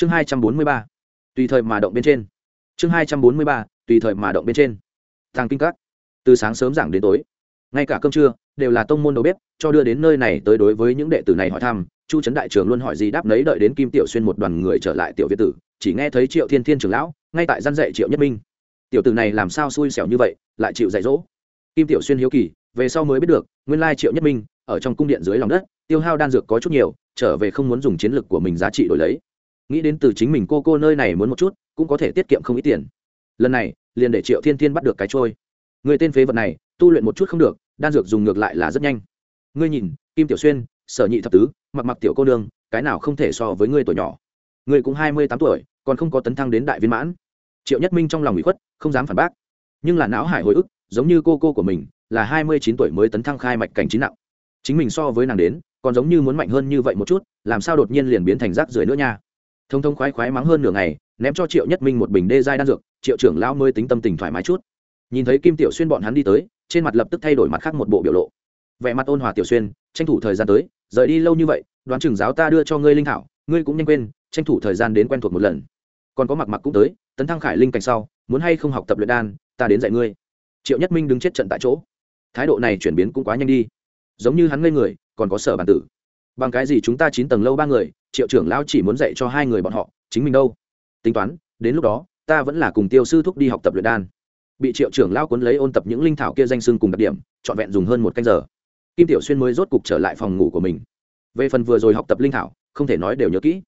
chương hai trăm bốn mươi ba, tùy thời mà động bên trên. Chương hai trăm bốn mươi ba, tùy thời mà động bên trên. Thang kinh các. Từ sáng sớm giảng đến tối. Ngay cả cơm trưa, đều là tông môn đầu bếp, cho đưa đến nơi này tới đối với những đệ tử này hỏi thăm. Chu trấn đại trường luôn hỏi gì đáp nấy đợi đến kim tiểu xuyên một đoàn người trở lại tiểu việt tử. Chỉ nghe thấy triệu thiên thiên trưởng lão, ngay tại gian dạy triệu nhất minh. Tiểu tử này làm sao xui xẻo như vậy, lại chịu dạy dỗ? Kim tiểu xuyên hiếu kỳ, về sau mới biết được, nguyên lai triệu nhất minh, ở trong cung điện dưới lòng đất, tiêu hao đan dược có chút nhiều, trở về không muốn dùng chiến lược của mình giá trị đổi lấy nghĩ đến từ chính mình cô cô nơi này muốn một chút, cũng có thể tiết kiệm không ít tiền. Lần này, liền để triệu thiên thiên bắt được cái trôi. Người tên phế vật này, tu luyện một chút không được, đan dược dùng ngược lại là rất nhanh. Ngươi nhìn, kim tiểu xuyên, sở nhị thập tứ, mặc mặc tiểu cô nương, cái nào không thể so với ngươi tuổi nhỏ. Ngươi cũng hai mươi tám tuổi, còn không có tấn thăng đến đại viên mãn. Triệu nhất minh trong lòng ủy khuất, không dám phản bác. Nhưng là não hải hồi ức, giống như cô cô của mình, là hai mươi chín tuổi mới tấn thăng khai mạch cảnh trí nặng. Chính mình so với nàng đến, còn giống như muốn mạnh hơn như vậy một chút, làm sao đột nhiên liền biến thành rác rưởi nữa nha? Thông thông khoái khoái mắng hơn nửa ngày, ném cho triệu nhất minh một bình đê giai đan dược, triệu trưởng lão mới tính tâm tình thoải mái chút. Nhìn thấy kim tiểu xuyên bọn hắn đi tới, trên mặt lập tức thay đổi mặt khác một bộ biểu lộ. Vẻ mặt ôn hòa tiểu xuyên, tranh thủ thời gian tới, rời đi lâu như vậy, đoán chừng giáo ta đưa cho ngươi linh thảo, ngươi cũng nhanh quên, tranh thủ thời gian đến quen thuộc một lần. Còn có mặc mặc cũng tới, tấn thăng khải linh cảnh sau, muốn hay không học tập luyện đan, ta đến dạy ngươi. Triệu nhất minh đứng chết trận tại chỗ. Thái độ này chuyển biến cũng quá nhanh đi. Giống như hắn ngây người, còn có sở bản tử. Bằng cái gì chúng ta chín tầng lâu ba người triệu trưởng lão chỉ muốn dạy cho hai người bọn họ, chính mình đâu? Tính toán, đến lúc đó, ta vẫn là cùng tiêu sư thúc đi học tập luyện đan. Bị triệu trưởng Lão cuốn lấy ôn tập những linh thảo kia danh xưng cùng đặc điểm, trọn vẹn dùng hơn một canh giờ. Kim tiểu xuyên mới rốt cục trở lại phòng ngủ của mình. Về phần vừa rồi học tập linh thảo, không thể nói đều nhớ kỹ.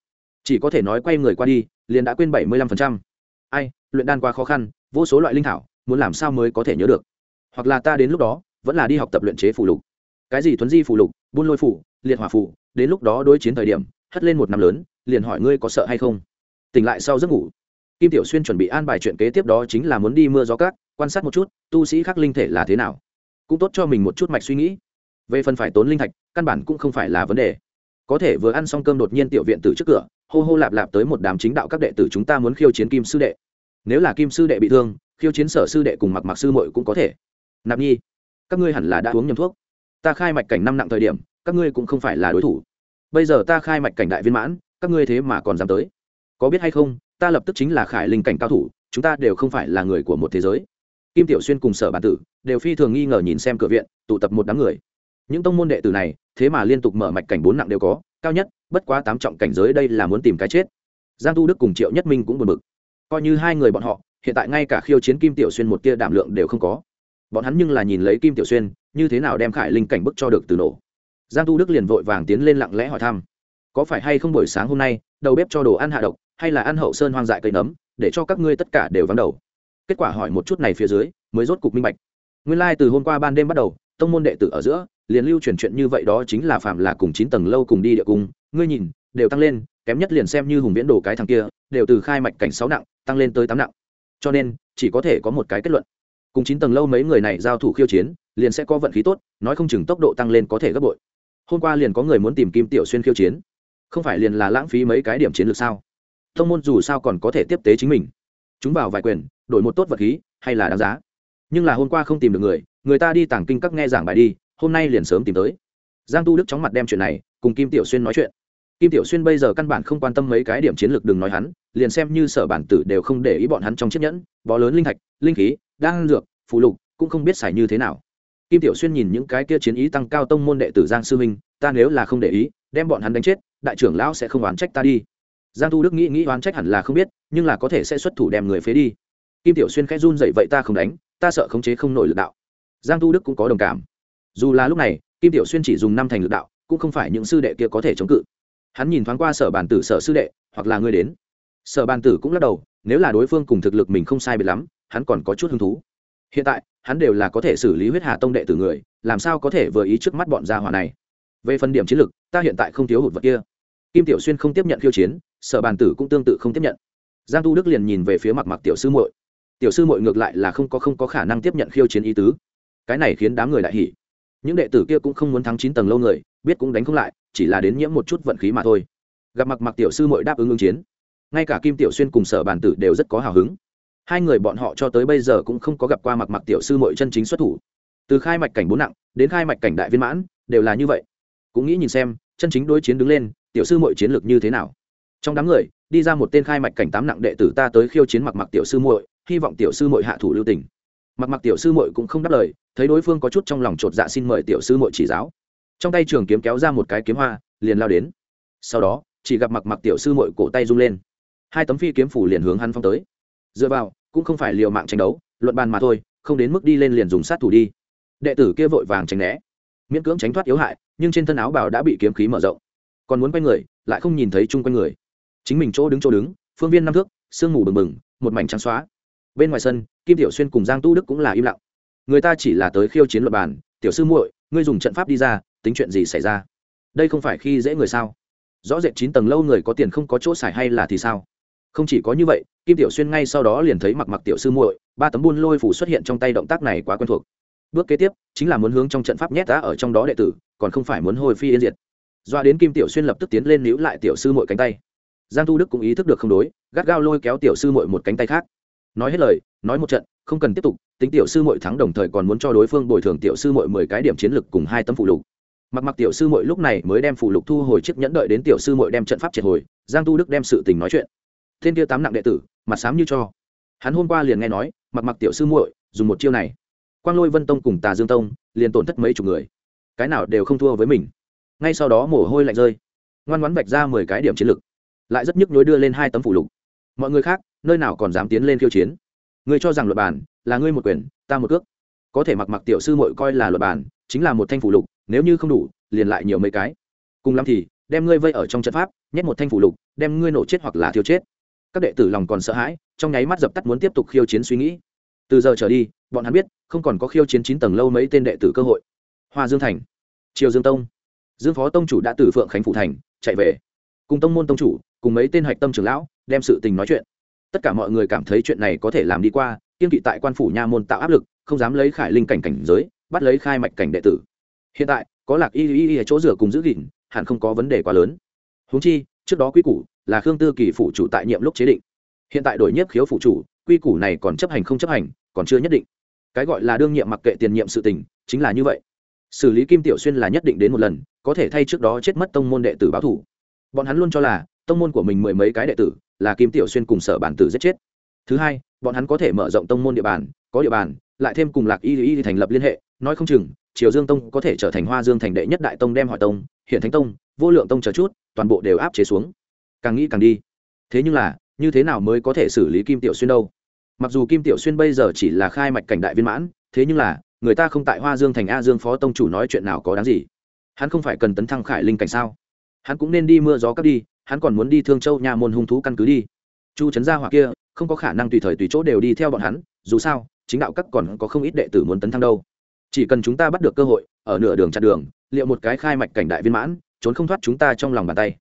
Chỉ có thể nói quay người qua đi, liền đã quên bảy mươi lăm phần trăm. Ai, luyện đan quá khó khăn, vô số loại linh thảo, muốn làm sao mới có thể nhớ được? Hoặc là ta đến lúc đó, vẫn là đi học tập luyện chế phụ lục. Cái gì thuấn di phụ lục, buôn lôi phủ liệt hỏa phủ đến lúc đó đối chiến thời điểm hất lên một năm lớn, liền hỏi ngươi có sợ hay không? Tỉnh lại sau giấc ngủ. Kim tiểu xuyên chuẩn bị an bài chuyện kế tiếp đó chính là muốn đi mưa gió cát quan sát một chút, tu sĩ khác linh thể là thế nào. Cũng tốt cho mình một chút mạch suy nghĩ. Về phần phải tốn linh thạch, căn bản cũng không phải là vấn đề. Có thể vừa ăn xong cơm đột nhiên tiểu viện từ trước cửa, hô hô lạp lạp tới một đám chính đạo các đệ tử chúng ta muốn khiêu chiến kim sư đệ. Nếu là kim sư đệ bị thương, khiêu chiến sở sư đệ cùng mặc mặc sư mội cũng có thể. Nạp nhi, các ngươi hẳn là đã uống nhầm thuốc. Ta khai mạch cảnh năm nặng thời điểm, các ngươi cũng không phải là đối thủ bây giờ ta khai mạch cảnh đại viên mãn, các ngươi thế mà còn dám tới. Có biết hay không, ta lập tức chính là khải linh cảnh cao thủ, chúng ta đều không phải là người của một thế giới. Kim tiểu xuyên cùng sở bản tử đều phi thường nghi ngờ nhìn xem cửa viện, tụ tập một đám người. Những tông môn đệ tử này, thế mà liên tục mở mạch cảnh bốn nặng đều có, cao nhất, bất quá tám trọng cảnh giới đây là muốn tìm cái chết. Giang tu đức cùng triệu nhất minh cũng buồn bực. Coi như hai người bọn họ, hiện tại ngay cả khiêu chiến kim tiểu xuyên một tia đảm lượng đều không có. Bọn hắn nhưng là nhìn lấy kim tiểu xuyên, như thế nào đem khải linh cảnh bức cho được từ nổ giang tu đức liền vội vàng tiến lên lặng lẽ hỏi thăm. Có phải hay không buổi sáng hôm nay, đầu bếp cho đồ ăn hạ độc, hay là ăn hậu sơn hoang dại cây nấm, để cho các ngươi tất cả đều vắng đầu? Kết quả hỏi một chút này phía dưới, mới rốt cục minh bạch. Nguyên lai、like、từ hôm qua ban đêm bắt đầu, tông môn đệ tử ở giữa, liền lưu truyền chuyện như vậy đó chính là phạm là cùng chín tầng lâu cùng đi địa cung. Ngươi nhìn, đều tăng lên, kém nhất liền xem như hùng viễn đồ cái thằng kia, đều từ khai mạch cảnh sáu nặng, tăng lên tới tám nặng. Cho nên, chỉ có thể có một cái kết luận. Cùng chín tầng lâu mấy người này giao thủ khiêu chiến, liền sẽ có vận khí tốt, nói không chừng tốc độ tăng lên có thể gấp bội hôm qua liền có người muốn tìm kim tiểu xuyên khiêu chiến. Không phải liền là lãng phí mấy cái điểm chiến lược sao? Thông môn dù sao còn có thể tiếp tế chính mình. Chúng vào vài quyền, đổi một tốt vật khí, hay là đáng giá. Nhưng là hôm qua không tìm được người người ta đi tàng kinh các nghe giảng bài đi, hôm nay liền sớm tìm tới. Giang tu đức chóng mặt đem chuyện này cùng kim tiểu xuyên nói chuyện. Kim tiểu xuyên bây giờ căn bản không quan tâm mấy cái điểm chiến lược đừng nói hắn, liền xem như sở bản tử đều không để ý bọn hắn trong chiếc nhẫn, bó lớn linh thạch, linh khí, đan dược phụ lục, cũng không biết xài như thế nào kim tiểu xuyên nhìn những cái kia chiến ý tăng cao tông môn đệ tử giang sư minh, ta nếu là không để ý, đem bọn hắn đánh chết, đại trưởng lão sẽ không oán trách ta đi. Giang tu đức nghĩ nghĩ oán trách hẳn là không biết, nhưng là có thể sẽ xuất thủ đem người phế đi. Kim tiểu xuyên khẽ run dậy, vậy ta không đánh, ta sợ khống chế không nổi lực đạo. Giang tu đức cũng có đồng cảm. Dù là lúc này, kim tiểu xuyên chỉ dùng năm thành lực đạo, cũng không phải những sư đệ kia có thể chống cự. Hắn nhìn thoáng qua sở bàn tử, sở sư đệ, hoặc là người đến. Sở bàn tử cũng lắc đầu, nếu là đối phương cùng thực lực mình không sai biệt lắm, hắn còn có chút hứng thú hiện tại, hắn đều là có thể xử lý huyết hà tông đệ tử người, làm sao có thể vừa ý trước mắt bọn gia hỏa này? Về phần điểm chiến lược, ta hiện tại không thiếu hụt vật kia. Kim tiểu xuyên không tiếp nhận khiêu chiến, sở bàn tử cũng tương tự không tiếp nhận. Giang tu đức liền nhìn về phía mặt mặc tiểu sư muội. Tiểu sư muội ngược lại là không có không có khả năng tiếp nhận khiêu chiến ý tứ. Cái này khiến đám người đại hỉ. Những đệ tử kia cũng không muốn thắng chín tầng lâu người, biết cũng đánh không lại, chỉ là đến nhiễm một chút vận khí mà thôi. Gặp mặc mặc tiểu sư muội đáp ứng ứng chiến, ngay cả kim tiểu xuyên cùng sở bàn tử đều rất có hào hứng hai người bọn họ cho tới bây giờ cũng không có gặp qua mặc mặc tiểu sư muội chân chính xuất thủ. Từ khai mạch cảnh bốn nặng, đến khai mạch cảnh đại viên mãn, đều là như vậy. Cũng nghĩ nhìn xem, chân chính đối chiến đứng lên, tiểu sư muội chiến lược như thế nào. Trong đám người, đi ra một tên khai mạch cảnh tám nặng đệ tử ta tới khiêu chiến mặc mặc tiểu sư muội, hy vọng tiểu sư muội hạ thủ lưu tình. Mặc mặc tiểu sư muội cũng không đáp lời, thấy đối phương có chút trong lòng chột dạ xin mời tiểu sư muội chỉ giáo. Trong tay trường kiếm kéo ra một cái kiếm hoa, liền lao đến. Sau đó, chỉ gặp mặc mặc tiểu sư muội cổ tay rung lên. Hai tấm phi kiếm phủ liền hướng hắn phong tới. Dựa vào cũng không phải liều mạng tranh đấu, luận bàn mà thôi, không đến mức đi lên liền dùng sát thủ đi. Đệ tử kia vội vàng tránh né. Miễn cưỡng tránh thoát yếu hại, nhưng trên thân áo bào đã bị kiếm khí mở rộng. Còn muốn quay người, lại không nhìn thấy chung quanh người. Chính mình chỗ đứng chỗ đứng, phương viên năm thước, sương mù bừng bừng, một mảnh trắng xóa. Bên ngoài sân, kim tiểu xuyên cùng giang tu đức cũng là im lặng. Người ta chỉ là tới khiêu chiến luật bàn, tiểu sư muội, ngươi dùng trận pháp đi ra, tính chuyện gì xảy ra? Đây không phải khi dễ người sao? Rõ rệt chín tầng lâu người có tiền không có chỗ xài hay là thì sao? Không chỉ có như vậy, kim tiểu xuyên ngay sau đó liền thấy mặc mặc tiểu sư muội, ba tấm buôn lôi phủ xuất hiện trong tay động tác này quá quen thuộc. Bước kế tiếp, chính là muốn hướng trong trận pháp nhét đã ở trong đó đệ tử, còn không phải muốn hồi phi yên diệt. Doa đến kim tiểu xuyên lập tức tiến lên níu lại tiểu sư muội cánh tay. Giang thu đức cũng ý thức được không đối, gắt gao lôi kéo tiểu sư muội một cánh tay khác. Nói hết lời, nói một trận, không cần tiếp tục, tính tiểu sư muội thắng đồng thời còn muốn cho đối phương bồi thường tiểu sư muội mười cái điểm chiến lực cùng hai tấm phụ lục. Mặc mặc tiểu sư muội lúc này mới đem phụ lục thu hồi chiếc nhẫn đợi đến tiểu sư muội đem trận pháp triệt hồi, giang tu đức đem sự tình nói chuyện thiên kia tám nặng đệ tử, mặt sám như cho. Hắn hôm qua liền nghe nói, mặc mặc tiểu sư muội, dùng một chiêu này. Quang lôi vân tông cùng tà dương tông, liền tổn thất mấy chục người. Cái nào đều không thua với mình. Ngay sau đó mồ hôi lạnh rơi. Ngoan ngoãn vạch ra mười cái điểm chiến lực. Lại rất nhức nhối đưa lên hai tấm phụ lục. Mọi người khác, nơi nào còn dám tiến lên khiêu chiến? Ngươi cho rằng luật bản là ngươi một quyền, ta một cước. Có thể mặc mặc tiểu sư muội coi là luật bản, chính là một thanh phụ lục, nếu như không đủ, liền lại nhiều mấy cái. Cùng lắm thì, đem ngươi vây ở trong trận pháp, nhét một thanh phụ lục, đem ngươi nổ chết hoặc là thiêu chết các đệ tử lòng còn sợ hãi, trong nháy mắt dập tắt muốn tiếp tục khiêu chiến suy nghĩ. Từ giờ trở đi, bọn hắn biết, không còn có khiêu chiến chín tầng lâu mấy tên đệ tử cơ hội. Hoa dương thành, triều dương tông. Dương phó tông chủ đã từ phượng khánh phụ thành, chạy về. Cùng tông môn tông chủ, cùng mấy tên hạch tâm trưởng lão, đem sự tình nói chuyện. Tất cả mọi người cảm thấy chuyện này có thể làm đi qua, kiên kỵ tại quan phủ nha môn tạo áp lực, không dám lấy khải linh cảnh cảnh giới, bắt lấy khai mạch cảnh đệ tử. Hiện tại, có lạc y y y chỗ rửa cùng giữ gìn, hẳn không có vấn đề quá lớn. Húng chi trước đó quy củ là khương tư kỳ phụ chủ tại nhiệm lúc chế định. Hiện tại đổi nhiếp khiếu phụ chủ, quy củ này còn chấp hành không chấp hành, còn chưa nhất định. Cái gọi là đương nhiệm mặc kệ tiền nhiệm sự tình, chính là như vậy. Xử lý kim tiểu xuyên là nhất định đến một lần, có thể thay trước đó chết mất tông môn đệ tử báo thủ. Bọn hắn luôn cho là, tông môn của mình mười mấy cái đệ tử, là kim tiểu xuyên cùng sở bản tử giết chết. Thứ hai, bọn hắn có thể mở rộng tông môn địa bàn, có địa bàn, lại thêm cùng lạc y y thành lập liên hệ, nói không chừng, triều dương tông có thể trở thành hoa dương thành đệ nhất đại tông đem hỏi tông, hiện thánh tông vô lượng tông chờ chút, toàn bộ đều áp chế xuống. Càng nghĩ càng đi. Thế nhưng là, như thế nào mới có thể xử lý kim tiểu xuyên đâu? Mặc dù kim tiểu xuyên bây giờ chỉ là khai mạch cảnh đại viên mãn, thế nhưng là, người ta không tại hoa dương thành a dương phó tông chủ nói chuyện nào có đáng gì? Hắn không phải cần tấn thăng khải linh cảnh sao? Hắn cũng nên đi mưa gió cắt đi, hắn còn muốn đi thương châu nhà môn hung thú căn cứ đi. Chu trấn gia hỏa kia, không có khả năng tùy thời tùy chỗ đều đi theo bọn hắn, dù sao, chính đạo các còn có không ít đệ tử muốn tấn thăng đâu. Chỉ cần chúng ta bắt được cơ hội, ở nửa đường chặn đường, liệu một cái khai mạch cảnh đại viên mãn trốn không thoát chúng ta trong lòng bàn tay.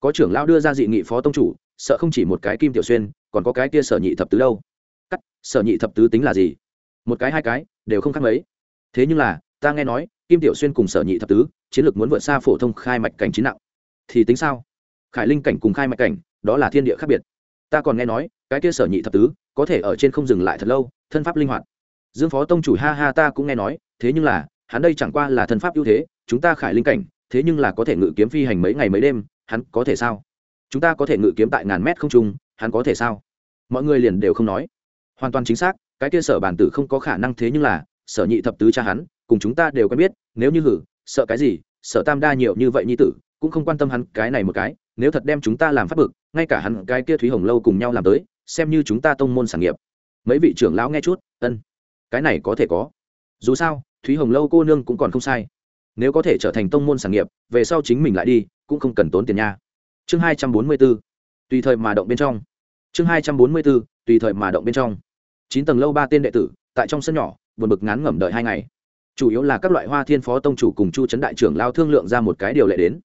Có trưởng lão đưa ra dị nghị phó tông chủ, sợ không chỉ một cái kim tiểu xuyên, còn có cái kia sở nhị thập tứ đâu. Cắt, sở nhị thập tứ tính là gì? Một cái, hai cái, đều không khác mấy. Thế nhưng là, ta nghe nói, kim tiểu xuyên cùng sở nhị thập tứ, chiến lược muốn vượt xa phổ thông khai mạch cảnh chín nặng. Thì tính sao? Khải linh cảnh cùng khai mạch cảnh, đó là thiên địa khác biệt. Ta còn nghe nói, cái kia sở nhị thập tứ, có thể ở trên không dừng lại thật lâu, thân pháp linh hoạt. Dương phó tông chủ ha ha ta cũng nghe nói, thế nhưng là, hắn đây chẳng qua là thân pháp ưu thế, chúng ta khải linh cảnh thế nhưng là có thể ngự kiếm phi hành mấy ngày mấy đêm, hắn có thể sao? Chúng ta có thể ngự kiếm tại ngàn mét không trung, hắn có thể sao? Mọi người liền đều không nói. Hoàn toàn chính xác, cái kia sở bản tử không có khả năng thế nhưng là, sở nhị thập tứ cha hắn, cùng chúng ta đều quen biết, nếu như hử, sợ cái gì, sở tam đa nhiều như vậy nhi tử, cũng không quan tâm hắn cái này một cái, nếu thật đem chúng ta làm phát bực, ngay cả hắn cái kia thúy hồng lâu cùng nhau làm tới, xem như chúng ta tông môn sản nghiệp. Mấy vị trưởng lão nghe chút, ân, cái này có thể có. Dù sao, thúy hồng lâu cô nương cũng còn không sai nếu có thể trở thành tông môn sản nghiệp, về sau chính mình lại đi, cũng không cần tốn tiền nha. Chương hai trăm bốn mươi b ố tùy thời mà động bên trong. Chương hai trăm bốn mươi b ố tùy thời mà động bên trong. Chín tầng lâu ba tên đệ tử, tại trong sân nhỏ, buồn bực ngán ngẩm đợi hai ngày. Chủ yếu là các loại hoa thiên phó tông chủ cùng chu trấn đại trưởng lao thương lượng ra một cái điều lệ đến.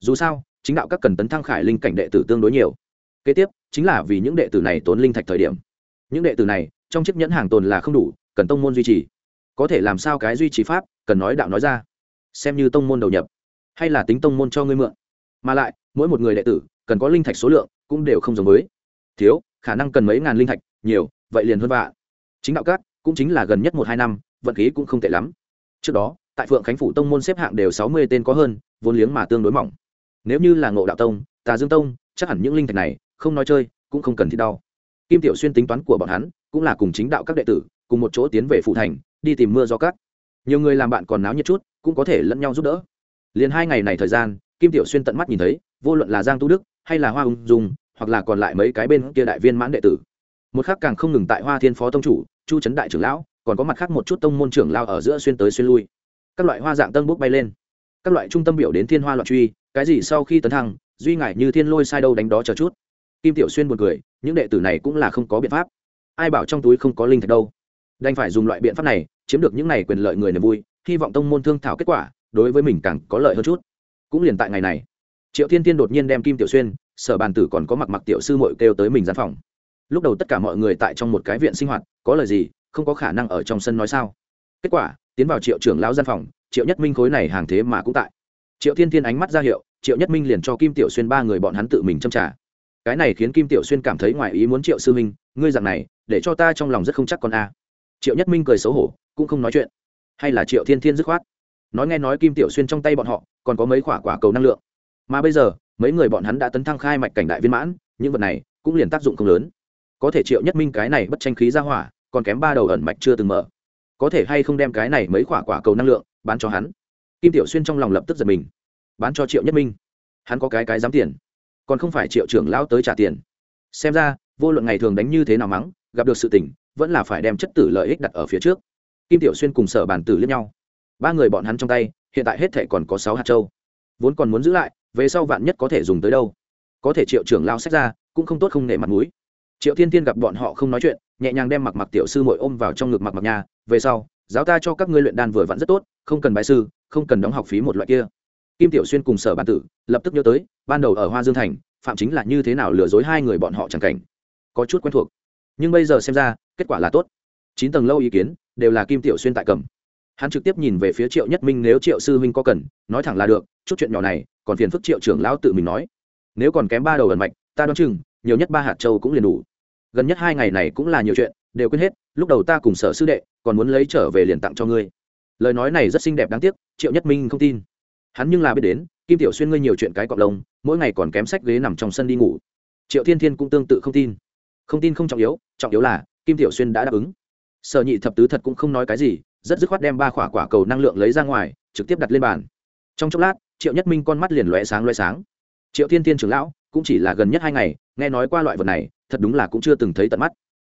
Dù sao, chính đạo các cần tấn thăng khải linh cảnh đệ tử tương đối nhiều. Kế tiếp, chính là vì những đệ tử này tốn linh thạch thời điểm. Những đệ tử này, trong chiếc nhẫn hàng tồn là không đủ, cần tông môn duy trì. Có thể làm sao cái duy trì pháp, cần nói đạo nói ra xem như tông môn đầu nhập, hay là tính tông môn cho ngươi mượn. Mà lại, mỗi một người đệ tử, cần có linh thạch số lượng cũng đều không giống với. Thiếu, khả năng cần mấy ngàn linh thạch, nhiều, vậy liền hơn vạ chính đạo các, cũng chính là gần nhất một hai năm, vận khí cũng không tệ lắm. Trước đó, tại phượng khánh phủ tông môn xếp hạng đều sáu mươi tên có hơn, vốn liếng mà tương đối mỏng. Nếu như là ngộ đạo tông, tà dương tông, chắc hẳn những linh thạch này, không nói chơi, cũng không cần thì đau. Kim tiểu xuyên tính toán của bọn hắn, cũng là cùng chính đạo các đệ tử, cùng một chỗ tiến về phụ thành, đi tìm mưa do cát nhiều người làm bạn còn náo nhiệt chút, cũng có thể lẫn nhau giúp đỡ. Liền hai ngày này thời gian, kim tiểu xuyên tận mắt nhìn thấy, vô luận là giang tu đức, hay là hoa ung dung, hoặc là còn lại mấy cái bên kia đại viên mãn đệ tử. Một khác càng không ngừng tại hoa thiên phó tông chủ, chu trấn đại trưởng lão, còn có mặt khác một chút tông môn trưởng lao ở giữa xuyên tới xuyên lui. Các loại hoa dạng tân bút bay lên. Các loại trung tâm biểu đến thiên hoa loạn truy, cái gì sau khi tấn thăng, duy ngại như thiên lôi sai đâu đánh đó chờ chút. Kim tiểu xuyên buồn cười, những đệ tử này cũng là không có biện pháp. Ai bảo trong túi không có linh thạch đâu? Đành phải dùng loại biện pháp này, chiếm được những này quyền lợi người niềm vui, hy vọng tông môn thương thảo kết quả, đối với mình càng có lợi hơn chút. Cũng liền tại ngày này, triệu thiên tiên đột nhiên đem kim tiểu xuyên, sở bàn tử còn có mặc mặc tiểu sư mội kêu tới mình gian phòng. Lúc đầu tất cả mọi người tại trong một cái viện sinh hoạt, có lời gì, không có khả năng ở trong sân nói sao. Kết quả, tiến vào triệu trưởng lão gian phòng, triệu nhất minh khối này hàng thế mà cũng tại. Triệu thiên thiên ánh mắt ra hiệu, triệu nhất minh liền cho kim tiểu xuyên ba người bọn hắn tự mình châm trả cái này khiến kim tiểu xuyên cảm thấy ngoài ý muốn triệu sư minh, ngươi dạng này, để cho ta trong lòng rất không chắc con a triệu nhất minh cười xấu hổ, cũng không nói chuyện. Hay là triệu thiên thiên dứt khoát? Nói nghe nói kim tiểu xuyên trong tay bọn họ, còn có mấy quả quả cầu năng lượng. Mà bây giờ, mấy người bọn hắn đã tấn thăng khai mạch cảnh đại viên mãn, những vật này cũng liền tác dụng không lớn. Có thể triệu nhất minh cái này bất tranh khí ra hỏa, còn kém ba đầu ẩn mạch chưa từng mở. Có thể hay không đem cái này mấy quả quả cầu năng lượng bán cho hắn? Kim tiểu xuyên trong lòng lập tức giật mình. Bán cho triệu nhất minh? Hắn có cái cái dám tiền? Còn không phải triệu trưởng lão tới trả tiền. Xem ra, vô luận ngày thường đánh như thế nào mắng, gặp được sự tình vẫn là phải đem chất tử lợi ích đặt ở phía trước. Kim tiểu xuyên cùng sở bàn tử lẫn nhau. Ba người bọn hắn trong tay, hiện tại hết thể còn có sáu hạt châu. Vốn còn muốn giữ lại, về sau vạn nhất có thể dùng tới đâu? Có thể triệu trưởng lao sách ra, cũng không tốt không nể mặt mũi. Triệu thiên tiên gặp bọn họ không nói chuyện, nhẹ nhàng đem mặc mặc tiểu sư mội ôm vào trong ngực mặc mặc nhà, về sau, giáo ta cho các ngươi luyện đan vừa vặn rất tốt, không cần bài sư, không cần đóng học phí một loại kia. Kim tiểu xuyên cùng sở bàn tử lập tức nhớ tới, ban đầu ở hoa dương thành, phạm chính là như thế nào lừa dối hai người bọn họ chẳng cảnh. Có chút quen thuộc nhưng bây giờ xem ra, kết quả là tốt. Chín tầng lâu ý kiến, đều là kim tiểu xuyên tại cầm. Hắn trực tiếp nhìn về phía triệu nhất minh nếu triệu sư huynh có cần, nói thẳng là được, chút chuyện nhỏ này, còn phiền phức triệu trưởng lão tự mình nói. Nếu còn kém ba đầu ẩn mạch, ta đoán chừng, nhiều nhất ba hạt châu cũng liền đủ. Gần nhất hai ngày này cũng là nhiều chuyện, đều quên hết, lúc đầu ta cùng sở sư đệ, còn muốn lấy trở về liền tặng cho ngươi. Lời nói này rất xinh đẹp đáng tiếc, triệu nhất minh không tin. Hắn nhưng là biết đến, kim tiểu xuyên ngươi nhiều chuyện cái cọc lông, mỗi ngày còn kém sách ghế nằm trong sân đi ngủ. Triệu thiên thiên cũng tương tự không tin không tin không trọng yếu trọng yếu là, kim tiểu xuyên đã đáp ứng. Sở nhị thập tứ thật cũng không nói cái gì, rất dứt khoát đem ba quả quả cầu năng lượng lấy ra ngoài, trực tiếp đặt lên bàn. Trong chốc lát, triệu nhất minh con mắt liền loé sáng loé sáng. Triệu thiên thiên trưởng lão, cũng chỉ là gần nhất hai ngày, nghe nói qua loại vật này, thật đúng là cũng chưa từng thấy tận mắt.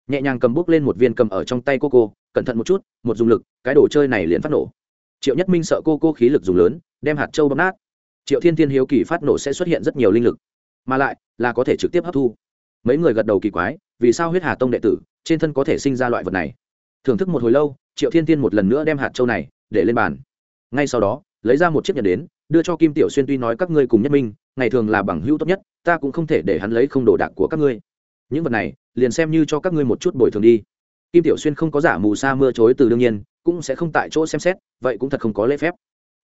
Nhẹ nhàng cầm bút lên một viên cầm ở trong tay cô cô, cẩn thận một chút, một dùng lực, cái đồ chơi này liền phát nổ. Triệu nhất minh sợ cô cô khí lực dùng lớn, đem hạt châu bấm nát. Triệu thiên thiên hiếu kỳ phát nổ sẽ xuất hiện rất nhiều linh lực, mà lại là có thể trực tiếp hấp thu mấy người gật đầu kỳ quái, vì sao huyết hà tông đệ tử trên thân có thể sinh ra loại vật này? Thưởng thức một hồi lâu, triệu thiên thiên một lần nữa đem hạt châu này để lên bàn. Ngay sau đó, lấy ra một chiếc nhẫn đến, đưa cho kim tiểu xuyên tuy nói các ngươi cùng nhất minh, ngày thường là bằng hữu tốt nhất, ta cũng không thể để hắn lấy không đồ đạc của các ngươi. Những vật này, liền xem như cho các ngươi một chút bồi thường đi. Kim tiểu xuyên không có giả mù sa mưa chối từ đương nhiên, cũng sẽ không tại chỗ xem xét, vậy cũng thật không có lễ phép.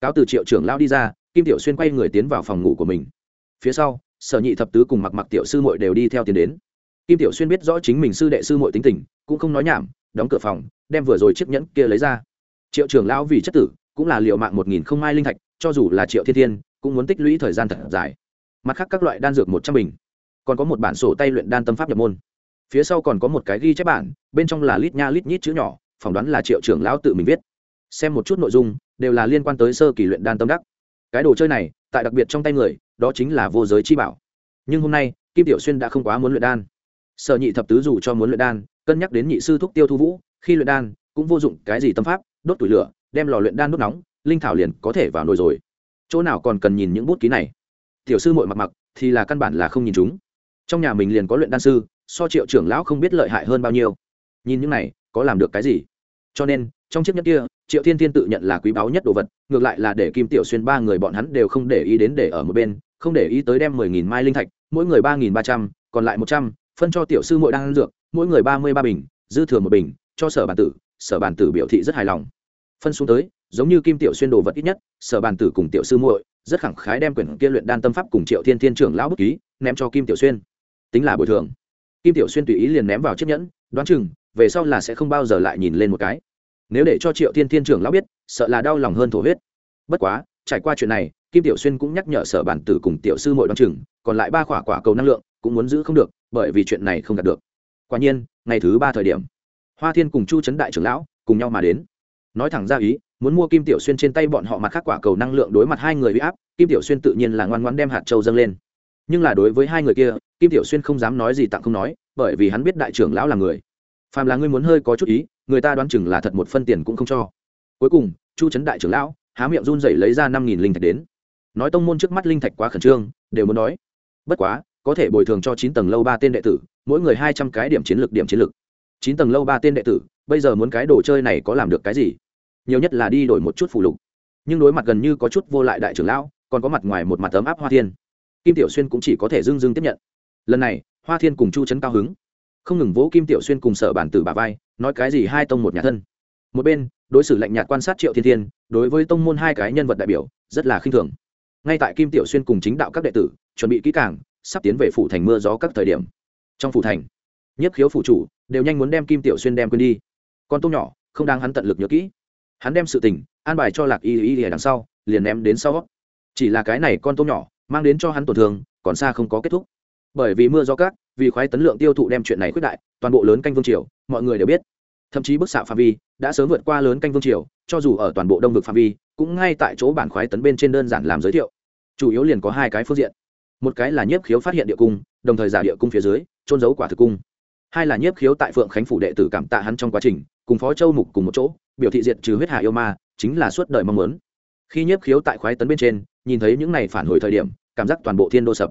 Cáo từ triệu trưởng lao đi ra, kim tiểu xuyên quay người tiến vào phòng ngủ của mình. Phía sau sở nhị thập tứ cùng mặc mặc tiểu sư muội đều đi theo tiến đến. Kim tiểu xuyên biết rõ chính mình sư đệ sư muội tính tình, cũng không nói nhảm, đóng cửa phòng, đem vừa rồi chiếc nhẫn kia lấy ra. Triệu trưởng lão vì chất tử, cũng là liệu mạng một nghìn không mai linh thạch, cho dù là triệu thiên thiên, cũng muốn tích lũy thời gian thật dài. Mặt khác các loại đan dược một trăm bình, còn có một bản sổ tay luyện đan tâm pháp nhập môn. Phía sau còn có một cái ghi chép bản, bên trong là lít nha lít nhít chữ nhỏ, phỏng đoán là triệu trưởng lão tự mình viết. Xem một chút nội dung, đều là liên quan tới sơ kỳ luyện đan tâm đắc. Cái đồ chơi này tại đặc biệt trong tay người, đó chính là vô giới chi bảo. Nhưng hôm nay, kim tiểu xuyên đã không quá muốn luyện đan. Sở nhị thập tứ dù cho muốn luyện đan, cân nhắc đến nhị sư thúc tiêu thu vũ, khi luyện đan, cũng vô dụng cái gì tâm pháp, đốt tủi lửa, đem lò luyện đan đốt nóng, linh thảo liền có thể vào nồi rồi. Chỗ nào còn cần nhìn những bút ký này? Tiểu sư mội mặc mặc, thì là căn bản là không nhìn chúng. Trong nhà mình liền có luyện đan sư, so triệu trưởng lão không biết lợi hại hơn bao nhiêu. Nhìn những này, có làm được cái gì? Cho nên trong chiếc nhẫn kia, triệu thiên thiên tự nhận là quý báu nhất đồ vật, ngược lại là để kim tiểu xuyên ba người bọn hắn đều không để ý đến để ở một bên, không để ý tới đem mười nghìn mai linh thạch, mỗi người ba nghìn ba trăm, còn lại một trăm, phân cho tiểu sư mỗi đang ăn dược, mỗi người ba mươi ba bình, dư thừa một bình, cho sở bản tử, sở bản tử biểu thị rất hài lòng. Phân xuống tới, giống như kim tiểu xuyên đồ vật ít nhất, sở bản tử cùng tiểu sư muội, rất khẳng khái đem quyển kia luyện đan tâm pháp cùng triệu thiên thiên trưởng lão bút ký, ném cho kim tiểu xuyên. Tính là bồi thường. Kim tiểu xuyên tùy ý liền ném vào chiếc nhẫn, đoán chừng, về sau là sẽ không bao giờ lại nhìn lên một cái nếu để cho triệu thiên thiên trưởng lão biết, sợ là đau lòng hơn thổ huyết. Bất quá, trải qua chuyện này, kim tiểu xuyên cũng nhắc nhở sở bản tử cùng tiểu sư mội đoán chừng, còn lại ba quả quả cầu năng lượng cũng muốn giữ không được, bởi vì chuyện này không đạt được. Quả nhiên, ngày thứ ba thời điểm, hoa thiên cùng chu trấn đại trưởng lão cùng nhau mà đến. Nói thẳng ra ý, muốn mua kim tiểu xuyên trên tay bọn họ mặt khác quả cầu năng lượng đối mặt hai người bị áp, kim tiểu xuyên tự nhiên là ngoan ngoan đem hạt châu dâng lên. Nhưng là đối với hai người kia, kim tiểu xuyên không dám nói gì tặng không nói, bởi vì hắn biết đại trưởng lão là người. Phàm là ngươi muốn hơi có chút ý người ta đoán chừng là thật một phân tiền cũng không cho. Cuối cùng, chu trấn đại trưởng lão há miệng run rẩy lấy ra năm nghìn linh thạch đến. Nói tông môn trước mắt linh thạch quá khẩn trương, đều muốn nói bất quá, có thể bồi thường cho chín tầng lâu ba tên đệ tử, mỗi người hai trăm cái điểm chiến lược điểm chiến lược chín tầng lâu ba tên đệ tử, bây giờ muốn cái đồ chơi này có làm được cái gì? Nhiều nhất là đi đổi một chút phụ lục. Nhưng đối mặt gần như có chút vô lại đại trưởng lão, còn có mặt ngoài một mặt ấm áp hoa thiên. Kim tiểu xuyên cũng chỉ có thể dưng dưng tiếp nhận. Lần này, hoa thiên cùng chu trấn cao hứng. Không ngừng vỗ kim tiểu xuyên cùng sở bản tử bà vai nói cái gì hai tông một nhà thân. Một bên, đối xử lạnh nhạt quan sát triệu thiên thiên, đối với tông môn hai cái nhân vật đại biểu, rất là khinh thường. Ngay tại kim tiểu xuyên cùng chính đạo các đệ tử, chuẩn bị kỹ càng, sắp tiến về phủ thành mưa gió các thời điểm. Trong phủ thành nhất khiếu phủ chủ đều nhanh muốn đem kim tiểu xuyên đem quên đi. Con tông nhỏ, không đang hắn tận lực nhớ kỹ. Hắn đem sự tình, an bài cho lạc y y y đằng sau, liền ném đến sau chỉ là cái này con tôm nhỏ, mang đến cho hắn tổn thương, còn xa không có kết thúc bởi vì mưa gió cát, vì khoái tấn lượng tiêu thụ đem chuyện này quyết đại, toàn bộ lớn canh vương triều, mọi người đều biết. Thậm chí bức xạ phạm vi đã sớm vượt qua lớn canh vương triều, cho dù ở toàn bộ đông vực phạm vi, cũng ngay tại chỗ bản khoái tấn bên trên đơn giản làm giới thiệu. Chủ yếu liền có hai cái phương diện. Một cái là nhiếp khiếu phát hiện địa cung, đồng thời giả địa cung phía dưới trôn giấu quả thực cung. Hai là nhiếp khiếu tại phượng khánh phủ đệ tử cảm tạ hắn trong quá trình, cùng phó châu mục cùng một chỗ, biểu thị diệt trừ huyết hạ yêu ma, chính là suốt đời mong muốn. Khi nhiếp khiếu tại khoái tấn bên trên, nhìn thấy những này phản hồi thời điểm, cảm giác toàn bộ thiên đô sập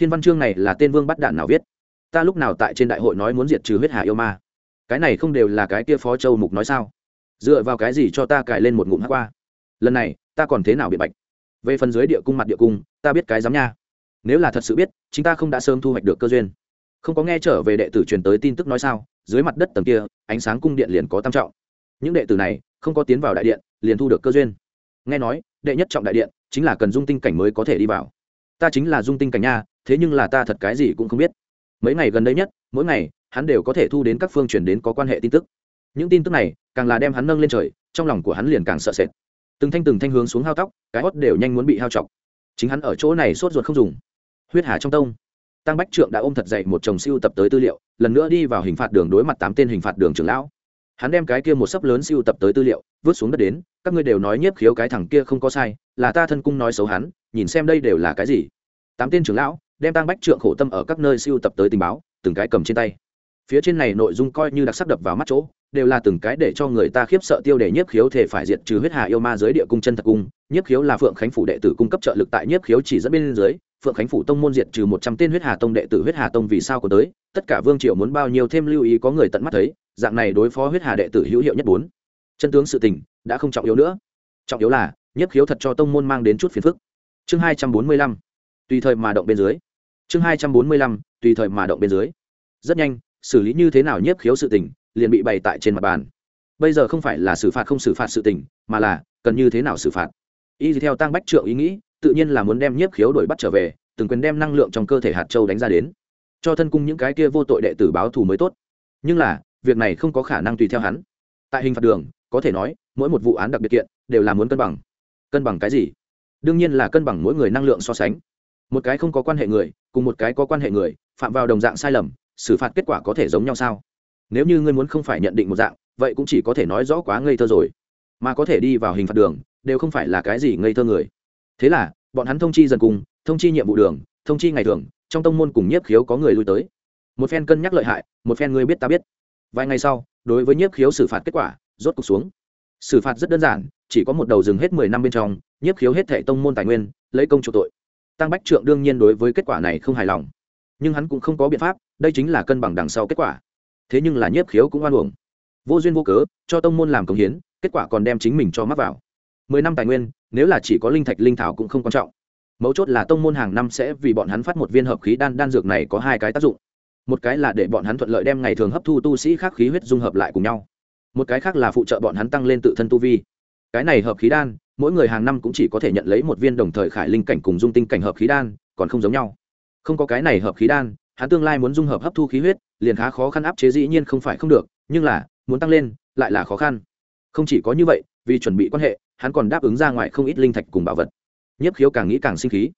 thiên văn chương này là tên vương bắt đạn nào viết? Ta lúc nào tại trên đại hội nói muốn diệt trừ huyết hạ yêu ma? Cái này không đều là cái kia phó châu mục nói sao? Dựa vào cái gì cho ta cài lên một ngụm hát qua lần này, ta còn thế nào bị bạch? Về phần dưới địa cung mặt địa cung, ta biết cái dám nha. Nếu là thật sự biết chúng ta không đã sớm thu hoạch được cơ duyên. Không có nghe trở về đệ tử truyền tới tin tức nói sao? Dưới mặt đất tầng kia, ánh sáng cung điện liền có tam trọng. Những đệ tử này, không có tiến vào đại điện, liền thu được cơ duyên. Nghe nói, đệ nhất trọng đại điện, chính là cần dung tinh cảnh mới có thể đi vào ta chính là dung tinh cảnh nha, thế nhưng là ta thật cái gì cũng không biết. Mấy ngày gần đây nhất, mỗi ngày, hắn đều có thể thu đến các phương chuyển đến có quan hệ tin tức. Những tin tức này, càng là đem hắn nâng lên trời, trong lòng của hắn liền càng sợ sệt. Từng thanh từng thanh hướng xuống hao tóc, cái hót đều nhanh muốn bị hao chọc chính hắn ở chỗ này sốt ruột không dùng. Huyết hà trong tông. Tăng bách trượng đã ôm thật dậy một chồng siêu tập tới tư liệu, lần nữa đi vào hình phạt đường đối mặt tám tên hình phạt đường trưởng lão. Hắn đem cái kia một sấp lớn siêu tập tới tư liệu, vứt xuống đất đến, các ngươi đều nói nhiếp khiếu cái thằng kia không có sai, là ta thân cung nói xấu hắn nhìn xem đây đều là cái gì. Tám tên trưởng lão, đem tăng bách trượng khổ tâm ở các nơi siêu tập tới tình báo, từng cái cầm trên tay. Phía trên này nội dung coi như đặc sắc đập vào mắt chỗ, đều là từng cái để cho người ta khiếp sợ tiêu đề nhiếp khiếu thể phải diệt trừ huyết hà yêu ma dưới địa cung chân thật cung, nhiếp khiếu là phượng khánh phủ đệ tử cung cấp trợ lực tại nhiếp khiếu chỉ dẫn bên dưới, phượng khánh phủ tông môn diệt trừ một trăm tên huyết hà tông đệ tử huyết hà tông vì sao có tới, tất cả vương triều muốn bao nhiêu thêm lưu ý có người tận mắt thấy, dạng này đối phó huyết hà đệ tử hữu hiệu nhất bốn. Chân tướng sự tình, đã không trọng yếu nữa. Trọng yếu là, nhiếp khiếu thật cho tông môn mang đến chút phiền phức chương hai trăm bốn mươi lăm. Tùy thời mà động bên dưới. Chương hai trăm bốn mươi lăm, tùy thời mà động bên dưới. Rất nhanh, xử lý như thế nào nhiếp khiếu sự tình, liền bị bày tại trên mặt bàn. Bây giờ không phải là xử phạt không xử phạt sự tình, mà là, cần như thế nào xử phạt? Y theo tăng bách trượng ý nghĩ, tự nhiên là muốn đem nhiếp khiếu đổi bắt trở về, từng quyền đem năng lượng trong cơ thể hạt châu đánh ra đến. Cho thân cung những cái kia vô tội đệ tử báo thù mới tốt. Nhưng là, việc này không có khả năng tùy theo hắn. Tại hình phạt đường, có thể nói, mỗi một vụ án đặc biệt kiện, đều là muốn cân bằng. Cân bằng cái gì? Đương nhiên là cân bằng mỗi người năng lượng so sánh. Một cái không có quan hệ người, cùng một cái có quan hệ người, phạm vào đồng dạng sai lầm, xử phạt kết quả có thể giống nhau sao? Nếu như ngươi muốn không phải nhận định một dạng, vậy cũng chỉ có thể nói rõ quá ngây thơ rồi. Mà có thể đi vào hình phạt đường, đều không phải là cái gì ngây thơ người. Thế là, bọn hắn thông chi dần cùng, thông chi nhiệm vụ đường, thông chi ngày thường, trong tông môn cùng nhiếp khiếu có người lui tới. Một phen cân nhắc lợi hại, một phen ngươi biết ta biết. Vài ngày sau, đối với nhiếp khiếu xử phạt kết quả, rốt cục xuống. Xử phạt rất đơn giản, chỉ có một đầu dừng hết mười năm bên trong nhiếp khiếu hết thệ tông môn tài nguyên, lấy công chủ tội. Tăng bách trượng đương nhiên đối với kết quả này không hài lòng. Nhưng hắn cũng không có biện pháp, đây chính là cân bằng đằng sau kết quả. Thế nhưng là nhiếp khiếu cũng oan uổng. Vô duyên vô cớ, cho tông môn làm công hiến, kết quả còn đem chính mình cho mắc vào. Mười năm tài nguyên, nếu là chỉ có linh thạch linh thảo cũng không quan trọng. Mấu chốt là tông môn hàng năm sẽ vì bọn hắn phát một viên hợp khí đan đan dược này có hai cái tác dụng. Một cái là để bọn hắn thuận lợi đem ngày thường hấp thu tu sĩ khác khí huyết dung hợp lại cùng nhau. Một cái khác là phụ trợ bọn hắn tăng lên tự thân tu vi. Cái này hợp khí đan mỗi người hàng năm cũng chỉ có thể nhận lấy một viên đồng thời khải linh cảnh cùng dung tinh cảnh hợp khí đan, còn không giống nhau. Không có cái này hợp khí đan, hắn tương lai muốn dung hợp hấp thu khí huyết, liền khá khó khăn áp chế dĩ nhiên không phải không được, nhưng là, muốn tăng lên, lại là khó khăn. Không chỉ có như vậy, vì chuẩn bị quan hệ, hắn còn đáp ứng ra ngoài không ít linh thạch cùng bảo vật. Nhiếp khiếu càng nghĩ càng sinh khí.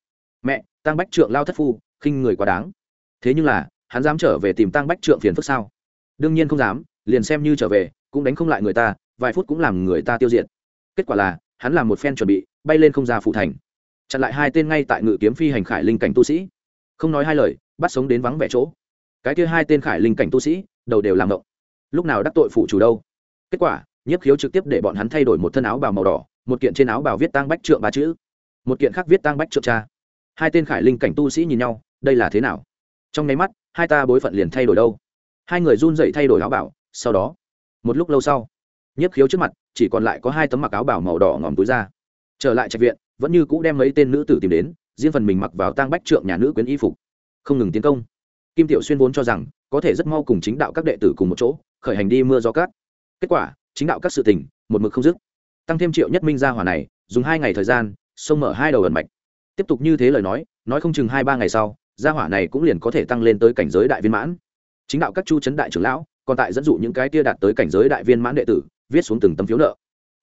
Mẹ, tăng bách trượng lao thất phu, khinh người quá đáng. Thế nhưng là, hắn dám trở về tìm tăng bách trượng phiền phức sao? Đương nhiên không dám, liền xem như trở về, cũng đánh không lại người ta, vài phút cũng làm người ta tiêu diệt. Kết quả là hắn làm một phen chuẩn bị, bay lên không ra phụ thành. Chặn lại hai tên ngay tại ngự kiếm phi hành khải linh cảnh tu sĩ. Không nói hai lời, bắt sống đến vắng vẻ chỗ. Cái kia hai tên khải linh cảnh tu sĩ, đầu đều làm động. Lúc nào đắc tội phụ chủ đâu? Kết quả, nhiếp khiếu trực tiếp để bọn hắn thay đổi một thân áo bào màu đỏ, một kiện trên áo bào viết tang bách trượng ba chữ. Một kiện khác viết tang bách trượng cha. Hai tên khải linh cảnh tu sĩ nhìn nhau, đây là thế nào? Trong nháy mắt, hai ta bối phận liền thay đổi đâu? Hai người run dậy thay đổi áo bảo sau đó, một lúc lâu sau, nhiếp khiếu trước mặt chỉ còn lại có hai tấm mặc áo bảo màu đỏ ngòm túi ra. Trở lại trạch viện, vẫn như cũ đem mấy tên nữ tử tìm đến, riêng phần mình mặc vào tang bách trượng nhà nữ quyến y phục. Không ngừng tiến công. Kim tiểu xuyên vốn cho rằng, có thể rất mau cùng chính đạo các đệ tử cùng một chỗ, khởi hành đi mưa gió cát. Kết quả, chính đạo các sự tình, một mực không dứt. Tăng thêm triệu nhất minh ra hỏa này, dùng hai ngày thời gian, xông mở hai đầu ẩn mạch. Tiếp tục như thế lời nói nói không chừng hai ba ngày sau gia hỏa này cũng liền có thể tăng lên tới cảnh giới đại viên mãn. Chính đạo các chu chấn đại trưởng lão, còn tại dẫn dụ những cái tia đạt tới cảnh giới đại viên mãn đệ tử viết xuống từng tấm phiếu nợ.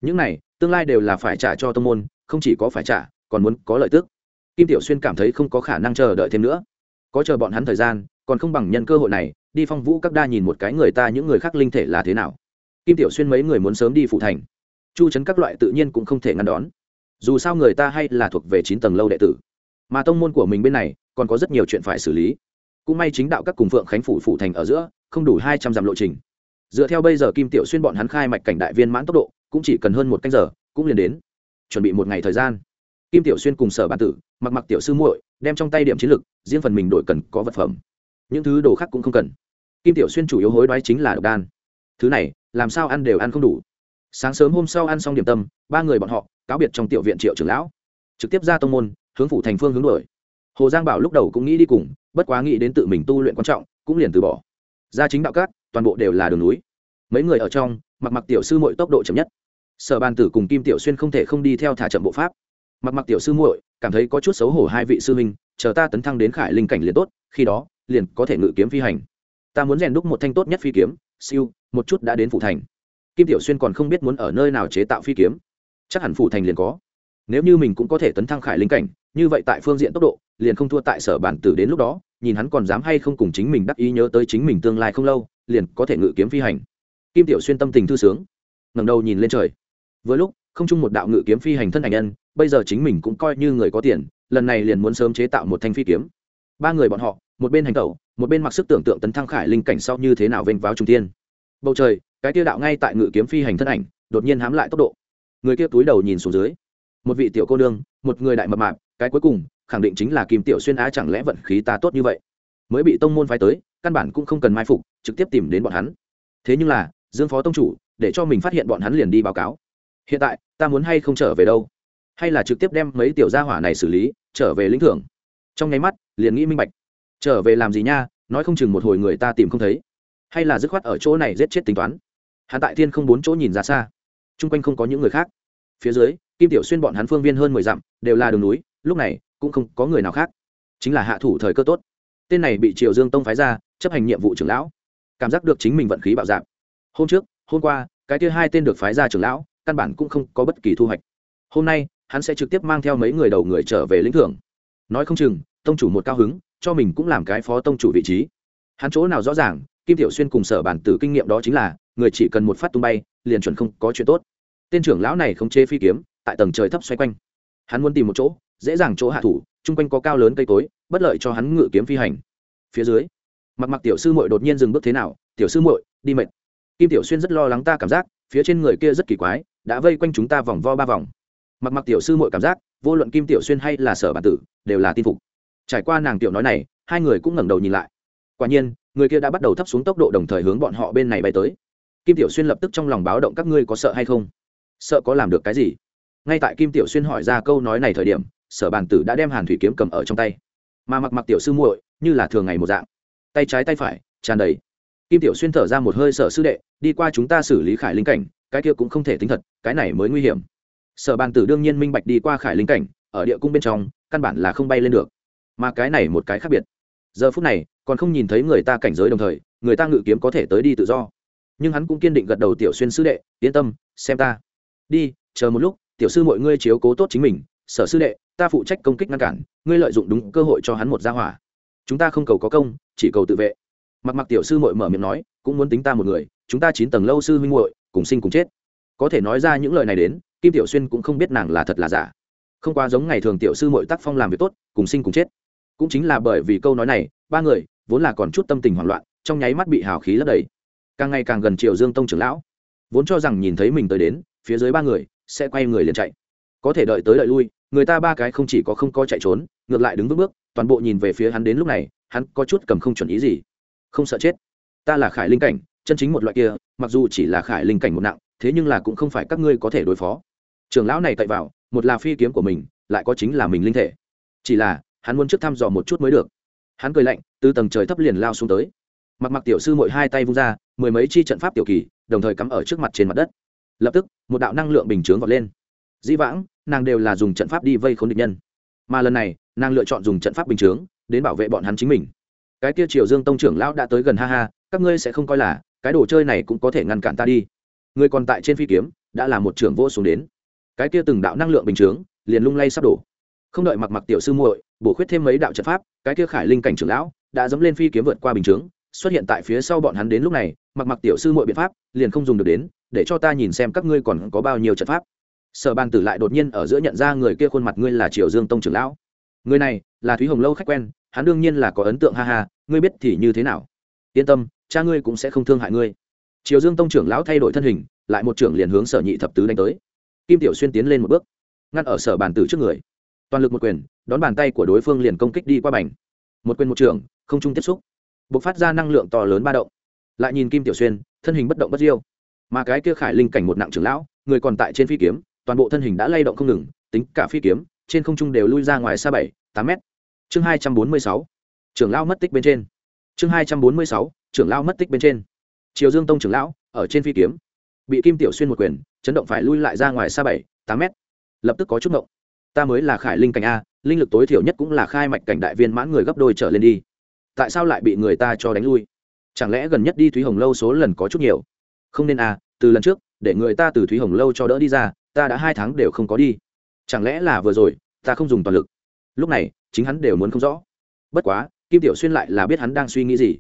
Những này, tương lai đều là phải trả cho tông môn, không chỉ có phải trả, còn muốn có lợi tức. Kim tiểu xuyên cảm thấy không có khả năng chờ đợi thêm nữa. Có chờ bọn hắn thời gian, còn không bằng nhân cơ hội này, đi phong vũ các đa nhìn một cái người ta những người khác linh thể là thế nào. Kim tiểu xuyên mấy người muốn sớm đi phụ thành. Chu chấn các loại tự nhiên cũng không thể ngăn đón. Dù sao người ta hay là thuộc về chín tầng lâu đệ tử. Mà tông môn của mình bên này, còn có rất nhiều chuyện phải xử lý. Cũng may chính đạo các cùng phượng khánh phủ phủ thành ở giữa, không đủ hai trăm dặm lộ trình dựa theo bây giờ kim tiểu xuyên bọn hắn khai mạch cảnh đại viên mãn tốc độ, cũng chỉ cần hơn một canh giờ, cũng liền đến. Chuẩn bị một ngày thời gian. Kim tiểu xuyên cùng sở bản tử, mặc mặc tiểu sư muội, đem trong tay điểm chiến lực, riêng phần mình đổi cần có vật phẩm. Những thứ đồ khác cũng không cần. Kim tiểu xuyên chủ yếu hối đoái chính là độc đan. Thứ này, làm sao ăn đều ăn không đủ. Sáng sớm hôm sau ăn xong điểm tâm, ba người bọn họ, cáo biệt trong tiểu viện triệu trưởng lão. Trực tiếp ra tông môn, hướng phủ thành phương hướng đổi hồ giang bảo lúc đầu cũng nghĩ đi cùng, bất quá nghĩ đến tự mình tu luyện quan trọng, cũng liền từ bỏ. Ra chính đạo cát toàn bộ đều là đường núi. Mấy người ở trong, mặc mặc tiểu sư muội tốc độ chậm nhất. Sở bàn tử cùng kim tiểu xuyên không thể không đi theo thả chậm bộ pháp. Mặc mặc tiểu sư muội, cảm thấy có chút xấu hổ hai vị sư huynh, chờ ta tấn thăng đến khải linh cảnh liền tốt, khi đó, liền có thể ngự kiếm phi hành. Ta muốn rèn đúc một thanh tốt nhất phi kiếm, siêu, một chút đã đến phủ thành. Kim tiểu xuyên còn không biết muốn ở nơi nào chế tạo phi kiếm. Chắc hẳn phủ thành liền có. Nếu như mình cũng có thể tấn thăng khải linh cảnh, như vậy tại phương diện tốc độ, liền không thua tại sở bản tử đến lúc đó nhìn hắn còn dám hay không cùng chính mình đắc ý nhớ tới chính mình tương lai không lâu, liền có thể ngự kiếm phi hành. Kim tiểu xuyên tâm tình thư sướng, ngẩng đầu nhìn lên trời. Với lúc, không chung một đạo ngự kiếm phi hành thân ảnh nhân, bây giờ chính mình cũng coi như người có tiền, lần này liền muốn sớm chế tạo một thanh phi kiếm. Ba người bọn họ, một bên hành tẩu, một bên mặc sức tưởng tượng tấn thăng khải linh cảnh sau như thế nào vênh váo trung tiên bầu trời, cái tiêu đạo ngay tại ngự kiếm phi hành thân ảnh, đột nhiên hám lại tốc độ. Người kia túi đầu nhìn xuống dưới. Một vị tiểu cô nương, một người đại mập mạp, cái cuối cùng khẳng định chính là kim tiểu xuyên á chẳng lẽ vận khí ta tốt như vậy? Mới bị tông môn phái tới, căn bản cũng không cần mai phục, trực tiếp tìm đến bọn hắn. Thế nhưng là, dương phó tông chủ, để cho mình phát hiện bọn hắn liền đi báo cáo. Hiện tại, ta muốn hay không trở về đâu? Hay là trực tiếp đem mấy tiểu gia hỏa này xử lý, trở về lĩnh thưởng? Trong nháy mắt, liền nghĩ minh bạch. Trở về làm gì nha? Nói không chừng một hồi người ta tìm không thấy. Hay là dứt khoát ở chỗ này giết chết tính toán? Hắn tại thiên không bốn chỗ nhìn ra xa. Chung quanh không có những người khác. Phía dưới, kim tiểu xuyên bọn hắn phương viên hơn mười dặm, đều là đường núi. Lúc này cũng không có người nào khác. Chính là hạ thủ thời cơ tốt. Tên này bị triều dương tông phái ra, chấp hành nhiệm vụ trưởng lão. Cảm giác được chính mình vận khí bạo dạp hôm trước, hôm qua, cái kia hai tên được phái ra trưởng lão, căn bản cũng không có bất kỳ thu hoạch. Hôm nay, hắn sẽ trực tiếp mang theo mấy người đầu người trở về lĩnh thưởng. Nói không chừng, tông chủ một cao hứng, cho mình cũng làm cái phó tông chủ vị trí. Hắn chỗ nào rõ ràng, kim tiểu xuyên cùng sở bản tử kinh nghiệm đó chính là, người chỉ cần một phát tung bay, liền chuẩn không có chuyện tốt. Tên trưởng lão này không chê phi kiếm, tại tầng trời thấp xoay quanh. Hắn muốn tìm một chỗ dễ dàng chỗ hạ thủ, chung quanh có cao lớn cây cối, bất lợi cho hắn ngự kiếm phi hành. Phía dưới, mặc mặc tiểu sư muội đột nhiên dừng bước thế nào? Tiểu sư muội, đi mệt. Kim tiểu xuyên rất lo lắng ta cảm giác, phía trên người kia rất kỳ quái, đã vây quanh chúng ta vòng vo ba vòng. Mặc mặc tiểu sư muội cảm giác, vô luận kim tiểu xuyên hay là sở bản tử, đều là tin phục. Trải qua nàng tiểu nói này, hai người cũng ngẩng đầu nhìn lại. Quả nhiên, người kia đã bắt đầu thấp xuống tốc độ đồng thời hướng bọn họ bên này bay tới. Kim tiểu xuyên lập tức trong lòng báo động, các ngươi có sợ hay không? Sợ có làm được cái gì? Ngay tại kim tiểu xuyên hỏi ra câu nói này thời điểm sở bàn tử đã đem hàn thủy kiếm cầm ở trong tay. Mà mặc mặc tiểu sư muội, như là thường ngày một dạng. Tay trái tay phải, tràn đầy. Kim tiểu xuyên thở ra một hơi, sở sư đệ, đi qua chúng ta xử lý khải linh cảnh, cái kia cũng không thể tính thật, cái này mới nguy hiểm. Sở bàn tử đương nhiên minh bạch đi qua khải linh cảnh, ở địa cung bên trong, căn bản là không bay lên được. Mà cái này một cái khác biệt. Giờ phút này, còn không nhìn thấy người ta cảnh giới đồng thời, người ta ngự kiếm có thể tới đi tự do. Nhưng hắn cũng kiên định gật đầu, tiểu xuyên sư đệ, yên tâm, xem ta. Đi, chờ một lúc, tiểu sư mọi ngươi chiếu cố tốt chính mình, sở sư đệ ta phụ trách công kích ngăn cản, ngươi lợi dụng đúng cơ hội cho hắn một gia hỏa. Chúng ta không cầu có công, chỉ cầu tự vệ. Mặc mặc tiểu sư mội mở miệng nói, cũng muốn tính ta một người, chúng ta chín tầng lâu sư huynh muội, cùng sinh cùng chết. Có thể nói ra những lời này đến, kim tiểu xuyên cũng không biết nàng là thật là giả. Không qua giống ngày thường tiểu sư mội tác phong làm việc tốt, cùng sinh cùng chết. Cũng chính là bởi vì câu nói này, ba người, vốn là còn chút tâm tình hoảng loạn, trong nháy mắt bị hào khí lấp đầy. Càng ngày càng gần triều dương tông trưởng lão. Vốn cho rằng nhìn thấy mình tới đến, phía dưới ba người, sẽ quay người liền chạy. Có thể đợi tới đợi lui người ta ba cái không chỉ có không có chạy trốn, ngược lại đứng vững bước, toàn bộ nhìn về phía hắn đến lúc này, hắn có chút cầm không chuẩn ý gì. Không sợ chết. Ta là khải linh cảnh, chân chính một loại kia, mặc dù chỉ là khải linh cảnh một nặng, thế nhưng là cũng không phải các ngươi có thể đối phó. Trưởng lão này cậy vào, một là phi kiếm của mình, lại có chính là mình linh thể. Chỉ là, hắn muốn trước thăm dò một chút mới được. Hắn cười lạnh, từ tầng trời thấp liền lao xuống tới. Mặc mặc tiểu sư mội hai tay vung ra, mười mấy chi trận pháp tiểu kỳ, đồng thời cắm ở trước mặt trên mặt đất. Lập tức, một đạo năng lượng bình chướng vọt lên. Dĩ vãng nàng đều là dùng trận pháp đi vây khốn địch nhân. Mà lần này, nàng lựa chọn dùng trận pháp bình chướng, đến bảo vệ bọn hắn chính mình. Cái kia triều dương tông trưởng lão đã tới gần ha ha, các ngươi sẽ không coi là, cái đồ chơi này cũng có thể ngăn cản ta đi. Người còn tại trên phi kiếm, đã là một trưởng vô xuống đến. Cái kia từng đạo năng lượng bình chướng, liền lung lay sắp đổ. Không đợi mặc mặc tiểu sư muội bổ khuyết thêm mấy đạo trận pháp, cái kia khải linh cảnh trưởng lão đã dẫm lên phi kiếm vượt qua bình chướng, xuất hiện tại phía sau bọn hắn đến lúc này, mặc mặc tiểu sư muội biện pháp liền không dùng được đến, để cho ta nhìn xem các ngươi còn có bao nhiêu trận pháp sở bàn tử lại đột nhiên ở giữa nhận ra người kia khuôn mặt ngươi là triều dương tông trưởng lão. Người này là thúy hồng lâu khách quen, hắn đương nhiên là có ấn tượng, ha ha, ngươi biết thì như thế nào? Yên tâm, cha ngươi cũng sẽ không thương hại ngươi. Triều dương tông trưởng lão thay đổi thân hình, lại một trưởng liền hướng sở nhị thập tứ đánh tới. Kim tiểu xuyên tiến lên một bước, ngăn ở sở bàn tử trước người. Toàn lực một quyền, đón bàn tay của đối phương liền công kích đi qua bành. Một quyền một trưởng, không chung tiếp xúc, bộc phát ra năng lượng to lớn ba động. Lại nhìn kim tiểu xuyên, thân hình bất động bất diêu. Mà cái kia khải linh cảnh một nặng trưởng lão, người còn tại trên phi kiếm toàn bộ thân hình đã lay động không ngừng, tính cả phi kiếm, trên không trung đều lui ra ngoài xa bảy, tám mét. Chương hai trăm bốn mươi sáu, trưởng lão mất tích bên trên. Chương hai trăm bốn mươi sáu, trưởng lão mất tích bên trên. Triều dương tông trưởng lão, ở trên phi kiếm. Bị kim tiểu xuyên một quyền, chấn động phải lui lại ra ngoài xa bảy, tám mét. Lập tức có chút ngộng. Ta mới là khải linh cảnh a, linh lực tối thiểu nhất cũng là khai mạch cảnh đại viên mãn người gấp đôi trở lên đi. Tại sao lại bị người ta cho đánh lui? Chẳng lẽ gần nhất đi thúy hồng lâu số lần có chút nhiều? Không nên a, từ lần trước, để người ta từ thúy hồng lâu cho đỡ đi ra ta đã hai tháng đều không có đi. Chẳng lẽ là vừa rồi, ta không dùng toàn lực? Lúc này, chính hắn đều muốn không rõ. Bất quá, kim tiểu xuyên lại là biết hắn đang suy nghĩ gì.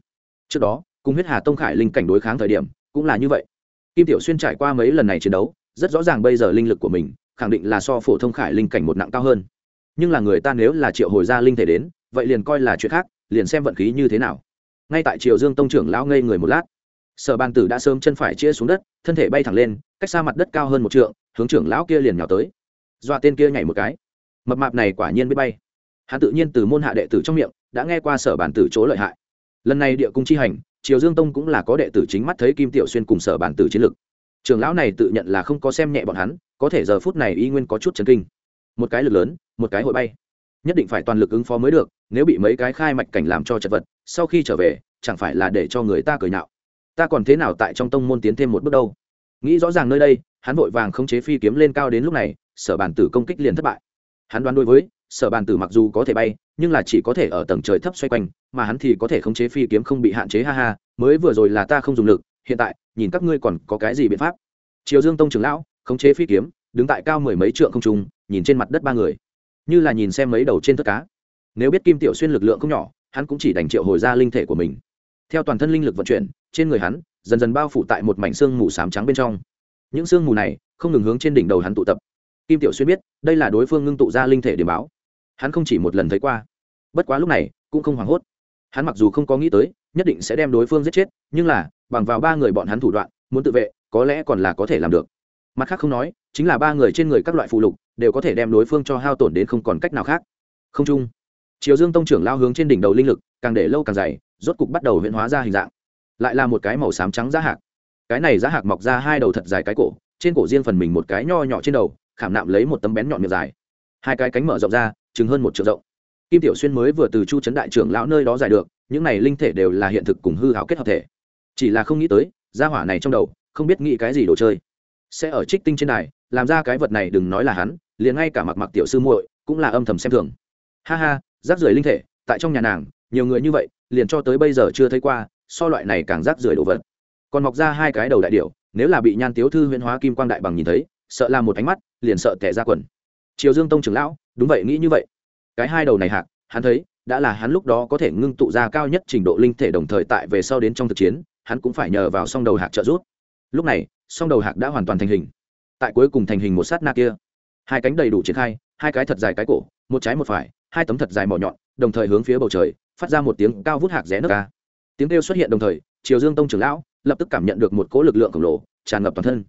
Trước đó, cùng huyết hà tông khải linh cảnh đối kháng thời điểm, cũng là như vậy. Kim tiểu xuyên trải qua mấy lần này chiến đấu, rất rõ ràng bây giờ linh lực của mình, khẳng định là so phổ thông khải linh cảnh một nặng cao hơn. Nhưng là người ta nếu là triệu hồi gia linh thể đến, vậy liền coi là chuyện khác, liền xem vận khí như thế nào. Ngay tại triều dương tông trưởng lão ngây người một lát, sở bàn tử đã sớm chân phải chia xuống đất, thân thể bay thẳng lên, cách xa mặt đất cao hơn một trượng hướng trưởng lão kia liền nhào tới. Dọa tên kia nhảy một cái. Mập mạp này quả nhiên biết bay. Hắn tự nhiên từ môn hạ đệ tử trong miệng, đã nghe qua sở bản tử chỗ lợi hại. Lần này địa cung chi hành, triều dương tông cũng là có đệ tử chính mắt thấy kim tiểu xuyên cùng sở bản tử chiến lực. Trường lão này tự nhận là không có xem nhẹ bọn hắn, có thể giờ phút này y nguyên có chút chấn kinh. Một cái lực lớn, một cái hội bay. Nhất định phải toàn lực ứng phó mới được, nếu bị mấy cái khai mạch cảnh làm cho chật vật, sau khi trở về, chẳng phải là để cho người ta cười nhạo. Ta còn thế nào tại trong tông môn tiến thêm một bước đâu? Nghĩ rõ ràng nơi đây hắn vội vàng khống chế phi kiếm lên cao đến lúc này, sở bàn tử công kích liền thất bại. Hắn đoán đối với, sở bàn tử mặc dù có thể bay, nhưng là chỉ có thể ở tầng trời thấp xoay quanh, mà hắn thì có thể khống chế phi kiếm không bị hạn chế, ha ha, mới vừa rồi là ta không dùng lực, hiện tại, nhìn các ngươi còn có cái gì biện pháp? Triều dương tông trưởng lão, khống chế phi kiếm, đứng tại cao mười mấy trượng không trung, nhìn trên mặt đất ba người. Như là nhìn xem mấy đầu trên tất cá. Nếu biết kim tiểu xuyên lực lượng không nhỏ, hắn cũng chỉ đành triệu hồi ra linh thể của mình. Theo toàn thân linh lực vận chuyển, trên người hắn, dần dần bao phủ tại một mảnh xương mù sám trắng bên trong những xương mù này không ngừng hướng trên đỉnh đầu hắn tụ tập. Kim tiểu xuyên biết, đây là đối phương ngưng tụ ra linh thể để báo. Hắn không chỉ một lần thấy qua, bất quá lúc này cũng không hoảng hốt. Hắn mặc dù không có nghĩ tới, nhất định sẽ đem đối phương giết chết, nhưng là, bằng vào ba người bọn hắn thủ đoạn, muốn tự vệ, có lẽ còn là có thể làm được. Mặt khác không nói, chính là ba người trên người các loại phụ lục đều có thể đem đối phương cho hao tổn đến không còn cách nào khác. Không chung, triều dương tông trưởng lao hướng trên đỉnh đầu linh lực, càng để lâu càng dày, rốt cục bắt đầu huyễn hóa ra hình dạng. Lại là một cái màu xám trắng giá hạc cái này giá hạc mọc ra hai đầu thật dài cái cổ trên cổ riêng phần mình một cái nho nhỏ trên đầu khảm nạm lấy một tấm bén nhọn miệng dài. Hai cái cánh mở rộng ra chừng hơn một triệu rộng. Kim tiểu xuyên mới vừa từ chu trấn đại trưởng lão nơi đó giải được những này linh thể đều là hiện thực cùng hư hảo kết hợp thể. Chỉ là không nghĩ tới gia hỏa này trong đầu không biết nghĩ cái gì đồ chơi. Sẽ ở trích tinh trên này, làm ra cái vật này đừng nói là hắn liền ngay cả mặc mặc tiểu sư muội cũng là âm thầm xem thường. Ha ha rác rưởi linh thể tại trong nhà nàng nhiều người như vậy liền cho tới bây giờ chưa thấy qua so loại này càng rác rưởi đồ vật còn mọc ra hai cái đầu đại điệu nếu là bị nhan tiếu thư huyễn hóa kim quang đại bằng nhìn thấy, sợ là một ánh mắt, liền sợ tẻ ra quần. Triều dương tông trưởng lão, đúng vậy, nghĩ như vậy. Cái hai đầu này hạc, hắn thấy, đã là hắn lúc đó có thể ngưng tụ ra cao nhất trình độ linh thể đồng thời tại về sau đến trong thực chiến, hắn cũng phải nhờ vào song đầu hạc trợ giúp. Lúc này, song đầu hạc đã hoàn toàn thành hình. Tại cuối cùng thành hình một sát na kia. Hai cánh đầy đủ triển khai, hai cái thật dài cái cổ, một trái một phải, hai tấm thật dài mỏ nhọn, đồng thời hướng phía bầu trời, phát ra một tiếng cao vút hạc rẽ nước ca tiếng kêu xuất hiện đồng thời, triều dương tông trưởng lão lập tức cảm nhận được một cỗ lực lượng khổng lồ tràn ngập toàn thân.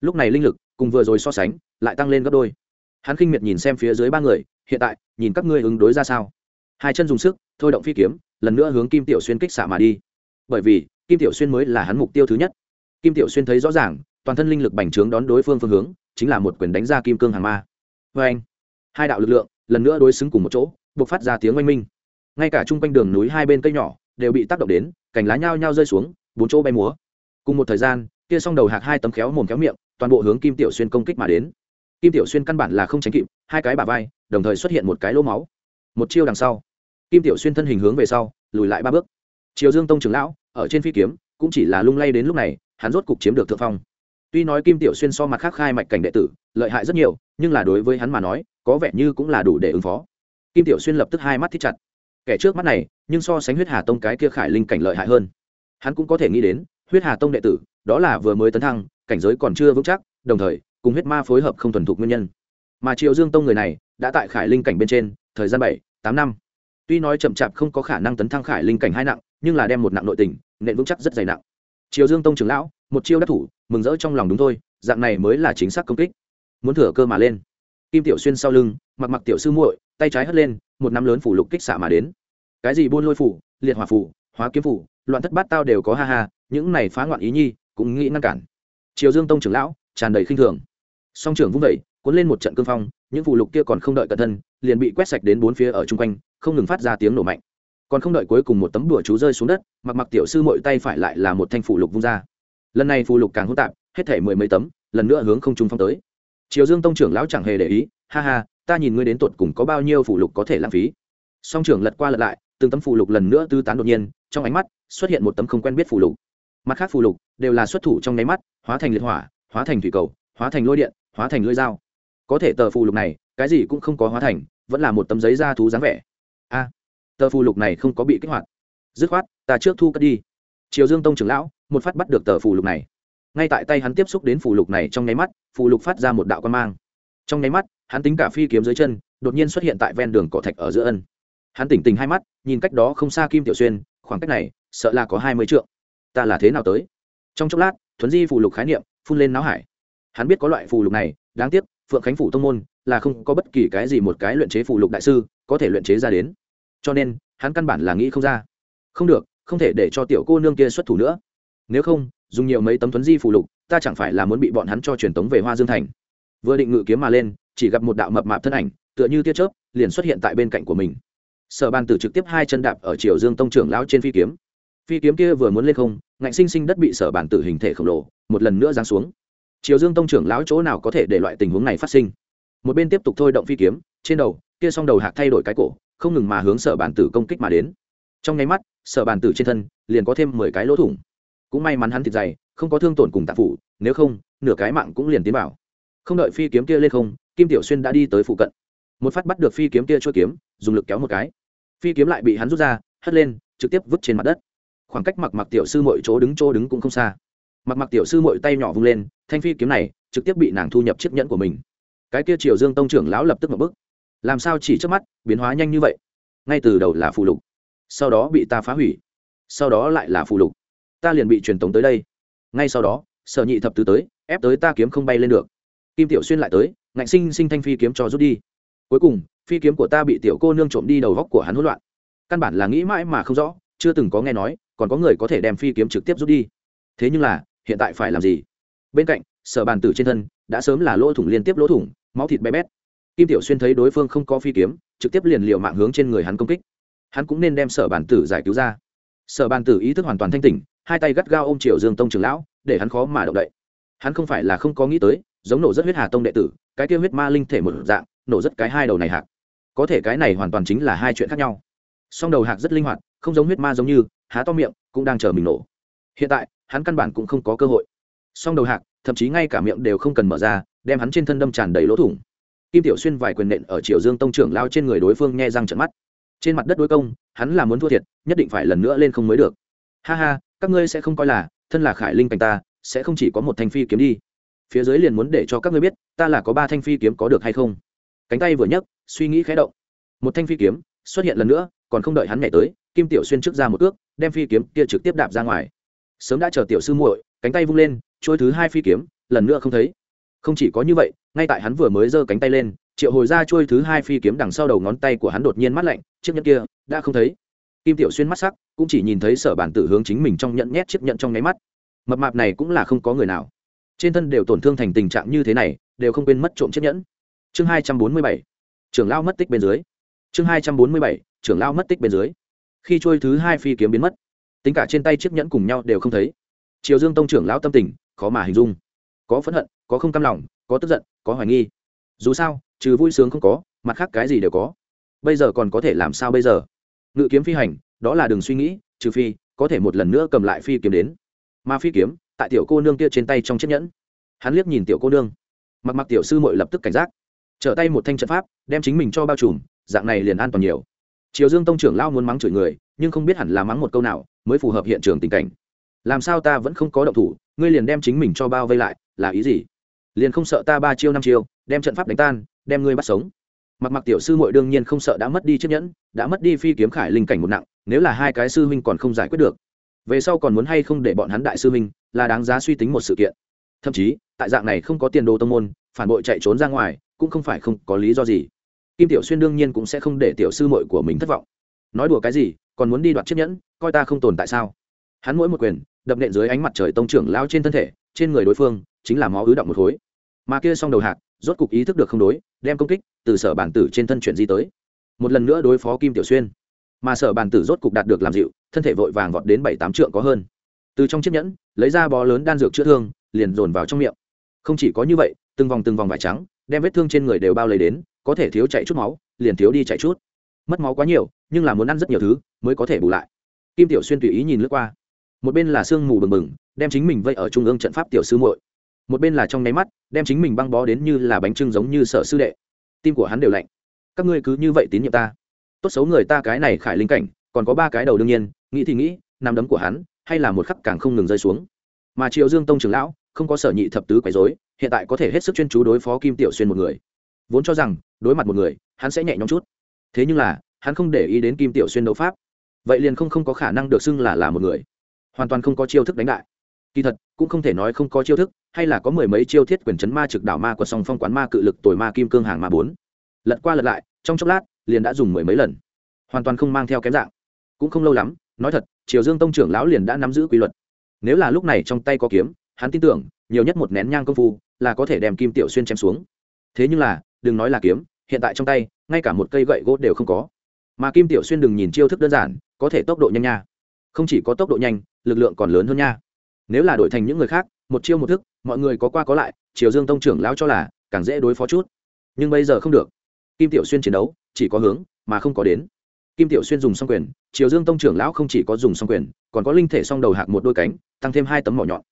Lúc này linh lực cùng vừa rồi so sánh lại tăng lên gấp đôi. Hắn khinh miệt nhìn xem phía dưới ba người, hiện tại, nhìn các ngươi ứng đối ra sao. Hai chân dùng sức, thôi động phi kiếm, lần nữa hướng kim tiểu xuyên kích xạ mà đi. Bởi vì, kim tiểu xuyên mới là hắn mục tiêu thứ nhất. Kim tiểu xuyên thấy rõ ràng, toàn thân linh lực bành trướng đón đối phương phương hướng, chính là một quyền đánh ra kim cương hàng ma. Vê anh hai đạo lực lượng, lần nữa đối xứng cùng một chỗ buộc phát ra tiếng oanh minh. Ngay cả chung quanh đường núi hai bên cây nhỏ, đều bị tác động đến, cành lá nhao nhao rơi xuống bốn chỗ bay múa. Cùng một thời gian, kia s đầu hạc hai tấm khéo mồm khéo miệng, toàn bộ hướng kim tiểu xuyên công kích mà đến. Kim tiểu xuyên căn bản là không tránh kịp, hai cái bả vai, đồng thời xuất hiện một cái lỗ máu. Một chiêu đằng sau, kim tiểu xuyên thân hình hướng về sau, lùi lại ba bước. Triều dương tông trưởng lão, ở trên phi kiếm, cũng chỉ là lung lay đến lúc này, hắn rốt cục chiếm được thượng phong. Tuy nói kim tiểu xuyên so mặt khác khai mạch cảnh đệ tử, lợi hại rất nhiều, nhưng là đối với hắn mà nói, có vẻ như cũng là đủ để ứng phó. Kim tiểu xuyên lập tức hai mắt thích chặt. Kẻ trước mắt này, nhưng so sánh huyết hà tông cái kia khải linh cảnh lợi hại hơn hắn cũng có thể nghĩ đến, huyết hà tông đệ tử, đó là vừa mới tấn thăng, cảnh giới còn chưa vững chắc, đồng thời, cùng huyết ma phối hợp không thuần thục nguyên nhân. Mà triệu dương tông người này, đã tại khải linh cảnh bên trên, thời gian bảy, tám năm. Tuy nói chậm chạp không có khả năng tấn thăng khải linh cảnh hai nặng, nhưng là đem một nặng nội tình, nện vững chắc rất dày nặng. Triệu dương tông trưởng lão, một chiêu đắc thủ, mừng rỡ trong lòng đúng thôi, dạng này mới là chính xác công kích. Muốn thừa cơ mà lên. Kim tiểu xuyên sau lưng, mặc mặc tiểu sư muội, tay trái hất lên, một nắm lớn phủ lục kích xạ mà đến. Cái gì buôn lôi phủ, liệt hỏa phủ, hóa kiếm phủ loạn thất bát tao đều có ha ha, những này phá ngoạn ý nhi, cũng nghĩ ngăn cản. Triều dương tông trưởng lão, tràn đầy khinh thường. Song trưởng vung vẩy cuốn lên một trận cương phong, những phù lục kia còn không đợi cẩn thân, liền bị quét sạch đến bốn phía ở chung quanh, không ngừng phát ra tiếng nổ mạnh. Còn không đợi cuối cùng một tấm đùa chú rơi xuống đất, mặc mặc tiểu sư mội tay phải lại là một thanh phù lục vung ra. Lần này phù lục càng hỗn tạp, hết thể mười mấy tấm, lần nữa hướng không trung phong tới. Triều dương tông trưởng lão chẳng hề để ý, ha ha, ta nhìn ngươi đến tột cùng có bao nhiêu phù lục có thể lãng phí. Song trưởng lật qua lật lại, từng tấm phù lục lần nữa tư tán đột nhiên trong ánh mắt xuất hiện một tấm không quen biết phù lục. Mặt khác phù lục đều là xuất thủ trong nháy mắt, hóa thành liệt hỏa, hóa thành thủy cầu, hóa thành lôi điện, hóa thành lưỡi dao. Có thể tờ phù lục này, cái gì cũng không có hóa thành, vẫn là một tấm giấy da thú dáng vẻ. A, tờ phù lục này không có bị kích hoạt. Dứt khoát, ta trước thu cất đi. Triều dương tông trưởng lão, một phát bắt được tờ phù lục này. Ngay tại tay hắn tiếp xúc đến phù lục này trong nháy mắt, phù lục phát ra một đạo quan mang. Trong nháy mắt, hắn tính cả phi kiếm dưới chân, đột nhiên xuất hiện tại ven đường cỏ thạch ở giữa ân. Hắn tỉnh tỉnh hai mắt, nhìn cách đó không xa kim tiểu xuyên khoảng cách này, sợ là có hai mươi trượng. Ta là thế nào tới? Trong chốc lát, thuấn di phù lục khái niệm phun lên Náo hải. Hắn biết có loại phù lục này, đáng tiếc, phượng khánh phủ tông môn là không có bất kỳ cái gì một cái luyện chế phù lục đại sư có thể luyện chế ra đến. Cho nên, hắn căn bản là nghĩ không ra. Không được, không thể để cho tiểu cô nương kia xuất thủ nữa. Nếu không, dùng nhiều mấy tấm thuấn di phù lục, ta chẳng phải là muốn bị bọn hắn cho truyền tống về hoa dương thành. Vừa định ngự kiếm mà lên, chỉ gặp một đạo mập mạp thân ảnh, tựa như tia chớp, liền xuất hiện tại bên cạnh của mình sở ban tử trực tiếp hai chân đạp ở triều dương tông trưởng lão trên phi kiếm. Phi kiếm kia vừa muốn lên không, ngạnh sinh sinh đất bị sở bản tử hình thể khổng lồ, một lần nữa giáng xuống. Triều dương tông trưởng lão chỗ nào có thể để loại tình huống này phát sinh? Một bên tiếp tục thôi động phi kiếm, trên đầu, kia s o n g đầu hạc thay đổi cái cổ, không ngừng mà hướng sở bản tử công kích mà đến. Trong nháy mắt, sở bản tử trên thân liền có thêm mười cái lỗ thủng. Cũng may mắn hắn thịt dày, không có thương tổn cùng tạp phủ nếu không, nửa cái mạng cũng liền tiến vào. Không đợi phi kiếm kia lên không, kim tiểu xuyên đã đi tới phụ cận một phát bắt được phi kiếm kia trôi kiếm, dùng lực kéo một cái. Phi kiếm lại bị hắn rút ra, hất lên, trực tiếp vứt trên mặt đất. Khoảng cách mặc mặc tiểu sư mọi chỗ đứng chỗ đứng cũng không xa. Mặc mặc tiểu sư mọi tay nhỏ vung lên, thanh phi kiếm này trực tiếp bị nàng thu nhập chiếc nhẫn của mình. Cái kia triều dương tông trưởng lão lập tức một bức làm sao chỉ trước mắt, biến hóa nhanh như vậy? Ngay từ đầu là phù lục, sau đó bị ta phá hủy, sau đó lại là phù lục. Ta liền bị truyền tống tới đây. Ngay sau đó, sở nhị thập tứ tới, ép tới ta kiếm không bay lên được. Kim tiểu xuyên lại tới, ngạnh sinh sinh thanh phi kiếm cho rút đi cuối cùng, phi kiếm của ta bị tiểu cô nương trộm đi đầu góc của hắn hỗn loạn. Căn bản là nghĩ mãi mà không rõ, chưa từng có nghe nói, còn có người có thể đem phi kiếm trực tiếp rút đi. Thế nhưng là, hiện tại phải làm gì? Bên cạnh, sở bàn tử trên thân đã sớm là lỗ thủng liên tiếp lỗ thủng, máu thịt bé bét. Kim tiểu xuyên thấy đối phương không có phi kiếm, trực tiếp liền liều mạng hướng trên người hắn công kích. Hắn cũng nên đem sở bàn tử giải cứu ra. Sở bàn tử ý thức hoàn toàn thanh tỉnh, hai tay gắt gao ôm triệu dương tông trường lão, để hắn khó mà động đậy. Hắn không phải là không có nghĩ tới, giống nổ rất huyết hà tông đệ tử, cái tiêu huyết ma linh thể một dạng nổ rất cái hai đầu này hạc. Có thể cái này hoàn toàn chính là hai chuyện khác nhau. Song đầu hạc rất linh hoạt, không giống huyết ma giống như, há to miệng, cũng đang chờ mình nổ. Hiện tại, hắn căn bản cũng không có cơ hội. Song đầu hạc, thậm chí ngay cả miệng đều không cần mở ra, đem hắn trên thân đâm tràn đầy lỗ thủng. Kim tiểu xuyên vài quyền nện ở triều dương tông trưởng lao trên người đối phương nghe răng trận mắt. Trên mặt đất đối công, hắn là muốn thua thiệt, nhất định phải lần nữa lên không mới được. Ha ha, các ngươi sẽ không coi là, thân là khải linh cảnh ta, sẽ không chỉ có một thanh phi kiếm đi. Phía dưới liền muốn để cho các ngươi biết, ta là có ba thanh phi kiếm có được hay không cánh tay vừa nhấc, suy nghĩ khé động. Một thanh phi kiếm xuất hiện lần nữa, còn không đợi hắn nhảy tới, kim tiểu xuyên trước ra một ước, đem phi kiếm kia trực tiếp đạp ra ngoài. Sớm đã chờ tiểu sư muội, cánh tay vung lên trôi thứ hai phi kiếm, lần nữa không thấy. Không chỉ có như vậy, ngay tại hắn vừa mới giơ cánh tay lên, triệu hồi ra trôi thứ hai phi kiếm đằng sau đầu ngón tay của hắn đột nhiên mắt lạnh, chiếc nhẫn kia đã không thấy. Kim tiểu xuyên mắt sắc, cũng chỉ nhìn thấy sở bản tử hướng chính mình trong nhẫn nhét chiếc nhẫn trong nháy mắt. Mập mạp này cũng là không có người nào. Trên thân đều tổn thương thành tình trạng như thế này, đều không quên mất trộm chiếc nhẫn chương hai trăm bốn mươi bảy, trưởng lao mất tích bên dưới. Chương hai trăm bốn mươi bảy, trưởng lao mất tích bên dưới. Khi trôi thứ hai phi kiếm biến mất, tính cả trên tay chiếc nhẫn cùng nhau đều không thấy. Triều dương tông trưởng lão tâm tình khó mà hình dung. Có phẫn hận, có không cam lòng, có tức giận, có hoài nghi. Dù sao, trừ vui sướng không có, mặt khác cái gì đều có. Bây giờ còn có thể làm sao bây giờ? Ngự kiếm phi hành, đó là đừng suy nghĩ, trừ phi có thể một lần nữa cầm lại phi kiếm đến. Mà phi kiếm, tại tiểu cô nương kia trên tay trong chiếc nhẫn. Hắn liếc nhìn tiểu cô nương. Mặc mặc tiểu sư mội lập tức cảnh giác trở tay một thanh trận pháp, đem chính mình cho bao trùm, dạng này liền an toàn nhiều. Triều dương tông trưởng lao muốn mắng chửi người, nhưng không biết hẳn là mắng một câu nào, mới phù hợp hiện trường tình cảnh. Làm sao ta vẫn không có động thủ, ngươi liền đem chính mình cho bao vây lại, là ý gì? Liền không sợ ta ba chiêu năm chiêu, đem trận pháp đánh tan, đem ngươi bắt sống. Mặc mặc tiểu sư mội đương nhiên không sợ đã mất đi chiếc nhẫn, đã mất đi phi kiếm khải linh cảnh một nặng, nếu là hai cái sư huynh còn không giải quyết được. Về sau còn muốn hay không để bọn hắn đại sư huynh, là đáng giá suy tính một sự kiện. Thậm chí, tại dạng này không có tiền đồ tông môn, phản bội chạy trốn ra ngoài cũng không phải không có lý do gì. Kim tiểu xuyên đương nhiên cũng sẽ không để tiểu sư mội của mình thất vọng. Nói đùa cái gì, còn muốn đi đoạt chiếc nhẫn, coi ta không tồn tại sao? Hắn mỗi một quyền, đập nện dưới ánh mặt trời tông trưởng lao trên thân thể, trên người đối phương, chính là máu ứ động một khối. Mà kia xong đầu hạt rốt cục ý thức được không đối, đem công kích từ sở bản tử trên thân chuyển di tới. Một lần nữa đối phó kim tiểu xuyên. Mà sở bản tử rốt cục đạt được làm dịu, thân thể vội vàng vọt đến bảy tám trượng có hơn. Từ trong chiếc nhẫn, lấy ra bó lớn đan dược chữa thương, liền dồn vào trong miệng. Không chỉ có như vậy, từng vòng từng vòng vải trắng đem vết thương trên người đều bao lấy đến, có thể thiếu chạy chút máu, liền thiếu đi chạy chút. Mất máu quá nhiều, nhưng là muốn ăn rất nhiều thứ, mới có thể bù lại. Kim tiểu xuyên tùy ý nhìn lướt qua. Một bên là sương mù bừng bừng, đem chính mình vây ở trung ương trận pháp tiểu sư muội. Một bên là trong nháy mắt, đem chính mình băng bó đến như là bánh trưng giống như sở sư đệ. Tim của hắn đều lạnh. Các ngươi cứ như vậy tín nhiệm ta. Tốt xấu người ta cái này khải linh cảnh, còn có ba cái đầu đương nhiên, nghĩ thì nghĩ nằm đấm của hắn, hay là một khắc càng không ngừng rơi xuống. Mà triệu dương tông trưởng lão, không có sở nhị thập tứ quấy dối hiện tại có thể hết sức chuyên chú đối phó kim tiểu xuyên một người. Vốn cho rằng, đối mặt một người, hắn sẽ nhẹ nhõm chút. Thế nhưng là, hắn không để ý đến kim tiểu xuyên đấu pháp. Vậy liền không không có khả năng được xưng là là một người. Hoàn toàn không có chiêu thức đánh đại kỳ thật, cũng không thể nói không có chiêu thức, hay là có mười mấy chiêu thiết quyền chấn ma trực đảo ma của song phong quán ma cự lực tồi ma kim cương hàng ma bốn. Lật qua lật lại, trong chốc lát, liền đã dùng mười mấy lần. Hoàn toàn không mang theo kém dạng. Cũng không lâu lắm, nói thật, triều dương tông trưởng lão liền đã nắm giữ quy luật. Nếu là lúc này trong tay có kiếm, hắn tin tưởng nhiều nhất một nén nhang công phu là có thể đem kim tiểu xuyên chém xuống. Thế nhưng là, đừng nói là kiếm, hiện tại trong tay, ngay cả một cây gậy gỗ đều không có. Mà kim tiểu xuyên đừng nhìn chiêu thức đơn giản, có thể tốc độ nhanh nha. Không chỉ có tốc độ nhanh, lực lượng còn lớn hơn nha. Nếu là đổi thành những người khác, một chiêu một thức, mọi người có qua có lại, triều dương tông trưởng lão cho là càng dễ đối phó chút. Nhưng bây giờ không được. Kim tiểu xuyên chiến đấu, chỉ có hướng, mà không có đến. Kim tiểu xuyên dùng song quyền, triều dương tông trưởng lão không chỉ có dùng song quyền, còn có linh thể song đầu hạc một đôi cánh, tăng thêm hai tấm mỏ nhọn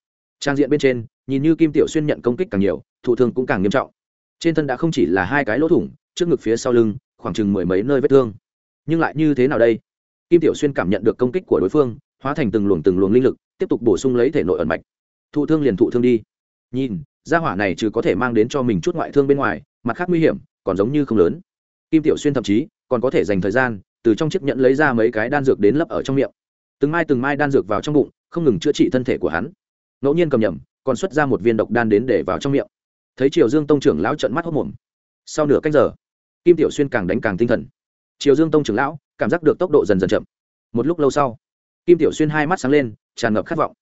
trang diện bên trên, nhìn như kim tiểu xuyên nhận công kích càng nhiều, thụ thương cũng càng nghiêm trọng. Trên thân đã không chỉ là hai cái lỗ thủng, trước ngực phía sau lưng, khoảng chừng mười mấy nơi vết thương. Nhưng lại như thế nào đây? Kim tiểu xuyên cảm nhận được công kích của đối phương, hóa thành từng luồng từng luồng linh lực, tiếp tục bổ sung lấy thể nội ẩn mạch. Thụ thương liền thụ thương đi. Nhìn, gia hỏa này trừ có thể mang đến cho mình chút ngoại thương bên ngoài, mặt khác nguy hiểm, còn giống như không lớn. Kim tiểu xuyên thậm chí, còn có thể dành thời gian, từ trong chiếc nhẫn lấy ra mấy cái đan dược đến lấp ở trong miệng. Từng mai từng mai đan dược vào trong bụng, không ngừng chữa trị thân thể của hắn ngẫu nhiên cầm nhầm, còn xuất ra một viên độc đan đến để vào trong miệng. Thấy triều dương tông trưởng lão trận mắt hốc mồm. Sau nửa cách giờ, kim tiểu xuyên càng đánh càng tinh thần. Triều dương tông trưởng lão cảm giác được tốc độ dần dần chậm. Một lúc lâu sau, kim tiểu xuyên hai mắt sáng lên, tràn ngập khát vọng.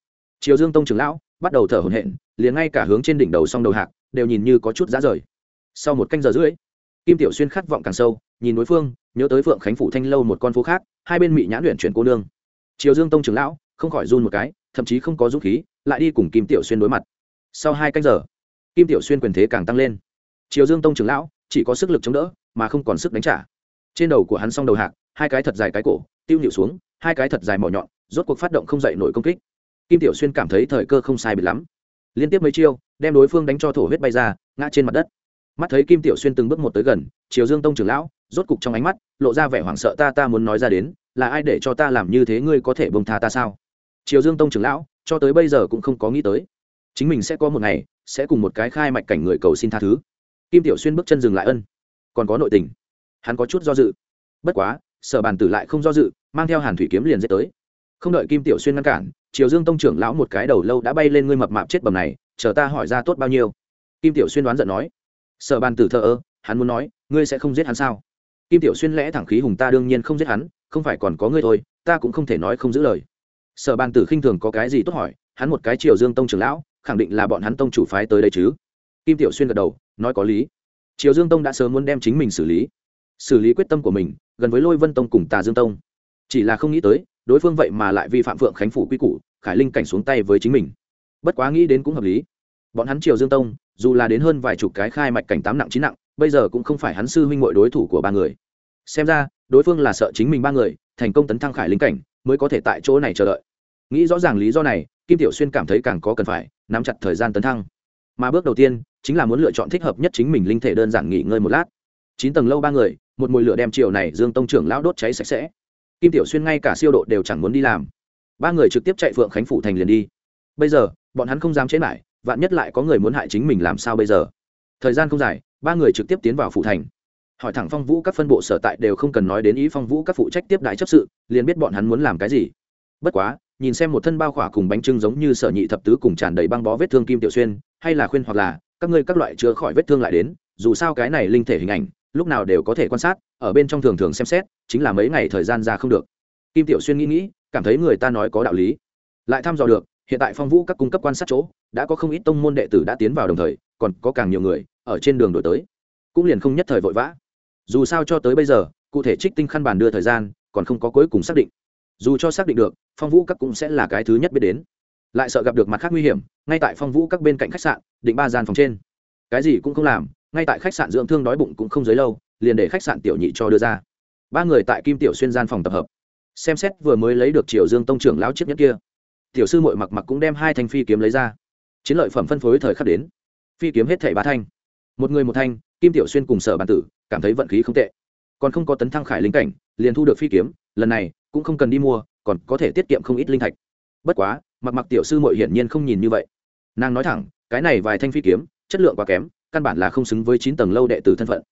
Triều dương tông trưởng lão bắt đầu thở hổn hển, liền ngay cả hướng trên đỉnh đầu song đầu hạc đều nhìn như có chút giá rời. Sau một canh giờ rưỡi, kim tiểu xuyên khát vọng càng sâu, nhìn đối phương, nhớ tới phượng khánh phủ thanh lâu một con phố khác, hai bên mỹ nhãn luyện chuyển cô nương. Triều dương tông trưởng lão không khỏi run một cái, thậm chí không có dũng khí lại đi cùng kim tiểu xuyên đối mặt. Sau hai canh giờ, kim tiểu xuyên quyền thế càng tăng lên. Triều dương tông trưởng lão chỉ có sức lực chống đỡ mà không còn sức đánh trả. Trên đầu của hắn s đầu hạc, hai cái thật dài cái cổ, tiêu nhịu xuống, hai cái thật dài mỏ nhọn, rốt cuộc phát động không dậy nổi công kích. Kim tiểu xuyên cảm thấy thời cơ không sai biệt lắm. Liên tiếp mấy chiêu, đem đối phương đánh cho thổ huyết bay ra, ngã trên mặt đất. Mắt thấy kim tiểu xuyên từng bước một tới gần, triều dương tông trưởng lão rốt cục trong ánh mắt lộ ra vẻ hoảng sợ, ta ta muốn nói ra đến, là ai để cho ta làm như thế, ngươi có thể bông tha ta sao? Triều dương tông trưởng lão cho tới bây giờ cũng không có nghĩ tới. Chính mình sẽ có một ngày, sẽ cùng một cái khai mạch cảnh người cầu xin tha thứ. Kim tiểu xuyên bước chân dừng lại ân. Còn có nội tình. Hắn có chút do dự. Bất quá, sở bàn tử lại không do dự, mang theo hàn thủy kiếm liền dết tới. Không đợi kim tiểu xuyên ngăn cản, triều dương tông trưởng lão một cái đầu lâu đã bay lên ngươi mập mạp chết bầm này, chờ ta hỏi ra tốt bao nhiêu. Kim tiểu xuyên đoán giận nói. Sở bàn tử thợ ơ, hắn muốn nói, ngươi sẽ không giết hắn sao? Kim tiểu xuyên lẽ thẳng khí hùng ta đương nhiên không giết hắn, không phải còn có ngươi thôi, ta cũng không thể nói không giữ lời sở bàn tử khinh thường có cái gì tốt hỏi, hắn một cái triều dương tông trưởng lão, khẳng định là bọn hắn tông chủ phái tới đây chứ. Kim tiểu xuyên gật đầu, nói có lý. Triều dương tông đã sớm muốn đem chính mình xử lý xử lý quyết tâm của mình, gần với lôi vân tông cùng tà dương tông. Chỉ là không nghĩ tới, đối phương vậy mà lại vi phạm phượng khánh phủ quy củ, khải linh cảnh xuống tay với chính mình. Bất quá nghĩ đến cũng hợp lý. Bọn hắn triều dương tông, dù là đến hơn vài chục cái khai mạch cảnh tám nặng chín nặng, bây giờ cũng không phải hắn sư huynh mọi đối thủ của ba người. Xem ra, đối phương là sợ chính mình ba người, thành công tấn thăng khải linh cảnh, mới có thể tại chỗ này chờ đợi nghĩ rõ ràng lý do này, kim tiểu xuyên cảm thấy càng có cần phải, nắm chặt thời gian tấn thăng. Mà bước đầu tiên, chính là muốn lựa chọn thích hợp nhất chính mình linh thể đơn giản nghỉ ngơi một lát. Chín tầng lâu ba người, một mùi lửa đem chiều này dương tông trưởng lão đốt cháy sạch sẽ. Kim tiểu xuyên ngay cả siêu độ đều chẳng muốn đi làm. Ba người trực tiếp chạy phượng khánh phủ thành liền đi. Bây giờ, bọn hắn không dám chế lại vạn nhất lại có người muốn hại chính mình làm sao bây giờ? Thời gian không dài, ba người trực tiếp tiến vào phủ thành. Hỏi thẳng phong vũ các phân bộ sở tại đều không cần nói đến ý phong vũ các phụ trách tiếp đại chấp sự, liền biết bọn hắn muốn làm cái gì bất quá, nhìn xem một thân bao khỏa cùng bánh trưng giống như sở nhị thập tứ cùng tràn đầy băng bó vết thương kim tiểu xuyên, hay là khuyên hoặc là, các ngươi các loại chữa khỏi vết thương lại đến, dù sao cái này linh thể hình ảnh, lúc nào đều có thể quan sát, ở bên trong thường thường xem xét, chính là mấy ngày thời gian ra không được. Kim tiểu xuyên nghĩ nghĩ, cảm thấy người ta nói có đạo lý. Lại thăm dò được, hiện tại phong vũ các cung cấp quan sát chỗ, đã có không ít tông môn đệ tử đã tiến vào đồng thời, còn có càng nhiều người, ở trên đường đổi tới. Cũng liền không nhất thời vội vã. Dù sao cho tới bây giờ, cụ thể trích tinh khăn bàn đưa thời gian, còn không có cuối cùng xác định dù cho xác định được, phong vũ các cũng sẽ là cái thứ nhất biết đến. Lại sợ gặp được mặt khác nguy hiểm, ngay tại phong vũ các bên cạnh khách sạn, định ba gian phòng trên. Cái gì cũng không làm, ngay tại khách sạn dưỡng thương đói bụng cũng không dưới lâu, liền để khách sạn tiểu nhị cho đưa ra. Ba người tại kim tiểu xuyên gian phòng tập hợp. Xem xét vừa mới lấy được triều dương tông trưởng lão chiếc nhất kia, tiểu sư mội mặc mặc cũng đem hai thanh phi kiếm lấy ra. Chiến lợi phẩm phân phối thời khắc đến. Phi kiếm hết thảy ba thanh. Một người một thanh, kim tiểu xuyên cùng sở bản tử, cảm thấy vận khí không tệ. Còn không có tấn thăng khải linh cảnh, liền thu được phi kiếm, lần này cũng không cần đi mua còn có thể tiết kiệm không ít linh thạch. Bất quá mặc mặc tiểu sư mội hiển nhiên không nhìn như vậy. Nàng nói thẳng cái này vài thanh phi kiếm chất lượng quá kém căn bản là không xứng với chín tầng lâu đệ tử thân phận.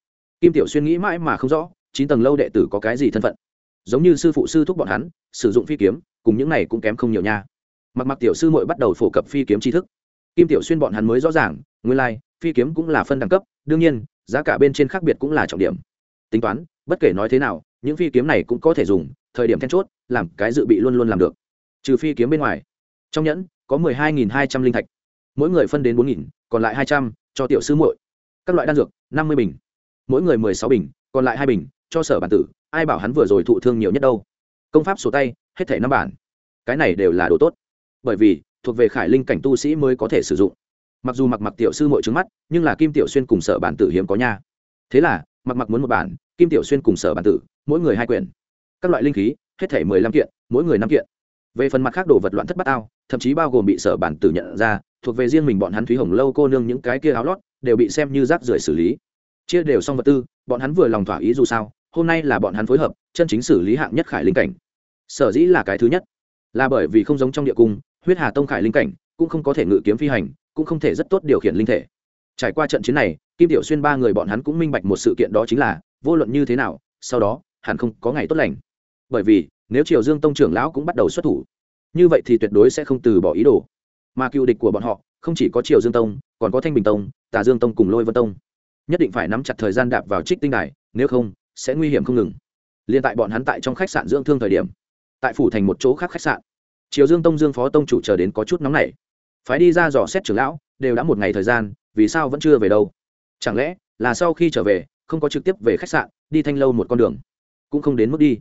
Kim tiểu xuyên nghĩ mãi mà không rõ chín tầng lâu đệ tử có cái gì thân phận. Giống như sư phụ sư thúc bọn hắn sử dụng phi kiếm cùng những này cũng kém không nhiều nha. Mặc mặc tiểu sư mội bắt đầu phổ cập phi kiếm tri thức. Kim tiểu xuyên bọn hắn mới rõ ràng nguyên lai、like, phi kiếm cũng là phân đẳng cấp đương nhiên giá cả bên trên khác biệt cũng là trọng điểm. Tính toán bất kể nói thế nào những phi kiếm này cũng có thể dùng thời điểm then chốt, làm cái dự bị luôn luôn làm được. Trừ phi kiếm bên ngoài. Trong nhẫn, có mười hai nghìn hai trăm linh thạch. Mỗi người phân đến bốn nghìn, còn lại hai trăm cho tiểu sư muội. Các loại đan dược, năm mươi bình. Mỗi người mười sáu bình, còn lại hai bình, cho sở bản tử, ai bảo hắn vừa rồi thụ thương nhiều nhất đâu. Công pháp sổ tay, hết thể năm bản. Cái này đều là đồ tốt. Bởi vì, thuộc về khải linh cảnh tu sĩ mới có thể sử dụng. Mặc dù mặc mặc tiểu sư mội trứng mắt, nhưng là kim tiểu xuyên cùng sở bản tử hiếm có nha. Thế là, mặc mặc muốn một bản, kim tiểu xuyên cùng sở bản tử, mỗi người hai quyển các loại linh khí, hết thể mười lăm kiện, mỗi người năm kiện. Về phần mặt khác đồ vật loạn thất bát ao, thậm chí bao gồm bị sở bản tử nhận ra, thuộc về riêng mình bọn hắn thúy hồng lâu cô nương những cái kia áo lót, đều bị xem như rác rưởi xử lý. Chia đều xong vật tư, bọn hắn vừa lòng thỏa ý dù sao, hôm nay là bọn hắn phối hợp, chân chính xử lý hạng nhất khải linh cảnh. Sở dĩ là cái thứ nhất, là bởi vì không giống trong địa cung, huyết hà tông khải linh cảnh, cũng không có thể ngự kiếm phi hành, cũng không thể rất tốt điều khiển linh thể. Trải qua trận chiến này, kim tiểu xuyên ba người bọn hắn cũng minh bạch một sự kiện đó chính là, vô luận như thế nào, sau đó hắn không có ngày tốt lành bởi vì, nếu triều dương tông trưởng lão cũng bắt đầu xuất thủ, như vậy thì tuyệt đối sẽ không từ bỏ ý đồ. Mà cựu địch của bọn họ, không chỉ có triều dương tông, còn có thanh bình tông, tà dương tông cùng lôi vân tông. Nhất định phải nắm chặt thời gian đạp vào trích tinh đài, nếu không, sẽ nguy hiểm không ngừng. Liền tại bọn hắn tại trong khách sạn dưỡng thương thời điểm, tại phủ thành một chỗ khác khách sạn, triều dương tông dương phó tông chủ chờ đến có chút nóng nảy. Phái đi ra dò xét trưởng lão, đều đã một ngày thời gian, vì sao vẫn chưa về đâu? Chẳng lẽ là sau khi trở về, không có trực tiếp về khách sạn, đi thanh lâu một con đường, cũng không đến mức đi?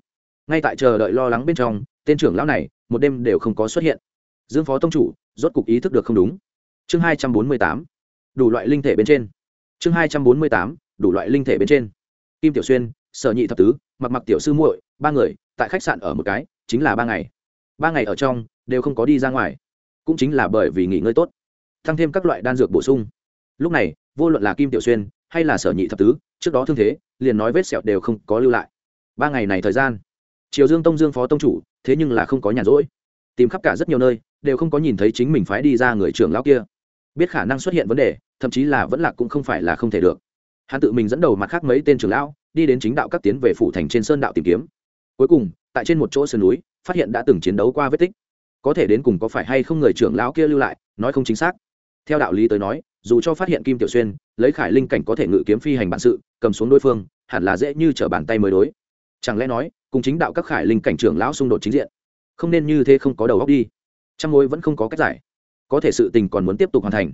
Ngay tại chờ đợi lo lắng bên trong, tên trưởng lão này, một đêm đều không có xuất hiện. Dương phó tông chủ, rốt cục ý thức được không đúng. Chương hai trăm bốn mươi tám, đủ loại linh thể bên trên. Chương hai trăm bốn mươi tám, đủ loại linh thể bên trên. Kim tiểu xuyên, sở nhị thập tứ, mặc mặc tiểu sư muội, ba người, tại khách sạn ở một cái, chính là ba ngày. Ba ngày ở trong, đều không có đi ra ngoài. Cũng chính là bởi vì nghỉ ngơi tốt, tăng thêm các loại đan dược bổ sung. Lúc này, vô luận là kim tiểu xuyên hay là sở nhị thập tứ, trước đó thương thế, liền nói vết sẹo đều không có lưu lại. Ba ngày này thời gian triều dương tông dương phó tông chủ, thế nhưng là không có nhàn rỗi. Tìm khắp cả rất nhiều nơi, đều không có nhìn thấy chính mình phái đi ra người trưởng lão kia. Biết khả năng xuất hiện vấn đề, thậm chí là vẫn lạc cũng không phải là không thể được. Hắn tự mình dẫn đầu mặt khác mấy tên trưởng lão, đi đến chính đạo các tiến về phủ thành trên sơn đạo tìm kiếm. Cuối cùng, tại trên một chỗ sườn núi, phát hiện đã từng chiến đấu qua vết tích. Có thể đến cùng có phải hay không người trưởng lão kia lưu lại, nói không chính xác. Theo đạo lý tới nói, dù cho phát hiện kim tiểu xuyên, lấy khải linh cảnh có thể ngự kiếm phi hành bản sự, cầm xuống đối phương, hẳn là dễ như t r ở bàn tay mới đối. Chẳng lẽ nói cùng chính đạo các khải linh cảnh trưởng lão xung đột chính diện. Không nên như thế không có đầu óc đi. Trăm mối vẫn không có cách giải. Có thể sự tình còn muốn tiếp tục hoàn thành.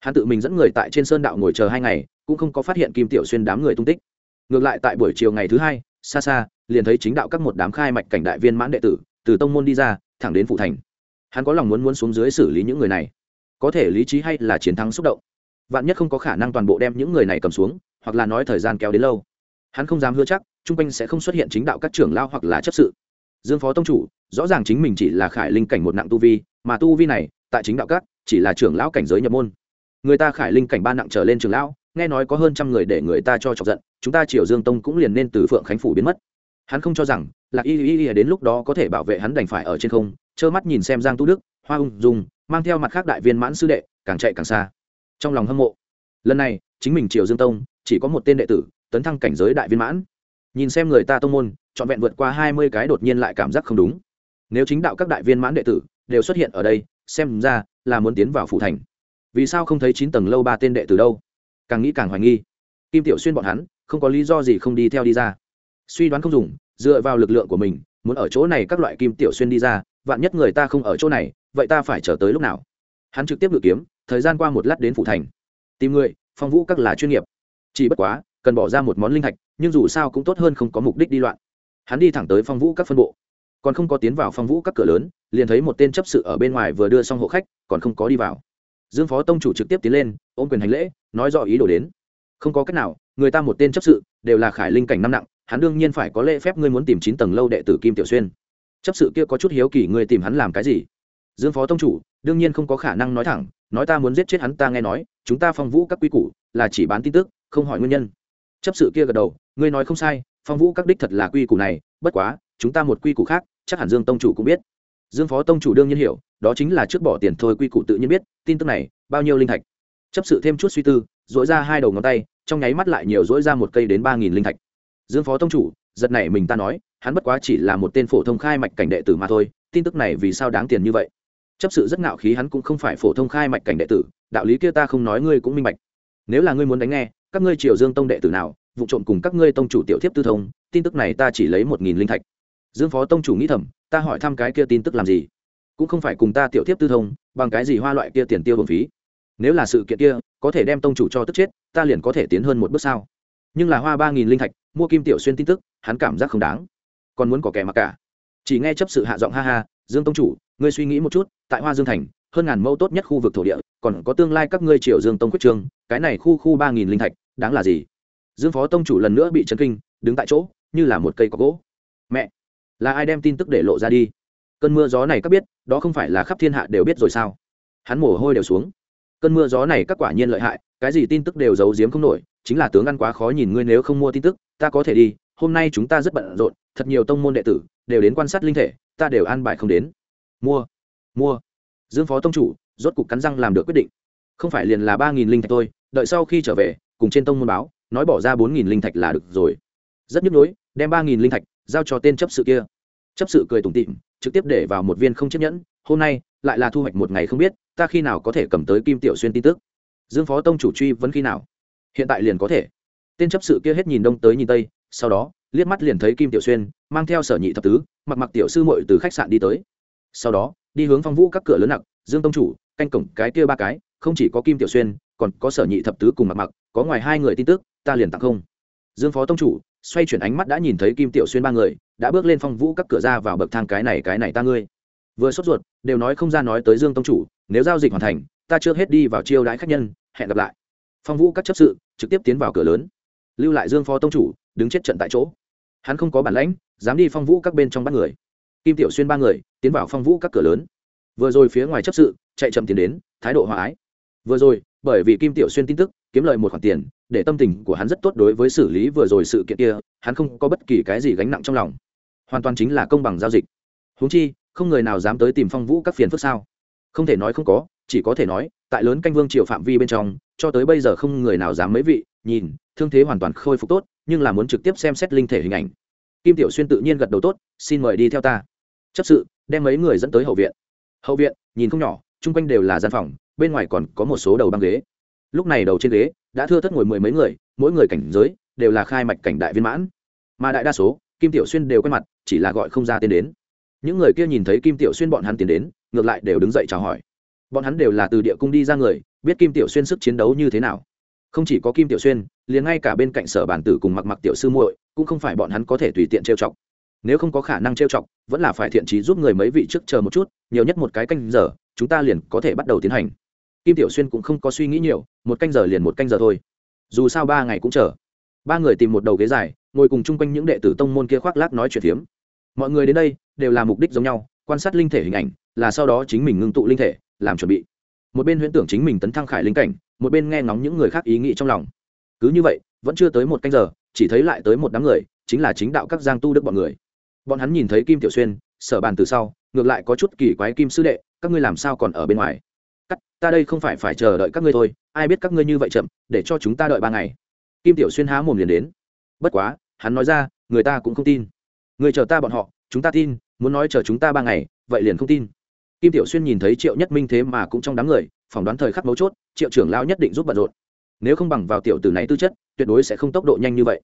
Hắn tự mình dẫn người tại trên sơn đạo ngồi chờ hai ngày, cũng không có phát hiện kim tiểu xuyên đám người tung tích. Ngược lại tại buổi chiều ngày thứ hai, xa xa, liền thấy chính đạo các một đám khai mạch cảnh đại viên mãn đệ tử, từ tông môn đi ra, thẳng đến phụ thành. Hắn có lòng muốn muốn xuống dưới xử lý những người này. Có thể lý trí hay là chiến thắng xúc động. Vạn nhất không có khả năng toàn bộ đem những người này cầm xuống, hoặc là nói thời gian kéo đến lâu. Hắn không dám hứa chắc chung quanh sẽ không xuất hiện chính đạo các trưởng lao hoặc là chấp sự. Dương phó tông chủ, rõ ràng chính mình chỉ là khải linh cảnh một nặng tu vi, mà tu vi này, tại chính đạo các, chỉ là trưởng lão cảnh giới nhập môn. Người ta khải linh cảnh ba nặng trở lên trưởng lão, nghe nói có hơn trăm người để người ta cho chọc giận, chúng ta triều dương tông cũng liền nên từ phượng khánh phủ biến mất. Hắn không cho rằng lạc y y y đến lúc đó có thể bảo vệ hắn đành phải ở trên không, trơ mắt nhìn xem giang tu đức, hoa ung Dung, mang theo mặt khác đại viên mãn sư đệ, càng chạy càng xa. Trong lòng hâm mộ, lần này, chính mình triều dương tông, chỉ có một tên đệ tử, tấn thăng cảnh giới đại viên mãn nhìn xem người ta tông môn, trọn vẹn vượt qua hai mươi cái đột nhiên lại cảm giác không đúng. Nếu chính đạo các đại viên mãn đệ tử đều xuất hiện ở đây, xem ra là muốn tiến vào phủ thành. Vì sao không thấy chín tầng lâu ba tên đệ tử đâu? Càng nghĩ càng hoài nghi. Kim tiểu xuyên bọn hắn, không có lý do gì không đi theo đi ra. Suy đoán không dùng, dựa vào lực lượng của mình, muốn ở chỗ này các loại kim tiểu xuyên đi ra, vạn nhất người ta không ở chỗ này, vậy ta phải chờ tới lúc nào? Hắn trực tiếp ngự kiếm, thời gian qua một lát đến phủ thành. Tìm người, phong vũ các là chuyên nghiệp. Chỉ bất quá cần bỏ ra một món linh thạch, nhưng dù sao cũng tốt hơn không có mục đích đi loạn. Hắn đi thẳng tới phong vũ các phân bộ. Còn không có tiến vào phong vũ các cửa lớn, liền thấy một tên chấp sự ở bên ngoài vừa đưa xong hộ khách, còn không có đi vào. Dương phó tông chủ trực tiếp tiến lên, ôm quyền hành lễ, nói rõ ý đồ đến. Không có cách nào, người ta một tên chấp sự, đều là khải linh cảnh năm nặng, hắn đương nhiên phải có lễ phép ngươi muốn tìm chín tầng lâu đệ tử kim tiểu xuyên. Chấp sự kia có chút hiếu kỳ ngươi tìm hắn làm cái gì? Dương phó tông chủ, đương nhiên không có khả năng nói thẳng, nói ta muốn giết chết hắn ta nghe nói, chúng ta phong vũ các quy củ là chỉ bán tin tức, không hỏi nguyên nhân chấp sự kia gật đầu, ngươi nói không sai, phong vũ các đích thật là quy củ này, bất quá, chúng ta một quy củ khác, chắc hẳn dương tông chủ cũng biết. Dương phó tông chủ đương nhiên hiểu, đó chính là trước bỏ tiền thôi quy củ tự nhiên biết, tin tức này, bao nhiêu linh thạch. Chấp sự thêm chút suy tư dỗi ra hai đầu ngón tay, trong nháy mắt lại nhiều dỗi ra một cây đến ba nghìn linh thạch. Dương phó tông chủ, giật này mình ta nói, hắn bất quá chỉ là một tên phổ thông khai mạch cảnh đệ tử mà thôi, tin tức này vì sao đáng tiền như vậy? Chấp sự rất ngạo khí, hắn cũng không phải phổ thông khai mạch cảnh đệ tử, đạo lý kia ta không nói, ngươi cũng minh bạch. Nếu là ngươi muốn đánh nghe các ngươi triều dương tông đệ tử nào, vụ trộm cùng các ngươi tông chủ tiểu thiếp tư thông, tin tức này ta chỉ lấy một nghìn linh thạch. Dương phó tông chủ nghĩ thầm, ta hỏi thăm cái kia tin tức làm gì? Cũng không phải cùng ta tiểu thiếp tư thông, bằng cái gì hoa loại kia tiền tiêu hồn phí. Nếu là sự kiện kia, có thể đem tông chủ cho tức chết, ta liền có thể tiến hơn một bước sao? Nhưng là hoa ba nghìn linh thạch, mua kim tiểu xuyên tin tức, hắn cảm giác không đáng. Còn muốn có kẻ mặc cả. Chỉ nghe chấp sự hạ giọng ha ha, dương tông chủ, ngươi suy nghĩ một chút, tại hoa dương thành, hơn ngàn mẫu tốt nhất khu vực thổ địa, còn có tương lai các ngươi triều dương tông quyết trương cái này khu khu ba nghìn linh thạch đáng là gì? Dương phó tông chủ lần nữa bị chấn kinh, đứng tại chỗ, như là một cây có gỗ. Mẹ, là ai đem tin tức để lộ ra đi? Cơn mưa gió này các biết, đó không phải là khắp thiên hạ đều biết rồi sao? Hắn mồ hôi đều xuống. Cơn mưa gió này các quả nhiên lợi hại, cái gì tin tức đều giấu giếm không nổi, chính là tướng ăn quá khó nhìn ngươi nếu không mua tin tức, ta có thể đi, hôm nay chúng ta rất bận rộn, thật nhiều tông môn đệ tử, đều đến quan sát linh thể, ta đều an bài không đến. Mua mua. Dương phó tông chủ, rốt cục cắn răng làm được quyết định. Không phải liền là ba nghìn linh thạch thôi, đợi sau khi trở về cùng trên tông môn báo, nói bỏ ra bốn nghìn linh thạch là được rồi. Rất nhức nhối, đem ba nghìn linh thạch giao cho tên chấp sự kia. Chấp sự cười tủm tịm trực tiếp để vào một viên không chiếc nhẫn, hôm nay, lại là thu hoạch một ngày không biết, ta khi nào có thể cầm tới kim tiểu xuyên tin tức? Dương phó tông chủ truy vấn khi nào? Hiện tại liền có thể. Tên chấp sự kia hết nhìn đông tới nhìn tây, sau đó, liếc mắt liền thấy kim tiểu xuyên, mang theo sở nhị thập tứ, mặc mặc tiểu sư mội từ khách sạn đi tới. Sau đó, đi hướng phong vũ các cửa lớn nặng, dương tông chủ, canh cổng cái kia ba cái, không chỉ có kim tiểu xuyên, còn có sở nhị thập tứ cùng mặc mặc có ngoài hai người tin tức, ta liền tặng không. Dương phó tông chủ, xoay chuyển ánh mắt đã nhìn thấy kim tiểu xuyên ba người, đã bước lên phong vũ các cửa ra vào bậc thang cái này cái này ta ngươi. Vừa sốt ruột, đều nói không ra nói tới dương tông chủ, nếu giao dịch hoàn thành, ta chưa hết đi vào chiêu đãi khách nhân, hẹn gặp lại. Phong vũ các chấp sự, trực tiếp tiến vào cửa lớn. Lưu lại dương phó tông chủ, đứng chết trận tại chỗ. Hắn không có bản lãnh, dám đi phong vũ các bên trong bắt người. Kim tiểu xuyên ba người, tiến vào phong vũ các cửa lớn. Vừa rồi phía ngoài chấp sự, chạy chậm tiến đến, thái độ hòa ái. Vừa rồi, bởi vì kim tiểu xuyên tin tức kiếm lời một khoản tiền, để tâm tình của hắn rất tốt đối với xử lý vừa rồi sự kiện kia, hắn không có bất kỳ cái gì gánh nặng trong lòng. Hoàn toàn chính là công bằng giao dịch. Huống chi, không người nào dám tới tìm phong vũ các phiền phức sao? Không thể nói không có, chỉ có thể nói, tại lớn canh vương triều phạm vi bên trong, cho tới bây giờ không người nào dám mấy vị, nhìn, thương thế hoàn toàn khôi phục tốt, nhưng là muốn trực tiếp xem xét linh thể hình ảnh. Kim tiểu xuyên tự nhiên gật đầu tốt, xin mời đi theo ta. Chấp sự, đem mấy người dẫn tới hậu viện. Hậu viện, nhìn không nhỏ, chung quanh đều là gian phòng, bên ngoài còn có một số đầu băng ghế lúc này đầu trên ghế đã thưa thất ngồi mười mấy người, mỗi người cảnh giới đều là khai mạch cảnh đại viên mãn. Mà đại đa số, kim tiểu xuyên đều quen mặt, chỉ là gọi không ra tên đến. Những người kia nhìn thấy kim tiểu xuyên bọn hắn tiến đến, ngược lại đều đứng dậy chào hỏi. Bọn hắn đều là từ địa cung đi ra người, biết kim tiểu xuyên sức chiến đấu như thế nào. Không chỉ có kim tiểu xuyên, liền ngay cả bên cạnh sở bản tử cùng mặc mặc tiểu sư muội cũng không phải bọn hắn có thể tùy tiện trêu chọc. Nếu không có khả năng trêu chọc, vẫn là phải thiện trí giúp người mấy vị trước chờ một chút, nhiều nhất một cái canh giờ, chúng ta liền có thể bắt đầu tiến hành kim tiểu xuyên cũng không có suy nghĩ nhiều, một canh giờ liền một canh giờ thôi. Dù sao ba ngày cũng chờ. Ba người tìm một đầu ghế dài, ngồi cùng chung quanh những đệ tử tông môn kia khoác lác nói chuyện phiếm. Mọi người đến đây, đều là mục đích giống nhau, quan sát linh thể hình ảnh, là sau đó chính mình ngưng tụ linh thể, làm chuẩn bị. Một bên huyễn tưởng chính mình tấn thăng khải linh cảnh, một bên nghe ngóng những người khác ý nghĩ trong lòng. Cứ như vậy, vẫn chưa tới một canh giờ, chỉ thấy lại tới một đám người, chính là chính đạo các giang tu đức bọn người. Bọn hắn nhìn thấy kim tiểu xuyên, sở bàn từ sau, ngược lại có chút kỳ quái kim sư đệ, các ngươi làm sao còn ở bên ngoài? Cắt, ta đây không phải phải chờ đợi các ngươi thôi, ai biết các ngươi như vậy chậm, để cho chúng ta đợi ba ngày. Kim tiểu xuyên há mồm liền đến. Bất quá, hắn nói ra, người ta cũng không tin. Người chờ ta bọn họ, chúng ta tin, muốn nói chờ chúng ta ba ngày, vậy liền không tin. Kim tiểu xuyên nhìn thấy triệu nhất minh thế mà cũng trong đám người, phỏng đoán thời khắc mấu chốt, triệu trưởng lao nhất định giúp bận rộn. Nếu không bằng vào tiểu tử này tư chất, tuyệt đối sẽ không tốc độ nhanh như vậy.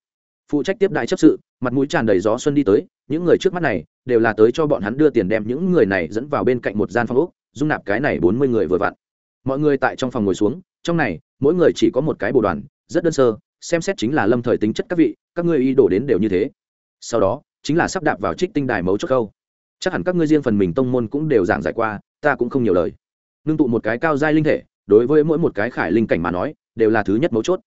Phụ trách tiếp đại chấp sự, mặt mũi tràn đầy gió xuân đi tới, những người trước mắt này, đều là tới cho bọn hắn đưa tiền đem những người này dẫn vào bên cạnh một gian phòng úc dung nạp cái này bốn mươi người vừa vặn. Mọi người tại trong phòng ngồi xuống, trong này, mỗi người chỉ có một cái bồ đoàn, rất đơn sơ, xem xét chính là lâm thời tính chất các vị, các ngươi y đổ đến đều như thế. Sau đó, chính là sắp đạp vào trích tinh đài mấu chốt câu chắc hẳn các ngươi riêng phần mình tông môn cũng đều giảng giải qua, ta cũng không nhiều lời. Ngưng tụ một cái cao giai linh thể, đối với mỗi một cái khải linh cảnh mà nói, đều là thứ nhất mấu chốt.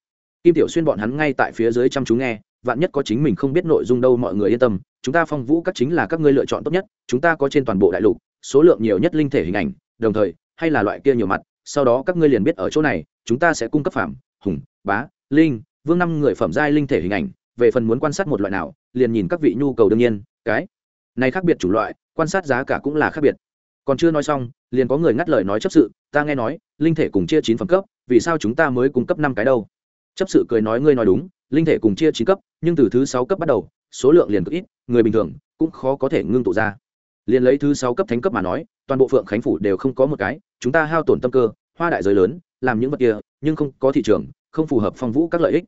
Kim tiểu xuyên bọn hắn ngay tại phía dưới chăm chú nghe, vạn nhất có chính mình không biết nội dung đâu mọi người yên tâm, chúng ta phong vũ các chính là các ngươi lựa chọn tốt nhất, chúng ta có trên toàn bộ đại lục số lượng nhiều nhất linh thể hình ảnh, đồng thời, hay là loại kia nhiều mặt, sau đó các ngươi liền biết ở chỗ này, chúng ta sẽ cung cấp phạm hùng, bá, linh, vương năm người phẩm giai linh thể hình ảnh, về phần muốn quan sát một loại nào, liền nhìn các vị nhu cầu đương nhiên, cái này khác biệt chủ loại, quan sát giá cả cũng là khác biệt. Còn chưa nói xong, liền có người ngắt lời nói chấp sự, ta nghe nói, linh thể cùng chia chín phẩm cấp, vì sao chúng ta mới cung cấp năm cái đâu? Chấp sự cười nói, ngươi nói đúng, linh thể cùng chia chín cấp, nhưng từ thứ sáu cấp bắt đầu, số lượng liền cực ít, người bình thường cũng khó có thể ngưng tụ ra liền lấy thứ sáu cấp thánh cấp mà nói, toàn bộ phượng khánh phủ đều không có một cái, chúng ta hao tổn tâm cơ, hoa đại giới lớn, làm những vật kia, nhưng không có thị trường, không phù hợp phong vũ các lợi ích.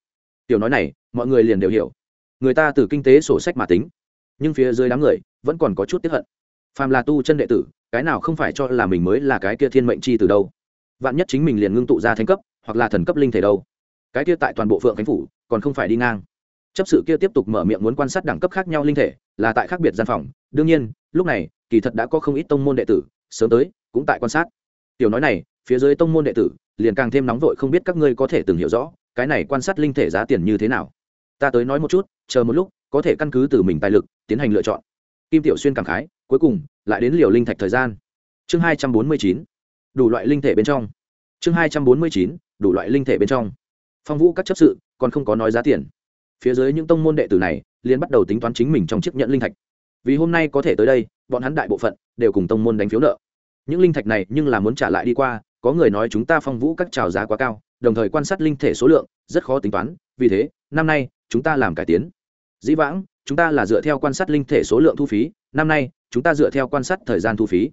Tiểu nói này, mọi người liền đều hiểu. Người ta từ kinh tế sổ sách mà tính, nhưng phía dưới đám người vẫn còn có chút tiếp hận. Phàm là tu chân đệ tử, cái nào không phải cho là mình mới là cái kia thiên mệnh chi từ đâu? Vạn nhất chính mình liền ngưng tụ ra thánh cấp, hoặc là thần cấp linh thể đâu? Cái kia tại toàn bộ phượng khánh phủ, còn không phải đi ngang. Chấp sự kia tiếp tục mở miệng muốn quan sát đẳng cấp khác nhau linh thể, là tại khác biệt gian phòng. Đương nhiên lúc này, kỳ thật đã có không ít tông môn đệ tử, sớm tới, cũng tại quan sát. Tiểu nói này, phía dưới tông môn đệ tử, liền càng thêm nóng vội không biết các ngươi có thể từng hiểu rõ, cái này quan sát linh thể giá tiền như thế nào. Ta tới nói một chút, chờ một lúc, có thể căn cứ từ mình tài lực, tiến hành lựa chọn. Kim tiểu xuyên cảm khái, cuối cùng, lại đến liều linh thạch thời gian. Chương hai trăm bốn mươi chín, đủ loại linh thể bên trong. Chương hai trăm bốn mươi chín, đủ loại linh thể bên trong. Phong vũ các chấp sự, còn không có nói giá tiền. Phía dưới những tông môn đệ tử này, liền bắt đầu tính toán chính mình trong chiếc nhận linh thạch vì hôm nay có thể tới đây, bọn hắn đại bộ phận đều cùng tông môn đánh phiếu nợ. Những linh thạch này nhưng là muốn trả lại đi qua, có người nói chúng ta phong vũ các trào giá quá cao, đồng thời quan sát linh thể số lượng, rất khó tính toán, vì thế, năm nay, chúng ta làm cải tiến. Dĩ vãng, chúng ta là dựa theo quan sát linh thể số lượng thu phí, năm nay, chúng ta dựa theo quan sát thời gian thu phí.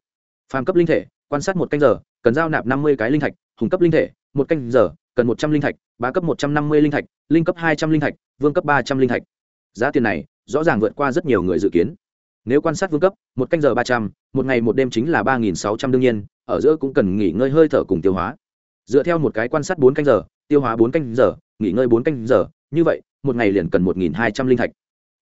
Phàm cấp linh thể, quan sát một canh giờ, cần giao nạp năm mươi cái linh thạch, hùng cấp linh thể, một canh giờ, cần một trăm linh thạch, bá cấp một trăm năm mươi linh thạch, linh cấp hai trăm linh thạch, vương cấp ba trăm linh thạch. Giá tiền này, rõ ràng vượt qua rất nhiều người dự kiến nếu quan sát vương cấp, một canh giờ ba trăm, một ngày một đêm chính là ba nghìn sáu trăm đương nhiên, ở giữa cũng cần nghỉ ngơi hơi thở cùng tiêu hóa. Dựa theo một cái quan sát bốn canh giờ, tiêu hóa bốn canh giờ, nghỉ ngơi bốn canh giờ, như vậy, một ngày liền cần một nghìn hai trăm linh thạch.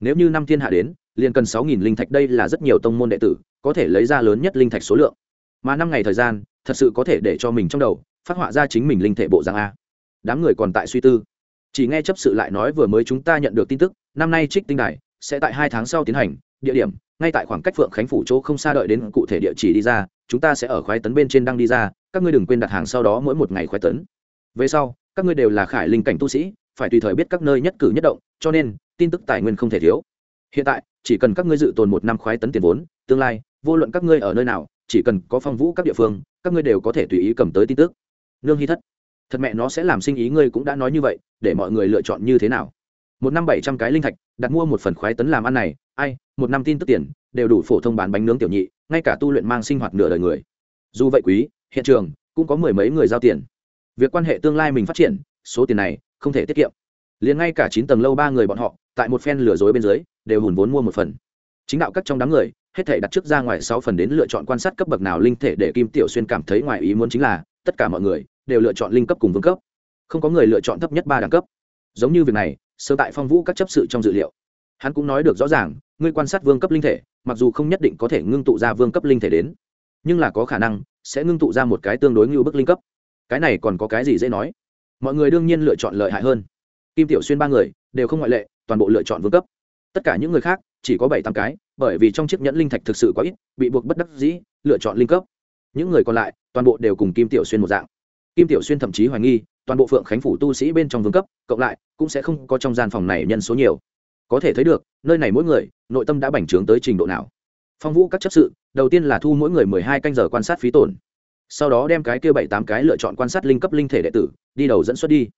Nếu như năm thiên hạ đến, liền cần sáu nghìn linh thạch, đây là rất nhiều tông môn đệ tử, có thể lấy ra lớn nhất linh thạch số lượng. Mà năm ngày thời gian, thật sự có thể để cho mình trong đầu, phát họa ra chính mình linh thể bộ dạng a. Đám người còn tại suy tư. Chỉ nghe chấp sự lại nói vừa mới chúng ta nhận được tin tức, năm nay trích tinh đài sẽ tại hai tháng sau tiến hành địa điểm, ngay tại khoảng cách phượng khánh phủ chỗ không xa đợi đến cụ thể địa chỉ đi ra, chúng ta sẽ ở khoái tấn bên trên đang đi ra, các ngươi đừng quên đặt hàng sau đó mỗi một ngày khoái tấn. Về sau, các ngươi đều là khải linh cảnh tu sĩ, phải tùy thời biết các nơi nhất cử nhất động, cho nên, tin tức tài nguyên không thể thiếu. Hiện tại, chỉ cần các ngươi dự tồn một năm khoái tấn tiền vốn, tương lai, vô luận các ngươi ở nơi nào, chỉ cần có phong vũ các địa phương, các ngươi đều có thể tùy ý cầm tới tin tức. Nương hy thất, thật mẹ nó sẽ làm sinh ý ngươi cũng đã nói như vậy, để mọi người lựa chọn như thế nào? Một năm bảy trăm cái linh thạch, đặt mua một phần khoái tấn làm ăn này ai, một năm tin tức tiền, đều đủ phổ thông bán bánh nướng tiểu nhị, ngay cả tu luyện mang sinh hoạt nửa đời người. Dù vậy quý, hiện trường, cũng có mười mấy người giao tiền. Việc quan hệ tương lai mình phát triển, số tiền này, không thể tiết kiệm. Liền ngay cả chín tầng lâu ba người bọn họ, tại một phen lừa dối bên dưới, đều hùn vốn mua một phần. Chính đạo các trong đám người, hết thể đặt trước ra ngoài sáu phần đến lựa chọn quan sát cấp bậc nào linh thể để kim tiểu xuyên cảm thấy ngoài ý muốn chính là, tất cả mọi người, đều lựa chọn linh cấp cùng vương cấp. Không có người lựa chọn thấp nhất ba đẳng cấp. Giống như việc này, sơ tại phong vũ các chấp sự trong dự liệu. Hắn cũng nói được rõ ràng ngươi quan sát vương cấp linh thể, mặc dù không nhất định có thể ngưng tụ ra vương cấp linh thể đến, nhưng là có khả năng sẽ ngưng tụ ra một cái tương đối ngưu bức linh cấp. Cái này còn có cái gì dễ nói? Mọi người đương nhiên lựa chọn lợi hại hơn. Kim tiểu xuyên ba người đều không ngoại lệ, toàn bộ lựa chọn vương cấp. Tất cả những người khác chỉ có bảy tám cái, bởi vì trong chiếc nhẫn linh thạch thực sự có ít, bị buộc bất đắc dĩ, lựa chọn linh cấp. Những người còn lại toàn bộ đều cùng kim tiểu xuyên một dạng. Kim tiểu xuyên thậm chí hoài nghi, toàn bộ phượng khánh phủ tu sĩ bên trong vương cấp, cộng lại cũng sẽ không có trong gian phòng này nhân số nhiều có thể thấy được, nơi này mỗi người, nội tâm đã bành trướng tới trình độ nào. Phong vũ các chấp sự, đầu tiên là thu mỗi người mười hai canh giờ quan sát phí tổn. Sau đó đem cái kia bảy tám cái lựa chọn quan sát linh cấp linh thể đệ tử, đi đầu dẫn xuất đi.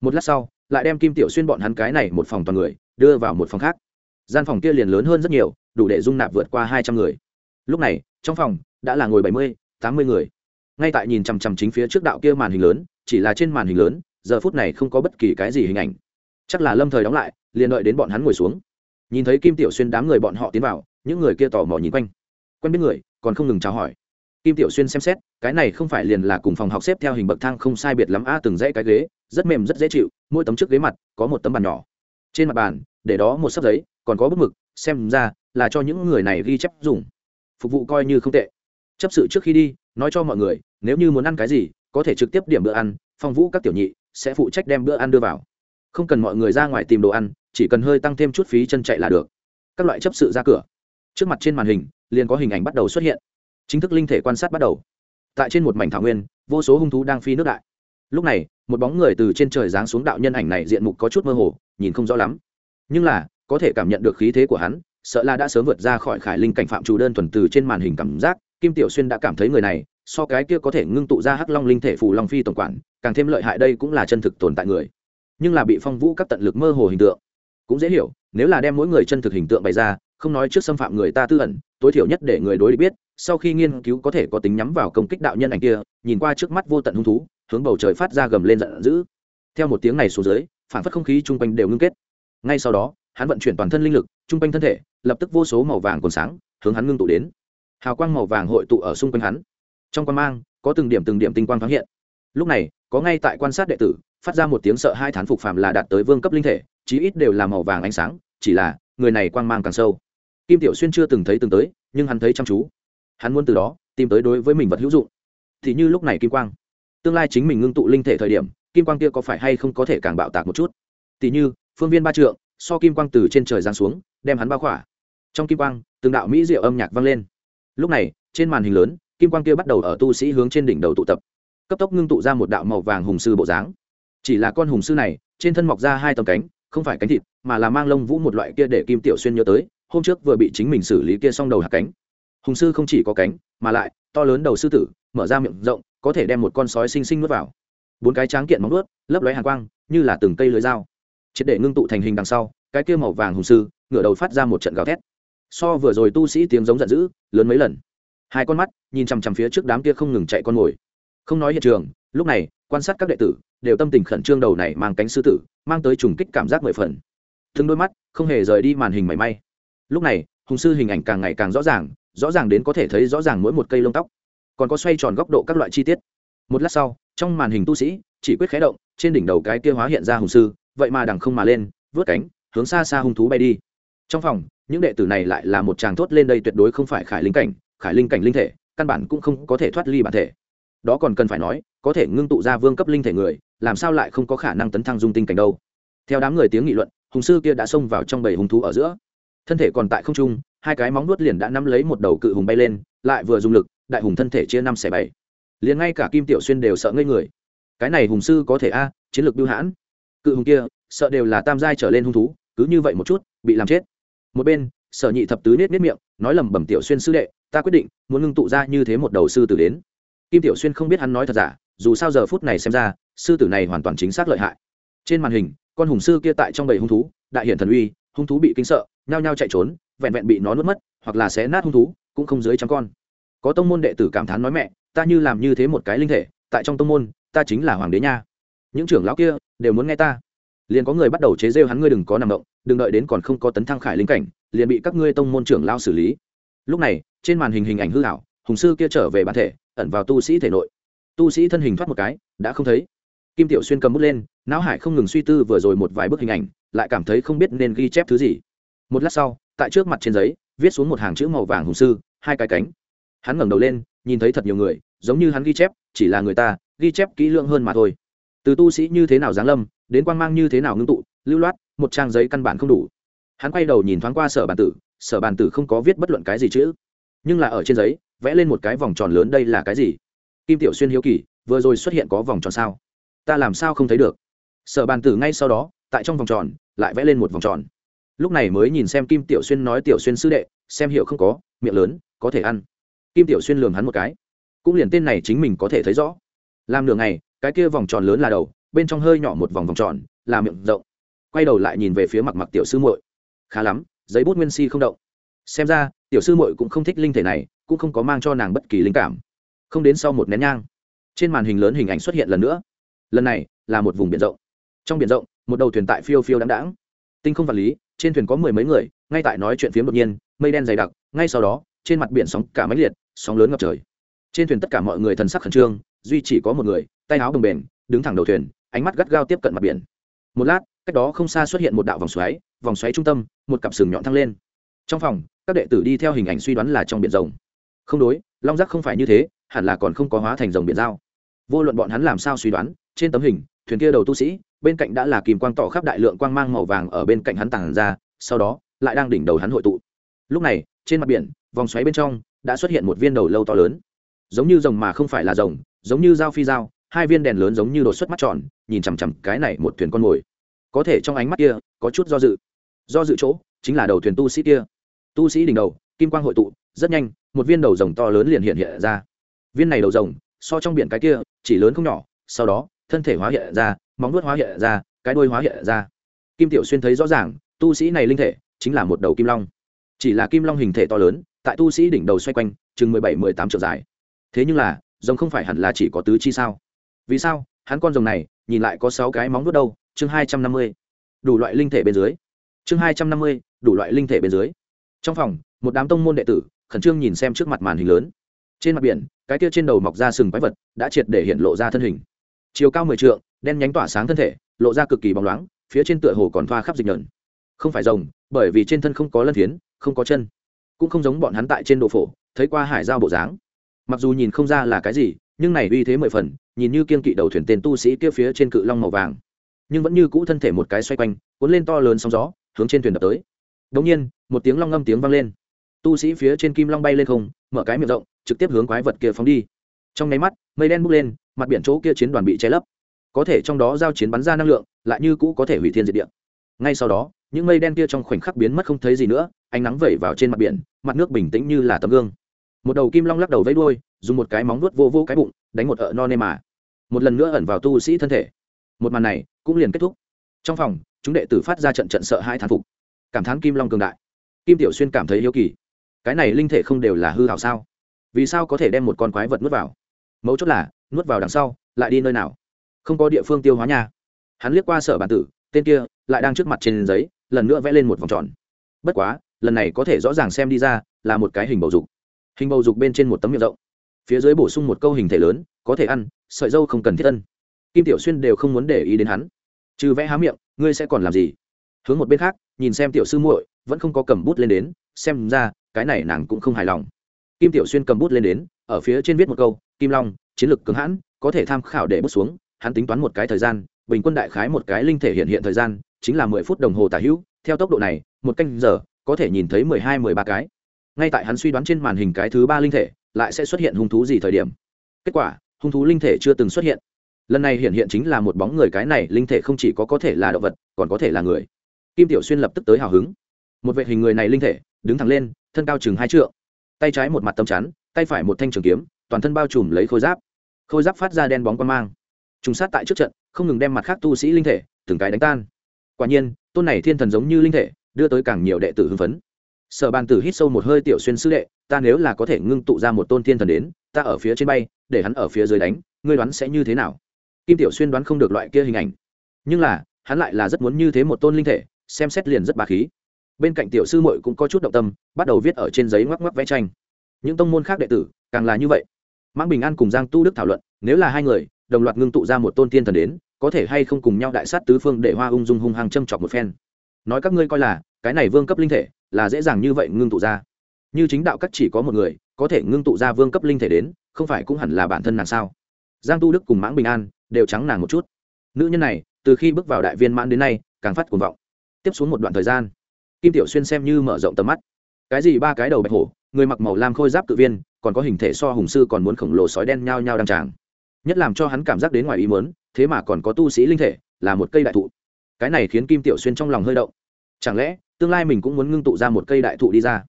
Một lát sau, lại đem kim tiểu xuyên bọn hắn cái này một phòng toàn người, đưa vào một phòng khác. Gian phòng kia liền lớn hơn rất nhiều, đủ để dung nạp vượt qua hai trăm người. Lúc này, trong phòng, đã là ngồi bảy mươi, tám mươi người. Ngay tại nhìn chằm chằm chính phía trước đạo kia màn hình lớn, chỉ là trên màn hình lớn, giờ phút này không có bất kỳ cái gì hình ảnh chắc là lâm thời đóng lại, liền đợi đến bọn hắn ngồi xuống. Nhìn thấy kim tiểu xuyên đám người bọn họ tiến vào, những người kia tò mò nhìn quanh. Quen biết người, còn không ngừng chào hỏi. Kim tiểu xuyên xem xét, cái này không phải liền là cùng phòng học xếp theo hình bậc thang không sai biệt lắm a, từng dãy cái ghế, rất mềm, rất dễ chịu, mỗi tấm trước ghế mặt có một tấm bàn nhỏ. Trên mặt bàn, để đó một sấp giấy, còn có bức mực, xem ra là cho những người này ghi chép dùng. Phục vụ coi như không tệ. Chấp sự trước khi đi, nói cho mọi người, nếu như muốn ăn cái gì, có thể trực tiếp điểm bữa ăn, phong vũ các tiểu nhị sẽ phụ trách đem bữa ăn đưa vào không cần mọi người ra ngoài tìm đồ ăn, chỉ cần hơi tăng thêm chút phí chân chạy là được. Các loại chấp sự ra cửa. Trước mặt trên màn hình, liền có hình ảnh bắt đầu xuất hiện. Chính thức linh thể quan sát bắt đầu. Tại trên một mảnh thảo nguyên, vô số hung thú đang phi nước đại. Lúc này, một bóng người từ trên trời giáng xuống đạo nhân ảnh này diện mục có chút mơ hồ, nhìn không rõ lắm. Nhưng là, có thể cảm nhận được khí thế của hắn, sợ là đã sớm vượt ra khỏi khải linh cảnh phạm chủ đơn thuần từ trên màn hình cảm giác. Kim tiểu xuyên đã cảm thấy người này, so cái kia có thể ngưng tụ ra hắc long linh thể phù long phi tổng quản, càng thêm lợi hại đây cũng là chân thực tồn tại người nhưng là bị phong vũ các tận lực mơ hồ hình tượng. Cũng dễ hiểu, nếu là đem mỗi người chân thực hình tượng bày ra, không nói trước xâm phạm người ta tư ẩn, tối thiểu nhất để người đối biết, sau khi nghiên cứu có thể có tính nhắm vào công kích đạo nhân ảnh kia, nhìn qua trước mắt vô tận hung thú, hướng bầu trời phát ra gầm lên giận dữ. Theo một tiếng này xuống dưới, phản phất không khí chung quanh đều ngưng kết. Ngay sau đó, hắn vận chuyển toàn thân linh lực, chung quanh thân thể, lập tức vô số màu vàng còn sáng, hướng hắn ngưng tụ đến. Hào quang màu vàng hội tụ ở xung quanh hắn. Trong quan mang, có từng điểm từng điểm tinh quang thoáng hiện. Lúc này, có ngay tại quan sát đệ tử phát ra một tiếng sợ hai thán phục phàm là đạt tới vương cấp linh thể, chí ít đều là màu vàng ánh sáng, chỉ là, người này quang mang càng sâu. Kim tiểu xuyên chưa từng thấy từng tới, nhưng hắn thấy chăm chú. Hắn muốn từ đó, tìm tới đối với mình vật hữu dụng. Thì như lúc này kim quang. Tương lai chính mình ngưng tụ linh thể thời điểm, kim quang kia có phải hay không có thể càng bạo tạc một chút? Tỷ như, phương viên ba trượng, so kim quang từ trên trời giáng xuống, đem hắn bao khỏa. Trong kim quang, từng đạo mỹ diệu âm nhạc vang lên. Lúc này, trên màn hình lớn, kim quang kia bắt đầu ở tu sĩ hướng trên đỉnh đầu tụ tập. Cấp tốc ngưng tụ ra một đạo màu vàng hùng sư bộ dáng chỉ là con hùng sư này, trên thân mọc ra hai tầm cánh, không phải cánh thịt, mà là mang lông vũ một loại kia để kim tiểu xuyên nhớ tới, hôm trước vừa bị chính mình xử lý kia xong đầu hạt cánh. Hùng sư không chỉ có cánh, mà lại, to lớn đầu sư tử, mở ra miệng rộng, có thể đem một con sói xinh xinh nuốt vào. Bốn cái tráng kiện móng nuốt lấp lóe hàng quang, như là từng cây lưới dao. Triệt để ngưng tụ thành hình đằng sau, cái kia màu vàng hùng sư, ngửa đầu phát ra một trận gào thét. So vừa rồi tu sĩ tiếng giống giận dữ, lớn mấy lần. Hai con mắt, nhìn chằm chằm phía trước đám kia không ngừng chạy con mồi. Không nói hiện trường, lúc này quan sát các đệ tử, đều tâm tình khẩn trương đầu này mang cánh sư tử, mang tới trùng kích cảm giác mười phần. Thương đôi mắt không hề rời đi màn hình mảy may. Lúc này, hùng sư hình ảnh càng ngày càng rõ ràng rõ ràng đến có thể thấy rõ ràng mỗi một cây lông tóc. Còn có xoay tròn góc độ các loại chi tiết. Một lát sau, trong màn hình tu sĩ, chỉ quyết khé động, trên đỉnh đầu cái kia hóa hiện ra hùng sư, vậy mà đằng không mà lên, vớt cánh, hướng xa xa hung thú bay đi. Trong phòng, những đệ tử này lại là một tràng thốt lên đây tuyệt đối không phải khải linh cảnh, khải linh cảnh linh thể, căn bản cũng không có thể thoát ly bản thể đó còn cần phải nói, có thể ngưng tụ ra vương cấp linh thể người, làm sao lại không có khả năng tấn thăng dung tinh cảnh đâu? Theo đám người tiếng nghị luận, hùng sư kia đã xông vào trong bầy hung thú ở giữa. Thân thể còn tại không trung, hai cái móng nuốt liền đã nắm lấy một đầu cự hùng bay lên, lại vừa dùng lực, đại hùng thân thể chia năm xẻ bảy. Liền ngay cả kim tiểu xuyên đều sợ ngây người. Cái này hùng sư có thể a, chiến lược biêu hãn. Cự hùng kia, sợ đều là tam giai trở lên hung thú, cứ như vậy một chút, bị làm chết. Một bên, sở nhị thập tứ nết nết miệng, nói lầm bẩm tiểu xuyên sư đệ, ta quyết định, muốn ngưng tụ ra như thế một đầu sư tử đến kim tiểu xuyên không biết hắn nói thật giả, dù sao giờ phút này xem ra, sư tử này hoàn toàn chính xác lợi hại. Trên màn hình, con hùng sư kia tại trong bầy hung thú, đại hiện thần uy, hung thú bị kinh sợ, nhao nhao chạy trốn, vẹn vẹn bị nó nuốt mất, hoặc là xé nát hung thú, cũng không dưới trăm con. Có tông môn đệ tử cảm thán nói mẹ, ta như làm như thế một cái linh thể, tại trong tông môn, ta chính là hoàng đế nha. Những trưởng lão kia, đều muốn nghe ta. Liền có người bắt đầu chế rêu hắn, ngươi đừng có nằm động, đừng đợi đến còn không có tấn thăng khải linh cảnh, liền bị các ngươi tông môn trưởng lao xử lý. Lúc này, trên màn hình hình ảnh hư hảo hùng sư kia trở về bản thể, ẩn vào tu sĩ thể nội. Tu sĩ thân hình thoát một cái, đã không thấy. Kim tiểu xuyên cầm bút lên, não hải không ngừng suy tư vừa rồi một vài bức hình ảnh, lại cảm thấy không biết nên ghi chép thứ gì. Một lát sau, tại trước mặt trên giấy, viết xuống một hàng chữ màu vàng hùng sư, hai cái cánh. Hắn ngẩng đầu lên, nhìn thấy thật nhiều người, giống như hắn ghi chép, chỉ là người ta, ghi chép kỹ lưỡng hơn mà thôi. Từ tu sĩ như thế nào giáng lâm, đến quan mang như thế nào ngưng tụ, lưu loát, một trang giấy căn bản không đủ. Hắn quay đầu nhìn thoáng qua sở bàn tử, sở bàn tử không có viết bất luận cái gì chữ. Nhưng là ở trên giấy vẽ lên một cái vòng tròn lớn đây là cái gì? Kim tiểu xuyên hiếu kỳ, vừa rồi xuất hiện có vòng tròn sao? Ta làm sao không thấy được? Sở bàn tử ngay sau đó, tại trong vòng tròn, lại vẽ lên một vòng tròn. Lúc này mới nhìn xem kim tiểu xuyên nói tiểu xuyên sư đệ, xem hiệu không có, miệng lớn, có thể ăn. Kim tiểu xuyên lường hắn một cái. Cũng liền tên này chính mình có thể thấy rõ. Làm nửa ngày, cái kia vòng tròn lớn là đầu, bên trong hơi nhỏ một vòng vòng tròn, là miệng rộng. Quay đầu lại nhìn về phía mặt mặc tiểu sư muội. Khá lắm, giấy bút nguyên si không động xem ra, tiểu sư muội cũng không thích linh thể này, cũng không có mang cho nàng bất kỳ linh cảm. Không đến sau một nén nhang, trên màn hình lớn hình ảnh xuất hiện lần nữa. Lần này là một vùng biển rộng. Trong biển rộng, một đầu thuyền tại phiêu phiêu đáng đáng tinh không vật lý, trên thuyền có mười mấy người, ngay tại nói chuyện phiếm đột nhiên, mây đen dày đặc, ngay sau đó, trên mặt biển sóng cả máy liệt, sóng lớn ngập trời. Trên thuyền tất cả mọi người thần sắc khẩn trương, duy chỉ có một người, tay áo bồng bền đứng thẳng đầu thuyền, ánh mắt gắt gao tiếp cận mặt biển. Một lát, cách đó không xa xuất hiện một đạo vòng xoáy vòng xoáy trung tâm, một cặp sừng nhọn thăng lên trong phòng, các đệ tử đi theo hình ảnh suy đoán là trong biển rồng. Không đối, long giác không phải như thế, hẳn là còn không có hóa thành rồng biển dao vô luận bọn hắn làm sao suy đoán, trên tấm hình, thuyền kia đầu tu sĩ, bên cạnh đã là kìm quang tỏ khắp đại lượng quang mang màu vàng ở bên cạnh hắn tàng ra, sau đó, lại đang đỉnh đầu hắn hội tụ. Lúc này, trên mặt biển, vòng xoáy bên trong, đã xuất hiện một viên đầu lâu to lớn. Giống như rồng mà không phải là rồng, giống như dao phi dao, hai viên đèn lớn giống như đột xuất mắt tròn, nhìn chằm chằm cái này một thuyền con mồi. Có thể trong ánh mắt kia, có chút do dự. Do dự chỗ, chính là đầu thuyền tu sĩ kia tu sĩ đỉnh đầu, kim quang hội tụ, rất nhanh, một viên đầu rồng to lớn liền hiện hiện ra. Viên này đầu rồng, so trong biển cái kia, chỉ lớn không nhỏ, sau đó, thân thể hóa hiện ra, móng vuốt hóa hiện ra, cái đuôi hóa hiện ra. Kim tiểu xuyên thấy rõ ràng, tu sĩ này linh thể, chính là một đầu kim long. Chỉ là kim long hình thể to lớn, tại tu sĩ đỉnh đầu xoay quanh, chừng mười bảy, mười tám triệu dài. Thế nhưng là, rồng không phải hẳn là chỉ có tứ chi sao? Vì sao, hắn con rồng này, nhìn lại có sáu cái móng vuốt đâu? Chương hai trăm năm mươi. Đủ loại linh thể bên dưới. Chương hai trăm năm mươi, đủ loại linh thể bên dưới trong phòng một đám tông môn đệ tử khẩn trương nhìn xem trước mặt màn hình lớn. Trên mặt biển cái kia trên đầu mọc ra sừng quái vật đã triệt để hiện lộ ra thân hình. Chiều cao mười trượng đen nhánh tỏa sáng thân thể lộ ra cực kỳ bóng loáng phía trên tựa hồ còn thoa khắp dịch nhợn không phải rồng bởi vì trên thân không có lân thiến, không có chân. Cũng không giống bọn hắn tại trên độ phổ thấy qua hải giao bộ dáng. Mặc dù nhìn không ra là cái gì nhưng này uy thế mười phần nhìn như kiên kỵ đầu thuyền tên tu sĩ kia phía trên cự long màu vàng. Nhưng vẫn như cũ thân thể một cái xoay quanh cuốn lên to lớn sóng gió hướng trên thuyền đập tới đống nhiên, một tiếng long ngâm tiếng vang lên. Tu sĩ phía trên kim long bay lên không, mở cái miệng rộng, trực tiếp hướng quái vật kia phóng đi. Trong nháy mắt, mây đen bốc lên, mặt biển chỗ kia chiến đoàn bị che lấp. Có thể trong đó giao chiến bắn ra năng lượng, lại như cũ có thể hủy thiên diệt địa. Ngay sau đó, những mây đen kia trong khoảnh khắc biến mất không thấy gì nữa, ánh nắng vẩy vào trên mặt biển, mặt nước bình tĩnh như là tấm gương. Một đầu kim long lắc đầu vẫy đuôi, dùng một cái móng nuốt vô vô cái bụng, đánh một ợ no nê mà. Một lần nữa ẩn vào tu sĩ thân thể. Một màn này cũng liền kết thúc. Trong phòng, chúng đệ tử phát ra trận trận sợ hai thán phục cảm thán kim long cường đại. Kim tiểu xuyên cảm thấy yêu kỳ. Cái này linh thể không đều là hư hảo sao? Vì sao có thể đem một con quái vật nuốt vào? Mấu chốt là, nuốt vào đằng sau, lại đi nơi nào? Không có địa phương tiêu hóa nha. Hắn liếc qua sở bản tử, tên kia lại đang trước mặt trên giấy, lần nữa vẽ lên một vòng tròn. Bất quá, lần này có thể rõ ràng xem đi ra là một cái hình bầu dục. Hình bầu dục bên trên một tấm miệng rộng. Phía dưới bổ sung một câu hình thể lớn, có thể ăn, sợi dâu không cần thiết ân. Kim tiểu xuyên đều không muốn để ý đến hắn. Trừ vẽ há miệng, ngươi sẽ còn làm gì? Hướng một bên khác nhìn xem tiểu sư muội, vẫn không có cầm bút lên đến, xem ra, cái này nàng cũng không hài lòng. Kim tiểu xuyên cầm bút lên đến, ở phía trên viết một câu, kim long, chiến lược cứng hãn, có thể tham khảo để bút xuống, hắn tính toán một cái thời gian, bình quân đại khái một cái linh thể hiện hiện thời gian, chính là mười phút đồng hồ tả hữu, theo tốc độ này, một canh giờ, có thể nhìn thấy mười hai, mười ba cái. Ngay tại hắn suy đoán trên màn hình cái thứ ba linh thể, lại sẽ xuất hiện hung thú gì thời điểm. Kết quả, hung thú linh thể chưa từng xuất hiện. Lần này hiện hiện chính là một bóng người, cái này linh thể không chỉ có có thể là động vật, còn có thể là người kim tiểu xuyên lập tức tới hào hứng. Một vệ hình người này linh thể, đứng thẳng lên, thân cao chừng hai trượng. Tay trái một mặt tấm chắn, tay phải một thanh trường kiếm, toàn thân bao trùm lấy khôi giáp. Khôi giáp phát ra đen bóng quan mang. Trùng sát tại trước trận, không ngừng đem mặt khác tu sĩ linh thể, từng cái đánh tan. Quả nhiên, tôn này thiên thần giống như linh thể, đưa tới càng nhiều đệ tử hưng phấn. Sở bàn tử hít sâu một hơi, tiểu xuyên sư đệ, ta nếu là có thể ngưng tụ ra một tôn thiên thần đến, ta ở phía trên bay, để hắn ở phía dưới đánh, ngươi đoán sẽ như thế nào? Kim tiểu xuyên đoán không được loại kia hình ảnh. Nhưng là, hắn lại là rất muốn như thế một tôn linh thể xem xét liền rất bà khí. Bên cạnh tiểu sư muội cũng có chút động tâm, bắt đầu viết ở trên giấy ngoắc ngoắc vẽ tranh. Những tông môn khác đệ tử, càng là như vậy. Mãng bình an cùng giang tu đức thảo luận, nếu là hai người, đồng loạt ngưng tụ ra một tôn thiên thần đến, có thể hay không cùng nhau đại sát tứ phương để hoa ung dung hung hăng châm chọc một phen. Nói các ngươi coi là, cái này vương cấp linh thể, là dễ dàng như vậy ngưng tụ ra. Như chính đạo các chỉ có một người, có thể ngưng tụ ra vương cấp linh thể đến, không phải cũng hẳn là bản thân nàng sao? Giang tu đức cùng mãng bình an đều trắng nàng một chút. Nữ nhân này, từ khi bước vào đại viên mãn đến nay, càng phát cuồng vọng tiếp xuống một đoạn thời gian, kim tiểu xuyên xem như mở rộng tầm mắt. Cái gì ba cái đầu bạch hổ, người mặc màu lam khôi giáp cự viên, còn có hình thể so hùng sư còn muốn khổng lồ sói đen nhao nhao đăng tràng. Nhất làm cho hắn cảm giác đến ngoài ý mớn thế mà còn có tu sĩ linh thể, là một cây đại thụ. Cái này khiến kim tiểu xuyên trong lòng hơi động. Chẳng lẽ, tương lai mình cũng muốn ngưng tụ ra một cây đại thụ đi ra?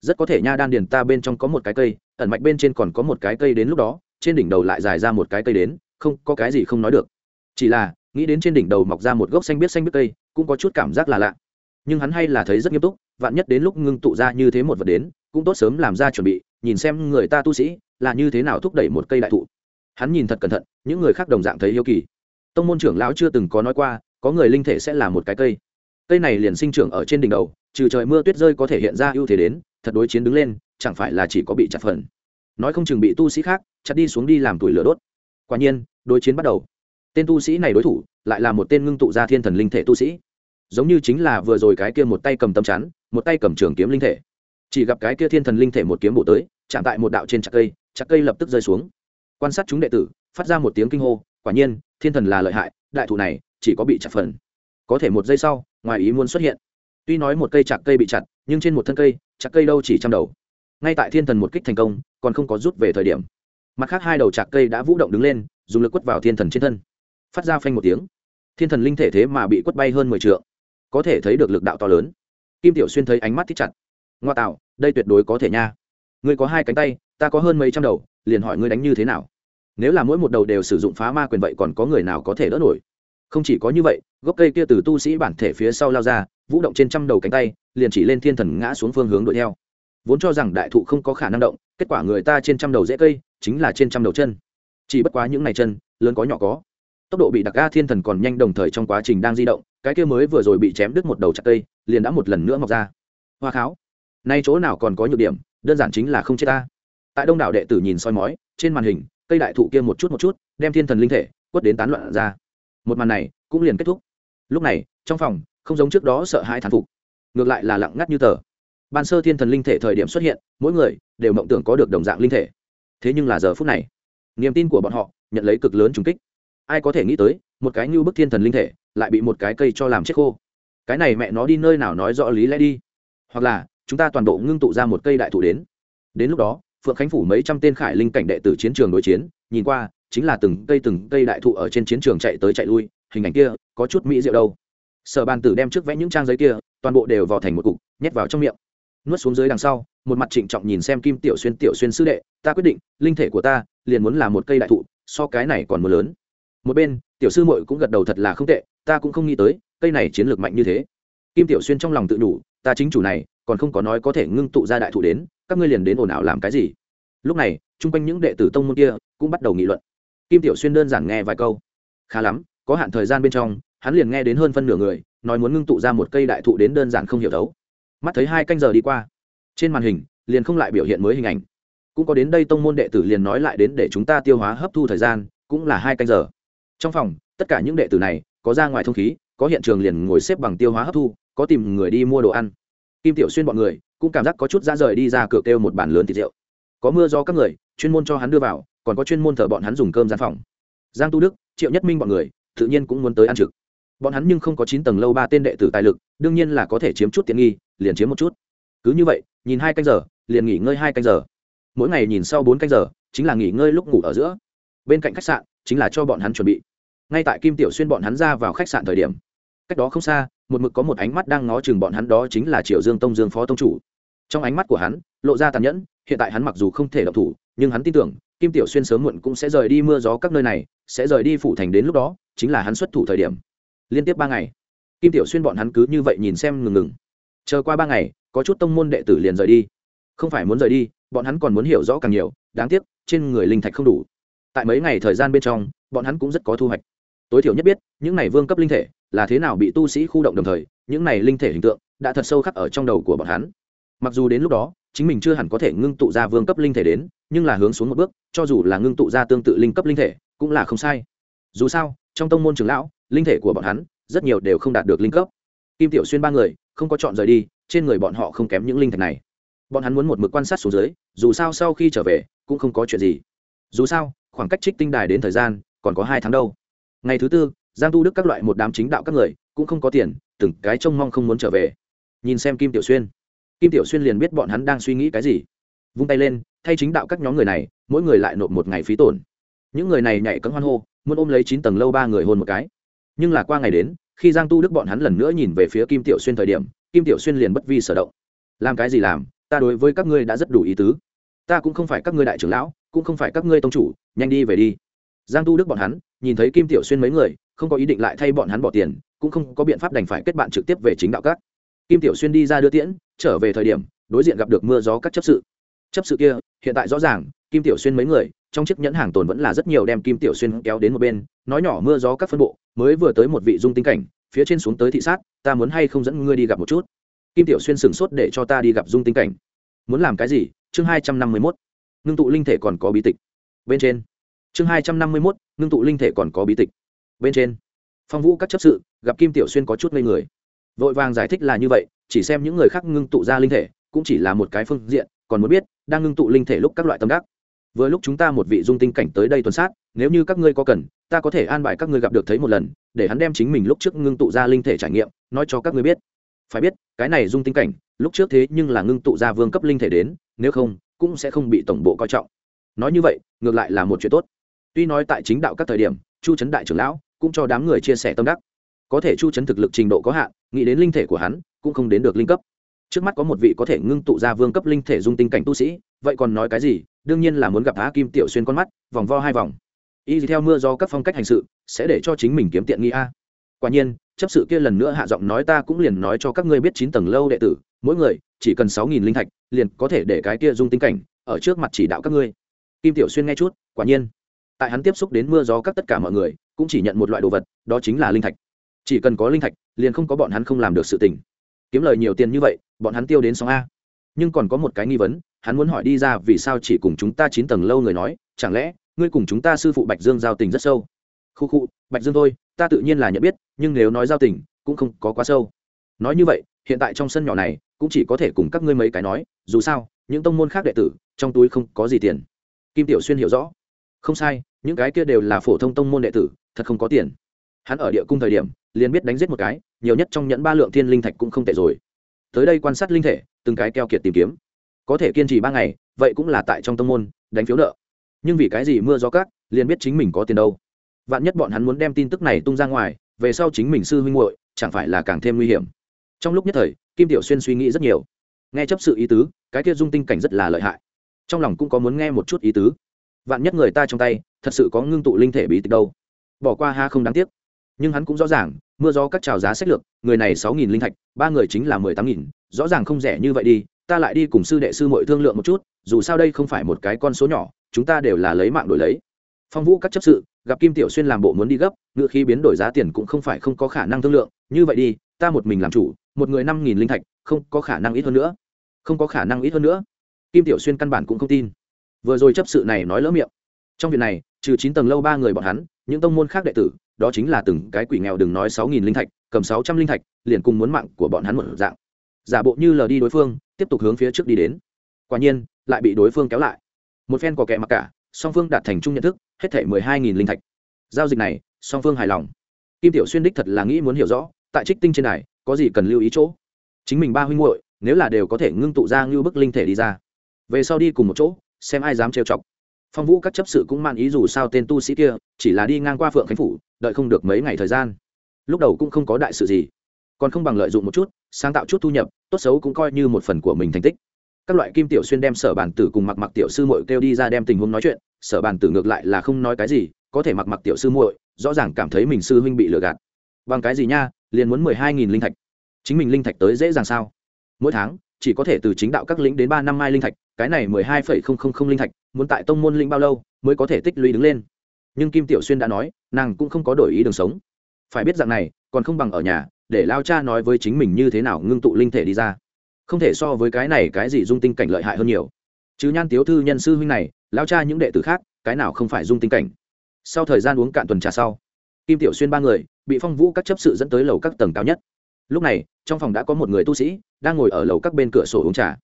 Rất có thể nha đan điền ta bên trong có một cái cây, ẩn mạch bên trên còn có một cái cây đến lúc đó, trên đỉnh đầu lại dài ra một cái cây đến, không, có cái gì không nói được. Chỉ là, nghĩ đến trên đỉnh đầu mọc ra một gốc xanh biết xanh biết cây cũng có chút cảm giác là lạ. Nhưng hắn hay là thấy rất nghiêm túc, vạn nhất đến lúc ngưng tụ ra như thế một vật đến, cũng tốt sớm làm ra chuẩn bị, nhìn xem người ta tu sĩ là như thế nào thúc đẩy một cây đại thụ. Hắn nhìn thật cẩn thận, những người khác đồng dạng thấy yêu kỳ. Tông môn trưởng lão chưa từng có nói qua, có người linh thể sẽ là một cái cây. Cây này liền sinh trưởng ở trên đỉnh đầu, trừ trời mưa tuyết rơi có thể hiện ra ưu thế đến, thật đối chiến đứng lên, chẳng phải là chỉ có bị chặt phần. Nói không chừng bị tu sĩ khác, chặt đi xuống đi làm tuổi lửa đốt. Quả nhiên, đối chiến bắt đầu. Tên tu sĩ này đối thủ lại là một tên ngưng tụ ra thiên thần linh thể tu sĩ. Giống như chính là vừa rồi cái kia một tay cầm tấm chắn, một tay cầm trường kiếm linh thể. Chỉ gặp cái kia thiên thần linh thể một kiếm bổ tới, chạm tại một đạo trên chặt cây chặt cây lập tức rơi xuống. Quan sát chúng đệ tử, phát ra một tiếng kinh hô, quả nhiên, thiên thần là lợi hại, đại thụ này chỉ có bị chặt phần. Có thể một giây sau, ngoài ý muốn xuất hiện. Tuy nói một cây chặt cây bị chặt, nhưng trên một thân cây, chặt cây đâu chỉ trăm đầu. Ngay tại thiên thần một kích thành công, còn không có rút về thời điểm. Mặt khác hai đầu chặt cây đã vũ động đứng lên, dùng lực quất vào thiên thần trên thân. Phát ra phanh một tiếng thiên thần linh thể thế mà bị quất bay hơn mười t có thể thấy được lực đạo to lớn. Kim tiểu xuyên thấy ánh mắt thích chặt. Ngoa tạo, đây tuyệt đối có thể nha. Ngươi có hai cánh tay, ta có hơn mấy trăm đầu, liền hỏi ngươi đánh như thế nào. Nếu là mỗi một đầu đều sử dụng phá ma quyền vậy còn có người nào có thể đỡ nổi? Không chỉ có như vậy, gốc cây kia từ tu sĩ bản thể phía sau lao ra, vũ động trên trăm đầu cánh tay, liền chỉ lên thiên thần ngã xuống phương hướng đuổi theo. Vốn cho rằng đại thụ không có khả năng động, kết quả người ta trên trăm đầu rễ cây, chính là trên trăm đầu chân. Chỉ bất quá những ngày chân, lớn có nhỏ có tốc độ bị đặc ga thiên thần còn nhanh đồng thời trong quá trình đang di động, cái kia mới vừa rồi bị chém đứt một đầu chặt cây, liền đã một lần nữa mọc ra. Hoa kháo, nay chỗ nào còn có nhược điểm, đơn giản chính là không chết ta. Tại đông đảo đệ tử nhìn soi mói, trên màn hình, cây đại thụ kia một chút một chút, đem thiên thần linh thể, quất đến tán loạn ra. Một màn này, cũng liền kết thúc. Lúc này, trong phòng, không giống trước đó sợ hãi thán phục. Ngược lại là lặng ngắt như tờ. Ban sơ thiên thần linh thể thời điểm xuất hiện, mỗi người đều mộng tưởng có được đồng dạng linh thể. Thế nhưng là giờ phút này, niềm tin của bọn họ nhận lấy cực lớn trùng kích ai có thể nghĩ tới, một cái như bức thiên thần linh thể lại bị một cái cây cho làm chết khô. Cái này mẹ nó đi nơi nào nói rõ lý lẽ đi. Hoặc là, chúng ta toàn bộ ngưng tụ ra một cây đại thụ đến. Đến lúc đó, phượng khánh phủ mấy trăm tên khải linh cảnh đệ tử chiến trường đối chiến, nhìn qua, chính là từng cây từng cây đại thụ ở trên chiến trường chạy tới chạy lui, hình ảnh kia có chút mỹ diệu đâu. Sở bàn tử đem trước vẽ những trang giấy kia, toàn bộ đều vào thành một cục, nhét vào trong miệng. Nuốt xuống dưới đằng sau, một mặt trịnh trọng nhìn xem kim tiểu xuyên tiểu xuyên sư đệ, ta quyết định, linh thể của ta liền muốn là một cây đại thụ, so cái này còn mưa lớn một bên, tiểu sư muội cũng gật đầu thật là không tệ, ta cũng không nghĩ tới, cây này chiến lược mạnh như thế. Kim tiểu xuyên trong lòng tự đủ, ta chính chủ này, còn không có nói có thể ngưng tụ ra đại thụ đến, các ngươi liền đến ồn ào làm cái gì? Lúc này, chung quanh những đệ tử tông môn kia cũng bắt đầu nghị luận. Kim tiểu xuyên đơn giản nghe vài câu. Khá lắm, có hạn thời gian bên trong, hắn liền nghe đến hơn phân nửa người, nói muốn ngưng tụ ra một cây đại thụ đến đơn giản không hiểu thấu. Mắt thấy hai canh giờ đi qua, trên màn hình liền không lại biểu hiện mới hình ảnh. Cũng có đến đây tông môn đệ tử liền nói lại đến để chúng ta tiêu hóa hấp thu thời gian, cũng là hai canh giờ trong phòng, tất cả những đệ tử này có ra ngoài thông khí, có hiện trường liền ngồi xếp bằng tiêu hóa hấp thu, có tìm người đi mua đồ ăn. Kim tiểu xuyên bọn người cũng cảm giác có chút ra rời đi ra cửa kêu một bàn lớn thịt rượu. Có mưa do các người, chuyên môn cho hắn đưa vào, còn có chuyên môn thờ bọn hắn dùng cơm gian phòng. Giang tu đức, triệu nhất minh bọn người, tự nhiên cũng muốn tới ăn trực. Bọn hắn nhưng không có chín tầng lâu ba tên đệ tử tài lực, đương nhiên là có thể chiếm chút tiện nghi, liền chiếm một chút. Cứ như vậy, nhìn hai canh giờ, liền nghỉ ngơi hai canh giờ. Mỗi ngày nhìn sau bốn canh giờ, chính là nghỉ ngơi lúc ngủ ở giữa. Bên cạnh khách sạn chính là cho bọn hắn chuẩn bị. Ngay tại kim tiểu xuyên bọn hắn ra vào khách sạn thời điểm, cách đó không xa, một mực có một ánh mắt đang ngó chừng bọn hắn đó chính là triệu dương tông dương phó tông chủ. Trong ánh mắt của hắn, lộ ra tàn nhẫn, hiện tại hắn mặc dù không thể độc thủ, nhưng hắn tin tưởng, kim tiểu xuyên sớm muộn cũng sẽ rời đi mưa gió các nơi này, sẽ rời đi phủ thành đến lúc đó, chính là hắn xuất thủ thời điểm. Liên tiếp ba ngày, kim tiểu xuyên bọn hắn cứ như vậy nhìn xem ngừng ngừng. Chờ qua ba ngày, có chút tông môn đệ tử liền rời đi. Không phải muốn rời đi, bọn hắn còn muốn hiểu rõ càng nhiều, đáng tiếc, trên người linh thạch không đủ tại mấy ngày thời gian bên trong, bọn hắn cũng rất có thu hoạch. Tối thiểu nhất biết, những này vương cấp linh thể là thế nào bị tu sĩ khu động đồng thời, những này linh thể hình tượng đã thật sâu khắc ở trong đầu của bọn hắn. Mặc dù đến lúc đó, chính mình chưa hẳn có thể ngưng tụ ra vương cấp linh thể đến, nhưng là hướng xuống một bước, cho dù là ngưng tụ ra tương tự linh cấp linh thể, cũng là không sai. Dù sao, trong tông môn trường lão, linh thể của bọn hắn rất nhiều đều không đạt được linh cấp. Kim tiểu xuyên ba người, không có chọn rời đi, trên người bọn họ không kém những linh thạch này. Bọn hắn muốn một mực quan sát xuống dưới, dù sao sau khi trở về, cũng không có chuyện gì. Dù sao khoảng cách trích tinh đài đến thời gian, còn có hai tháng đâu. Ngày thứ tư, giang tu đức các loại một đám chính đạo các người, cũng không có tiền, từng cái trông mong không muốn trở về. Nhìn xem kim tiểu xuyên. Kim tiểu xuyên liền biết bọn hắn đang suy nghĩ cái gì. Vung tay lên, thay chính đạo các nhóm người này, mỗi người lại nộp một ngày phí tổn. Những người này nhảy cấm hoan hô, muốn ôm lấy chín tầng lâu ba người hôn một cái. Nhưng là qua ngày đến, khi giang tu đức bọn hắn lần nữa nhìn về phía kim tiểu xuyên thời điểm, kim tiểu xuyên liền bất vi sở động. Làm cái gì làm? Ta đối với các ngươi đã rất đủ ý tứ. Ta cũng không phải các ngươi đại trưởng lão cũng không phải các ngươi tông chủ, nhanh đi về đi. Giang tu đức bọn hắn, nhìn thấy kim tiểu xuyên mấy người, không có ý định lại thay bọn hắn bỏ tiền, cũng không có biện pháp đành phải kết bạn trực tiếp về chính đạo các. Kim tiểu xuyên đi ra đưa tiễn, trở về thời điểm, đối diện gặp được mưa gió các chấp sự. Chấp sự kia, hiện tại rõ ràng, kim tiểu xuyên mấy người, trong chiếc nhẫn hàng tồn vẫn là rất nhiều đem kim tiểu xuyên kéo đến một bên, nói nhỏ mưa gió các phân bộ, mới vừa tới một vị dung tinh cảnh, phía trên xuống tới thị sát, ta muốn hay không dẫn ngươi đi gặp một chút. Kim tiểu xuyên sửng sốt để cho ta đi gặp dung tinh cảnh. Muốn làm cái gì? Chương hai trăm năm mươi mốt ngưng tụ linh thể còn có bí tịch. Bên trên. Chương hai trăm năm mươi mốt, ngưng tụ linh thể còn có bí tịch. Bên trên. Phong vũ các chấp sự, gặp kim tiểu xuyên có chút ngây người. Vội vàng giải thích là như vậy, chỉ xem những người khác ngưng tụ ra linh thể, cũng chỉ là một cái phương diện, còn muốn biết, đang ngưng tụ linh thể lúc các loại tâm đắc. Vừa lúc chúng ta một vị dung tinh cảnh tới đây tuần sát, nếu như các ngươi có cần, ta có thể an bài các ngươi gặp được thấy một lần, để hắn đem chính mình lúc trước ngưng tụ ra linh thể trải nghiệm, nói cho các ngươi biết. Phải biết, cái này dung tinh cảnh, lúc trước thế nhưng là ngưng tụ ra vương cấp linh thể đến, nếu không cũng sẽ không bị tổng bộ coi trọng. Nói như vậy, ngược lại là một chuyện tốt. Tuy nói tại chính đạo các thời điểm, chu trấn đại trưởng lão cũng cho đám người chia sẻ tâm đắc. Có thể chu trấn thực lực trình độ có hạn, nghĩ đến linh thể của hắn, cũng không đến được linh cấp. Trước mắt có một vị có thể ngưng tụ ra vương cấp linh thể dung tinh cảnh tu sĩ, vậy còn nói cái gì? Đương nhiên là muốn gặp á kim tiểu xuyên con mắt, vòng vo hai vòng. Y theo mưa do các phong cách hành sự, sẽ để cho chính mình kiếm tiện nghi a. Quả nhiên, chấp sự kia lần nữa hạ giọng nói ta cũng liền nói cho các ngươi biết chín tầng lâu đệ tử mỗi người, chỉ cần sáu nghìn linh thạch, liền có thể để cái kia dung tinh cảnh ở trước mặt chỉ đạo các ngươi. Kim tiểu xuyên nghe chút, quả nhiên. Tại hắn tiếp xúc đến mưa gió các tất cả mọi người, cũng chỉ nhận một loại đồ vật, đó chính là linh thạch. Chỉ cần có linh thạch, liền không có bọn hắn không làm được sự tình. Kiếm lời nhiều tiền như vậy, bọn hắn tiêu đến sóng a. Nhưng còn có một cái nghi vấn, hắn muốn hỏi đi ra vì sao chỉ cùng chúng ta chín tầng lâu người nói, chẳng lẽ, ngươi cùng chúng ta sư phụ bạch dương giao tình rất sâu? Khu khu, bạch dương thôi, ta tự nhiên là nhận biết, nhưng nếu nói giao tình, cũng không có quá sâu. Nói như vậy, hiện tại trong sân nhỏ này cũng chỉ có thể cùng các ngươi mấy cái nói, dù sao, những tông môn khác đệ tử, trong túi không có gì tiền. Kim tiểu xuyên hiểu rõ. Không sai, những cái kia đều là phổ thông tông môn đệ tử, thật không có tiền. Hắn ở địa cung thời điểm, liền biết đánh giết một cái, nhiều nhất trong nhẫn ba lượng thiên linh thạch cũng không tệ rồi. Tới đây quan sát linh thể, từng cái keo kiệt tìm kiếm. Có thể kiên trì ba ngày, vậy cũng là tại trong tông môn, đánh phiếu nợ. Nhưng vì cái gì mưa gió cát, liền biết chính mình có tiền đâu. Vạn nhất bọn hắn muốn đem tin tức này tung ra ngoài, về sau chính mình sư huynh muội, chẳng phải là càng thêm nguy hiểm trong lúc nhất thời, kim tiểu xuyên suy nghĩ rất nhiều. Nghe chấp sự ý tứ, cái kia dung tinh cảnh rất là lợi hại. Trong lòng cũng có muốn nghe một chút ý tứ. Vạn nhất người ta trong tay, thật sự có ngưng tụ linh thể bí tịch đâu. Bỏ qua ha không đáng tiếc. Nhưng hắn cũng rõ ràng, mưa gió các trào giá sách lược, người này sáu nghìn linh thạch, ba người chính là mười tám nghìn, rõ ràng không rẻ như vậy đi, ta lại đi cùng sư đệ sư mội thương lượng một chút, dù sao đây không phải một cái con số nhỏ, chúng ta đều là lấy mạng đổi lấy. Phong vũ các chấp sự, gặp kim tiểu xuyên làm bộ muốn đi gấp, ngựa khi biến đổi giá tiền cũng không phải không có khả năng thương lượng, như vậy đi ta một mình làm chủ, một người năm nghìn linh thạch, không có khả năng ít hơn nữa. Không có khả năng ít hơn nữa. Kim tiểu xuyên căn bản cũng không tin. Vừa rồi chấp sự này nói lỡ miệng. Trong việc này, trừ chín tầng lâu ba người bọn hắn, những tông môn khác đệ tử, đó chính là từng cái quỷ nghèo đừng nói sáu nghìn linh thạch, cầm sáu trăm linh thạch, liền cùng muốn mạng của bọn hắn một dạng. Giả bộ như lờ đi đối phương, tiếp tục hướng phía trước đi đến. Quả nhiên, lại bị đối phương kéo lại. Một phen có kẻ mặc cả, song phương đạt thành chung nhận thức, hết thể mười hai nghìn linh thạch. Giao dịch này, song phương hài lòng. Kim tiểu xuyên đích thật là nghĩ muốn hiểu rõ tại trích tinh trên này có gì cần lưu ý chỗ? Chính mình ba huynh muội, nếu là đều có thể ngưng tụ ra ngưu bức linh thể đi ra. Về sau đi cùng một chỗ, xem ai dám trêu chọc. Phong vũ các chấp sự cũng man ý dù sao tên tu sĩ kia, chỉ là đi ngang qua phượng khánh phủ, đợi không được mấy ngày thời gian. Lúc đầu cũng không có đại sự gì. Còn không bằng lợi dụng một chút, sáng tạo chút thu nhập, tốt xấu cũng coi như một phần của mình thành tích. Các loại kim tiểu xuyên đem sở bản tử cùng mặc mặc tiểu sư muội kêu đi ra đem tình huống nói chuyện, sở bản tử ngược lại là không nói cái gì, có thể mặc mặc tiểu sư muội rõ ràng cảm thấy mình sư huynh bị lừa gạt. Bằng cái gì nha liền muốn mười hai nghìn linh thạch. Chính mình linh thạch tới dễ dàng sao? Mỗi tháng, chỉ có thể từ chính đạo các lĩnh đến ba năm mai linh thạch, cái này mười hai phẩy không không không linh thạch, muốn tại tông môn linh bao lâu mới có thể tích lũy đứng lên? Nhưng kim tiểu xuyên đã nói, nàng cũng không có đổi ý đường sống. Phải biết rằng này, còn không bằng ở nhà, để lao cha nói với chính mình như thế nào ngưng tụ linh thể đi ra. Không thể so với cái này cái gì dung tinh cảnh lợi hại hơn nhiều. Chứ nhan tiếu thư nhân sư huynh này, lao cha những đệ tử khác, cái nào không phải dung tinh cảnh? Sau thời gian uống cạn tuần trà sau, kim tiểu xuyên ba người bị phong vũ các chấp sự dẫn tới lầu các tầng cao nhất. Lúc này, trong phòng đã có một người tu sĩ đang ngồi ở lầu các bên cửa sổ uống trà.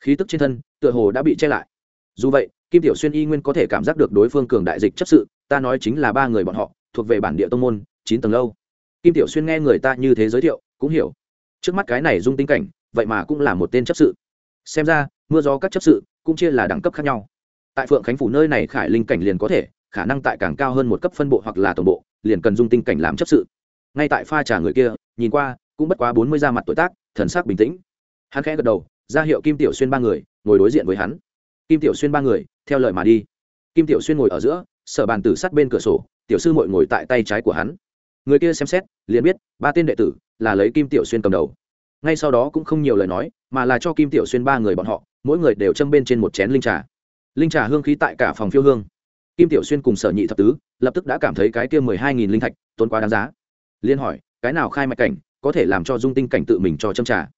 Khí tức trên thân, tựa hồ đã bị che lại. Dù vậy, kim tiểu xuyên y nguyên có thể cảm giác được đối phương cường đại dịch chấp sự, ta nói chính là ba người bọn họ, thuộc về bản địa tông môn, chín tầng lâu. Kim tiểu xuyên nghe người ta như thế giới thiệu, cũng hiểu. Trước mắt cái này dung tinh cảnh, vậy mà cũng là một tên chấp sự. Xem ra, mưa gió các chấp sự cũng chia là đẳng cấp khác nhau. Tại phượng khánh phủ nơi này khải linh cảnh liền có thể, khả năng tại càng cao hơn một cấp phân bộ hoặc là tổng bộ liền cần dung tinh cảnh làm chấp sự. Ngay tại pha trà người kia, nhìn qua, cũng bất quá bốn mươi da mặt tuổi tác, thần sắc bình tĩnh. Hắn khẽ gật đầu, ra hiệu kim tiểu xuyên ba người, ngồi đối diện với hắn. Kim tiểu xuyên ba người, theo lời mà đi. Kim tiểu xuyên ngồi ở giữa, sở bàn tử sát bên cửa sổ, tiểu sư mội ngồi tại tay trái của hắn. Người kia xem xét, liền biết, ba tên đệ tử, là lấy kim tiểu xuyên cầm đầu. Ngay sau đó cũng không nhiều lời nói, mà là cho kim tiểu xuyên ba người bọn họ, mỗi người đều châm bên trên một chén linh trà. Linh trà hương khí tại cả phòng phiêu hương kim tiểu xuyên cùng sở nhị thập tứ lập tức đã cảm thấy cái kia mười hai nghìn linh thạch tốn quá đáng giá. Liên hỏi, cái nào khai mạch cảnh có thể làm cho dung tinh cảnh tự mình cho châm trà?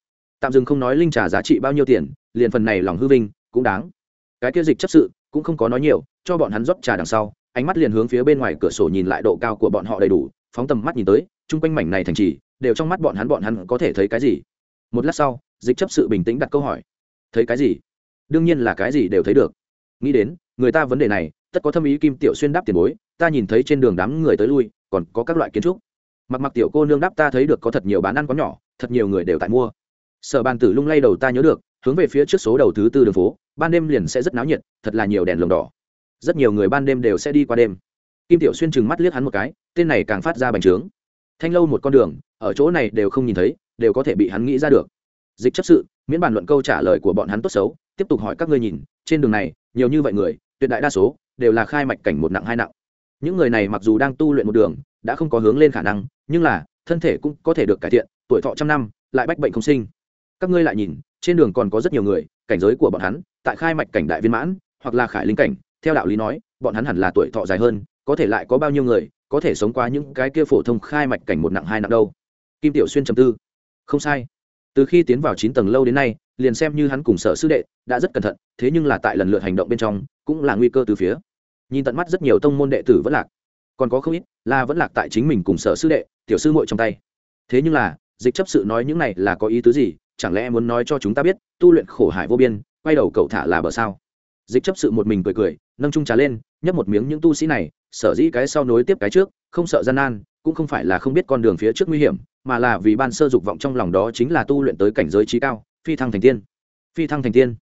Tạm dừng không nói linh trà giá trị bao nhiêu tiền, liền phần này lòng hư vinh cũng đáng. Cái kia dịch chấp sự cũng không có nói nhiều, cho bọn hắn rót trà đằng sau, ánh mắt liền hướng phía bên ngoài cửa sổ nhìn lại độ cao của bọn họ đầy đủ, phóng tầm mắt nhìn tới, chung quanh mảnh này thành trì, đều trong mắt bọn hắn bọn hắn có thể thấy cái gì? Một lát sau, dịch chấp sự bình tĩnh đặt câu hỏi. Thấy cái gì? Đương nhiên là cái gì đều thấy được. Nghĩ đến, người ta vấn đề này tất có thâm ý kim tiểu xuyên đáp tiền bối, ta nhìn thấy trên đường đám người tới lui, còn có các loại kiến trúc. Mặc mặc tiểu cô nương đáp ta thấy được có thật nhiều bán ăn có nhỏ, thật nhiều người đều tại mua. Sở bàn tử lung lay đầu ta nhớ được, hướng về phía trước số đầu thứ tư đường phố, ban đêm liền sẽ rất náo nhiệt, thật là nhiều đèn lồng đỏ. Rất nhiều người ban đêm đều sẽ đi qua đêm. Kim tiểu xuyên chừng mắt liếc hắn một cái, tên này càng phát ra bành trướng. Thanh lâu một con đường, ở chỗ này đều không nhìn thấy, đều có thể bị hắn nghĩ ra được. Dịch chấp sự, miễn bàn luận câu trả lời của bọn hắn tốt xấu, tiếp tục hỏi các ngươi nhìn, trên đường này, nhiều như vậy người, tuyệt đại đa số đều là khai mạch cảnh một nặng hai nặng. Những người này mặc dù đang tu luyện một đường, đã không có hướng lên khả năng, nhưng là, thân thể cũng có thể được cải thiện, tuổi thọ trăm năm, lại bách bệnh không sinh. Các ngươi lại nhìn, trên đường còn có rất nhiều người, cảnh giới của bọn hắn, tại khai mạch cảnh đại viên mãn, hoặc là khải linh cảnh, theo đạo lý nói, bọn hắn hẳn là tuổi thọ dài hơn, có thể lại có bao nhiêu người, có thể sống qua những cái kia phổ thông khai mạch cảnh một nặng hai nặng đâu. Kim tiểu xuyên trầm tư. Không sai. Từ khi tiến vào chín tầng lâu đến nay, liền xem như hắn cùng sở sư đệ, đã rất cẩn thận, thế nhưng là tại lần lượt hành động bên trong, cũng là nguy cơ từ phía nhìn tận mắt rất nhiều tông môn đệ tử vẫn lạc. Còn có không ít là vẫn lạc tại chính mình cùng sở sư đệ, tiểu sư muội trong tay. Thế nhưng là, dịch chấp sự nói những này là có ý tứ gì? Chẳng lẽ muốn nói cho chúng ta biết, tu luyện khổ hải vô biên, quay đầu cậu thả là bờ sao? Dịch chấp sự một mình cười cười, nâng trung trà lên, nhấp một miếng những tu sĩ này, sở dĩ cái sau nối tiếp cái trước, không sợ gian nan, cũng không phải là không biết con đường phía trước nguy hiểm, mà là vì ban sơ dục vọng trong lòng đó chính là tu luyện tới cảnh giới trí cao, phi thăng thành tiên. Phi thăng thành tiên.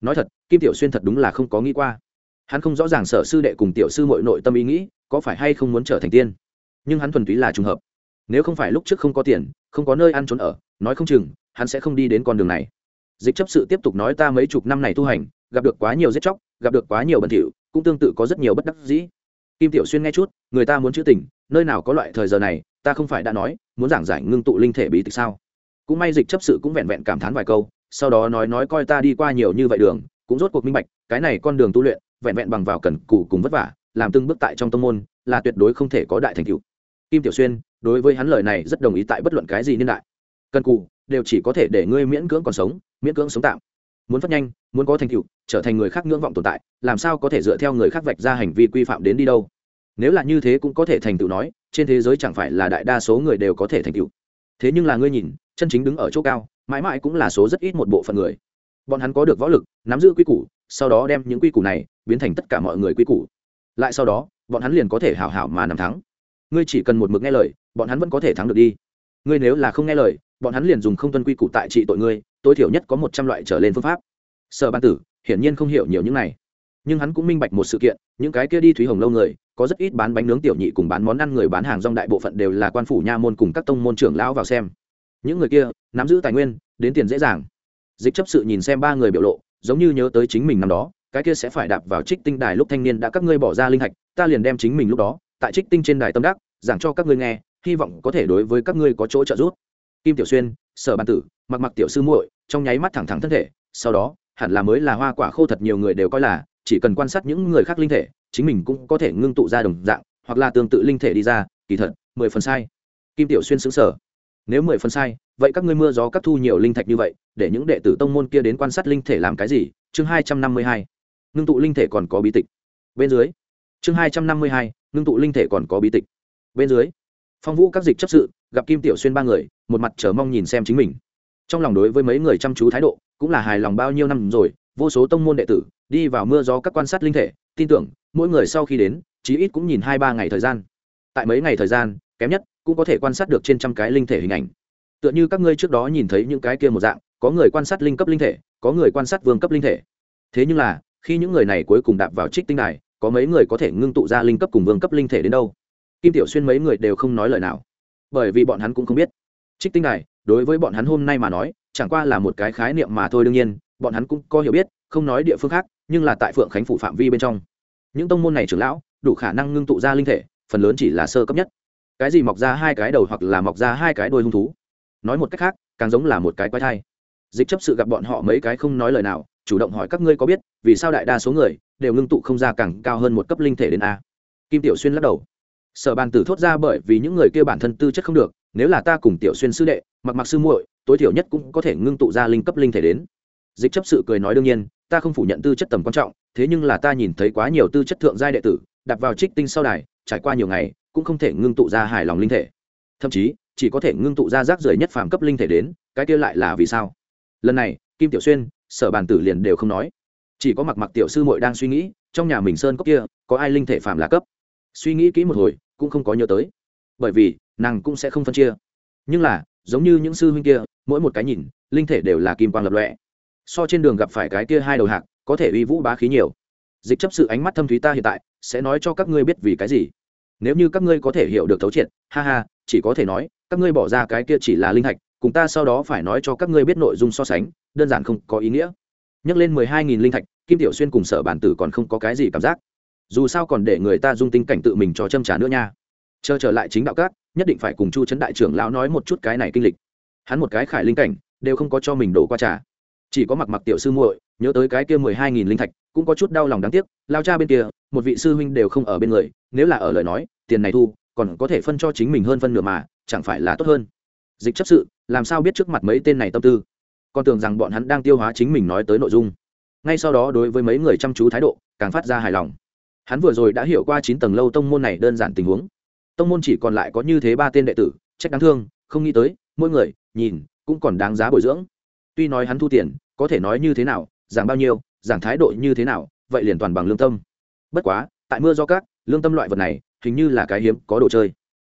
Nói thật, kim tiểu xuyên thật đúng là không có nghĩ qua hắn không rõ ràng sở sư đệ cùng tiểu sư mội nội tâm ý nghĩ, có phải hay không muốn trở thành tiên. Nhưng hắn thuần túy là trùng hợp. Nếu không phải lúc trước không có tiền, không có nơi ăn trốn ở, nói không chừng, hắn sẽ không đi đến con đường này. Dịch chấp sự tiếp tục nói ta mấy chục năm này tu hành, gặp được quá nhiều giết chóc, gặp được quá nhiều bẩn thỉu, cũng tương tự có rất nhiều bất đắc dĩ. Kim tiểu xuyên nghe chút, người ta muốn chữ tình, nơi nào có loại thời giờ này, ta không phải đã nói, muốn giảng giải ngưng tụ linh thể bí tịch sao? Cũng may dịch chấp sự cũng vẹn vẹn cảm thán vài câu, sau đó nói nói coi ta đi qua nhiều như vậy đường, cũng rốt cuộc minh bạch, cái này con đường tu luyện vẹn vẹn bằng vào cần cù cùng vất vả, làm từng bước tại trong tông môn, là tuyệt đối không thể có đại thành tựu. Kim tiểu xuyên, đối với hắn lời này rất đồng ý tại bất luận cái gì niên đại. Cần cù, đều chỉ có thể để ngươi miễn cưỡng còn sống, miễn cưỡng sống tạm. Muốn phát nhanh, muốn có thành tựu, trở thành người khác ngưỡng vọng tồn tại, làm sao có thể dựa theo người khác vạch ra hành vi quy phạm đến đi đâu? Nếu là như thế cũng có thể thành tựu nói, trên thế giới chẳng phải là đại đa số người đều có thể thành tựu. Thế nhưng là ngươi nhìn, chân chính đứng ở chỗ cao, mãi mãi cũng là số rất ít một bộ phận người. Bọn hắn có được võ lực, nắm giữ quy củ, sau đó đem những quy củ này biến thành tất cả mọi người quy củ. Lại sau đó, bọn hắn liền có thể hảo hảo mà nằm thắng. Ngươi chỉ cần một mực nghe lời, bọn hắn vẫn có thể thắng được đi. Ngươi nếu là không nghe lời, bọn hắn liền dùng không tuân quy củ tại trị tội ngươi, tối thiểu nhất có một trăm loại trở lên phương pháp. Sở ban tử, hiển nhiên không hiểu nhiều những này. Nhưng hắn cũng minh bạch một sự kiện, những cái kia đi thúy hồng lâu người, có rất ít bán bánh nướng tiểu nhị cùng bán món ăn người bán hàng rong đại bộ phận đều là quan phủ nha môn cùng các tông môn trưởng lão vào xem. Những người kia, nắm giữ tài nguyên, đến tiền dễ dàng. Dịch chấp sự nhìn xem ba người biểu lộ, giống như nhớ tới chính mình năm đó cái kia sẽ phải đạp vào trích tinh đài lúc thanh niên đã các ngươi bỏ ra linh hạch, ta liền đem chính mình lúc đó, tại trích tinh trên đài tâm đắc, giảng cho các ngươi nghe, hy vọng có thể đối với các ngươi có chỗ trợ giúp. Kim tiểu xuyên, sở bàn tử, mặc mặc tiểu sư muội, trong nháy mắt thẳng thẳng thân thể, sau đó, hẳn là mới là hoa quả khô thật nhiều người đều coi là, chỉ cần quan sát những người khác linh thể, chính mình cũng có thể ngưng tụ ra đồng dạng, hoặc là tương tự linh thể đi ra, kỳ thật, mười phần sai. Kim tiểu xuyên xứng sở nếu mười phần sai, vậy các ngươi mưa gió các thu nhiều linh thạch như vậy, để những đệ tử tông môn kia đến quan sát linh thể làm cái gì? Chương hai trăm năm mươi hai ngưng tụ linh thể còn có bí tịch. Bên dưới, chương hai trăm năm mươi hai, ngưng tụ linh thể còn có bí tịch. Bên dưới, phong vũ các dịch chấp sự, gặp kim tiểu xuyên ba người, một mặt chờ mong nhìn xem chính mình. Trong lòng đối với mấy người chăm chú thái độ, cũng là hài lòng bao nhiêu năm rồi, vô số tông môn đệ tử, đi vào mưa gió các quan sát linh thể, tin tưởng, mỗi người sau khi đến, chí ít cũng nhìn hai ba ngày thời gian. Tại mấy ngày thời gian, kém nhất, cũng có thể quan sát được trên trăm cái linh thể hình ảnh. Tựa như các ngươi trước đó nhìn thấy những cái kia một dạng, có người quan sát linh cấp linh thể, có người quan sát vương cấp linh thể. Thế nhưng là khi những người này cuối cùng đạp vào trích tinh đài, có mấy người có thể ngưng tụ ra linh cấp cùng vương cấp linh thể đến đâu? Kim tiểu xuyên mấy người đều không nói lời nào. Bởi vì bọn hắn cũng không biết. Trích tinh đài, đối với bọn hắn hôm nay mà nói, chẳng qua là một cái khái niệm mà thôi đương nhiên, bọn hắn cũng có hiểu biết, không nói địa phương khác, nhưng là tại phượng khánh phủ phạm vi bên trong. Những tông môn này trưởng lão, đủ khả năng ngưng tụ ra linh thể, phần lớn chỉ là sơ cấp nhất. Cái gì mọc ra hai cái đầu hoặc là mọc ra hai cái đôi hung thú? Nói một cách khác, càng giống là một cái quái thai. Dịch chấp sự gặp bọn họ mấy cái không nói lời nào chủ động hỏi các ngươi có biết, vì sao đại đa số người đều ngưng tụ không ra càng cao hơn một cấp linh thể đến a? Kim tiểu xuyên lắc đầu. Sở bàn tử thốt ra bởi vì những người kia bản thân tư chất không được, nếu là ta cùng tiểu xuyên sư đệ mặc mặc sư muội, tối thiểu nhất cũng có thể ngưng tụ ra linh cấp linh thể đến. Dịch chấp sự cười nói đương nhiên, ta không phủ nhận tư chất tầm quan trọng, thế nhưng là ta nhìn thấy quá nhiều tư chất thượng giai đệ tử, đặt vào trích tinh sau đài, trải qua nhiều ngày, cũng không thể ngưng tụ ra hài lòng linh thể. Thậm chí, chỉ có thể ngưng tụ ra rác rưởi nhất phàm cấp linh thể đến, cái kia lại là vì sao? Lần này, kim tiểu xuyên sở bàn tử liền đều không nói. Chỉ có mặc mặc tiểu sư muội đang suy nghĩ, trong nhà mình sơn cốc kia, có ai linh thể phạm là cấp. Suy nghĩ kỹ một hồi, cũng không có nhớ tới. Bởi vì, nàng cũng sẽ không phân chia. Nhưng là, giống như những sư huynh kia, mỗi một cái nhìn, linh thể đều là kim quang lập lọe so trên đường gặp phải cái kia hai đầu hạc, có thể uy vũ bá khí nhiều. Dịch chấp sự ánh mắt thâm thúy ta hiện tại, sẽ nói cho các ngươi biết vì cái gì. Nếu như các ngươi có thể hiểu được thấu triệt, ha ha, chỉ có thể nói, các ngươi bỏ ra cái kia chỉ là linh hạch, cùng ta sau đó phải nói cho các ngươi biết nội dung so sánh đơn giản không có ý nghĩa. Nhắc lên mười hai nghìn linh thạch, kim tiểu xuyên cùng sở bản tử còn không có cái gì cảm giác. Dù sao còn để người ta dung tinh cảnh tự mình cho châm trả nữa nha. Chờ trở lại chính đạo cát nhất định phải cùng chu trấn đại trưởng lão nói một chút cái này kinh lịch. Hắn một cái khải linh cảnh, đều không có cho mình đổ qua trà. Chỉ có mặc mặc tiểu sư muội, nhớ tới cái kia mười hai nghìn linh thạch, cũng có chút đau lòng đáng tiếc, lao cha bên kia, một vị sư huynh đều không ở bên người, nếu là ở lời nói, tiền này thu, còn có thể phân cho chính mình hơn phân nửa mà, chẳng phải là tốt hơn. Dịch chấp sự, làm sao biết trước mặt mấy tên này tâm tư? Con tưởng rằng bọn hắn đang tiêu hóa chính mình nói tới nội dung. Ngay sau đó đối với mấy người chăm chú thái độ, càng phát ra hài lòng. Hắn vừa rồi đã hiểu qua chín tầng lâu tông môn này đơn giản tình huống. Tông môn chỉ còn lại có như thế ba tên đệ tử, trách đáng thương, không nghĩ tới, mỗi người, nhìn, cũng còn đáng giá bồi dưỡng. Tuy nói hắn thu tiền, có thể nói như thế nào, giảng bao nhiêu, giảng thái độ như thế nào, vậy liền toàn bằng lương tâm. Bất quá, tại mưa do cát lương tâm loại vật này, hình như là cái hiếm, có đồ chơi.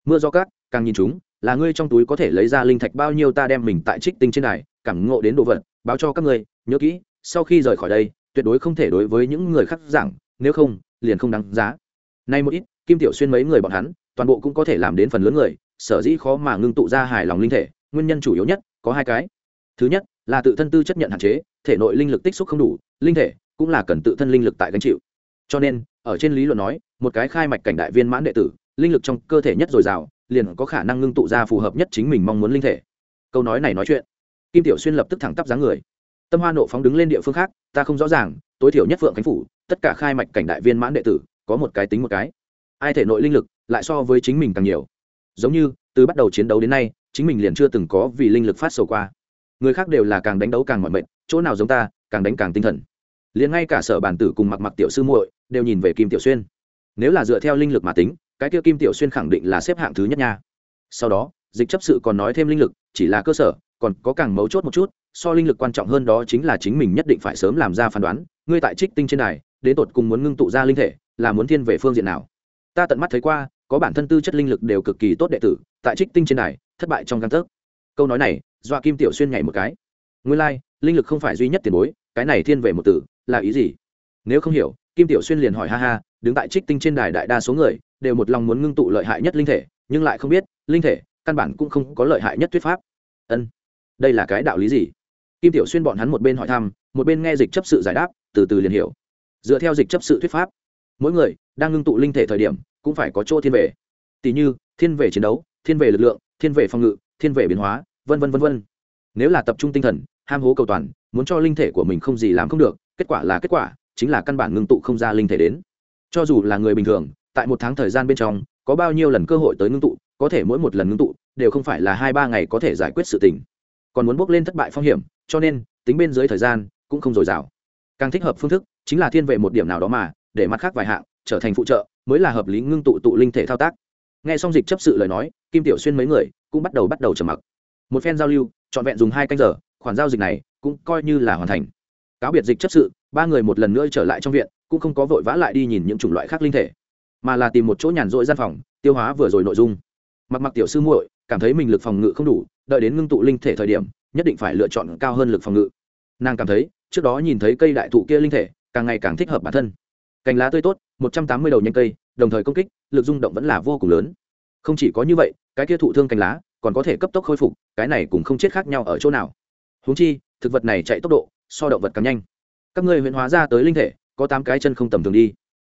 Mưa do cát càng nhìn chúng, là ngươi trong túi có thể lấy ra linh thạch bao nhiêu ta đem mình tại trích tinh trên này cảm ngộ đến đồ vật, báo cho các ngươi, nhớ kỹ, sau khi rời khỏi đây, tuyệt đối không thể đối với những người khác giảng, nếu không, liền không đáng giá. Nay một ít, kim tiểu xuyên mấy người bọn hắn, toàn bộ cũng có thể làm đến phần lớn người, sở dĩ khó mà ngưng tụ ra hài lòng linh thể, nguyên nhân chủ yếu nhất, có hai cái. Thứ nhất, là tự thân tư chất nhận hạn chế, thể nội linh lực tích xúc không đủ, linh thể cũng là cần tự thân linh lực tại gánh chịu. Cho nên, ở trên lý luận nói, một cái khai mạch cảnh đại viên mãn đệ tử, linh lực trong cơ thể nhất dồi dào, liền có khả năng ngưng tụ ra phù hợp nhất chính mình mong muốn linh thể. Câu nói này nói chuyện kim tiểu xuyên lập tức thẳng tắp dáng người. Tâm hoa nộ phóng đứng lên địa phương khác, ta không rõ ràng, tối thiểu nhất phượng khánh phủ, tất cả khai mạch cảnh đại viên mãn đệ tử, có một cái tính một cái. Ai thể nội linh lực, lại so với chính mình càng nhiều. Giống như, từ bắt đầu chiến đấu đến nay, chính mình liền chưa từng có vì linh lực phát sầu qua. Người khác đều là càng đánh đấu càng mọi mệnh chỗ nào giống ta, càng đánh càng tinh thần. Liền ngay cả sở bản tử cùng mặc mặc tiểu sư muội đều nhìn về kim tiểu xuyên. Nếu là dựa theo linh lực mà tính, cái kia kim tiểu xuyên khẳng định là xếp hạng thứ nhất nha. Sau đó, dịch chấp sự còn nói thêm linh lực, chỉ là cơ sở còn có càng mấu chốt một chút so linh lực quan trọng hơn đó chính là chính mình nhất định phải sớm làm ra phán đoán ngươi tại trích tinh trên này đến tột cùng muốn ngưng tụ ra linh thể là muốn thiên về phương diện nào? Ta tận mắt thấy qua có bản thân tư chất linh lực đều cực kỳ tốt đệ tử tại trích tinh trên này thất bại trong căn tấc. Câu nói này dọa kim tiểu xuyên nhảy một cái. Nguyên lai、like, linh lực không phải duy nhất tiền bối cái này thiên về một tử là ý gì? Nếu không hiểu kim tiểu xuyên liền hỏi ha ha đứng tại trích tinh trên đài đại đa số người đều một lòng muốn ngưng tụ lợi hại nhất linh thể nhưng lại không biết linh thể căn bản cũng không có lợi hại nhất thuyết pháp. Ân đây là cái đạo lý gì? Kim tiểu xuyên bọn hắn một bên hỏi thăm, một bên nghe dịch chấp sự giải đáp, từ từ liền hiểu. Dựa theo dịch chấp sự thuyết pháp, mỗi người đang ngưng tụ linh thể thời điểm cũng phải có chỗ thiên về. Tỷ như, thiên về chiến đấu, thiên về lực lượng, thiên về phòng ngự, thiên về biến hóa, vân vân vân vân. Nếu là tập trung tinh thần, ham hố cầu toàn, muốn cho linh thể của mình không gì làm không được, kết quả là kết quả, chính là căn bản ngưng tụ không ra linh thể đến. Cho dù là người bình thường, tại một tháng thời gian bên trong, có bao nhiêu lần cơ hội tới ngưng tụ, có thể mỗi một lần ngưng tụ, đều không phải là hai ba ngày có thể giải quyết sự tình còn muốn bước lên thất bại phong hiểm, cho nên, tính bên dưới thời gian, cũng không dồi dào. Càng thích hợp phương thức, chính là thiên về một điểm nào đó mà, để mặt khác vài hạng, trở thành phụ trợ, mới là hợp lý ngưng tụ tụ linh thể thao tác. Nghe xong dịch chấp sự lời nói, kim tiểu xuyên mấy người, cũng bắt đầu bắt đầu trầm mặc. Một phen giao lưu, trọn vẹn dùng hai canh giờ, khoản giao dịch này, cũng coi như là hoàn thành. Cáo biệt dịch chấp sự, ba người một lần nữa trở lại trong viện, cũng không có vội vã lại đi nhìn những chủng loại khác linh thể, mà là tìm một chỗ nhàn rỗi gian phòng, tiêu hóa vừa rồi nội dung. Mặc mặc tiểu sư muội, cảm thấy mình lực phòng ngự không đủ đợi đến ngưng tụ linh thể thời điểm, nhất định phải lựa chọn cao hơn lực phòng ngự. Nàng cảm thấy, trước đó nhìn thấy cây đại thụ kia linh thể, càng ngày càng thích hợp bản thân. Cành lá tươi tốt, một trăm tám mươi đầu nhanh cây, đồng thời công kích, lực rung động vẫn là vô cùng lớn. Không chỉ có như vậy, cái kia thụ thương cành lá, còn có thể cấp tốc khôi phục, cái này cũng không chết khác nhau ở chỗ nào. Húng chi, thực vật này chạy tốc độ, so động vật càng nhanh. Các ngươi huyện hóa ra tới linh thể, có tám cái chân không tầm thường đi.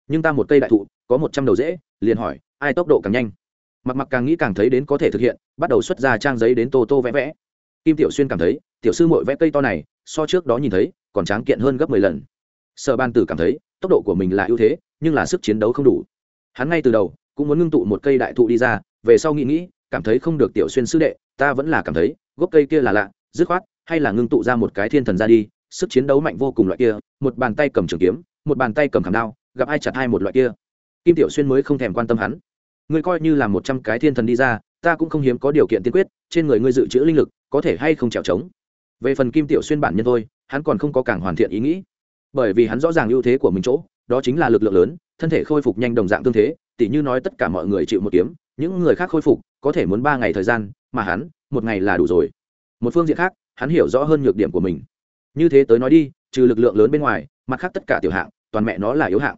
Nhưng ta một cây đại thụ, có một trăm đầu dễ, liền hỏi, ai tốc độ càng nhanh? Mặc mặc càng nghĩ càng thấy đến có thể thực hiện, bắt đầu xuất ra trang giấy đến tô tô vẽ vẽ. Kim tiểu xuyên cảm thấy, tiểu sư mội vẽ cây to này, so trước đó nhìn thấy, còn tráng kiện hơn gấp mười lần. Sở ban tử cảm thấy, tốc độ của mình là ưu thế, nhưng là sức chiến đấu không đủ. Hắn ngay từ đầu, cũng muốn ngưng tụ một cây đại thụ đi ra, về sau nghĩ nghĩ, cảm thấy không được tiểu xuyên sư đệ, ta vẫn là cảm thấy, gốc cây kia là lạ, dứt khoát, hay là ngưng tụ ra một cái thiên thần ra đi, sức chiến đấu mạnh vô cùng loại kia, một bàn tay cầm trường kiếm, một bàn tay cầm khảm đao, gặp ai chặt hai một loại kia. Kim tiểu xuyên mới không thèm quan tâm hắn ngươi coi như là một trăm cái thiên thần đi ra, ta cũng không hiếm có điều kiện tiên quyết, trên người ngươi dự trữ linh lực, có thể hay không trèo trống. Về phần kim tiểu xuyên bản nhân thôi, hắn còn không có càng hoàn thiện ý nghĩ. Bởi vì hắn rõ ràng ưu thế của mình chỗ, đó chính là lực lượng lớn, thân thể khôi phục nhanh đồng dạng tương thế, tỉ như nói tất cả mọi người chịu một kiếm, những người khác khôi phục, có thể muốn ba ngày thời gian, mà hắn, một ngày là đủ rồi. Một phương diện khác, hắn hiểu rõ hơn nhược điểm của mình. Như thế tới nói đi, trừ lực lượng lớn bên ngoài, mặt khác tất cả tiểu hạng, toàn mẹ nó là yếu hạng.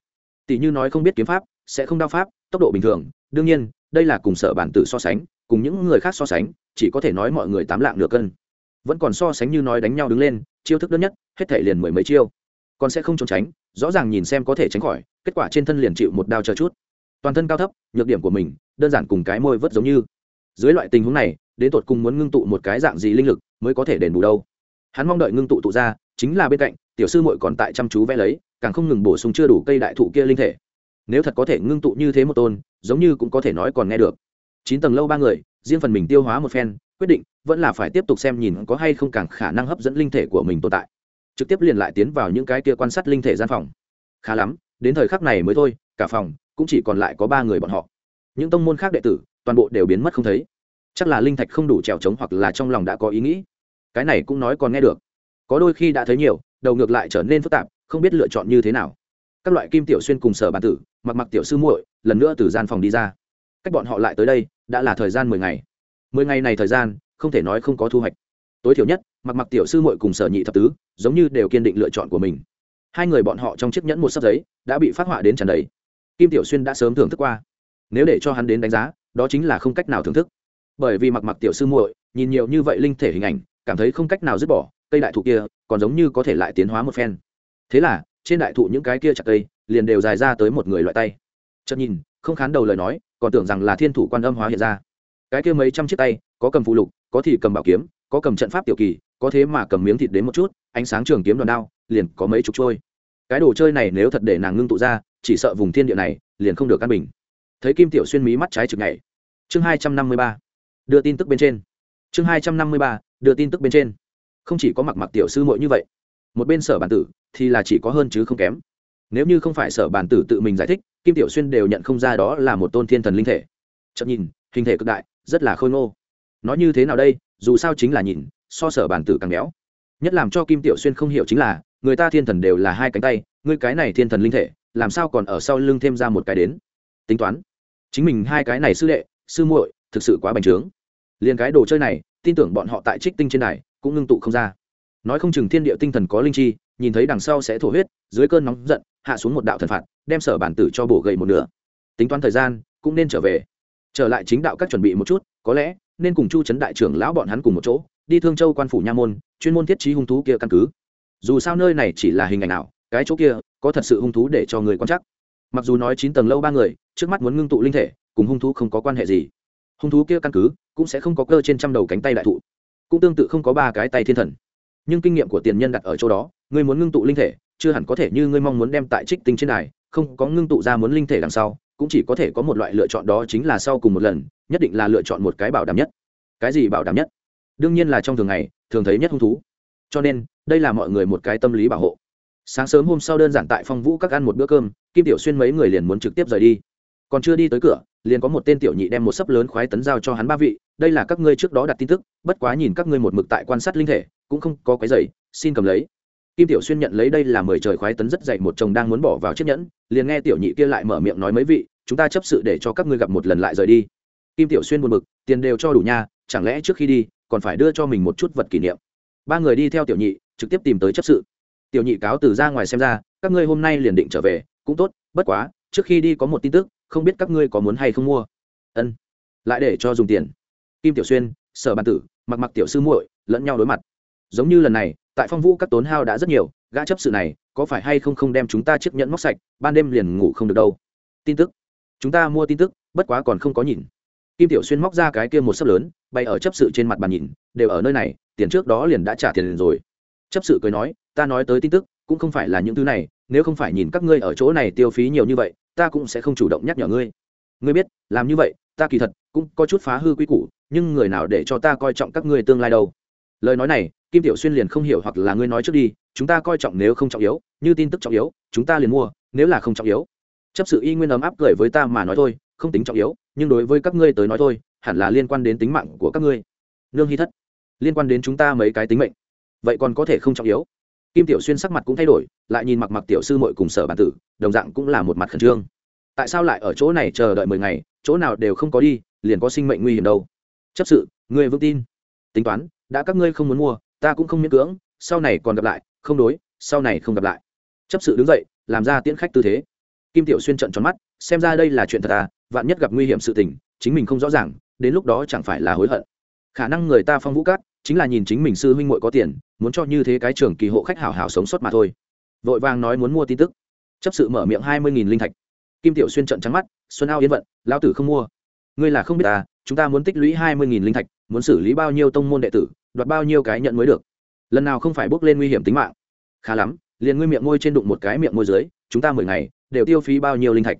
Tỷ như nói không biết kiếm pháp, sẽ không đao pháp, tốc độ bình thường đương nhiên, đây là cùng sở bản tử so sánh, cùng những người khác so sánh, chỉ có thể nói mọi người tám lạng nửa cân. Vẫn còn so sánh như nói đánh nhau đứng lên, chiêu thức đơn nhất, hết thể liền mười mấy chiêu. Còn sẽ không trốn tránh, rõ ràng nhìn xem có thể tránh khỏi, kết quả trên thân liền chịu một đao chờ chút. Toàn thân cao thấp, nhược điểm của mình, đơn giản cùng cái môi vớt giống như. Dưới loại tình huống này, đến tột cùng muốn ngưng tụ một cái dạng gì linh lực mới có thể đền bù đâu? Hắn mong đợi ngưng tụ tụ ra, chính là bên cạnh, tiểu sư muội còn tại chăm chú vẽ lấy, càng không ngừng bổ sung chưa đủ cây đại thụ kia linh thể nếu thật có thể ngưng tụ như thế một tôn, giống như cũng có thể nói còn nghe được. Chín tầng lâu ba người, riêng phần mình tiêu hóa một phen, quyết định vẫn là phải tiếp tục xem nhìn có hay không càng khả năng hấp dẫn linh thể của mình tồn tại. Trực tiếp liền lại tiến vào những cái kia quan sát linh thể gian phòng. Khá lắm, đến thời khắc này mới thôi, cả phòng cũng chỉ còn lại có ba người bọn họ. Những tông môn khác đệ tử, toàn bộ đều biến mất không thấy. Chắc là linh thạch không đủ trèo trống hoặc là trong lòng đã có ý nghĩ. Cái này cũng nói còn nghe được. Có đôi khi đã thấy nhiều, đầu ngược lại trở nên phức tạp, không biết lựa chọn như thế nào các loại kim tiểu xuyên cùng sở bàn tử, mặc mặc tiểu sư muội, lần nữa từ gian phòng đi ra. Cách bọn họ lại tới đây, đã là thời gian mười ngày. Mười ngày này thời gian, không thể nói không có thu hoạch. Tối thiểu nhất, mặc mặc tiểu sư muội cùng sở nhị thập tứ, giống như đều kiên định lựa chọn của mình. Hai người bọn họ trong chiếc nhẫn một sấp giấy, đã bị phát họa đến tràn đầy. Kim tiểu xuyên đã sớm thưởng thức qua. Nếu để cho hắn đến đánh giá, đó chính là không cách nào thưởng thức. Bởi vì mặc mặc tiểu sư muội, nhìn nhiều như vậy linh thể hình ảnh, cảm thấy không cách nào dứt bỏ, cây đại thụ kia, còn giống như có thể lại tiến hóa một phen. Thế là trên đại thụ những cái kia chặt cây, liền đều dài ra tới một người loại tay. Chợt nhìn, không khán đầu lời nói, còn tưởng rằng là thiên thủ quan âm hóa hiện ra. Cái kia mấy trăm chiếc tay, có cầm phụ lục, có thì cầm bảo kiếm, có cầm trận pháp tiểu kỳ, có thế mà cầm miếng thịt đến một chút, ánh sáng trường kiếm đòn đao, liền có mấy chục trôi. Cái đồ chơi này nếu thật để nàng ngưng tụ ra, chỉ sợ vùng thiên địa này liền không được căn bình. Thấy kim tiểu xuyên mí mắt trái trực ngày chương hai trăm năm mươi ba. Đưa tin tức bên trên. Chương hai trăm năm mươi ba, đưa tin tức bên trên. Không chỉ có mặc mặc tiểu sư muội như vậy, một bên sở bản tử thì là chỉ có hơn chứ không kém. Nếu như không phải sở bản tử tự mình giải thích, kim tiểu xuyên đều nhận không ra đó là một tôn thiên thần linh thể. Chậm nhìn, hình thể cực đại, rất là khôi ngô. Nói như thế nào đây? Dù sao chính là nhìn, so sở bản tử càng béo. Nhất làm cho kim tiểu xuyên không hiểu chính là, người ta thiên thần đều là hai cánh tay ngươi cái này thiên thần linh thể, làm sao còn ở sau lưng thêm ra một cái đến? Tính toán. Chính mình hai cái này sư đệ, sư muội, thực sự quá bành trướng. Liền cái đồ chơi này, tin tưởng bọn họ tại trích tinh trên này cũng ngưng tụ không ra nói không chừng thiên địa tinh thần có linh chi, nhìn thấy đằng sau sẽ thổ huyết, dưới cơn nóng giận, hạ xuống một đạo thần phạt, đem sở bản tử cho bổ gậy một nửa. Tính toán thời gian, cũng nên trở về. Trở lại chính đạo các chuẩn bị một chút, có lẽ, nên cùng chu trấn đại trưởng lão bọn hắn cùng một chỗ, đi thương châu quan phủ nha môn, chuyên môn thiết trí hung thú kia căn cứ. Dù sao nơi này chỉ là hình ảnh nào cái chỗ kia, có thật sự hung thú để cho người quan chắc mặc dù nói chín tầng lâu ba người, trước mắt muốn ngưng tụ linh thể, cùng hung thú không có quan hệ gì. Hung thú kia căn cứ, cũng sẽ không có cơ trên trăm đầu cánh tay đại thụ. Cũng tương tự không có ba cái tay thiên thần nhưng kinh nghiệm của tiền nhân đặt ở chỗ đó ngươi muốn ngưng tụ linh thể chưa hẳn có thể như ngươi mong muốn đem tại trích tinh trên này, không có ngưng tụ ra muốn linh thể đằng sau cũng chỉ có thể có một loại lựa chọn đó chính là sau cùng một lần nhất định là lựa chọn một cái bảo đảm nhất. Cái gì bảo đảm nhất? Đương nhiên là trong thường ngày thường thấy nhất hung thú. Cho nên đây là mọi người một cái tâm lý bảo hộ. Sáng sớm hôm sau đơn giản tại phong vũ các ăn một bữa cơm kim tiểu xuyên mấy người liền muốn trực tiếp rời đi. Còn chưa đi tới cửa liền có một tên tiểu nhị đem một sấp lớn khoái tấn giao cho hắn ba vị đây là các ngươi trước đó đặt tin tức bất quá nhìn các ngươi một mực tại quan sát linh thể cũng không có cái giày, xin cầm lấy. Kim tiểu xuyên nhận lấy đây là mười trời khoái tấn rất dậy một chồng đang muốn bỏ vào chiếc nhẫn, liền nghe tiểu nhị kia lại mở miệng nói mấy vị, chúng ta chấp sự để cho các ngươi gặp một lần lại rời đi. Kim tiểu xuyên buồn bực, tiền đều cho đủ nha, chẳng lẽ trước khi đi, còn phải đưa cho mình một chút vật kỷ niệm? Ba người đi theo tiểu nhị, trực tiếp tìm tới chấp sự. Tiểu nhị cáo từ ra ngoài xem ra, các ngươi hôm nay liền định trở về, cũng tốt, bất quá, trước khi đi có một tin tức, không biết các ngươi có muốn hay không mua? Ân, lại để cho dùng tiền. Kim tiểu xuyên, sở bàn tử, mặc mặc tiểu sư muội, lẫn nhau đối mặt giống như lần này, tại phong vũ các tốn hao đã rất nhiều, gã chấp sự này, có phải hay không không đem chúng ta chiếc nhẫn móc sạch, ban đêm liền ngủ không được đâu. Tin tức. Chúng ta mua tin tức, bất quá còn không có nhìn. Kim tiểu xuyên móc ra cái kia một sấp lớn bay ở chấp sự trên mặt bàn nhìn, đều ở nơi này, tiền trước đó liền đã trả tiền liền rồi. Chấp sự cười nói, ta nói tới tin tức, cũng không phải là những thứ này, nếu không phải nhìn các ngươi ở chỗ này tiêu phí nhiều như vậy, ta cũng sẽ không chủ động nhắc nhở ngươi. Ngươi biết, làm như vậy, ta kỳ thật cũng có chút phá hư quy củ, nhưng người nào để cho ta coi trọng các ngươi tương lai đâu? Lời nói này, kim tiểu xuyên liền không hiểu hoặc là ngươi nói trước đi, chúng ta coi trọng nếu không trọng yếu, như tin tức trọng yếu, chúng ta liền mua, nếu là không trọng yếu. Chấp sự y nguyên ấm áp cười với ta mà nói thôi, không tính trọng yếu, nhưng đối với các ngươi tới nói thôi, hẳn là liên quan đến tính mạng của các ngươi. Nương hy thất, liên quan đến chúng ta mấy cái tính mệnh. Vậy còn có thể không trọng yếu? Kim tiểu xuyên sắc mặt cũng thay đổi, lại nhìn mặc mặc tiểu sư mội cùng sở bản tử, đồng dạng cũng là một mặt khẩn trương. Tại sao lại ở chỗ này chờ đợi mười ngày, chỗ nào đều không có đi, liền có sinh mệnh nguy hiểm đâu? Chấp sự, ngươi vững tin. Tính toán đã các ngươi không muốn mua, ta cũng không miễn cưỡng, sau này còn gặp lại, không đối, sau này không gặp lại. Chấp sự đứng dậy, làm ra tiễn khách tư thế. Kim tiểu xuyên trận tròn mắt, xem ra đây là chuyện thật à vạn nhất gặp nguy hiểm sự tình, chính mình không rõ ràng, đến lúc đó chẳng phải là hối hận. Khả năng người ta phong vũ cát, chính là nhìn chính mình sư huynh muội có tiền, muốn cho như thế cái trường kỳ hộ khách hảo hảo sống sót mà thôi. Vội vàng nói muốn mua tin tức. Chấp sự mở miệng hai mươi nghìn linh thạch. Kim tiểu xuyên trận trắng mắt, xuân ao yên vận lao tử không mua. Ngươi là không biết ta chúng ta muốn tích lũy hai mươi nghìn linh thạch muốn xử lý bao nhiêu tông môn đệ tử, đoạt bao nhiêu cái nhận mới được. Lần nào không phải bước lên nguy hiểm tính mạng. Khá lắm, liền ngươi miệng môi trên đụng một cái miệng môi dưới, chúng ta mười ngày, đều tiêu phí bao nhiêu linh thạch.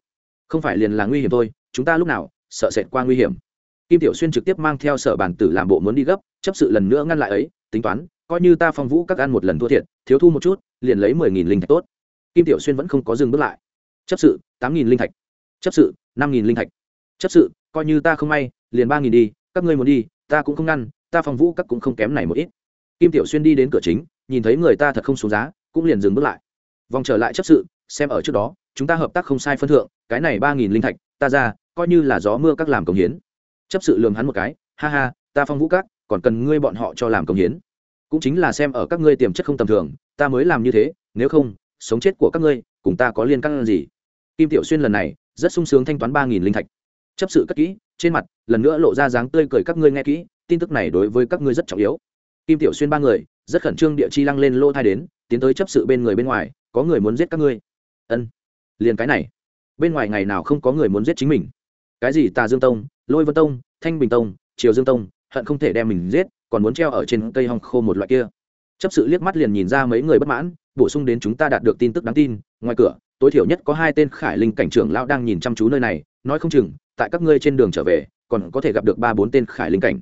Không phải liền là nguy hiểm thôi, chúng ta lúc nào, sợ sệt qua nguy hiểm. Kim tiểu xuyên trực tiếp mang theo sở bản tử làm bộ muốn đi gấp, chấp sự lần nữa ngăn lại ấy, tính toán, coi như ta phong vũ các ăn một lần thua thiệt, thiếu thu một chút, liền lấy mười nghìn linh thạch tốt. Kim tiểu xuyên vẫn không có dừng bước lại. Chấp sự, tám nghìn linh thạch. Chấp sự, năm nghìn linh thạch. Chấp sự, coi như ta không may, liền ba nghìn đi, các ngươi muốn đi ta cũng không ngăn, ta phong vũ các cũng không kém này một ít. Kim tiểu xuyên đi đến cửa chính, nhìn thấy người ta thật không xuống giá, cũng liền dừng bước lại. Vòng trở lại chấp sự, xem ở trước đó, chúng ta hợp tác không sai phân thượng, cái này ba nghìn linh thạch, ta ra, coi như là gió mưa các làm công hiến. Chấp sự lường hắn một cái, ha ha, ta phong vũ các, còn cần ngươi bọn họ cho làm công hiến. Cũng chính là xem ở các ngươi tiềm chất không tầm thường, ta mới làm như thế, nếu không, sống chết của các ngươi, cùng ta có liên căn gì? Kim tiểu xuyên lần này, rất sung sướng thanh toán ba nghìn linh thạch. Chấp sự cất kỹ trên mặt, lần nữa lộ ra dáng tươi cười các ngươi nghe kỹ, tin tức này đối với các ngươi rất trọng yếu. Kim tiểu xuyên ba người, rất khẩn trương địa chi lăng lên lô thai đến, tiến tới chấp sự bên người bên ngoài, có người muốn giết các ngươi? Ân, liền cái này. Bên ngoài ngày nào không có người muốn giết chính mình? Cái gì tà dương tông, lôi vân tông, thanh bình tông, triều dương tông, hận không thể đem mình giết, còn muốn treo ở trên cây hong khô một loại kia? Chấp sự liếc mắt liền nhìn ra mấy người bất mãn, bổ sung đến chúng ta đạt được tin tức đáng tin, ngoài cửa tối thiểu nhất có hai tên khải linh cảnh trưởng lão đang nhìn chăm chú nơi này, nói không chừng, tại các ngươi trên đường trở về, còn có thể gặp được ba bốn tên khải linh cảnh.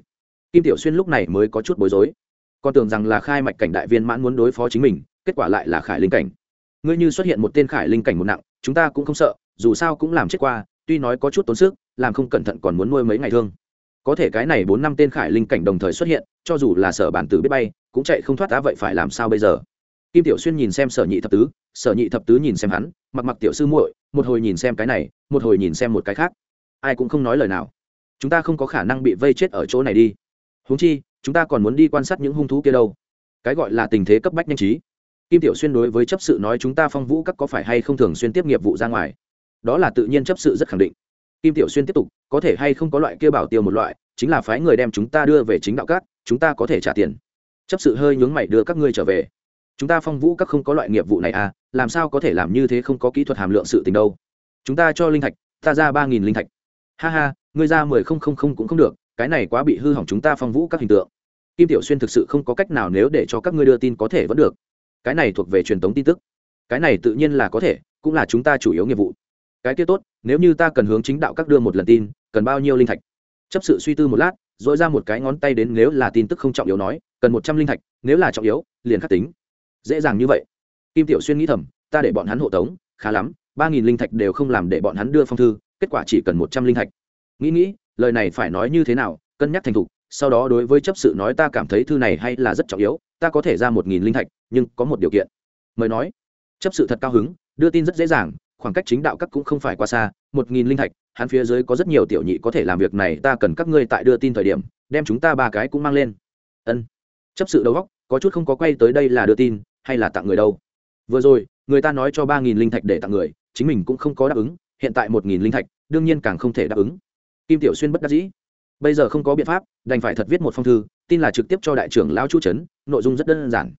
Kim tiểu xuyên lúc này mới có chút bối rối. Còn tưởng rằng là khai mạch cảnh đại viên mãn muốn đối phó chính mình, kết quả lại là khải linh cảnh. Ngươi như xuất hiện một tên khải linh cảnh một nặng, chúng ta cũng không sợ, dù sao cũng làm chết qua, tuy nói có chút tốn sức, làm không cẩn thận còn muốn nuôi mấy ngày thương. Có thể cái này bốn năm tên khải linh cảnh đồng thời xuất hiện, cho dù là sở bản tử biết bay, cũng chạy không thoát, á vậy phải làm sao bây giờ? Kim tiểu xuyên nhìn xem sở nhị thập tứ, sở nhị thập tứ nhìn xem hắn, mặc mặc tiểu sư muội, một hồi nhìn xem cái này, một hồi nhìn xem một cái khác. Ai cũng không nói lời nào. Chúng ta không có khả năng bị vây chết ở chỗ này đi. Huống chi, chúng ta còn muốn đi quan sát những hung thú kia đâu. Cái gọi là tình thế cấp bách nhanh trí. Kim tiểu xuyên đối với chấp sự nói chúng ta phong vũ các có phải hay không thường xuyên tiếp nghiệp vụ ra ngoài? Đó là tự nhiên chấp sự rất khẳng định. Kim tiểu xuyên tiếp tục, có thể hay không có loại kia bảo tiêu một loại, chính là phái người đem chúng ta đưa về chính đạo các, chúng ta có thể trả tiền. Chấp sự hơi nhướng mày đưa các ngươi trở về chúng ta phong vũ các không có loại nghiệp vụ này à làm sao có thể làm như thế không có kỹ thuật hàm lượng sự tình đâu? Chúng ta cho linh thạch, ta ra ba nghìn linh thạch. Ha ha, ngươi ra mười không không không cũng không được, cái này quá bị hư hỏng chúng ta phong vũ các hình tượng. Kim tiểu xuyên thực sự không có cách nào nếu để cho các ngươi đưa tin có thể vẫn được. Cái này thuộc về truyền thống tin tức. Cái này tự nhiên là có thể, cũng là chúng ta chủ yếu nghiệp vụ. Cái kia tốt, nếu như ta cần hướng chính đạo các đưa một lần tin, cần bao nhiêu linh thạch? Chấp sự suy tư một lát dội ra một cái ngón tay đến nếu là tin tức không trọng yếu nói, cần một trăm linh thạch, nếu là trọng yếu, liền khắc tính dễ dàng như vậy. Kim tiểu xuyên nghĩ thầm, ta để bọn hắn hộ tống, khá lắm, ba nghìn linh thạch đều không làm để bọn hắn đưa phong thư, kết quả chỉ cần một trăm linh thạch. Nghĩ nghĩ, lời này phải nói như thế nào, cân nhắc thành thục, sau đó đối với chấp sự nói ta cảm thấy thư này hay là rất trọng yếu, ta có thể ra một nghìn linh thạch, nhưng có một điều kiện. Mời nói. Chấp sự thật cao hứng, đưa tin rất dễ dàng, khoảng cách chính đạo các cũng không phải quá xa, một nghìn linh thạch, hắn phía dưới có rất nhiều tiểu nhị có thể làm việc này, ta cần các ngươi tại đưa tin thời điểm, đem chúng ta ba cái cũng mang lên. Ân. Chấp sự đầu góc có chút không có quay tới đây là đưa tin hay là tặng người đâu? Vừa rồi, người ta nói cho ba nghìn linh thạch để tặng người, chính mình cũng không có đáp ứng, hiện tại một nghìn linh thạch, đương nhiên càng không thể đáp ứng. Kim tiểu xuyên bất đắc dĩ. Bây giờ không có biện pháp, đành phải thật viết một phong thư, tin là trực tiếp cho đại trưởng lao chu trấn nội dung rất đơn giản.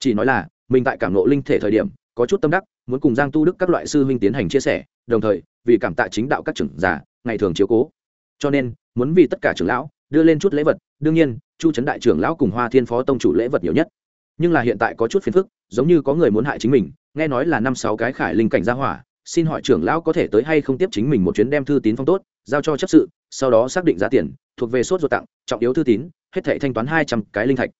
Chỉ nói là, mình tại cảm nộ linh thể thời điểm, có chút tâm đắc, muốn cùng giang tu đức các loại sư huynh tiến hành chia sẻ, đồng thời, vì cảm tạ chính đạo các trưởng giả, ngày thường chiếu cố. Cho nên, muốn vì tất cả trưởng lão, đưa lên chút lễ vật, đương nhiên, chu trấn đại trưởng lão cùng hoa thiên phó tông chủ lễ vật nhiều nhất nhưng là hiện tại có chút phiền phức, giống như có người muốn hại chính mình, nghe nói là năm sáu cái khải linh cảnh gia hỏa, xin hỏi trưởng lão có thể tới hay không tiếp chính mình một chuyến đem thư tín phong tốt, giao cho chấp sự, sau đó xác định giá tiền, thuộc về sốt ruột tặng, trọng yếu thư tín, hết thệ thanh toán hai trăm cái linh thạch.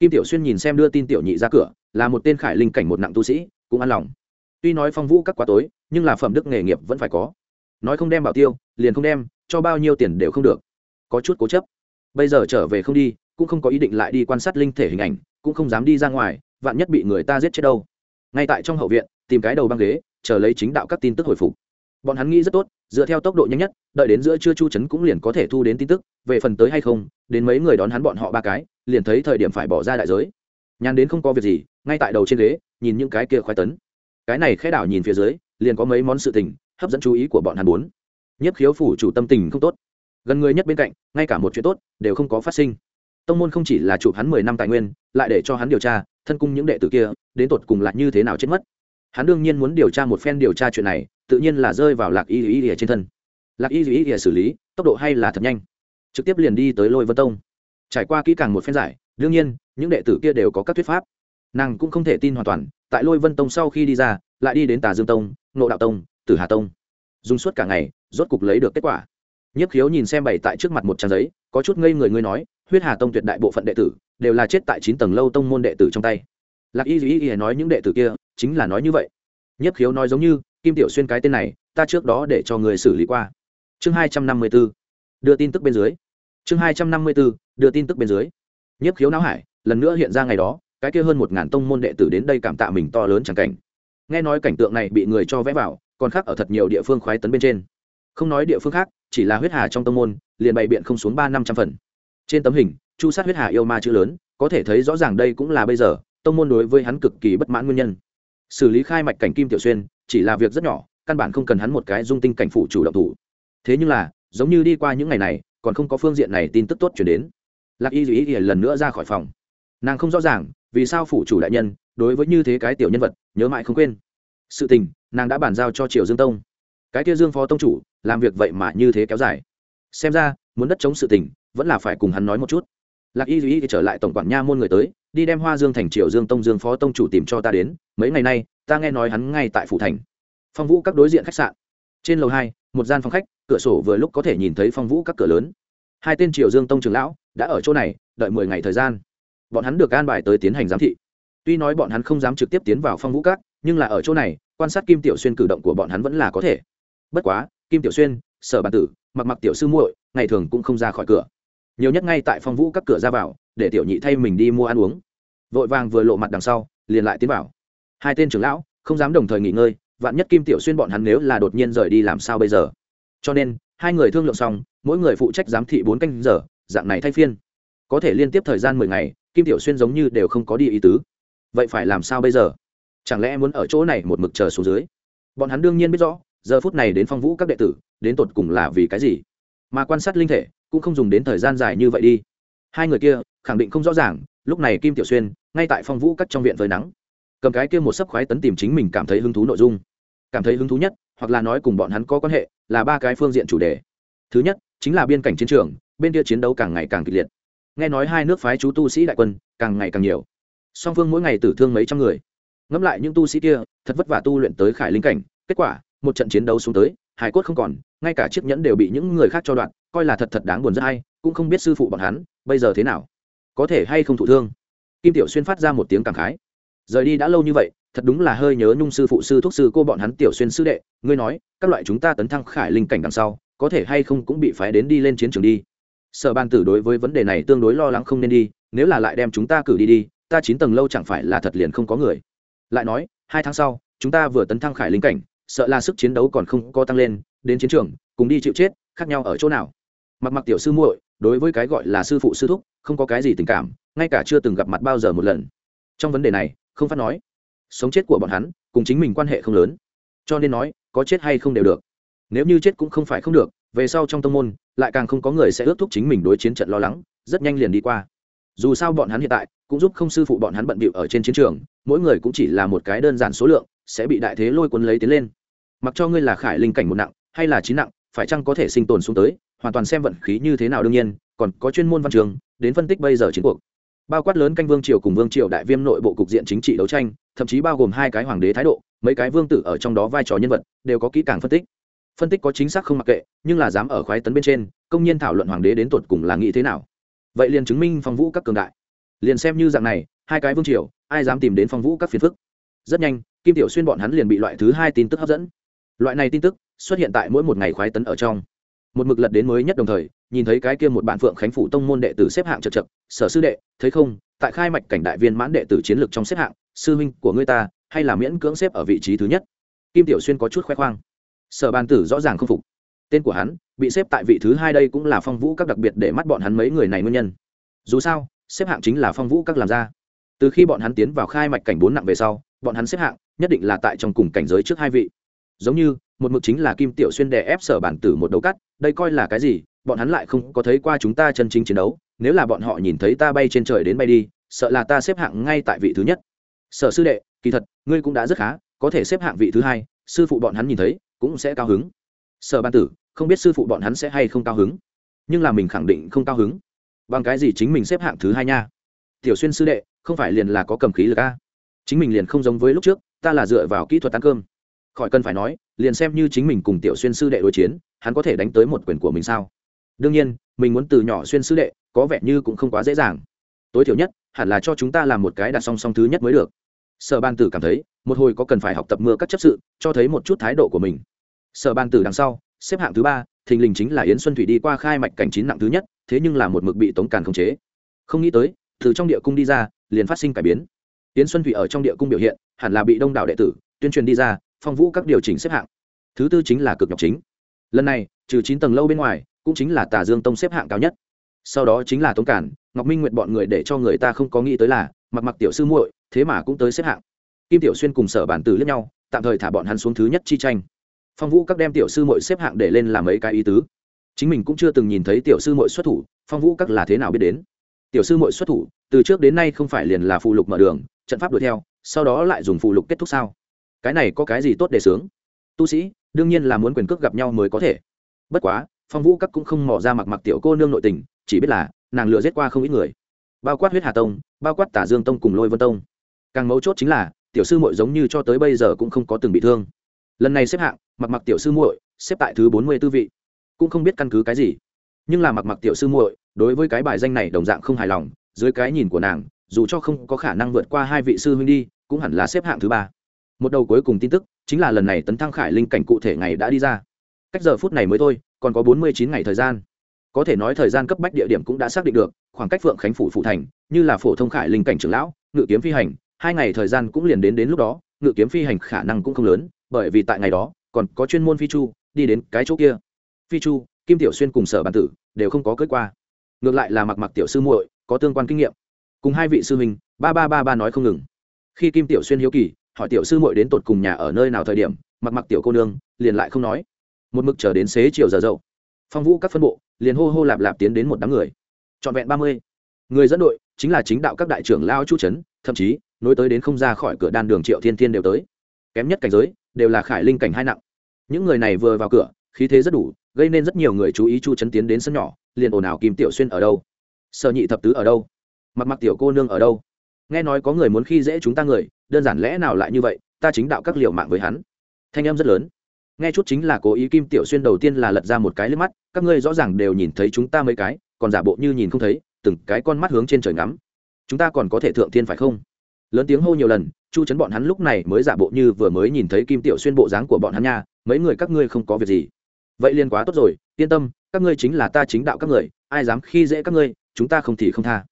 Kim tiểu xuyên nhìn xem đưa tin tiểu nhị ra cửa, là một tên khải linh cảnh một nặng tu sĩ, cũng an lòng. Tuy nói phong vũ các quá tối, nhưng là phẩm đức nghề nghiệp vẫn phải có. Nói không đem bảo tiêu, liền không đem, cho bao nhiêu tiền đều không được. Có chút cố chấp. Bây giờ trở về không đi, cũng không có ý định lại đi quan sát linh thể hình ảnh cũng không dám đi ra ngoài, vạn nhất bị người ta giết chết đâu. Ngay tại trong hậu viện, tìm cái đầu băng ghế, chờ lấy chính đạo các tin tức hồi phục. Bọn hắn nghĩ rất tốt, dựa theo tốc độ nhanh nhất, đợi đến giữa trưa chu trấn cũng liền có thể thu đến tin tức, về phần tới hay không, đến mấy người đón hắn bọn họ ba cái, liền thấy thời điểm phải bỏ ra đại giới. Nhàn đến không có việc gì, ngay tại đầu trên ghế, nhìn những cái kia khoái tấn. Cái này khẽ đảo nhìn phía dưới, liền có mấy món sự tình, hấp dẫn chú ý của bọn hắn bốn. Nhất khiếu phủ chủ tâm tình không tốt. Gần người nhất bên cạnh, ngay cả một chuyện tốt, đều không có phát sinh tông môn không chỉ là chụp hắn mười năm tài nguyên, lại để cho hắn điều tra, thân cung những đệ tử kia, đến tột cùng là như thế nào chết mất. Hắn đương nhiên muốn điều tra một phen điều tra chuyện này, tự nhiên là rơi vào lạc y y y trên thân. Lạc y y y xử lý, tốc độ hay là thật nhanh? Trực tiếp liền đi tới lôi vân tông. Trải qua kỹ càng một phen giải, đương nhiên, những đệ tử kia đều có các thuyết pháp. Nàng cũng không thể tin hoàn toàn, tại lôi vân tông sau khi đi ra, lại đi đến tà dương tông nộ đạo tông, tử hà tông. Dùng suốt cả ngày, rốt cục lấy được kết quả. Nhất khiếu nhìn xem bày tại trước mặt một trang giấy, có chút ngây người ngươi nói huyết hà tông tuyệt đại bộ phận đệ tử đều là chết tại chín tầng lâu tông môn đệ tử trong tay. Lạc y duy y nói những đệ tử kia chính là nói như vậy. Nhất khiếu nói giống như, kim tiểu xuyên cái tên này, ta trước đó để cho người xử lý qua. Chương hai trăm năm mươi b ố đưa tin tức bên dưới. Chương hai trăm năm mươi b ố đưa tin tức bên dưới. Nhất khiếu não hải, lần nữa hiện ra ngày đó, cái kia hơn một ngàn tông môn đệ tử đến đây cảm tạ mình to lớn chẳng cảnh. Nghe nói cảnh tượng này bị người cho vẽ vào, còn khác ở thật nhiều địa phương khoái tấn bên trên. Không nói địa phương khác, chỉ là huyết hà trong tông môn, liền bày biện không xuống ba năm trăm phần trên tấm hình, chu sát huyết hà yêu ma chữ lớn, có thể thấy rõ ràng đây cũng là bây giờ, tông môn đối với hắn cực kỳ bất mãn nguyên nhân. Xử lý khai mạch cảnh kim tiểu xuyên, chỉ là việc rất nhỏ, căn bản không cần hắn một cái dung tinh cảnh phủ chủ động thủ. Thế nhưng là, giống như đi qua những ngày này, còn không có phương diện này tin tức tốt chuyển đến. Lạc y duy ý lần nữa ra khỏi phòng. Nàng không rõ ràng, vì sao phủ chủ đại nhân, đối với như thế cái tiểu nhân vật, nhớ mãi không quên. Sự tình, nàng đã bàn giao cho triều dương tông. Cái kia dương phó tông chủ, làm việc vậy mà như thế kéo dài. Xem ra, muốn đất chống sự tình vẫn là phải cùng hắn nói một chút. Lạc y duy trở lại tổng quản nha môn người tới, đi đem hoa dương thành triều dương tông dương phó tông chủ tìm cho ta đến, mấy ngày nay, ta nghe nói hắn ngay tại phủ thành. Phong vũ các đối diện khách sạn. Trên lầu hai, một gian phòng khách, cửa sổ vừa lúc có thể nhìn thấy phong vũ các cửa lớn. Hai tên triều dương tông trường lão đã ở chỗ này, đợi mười ngày thời gian. Bọn hắn được an bài tới tiến hành giám thị. Tuy nói bọn hắn không dám trực tiếp tiến vào phong vũ các, nhưng là ở chỗ này, quan sát kim tiểu xuyên cử động của bọn hắn vẫn là có thể. Bất quá, kim tiểu xuyên, sở bản tử, mặc mặc tiểu sư muội, ngày thường cũng không ra khỏi cửa nhiều nhất ngay tại phong vũ các cửa ra vào, để tiểu nhị thay mình đi mua ăn uống. Vội vàng vừa lộ mặt đằng sau, liền lại tiến vào. Hai tên trưởng lão, không dám đồng thời nghỉ ngơi, vạn nhất kim tiểu xuyên bọn hắn nếu là đột nhiên rời đi làm sao bây giờ? Cho nên, hai người thương lượng xong, mỗi người phụ trách giám thị bốn canh giờ, dạng này thay phiên. Có thể liên tiếp thời gian mười ngày, kim tiểu xuyên giống như đều không có đi ý tứ. Vậy phải làm sao bây giờ? Chẳng lẽ muốn ở chỗ này một mực chờ xuống dưới? Bọn hắn đương nhiên biết rõ, giờ phút này đến phong vũ các đệ tử, đến tột cùng là vì cái gì? Mà quan sát linh thể cũng không dùng đến thời gian dài như vậy đi. Hai người kia, khẳng định không rõ ràng, lúc này kim tiểu xuyên, ngay tại phong vũ các trong viện với nắng. Cầm cái kia một sấp khoái tấn tìm chính mình cảm thấy hứng thú nội dung. Cảm thấy hứng thú nhất, hoặc là nói cùng bọn hắn có quan hệ, là ba cái phương diện chủ đề. Thứ nhất, chính là biên cảnh chiến trường, bên kia chiến đấu càng ngày càng kịch liệt. Nghe nói hai nước phái chú tu sĩ đại quân, càng ngày càng nhiều. Song phương mỗi ngày tử thương mấy trăm người. Ngẫm lại những tu sĩ kia, thật vất vả tu luyện tới khải linh cảnh, kết quả, một trận chiến đấu xuống tới hải cốt không còn, ngay cả chiếc nhẫn đều bị những người khác cho đoạn, coi là thật thật đáng buồn rất hay, cũng không biết sư phụ bọn hắn, bây giờ thế nào? Có thể hay không thụ thương? Kim tiểu xuyên phát ra một tiếng cảm khái. Rời đi đã lâu như vậy, thật đúng là hơi nhớ nhung sư phụ sư thúc sư cô bọn hắn tiểu xuyên sư đệ, ngươi nói, các loại chúng ta tấn thăng khải linh cảnh đằng sau, có thể hay không cũng bị phái đến đi lên chiến trường đi. Sở ban tử đối với vấn đề này tương đối lo lắng không nên đi, nếu là lại đem chúng ta cử đi đi, ta chín tầng lâu chẳng phải là thật liền không có người. Lại nói, hai tháng sau, chúng ta vừa tấn thăng khải linh cảnh sợ là sức chiến đấu còn không có tăng lên, đến chiến trường, cùng đi chịu chết, khác nhau ở chỗ nào. Mặc mặc tiểu sư muội, đối với cái gọi là sư phụ sư thúc, không có cái gì tình cảm, ngay cả chưa từng gặp mặt bao giờ một lần. Trong vấn đề này, không phát nói. Sống chết của bọn hắn, cùng chính mình quan hệ không lớn. Cho nên nói, có chết hay không đều được. Nếu như chết cũng không phải không được, về sau trong tông môn, lại càng không có người sẽ ước thúc chính mình đối chiến trận lo lắng, rất nhanh liền đi qua. Dù sao bọn hắn hiện tại, cũng giúp không sư phụ bọn hắn bận bịu ở trên chiến trường, mỗi người cũng chỉ là một cái đơn giản số lượng sẽ bị đại thế lôi cuốn lấy tiến lên. Mặc cho ngươi là khải linh cảnh một nặng, hay là chín nặng, phải chăng có thể sinh tồn xuống tới, hoàn toàn xem vận khí như thế nào đương nhiên, còn có chuyên môn văn trường, đến phân tích bây giờ chiến cuộc. Bao quát lớn canh vương triều cùng vương triều đại viêm nội bộ cục diện chính trị đấu tranh, thậm chí bao gồm hai cái hoàng đế thái độ, mấy cái vương tử ở trong đó vai trò nhân vật, đều có kỹ càng phân tích. Phân tích có chính xác không mặc kệ, nhưng là dám ở khoái tấn bên trên, công nhiên thảo luận hoàng đế đến tột cùng là nghĩ thế nào. Vậy liền chứng minh phong vũ các cường đại. Liền xem như dạng này, hai cái vương triều, ai dám tìm đến phong vũ các phiền phức? Rất nhanh kim tiểu xuyên bọn hắn liền bị loại thứ hai tin tức hấp dẫn. Loại này tin tức xuất hiện tại mỗi một ngày khoái tấn ở trong. Một mực lật đến mới nhất đồng thời, nhìn thấy cái kia một bạn phượng khánh phủ tông môn đệ tử xếp hạng chật chật, sở sư đệ, thấy không? Tại khai mạch cảnh đại viên mãn đệ tử chiến lược trong xếp hạng, sư huynh của ngươi ta hay là miễn cưỡng xếp ở vị trí thứ nhất? Kim tiểu xuyên có chút khoe khoang. Sở bàn tử rõ ràng không phục. Tên của hắn bị xếp tại vị thứ hai đây cũng là phong vũ các đặc biệt để mắt bọn hắn mấy người này nguyên nhân. Dù sao, xếp hạng chính là phong vũ các làm ra. Từ khi bọn hắn tiến vào khai mạch cảnh bốn nặng về sau bọn hắn xếp hạng, nhất định là tại trong cùng cảnh giới trước hai vị. Giống như, một mực chính là kim tiểu xuyên đè ép sở bản tử một đầu cắt, đây coi là cái gì? Bọn hắn lại không có thấy qua chúng ta chân chính chiến đấu, nếu là bọn họ nhìn thấy ta bay trên trời đến bay đi, sợ là ta xếp hạng ngay tại vị thứ nhất. Sở sư đệ, kỳ thật, ngươi cũng đã rất khá, có thể xếp hạng vị thứ hai, sư phụ bọn hắn nhìn thấy, cũng sẽ cao hứng. Sở ban tử, không biết sư phụ bọn hắn sẽ hay không cao hứng. Nhưng là mình khẳng định không cao hứng. Bằng cái gì chính mình xếp hạng thứ hai nha? Tiểu xuyên sư đệ, không phải liền là có cầm khí lực a? Chính mình liền không giống với lúc trước, ta là dựa vào kỹ thuật ăn cơm. Khỏi cần phải nói, liền xem như chính mình cùng tiểu xuyên sư đệ đối chiến, hắn có thể đánh tới một quyền của mình sao? Đương nhiên, mình muốn từ nhỏ xuyên sư đệ, có vẻ như cũng không quá dễ dàng. Tối thiểu nhất, hẳn là cho chúng ta làm một cái đặt song song thứ nhất mới được. Sở ban tử cảm thấy, một hồi có cần phải học tập mưa các chấp sự, cho thấy một chút thái độ của mình. Sở ban tử đằng sau, xếp hạng thứ ba, thình lình chính là yến xuân thủy đi qua khai mạch cảnh chín nặng thứ nhất, thế nhưng là một mực bị tống càn khống chế. Không nghĩ tới, từ trong địa cung đi ra, liền phát sinh cải biến yến xuân thủy ở trong địa cung biểu hiện, hẳn là bị đông đảo đệ tử, tuyên truyền đi ra, phong vũ các điều chỉnh xếp hạng. Thứ tư chính là cực nhọc chính. Lần này, trừ chín tầng lâu bên ngoài, cũng chính là tà dương tông xếp hạng cao nhất. Sau đó chính là tống cản, ngọc minh nguyện bọn người để cho người ta không có nghĩ tới là, mặc mặc tiểu sư muội, thế mà cũng tới xếp hạng. Kim tiểu xuyên cùng sở bản tử lẫn nhau, tạm thời thả bọn hắn xuống thứ nhất chi tranh. Phong vũ các đem tiểu sư muội xếp hạng để lên làm mấy cái ý tứ. Chính mình cũng chưa từng nhìn thấy tiểu sư muội xuất thủ, phong vũ các là thế nào biết đến? Tiểu sư muội xuất thủ, từ trước đến nay không phải liền là phụ lục mở đường trận pháp đuổi theo, sau đó lại dùng phụ lục kết thúc sao? Cái này có cái gì tốt để sướng? Tu sĩ, đương nhiên là muốn quyền cước gặp nhau mới có thể. Bất quá, phong vũ các cũng không mò ra mặc mặc tiểu cô nương nội tình, chỉ biết là nàng lừa giết qua không ít người. Bao quát huyết hà tông, bao quát tả dương tông cùng lôi vân tông. Càng mấu chốt chính là, tiểu sư muội giống như cho tới bây giờ cũng không có từng bị thương. Lần này xếp hạng, mặc mặc tiểu sư muội, xếp tại thứ bốn mươi tư vị. Cũng không biết căn cứ cái gì. Nhưng là mặc mặc tiểu sư muội, đối với cái bài danh này đồng dạng không hài lòng, dưới cái nhìn của nàng dù cho không có khả năng vượt qua hai vị sư huynh đi, cũng hẳn là xếp hạng thứ ba. Một đầu cuối cùng tin tức, chính là lần này tấn thăng khải linh cảnh cụ thể ngày đã đi ra. Cách giờ phút này mới thôi, còn có bốn mươi chín ngày thời gian. Có thể nói thời gian cấp bách địa điểm cũng đã xác định được, khoảng cách phượng khánh phủ phụ thành, như là phổ thông khải linh cảnh trưởng lão, ngự kiếm phi hành, hai ngày thời gian cũng liền đến đến lúc đó, ngự kiếm phi hành khả năng cũng không lớn, bởi vì tại ngày đó, còn có chuyên môn phi chu, đi đến cái chỗ kia. Phi chu, kim tiểu xuyên cùng sở bản tử, đều không có kết qua. Ngược lại là mặc mặc tiểu sư muội, có tương quan kinh nghiệm cùng hai vị sư huynh, ba ba ba ba nói không ngừng. Khi kim tiểu xuyên hiếu kỳ, hỏi tiểu sư muội đến tột cùng nhà ở nơi nào thời điểm, mặc mặc tiểu cô nương, liền lại không nói. Một mực chờ đến xế chiều giờ dậu. Phong vũ các phân bộ, liền hô hô lạp lạp tiến đến một đám người. Trọn vẹn ba mươi. Người dẫn đội, chính là chính đạo các đại trưởng lao chu trấn thậm chí, nối tới đến không ra khỏi cửa đan đường triệu thiên thiên đều tới. Kém nhất cảnh giới, đều là khải linh cảnh hai nặng. Những người này vừa vào cửa, khí thế rất đủ, gây nên rất nhiều người chú ý chu trấn tiến đến sân nhỏ, liền ồn ào kim tiểu xuyên ở đâu? Sợ nhị thập tứ ở đâu? Mặc mặc tiểu cô nương ở đâu? Nghe nói có người muốn khi dễ chúng ta người, đơn giản lẽ nào lại như vậy, ta chính đạo các liều mạng với hắn. Thanh em rất lớn. Nghe chút chính là cố ý kim tiểu xuyên đầu tiên là lật ra một cái lên mắt, các ngươi rõ ràng đều nhìn thấy chúng ta mấy cái, còn giả bộ như nhìn không thấy, từng cái con mắt hướng trên trời ngắm. Chúng ta còn có thể thượng thiên phải không? Lớn tiếng hô nhiều lần, chu chấn bọn hắn lúc này mới giả bộ như vừa mới nhìn thấy kim tiểu xuyên bộ dáng của bọn hắn nha, mấy người các ngươi không có việc gì. Vậy liên quá tốt rồi, yên tâm, các ngươi chính là ta chính đạo các người, ai dám khi dễ các ngươi, chúng ta không thì không tha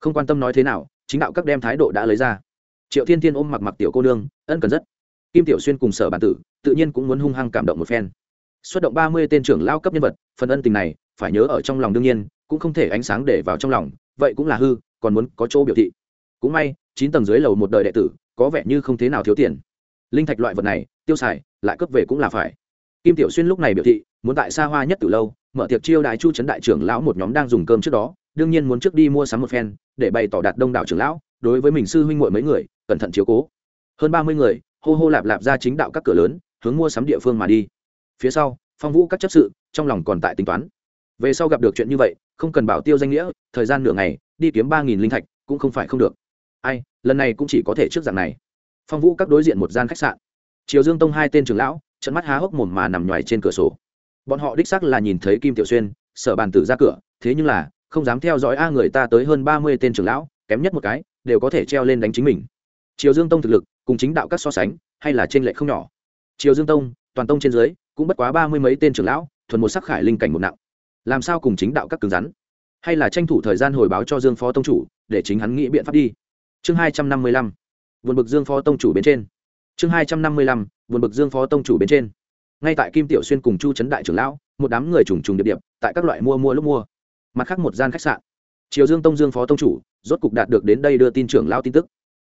không quan tâm nói thế nào, chính đạo các đem thái độ đã lấy ra. Triệu thiên thiên ôm mặc mặc tiểu cô nương, ân cần rất. Kim tiểu xuyên cùng sở bản tử, tự nhiên cũng muốn hung hăng cảm động một phen. Xuất động ba mươi tên trưởng lao cấp nhân vật, phần ân tình này, phải nhớ ở trong lòng đương nhiên, cũng không thể ánh sáng để vào trong lòng, vậy cũng là hư, còn muốn có chỗ biểu thị. Cũng may, chín tầng dưới lầu một đời đệ tử, có vẻ như không thế nào thiếu tiền. Linh thạch loại vật này, tiêu xài, lại cấp về cũng là phải kim tiểu xuyên lúc này biểu thị, muốn tại xa hoa nhất từ lâu, mở tiệc chiêu đại chu trấn đại trưởng lão một nhóm đang dùng cơm trước đó, đương nhiên muốn trước đi mua sắm một phen, để bày tỏ đạt đông đảo trưởng lão, đối với mình sư huynh muội mấy người, cẩn thận chiếu cố. Hơn ba mươi người, hô hô lạp lạp ra chính đạo các cửa lớn, hướng mua sắm địa phương mà đi. Phía sau, phong vũ các chấp sự, trong lòng còn tại tính toán. Về sau gặp được chuyện như vậy, không cần bảo tiêu danh nghĩa, thời gian nửa ngày, đi kiếm ba nghìn linh thạch, cũng không phải không được. Ai, lần này cũng chỉ có thể trước dạng này. Phong vũ các đối diện một gian khách sạn. Triều dương tông hai tên trưởng lão trận mắt há hốc mồm mà nằm nhoài trên cửa sổ. Bọn họ đích xác là nhìn thấy kim tiểu xuyên, sở bàn tử ra cửa, thế nhưng là, không dám theo dõi a người ta tới hơn ba mươi tên trưởng lão, kém nhất một cái, đều có thể treo lên đánh chính mình. Triều dương tông thực lực, cùng chính đạo các so sánh, hay là trên lệ không nhỏ. Triều dương tông, toàn tông trên dưới, cũng bất quá ba mươi mấy tên trưởng lão, thuần một sắc khải linh cảnh một nặng. Làm sao cùng chính đạo các cứng rắn? Hay là tranh thủ thời gian hồi báo cho dương phó tông chủ, để chính hắn nghĩ biện pháp đi. Chương hai trăm năm mươi lăm. Vượt bực dương phó tông chủ bên trên chương hai trăm năm mươi lăm vượt bực dương phó tông chủ bên trên. Ngay tại kim tiểu xuyên cùng chu trấn đại trưởng lão, một đám người trùng trùng điệp điệp, tại các loại mua mua lúc mua. Mặt khác một gian khách sạn. Triều dương tông dương phó tông chủ, rốt cục đạt được đến đây đưa tin trưởng lão tin tức.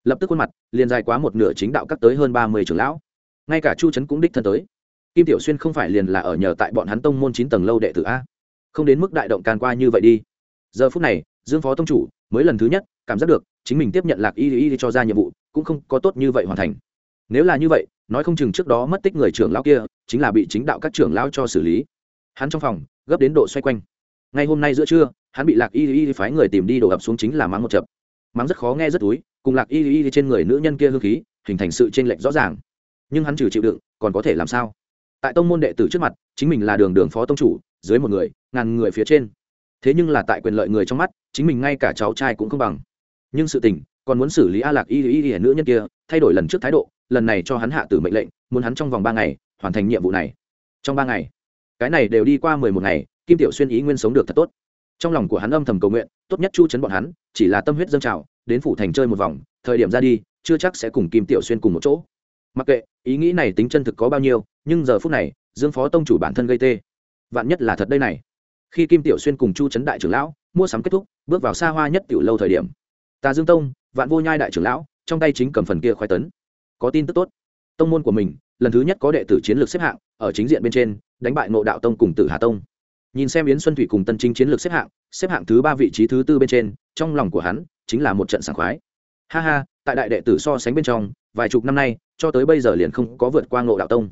Lập tức khuôn mặt, liền dài quá một nửa chính đạo các tới hơn ba mươi trưởng lão. Ngay cả chu trấn cũng đích thân tới. Kim tiểu xuyên không phải liền là ở nhờ tại bọn hắn tông môn chín tầng lâu đệ tử a? Không đến mức đại động can qua như vậy đi. Giờ phút này, dương phó tông chủ mới lần thứ nhất cảm giác được chính mình tiếp nhận lạc y y cho ra nhiệm vụ, cũng không có tốt như vậy hoàn thành nếu là như vậy, nói không chừng trước đó mất tích người trưởng lão kia, chính là bị chính đạo các trưởng lão cho xử lý. Hắn trong phòng, gấp đến độ xoay quanh. Ngay hôm nay giữa trưa, hắn bị lạc y y phái người tìm đi đổ ập xuống chính là mắng một chập. Mắng rất khó nghe rất túi, cùng lạc y y trên người nữ nhân kia hương khí, hình thành sự t r ê n lệch rõ ràng. Nhưng hắn trừ chịu đựng, còn có thể làm sao? Tại tông môn đệ tử trước mặt, chính mình là đường đường phó tông chủ, dưới một người, ngàn người phía trên. Thế nhưng là tại quyền lợi người trong mắt, chính mình ngay cả cháu trai cũng không bằng. Nhưng sự tình, còn muốn xử lý a lạc y y y nữ nhân kia, thay đổi lần trước thái độ lần này cho hắn hạ tử mệnh lệnh, muốn hắn trong vòng ba ngày hoàn thành nhiệm vụ này. Trong ba ngày, cái này đều đi qua mười một ngày, kim tiểu xuyên ý nguyên sống được thật tốt. Trong lòng của hắn âm thầm cầu nguyện, tốt nhất chu chấn bọn hắn, chỉ là tâm huyết dâng trào, đến phủ thành chơi một vòng, thời điểm ra đi, chưa chắc sẽ cùng kim tiểu xuyên cùng một chỗ. Mặc kệ, ý nghĩ này tính chân thực có bao nhiêu, nhưng giờ phút này, dương phó tông chủ bản thân gây tê. Vạn nhất là thật đây này. Khi kim tiểu xuyên cùng chu trấn đại trưởng lão, mua sắm kết thúc, bước vào xa hoa nhất tiểu lâu thời điểm. Tà dương tông, vạn vô nhai đại trưởng lão, trong tay chính cầm phần kia khoai tấn có tin tức tốt. Tông môn của mình, lần thứ nhất có đệ tử chiến lược xếp hạng, ở chính diện bên trên, đánh bại ngộ đạo tông cùng tử hà tông. Nhìn xem yến xuân thủy cùng tân trinh chiến lược xếp hạng xếp hạng thứ ba vị trí thứ tư bên trên, trong lòng của hắn chính là một trận sảng khoái. Ha ha, tại đại đệ tử so sánh bên trong, vài chục năm nay, cho tới bây giờ liền không có vượt qua ngộ đạo tông.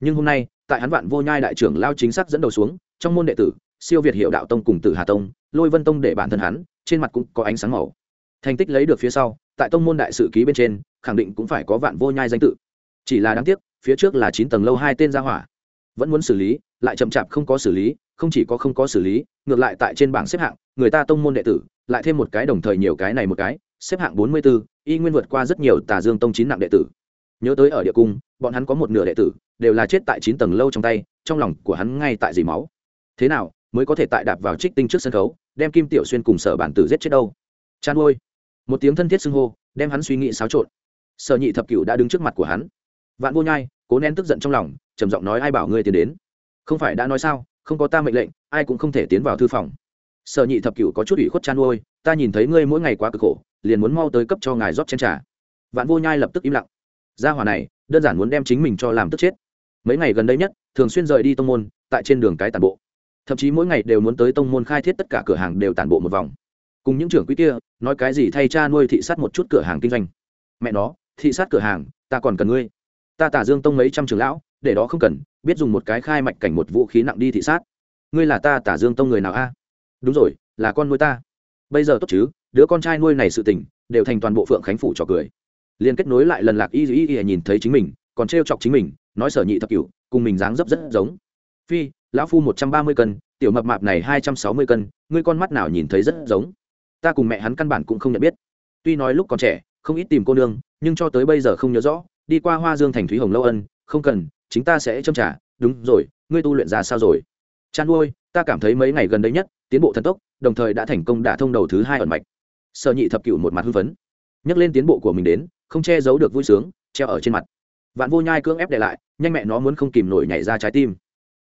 Nhưng hôm nay, tại hắn vạn vô nhai đại trưởng lao chính xác dẫn đầu xuống, trong môn đệ tử, siêu việt hiệu đạo tông cùng tử hà tông, lôi vân tông để bản thân hắn, trên mặt cũng có ánh sáng màu thành tích lấy được phía sau tại tông môn đại sự ký bên trên khẳng định cũng phải có vạn vô nhai danh tự. Chỉ là đáng tiếc phía trước là chín tầng lâu hai tên gia hỏa. Vẫn muốn xử lý lại chậm chạp không có xử lý không chỉ có không có xử lý ngược lại tại trên bảng xếp hạng người ta tông môn đệ tử lại thêm một cái đồng thời nhiều cái này một cái xếp hạng bốn mươi 44, y nguyên vượt qua rất nhiều tà dương tông chín nặng đệ tử. Nhớ tới ở địa cung bọn hắn có một nửa đệ tử đều là chết tại chín tầng lâu trong tay trong lòng của hắn ngay tại dì máu. Thế nào mới có thể tại đạp vào trích tinh trước sân khấu đem kim tiểu xuyên cùng sở bản tử giết chết đâu? Chan ôi một tiếng thân thiết xưng hô đem hắn suy nghĩ xáo trộn. Sở nhị thập cửu đã đứng trước mặt của hắn. Vạn vô nhai cố nén tức giận trong lòng trầm giọng nói ai bảo ngươi tiến đến? Không phải đã nói sao không có ta mệnh lệnh ai cũng không thể tiến vào thư phòng. Sở nhị thập cửu có chút ủy khuất chăn nuôi, ta nhìn thấy ngươi mỗi ngày quá cực khổ liền muốn mau tới cấp cho ngài rót chén trà. Vạn vô nhai lập tức im lặng. Gia hỏa này đơn giản muốn đem chính mình cho làm tức chết. Mấy ngày gần đây nhất thường xuyên rời đi tông môn tại trên đường cái tàn bộ. Thậm chí mỗi ngày đều muốn tới tông môn khai thiết tất cả cửa hàng đều tàn bộ một vòng cùng những trưởng quý kia, nói cái gì thay cha nuôi thị sát một chút cửa hàng kinh doanh. Mẹ nó, thị sát cửa hàng, ta còn cần ngươi. Ta tả dương tông mấy trăm trường lão, để đó không cần, biết dùng một cái khai mạch cảnh một vũ khí nặng đi thị sát. Ngươi là ta tả dương tông người nào a? Đúng rồi, là con nuôi ta. Bây giờ tốt chứ, đứa con trai nuôi này sự tình, đều thành toàn bộ phượng khánh phủ trò cười. Liền kết nối lại lần lạc y y y nhìn thấy chính mình, còn trêu chọc chính mình, nói sở nhị thập cửu, cùng mình dáng dấp rất giống. Phi, lão phu một trăm ba mươi cân, tiểu mập mạp này hai trăm sáu mươi cân, ngươi con mắt nào nhìn thấy rất giống? Ta cùng mẹ hắn căn bản cũng không nhận biết. Tuy nói lúc còn trẻ, không ít tìm cô nương, nhưng cho tới bây giờ không nhớ rõ, đi qua hoa dương thành thúy hồng lâu ân, không cần, chính ta sẽ châm trả. Đúng rồi, ngươi tu luyện ra sao rồi? Chăn nuôi ta cảm thấy mấy ngày gần đây nhất, tiến bộ thần tốc, đồng thời đã thành công đả thông đầu thứ hai ẩn mạch. Sợ nhị thập cựu một mặt hưng phấn. Nhắc lên tiến bộ của mình đến, không che giấu được vui sướng, treo ở trên mặt. Vạn vô nhai cưỡng ép để lại, nhanh mẹ nó muốn không kìm nổi nhảy ra trái tim.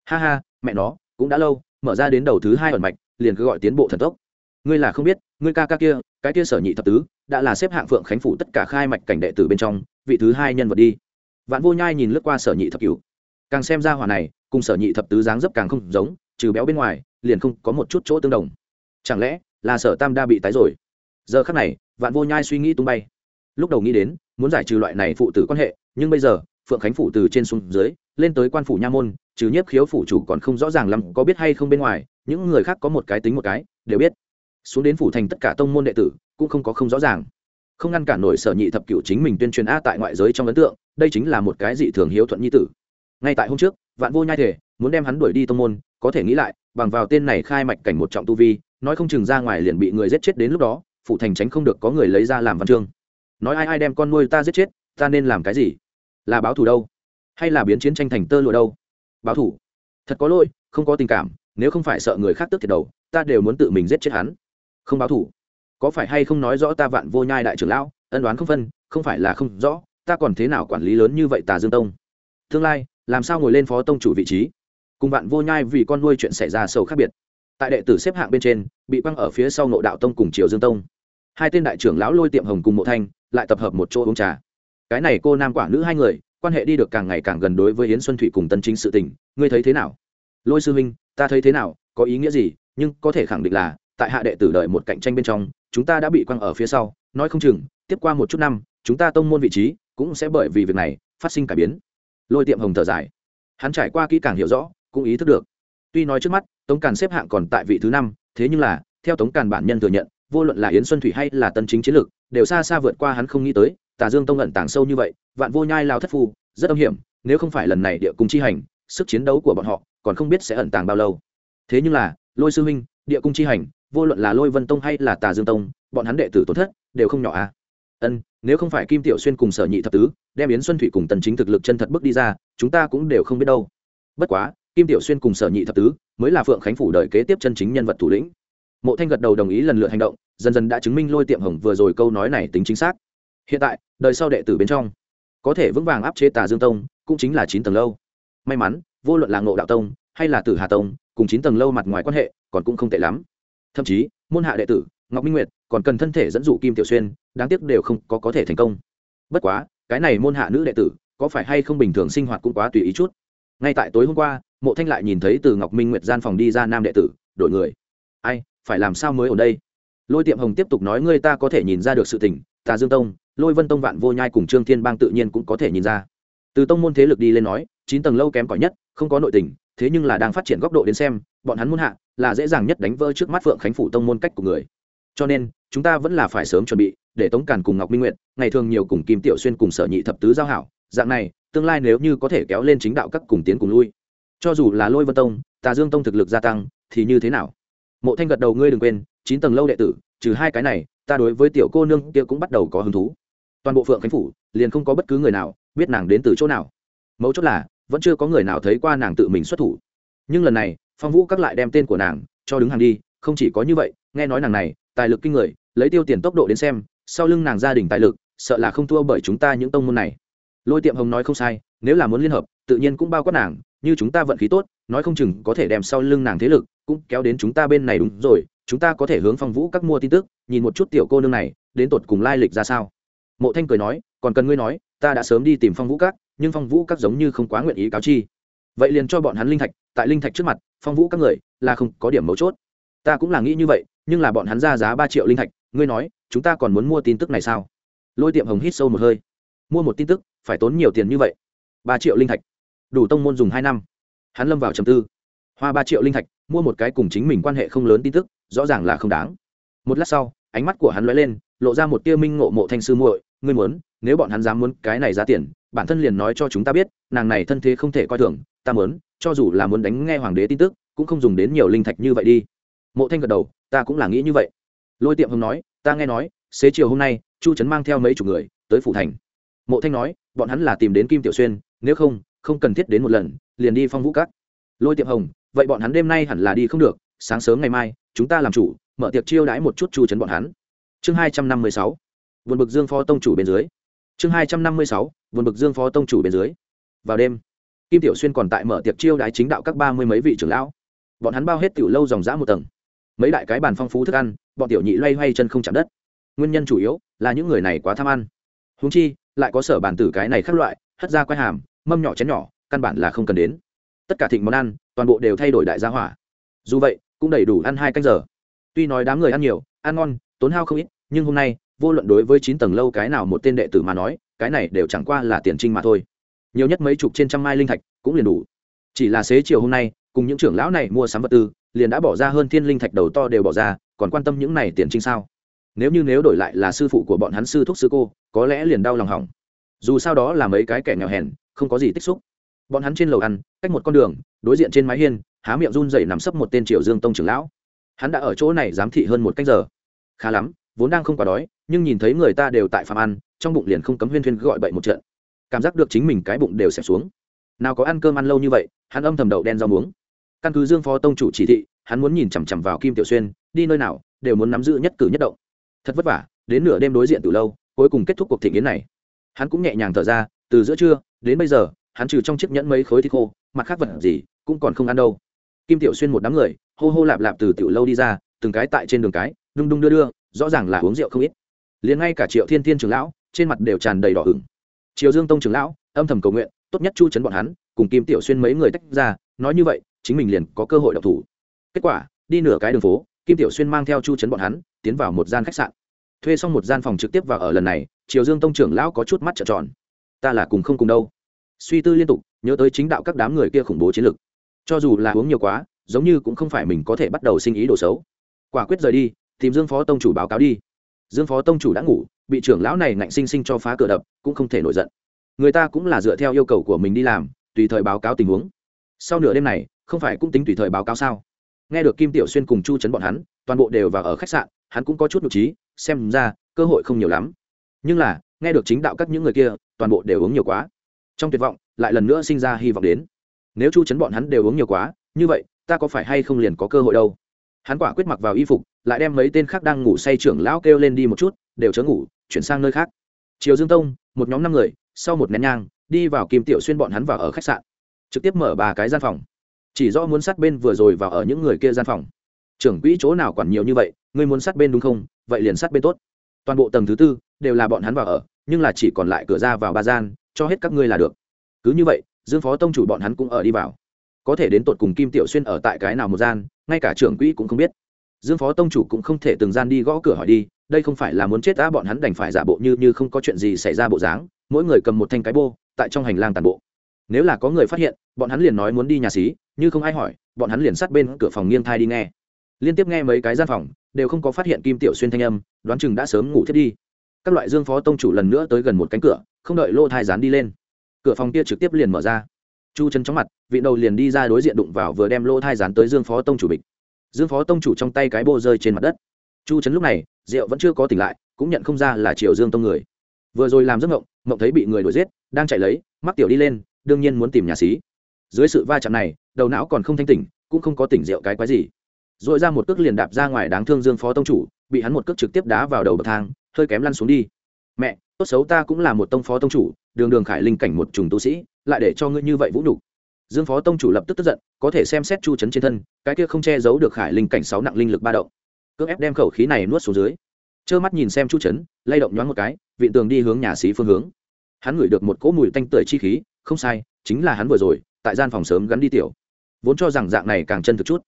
Ha ha, mẹ nó, cũng đã lâu, mở ra đến đầu thứ hai ẩn mạch, liền cứ gọi tiến bộ thần tốc ngươi là không biết, ngươi ca ca kia, cái kia sở nhị thập tứ, đã là xếp hạng phượng khánh phủ tất cả khai mạch cảnh đệ tử bên trong, vị thứ hai nhân vật đi. Vạn vô nhai nhìn lướt qua sở nhị thập cửu. Càng xem ra hỏa này, cùng sở nhị thập tứ dáng dấp càng không giống, trừ béo bên ngoài, liền không có một chút chỗ tương đồng. Chẳng lẽ, là sở tam đa bị tái rồi? Giờ khắc này, vạn vô nhai suy nghĩ tung bay. Lúc đầu nghĩ đến, muốn giải trừ loại này phụ tử quan hệ, nhưng bây giờ, phượng khánh phủ từ trên xuống dưới, lên tới quan phủ nha môn, trừ nhiếp khiếu phủ chủ còn không rõ ràng lắm có biết hay không bên ngoài, những người khác có một cái tính một cái, đều biết xuống đến phủ thành tất cả tông môn đệ tử, cũng không có không rõ ràng. Không ngăn cản nổi sở nhị thập cựu chính mình tuyên truyền a tại ngoại giới trong ấn tượng, đây chính là một cái dị thường hiếu thuận nhi tử. Ngay tại hôm trước, vạn vô nhai thể muốn đem hắn đuổi đi tông môn, có thể nghĩ lại, bằng vào tên này khai mạch cảnh một trọng tu vi, nói không chừng ra ngoài liền bị người giết chết đến lúc đó phụ thành tránh không được có người lấy ra làm văn chương. Nói ai ai đem con nuôi ta giết chết, ta nên làm cái gì? Là báo thù đâu? Hay là biến chiến tranh thành tơ lụa đâu? Báo thù. Thật có lỗi, không có tình cảm, nếu không phải sợ người khác tức thiệt đầu, ta đều muốn tự mình giết chết hắn không báo thủ. Có phải hay không nói rõ ta vạn vô nhai đại trưởng lão, ân đoán không phân, không phải là không rõ, ta còn thế nào quản lý lớn như vậy tà dương tông? Tương lai, làm sao ngồi lên phó tông chủ vị trí? Cùng vạn vô nhai vì con nuôi chuyện xảy ra sâu khác biệt. Tại đệ tử xếp hạng bên trên, bị quăng ở phía sau nộ đạo tông cùng triều dương tông. Hai tên đại trưởng lão lôi tiệm hồng cùng mộ thanh, lại tập hợp một chỗ uống trà. Cái này cô nam quả nữ hai người, quan hệ đi được càng ngày càng gần đối với hiến xuân thụy cùng tân chính sự tình. Ngươi thấy thế nào? Lôi sư huynh, ta thấy thế nào? Có ý nghĩa gì? Nhưng có thể khẳng định là tại hạ đệ tử đợi một cạnh tranh bên trong, chúng ta đã bị quăng ở phía sau, nói không chừng, tiếp qua một chút năm, chúng ta tông môn vị trí cũng sẽ bởi vì việc này phát sinh cải biến. Lôi tiệm hồng thở dài. Hắn trải qua kỹ càng hiểu rõ, cũng ý thức được. Tuy nói trước mắt, tống càn xếp hạng còn tại vị thứ năm, thế nhưng là, theo tống càn bản nhân thừa nhận, vô luận là yến xuân thủy hay là tân chính chiến lược, đều xa xa vượt qua hắn không nghĩ tới, tà dương tông ẩn tàng sâu như vậy, vạn vô nhai lao thất phu, rất âm hiểm, nếu không phải lần này địa cung chi hành, sức chiến đấu của bọn họ, còn không biết sẽ ẩn tàng bao lâu. Thế nhưng là, lôi sư huynh, địa cung chi hành vô luận là lôi vân tông hay là tà dương tông, bọn hắn đệ tử tổn thất đều không nhỏ à. Ân, nếu không phải kim tiểu xuyên cùng sở nhị thập tứ đem yến xuân thủy cùng tần chính thực lực chân thật bước đi ra, chúng ta cũng đều không biết đâu. Bất quá, kim tiểu xuyên cùng sở nhị thập tứ mới là phượng khánh phủ đợi kế tiếp chân chính nhân vật thủ lĩnh. Mộ thanh gật đầu đồng ý lần lượt hành động, dần dần đã chứng minh lôi tiệm hồng vừa rồi câu nói này tính chính xác. Hiện tại, đời sau đệ tử bên trong, có thể vững vàng áp chế tà dương tông cũng chính là chín tầng lâu. May mắn, vô luận là ngộ đạo tông hay là tử hà tông, cùng chín tầng lâu mặt ngoài quan hệ còn cũng không tệ lắm thậm chí, môn hạ đệ tử, ngọc minh nguyệt, còn cần thân thể dẫn dụ kim tiểu xuyên, đáng tiếc đều không có có thể thành công. Bất quá, cái này môn hạ nữ đệ tử, có phải hay không bình thường sinh hoạt cũng quá tùy ý chút. Ngay tại tối hôm qua, mộ thanh lại nhìn thấy từ ngọc minh nguyệt gian phòng đi ra nam đệ tử, đổi người. Ai, phải làm sao mới ở đây? Lôi tiệm hồng tiếp tục nói, ngươi ta có thể nhìn ra được sự tình tà dương tông, lôi vân tông vạn vô nhai cùng trương thiên bang tự nhiên cũng có thể nhìn ra. Từ tông môn thế lực đi lên nói, chín tầng lâu kém cỏi nhất, không có nội tình, thế nhưng là đang phát triển góc độ đến xem bọn hắn muốn hạ, là dễ dàng nhất đánh vỡ trước mắt phượng khánh phủ tông môn cách của người. Cho nên, chúng ta vẫn là phải sớm chuẩn bị, để tống càn cùng ngọc minh nguyện ngày thường nhiều cùng kim tiểu xuyên cùng sở nhị thập tứ giao hảo, dạng này, tương lai nếu như có thể kéo lên chính đạo các cùng tiến cùng lui. Cho dù là lôi vân tông, tà dương tông thực lực gia tăng, thì như thế nào? Mộ thanh gật đầu, ngươi đừng quên, chín tầng lâu đệ tử, trừ hai cái này, ta đối với tiểu cô nương kia cũng bắt đầu có hứng thú. Toàn bộ phượng khánh phủ, liền không có bất cứ người nào, biết nàng đến từ chỗ nào. Mấu chốt là, vẫn chưa có người nào thấy qua nàng tự mình xuất thủ. Nhưng lần này phong vũ các lại đem tên của nàng cho đứng hàng đi, không chỉ có như vậy, nghe nói nàng này, tài lực kinh người, lấy tiêu tiền tốc độ đến xem, sau lưng nàng gia đình tài lực, sợ là không thua bởi chúng ta những tông môn này. Lôi tiệm hồng nói không sai, nếu là muốn liên hợp, tự nhiên cũng bao quát nàng, như chúng ta vận khí tốt, nói không chừng có thể đem sau lưng nàng thế lực cũng kéo đến chúng ta bên này đúng rồi, chúng ta có thể hướng phong vũ các mua tin tức, nhìn một chút tiểu cô nương này, đến tột cùng lai lịch ra sao. Mộ thanh cười nói, còn cần ngươi nói, ta đã sớm đi tìm phong vũ các, nhưng phong vũ các giống như không quá nguyện ý cáo chi vậy liền cho bọn hắn linh thạch, tại linh thạch trước mặt, phong vũ các người, là không có điểm mấu chốt. Ta cũng là nghĩ như vậy, nhưng là bọn hắn ra giá ba triệu linh thạch, ngươi nói, chúng ta còn muốn mua tin tức này sao? Lôi tiệm hồng hít sâu một hơi. Mua một tin tức, phải tốn nhiều tiền như vậy. Ba triệu linh thạch. Đủ tông môn dùng hai năm. Hắn lâm vào trầm tư. Hoa ba triệu linh thạch, mua một cái cùng chính mình quan hệ không lớn tin tức, rõ ràng là không đáng. Một lát sau, ánh mắt của hắn lóe lên, lộ ra một tia minh ngộ mộ thanh sư muội, ngươi muốn, nếu bọn hắn dám muốn cái này giá tiền, bản thân liền nói cho chúng ta biết, nàng này thân thế không thể coi thường ta muốn, cho dù là muốn đánh nghe hoàng đế tin tức, cũng không dùng đến nhiều linh thạch như vậy đi. Mộ thanh gật đầu, ta cũng là nghĩ như vậy. Lôi tiệm hồng nói, ta nghe nói, xế chiều hôm nay, chu trấn mang theo mấy chục người tới phủ thành. Mộ thanh nói, bọn hắn là tìm đến kim tiểu xuyên, nếu không không cần thiết đến một lần, liền đi phong vũ cắt lôi tiệm hồng, vậy bọn hắn đêm nay hẳn là đi không được, sáng sớm ngày mai, chúng ta làm chủ, mở tiệc chiêu đãi một chút chu trấn bọn hắn. Chương hai trăm năm mươi sáu vượt bực dương phó tông chủ bên dưới. Chương hai trăm năm mươi sáu vượt bực dương phó tông chủ bên dưới. Vào đêm kim tiểu xuyên còn tại mở tiệc chiêu đái chính đạo các ba mươi mấy vị trưởng lão. Bọn hắn bao hết tiểu lâu dòng dã một tầng. Mấy đại cái bàn phong phú thức ăn, bọn tiểu nhị loay hoay chân không chạm đất. Nguyên nhân chủ yếu là những người này quá tham ăn. Húng chi, lại có sở bản tử cái này khác loại, hất ra quai hàm, mâm nhỏ chén nhỏ, căn bản là không cần đến. Tất cả thịnh món ăn, toàn bộ đều thay đổi đại gia hỏa. Dù vậy, cũng đầy đủ ăn hai canh giờ. Tuy nói đám người ăn nhiều, ăn ngon, tốn hao không ít, nhưng hôm nay, vô luận đối với chín tầng lâu cái nào một tên đệ tử mà nói, cái này đều chẳng qua là tiền trinh mà thôi nhiều nhất mấy chục trên trăm mai linh thạch cũng liền đủ. Chỉ là xế chiều hôm nay, cùng những trưởng lão này mua sắm vật tư, liền đã bỏ ra hơn thiên linh thạch đầu to đều bỏ ra, còn quan tâm những này tiền trinh sao? Nếu như nếu đổi lại là sư phụ của bọn hắn sư thúc sư cô, có lẽ liền đau lòng hỏng. Dù sao đó là mấy cái kẻ nghèo hèn, không có gì tích xúc. Bọn hắn trên lầu ăn, cách một con đường, đối diện trên mái hiên, há miệng run dậy nằm sấp một tên triệu dương tông trưởng lão. Hắn đã ở chỗ này giám thị hơn một cách giờ. Khá lắm, vốn đang không quá đói, nhưng nhìn thấy người ta đều tại phạm ăn, trong bụng liền không cấm huyên thuyên gọi bậy một trận cảm giác được chính mình cái bụng đều xẹp xuống. Nào có ăn cơm ăn lâu như vậy, hắn âm thầm đậu đen rau muống. Căn cứ dương phó tông chủ chỉ thị, hắn muốn nhìn chằm chằm vào kim tiểu xuyên, đi nơi nào, đều muốn nắm giữ nhất cử nhất động. Thật vất vả, đến nửa đêm đối diện từ lâu, cuối cùng kết thúc cuộc thị kiến này. Hắn cũng nhẹ nhàng thở ra, từ giữa trưa, đến bây giờ, hắn trừ trong chiếc nhẫn mấy khối thịt khô, mặt khác vật gì, cũng còn không ăn đâu. Kim tiểu xuyên một đám người, hô hô lạp lạp từ tiểu lâu đi ra, từng cái tại trên đường cái, đung đung đưa đưa, rõ ràng là uống rượu không ít. Liền ngay cả triệu thiên thiên trưởng lão, trên mặt đều tràn đầy đỏ hửng triều dương tông trưởng lão, âm thầm cầu nguyện, tốt nhất chu chấn bọn hắn, cùng kim tiểu xuyên mấy người tách ra, nói như vậy, chính mình liền có cơ hội đọc thủ. Kết quả, đi nửa cái đường phố, kim tiểu xuyên mang theo chu chấn bọn hắn, tiến vào một gian khách sạn. Thuê xong một gian phòng trực tiếp vào ở lần này, triều dương tông trưởng lão có chút mắt trợn tròn. Ta là cùng không cùng đâu. Suy tư liên tục, nhớ tới chính đạo các đám người kia khủng bố chiến lực. Cho dù là uống nhiều quá, giống như cũng không phải mình có thể bắt đầu sinh ý đồ xấu. Quả quyết rời đi, tìm dương phó tông chủ báo cáo đi. Dương phó tông chủ đã ngủ bị trưởng lão này ngạnh sinh sinh cho phá cửa đập, cũng không thể nổi giận. Người ta cũng là dựa theo yêu cầu của mình đi làm, tùy thời báo cáo tình huống. Sau nửa đêm này, không phải cũng tính tùy thời báo cáo sao? Nghe được kim tiểu xuyên cùng chu chấn bọn hắn, toàn bộ đều vào ở khách sạn, hắn cũng có chút nhục trí xem ra, cơ hội không nhiều lắm. Nhưng là, nghe được chính đạo các những người kia, toàn bộ đều uống nhiều quá. Trong tuyệt vọng, lại lần nữa sinh ra hy vọng đến. Nếu chu chấn bọn hắn đều uống nhiều quá, như vậy, ta có phải hay không liền có cơ hội đâu? Hắn quả quyết mặc vào y phục, lại đem mấy tên khác đang ngủ say trưởng lão kêu lên đi một chút đều chớ ngủ, chuyển sang nơi khác. Chiều dương tông, một nhóm năm người, sau một nén nhang, đi vào kim tiểu xuyên bọn hắn vào ở khách sạn. Trực tiếp mở ba cái gian phòng. Chỉ do muốn sát bên vừa rồi vào ở những người kia gian phòng. Trưởng quỹ chỗ nào quản nhiều như vậy, ngươi muốn sát bên đúng không? Vậy liền sát bên tốt. Toàn bộ tầng thứ tư đều là bọn hắn vào ở, nhưng là chỉ còn lại cửa ra vào ba gian, cho hết các ngươi là được. Cứ như vậy, dương phó tông chủ bọn hắn cũng ở đi vào. Có thể đến tột cùng kim tiểu xuyên ở tại cái nào một gian, ngay cả trưởng quỹ cũng không biết. Dương phó tông chủ cũng không thể từng gian đi gõ cửa hỏi đi đây không phải là muốn chết đã bọn hắn đành phải giả bộ như như không có chuyện gì xảy ra bộ dáng, mỗi người cầm một thanh cái bô, tại trong hành lang tàn bộ. Nếu là có người phát hiện, bọn hắn liền nói muốn đi nhà xí, như không ai hỏi, bọn hắn liền sát bên cửa phòng nghiêng thai đi nghe. Liên tiếp nghe mấy cái gian phòng, đều không có phát hiện kim tiểu xuyên thanh âm, đoán chừng đã sớm ngủ thiết đi. Các loại dương phó tông chủ lần nữa tới gần một cánh cửa, không đợi lô thai dán đi lên. Cửa phòng kia trực tiếp liền mở ra. Chu chân chóng mặt, vị đầu liền đi ra đối diện đụng vào vừa đem lô thai dán tới dương phó tông chủ bịch. Dương phó tông chủ trong tay cái bô rơi trên mặt đất. Chu trấn lúc này rượu vẫn chưa có tỉnh lại, cũng nhận không ra là triều dương tông người. Vừa rồi làm giấc mộng mộng thấy bị người đuổi giết, đang chạy lấy mắc tiểu đi lên, đương nhiên muốn tìm nhà xí. Dưới sự va chạm này, đầu não còn không thanh tỉnh, cũng không có tỉnh rượu cái quái gì. R ồ i ra một cước liền đạp ra ngoài đáng thương dương phó tông chủ, bị hắn một cước trực tiếp đá vào đầu bậc thang, hơi kém lăn xuống đi. Mẹ, tốt xấu ta cũng là một tông phó tông chủ, đường đường khải linh cảnh một trùng tu sĩ, lại để cho ngươi như vậy vũ nhục. Dương phó tông chủ lập tức tức giận, có thể xem xét chu chấn trên thân, cái kia không che giấu được khải linh cảnh sáu nặng linh lực ba động cưỡng ép đem khẩu khí này nuốt xuống dưới. Trơ mắt nhìn xem chu trấn lay động nhoáng một cái vị tường đi hướng nhà xí phương hướng. Hắn ngửi được một cỗ mùi tanh tưởi chi khí, không sai, chính là hắn vừa rồi, tại gian phòng sớm gắn đi tiểu. Vốn cho rằng dạng này càng chân thực chút.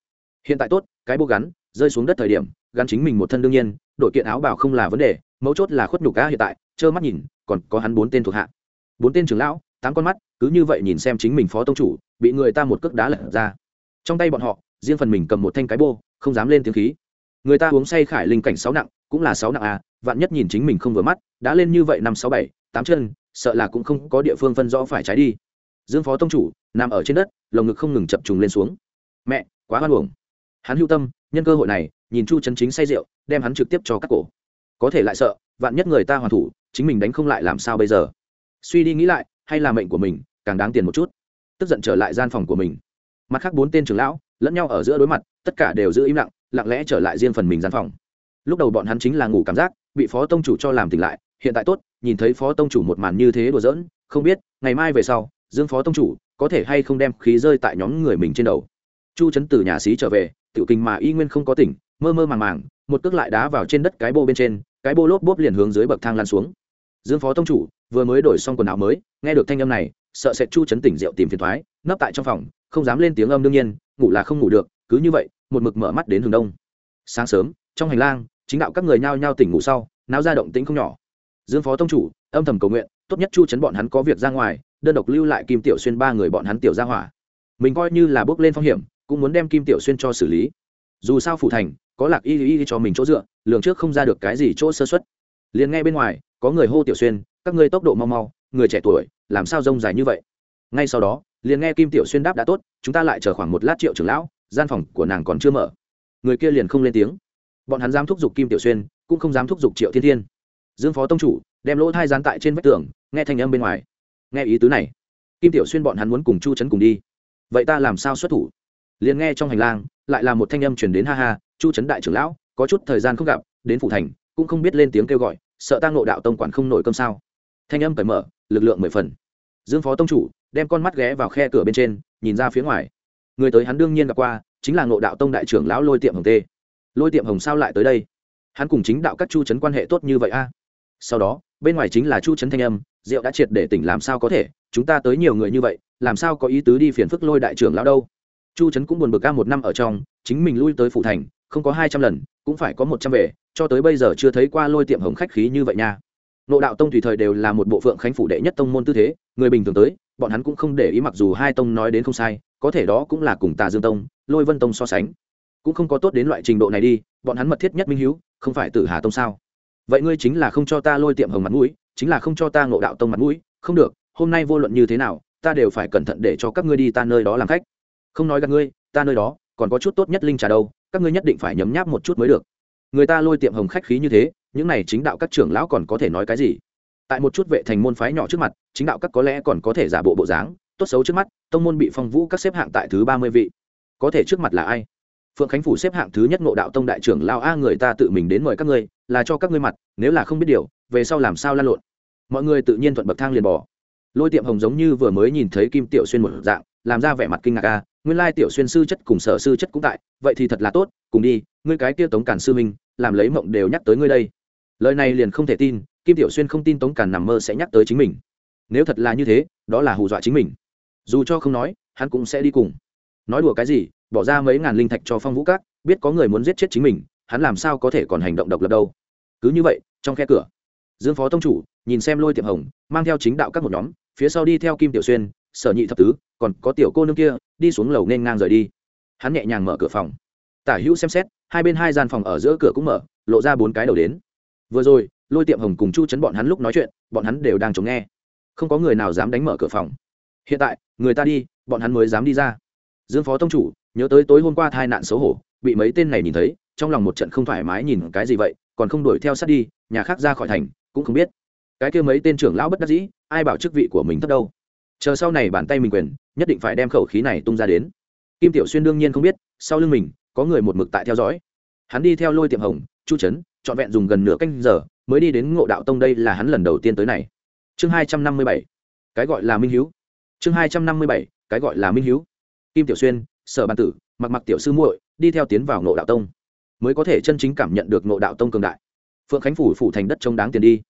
Hiện tại tốt, cái bô gắn, rơi xuống đất thời điểm, gắn chính mình một thân đương nhiên, đội kiện áo bảo không là vấn đề, mấu chốt là khuất nhục cá hiện tại, trơ mắt nhìn, còn có hắn bốn tên thuộc hạ. Bốn tên trưởng lão, tám con mắt, cứ như vậy nhìn xem chính mình phó tông chủ, bị người ta một cước đá lật ra. Trong tay bọn họ, riêng phần mình cầm một thanh cái bô, không dám lên tiếng khí người ta uống say khải linh cảnh sáu nặng, cũng là sáu nặng à vạn nhất nhìn chính mình không vừa mắt, đã lên như vậy năm sáu bảy, tám chân, sợ là cũng không có địa phương phân rõ phải trái đi. Dương phó tông chủ, nằm ở trên đất, lồng ngực không ngừng chập trùng lên xuống. Mẹ, quá hoan hồng hắn hưu tâm, nhân cơ hội này, nhìn chu chân chính say rượu, đem hắn trực tiếp cho các cổ. Có thể lại sợ, vạn nhất người ta hoàn thủ, chính mình đánh không lại làm sao bây giờ? Suy đi nghĩ lại, hay là mệnh của mình, càng đáng tiền một chút. Tức giận trở lại gian phòng của mình. Mặt khác bốn tên trưởng lão, lẫn nhau ở giữa đối mặt, tất cả đều giữ im lặng lặng lẽ trở lại riêng phần mình gian phòng. Lúc đầu bọn hắn chính là ngủ cảm giác, bị phó tông chủ cho làm tỉnh lại, hiện tại tốt, nhìn thấy phó tông chủ một màn như thế đùa giỡn, không biết, ngày mai về sau, dương phó tông chủ có thể hay không đem khí rơi tại nhóm người mình trên đầu. Chu Trấn từ nhà xí trở về tự kinh mà y nguyên không có tỉnh, mơ mơ màng màng, một cước lại đá vào trên đất cái bô bên trên, cái bô lốp bốp liền hướng dưới bậc thang lan xuống. Dương phó tông chủ vừa mới đổi xong quần áo mới, nghe được thanh âm này, sợ sệt chu chấn tỉnh rượu tìm phiền thoái, nấp tại trong phòng, không dám lên tiếng âm đương nhiên, ngủ là không ngủ được, cứ như vậy một mực mở mắt đến hướng đông. Sáng sớm, trong hành lang, chính đạo các người nhao nhao tỉnh ngủ sau náo ra động tĩnh không nhỏ. Dương phó tông chủ, âm thầm cầu nguyện, tốt nhất chu chấn bọn hắn có việc ra ngoài, đơn độc lưu lại kim tiểu xuyên ba người bọn hắn tiểu ra hỏa. Mình coi như là bước lên phong hiểm, cũng muốn đem kim tiểu xuyên cho xử lý. Dù sao phủ thành, có lạc y y cho mình chỗ dựa, lường trước không ra được cái gì chỗ sơ xuất liền nghe bên ngoài, có người hô tiểu xuyên, các ngươi tốc độ mau mau, người trẻ tuổi, làm sao rông dài như vậy? Ngay sau đó, liền nghe kim tiểu xuyên đáp đã tốt, chúng ta lại chờ khoảng một lát triệu trưởng lão gian phòng của nàng còn chưa mở. Người kia liền không lên tiếng. Bọn hắn dám thúc giục kim tiểu xuyên, cũng không dám thúc giục triệu thiên thiên. Dương phó tông chủ, đem lỗ thai dán tại trên vách tường, nghe thanh âm bên ngoài. Nghe ý tứ này, kim tiểu xuyên bọn hắn muốn cùng chu trấn cùng đi. Vậy ta làm sao xuất thủ? Liền nghe trong hành lang, lại là một thanh âm chuyển đến ha ha, chu trấn đại trưởng lão, có chút thời gian không gặp, đến phủ thành, cũng không biết lên tiếng kêu gọi, sợ ta ngộ đạo tông quản không nổi cơm sao. Thanh âm cởi mở, lực lượng mười phần. Dương phó tông chủ, đem con mắt ghé vào khe cửa bên trên, nhìn ra phía ngoài người tới hắn đương nhiên gặp qua, chính là ngộ đạo tông đại trưởng lão lôi tiệm hồng tê. Lôi tiệm hồng sao lại tới đây? Hắn cùng chính đạo các chu trấn quan hệ tốt như vậy a? Sau đó, bên ngoài chính là chu trấn thanh âm, rượu đã triệt để tỉnh làm sao có thể? Chúng ta tới nhiều người như vậy, làm sao có ý tứ đi phiền phức lôi đại trưởng lão đâu? Chu trấn cũng buồn bực ca một năm ở trong, chính mình lui tới phủ thành, không có hai trăm lần, cũng phải có một trăm về, cho tới bây giờ chưa thấy qua lôi tiệm hồng khách khí như vậy nha. Nộ đạo tông tùy thời đều là một bộ phượng khánh phủ đệ nhất tông môn tư thế, người bình thường tới, bọn hắn cũng không để ý mặc dù hai tông nói đến không sai có thể đó cũng là cùng tà dương tông, lôi vân tông so sánh. Cũng không có tốt đến loại trình độ này đi, bọn hắn mật thiết nhất minh hiếu, không phải tử hà tông sao? Vậy ngươi chính là không cho ta lôi tiệm hồng mặt mũi, chính là không cho ta ngộ đạo tông mặt mũi, không được, hôm nay vô luận như thế nào, ta đều phải cẩn thận để cho các ngươi đi ta nơi đó làm khách. Không nói gặp ngươi, ta nơi đó, còn có chút tốt nhất linh trà đâu, các ngươi nhất định phải nhấm nháp một chút mới được. Người ta lôi tiệm hồng khách khí như thế, những này chính đạo các trưởng lão còn có thể nói cái gì? Tại một chút vệ thành môn phái nhỏ trước mặt, chính đạo các có lẽ còn có thể giả bộ bộ dáng tốt xấu trước mắt, tông môn bị phong vũ các xếp hạng tại thứ ba mươi vị. Có thể trước mặt là ai? Phượng khánh phủ xếp hạng thứ nhất ngộ đạo tông đại trưởng lao a người ta tự mình đến mời các ngươi, là cho các ngươi mặt, nếu là không biết điều, về sau làm sao lan lộn? Mọi người tự nhiên thuận bậc thang liền bỏ. Lôi tiệm hồng giống như vừa mới nhìn thấy kim tiểu xuyên một dạng, làm ra vẻ mặt kinh ngạc a, nguyên lai tiểu xuyên sư chất cùng sở sư chất cũng tại, vậy thì thật là tốt, cùng đi, ngươi cái kia tống cản sư minh làm lấy mộng đều nhắc tới ngươi đây. Lời này liền không thể tin, kim tiểu xuyên không tin tống cản nằm mơ sẽ nhắc tới chính mình. Nếu thật là như thế, đó là hù dọa chính mình dù cho không nói, hắn cũng sẽ đi cùng. Nói đùa cái gì, bỏ ra mấy ngàn linh thạch cho phong vũ các, biết có người muốn giết chết chính mình, hắn làm sao có thể còn hành động độc lập đâu. Cứ như vậy, trong khe cửa, dương phó tông chủ nhìn xem lôi tiệm hồng, mang theo chính đạo các một nhóm, phía sau đi theo kim tiểu xuyên, sở nhị thập tứ, còn có tiểu cô nương kia, đi xuống lầu nên ngang rời đi. Hắn nhẹ nhàng mở cửa phòng. Tả hữu xem xét, hai bên hai gian phòng ở giữa cửa cũng mở, lộ ra bốn cái đầu đến. Vừa rồi, lôi tiệm hồng cùng chu chấn bọn hắn lúc nói chuyện, bọn hắn đều đang chống nghe. Không có người nào dám đánh mở cửa phòng hiện tại, người ta đi, bọn hắn mới dám đi ra. Dương phó tông chủ, nhớ tới tối hôm qua thai nạn xấu hổ, bị mấy tên này nhìn thấy, trong lòng một trận không thoải mái nhìn cái gì vậy, còn không đuổi theo sát đi, nhà khác ra khỏi thành, cũng không biết. Cái kia mấy tên trưởng lão bất đắc dĩ, ai bảo chức vị của mình thấp đâu. Chờ sau này bàn tay mình quyền, nhất định phải đem khẩu khí này tung ra đến. Kim tiểu xuyên đương nhiên không biết, sau lưng mình, có người một mực tại theo dõi. Hắn đi theo lôi tiệm hồng, chu trấn, trọn vẹn dùng gần nửa canh giờ, mới đi đến ngộ đạo tông đây là hắn lần đầu tiên tới này. Chương hai trăm năm mươi bảy, cái gọi là minh h chương hai trăm năm mươi bảy cái gọi là minh h kim tiểu xuyên sở bàn tử mặc mặc tiểu sư muội đi theo tiến vào ngộ đạo tông mới có thể chân chính cảm nhận được ngộ đạo tông cường đại. Phượng khánh phủ phủ thành đất trông đáng tiền đi.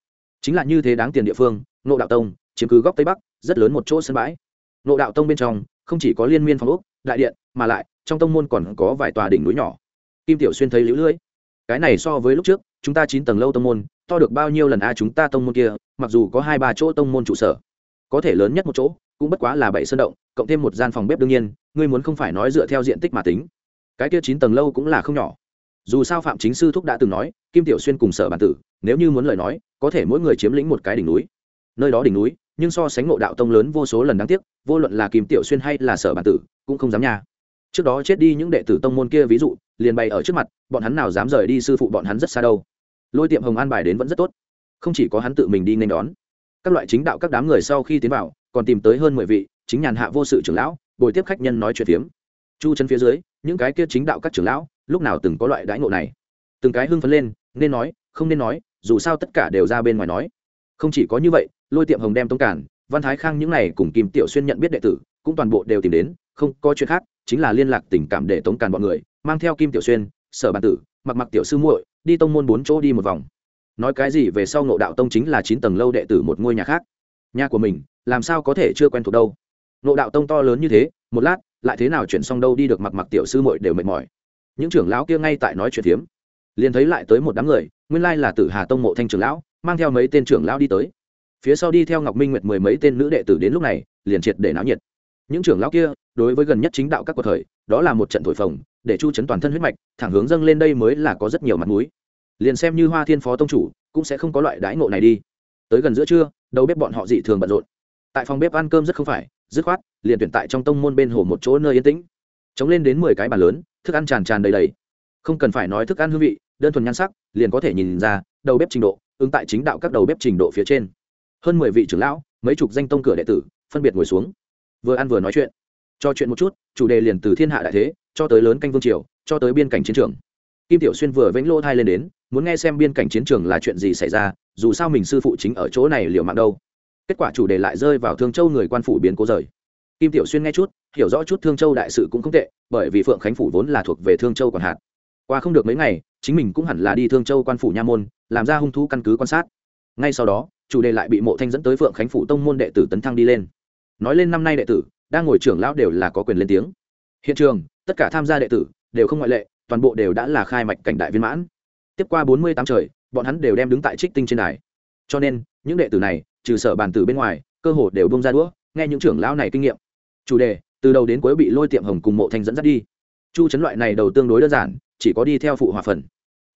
Chính là như thế đáng tiền địa phương nộ đạo tông chiếm cứ góc tây bắc rất lớn một chỗ sân bãi. Nộ đạo tông bên trong không chỉ có liên miên phòng úc, đại điện mà lại trong tông môn còn có vài tòa đỉnh núi nhỏ. Kim tiểu xuyên thấy lũ lưỡi cái này so với lúc trước chúng ta chín tầng lâu tông môn to được bao nhiêu lần a à chúng ta tông môn kia mặc dù có hai ba chỗ tông môn trụ sở có thể lớn nhất một chỗ cũng bất quá là bảy sơn động, cộng thêm một gian phòng bếp đương nhiên, ngươi muốn không phải nói dựa theo diện tích mà tính. Cái kia chín tầng lâu cũng là không nhỏ. Dù sao phạm chính sư thúc đã từng nói, kim tiểu xuyên cùng sở bản tử, nếu như muốn lời nói, có thể mỗi người chiếm lĩnh một cái đỉnh núi. Nơi đó đỉnh núi, nhưng so sánh ngộ đạo tông lớn vô số lần đáng tiếc, vô luận là kim tiểu xuyên hay là sở bản tử, cũng không dám nha. Trước đó chết đi những đệ tử tông môn kia ví dụ, liền bày ở trước mặt, bọn hắn nào dám rời đi sư phụ bọn hắn rất xa đâu. Lôi tiệm hồng an bài đến vẫn rất tốt. Không chỉ có hắn tự mình đi nên đón, các loại chính đạo các đám người sau khi tiến vào còn tìm tới hơn mười vị, chính nhàn hạ vô sự trưởng lão, bồi tiếp khách nhân nói chuyện phiếm. Chu chân phía dưới, những cái kia chính đạo các trưởng lão, lúc nào từng có loại đãi ngộ này? Từng cái hưng phấn lên, nên nói, không nên nói, dù sao tất cả đều ra bên ngoài nói. Không chỉ có như vậy, lôi tiệm hồng đem tống cản, văn thái khang những này cùng kim tiểu xuyên nhận biết đệ tử, cũng toàn bộ đều tìm đến, không, có chuyện khác, chính là liên lạc tình cảm để tống cản bọn người, mang theo kim tiểu xuyên, sở bàn tử, mặc mặc tiểu sư muội, đi tông môn bốn chỗ đi một vòng. Nói cái gì về sau ngộ đạo tông chính là chín tầng lâu đệ tử một ngôi nhà khác nhà của mình, làm sao có thể chưa quen thuộc đâu. Ngộ đạo tông to lớn như thế, một lát, lại thế nào chuyển xong đâu đi được mặc mặc tiểu sư muội đều mệt mỏi. Những trưởng lão kia ngay tại nói chuyện phiếm liền thấy lại tới một đám người, nguyên lai là tử hà tông mộ thanh trưởng lão, mang theo mấy tên trưởng lão đi tới. Phía sau đi theo ngọc minh nguyệt mười mấy tên nữ đệ tử đến lúc này, liền triệt để náo nhiệt. Những trưởng lão kia, đối với gần nhất chính đạo các cuộc thời, đó là một trận thổi phồng, để chu chấn toàn thân huyết mạch, thẳng hướng dâng lên đây mới là có rất nhiều mặt mũi. Liền xem như hoa thiên phó tông chủ, cũng sẽ không có loại đãi ngộ này đi. Tới gần giữa trưa đầu bếp bọn họ dị thường bận rộn. Tại phòng bếp ăn cơm rất không phải, dứt khoát, liền tuyển tại trong tông môn bên hồ một chỗ nơi yên tĩnh. Chống lên đến mười cái bàn lớn, thức ăn tràn tràn đầy đầy. Không cần phải nói thức ăn hương vị, đơn thuần nhan sắc, liền có thể nhìn ra, đầu bếp trình độ ứng tại chính đạo các đầu bếp trình độ phía trên. Hơn mười vị trưởng lão, mấy chục danh tông cửa đệ tử, phân biệt ngồi xuống, vừa ăn vừa nói chuyện. Cho chuyện một chút, chủ đề liền từ thiên hạ đại thế, cho tới lớn canh vương triều, cho tới biên cảnh chiến trường. Kim tiểu xuyên vừa vĩnh lô thai lên đến muốn nghe xem biên cảnh chiến trường là chuyện gì xảy ra, dù sao mình sư phụ chính ở chỗ này liều mạng đâu. Kết quả chủ đề lại rơi vào thương châu người quan phủ biến cố rời. Kim tiểu xuyên nghe chút, hiểu rõ chút thương châu đại sự cũng không tệ, bởi vì phượng khánh phủ vốn là thuộc về thương châu còn hạt. Qua không được mấy ngày, chính mình cũng hẳn là đi thương châu quan phủ nha môn, làm ra hung thú căn cứ quan sát. Ngay sau đó, chủ đề lại bị mộ thanh dẫn tới phượng khánh phủ tông môn đệ tử tấn thăng đi lên. Nói lên năm nay đệ tử, đang ngồi trưởng lão đều là có quyền lên tiếng. Hiện trường, tất cả tham gia đệ tử đều không ngoại lệ, toàn bộ đều đã là khai mạch cảnh đại viên mãn tiếp qua bốn mươi tám trời, bọn hắn đều đem đứng tại trích tinh trên đài. Cho nên, những đệ tử này, trừ sở bàn tử bên ngoài, cơ hồ đều bông ra đũa, nghe những trưởng lão này kinh nghiệm. Chủ đề, từ đầu đến cuối bị lôi tiệm hồng cùng mộ thanh dẫn dắt đi. Chu chấn loại này đầu tương đối đơn giản, chỉ có đi theo phụ hòa phần.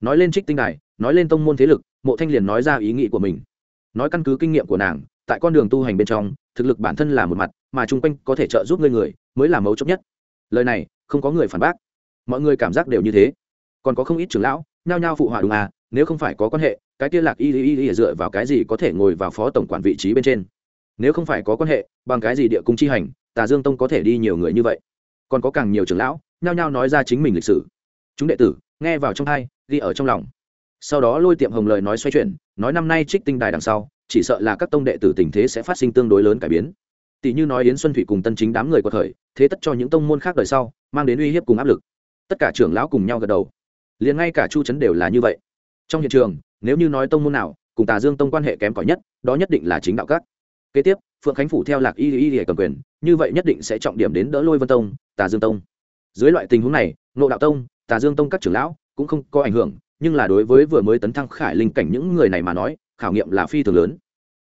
Nói lên trích tinh đài, nói lên tông môn thế lực, mộ thanh liền nói ra ý nghĩ của mình. Nói căn cứ kinh nghiệm của nàng, tại con đường tu hành bên trong, thực lực bản thân là một mặt, mà chung quanh có thể trợ giúp người người, mới là mấu chốt nhất. Lời này, không có người phản bác. Mọi người cảm giác đều như thế. Còn có không ít trưởng lão nhao nhao phụ họa đúng à nếu không phải có quan hệ, cái kia lạc y y y dựa vào cái gì có thể ngồi vào phó tổng quản vị trí bên trên? Nếu không phải có quan hệ, bằng cái gì địa cung chi hành, tà dương tông có thể đi nhiều người như vậy? Còn có càng nhiều trưởng lão, nhao nhao nói ra chính mình lịch sử. Chúng đệ tử, nghe vào trong hai ghi ở trong lòng. Sau đó lôi tiệm hồng lời nói xoay chuyển, nói năm nay trích tinh đài đằng sau, chỉ sợ là các tông đệ tử tình thế sẽ phát sinh tương đối lớn cải biến. Tỷ như nói yến xuân thủy cùng tân chính đám người của thời thế tất cho những tông môn khác đời sau, mang đến uy hiếp cùng áp lực. Tất cả trưởng lão cùng nhau gật đầu liền ngay cả chu trấn đều là như vậy. Trong hiện trường, nếu như nói tông môn nào, cùng tà dương tông quan hệ kém cỏi nhất, đó nhất định là chính đạo các. Kế tiếp, phượng khánh phủ theo lạc y y y cầm quyền, như vậy nhất định sẽ trọng điểm đến đỡ lôi vân tông, tà dương tông. Dưới loại tình huống này nộ đạo tông, tà dương tông các trưởng lão cũng không có ảnh hưởng, nhưng là đối với vừa mới tấn thăng khải linh cảnh những người này mà nói, khảo nghiệm là phi thường lớn.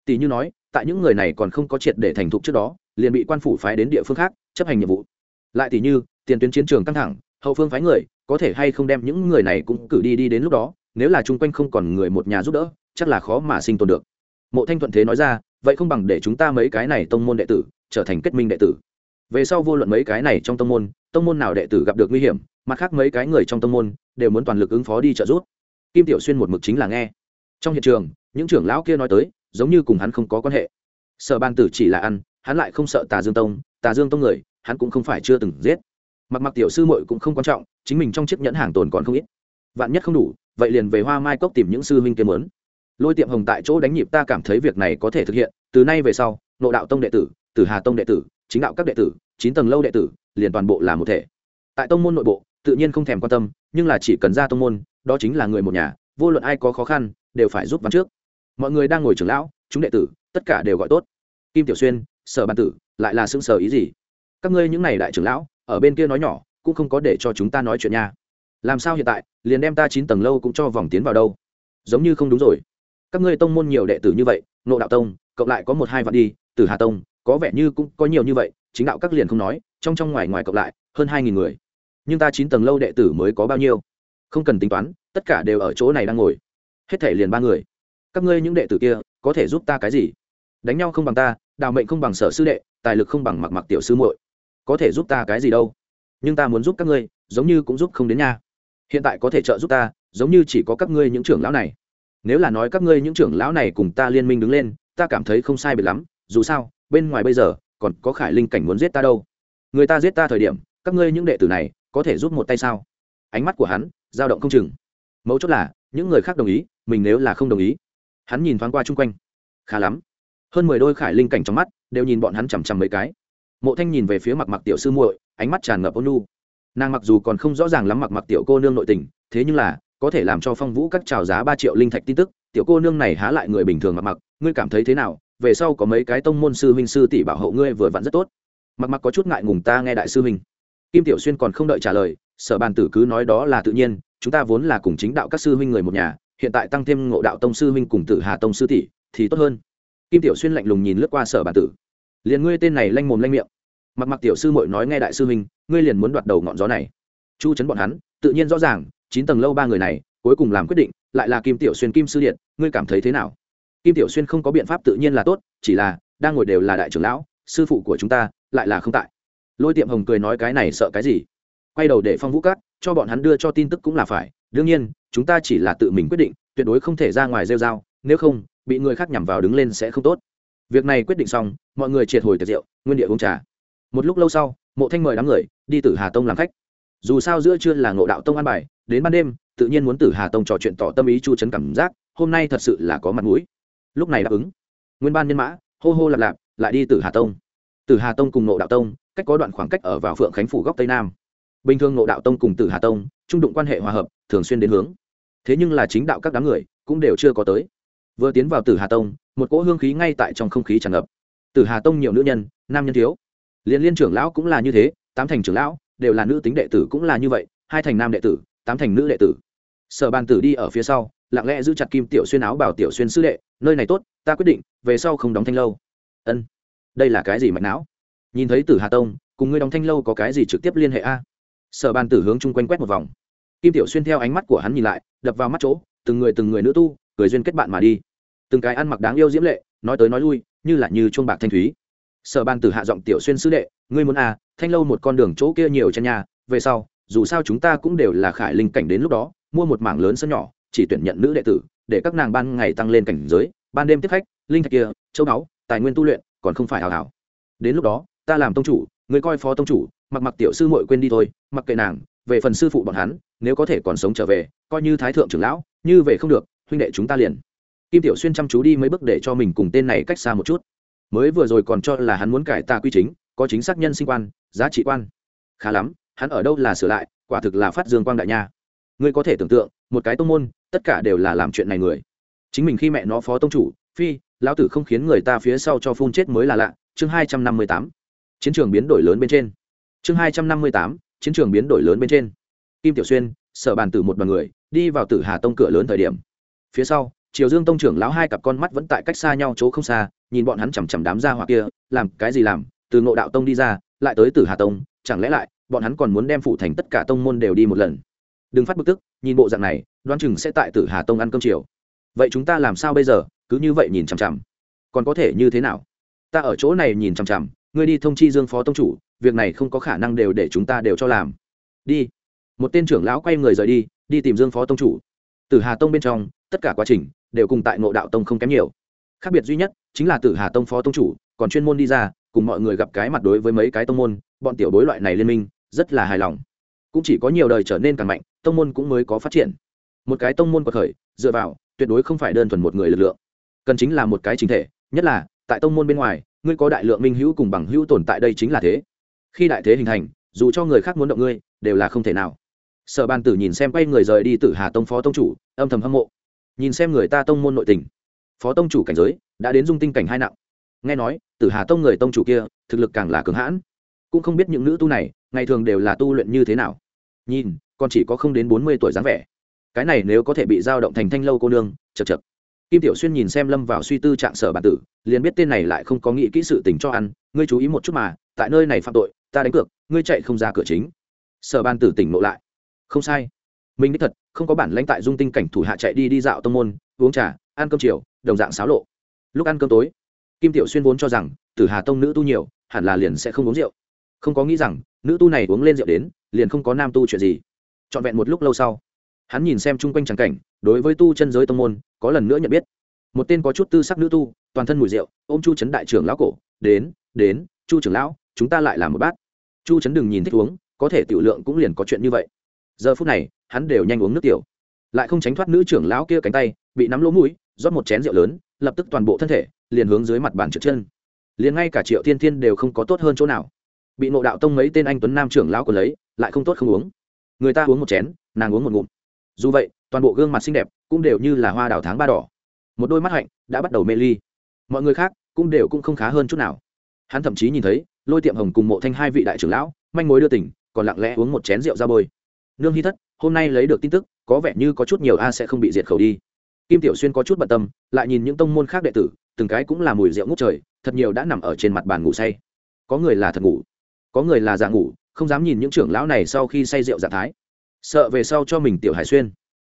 Tỷ như nói, tại những người này còn không có triệt để thành thục trước đó, liền bị quan phủ phái đến địa phương khác chấp hành nhiệm vụ. Lại tỷ như, tiền tuyến chiến trường căng thẳng, hậu phương phái người có thể hay không đem những người này cũng cử đi đi đến lúc đó, nếu là chung quanh không còn người một nhà giúp đỡ, chắc là khó mà sinh tồn được. Mộ thanh thuận thế nói ra, vậy không bằng để chúng ta mấy cái này tông môn đệ tử trở thành kết minh đệ tử. Về sau vô luận mấy cái này trong tông môn tông môn nào đệ tử gặp được nguy hiểm, mặt khác mấy cái người trong tông môn đều muốn toàn lực ứng phó đi trợ giúp. Kim tiểu xuyên một mực chính là nghe. Trong hiện trường, những trưởng lão kia nói tới, giống như cùng hắn không có quan hệ. Sở ban tử chỉ là ăn, hắn lại không sợ tà dương tông, tà dương tông người, hắn cũng không phải chưa từng giết mặc mặc tiểu sư muội cũng không quan trọng, chính mình trong chiếc nhẫn hàng tồn còn không ít. Vạn nhất không đủ, vậy liền về hoa mai cốc tìm những sư huynh kiếm lớn lôi tiệm hồng tại chỗ đánh nhịp ta cảm thấy việc này có thể thực hiện, từ nay về sau nộ đạo tông đệ tử tử hà tông đệ tử, chính đạo các đệ tử, chín tầng lâu đệ tử, liền toàn bộ là một thể. Tại tông môn nội bộ, tự nhiên không thèm quan tâm, nhưng là chỉ cần ra tông môn, đó chính là người một nhà, vô luận ai có khó khăn, đều phải giúp vắn trước. Mọi người đang ngồi trưởng lão, chúng đệ tử, tất cả đều gọi tốt. Kim tiểu xuyên, sở ban tử, lại là xương sở ý gì? Các ngươi những n à y đại trưởng lão ở bên kia nói nhỏ, cũng không có để cho chúng ta nói chuyện nha. Làm sao hiện tại, liền đem ta chín tầng lâu cũng cho vòng tiến vào đâu? Giống như không đúng rồi. Các ngươi tông môn nhiều đệ tử như vậy nộ đạo tông, cộng lại có một hai vạn đi từ hà tông, có vẻ như cũng có nhiều như vậy, chính đạo các liền không nói, trong trong ngoài ngoài cộng lại, hơn hai nghìn người. Nhưng ta chín tầng lâu đệ tử mới có bao nhiêu? Không cần tính toán, tất cả đều ở chỗ này đang ngồi. Hết thể liền ba người. Các ngươi những đệ tử kia, có thể giúp ta cái gì? Đánh nhau không bằng ta, đào mệnh không bằng sở sư đệ, tài lực không bằng mặc mặc tiểu sư muội có thể giúp ta cái gì đâu. Nhưng ta muốn giúp các ngươi, giống như cũng giúp không đến nha. Hiện tại có thể trợ giúp ta, giống như chỉ có các ngươi những trưởng lão này. Nếu là nói các ngươi những trưởng lão này cùng ta liên minh đứng lên, ta cảm thấy không sai biệt lắm, dù sao, bên ngoài bây giờ, còn có khải linh cảnh muốn giết ta đâu. Người ta giết ta thời điểm, các ngươi những đệ tử này, có thể giúp một tay sao? Ánh mắt của hắn, dao động không chừng. Mấu chốt là, những người khác đồng ý, mình nếu là không đồng ý. Hắn nhìn thoáng qua chung quanh. Khá lắm. Hơn mười đôi khải linh cảnh trong mắt, đều nhìn bọn hắn chằm chằm mấy cái mộ thanh nhìn về phía mặt mặc tiểu sư muội, ánh mắt tràn ngập ôn nu nàng mặc dù còn không rõ ràng lắm mặc mặc tiểu cô nương nội tình, thế nhưng là, có thể làm cho phong vũ các trào giá ba triệu linh thạch tin tức, tiểu cô nương này há lại người bình thường mặc mặc, ngươi cảm thấy thế nào? Về sau có mấy cái tông môn sư huynh sư tỷ bảo hộ ngươi vừa vặn rất tốt. Mặc mặc có chút ngại ngùng ta nghe đại sư huynh. Kim tiểu xuyên còn không đợi trả lời, sở bàn tử cứ nói đó là tự nhiên, chúng ta vốn là cùng chính đạo các sư huynh người một nhà, hiện tại tăng thêm ngộ đạo tông sư huynh cùng tử hà tông sư tỷ, thì tốt hơn. Kim tiểu xuyên lạnh lùng nhìn lướt qua sở bàn tử liền ngươi tên này lanh mồm lanh miệng. Mặc mặc tiểu sư mội nói nghe đại sư huynh, ngươi liền muốn đoạt đầu ngọn gió này. Chu chấn bọn hắn, tự nhiên rõ ràng, chín tầng lâu ba người này, cuối cùng làm quyết định, lại là kim tiểu xuyên, kim sư điện, ngươi cảm thấy thế nào? Kim tiểu xuyên không có biện pháp tự nhiên là tốt, chỉ là, đang ngồi đều là đại trưởng lão, sư phụ của chúng ta, lại là không tại. Lôi tiệm hồng cười nói cái này sợ cái gì? Quay đầu để phong vũ cát cho bọn hắn đưa cho tin tức cũng là phải. Đương nhiên, chúng ta chỉ là tự mình quyết định, tuyệt đối không thể ra ngoài rêu dao nếu không, bị người khác nhằm vào đứng lên sẽ không tốt việc này quyết định xong, mọi người triệt hồi tiệc rượu, nguyên địa uống trà. Một lúc lâu sau, mộ thanh mời đám người đi từ hà tông làm khách. Dù sao giữa trưa là ngộ đạo tông an bài, đến ban đêm, tự nhiên muốn tử hà tông trò chuyện tỏ tâm ý chu chấn cảm giác, hôm nay thật sự là có mặt mũi. Lúc này đáp ứng. Nguyên ban nhân mã, hô hô lạp lạp, lại đi tử hà tông. Tử hà tông cùng ngộ đạo tông, cách có đoạn khoảng cách ở vào phượng khánh phủ góc tây nam. Bình thường ngộ đạo tông cùng tử hà tông, trung đụng quan hệ hòa hợp, thường xuyên đến hướng. Thế nhưng là chính đạo các đám người, cũng đều chưa có tới vừa tiến vào tử hà tông, một cỗ hương khí ngay tại trong không khí tràn ngập. Tử hà tông nhiều nữ nhân, nam nhân thiếu. Liên liên trưởng lão cũng là như thế, tám thành trưởng lão đều là nữ tính đệ tử cũng là như vậy, hai thành nam đệ tử, tám thành nữ đệ tử. Sở bàn tử đi ở phía sau, lặng lẽ giữ chặt kim tiểu xuyên áo bảo tiểu xuyên sư đệ, nơi này tốt, ta quyết định, về sau không đóng thanh lâu. Ân, đây là cái gì mạch não? Nhìn thấy tử hà tông, cùng ngươi đóng thanh lâu có cái gì trực tiếp liên hệ a? Sở bàn tử hướng chung quanh quét một vòng. Kim tiểu xuyên theo ánh mắt của hắn nhìn lại, đập vào mắt chỗ, từng người từng người nữ tu, cười duyên kết bạn mà đi từng cái ăn mặc đáng yêu diễm lệ, nói tới nói lui, như là như chuông bạc thanh thúy. Sở ban tử hạ giọng tiểu xuyên sứ đệ, ngươi muốn à thanh lâu một con đường chỗ kia nhiều chân nhà, về sau, dù sao chúng ta cũng đều là khải linh cảnh đến lúc đó, mua một mảng lớn sân nhỏ, chỉ tuyển nhận nữ đệ tử, để các nàng ban ngày tăng lên cảnh giới, ban đêm tiếp khách, linh thạch kia, châu báu, tài nguyên tu luyện, còn không phải hào hảo. Đến lúc đó, ta làm tông chủ người coi phó tông chủ, mặc mặc tiểu sư muội quên đi thôi, mặc kệ nàng, về phần sư phụ bọn hắn, nếu có thể còn sống trở về, coi như thái thượng trưởng lão, như về không được, huynh đệ chúng ta liền kim tiểu xuyên chăm chú đi mấy bước để cho mình cùng tên này cách xa một chút. Mới vừa rồi còn cho là hắn muốn cải tà quy chính, có chính xác nhân sinh quan, giá trị quan. Khá lắm, hắn ở đâu là sửa lại, quả thực là phát dương quang đại nha. Ngươi có thể tưởng tượng, một cái tông môn, tất cả đều là làm chuyện này người. Chính mình khi mẹ nó phó tông chủ, phi, lão tử không khiến người ta phía sau cho phun chết mới là lạ, chương hai trăm năm mươi tám. Chiến trường biến đổi lớn bên trên. Chương hai trăm năm mươi tám, chiến trường biến đổi lớn bên trên. Kim tiểu xuyên, sở bàn tử một đoàn người, đi vào tử hà tông cửa lớn thời điểm. Phía sau triều dương tông trưởng lão hai cặp con mắt vẫn tại cách xa nhau chỗ không xa, nhìn bọn hắn chằm chằm đám ra hoặc kia, làm cái gì làm, từ ngộ đạo tông đi ra, lại tới tử hà tông, chẳng lẽ lại, bọn hắn còn muốn đem phụ thành tất cả tông môn đều đi một lần? Đừng phát bực tức, nhìn bộ dạng này, đoán chừng sẽ tại tử hà tông ăn cơm chiều. Vậy chúng ta làm sao bây giờ, cứ như vậy nhìn chằm chằm. Còn có thể như thế nào? Ta ở chỗ này nhìn chằm chằm, ngươi đi thông chi dương phó tông chủ, việc này không có khả năng đều để chúng ta đều cho làm. Đi. Một tên trưởng lão quay người rời đi đi tìm dương phó tông chủ. Tử hà tông bên trong, tất cả quá trình đều cùng tại ngộ đạo tông không kém nhiều. Khác biệt duy nhất chính là tử hà tông phó tông chủ, còn chuyên môn đi ra, cùng mọi người gặp cái mặt đối với mấy cái tông môn, bọn tiểu bối loại này liên minh, rất là hài lòng. Cũng chỉ có nhiều đời trở nên càng mạnh, tông môn cũng mới có phát triển. Một cái tông môn có khởi, dựa vào, tuyệt đối không phải đơn thuần một người lực lượng. Cần chính là một cái chính thể, nhất là, tại tông môn bên ngoài, ngươi có đại lượng minh hữu cùng bằng hữu tồn tại đây chính là thế. Khi đại thế hình thành, dù cho người khác muốn động ngươi, đều là không thể nào. Sở Ban tử nhìn xem quay người rời đi tử hà tông phó tông chủ, âm thầm hâm mộ nhìn xem người ta tông môn nội tình. Phó tông chủ cảnh giới đã đến dung tinh cảnh hai nặng. Nghe nói, tử hà tông người tông chủ kia thực lực càng là cường hãn. Cũng không biết những nữ tu này, ngày thường đều là tu luyện như thế nào. Nhìn, còn chỉ có không đến bốn mươi tuổi dáng vẻ. Cái này nếu có thể bị giao động thành thanh lâu cô nương chật chật kim tiểu xuyên nhìn xem lâm vào suy tư trạng sở bản tử, liền biết tên này lại không có nghĩ kỹ sự tình cho ăn, ngươi chú ý một chút mà, tại nơi này phạm tội, ta đánh cược, ngươi chạy không ra cửa chính. Sở ban tử tỉnh ngộ lại. Không sai mình đích thật, không có bản lãnh tại dung tinh cảnh thủ hạ chạy đi đi dạo tông môn, uống trà, ăn cơm chiều, đồng dạng xáo lộ. Lúc ăn cơm tối, kim tiểu xuyên vốn cho rằng, tử hà tông nữ tu nhiều, hẳn là liền sẽ không uống rượu. Không có nghĩ rằng, nữ tu này uống lên rượu đến, liền không có nam tu chuyện gì. Trọn vẹn một lúc lâu sau, hắn nhìn xem chung quanh tràng cảnh, đối với tu chân giới tông môn, có lần nữa nhận biết. Một tên có chút tư sắc nữ tu, toàn thân mùi rượu, ôm chu trấn đại trưởng lão cổ, đến đến, chu trưởng lão, chúng ta lại làm một bát. Chu trấn đừng nhìn thích uống, có thể tiểu lượng cũng liền có chuyện như vậy giờ phút này, hắn đều nhanh uống nước tiểu. Lại không tránh thoát nữ trưởng lão kia cánh tay, bị nắm lỗ mũi, rót một chén rượu lớn, lập tức toàn bộ thân thể, liền hướng dưới mặt bàn trượt chân. Liền ngay cả triệu thiên thiên đều không có tốt hơn chỗ nào. Bị nộ đạo tông mấy tên anh tuấn nam trưởng lão còn lấy, lại không tốt không uống. Người ta uống một chén, nàng uống một ngụm. Dù vậy, toàn bộ gương mặt xinh đẹp cũng đều như là hoa đào tháng ba đỏ. Một đôi mắt hạnh đã bắt đầu mê ly. Mọi người khác cũng đều cũng không khá hơn chút nào. Hắn thậm chí nhìn thấy, lôi tiệm hồng cùng mộ thanh hai vị đại trưởng lão, manh mối đưa tỉnh, còn lặng lẽ uống một chén rượu ra bôi nương hy thất, hôm nay lấy được tin tức, có vẻ như có chút nhiều a sẽ không bị diệt khẩu đi. Kim tiểu xuyên có chút bận tâm, lại nhìn những tông môn khác đệ tử, từng cái cũng là mùi rượu ngút trời, thật nhiều đã nằm ở trên mặt bàn ngủ say. Có người là thật ngủ, có người là giả ngủ, không dám nhìn những trưởng lão này sau khi say rượu giả thái. Sợ về sau cho mình tiểu hải xuyên.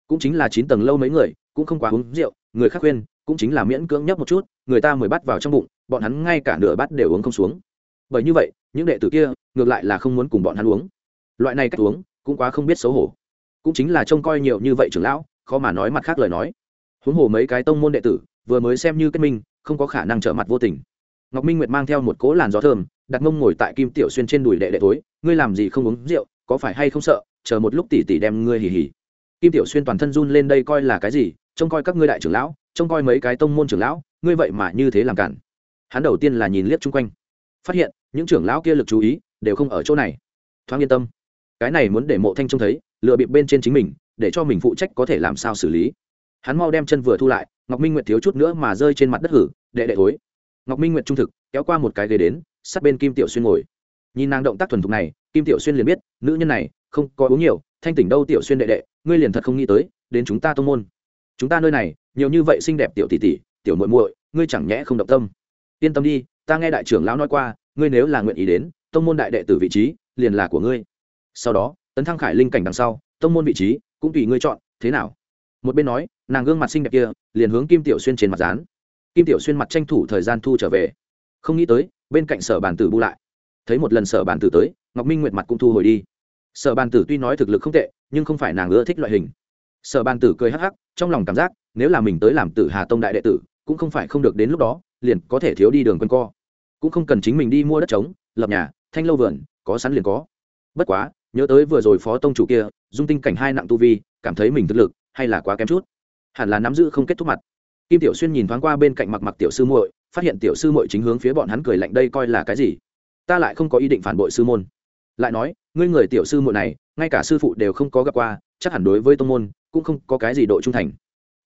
Cũng chính là chín tầng lâu mấy người, cũng không quá uống rượu, người khác khuyên, cũng chính là miễn cưỡng nhấp một chút, người ta mới bắt vào trong bụng, bọn hắn ngay cả nửa bát đều uống không xuống. Bởi như vậy, những đệ tử kia, ngược lại là không muốn cùng bọn hắn uống. Loại này cách uống cũng quá không biết xấu hổ. Cũng chính là trông coi nhiều như vậy trưởng lão, khó mà nói mặt khác lời nói. Huống hồ mấy cái tông môn đệ tử, vừa mới xem như kết minh, không có khả năng trở mặt vô tình. Ngọc minh nguyệt mang theo một cỗ làn gió thơm, đặt mông ngồi tại kim tiểu xuyên trên đùi đệ đệ tối ngươi làm gì không uống rượu, có phải hay không sợ, chờ một lúc tỷ tỷ đem ngươi hì hì kim tiểu xuyên toàn thân run lên đây coi là cái gì, trông coi các ngươi đại trưởng lão, trông coi mấy cái tông môn trưởng lão, ngươi vậy mà như thế làm cản. Hắn đầu tiên là nhìn liếc chung quanh, phát hiện những trưởng lão kia lực chú ý đều không ở chỗ này. Thoáng yên tâm cái này muốn để mộ thanh trông thấy lựa bịp bên trên chính mình, để cho mình phụ trách có thể làm sao xử lý. Hắn mau đem chân vừa thu lại, ngọc minh nguyệt thiếu chút nữa mà rơi trên mặt đất hử, đệ đệ thối. Ngọc minh nguyệt trung thực, kéo qua một cái ghế đến, sát bên kim tiểu xuyên ngồi. Nhìn nàng động tác thuần thục này, kim tiểu xuyên liền biết, nữ nhân này, không có uống nhiều, thanh tỉnh đâu tiểu xuyên đệ đệ, ngươi liền thật không nghĩ tới, đến chúng ta tông môn. Chúng ta nơi này, nhiều như vậy xinh đẹp tiểu tỷ tỷ, tiểu muội muội, ngươi chẳng nhẽ không động tâm. Yên tâm đi, ta nghe đại trưởng lão nói qua, ngươi nếu là nguyện ý đến, tông môn đại đệ tử vị trí, liền là của ngươi sau đó, tấn thăng khải linh cảnh đằng sau, tông môn vị trí cũng tùy ngươi chọn, thế nào? Một bên nói, nàng gương mặt xinh đẹp kia liền hướng kim tiểu xuyên trên mặt dán. Kim tiểu xuyên mặt tranh thủ thời gian thu trở về. Không nghĩ tới, bên cạnh sở bàn tử bu lại. Thấy một lần sở bàn tử tới, ngọc minh nguyệt mặt cũng thu hồi đi. Sở bàn tử tuy nói thực lực không tệ, nhưng không phải nàng ưa thích loại hình. Sở bàn tử cười hắc hắc, trong lòng cảm giác, nếu là mình tới làm tử hà tông đại đệ tử, cũng không phải không được đến lúc đó, liền có thể thiếu đi đường quân co. Cũng không cần chính mình đi mua đất trống, lập nhà, thanh lâu vườn, có sẵn liền có. Bất quá nhớ tới vừa rồi phó tông chủ kia, dung tinh cảnh hai nặng tu vi, cảm thấy mình thực lực, hay là quá kém chút? Hẳn là nắm giữ không kết thúc mặt. Kim tiểu xuyên nhìn thoáng qua bên cạnh mặc mặc tiểu sư muội, phát hiện tiểu sư muội chính hướng phía bọn hắn cười lạnh đây coi là cái gì? Ta lại không có ý định phản bội sư môn. Lại nói, ngươi người tiểu sư muội này, ngay cả sư phụ đều không có gặp qua, chắc hẳn đối với tông môn, cũng không có cái gì độ trung thành.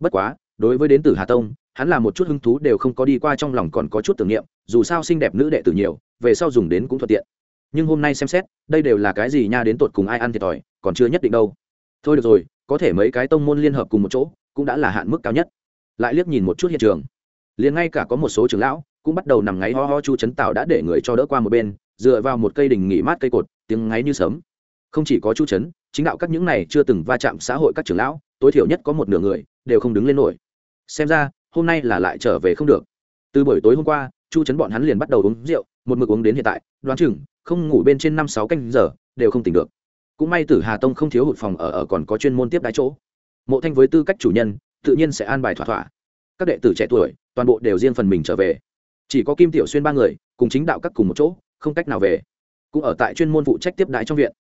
Bất quá, đối với đến từ hà tông, hắn là một chút hứng thú đều không có đi qua trong lòng còn có chút tưởng niệm, dù sao xinh đẹp nữ đệ tử nhiều, về sau dùng đến cũng thuận tiện nhưng hôm nay xem xét, đây đều là cái gì nha đến tột cùng ai ăn thiệt thòi, còn chưa nhất định đâu. Thôi được rồi, có thể mấy cái tông môn liên hợp cùng một chỗ, cũng đã là hạn mức cao nhất. Lại liếc nhìn một chút hiện trường. Liền ngay cả có một số trưởng lão, cũng bắt đầu nằm ngáy ho ho chu chấn tạo đã để người cho đỡ qua một bên, dựa vào một cây đình nghỉ mát cây cột, tiếng ngáy như sớm không chỉ có chu chấn, chính đạo các những này chưa từng va chạm xã hội các trưởng lão, tối thiểu nhất có một nửa người, đều không đứng lên nổi. Xem ra, hôm nay là lại trở về không được. Từ buổi tối hôm qua, chu chấn bọn hắn liền bắt đầu uống rượu, một mực uống đến hiện tại, đoán chừng không ngủ bên trên năm sáu canh giờ, đều không tỉnh được. Cũng may tử hà tông không thiếu hụt phòng ở ở còn có chuyên môn tiếp đái chỗ. Mộ thanh với tư cách chủ nhân, tự nhiên sẽ an bài thỏa thỏa. Các đệ tử trẻ tuổi, toàn bộ đều riêng phần mình trở về. Chỉ có kim tiểu xuyên ba người, cùng chính đạo các cùng một chỗ, không cách nào về. Cũng ở tại chuyên môn phụ trách tiếp đái trong viện.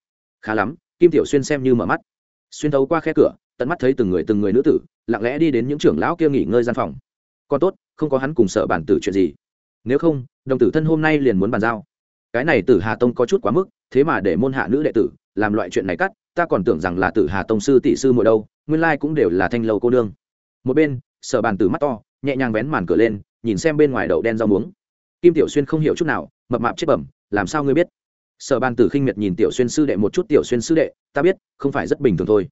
Khá lắm, kim tiểu xuyên xem như mở mắt. Xuyên thấu qua khe cửa, tận mắt thấy từng người từng người nữ tử, lặng lẽ đi đến những trưởng lão kia nghỉ ngơi gian phòng. Còn tốt, không có hắn cùng sợ bản tử chuyện gì. Nếu không, đồng tử thân hôm nay liền muốn bàn giao cái này tử hà tông có chút quá mức, thế mà để môn hạ nữ đệ tử làm loại chuyện này cắt, ta còn tưởng rằng là tử hà tông sư tỷ sư mùa đâu, nguyên lai cũng đều là thanh lâu cô đương một bên, sở bàn tử mắt to, nhẹ nhàng vén màn cửa lên, nhìn xem bên ngoài đậu đen rau muống. Kim tiểu xuyên không hiểu chút nào, mập mạp chết bẩm, làm sao ngươi biết? Sở bàn tử khinh miệt nhìn tiểu xuyên sư đệ một chút, tiểu xuyên sư đệ, ta biết, không phải rất bình thường thôi.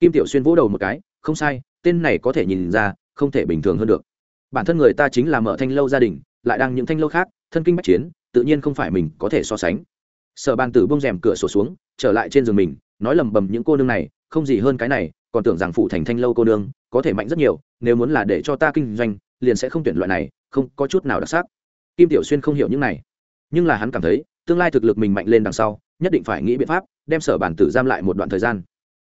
Kim tiểu xuyên vỗ đầu một cái, không sai, tên này có thể nhìn ra, không thể bình thường hơn được. Bản thân người ta chính là mở thanh lâu gia đình, lại đang những thanh lâu khác, thân kinh bách chiến tự nhiên không phải mình có thể so sánh. Sở bàn tử bông rèm cửa sổ xuống, trở lại trên giường mình, nói lầm bầm những cô nương này, không gì hơn cái này, còn tưởng rằng phụ thành thanh lâu cô nương, có thể mạnh rất nhiều, nếu muốn là để cho ta kinh doanh, liền sẽ không tuyển loại này, không có chút nào đặc sắc. Kim tiểu xuyên không hiểu những này, nhưng là hắn cảm thấy, tương lai thực lực mình mạnh lên đằng sau, nhất định phải nghĩ biện pháp, đem sở bản tử giam lại một đoạn thời gian.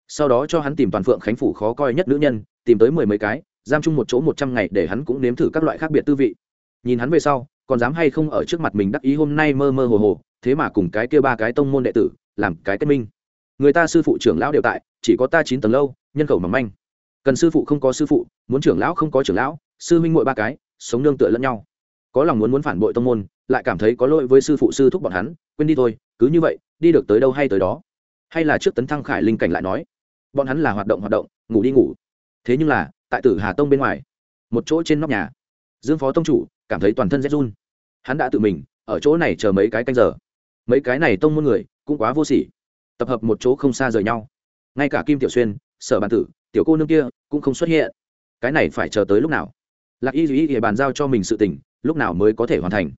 Sau đó cho hắn tìm toàn phượng khánh phủ khó coi nhất nữ nhân, tìm tới mười mấy cái, giam chung một chỗ một trăm ngày để hắn cũng nếm thử các loại khác biệt tư vị. Nhìn hắn về sau còn dám hay không ở trước mặt mình đắc ý hôm nay mơ mơ hồ hồ, thế mà cùng cái kia ba cái tông môn đệ tử, làm cái kết minh. Người ta sư phụ trưởng lão đều tại, chỉ có ta chín tầng lâu, nhân khẩu mỏng manh. Cần sư phụ không có sư phụ, muốn trưởng lão không có trưởng lão, sư minh mội ba cái, sống nương tựa lẫn nhau. Có lòng muốn muốn phản bội tông môn, lại cảm thấy có lỗi với sư phụ sư thúc bọn hắn, quên đi thôi, cứ như vậy, đi được tới đâu hay tới đó. Hay là trước tấn thăng khải linh cảnh lại nói, bọn hắn là hoạt động hoạt động, ngủ đi ngủ. Thế nhưng là, tại tử hà tông bên ngoài, một chỗ trên nóc nhà, dương phó tông chủ cảm thấy toàn thân rét run hắn đã tự mình, ở chỗ này chờ mấy cái canh giờ. Mấy cái này tông môn người, cũng quá vô sỉ. Tập hợp một chỗ không xa rời nhau. Ngay cả kim tiểu xuyên, sở bản tử, tiểu cô nương kia cũng không xuất hiện. Cái này phải chờ tới lúc nào? Lạc y duy y bàn giao cho mình sự tỉnh lúc nào mới có thể hoàn thành?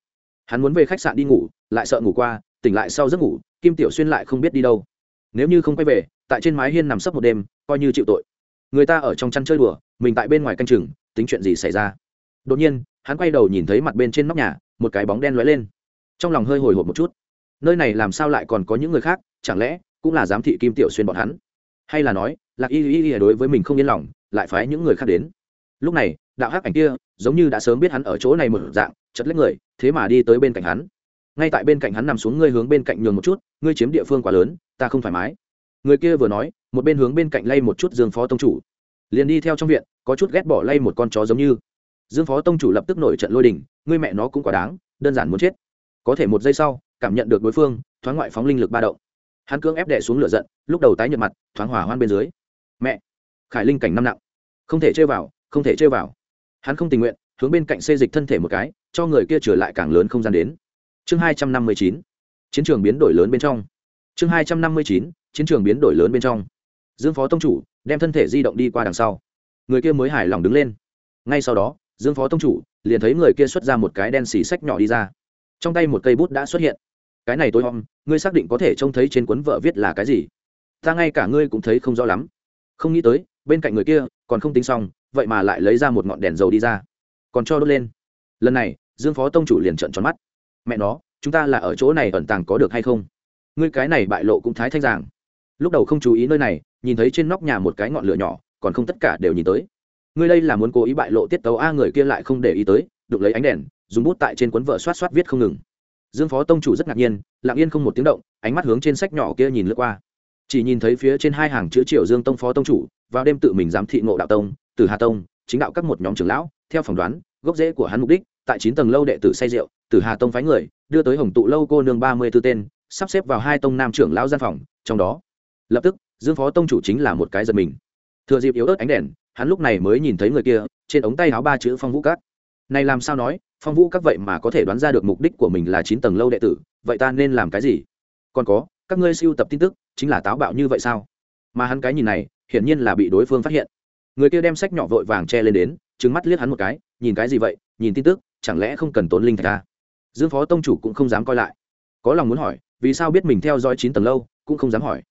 Hắn muốn về khách sạn đi ngủ, lại sợ ngủ qua, tỉnh lại sau giấc ngủ, kim tiểu xuyên lại không biết đi đâu. Nếu như không quay về, tại trên mái hiên nằm sấp một đêm, coi như chịu tội. Người ta ở trong chăn chơi đùa, mình tại bên ngoài canh chừng, tính chuyện gì xảy ra? Đột nhiên hắn quay đầu nhìn thấy mặt bên trên nóc nhà, một cái bóng đen lóe lên. Trong lòng hơi hồi hộp một chút. Nơi này làm sao lại còn có những người khác, chẳng lẽ cũng là giám thị kim tiểu xuyên bọn hắn? Hay là nói, lạc y y y đối với mình không yên lòng, lại phái những người khác đến? Lúc này, đạo hắc ảnh kia giống như đã sớm biết hắn ở chỗ này một dạng, chật lấy người, thế mà đi tới bên cạnh hắn. Ngay tại bên cạnh hắn nằm xuống ngươi hướng bên cạnh nhường một chút, ngươi chiếm địa phương quá lớn, ta không thoải mái. Người kia vừa nói, một bên hướng bên cạnh lay một chút dương phó tông chủ. Liền đi theo trong viện, có chút ghét bỏ lay một con chó giống như dương phó tông chủ lập tức nổi trận lôi đình, ngươi mẹ nó cũng quá đáng, đơn giản muốn chết. Có thể một giây sau, cảm nhận được đối phương, thoáng ngoại phóng linh lực ba động. Hắn cưỡng ép đè xuống lửa giận, lúc đầu tái nhợt mặt, thoáng hỏa hoan bên dưới. Mẹ! Khải linh cảnh năm nặng. Không thể chơi vào, không thể chơi vào. Hắn không tình nguyện, hướng bên cạnh xê dịch thân thể một cái, cho người kia trở lại càng lớn không gian đến. Chương hai trăm năm mươi chín. Chiến trường biến đổi lớn bên trong. Chương hai trăm năm mươi chín. Chiến trường biến đổi lớn bên trong. Dương phó tông chủ, đem thân thể di động đi qua đằng sau. Người kia mới hài lòng đứng lên. Ngay sau đó dương phó tông chủ, liền thấy người kia xuất ra một cái đen xì sách nhỏ đi ra. Trong tay một cây bút đã xuất hiện. Cái này tôi om ngươi xác định có thể trông thấy trên cuốn vợ viết là cái gì? Ta ngay cả ngươi cũng thấy không rõ lắm. Không nghĩ tới, bên cạnh người kia, còn không tính xong, vậy mà lại lấy ra một ngọn đèn dầu đi ra. Còn cho đốt lên. Lần này, dương phó tông chủ liền trợn tròn mắt. Mẹ nó, chúng ta là ở chỗ này ẩn tàng có được hay không? Ngươi cái này bại lộ cũng thái thanh giảng. Lúc đầu không chú ý nơi này, nhìn thấy trên nóc nhà một cái ngọn lửa nhỏ, còn không tất cả đều nhìn tới ngươi đây là muốn cố ý bại lộ tiết tấu a người kia lại không để ý tới đục lấy ánh đèn, dùng bút tại trên cuốn vợ xoát xoát viết không ngừng. Dương phó tông chủ rất ngạc nhiên, lặng yên không một tiếng động, ánh mắt hướng trên sách nhỏ kia nhìn lướt qua. Chỉ nhìn thấy phía trên hai hàng chữ triệu dương tông phó tông chủ, vào đêm tự mình giám thị ngộ đạo tông từ hà tông, chính đạo các một nhóm trưởng lão, theo phỏng đoán, gốc rễ của hắn mục đích, tại chín tầng lâu đệ tử say rượu từ hà tông phái người, đưa tới hồng tụ lâu cô nương ba mươi tư tên, sắp xếp vào hai tông nam trưởng lão gian phòng, trong đó. Lập tức, dương phó tông chủ chính là một cái giật mình. Thừa dịp yếu ớt ánh đèn hắn lúc này mới nhìn thấy người kia, trên ống tay áo ba chữ phong vũ các. Này làm sao nói, phong vũ các vậy mà có thể đoán ra được mục đích của mình là chín tầng lâu đệ tử, vậy ta nên làm cái gì? Còn có, các ngươi siêu tập tin tức, chính là táo bạo như vậy sao? Mà hắn cái nhìn này, hiển nhiên là bị đối phương phát hiện. Người kia đem sách nhỏ vội vàng che lên đến trứng mắt liếc hắn một cái, nhìn cái gì vậy, nhìn tin tức, chẳng lẽ không cần tốn linh thạch ta dương phó tông chủ cũng không dám coi lại. Có lòng muốn hỏi, vì sao biết mình theo dõi chín tầng lâu, cũng không dám hỏi.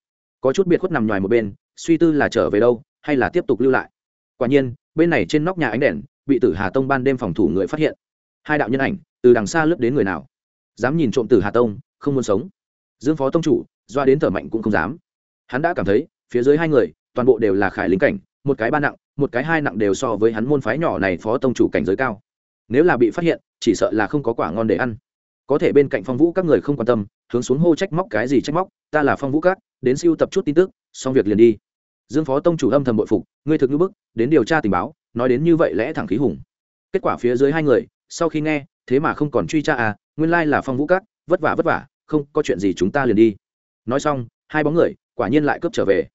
Có chút biệt khuất nằm ngoài một bên, suy tư là trở về đâu, hay là tiếp tục lưu lại? Quả nhiên, bên này trên nóc nhà ánh đèn, bị tử hà tông ban đêm phòng thủ người phát hiện. Hai đạo nhân ảnh, từ đằng xa lướt đến người nào? Dám nhìn trộm tử hà tông, không muốn sống. Dương phó tông chủ, doa đến thở mạnh cũng không dám. Hắn đã cảm thấy, phía dưới hai người, toàn bộ đều là khải lính cảnh, một cái ba nặng, một cái hai nặng đều so với hắn môn phái nhỏ này phó tông chủ cảnh giới cao. Nếu là bị phát hiện, chỉ sợ là không có quả ngon để ăn. Có thể bên cạnh phong vũ các người không quan tâm, hướng xuống hô trách móc cái gì trách móc, ta là phong vũ các, đến siêu tập chút tin tức, xong việc liền đi dương phó tông chủ âm thầm bội phục ngươi thực ngữ bức đến điều tra tình báo nói đến như vậy lẽ thẳng khí hùng. Kết quả phía dưới hai người sau khi nghe thế mà không còn truy tra à nguyên lai là phong vũ cát, vất vả vất vả không có chuyện gì chúng ta liền đi. Nói xong hai bóng người quả nhiên lại cướp trở về.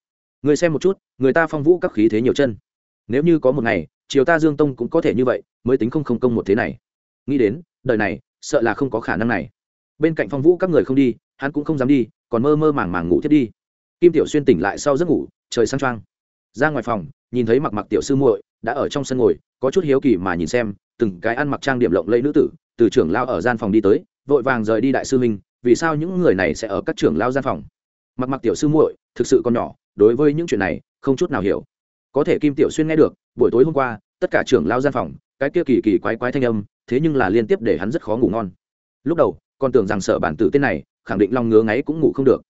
Người xem một chút người ta phong vũ các khí thế nhiều chân. Nếu như có một ngày triều ta dương tông cũng có thể như vậy mới tính không không công một thế này. Nghĩ đến đời này sợ là không có khả năng này. Bên cạnh phong vũ các người không đi hắn cũng không dám đi còn mơ mơ màng màng ngủ thiết đi. Kim tiểu xuyên tỉnh lại sau giấc ngủ trời sang trăng ra ngoài phòng, nhìn thấy mặc mặc tiểu sư muội đã ở trong sân ngồi, có chút hiếu kỳ mà nhìn xem, từng cái ăn mặc trang điểm lộng lẫy nữ tử, từ trưởng lao ở gian phòng đi tới, vội vàng rời đi đại sư minh vì sao những người này sẽ ở các trưởng lao gian phòng? Mặc mặc tiểu sư muội, thực sự còn nhỏ, đối với những chuyện này, không chút nào hiểu. Có thể kim tiểu xuyên nghe được, buổi tối hôm qua, tất cả trưởng lao gian phòng, cái kia kỳ kỳ quái quái thanh âm, thế nhưng là liên tiếp để hắn rất khó ngủ ngon. Lúc đầu, còn tưởng rằng sở bản tử tên này, khẳng định lòng ngứa ngáy cũng ngủ không được.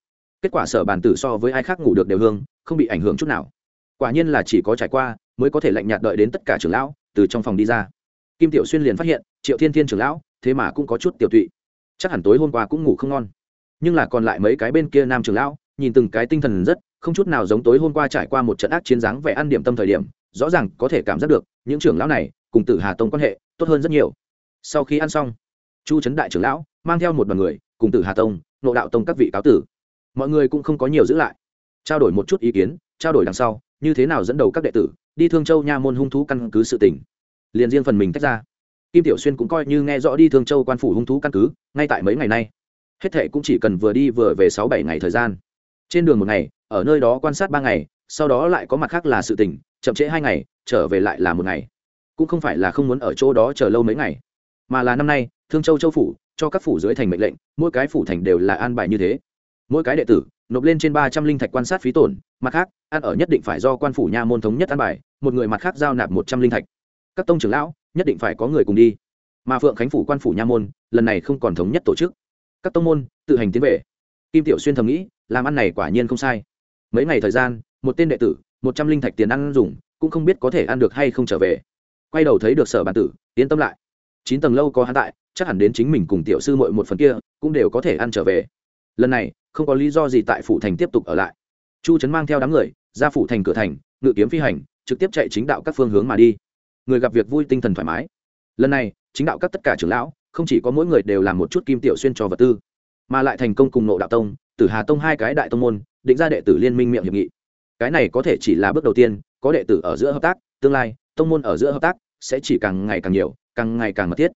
Kết quả sở bản tử so với ai khác ngủ được đều hương không bị ảnh hưởng chút nào. Quả nhiên là chỉ có trải qua, mới có thể lạnh nhạt đợi đến tất cả trưởng lão từ trong phòng đi ra. Kim tiểu xuyên liền phát hiện, triệu thiên thiên trưởng lão, thế mà cũng có chút tiểu tụy. Chắc hẳn tối hôm qua cũng ngủ không ngon. Nhưng là còn lại mấy cái bên kia nam trưởng lão, nhìn từng cái tinh thần rất, không chút nào giống tối hôm qua trải qua một trận ác chiến dáng vẻ ăn điểm tâm thời điểm, rõ ràng có thể cảm giác được, những trưởng lão này cùng tử hà tông quan hệ tốt hơn rất nhiều. Sau khi ăn xong, chu trấn đại trưởng lão mang theo một đoàn người cùng tử hà tông nộ đạo tông các vị cáo tử. Mọi người cũng không có nhiều giữ lại trao đổi một chút ý kiến, trao đổi đằng sau, như thế nào dẫn đầu các đệ tử đi thương châu nha môn hung thú căn cứ sự tỉnh liền riêng phần mình tách ra. Kim tiểu xuyên cũng coi như nghe rõ đi thương châu quan phủ hung thú căn cứ, ngay tại mấy ngày nay. Hết thệ cũng chỉ cần vừa đi vừa về sáu bảy ngày thời gian. Trên đường một ngày, ở nơi đó quan sát ba ngày, sau đó lại có mặt khác là sự tỉnh chậm trễ hai ngày, trở về lại là một ngày. Cũng không phải là không muốn ở chỗ đó chờ lâu mấy ngày, mà là năm nay, thương châu châu phủ, cho các phủ dưới thành mệnh lệnh, mỗi cái phủ thành đều là an bài như thế. Mỗi cái đệ tử nộp lên trên ba trăm linh thạch quan sát phí tổn, mặt khác, ăn ở nhất định phải do quan phủ nha môn thống nhất ăn bài, một người mặt khác giao nạp một trăm linh thạch. Các tông trưởng lão, nhất định phải có người cùng đi. Mà phượng khánh phủ quan phủ nha môn, lần này không còn thống nhất tổ chức. Các tông môn, tự hành tiến về. Kim tiểu xuyên thầm nghĩ, làm ăn này quả nhiên không sai. Mấy ngày thời gian, một tên đệ tử, một trăm linh thạch tiền ăn dùng, cũng không biết có thể ăn được hay không trở về. Quay đầu thấy được sở bản tử, yên tâm lại. Chín tầng lâu có hắn tại, chắc hẳn đến chính mình cùng tiểu sư mội một phần kia, cũng đều có thể ăn trở về. Lần này không có lý do gì tại phủ thành tiếp tục ở lại. Chu trấn mang theo đám người, ra phủ thành cửa thành, ngự kiếm phi hành, trực tiếp chạy chính đạo các phương hướng mà đi. Người gặp việc vui tinh thần thoải mái. Lần này, chính đạo các tất cả trưởng lão, không chỉ có mỗi người đều làm một chút kim tiểu xuyên cho vật tư, mà lại thành công cùng nộ đạo tông, tử hà tông hai cái đại tông môn, định ra đệ tử liên minh miệng hiệp nghị. Cái này có thể chỉ là bước đầu tiên, có đệ tử ở giữa hợp tác, tương lai, tông môn ở giữa hợp tác, sẽ chỉ càng ngày càng nhiều, càng ngày càng mật thiết.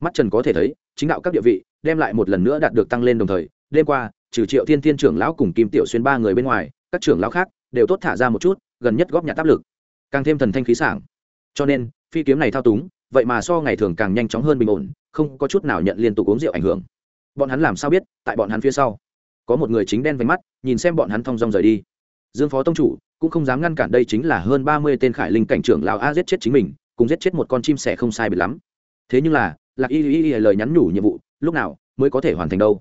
Mắt trần có thể thấy, chính đạo các địa vị, đem lại một lần nữa đạt được tăng lên đồng thời, đêm qua trừ triệu thiên thiên trưởng lão cùng kim tiểu xuyên ba người bên ngoài, các trưởng lão khác đều tốt thả ra một chút, gần nhất góp nhặt áp lực, càng thêm thần thanh khí sảng. Cho nên, phi kiếm này thao túng, vậy mà so ngày thường càng nhanh chóng hơn bình ổn, không có chút nào nhận liên tục uống rượu ảnh hưởng. Bọn hắn làm sao biết, tại bọn hắn phía sau, có một người chính đen vánh mắt, nhìn xem bọn hắn thong dong rời đi. Dương phó tông chủ, cũng không dám ngăn cản đây chính là hơn ba mươi tên khải linh cảnh trưởng lão a giết chết chính mình, cùng giết chết một con chim sẻ không sai biệt lắm. Thế nhưng là, lạc y y y lời nhắn nhủ nhiệm vụ, lúc nào mới có thể hoàn thành đâu?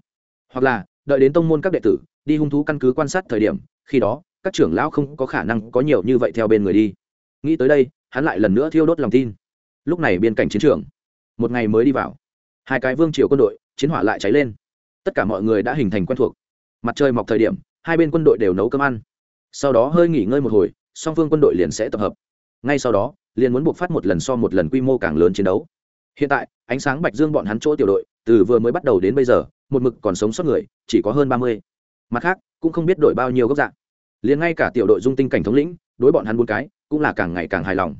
Hoặc là đợi đến tông môn các đệ tử đi hung thú căn cứ quan sát thời điểm, khi đó, các trưởng lão không có khả năng có nhiều như vậy theo bên người đi. Nghĩ tới đây, hắn lại lần nữa thiêu đốt lòng tin. Lúc này biên cảnh chiến trường, một ngày mới đi vào. Hai cái vương triều quân đội, chiến hỏa lại cháy lên. Tất cả mọi người đã hình thành quen thuộc. Mặt trời mọc thời điểm, hai bên quân đội đều nấu cơm ăn. Sau đó hơi nghỉ ngơi một hồi, song phương quân đội liền sẽ tập hợp. Ngay sau đó, liền muốn buộc phát một lần so một lần quy mô càng lớn chiến đấu. Hiện tại, ánh sáng bạch dương bọn hắn chỗ tiểu đội, từ vừa mới bắt đầu đến bây giờ một mực còn sống sót người, chỉ có hơn ba mươi. Mặt khác, cũng không biết đổi bao nhiêu góc dạng liền ngay cả tiểu đội dung tinh cảnh thống lĩnh, đối bọn hắn bốn cái, cũng là càng ngày càng hài lòng.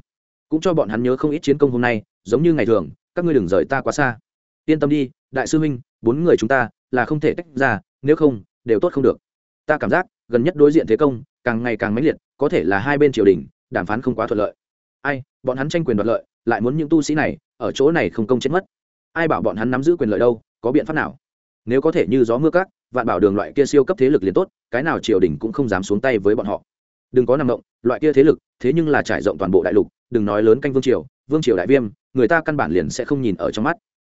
Cũng cho bọn hắn nhớ không ít chiến công hôm nay, giống như ngày thường, các ngươi đừng rời ta quá xa. Yên tâm đi, đại sư huynh, bốn người chúng ta là không thể tách ra, nếu không, đều tốt không được. Ta cảm giác, gần nhất đối diện thế công, càng ngày càng mãnh liệt, có thể là hai bên triều đình, đàm phán không quá thuận lợi. Ai, bọn hắn tranh quyền đoạt lợi, lại muốn những tu sĩ này, ở chỗ này không công chết mất. Ai bảo bọn hắn nắm giữ quyền lợi đâu, có biện pháp nào? Nếu có thể như gió mưa cát, vạn bảo đường loại kia siêu cấp thế lực liền tốt, cái nào triều đình cũng không dám xuống tay với bọn họ. Đừng có nằm động, loại kia thế lực, thế nhưng là trải rộng toàn bộ đại lục, đừng nói lớn canh vương triều vương triều đại viêm, người ta căn bản liền sẽ không nhìn ở trong mắt.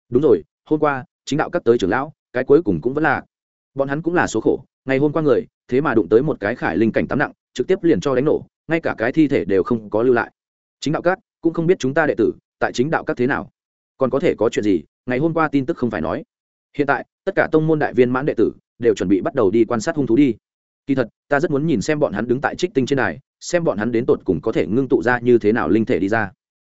Đúng rồi, hôm qua, chính đạo cấp tới trưởng lão, cái cuối cùng cũng vẫn là. Bọn hắn cũng là số khổ, ngày hôm qua người, thế mà đụng tới một cái khải linh cảnh tám nặng, trực tiếp liền cho đánh nổ, ngay cả cái thi thể đều không có lưu lại. Chính đạo các, cũng không biết chúng ta đệ tử, tại chính đạo các thế nào. Còn có thể có chuyện gì, ngày hôm qua tin tức không phải nói hiện tại, tất cả tông môn đại viên mãn đệ tử đều chuẩn bị bắt đầu đi quan sát hung thú đi. Kỳ thật, ta rất muốn nhìn xem bọn hắn đứng tại trích tinh trên này xem bọn hắn đến tột cùng có thể ngưng tụ ra như thế nào linh thể đi ra.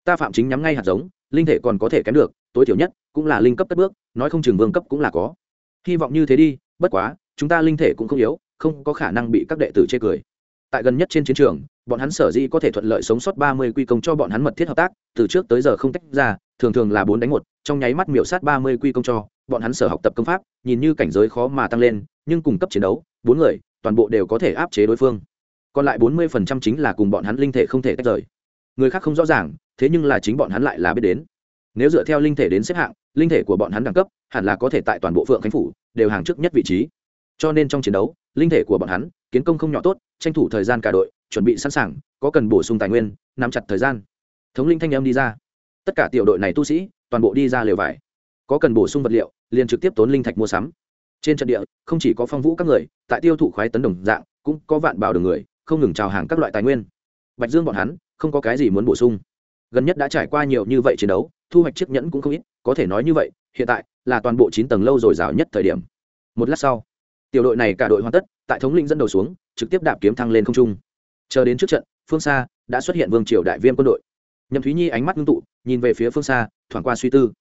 Ta phạm chính nhắm ngay hạt giống, linh thể còn có thể kém được, tối thiểu nhất cũng là linh cấp cất bước, nói không chừng vương cấp cũng là có. Hy vọng như thế đi, bất quá, chúng ta linh thể cũng không yếu, không có khả năng bị các đệ tử chê cười. Tại gần nhất trên chiến trường, bọn hắn sở dĩ có thể thuận lợi sống sót ba mươi quy công cho bọn hắn mật thiết hợp tác, từ trước tới giờ không tách ra, thường thường là bốn đánh một, trong nháy mắt miểu sát ba mươi quy công cho bọn hắn sở học tập công pháp, nhìn như cảnh giới khó mà tăng lên, nhưng cùng cấp chiến đấu, bốn người, toàn bộ đều có thể áp chế đối phương. Còn lại bốn mươi phần trăm chính là cùng bọn hắn linh thể không thể tách rời. Người khác không rõ ràng, thế nhưng là chính bọn hắn lại là biết đến. Nếu dựa theo linh thể đến xếp hạng, linh thể của bọn hắn đẳng cấp, hẳn là có thể tại toàn bộ phượng khánh phủ đều hàng trước nhất vị trí. Cho nên trong chiến đấu, linh thể của bọn hắn, kiến công không nhỏ tốt, tranh thủ thời gian cả đội, chuẩn bị sẵn sàng, có cần bổ sung tài nguyên, nắm chặt thời gian. Thống linh thanh âm đi ra. Tất cả tiểu đội này tu sĩ, toàn bộ đi ra lều vải có cần bổ sung vật liệu, liền trực tiếp tốn linh thạch mua sắm. Trên trận địa, không chỉ có phong vũ các người, tại tiêu thụ khoái tấn đồng dạng, cũng có vạn bảo đường người, không ngừng trào hàng các loại tài nguyên. Bạch dương bọn hắn, không có cái gì muốn bổ sung. Gần nhất đã trải qua nhiều như vậy chiến đấu, thu hoạch chiếc nhẫn cũng không ít, có thể nói như vậy, hiện tại là toàn bộ chín tầng lâu dồi dào nhất thời điểm. Một lát sau, tiểu đội này cả đội hoàn tất, tại thống lĩnh dẫn đầu xuống, trực tiếp đạp kiếm thăng lên không trung. Chờ đến trước trận, phương xa, đã xuất hiện vương triều đại viên quân đội. Nhậm thúy nhi ánh mắt ngưng tụ, nhìn về phía phương xa thoảng qua suy tư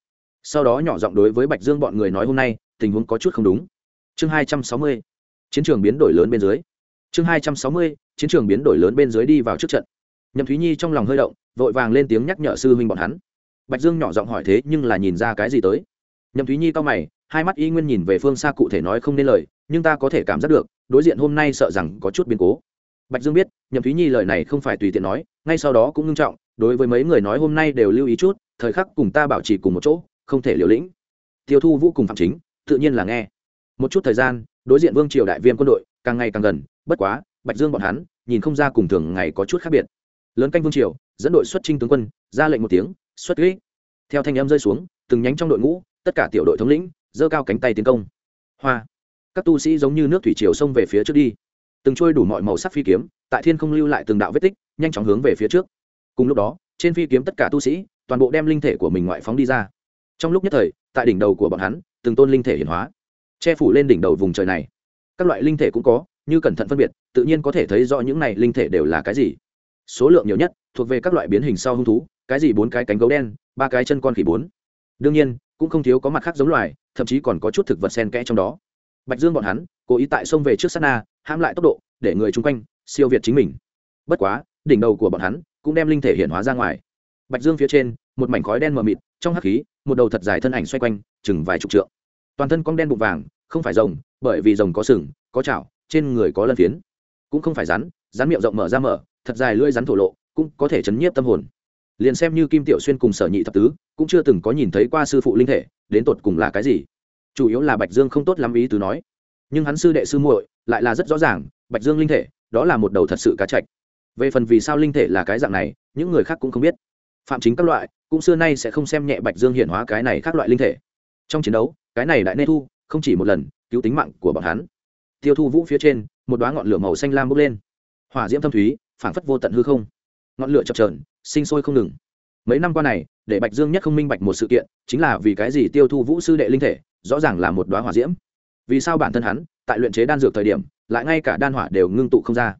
sau đó nhỏ giọng đối với bạch dương bọn người nói hôm nay, tình huống có chút không đúng. Chương hai trăm sáu mươi, chiến trường biến đổi lớn bên dưới. Chương hai trăm sáu mươi, chiến trường biến đổi lớn bên dưới đi vào trước trận. Nhậm thúy nhi trong lòng hơi động, vội vàng lên tiếng nhắc nhở sư huynh bọn hắn. Bạch dương nhỏ giọng hỏi thế nhưng là nhìn ra cái gì tới. Nhậm thúy nhi cao mày, hai mắt y nguyên nhìn về phương xa cụ thể nói không nên lời, nhưng ta có thể cảm giác được, đối diện hôm nay sợ rằng có chút biến cố. Bạch dương biết, nhậm thúy nhi lời này không phải tùy tiện nói, ngay sau đó cũng ngưng trọng, đối với mấy người nói hôm nay đều lưu ý chút, thời khắc cùng ta bảo trì cùng một chỗ không thể liều lĩnh. Tiêu thu vũ cùng phạm chính, tự nhiên là nghe. Một chút thời gian, đối diện vương triều đại viêm quân đội, càng ngày càng gần, bất quá, bạch dương bọn hắn, nhìn không ra cùng thường ngày có chút khác biệt. Lớn canh vương triều, dẫn đội xuất trinh tướng quân, ra lệnh một tiếng, xuất kỹ theo thanh âm rơi xuống, từng nhánh trong đội ngũ, tất cả tiểu đội thống lĩnh, giơ cao cánh tay tiến công. Hoa! Các tu sĩ giống như nước thủy triều xông về phía trước đi. Từng trôi đủ mọi màu sắc phi kiếm, tại thiên không lưu lại từng đạo vết tích, nhanh chóng hướng về phía trước. Cùng lúc đó, trên phi kiếm tất cả tu sĩ, toàn bộ đem linh thể của mình ngoại phóng đi ra trong lúc nhất thời, tại đỉnh đầu của bọn hắn, từng tôn linh thể hiển hóa, che phủ lên đỉnh đầu vùng trời này. Các loại linh thể cũng có, như cẩn thận phân biệt, tự nhiên có thể thấy rõ những này linh thể đều là cái gì. Số lượng nhiều nhất, thuộc về các loại biến hình sau hung thú, cái gì bốn cái cánh gấu đen, ba cái chân con khỉ bốn. Đương nhiên, cũng không thiếu có mặt khác giống loài, thậm chí còn có chút thực vật sen kẽ trong đó. Bạch dương bọn hắn, cố ý tại sông về trước sát na, hãm lại tốc độ, để người chung quanh, siêu việt chính mình. Bất quá, đỉnh đầu của bọn hắn, cũng đem linh thể hiện hóa ra ngoài. Bạch dương phía trên, một mảnh khói đen mờ mịt, trong hắc khí một đầu thật dài thân ảnh xoay quanh, chừng vài chục trượng. Toàn thân cong đen bụng vàng, không phải rồng, bởi vì rồng có sừng, có chảo, trên người có lân phiến. Cũng không phải rắn rắn miệng rộng mở ra mở, thật dài lưỡi rắn thổ lộ, cũng có thể chấn nhiếp tâm hồn. Liền xem như kim tiểu xuyên cùng sở nhị thập tứ, cũng chưa từng có nhìn thấy qua sư phụ linh thể, đến tột cùng là cái gì. Chủ yếu là bạch dương không tốt lắm ý tứ nói. Nhưng hắn sư đệ sư muội lại là rất rõ ràng, bạch dương linh thể, đó là một đầu thật sự cá chạch về phần vì sao linh thể là cái dạng này, những người khác cũng không biết phạm chính các loại, cũng xưa nay sẽ không xem nhẹ bạch dương hiện hóa cái này khác loại linh thể. Trong chiến đấu, cái này đại nê thu, không chỉ một lần, cứu tính mạng của bọn hắn. Tiêu thu vũ phía trên, một đoá ngọn lửa màu xanh lam bốc lên. Hỏa diễm thâm thúy, phảng phất vô tận hư không. Ngọn lửa chập trờn sinh sôi không ngừng. Mấy năm qua này, để bạch dương nhất không minh bạch một sự kiện, chính là vì cái gì tiêu thu vũ sư đệ linh thể, rõ ràng là một đoá hỏa diễm. Vì sao bản thân hắn, tại luyện chế đan dược thời điểm, lại ngay cả đan hỏa đều ngưng tụ không ra?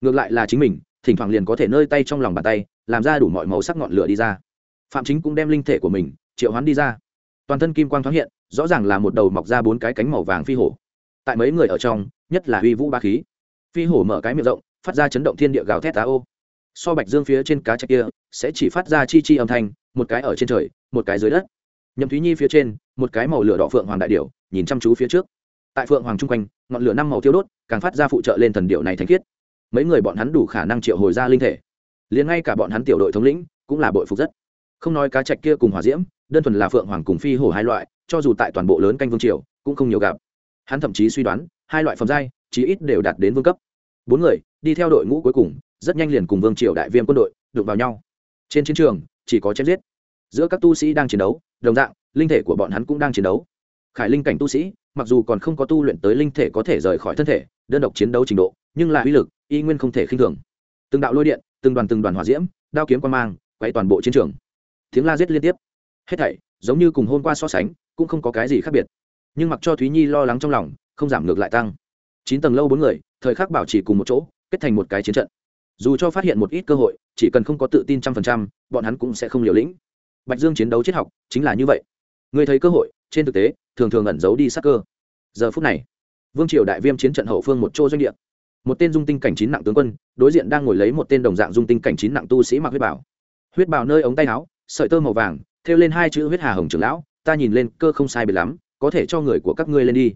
Ngược lại là chính mình, thỉnh thoảng liền có thể nơi tay trong lòng bàn tay làm ra đủ mọi màu sắc ngọn lửa đi ra. Phạm chính cũng đem linh thể của mình, triệu hoán đi ra. Toàn thân kim quang thoáng hiện, rõ ràng là một đầu mọc ra bốn cái cánh màu vàng phi hổ. Tại mấy người ở trong, nhất là uy vũ ba khí. Phi hổ mở cái miệng rộng, phát ra chấn động thiên địa gào thét tá ô. So bạch dương phía trên cá chạch kia, sẽ chỉ phát ra chi chi âm thanh, một cái ở trên trời, một cái dưới đất. Nhậm thúy nhi phía trên, một cái màu lửa đỏ phượng hoàng đại điểu, nhìn chăm chú phía trước. Tại phượng hoàng chung quanh, ngọn lửa năm màu tiêu đốt, càng phát ra phụ trợ lên thần điệu này thanh khiết. Mấy người bọn hắn đủ khả năng triệu hồi ra linh thể liền ngay cả bọn hắn tiểu đội thống lĩnh cũng là bội phục rất. Không nói cá trạch kia cùng hỏa diễm, đơn thuần là phượng hoàng cùng phi hổ hai loại, cho dù tại toàn bộ lớn canh vương triều, cũng không nhiều gặp. Hắn thậm chí suy đoán, hai loại phẩm giai, chí ít đều đạt đến vương cấp. Bốn người, đi theo đội ngũ cuối cùng, rất nhanh liền cùng vương triều đại viêm quân đội, đụng vào nhau. Trên chiến trường, chỉ có chém giết. Giữa các tu sĩ đang chiến đấu, đồng dạng, linh thể của bọn hắn cũng đang chiến đấu. Khải linh cảnh tu sĩ, mặc dù còn không có tu luyện tới linh thể có thể rời khỏi thân thể, đơn độc chiến đấu trình độ, nhưng là uy lực, y nguyên không thể khinh thường. Từng đạo lôi điện từng đoàn từng đoàn hỏa diễm, đao kiếm quan mang quay toàn bộ chiến trường. Tiếng la giết liên tiếp. Hết thảy, giống như cùng hôm qua so sánh, cũng không có cái gì khác biệt. Nhưng mặc cho thúy nhi lo lắng trong lòng, không giảm ngược lại tăng. Chín tầng lâu bốn người, thời khắc bảo trì cùng một chỗ, kết thành một cái chiến trận. Dù cho phát hiện một ít cơ hội, chỉ cần không có tự tin trăm phần trăm, bọn hắn cũng sẽ không liều lĩnh. Bạch dương chiến đấu triết học, chính là như vậy. Người thấy cơ hội, trên thực tế, thường thường ẩn giấu đi sắc cơ. Giờ phút này, vương triều đại viêm chiến trận hậu phương một chỗ doanh địa một tên dung tinh cảnh chín nặng tướng quân, đối diện đang ngồi lấy một tên đồng dạng dung tinh cảnh chín nặng tu sĩ mặc huyết bảo. Huyết bảo nơi ống tay áo, sợi tơ màu vàng, thêu lên hai chữ huyết hà hồng trưởng lão, ta nhìn lên, cơ không sai biệt lắm, có thể cho người của các ngươi lên đi.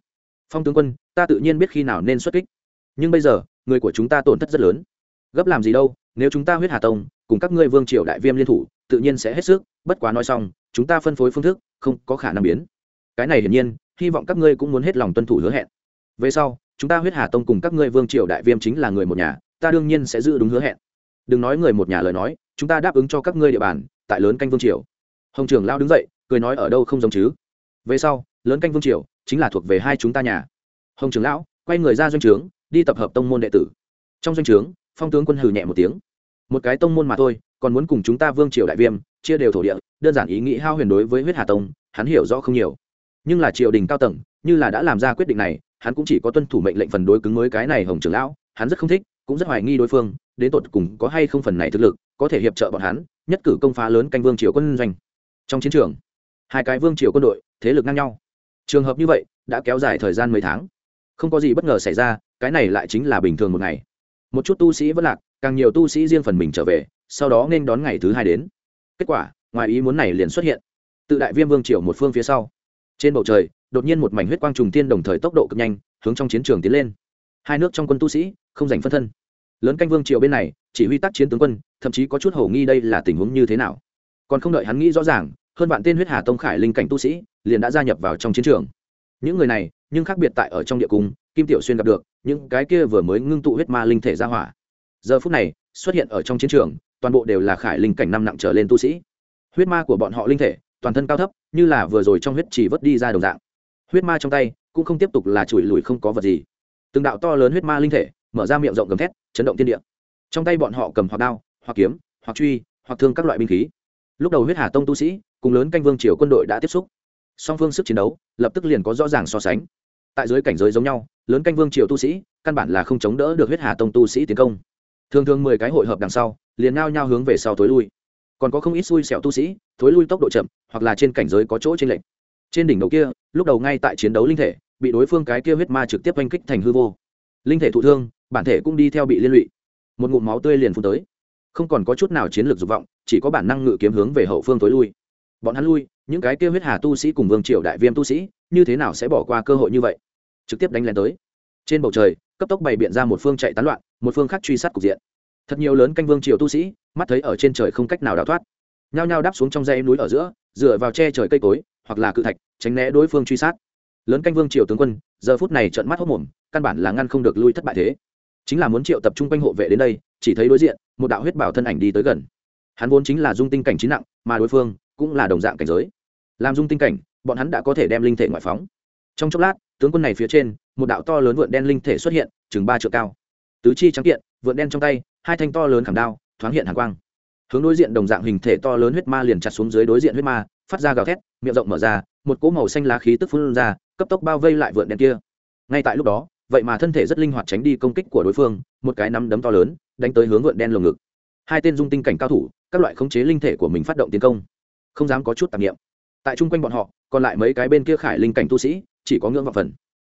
Phong tướng quân, ta tự nhiên biết khi nào nên xuất kích. Nhưng bây giờ, người của chúng ta tổn thất rất lớn. Gấp làm gì đâu, nếu chúng ta huyết hà tông, cùng các ngươi vương triều đại viêm liên thủ, tự nhiên sẽ hết sức, bất quá nói xong, chúng ta phân phối phương thức, không có khả năng biến. Cái này hiển nhiên, hy vọng các ngươi cũng muốn hết lòng tuân thủ hứa hẹn. Về sau chúng ta huyết hà tông cùng các ngươi vương triều đại viêm chính là người một nhà, ta đương nhiên sẽ giữ đúng hứa hẹn. Đừng nói người một nhà lời nói, chúng ta đáp ứng cho các ngươi địa bàn, tại lớn canh vương triều. Hồng trưởng lao đứng dậy, cười nói ở đâu không giống chứ? Về sau, lớn canh vương triều chính là thuộc về hai chúng ta nhà. Hồng trưởng lão, quay người ra doanh trướng, đi tập hợp tông môn đệ tử. Trong doanh trướng, phong tướng quân hừ nhẹ một tiếng. Một cái tông môn mà thôi, còn muốn cùng chúng ta vương triều đại viêm, chia đều thổ địa, đơn giản ý nghĩ hao huyền đối với huyết hà tông, hắn hiểu rõ không nhiều. Nhưng là triều đình cao tầng, như là đã làm ra quyết định này hắn cũng chỉ có tuân thủ mệnh lệnh phần đối cứng mới cái này hồng trưởng lão, hắn rất không thích, cũng rất hoài nghi đối phương, đến tột cùng có hay không phần này thực lực, có thể hiệp trợ bọn hắn, nhất cử công phá lớn canh vương triều quân doanh. Trong chiến trường, hai cái vương triều quân đội, thế lực ngang nhau. Trường hợp như vậy, đã kéo dài thời gian mấy tháng. Không có gì bất ngờ xảy ra, cái này lại chính là bình thường một ngày. Một chút tu sĩ vẫn lạc, càng nhiều tu sĩ riêng phần mình trở về, sau đó nên đón ngày thứ hai đến. Kết quả, ngoài ý muốn này liền xuất hiện. Tự đại viêm vương triều một phương phía sau. Trên bầu trời đột nhiên một mảnh huyết quang trùng tiên đồng thời tốc độ cực nhanh, hướng trong chiến trường tiến lên. Hai nước trong quân tu sĩ, không giành phân thân. Lớn canh vương triều bên này, chỉ huy tác chiến tướng quân, thậm chí có chút hồ nghi đây là tình huống như thế nào. Còn không đợi hắn nghĩ rõ ràng, hơn vạn tên huyết hà tông khải linh cảnh tu sĩ, liền đã gia nhập vào trong chiến trường. Những người này, nhưng khác biệt tại ở trong địa cung, kim tiểu xuyên gặp được, những cái kia vừa mới ngưng tụ huyết ma linh thể ra hỏa. Giờ phút này, xuất hiện ở trong chiến trường, toàn bộ đều là khải linh cảnh năm nặng trở lên tu sĩ. Huyết ma của bọn họ linh thể, toàn thân cao thấp, như là vừa rồi trong huyết chỉ vớt đi ra đồng dạng huyết ma trong tay, cũng không tiếp tục là chùi lùi không có vật gì. Từng đạo to lớn huyết ma linh thể, mở ra miệng rộng gầm thét, chấn động thiên địa. Trong tay bọn họ cầm hoặc đao, hoặc kiếm, hoặc truy, hoặc thương các loại binh khí. Lúc đầu huyết hà tông tu sĩ, cùng lớn canh vương triều quân đội đã tiếp xúc. Song phương sức chiến đấu, lập tức liền có rõ ràng so sánh. Tại dưới cảnh giới giống nhau, lớn canh vương triều tu sĩ, căn bản là không chống đỡ được huyết hà tông tu sĩ tiến công. Thường thường mười cái hội hợp đằng sau, liền ngao nhau hướng về sau thối lui. Còn có không ít xui xẻo tu sĩ, thối lui tốc độ chậm, hoặc là trên cảnh giới có chỗ trên lệnh trên đỉnh đầu kia, lúc đầu ngay tại chiến đấu linh thể, bị đối phương cái kia huyết ma trực tiếp oanh kích thành hư vô. Linh thể thụ thương, bản thể cũng đi theo bị liên lụy. Một ngụm máu tươi liền phun tới. Không còn có chút nào chiến lược dục vọng, chỉ có bản năng ngự kiếm hướng về hậu phương tối lui. Bọn hắn lui, những cái kia huyết hà tu sĩ cùng vương triều đại viêm tu sĩ, như thế nào sẽ bỏ qua cơ hội như vậy? Trực tiếp đánh lên tới. Trên bầu trời, cấp tốc bày biện ra một phương chạy tán loạn, một phương khác truy sát cục diện. Thật nhiều lớn canh vương triều tu sĩ, mắt thấy ở trên trời không cách nào đào thoát. Nhao nhao đáp xuống trong dây núi ở giữa, dựa vào che trời cây cối hoặc là cự thạch, tránh né đối phương truy sát. Lớn canh vương triều tướng quân, giờ phút này trợn mắt hốc mồm, căn bản là ngăn không được lui thất bại thế. Chính là muốn triệu tập trung quanh hộ vệ đến đây, chỉ thấy đối diện, một đạo huyết bảo thân ảnh đi tới gần. Hắn vốn chính là dung tinh cảnh trí nặng, mà đối phương cũng là đồng dạng cảnh giới. Làm dung tinh cảnh, bọn hắn đã có thể đem linh thể ngoại phóng. Trong chốc lát, tướng quân này phía trên, một đạo to lớn vượn đen linh thể xuất hiện, chừng ba triệu cao. Tứ chi trắng kiện, vượn đen trong tay, hai thanh to lớn khảm đao, thoáng hiện hàng quang. Hướng đối diện đồng dạng hình thể to lớn huyết ma liền chặt xuống dưới đối diện huyết ma, phát ra gào thét miệng rộng mở ra, một cỗ màu xanh lá khí tức phun ra, cấp tốc bao vây lại vượn đen kia. Ngay tại lúc đó, vậy mà thân thể rất linh hoạt tránh đi công kích của đối phương, một cái nắm đấm to lớn, đánh tới hướng vượn đen lồng ngực. Hai tên dung tinh cảnh cao thủ, các loại khống chế linh thể của mình phát động tiến công. Không dám có chút tạp nghiệm tại chung quanh bọn họ, còn lại mấy cái bên kia khải linh cảnh tu sĩ, chỉ có ngưỡng vọng phần.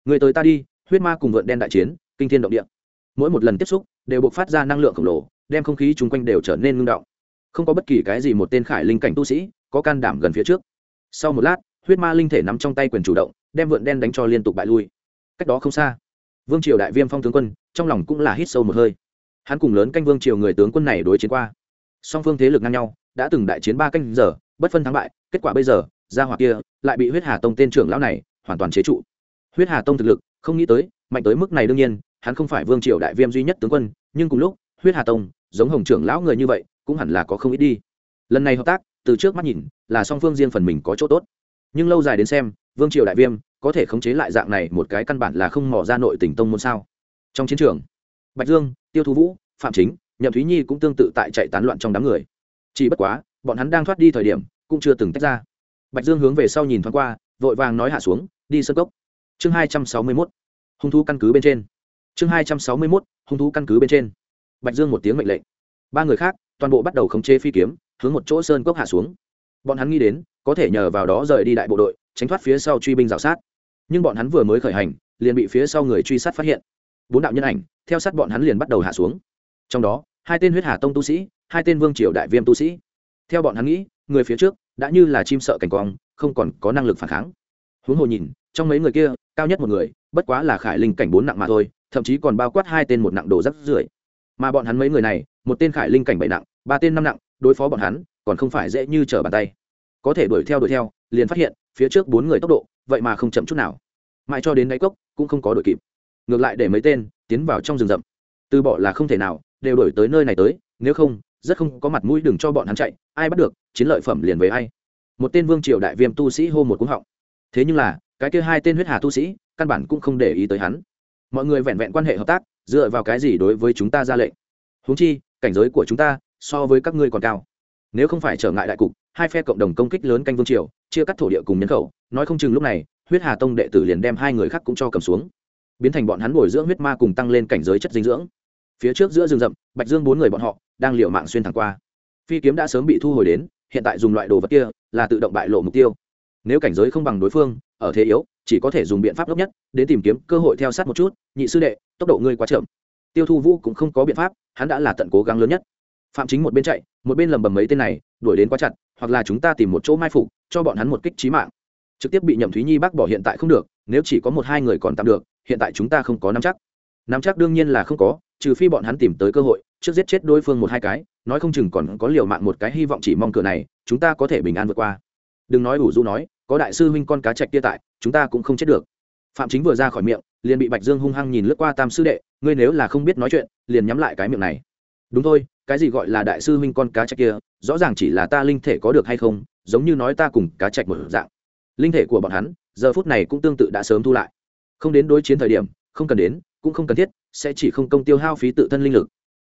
Người tới ta đi, huyết ma cùng vượn đen đại chiến, kinh thiên động địa. Mỗi một lần tiếp xúc, đều buộc phát ra năng lượng khổng lồ, đem không khí chung quanh đều trở nên ngưng động. Không có bất kỳ cái gì một tên khải linh cảnh tu sĩ có can đảm gần phía trước sau một lát, huyết ma linh thể nắm trong tay quyền chủ động, đem vượn đen đánh cho liên tục bại lui. Cách đó không xa, vương triều đại viêm phong tướng quân, trong lòng cũng là hít sâu một hơi. Hắn cùng lớn canh vương triều người tướng quân này đối chiến qua. Song phương thế lực ngang nhau, đã từng đại chiến ba canh giờ, bất phân thắng bại, kết quả bây giờ ra hoặc kia lại bị huyết hà tông tên trưởng lão này hoàn toàn chế trụ. Huyết hà tông thực lực, không nghĩ tới, mạnh tới mức này đương nhiên, hắn không phải vương triều đại viêm duy nhất tướng quân, nhưng cùng lúc, huyết hà tông, giống hồng trưởng lão người như vậy, cũng hẳn là có không ít đi. Lần này hợp tác, từ trước mắt nhìn là song phương riêng phần mình có chỗ tốt. Nhưng lâu dài đến xem, vương triều đại viêm có thể khống chế lại dạng này một cái căn bản là không mò ra nội tỉnh tông môn sao? Trong chiến trường, bạch dương, tiêu thu vũ, phạm chính, nhậm thúy nhi cũng tương tự tại chạy tán loạn trong đám người. Chỉ bất quá, bọn hắn đang thoát đi thời điểm, cũng chưa từng tách ra. Bạch dương hướng về sau nhìn thoáng qua, vội vàng nói hạ xuống, đi sơ cốc. Chương hai trăm sáu mươi mốt, hung thú căn cứ bên trên. Chương hai trăm sáu mươi mốt, hung thú căn cứ bên trên. Bạch dương một tiếng mệnh lệnh. Ba người khác toàn bộ bắt đầu khống chế phi kiếm, hướng một chỗ sơn cốc hạ xuống bọn hắn nghĩ đến, có thể nhờ vào đó rời đi đại bộ đội, tránh thoát phía sau truy binh rào sát. Nhưng bọn hắn vừa mới khởi hành, liền bị phía sau người truy sát phát hiện. Bốn đạo nhân ảnh, theo sát bọn hắn liền bắt đầu hạ xuống. Trong đó, hai tên huyết hà tông tu sĩ, hai tên vương triều đại viêm tu sĩ. Theo bọn hắn nghĩ, người phía trước đã như là chim sợ cảnh quang, không còn có năng lực phản kháng. Huống hồ nhìn, trong mấy người kia, cao nhất một người, bất quá là khải linh cảnh bốn nặng mà thôi, thậm chí còn bao quát hai tên một nặng đồ rắc rưởi. Mà bọn hắn mấy người này, một tên khải linh cảnh bảy nặng, ba tên năm nặng, đối phó bọn hắn còn không phải dễ như trở bàn tay. Có thể đuổi theo đuổi theo, liền phát hiện, phía trước bốn người tốc độ, vậy mà không chậm chút nào. Mãi cho đến đáy cốc, cũng không có đuổi kịp. Ngược lại để mấy tên, tiến vào trong rừng rậm. Từ bỏ là không thể nào, đều đổi tới nơi này tới, nếu không, rất không có mặt mũi đừng cho bọn hắn chạy, ai bắt được, chiến lợi phẩm liền với ai. Một tên vương triều đại viêm tu sĩ hô một cúng họng. Thế nhưng là, cái kia hai tên huyết hà tu sĩ, căn bản cũng không để ý tới hắn. Mọi người vẹn vẹn quan hệ hợp tác, dựa vào cái gì đối với chúng ta ra lệnh? Húng chi, cảnh giới của chúng ta so với các ngươi còn cao nếu không phải trở ngại đại cục, hai phe cộng đồng công kích lớn canh vương triều, chia cắt thổ địa cùng nhân khẩu, nói không chừng lúc này, huyết hà tông đệ tử liền đem hai người khác cũng cho cầm xuống. Biến thành bọn hắn bồi dưỡng huyết ma cùng tăng lên cảnh giới chất dinh dưỡng. Phía trước giữa rừng rậm, bạch dương bốn người bọn họ đang liệu mạng xuyên thẳng qua. Phi kiếm đã sớm bị thu hồi đến, hiện tại dùng loại đồ vật kia là tự động bại lộ mục tiêu. Nếu cảnh giới không bằng đối phương, ở thế yếu, chỉ có thể dùng biện pháp lốc nhất, đến tìm kiếm cơ hội theo sát một chút. Nhị sư đệ, tốc độ ngươi quá chậm. Tiêu thu vũ cũng không có biện pháp, hắn đã là tận cố gắng lớn nhất phạm chính một bên chạy, một bên lầm bầm mấy tên này, đuổi đến quá chặt, hoặc là chúng ta tìm một chỗ mai phục, cho bọn hắn một kích trí mạng. Trực tiếp bị nhậm thúy nhi bác bỏ hiện tại không được, nếu chỉ có một hai người còn tạm được, hiện tại chúng ta không có nắm chắc. Nắm chắc đương nhiên là không có, trừ phi bọn hắn tìm tới cơ hội, trước giết chết đối phương một hai cái, nói không chừng còn có liều mạng một cái hy vọng chỉ mong cửa này, chúng ta có thể bình an vượt qua. Đừng nói ủ du nói, có đại sư huynh con cá trạch kia tại, chúng ta cũng không chết được. Phạm chính vừa ra khỏi miệng, liền bị bạch dương hung hăng nhìn lướt qua tam sư đệ, ngươi nếu là không biết nói chuyện, liền nhắm lại cái miệng này. Đúng thôi cái gì gọi là đại sư huynh con cá trạch kia, rõ ràng chỉ là ta linh thể có được hay không, giống như nói ta cùng cá trạch một dạng. Linh thể của bọn hắn, giờ phút này cũng tương tự đã sớm thu lại. Không đến đối chiến thời điểm, không cần đến, cũng không cần thiết, sẽ chỉ không công tiêu hao phí tự thân linh lực.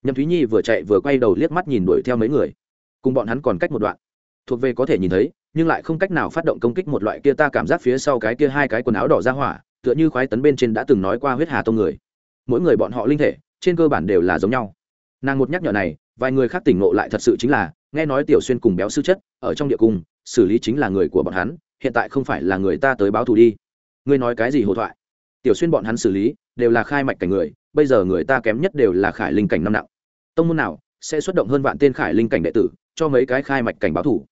Nhậm thúy nhi vừa chạy vừa quay đầu liếc mắt nhìn đuổi theo mấy người. Cùng bọn hắn còn cách một đoạn. Thuộc về có thể nhìn thấy, nhưng lại không cách nào phát động công kích một loại kia ta cảm giác phía sau cái kia hai cái quần áo đỏ ra hỏa, tựa như khoái tấn bên trên đã từng nói qua huyết hà tông người. Mỗi người bọn họ linh thể, trên cơ bản đều là giống nhau nàng một nhắc nhở này, vài người khác tỉnh ngộ lại thật sự chính là, nghe nói tiểu xuyên cùng béo sư chất, ở trong địa cung, xử lý chính là người của bọn hắn, hiện tại không phải là người ta tới báo thù đi. Ngươi nói cái gì hồ thoại? Tiểu xuyên bọn hắn xử lý, đều là khai mạch cảnh người, bây giờ người ta kém nhất đều là khải linh cảnh năm nặng. Tông môn nào, sẽ xuất động hơn vạn tên khải linh cảnh đệ tử, cho mấy cái khai mạch cảnh báo thủ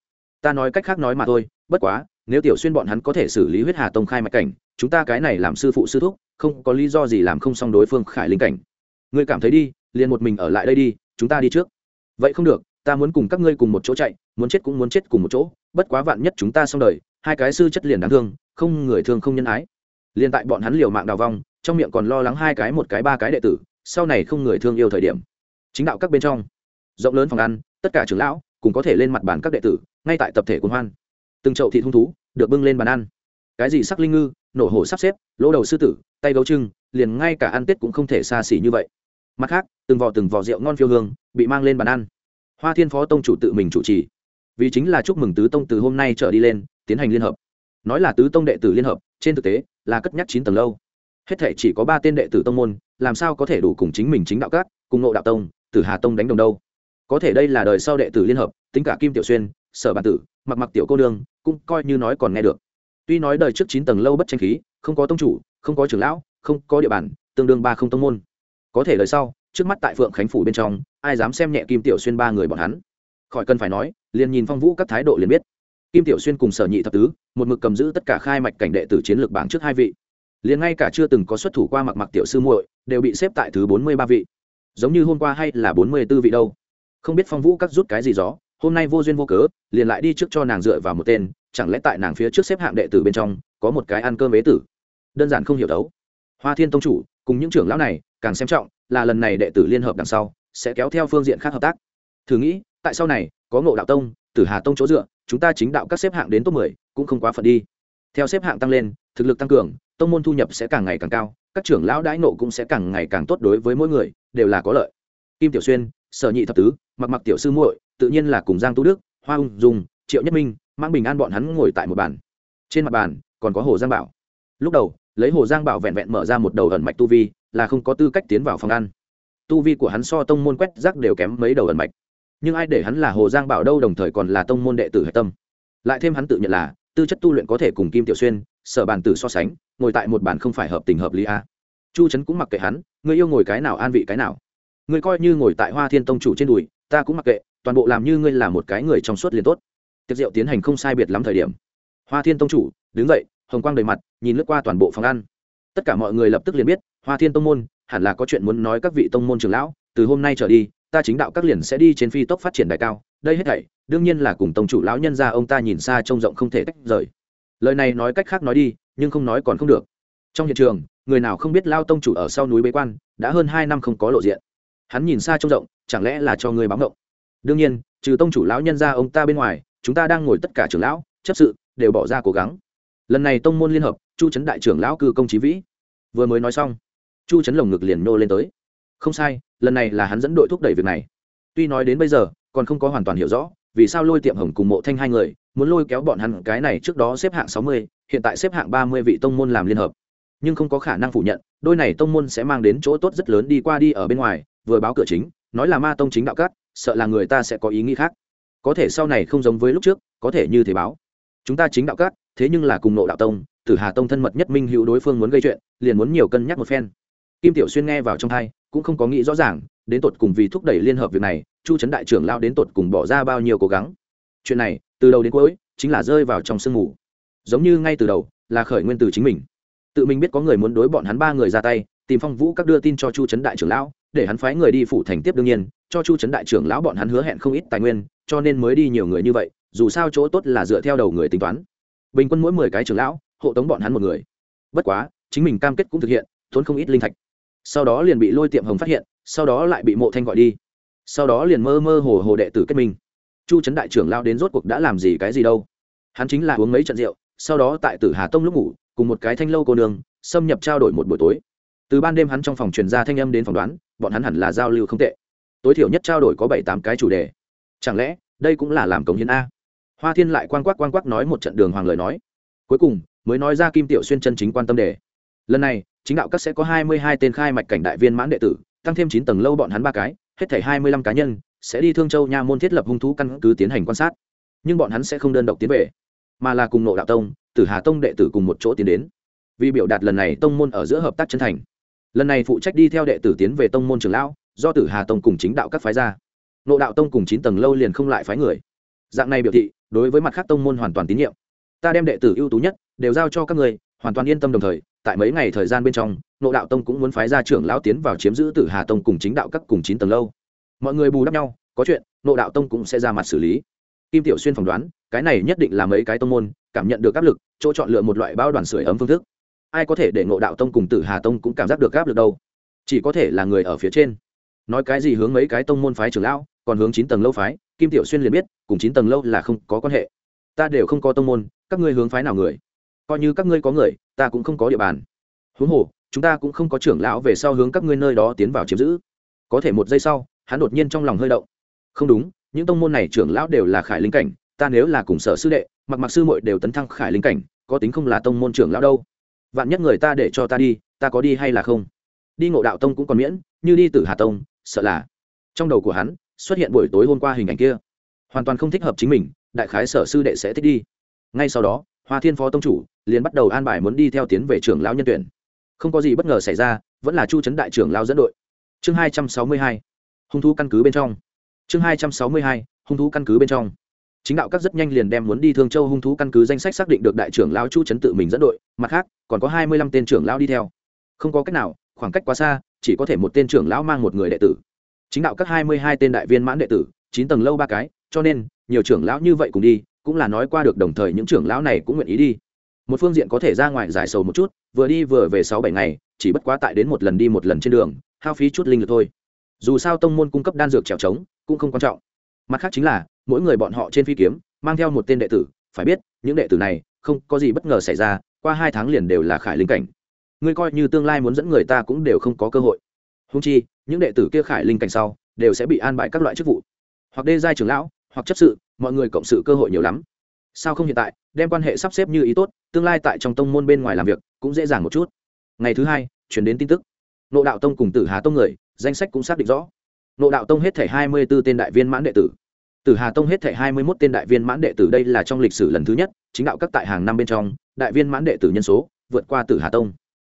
ta nói cách khác nói mà thôi, bất quá, nếu tiểu xuyên bọn hắn có thể xử lý huyết hà tông khai mạch cảnh, chúng ta cái này làm sư phụ sư thúc, không có lý do gì làm không xong đối phương khải linh cảnh. Ngươi cảm thấy đi liền một mình ở lại đây đi, chúng ta đi trước. Vậy không được, ta muốn cùng các ngươi cùng một chỗ chạy, muốn chết cũng muốn chết cùng một chỗ, bất quá vạn nhất chúng ta xong đời, hai cái sư chất liền đáng thương, không người thương không nhân ái. Liền tại bọn hắn liều mạng đào vong, trong miệng còn lo lắng hai cái một cái ba cái đệ tử, sau này không người thương yêu thời điểm. Chính đạo các bên trong, rộng lớn phòng ăn, tất cả trưởng lão cùng có thể lên mặt bàn các đệ tử, ngay tại tập thể quân hoan. Từng chậu thị hung thú được bưng lên bàn ăn. Cái gì sắc linh ngư, nổ hổ sắp xếp, lỗ đầu sư tử, tay gấu trưng, liền ngay cả ăn tết cũng không thể xa xỉ như vậy mặt khác, từng vò từng vò rượu ngon phiêu hương, bị mang lên bàn ăn. Hoa thiên phó tông chủ tự mình chủ trì. Vì chính là chúc mừng tứ tông từ hôm nay trở đi lên, tiến hành liên hợp. Nói là tứ tông đệ tử liên hợp, trên thực tế, là cất nhắc chín tầng lâu. Hết thể chỉ có ba tên đệ tử tông môn, làm sao có thể đủ cùng chính mình chính đạo cát cùng ngộ đạo tông, tử hà tông đánh đồng đâu? Có thể đây là đời sau đệ tử liên hợp, tính cả kim tiểu xuyên, sở bản tử, mặc mặc tiểu cô đương cũng coi như nói còn nghe được. Tuy nói đời trước chín tầng lâu bất tranh khí, không có tông chủ, không có trưởng lão, không có địa bàn, tương đương ba không tông môn có thể lời sau, trước mắt tại phượng khánh phủ bên trong, ai dám xem nhẹ kim tiểu xuyên ba người bọn hắn? Khỏi cần phải nói, liền nhìn phong vũ các thái độ liền biết. Kim tiểu xuyên cùng sở nhị thập tứ, một mực cầm giữ tất cả khai mạch cảnh đệ tử chiến lược bảng trước hai vị. Liền ngay cả chưa từng có xuất thủ qua mặc mặc tiểu sư muội, đều bị xếp tại thứ bốn mươi ba vị. Giống như hôm qua hay là bốn mươi b ố vị đâu. Không biết phong vũ các rút cái gì gió, hôm nay vô duyên vô cớ, liền lại đi trước cho nàng dựa vào một tên, chẳng lẽ tại nàng phía trước xếp hạng đệ tử bên trong, có một cái ăn cơm ế tử? Đơn giản không hiểu đấu. Hoa thiên tông chủ, cùng những trưởng lão này càng xem trọng, là lần này đệ tử liên hợp đằng sau, sẽ kéo theo phương diện khác hợp tác. Thử nghĩ, tại sau này, có ngộ đạo tông, tử hà tông chỗ dựa, chúng ta chính đạo các xếp hạng đến top mười, cũng không quá phận đi. Theo xếp hạng tăng lên, thực lực tăng cường, tông môn thu nhập sẽ càng ngày càng cao, các trưởng lão đãi nộ cũng sẽ càng ngày càng tốt đối với mỗi người, đều là có lợi. Kim tiểu xuyên, sở nhị thập tứ, mặc mặc tiểu sư muội, tự nhiên là cùng giang tu đức, hoa ung dùng triệu nhất minh mang bình an bọn hắn ngồi tại một bàn. Trên mặt bàn, còn có hồ giang bảo. Lúc đầu, lấy hồ giang bảo vẹn vẹn mở ra một đầu ẩn mạch tu vi là không có tư cách tiến vào phòng ăn. Tu vi của hắn so tông môn quét rác đều kém mấy đầu ẩn mạch. Nhưng ai để hắn là hồ giang bảo đâu đồng thời còn là tông môn đệ tử hạch tâm? Lại thêm hắn tự nhận là, tư chất tu luyện có thể cùng kim tiểu xuyên, sở bàn tử so sánh, ngồi tại một bàn không phải hợp tình hợp lý a. Chu trấn cũng mặc kệ hắn, Người yêu ngồi cái nào an vị cái nào. Người coi như ngồi tại hoa thiên tông chủ trên đùi, ta cũng mặc kệ, toàn bộ làm như ngươi là một cái người trong suốt liền tốt. Tiệc rượu tiến hành không sai biệt lắm thời điểm. Hoa thiên tông chủ, đứng dậy, hồng quang đầy mặt, nhìn lướt qua toàn bộ phòng ăn tất cả mọi người lập tức liền biết, hoa thiên tông môn hẳn là có chuyện muốn nói các vị tông môn trưởng lão, từ hôm nay trở đi, ta chính đạo các liền sẽ đi trên phi tốc phát triển đại cao, đây hết thảy, đương nhiên là cùng tông chủ lão nhân ra ông ta nhìn xa trông rộng không thể tách rời. Lời này nói cách khác nói đi, nhưng không nói còn không được. Trong hiện trường, người nào không biết lao tông chủ ở sau núi bế quan, đã hơn hai năm không có lộ diện. Hắn nhìn xa trông rộng, chẳng lẽ là cho người báo ngộng đương nhiên, trừ tông chủ lão nhân ra ông ta bên ngoài, chúng ta đang ngồi tất cả trưởng lão, chấp sự, đều bỏ ra cố gắng lần này tông môn liên hợp, chu trấn đại trưởng lão cư công trí vĩ. Vừa mới nói xong, chu trấn lồng ngực liền nô lên tới. Không sai, lần này là hắn dẫn đội thúc đẩy việc này. Tuy nói đến bây giờ, còn không có hoàn toàn hiểu rõ, vì sao lôi tiệm hồng cùng mộ thanh hai người, muốn lôi kéo bọn hắn, cái này trước đó xếp hạng sáu mươi, hiện tại xếp hạng ba mươi vị tông môn làm liên hợp. Nhưng không có khả năng phủ nhận, đôi này tông môn sẽ mang đến chỗ tốt rất lớn đi qua đi ở bên ngoài, vừa báo cửa chính, nói là ma tông chính đạo cát sợ là người ta sẽ có ý nghĩ khác. Có thể sau này không giống với lúc trước, có thể như thế báo. Chúng ta chính đạo cát thế nhưng là cùng nộ đạo tông, tử hà tông thân mật nhất minh hữu đối phương muốn gây chuyện, liền muốn nhiều cân nhắc một phen. Kim tiểu xuyên nghe vào trong thai, cũng không có nghĩ rõ ràng, đến tột cùng vì thúc đẩy liên hợp việc này, chu trấn đại trưởng lao đến tột cùng bỏ ra bao nhiêu cố gắng. Chuyện này, từ đầu đến cuối, chính là rơi vào trong sương mù. Giống như ngay từ đầu, là khởi nguyên từ chính mình. Tự mình biết có người muốn đối bọn hắn ba người ra tay, tìm phong vũ các đưa tin cho chu trấn đại trưởng lão, để hắn phái người đi phủ thành tiếp đương nhiên, cho chu trấn đại trưởng lão bọn hắn hứa hẹn không ít tài nguyên, cho nên mới đi nhiều người như vậy, dù sao chỗ tốt là dựa theo đầu người tính toán bình quân mỗi mười cái trưởng lão, hộ tống bọn hắn một người. Bất quá, chính mình cam kết cũng thực hiện, tốn không ít linh thạch. Sau đó liền bị lôi tiệm hồng phát hiện, sau đó lại bị mộ thanh gọi đi. Sau đó liền mơ mơ hồ hồ đệ tử kết minh. Chu trấn đại trưởng lao đến rốt cuộc đã làm gì cái gì đâu? Hắn chính là uống mấy trận rượu, sau đó tại tử hà tông lúc ngủ, cùng một cái thanh lâu cô nương, xâm nhập trao đổi một buổi tối. Từ ban đêm hắn trong phòng truyền ra thanh âm đến phỏng đoán, bọn hắn hẳn là giao lưu không tệ. Tối thiểu nhất trao đổi có bảy tám cái chủ đề. Chẳng lẽ, đây cũng là làm cống hiến a? Hoa thiên lại quang quắc quang quắc nói một trận đường hoàng lời nói. Cuối cùng, mới nói ra kim tiểu xuyên chân chính quan tâm đề. Lần này, chính đạo các sẽ có hai mươi hai tên khai mạch cảnh đại viên mãn đệ tử, tăng thêm chín tầng lâu bọn hắn ba cái, hết thảy hai mươi lăm cá nhân, sẽ đi thương châu nha môn thiết lập hung thú căn cứ tiến hành quan sát. Nhưng bọn hắn sẽ không đơn độc tiến về, mà là cùng nộ đạo tông, tử hà tông đệ tử cùng một chỗ tiến đến. Vì biểu đạt lần này tông môn ở giữa hợp tác chân thành. Lần này phụ trách đi theo đệ tử tiến về tông môn trường lão, do tử hà tông cùng chính đạo các phái ra. Nộ đạo tông cùng chín tầng lâu liền không lại phái người. Dạng này biểu thị đối với mặt khác tông môn hoàn toàn tín nhiệm. Ta đem đệ tử ưu tú nhất đều giao cho các người hoàn toàn yên tâm đồng thời, tại mấy ngày thời gian bên trong nộ đạo tông cũng muốn phái ra trưởng lão tiến vào chiếm giữ tử hà tông cùng chính đạo các cùng chín tầng lâu. Mọi người bù đắp nhau, có chuyện nộ đạo tông cũng sẽ ra mặt xử lý. Kim tiểu xuyên phỏng đoán, cái này nhất định là mấy cái tông môn cảm nhận được áp lực, chỗ chọn lựa một loại bao đoàn sưởi ấm phương thức. Ai có thể để ngộ đạo tông cùng tử hà tông cũng cảm giác được áp lực đâu? Chỉ có thể là người ở phía trên. Nói cái gì hướng mấy cái tông môn phái trưởng lão, còn hướng chín tầng lâu phái kim tiểu xuyên liền biết, cùng chín tầng lâu là không có quan hệ. Ta đều không có tông môn, các ngươi hướng phái nào người? Coi như các ngươi có người, ta cũng không có địa bàn. Huống hồ, chúng ta cũng không có trưởng lão về sau hướng các ngươi nơi đó tiến vào chiếm giữ. Có thể một giây sau, hắn đột nhiên trong lòng hơi động. Không đúng, những tông môn này trưởng lão đều là khải linh cảnh, ta nếu là cùng sở sư đệ, mặc mặc sư muội đều tấn thăng khải linh cảnh, có tính không là tông môn trưởng lão đâu. Vạn nhất người ta để cho ta đi, ta có đi hay là không? Đi ngộ đạo tông cũng còn miễn, như đi từ hà tông, sợ là. Trong đầu của hắn xuất hiện buổi tối hôm qua hình ảnh kia. Hoàn toàn không thích hợp chính mình, đại khái sở sư đệ sẽ thích đi. Ngay sau đó, hoa thiên phó tông chủ liền bắt đầu an bài muốn đi theo tiến về trưởng lão nhân tuyển. Không có gì bất ngờ xảy ra, vẫn là chu trấn đại trưởng lao dẫn đội. Chương hai trăm sáu mươi hai, hung thú căn cứ bên trong. Chương hai trăm sáu mươi hai, hung thú căn cứ bên trong. Chính đạo các rất nhanh liền đem muốn đi thương châu hung thú căn cứ danh sách xác định được đại trưởng lao chu trấn tự mình dẫn đội, mặt khác, còn có hai mươi lăm tên trưởng lao đi theo. Không có cách nào, khoảng cách quá xa, chỉ có thể một tên trưởng lão mang một người đệ tử chính đạo các hai mươi hai tên đại viên mãn đệ tử, chín tầng lâu ba cái, cho nên, nhiều trưởng lão như vậy cùng đi, cũng là nói qua được đồng thời những trưởng lão này cũng nguyện ý đi. Một phương diện có thể ra ngoài giải sầu một chút, vừa đi vừa về sáu bảy ngày, chỉ bất quá tại đến một lần đi một lần trên đường, hao phí chút linh lực thôi. Dù sao tông môn cung cấp đan dược trèo trống, cũng không quan trọng. Mặt khác chính là, mỗi người bọn họ trên phi kiếm, mang theo một tên đệ tử, phải biết, những đệ tử này, không có gì bất ngờ xảy ra, qua hai tháng liền đều là khải linh cảnh. Ngươi coi như tương lai muốn dẫn người ta cũng đều không có cơ hội. Húng chi những đệ tử kia khải linh cảnh sau, đều sẽ bị an bài các loại chức vụ. Hoặc đê giai trưởng lão, hoặc chấp sự, mọi người cộng sự cơ hội nhiều lắm. Sao không hiện tại, đem quan hệ sắp xếp như ý tốt, tương lai tại trong tông môn bên ngoài làm việc, cũng dễ dàng một chút. Ngày thứ hai, chuyển đến tin tức. Nộ đạo tông cùng tử hà tông người, danh sách cũng xác định rõ. Nộ đạo tông hết thể hai mươi b ố tên đại viên mãn đệ tử. Tử hà tông hết thể hai mươi một tên đại viên mãn đệ tử đây là trong lịch sử lần thứ nhất, chính đạo các tại hàng năm bên trong, đại viên mãn đệ tử nhân số vượt qua tử hà tông.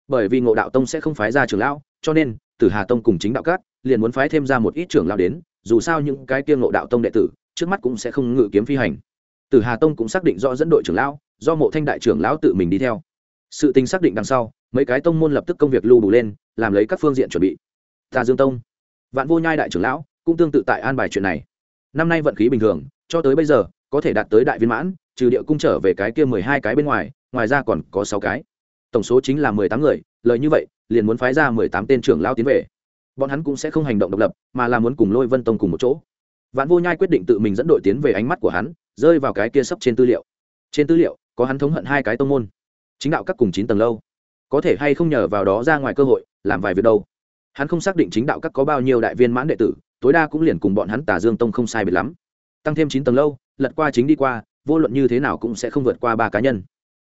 Bởi vì ngộ đạo tông sẽ không phái ra trưởng lão, cho nên tử hà tông cùng chính đạo cát liền muốn phái thêm ra một ít trưởng lão đến, dù sao những cái kia ngộ đạo tông đệ tử, trước mắt cũng sẽ không ngự kiếm phi hành. Tử hà tông cũng xác định rõ dẫn đội trưởng lão, do mộ thanh đại trưởng lão tự mình đi theo. Sự tình xác định đằng sau, mấy cái tông môn lập tức công việc lưu đủ lên, làm lấy các phương diện chuẩn bị. Tà dương tông, vạn vô nhai đại trưởng lão, cũng tương tự tại an bài chuyện này. Năm nay vận khí bình thường, cho tới bây giờ, có thể đạt tới đại viên mãn, trừ địa cung trở về cái kia mười hai cái bên ngoài ngoài ra còn có sáu cái. Tổng số chính là mười tám người lời như vậy, liền muốn phái ra mười tám tên trưởng lao tiến về. Bọn hắn cũng sẽ không hành động độc lập, mà là muốn cùng lôi vân tông cùng một chỗ. Vạn vô nhai quyết định tự mình dẫn đội tiến về ánh mắt của hắn, rơi vào cái kia sấp trên tư liệu. Trên tư liệu, có hắn thống hận hai cái tông môn. Chính đạo các cùng chín tầng lâu. Có thể hay không nhờ vào đó ra ngoài cơ hội, làm vài việc đâu. Hắn không xác định chính đạo các có bao nhiêu đại viên mãn đệ tử, tối đa cũng liền cùng bọn hắn tả dương tông không sai biệt lắm. Tăng thêm chín tầng lâu, lật qua chính đi qua, vô luận như thế nào cũng sẽ không vượt qua ba cá nhân.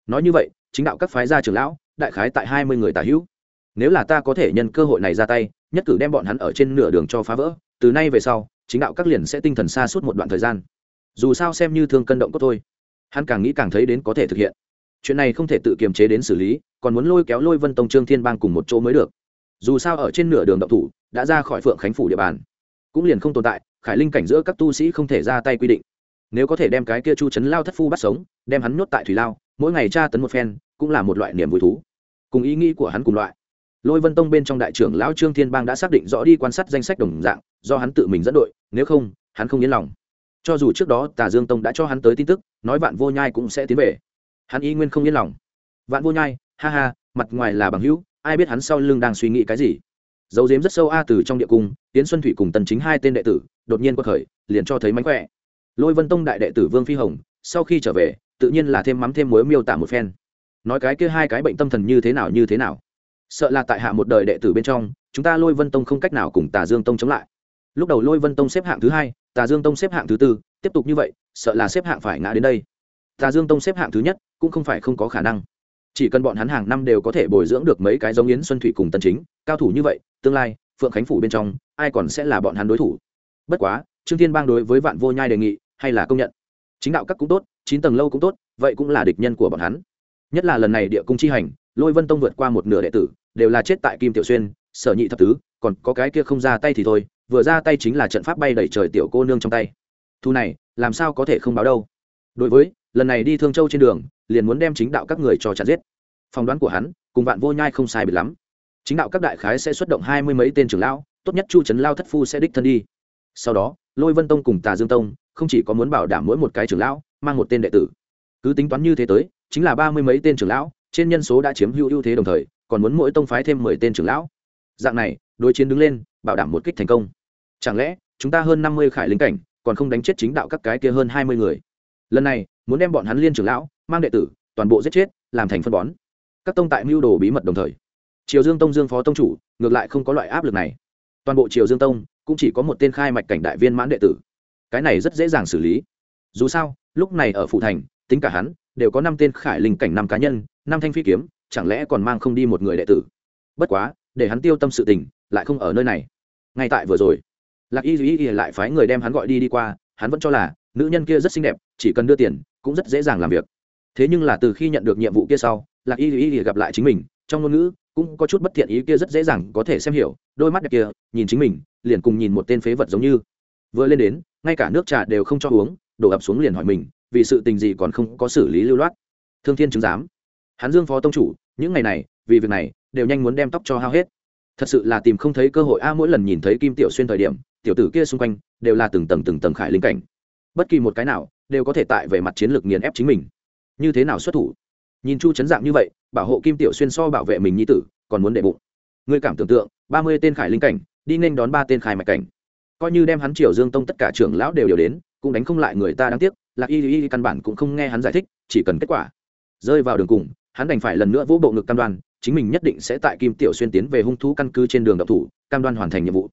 Nói như vậy, chính đạo các phái gia trưởng lão đại khái tại hai mươi người tả hữu. Nếu là ta có thể nhân cơ hội này ra tay, nhất cử đem bọn hắn ở trên nửa đường cho phá vỡ, từ nay về sau, chính đạo các liền sẽ tinh thần xa suốt một đoạn thời gian. Dù sao xem như thương cân động cốt thôi. Hắn càng nghĩ càng thấy đến có thể thực hiện. Chuyện này không thể tự kiềm chế đến xử lý, còn muốn lôi kéo lôi vân tông trương thiên bang cùng một chỗ mới được. Dù sao ở trên nửa đường động thủ, đã ra khỏi phượng khánh phủ địa bàn. Cũng liền không tồn tại, khải linh cảnh giữa các tu sĩ không thể ra tay quy định. Nếu có thể đem cái kia chu chấn lao thất phu bắt sống, đem hắn nhốt tại thủy lao, mỗi ngày tra tấn một phen, cũng là một loại niềm vui thú cùng ý nghĩ của hắn cùng loại. Lôi vân tông bên trong đại trưởng lão trương thiên bang đã xác định rõ đi quan sát danh sách đồng dạng, do hắn tự mình dẫn đội, nếu không, hắn không yên lòng. Cho dù trước đó tà dương tông đã cho hắn tới tin tức, nói vạn vô nhai cũng sẽ tiến về. Hắn y nguyên không yên lòng. Vạn vô nhai, ha ha, mặt ngoài là bằng hữu, ai biết hắn sau lưng đang suy nghĩ cái gì? Dấu dếm rất sâu a từ trong địa cung tiến xuân thủy cùng tần chính hai tên đệ tử, đột nhiên quật khởi, liền cho thấy mánh khỏe. Lôi vân tông đại đệ tử vương phi hồng, sau khi trở về, tự nhiên là thêm mắm thêm muối miêu tả một phen nói cái kia hai cái bệnh tâm thần như thế nào như thế nào. Sợ là tại hạ một đời đệ tử bên trong, chúng ta lôi vân tông không cách nào cùng tà dương tông chống lại. Lúc đầu lôi vân tông xếp hạng thứ hai, tà dương tông xếp hạng thứ tư, tiếp tục như vậy, sợ là xếp hạng phải ngã đến đây. Tà dương tông xếp hạng thứ nhất, cũng không phải không có khả năng. Chỉ cần bọn hắn hàng năm đều có thể bồi dưỡng được mấy cái giống yến xuân thủy cùng tân chính, cao thủ như vậy, tương lai, phượng khánh phủ bên trong, ai còn sẽ là bọn hắn đối thủ? Bất quá, trương thiên bang đối với vạn vô nhai đề nghị, hay là công nhận. Chính đạo các cũng tốt, chín tầng lâu cũng tốt, vậy cũng là địch nhân của bọn hắn nhất là lần này địa cung chi hành, lôi vân tông vượt qua một nửa đệ tử, đều là chết tại kim tiểu xuyên, sở nhị thập tứ, còn có cái kia không ra tay thì thôi, vừa ra tay chính là trận pháp bay đẩy trời tiểu cô nương trong tay. Thu này, làm sao có thể không báo đâu? Đối với, lần này đi thương châu trên đường, liền muốn đem chính đạo các người cho chặt giết. Phỏng đoán của hắn, cùng vạn vô nhai không sai biệt lắm. Chính đạo các đại khái sẽ xuất động hai mươi mấy tên trưởng lão, tốt nhất chu trấn lao thất phu sẽ đích thân đi. Sau đó, lôi vân tông cùng tà dương tông, không chỉ có muốn bảo đảm mỗi một cái trưởng lão, mang một tên đệ tử cứ tính toán như thế tới, chính là ba mươi mấy tên trưởng lão, trên nhân số đã chiếm hữu ưu thế đồng thời, còn muốn mỗi tông phái thêm mười tên trưởng lão. Dạng này, đối chiến đứng lên, bảo đảm một kích thành công. Chẳng lẽ, chúng ta hơn năm mươi khải lính cảnh, còn không đánh chết chính đạo các cái kia hơn hai mươi người? Lần này, muốn đem bọn hắn liên trưởng lão, mang đệ tử, toàn bộ giết chết, làm thành phân bón. Các tông tại mưu đồ bí mật đồng thời. Triều dương tông dương phó tông chủ, ngược lại không có loại áp lực này. Toàn bộ triều dương tông, cũng chỉ có một tên khai mạch cảnh đại viên mãn đệ tử. Cái này rất dễ dàng xử lý. Dù sao, lúc này ở phụ thành tính cả hắn, đều có năm tên khải linh cảnh năm cá nhân, năm thanh phi kiếm, chẳng lẽ còn mang không đi một người đệ tử? Bất quá, để hắn tiêu tâm sự tình, lại không ở nơi này. Ngay tại vừa rồi, lạc y duy lại phái người đem hắn gọi đi đi qua, hắn vẫn cho là, nữ nhân kia rất xinh đẹp, chỉ cần đưa tiền, cũng rất dễ dàng làm việc. Thế nhưng là từ khi nhận được nhiệm vụ kia sau, lạc y duy gặp lại chính mình, trong ngôn ngữ, cũng có chút bất thiện ý kia rất dễ dàng có thể xem hiểu, đôi mắt đẹp kia, nhìn chính mình, liền cùng nhìn một tên phế vật giống như. Vừa lên đến, ngay cả nước trà đều không cho uống, đổ ập xuống liền hỏi mình vì sự tình gì còn không có xử lý lưu loát. Thương thiên chứng giám. Hắn dương phó tông chủ, những ngày này, vì việc này, đều nhanh muốn đem tóc cho hao hết. Thật sự là tìm không thấy cơ hội a, mỗi lần nhìn thấy kim tiểu xuyên thời điểm, tiểu tử kia xung quanh đều là từng tầng từng tầng khải linh cảnh. Bất kỳ một cái nào, đều có thể tại về mặt chiến lược nghiền ép chính mình. Như thế nào xuất thủ? Nhìn chu chấn dạng như vậy, bảo hộ kim tiểu xuyên so bảo vệ mình nhi tử, còn muốn đệ bụng. Ngươi cảm tưởng tượng, ba mươi tên khải linh cảnh, đi nên đón ba tên khai mạch cảnh. Coi như đem hắn triều dương tông tất cả trưởng lão đều đều đến, cũng đánh không lại người ta đáng tiếc lạc y y căn bản cũng không nghe hắn giải thích, chỉ cần kết quả rơi vào đường cùng, hắn đành phải lần nữa vỗ bộ ngực cam đoan, chính mình nhất định sẽ tại kim tiểu xuyên tiến về hung thú căn cứ trên đường độc thủ, cam đoan hoàn thành nhiệm vụ.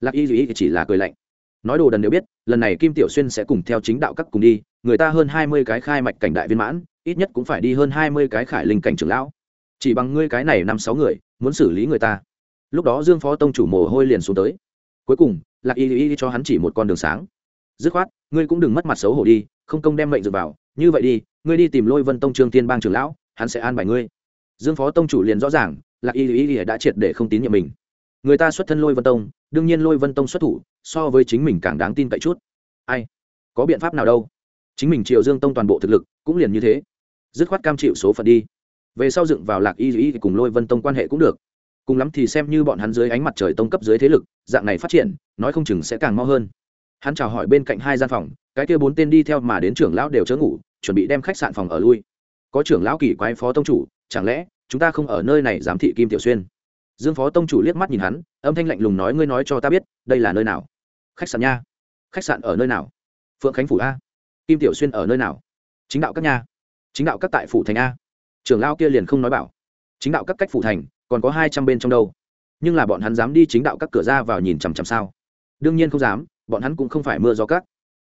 Lạc y y chỉ là cười lạnh. Nói đồ đần nếu biết, lần này kim tiểu xuyên sẽ cùng theo chính đạo các cùng đi, người ta hơn hai mươi cái khai mạch cảnh đại viên mãn, ít nhất cũng phải đi hơn hai mươi cái khải linh cảnh trưởng lão. Chỉ bằng ngươi cái này năm sáu người, muốn xử lý người ta. Lúc đó dương phó tông chủ mồ hôi liền xuống tới. Cuối cùng, lạc y y cho hắn chỉ một con đường sáng. Dứt khoát, ngươi cũng đừng mất mặt xấu hổ đi không công đem mệnh dựa vào, như vậy đi, ngươi đi tìm lôi vân tông trương tiên bang trưởng lão, hắn sẽ an bài ngươi. Dương phó tông chủ liền rõ ràng, lạc y y y đã triệt để không tín nhiệm mình. Người ta xuất thân lôi vân tông, đương nhiên lôi vân tông xuất thủ, so với chính mình càng đáng tin cậy chút. Ai? Có biện pháp nào đâu? Chính mình triều dương tông toàn bộ thực lực cũng liền như thế. Dứt khoát cam chịu số phận đi. Về sau dựng vào lạc y y cùng lôi vân tông quan hệ cũng được. Cùng lắm thì xem như bọn hắn dưới ánh mặt trời tông cấp dưới thế lực, dạng này phát triển, nói không chừng sẽ càng mau hơn. Hắn chào hỏi bên cạnh hai gian phòng cái kia bốn tên đi theo mà đến trưởng lão đều chớ ngủ, chuẩn bị đem khách sạn phòng ở lui. Có trưởng lão kỳ quái phó tông chủ, chẳng lẽ chúng ta không ở nơi này giám thị kim tiểu xuyên? Dương phó tông chủ liếc mắt nhìn hắn, âm thanh lạnh lùng nói, ngươi nói cho ta biết, đây là nơi nào? Khách sạn nha. Khách sạn ở nơi nào? Phượng khánh phủ a. Kim tiểu xuyên ở nơi nào? Chính đạo các nha. Chính đạo các tại phủ thành a. Trưởng lão kia liền không nói bảo. Chính đạo các cách phủ thành, còn có hai trăm bên trong đâu. Nhưng là bọn hắn dám đi chính đạo các cửa ra vào nhìn chằm chằm sao? Đương nhiên không dám, bọn hắn cũng không phải mưa gió các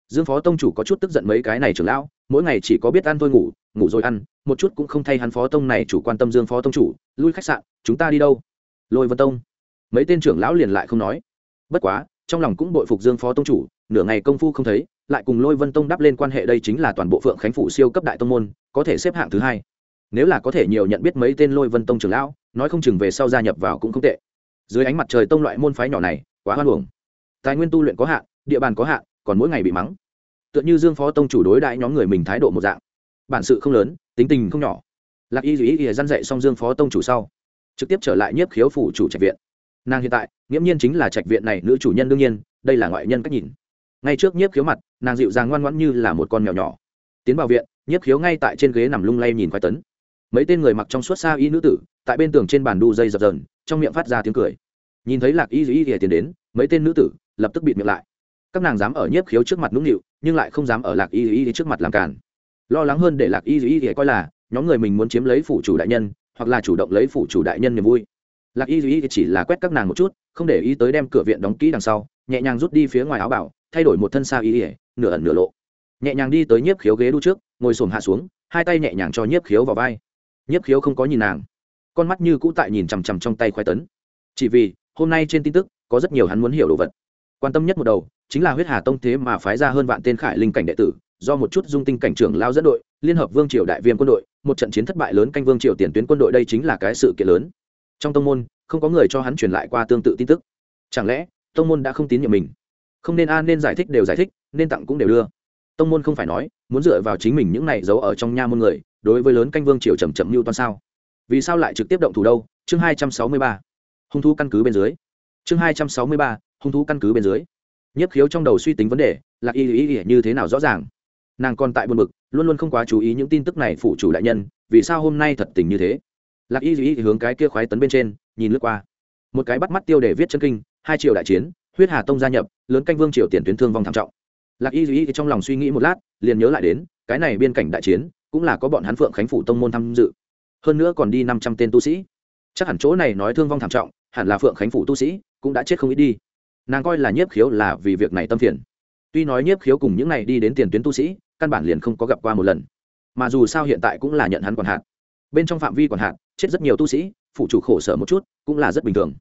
dương phó tông chủ có chút tức giận mấy cái này trưởng lão, mỗi ngày chỉ có biết ăn thôi ngủ ngủ rồi ăn, một chút cũng không thay hắn phó tông này chủ quan tâm dương phó tông chủ, lui khách sạn, chúng ta đi đâu? Lôi vân tông. Mấy tên trưởng lão liền lại không nói. Bất quá, trong lòng cũng bội phục dương phó tông chủ, nửa ngày công phu không thấy, lại cùng lôi vân tông đắp lên quan hệ đây chính là toàn bộ phượng khánh phủ siêu cấp đại tông môn, có thể xếp hạng thứ hai. Nếu là có thể nhiều nhận biết mấy tên lôi vân tông trưởng lão, nói không chừng về sau gia nhập vào cũng không tệ. Dưới ánh mặt trời tông loại môn phái nhỏ này, quá hoan hưởng tài nguyên tu luyện có hạn, địa bàn có hạn còn mỗi ngày bị mắng. Tựa như dương phó tông chủ đối đãi nhóm người mình thái độ một dạng. Bản sự không lớn, tính tình không nhỏ. Lạc y duy ý dăn dậy xong dương phó tông chủ sau, trực tiếp trở lại nhiếp khiếu phủ chủ trạch viện. Nàng hiện tại, nghiễm nhiên chính là trạch viện này nữ chủ nhân đương nhiên, đây là ngoại nhân cách nhìn. Ngay trước nhiếp khiếu mặt, nàng dịu dàng ngoan ngoãn như là một con mèo nhỏ. Tiến vào viện, nhiếp khiếu ngay tại trên ghế nằm lung lay nhìn khoai tấn. Mấy tên người mặc trong suốt xa y nữ tử, tại bên tường trên bàn đu dây dập dờn, trong miệng phát ra tiếng cười. Nhìn thấy lạc y duy y tiến đến, mấy tên nữ tử lập tức bịt miệng lại các nàng dám ở nhiếp khiếu trước mặt nũng nịu, nhưng lại không dám ở lạc y y trước mặt làm cản lo lắng hơn để lạc y y coi là, nhóm người mình muốn chiếm lấy phủ chủ đại nhân, hoặc là chủ động lấy phủ chủ đại nhân niềm vui. Lạc y y chỉ là quét các nàng một chút, không để ý tới đem cửa viện đóng kỹ đằng sau, nhẹ nhàng rút đi phía ngoài áo bảo, thay đổi một thân xa y y, nửa ẩn nửa lộ. Nhẹ nhàng đi tới nhiếp khiếu ghế đu trước, ngồi xổm hạ xuống, hai tay nhẹ nhàng cho nhiếp khiếu vào vai. Nhiếp khiếu không có nhìn nàng. Con mắt như cũ tại nhìn chằm chằm trong tay khoai tấn. Chỉ vì, hôm nay trên tin tức, có rất nhiều hắn muốn hiểu đồ vật. Quan tâm nhất một đầu chính là huyết hà tông thế mà phái ra hơn vạn tên khải linh cảnh đệ tử, do một chút dung tinh cảnh trưởng lao dẫn đội, liên hợp vương triều đại viêm quân đội, một trận chiến thất bại lớn canh vương triều tiền tuyến quân đội đây chính là cái sự kiện lớn. Trong tông môn, không có người cho hắn truyền lại qua tương tự tin tức. Chẳng lẽ, tông môn đã không tín nhiệm mình? Không nên a, nên giải thích đều giải thích, nên tặng cũng đều đưa. Tông môn không phải nói, muốn dựa vào chính mình những này giấu ở trong nha môn người, đối với lớn canh vương triều chầm chậm mưu toan sao? Vì sao lại trực tiếp động thủ đâu? Chương hai trăm sáu mươi ba. Hung thú căn cứ bên dưới. Chương hai trăm sáu mươi ba. Hung thú căn cứ bên dưới nhất khiếu trong đầu suy tính vấn đề lạc y ý ý như thế nào rõ ràng. Nàng còn tại buồn bực, luôn luôn không quá chú ý những tin tức này phụ chủ đại nhân, vì sao hôm nay thật tình như thế? Lạc y ý hướng cái kia khoái tấn bên trên, nhìn lướt qua. Một cái bắt mắt tiêu để viết chân kinh, hai triệu đại chiến, huyết hà tông gia nhập, lớn canh vương triều tiền tuyến thương vong thảm trọng. Lạc y duy trong lòng suy nghĩ một lát, liền nhớ lại đến, cái này biên cảnh đại chiến, cũng là có bọn hắn phượng khánh phủ tông môn tham dự. Hơn nữa còn đi năm trăm tên tu sĩ. Chắc hẳn chỗ này nói thương vong thảm trọng, hẳn là phượng khánh phủ tu sĩ, cũng đã chết không ít đi nàng coi là nhiếp khiếu là vì việc này tâm phiền. Tuy nói nhiếp khiếu cùng những này đi đến tiền tuyến tu sĩ, căn bản liền không có gặp qua một lần. Mà dù sao hiện tại cũng là nhận hắn quản hạn bên trong phạm vi quản hạn chết rất nhiều tu sĩ phụ chủ khổ sở một chút, cũng là rất bình thường.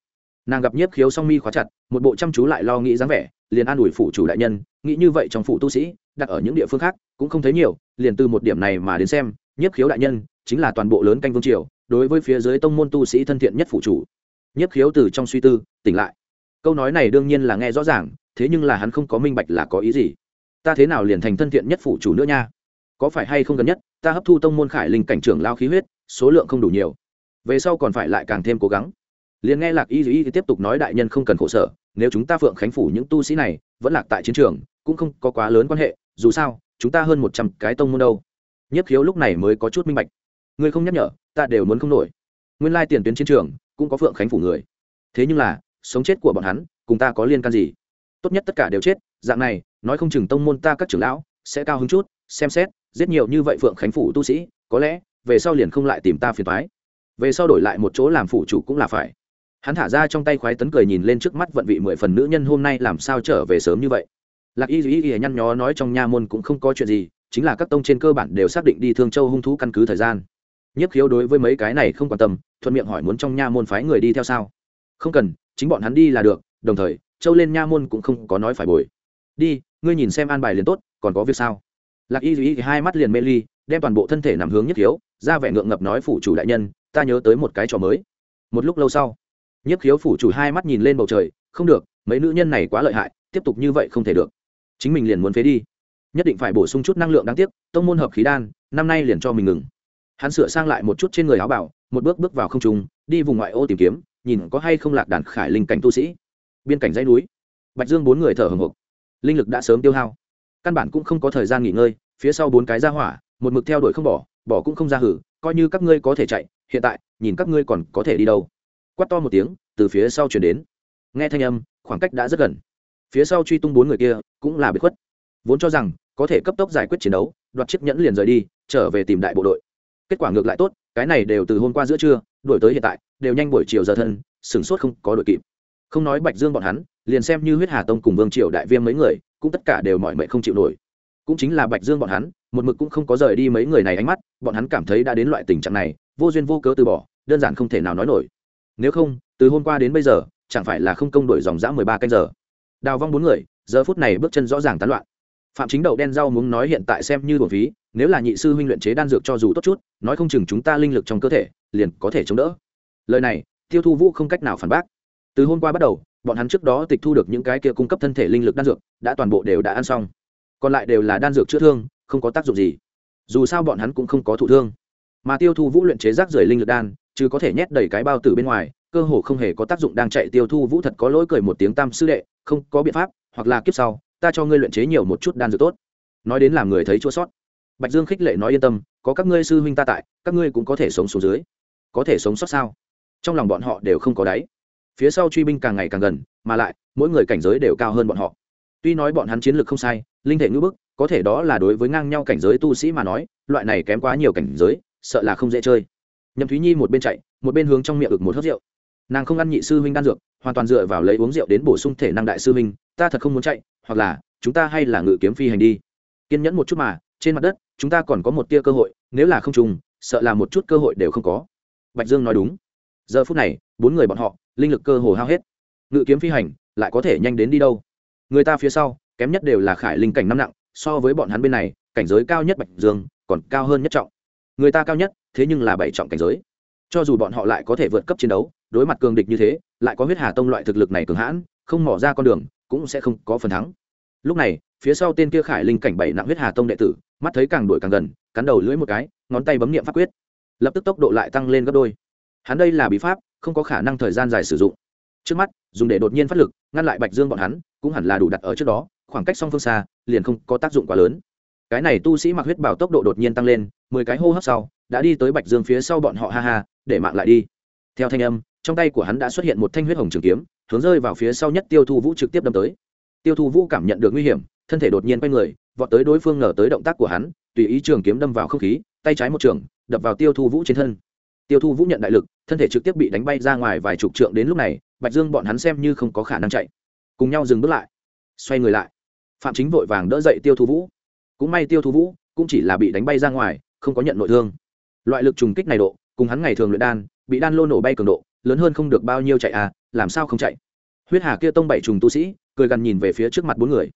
Nàng gặp nhiếp khiếu song mi khóa chặt, một bộ chăm chú lại lo nghĩ dáng vẻ, liền an ủi phụ chủ đại nhân, nghĩ như vậy trong phụ tu sĩ, đặt ở những địa phương khác, cũng không thấy nhiều, liền từ một điểm này mà đến xem, nhiếp khiếu đại nhân, chính là toàn bộ lớn canh vương triều, đối với phía dưới tông môn tu sĩ thân thiện nhất phụ chủ. Nhiếp khiếu từ trong suy tư, tỉnh lại câu nói này đương nhiên là nghe rõ ràng, thế nhưng là hắn không có minh bạch là có ý gì. Ta thế nào liền thành thân thiện nhất phụ chủ nữa nha? Có phải hay không gần nhất, ta hấp thu tông môn khải linh cảnh trưởng lao khí huyết, số lượng không đủ nhiều. Về sau còn phải lại càng thêm cố gắng. Liền nghe lạc y y tiếp tục nói đại nhân không cần khổ sở, nếu chúng ta phượng khánh phủ những tu sĩ này vẫn lạc tại chiến trường, cũng không có quá lớn quan hệ, dù sao, chúng ta hơn một trăm cái tông môn đâu. Nhất khiếu lúc này mới có chút minh bạch. Ngươi không nhắc nhở, ta đều muốn không nổi. Nguyên lai tiền tuyến chiến trường, cũng có phượng khánh phủ người. Thế nhưng là sống chết của bọn hắn, cùng ta có liên can gì? Tốt nhất tất cả đều chết, dạng này, nói không chừng tông môn ta các trưởng lão sẽ cao hứng chút, xem xét, giết nhiều như vậy phượng khánh phủ tu sĩ, có lẽ, về sau liền không lại tìm ta phiền thoái về sau đổi lại một chỗ làm phủ chủ cũng là phải. Hắn thả ra trong tay khoái tấn cười nhìn lên trước mắt vận vị mười phần nữ nhân hôm nay làm sao trở về sớm như vậy. Lạc y duy y nhăn nhó nói trong nha môn cũng không có chuyện gì, chính là các tông trên cơ bản đều xác định đi thương châu hung thú căn cứ thời gian. Nhất khiếu đối với mấy cái này không quan tâm, thuận miệng hỏi muốn trong nha môn phái người đi theo sao? Không cần chính bọn hắn đi là được, đồng thời, châu lên nha môn cũng không có nói phải bồi. Đi, ngươi nhìn xem an bài liền tốt, còn có việc sao? Lạc y duy hai mắt liền mê ly, đem toàn bộ thân thể nằm hướng nhất khiếu, ra vẻ ngượng ngập nói, phủ chủ đại nhân, ta nhớ tới một cái trò mới. Một lúc lâu sau, nhất khiếu phủ chủ hai mắt nhìn lên bầu trời, không được, mấy nữ nhân này quá lợi hại, tiếp tục như vậy không thể được. Chính mình liền muốn phế đi. Nhất định phải bổ sung chút năng lượng đáng tiếc, tông môn hợp khí đan, năm nay liền cho mình ngừng. Hắn sửa sang lại một chút trên người áo bảo, một bước bước vào không trung, đi vùng ngoại ô tìm kiếm nhìn có hay không lạc đàn khải linh cảnh tu sĩ. Biên cảnh dãy núi. Bạch dương bốn người thở hồng hộc. Linh lực đã sớm tiêu hao. Căn bản cũng không có thời gian nghỉ ngơi, phía sau bốn cái ra hỏa, một mực theo đuổi không bỏ bỏ cũng không ra hử, coi như các ngươi có thể chạy, hiện tại, nhìn các ngươi còn có thể đi đâu. Quát to một tiếng, từ phía sau chuyển đến. Nghe thanh âm, khoảng cách đã rất gần. Phía sau truy tung bốn người kia, cũng là bị khuất. Vốn cho rằng, có thể cấp tốc giải quyết chiến đấu, đoạt chiếc nhẫn liền rời đi, trở về tìm đại bộ đội. Kết quả ngược lại tốt, cái này đều từ hôm qua giữa trưa đổi tới hiện tại, đều nhanh buổi chiều giờ thân, sửng sốt không có đội kịp. Không nói bạch dương bọn hắn, liền xem như huyết hà tông cùng vương triều đại viêm mấy người, cũng tất cả đều mỏi mệt không chịu nổi. Cũng chính là bạch dương bọn hắn, một mực cũng không có rời đi mấy người này ánh mắt, bọn hắn cảm thấy đã đến loại tình trạng này, vô duyên vô cớ từ bỏ, đơn giản không thể nào nói nổi. Nếu không, từ hôm qua đến bây giờ, chẳng phải là không công đổi dòng dã mười ba canh giờ. Đào vong bốn người, giờ phút này bước chân rõ ràng tán loạn. Phạm chính đậu đen rau muốn nói hiện tại xem như thuần phí, nếu là nhị sư huynh luyện chế đan dược cho dù tốt chút, nói không chừng chúng ta linh lực trong cơ thể liền có thể chống đỡ. Lời này, tiêu thu vũ không cách nào phản bác. Từ hôm qua bắt đầu, bọn hắn trước đó tịch thu được những cái kia cung cấp thân thể linh lực đan dược, đã toàn bộ đều đã ăn xong. Còn lại đều là đan dược chữa thương, không có tác dụng gì. Dù sao bọn hắn cũng không có thụ thương. Mà tiêu thu vũ luyện chế rác rưởi linh lực đan, chứ có thể nhét đầy cái bao tử bên ngoài, cơ hồ không hề có tác dụng đang chạy. Tiêu thu vũ thật có lỗi cười một tiếng, tam sư đệ, không có biện pháp, hoặc là kiếp sau, ta cho ngươi luyện chế nhiều một chút đan dược tốt. Nói đến làm người thấy chua sót. Bạch dương khích lệ nói yên tâm, có các ngươi sư huynh ta tại, các ngươi cũng có thể sống xuống dưới có thể sống sót sao? Trong lòng bọn họ đều không có đáy. Phía sau truy binh càng ngày càng gần, mà lại, mỗi người cảnh giới đều cao hơn bọn họ. Tuy nói bọn hắn chiến lược không sai, linh thể ngữ bức, có thể đó là đối với ngang nhau cảnh giới tu sĩ mà nói, loại này kém quá nhiều cảnh giới, sợ là không dễ chơi. Nhậm thúy nhi một bên chạy, một bên hướng trong miệng ực một hớt rượu. Nàng không ăn nhị sư huynh đan dược, hoàn toàn dựa vào lấy uống rượu đến bổ sung thể năng đại sư huynh, ta thật không muốn chạy, hoặc là, chúng ta hay là ngự kiếm phi hành đi. Kiên nhẫn một chút mà, trên mặt đất, chúng ta còn có một tia cơ hội, nếu là không trùng, sợ là một chút cơ hội đều không có bạch dương nói đúng. Giờ phút này, bốn người bọn họ, linh lực cơ hồ hao hết. Ngự kiếm phi hành, lại có thể nhanh đến đi đâu? Người ta phía sau, kém nhất đều là khải linh cảnh năm nặng, so với bọn hắn bên này, cảnh giới cao nhất bạch dương, còn cao hơn nhất trọng. Người ta cao nhất, thế nhưng là bảy trọng cảnh giới. Cho dù bọn họ lại có thể vượt cấp chiến đấu, đối mặt cường địch như thế, lại có huyết hà tông loại thực lực này cường hãn, không mỏ ra con đường, cũng sẽ không có phần thắng. Lúc này, phía sau tên kia khải linh cảnh bảy nặng huyết hà tông đệ tử, mắt thấy càng đuổi càng gần, cắn đầu lưỡi một cái, ngón tay bấm nghiệm pháp quyết lập tức tốc độ lại tăng lên gấp đôi. Hắn đây là bí pháp, không có khả năng thời gian dài sử dụng. Trước mắt, dùng để đột nhiên phát lực, ngăn lại bạch dương bọn hắn, cũng hẳn là đủ đặt ở trước đó, khoảng cách song phương xa, liền không có tác dụng quá lớn. Cái này tu sĩ mặc huyết bảo tốc độ đột nhiên tăng lên, mười cái hô hấp sau, đã đi tới bạch dương phía sau bọn họ ha ha, để mạng lại đi. Theo thanh âm, trong tay của hắn đã xuất hiện một thanh huyết hồng trường kiếm, hướng rơi vào phía sau nhất tiêu thu vũ trực tiếp đâm tới. Tiêu thu vũ cảm nhận được nguy hiểm, thân thể đột nhiên quay người, vọt tới đối phương ngờ tới động tác của hắn, tùy ý trường kiếm đâm vào không khí, tay trái một trường đập vào tiêu thu vũ trên thân. Tiêu thu vũ nhận đại lực, thân thể trực tiếp bị đánh bay ra ngoài vài chục trượng đến lúc này, bạch dương bọn hắn xem như không có khả năng chạy. Cùng nhau dừng bước lại. Xoay người lại. Phạm chính vội vàng đỡ dậy tiêu thu vũ. Cũng may tiêu thu vũ cũng chỉ là bị đánh bay ra ngoài, không có nhận nội thương. Loại lực trùng kích này độ, cùng hắn ngày thường luyện đan, bị đan lô nổ bay cường độ, lớn hơn không được bao nhiêu chạy à làm sao không chạy? Huyết hà kia tông bảy trùng tu sĩ, cười gằn nhìn về phía trước mặt bốn người.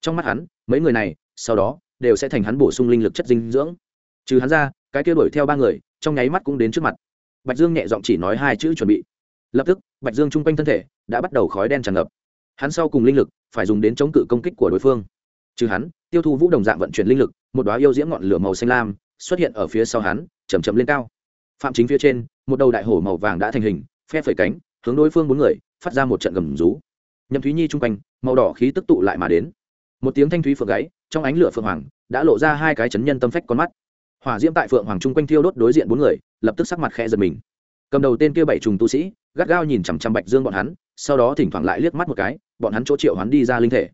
Trong mắt hắn, mấy người này, sau đó, đều sẽ thành hắn bổ sung linh lực chất dinh dưỡng. Trừ hắn ra cái kia đuổi theo ba người, trong nháy mắt cũng đến trước mặt. Bạch dương nhẹ giọng chỉ nói hai chữ chuẩn bị. Lập tức, bạch dương chung quanh thân thể đã bắt đầu khói đen tràn ngập. Hắn sau cùng linh lực phải dùng đến chống cự công kích của đối phương. Trừ hắn, tiêu thu vũ đồng dạng vận chuyển linh lực, một đoá yêu diễm ngọn lửa màu xanh lam xuất hiện ở phía sau hắn chầm chậm lên cao. Phạm chính phía trên, một đầu đại hổ màu vàng đã thành hình, phe phẩy cánh, hướng đối phương bốn người, phát ra một trận gầm rú. Nhậm thúy nhi chung quanh, màu đỏ khí tức tụ lại mà đến. Một tiếng thanh thúy phượng gáy, trong ánh lửa phượng hoàng, đã lộ ra hai cái chấn nhân tâm phách con mắt hỏa diễm tại phượng hoàng Trung quanh thiêu đốt đối diện bốn người, lập tức sắc mặt khẽ giật mình. Cầm đầu tên kia bảy trùng tu sĩ, gắt gao nhìn chằm chằm bạch dương bọn hắn, sau đó thỉnh thoảng lại liếc mắt một cái, bọn hắn chỗ triệu hắn đi ra linh thể.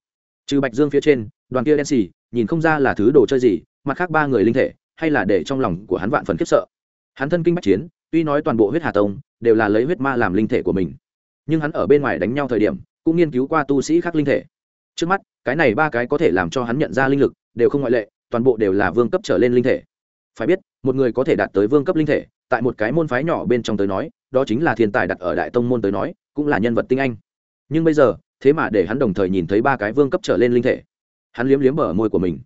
Trừ bạch dương phía trên, đoàn kia đen xì, nhìn không ra là thứ đồ chơi gì, mặt khác ba người linh thể, hay là để trong lòng của hắn vạn phần khiếp sợ. Hắn thân kinh bách chiến, tuy nói toàn bộ huyết hà tông đều là lấy huyết ma làm linh thể của mình, nhưng hắn ở bên ngoài đánh nhau thời điểm, cũng nghiên cứu qua tu sĩ khác linh thể. Trước mắt, cái này ba cái có thể làm cho hắn nhận ra linh lực, đều không ngoại lệ, toàn bộ đều là vương cấp trở lên linh thể phải biết, một người có thể đạt tới vương cấp linh thể, tại một cái môn phái nhỏ bên trong tới nói, đó chính là thiên tài đặt ở đại tông môn tới nói, cũng là nhân vật tinh anh. Nhưng bây giờ, thế mà để hắn đồng thời nhìn thấy ba cái vương cấp trở lên linh thể. Hắn liếm liếm bờ môi của mình.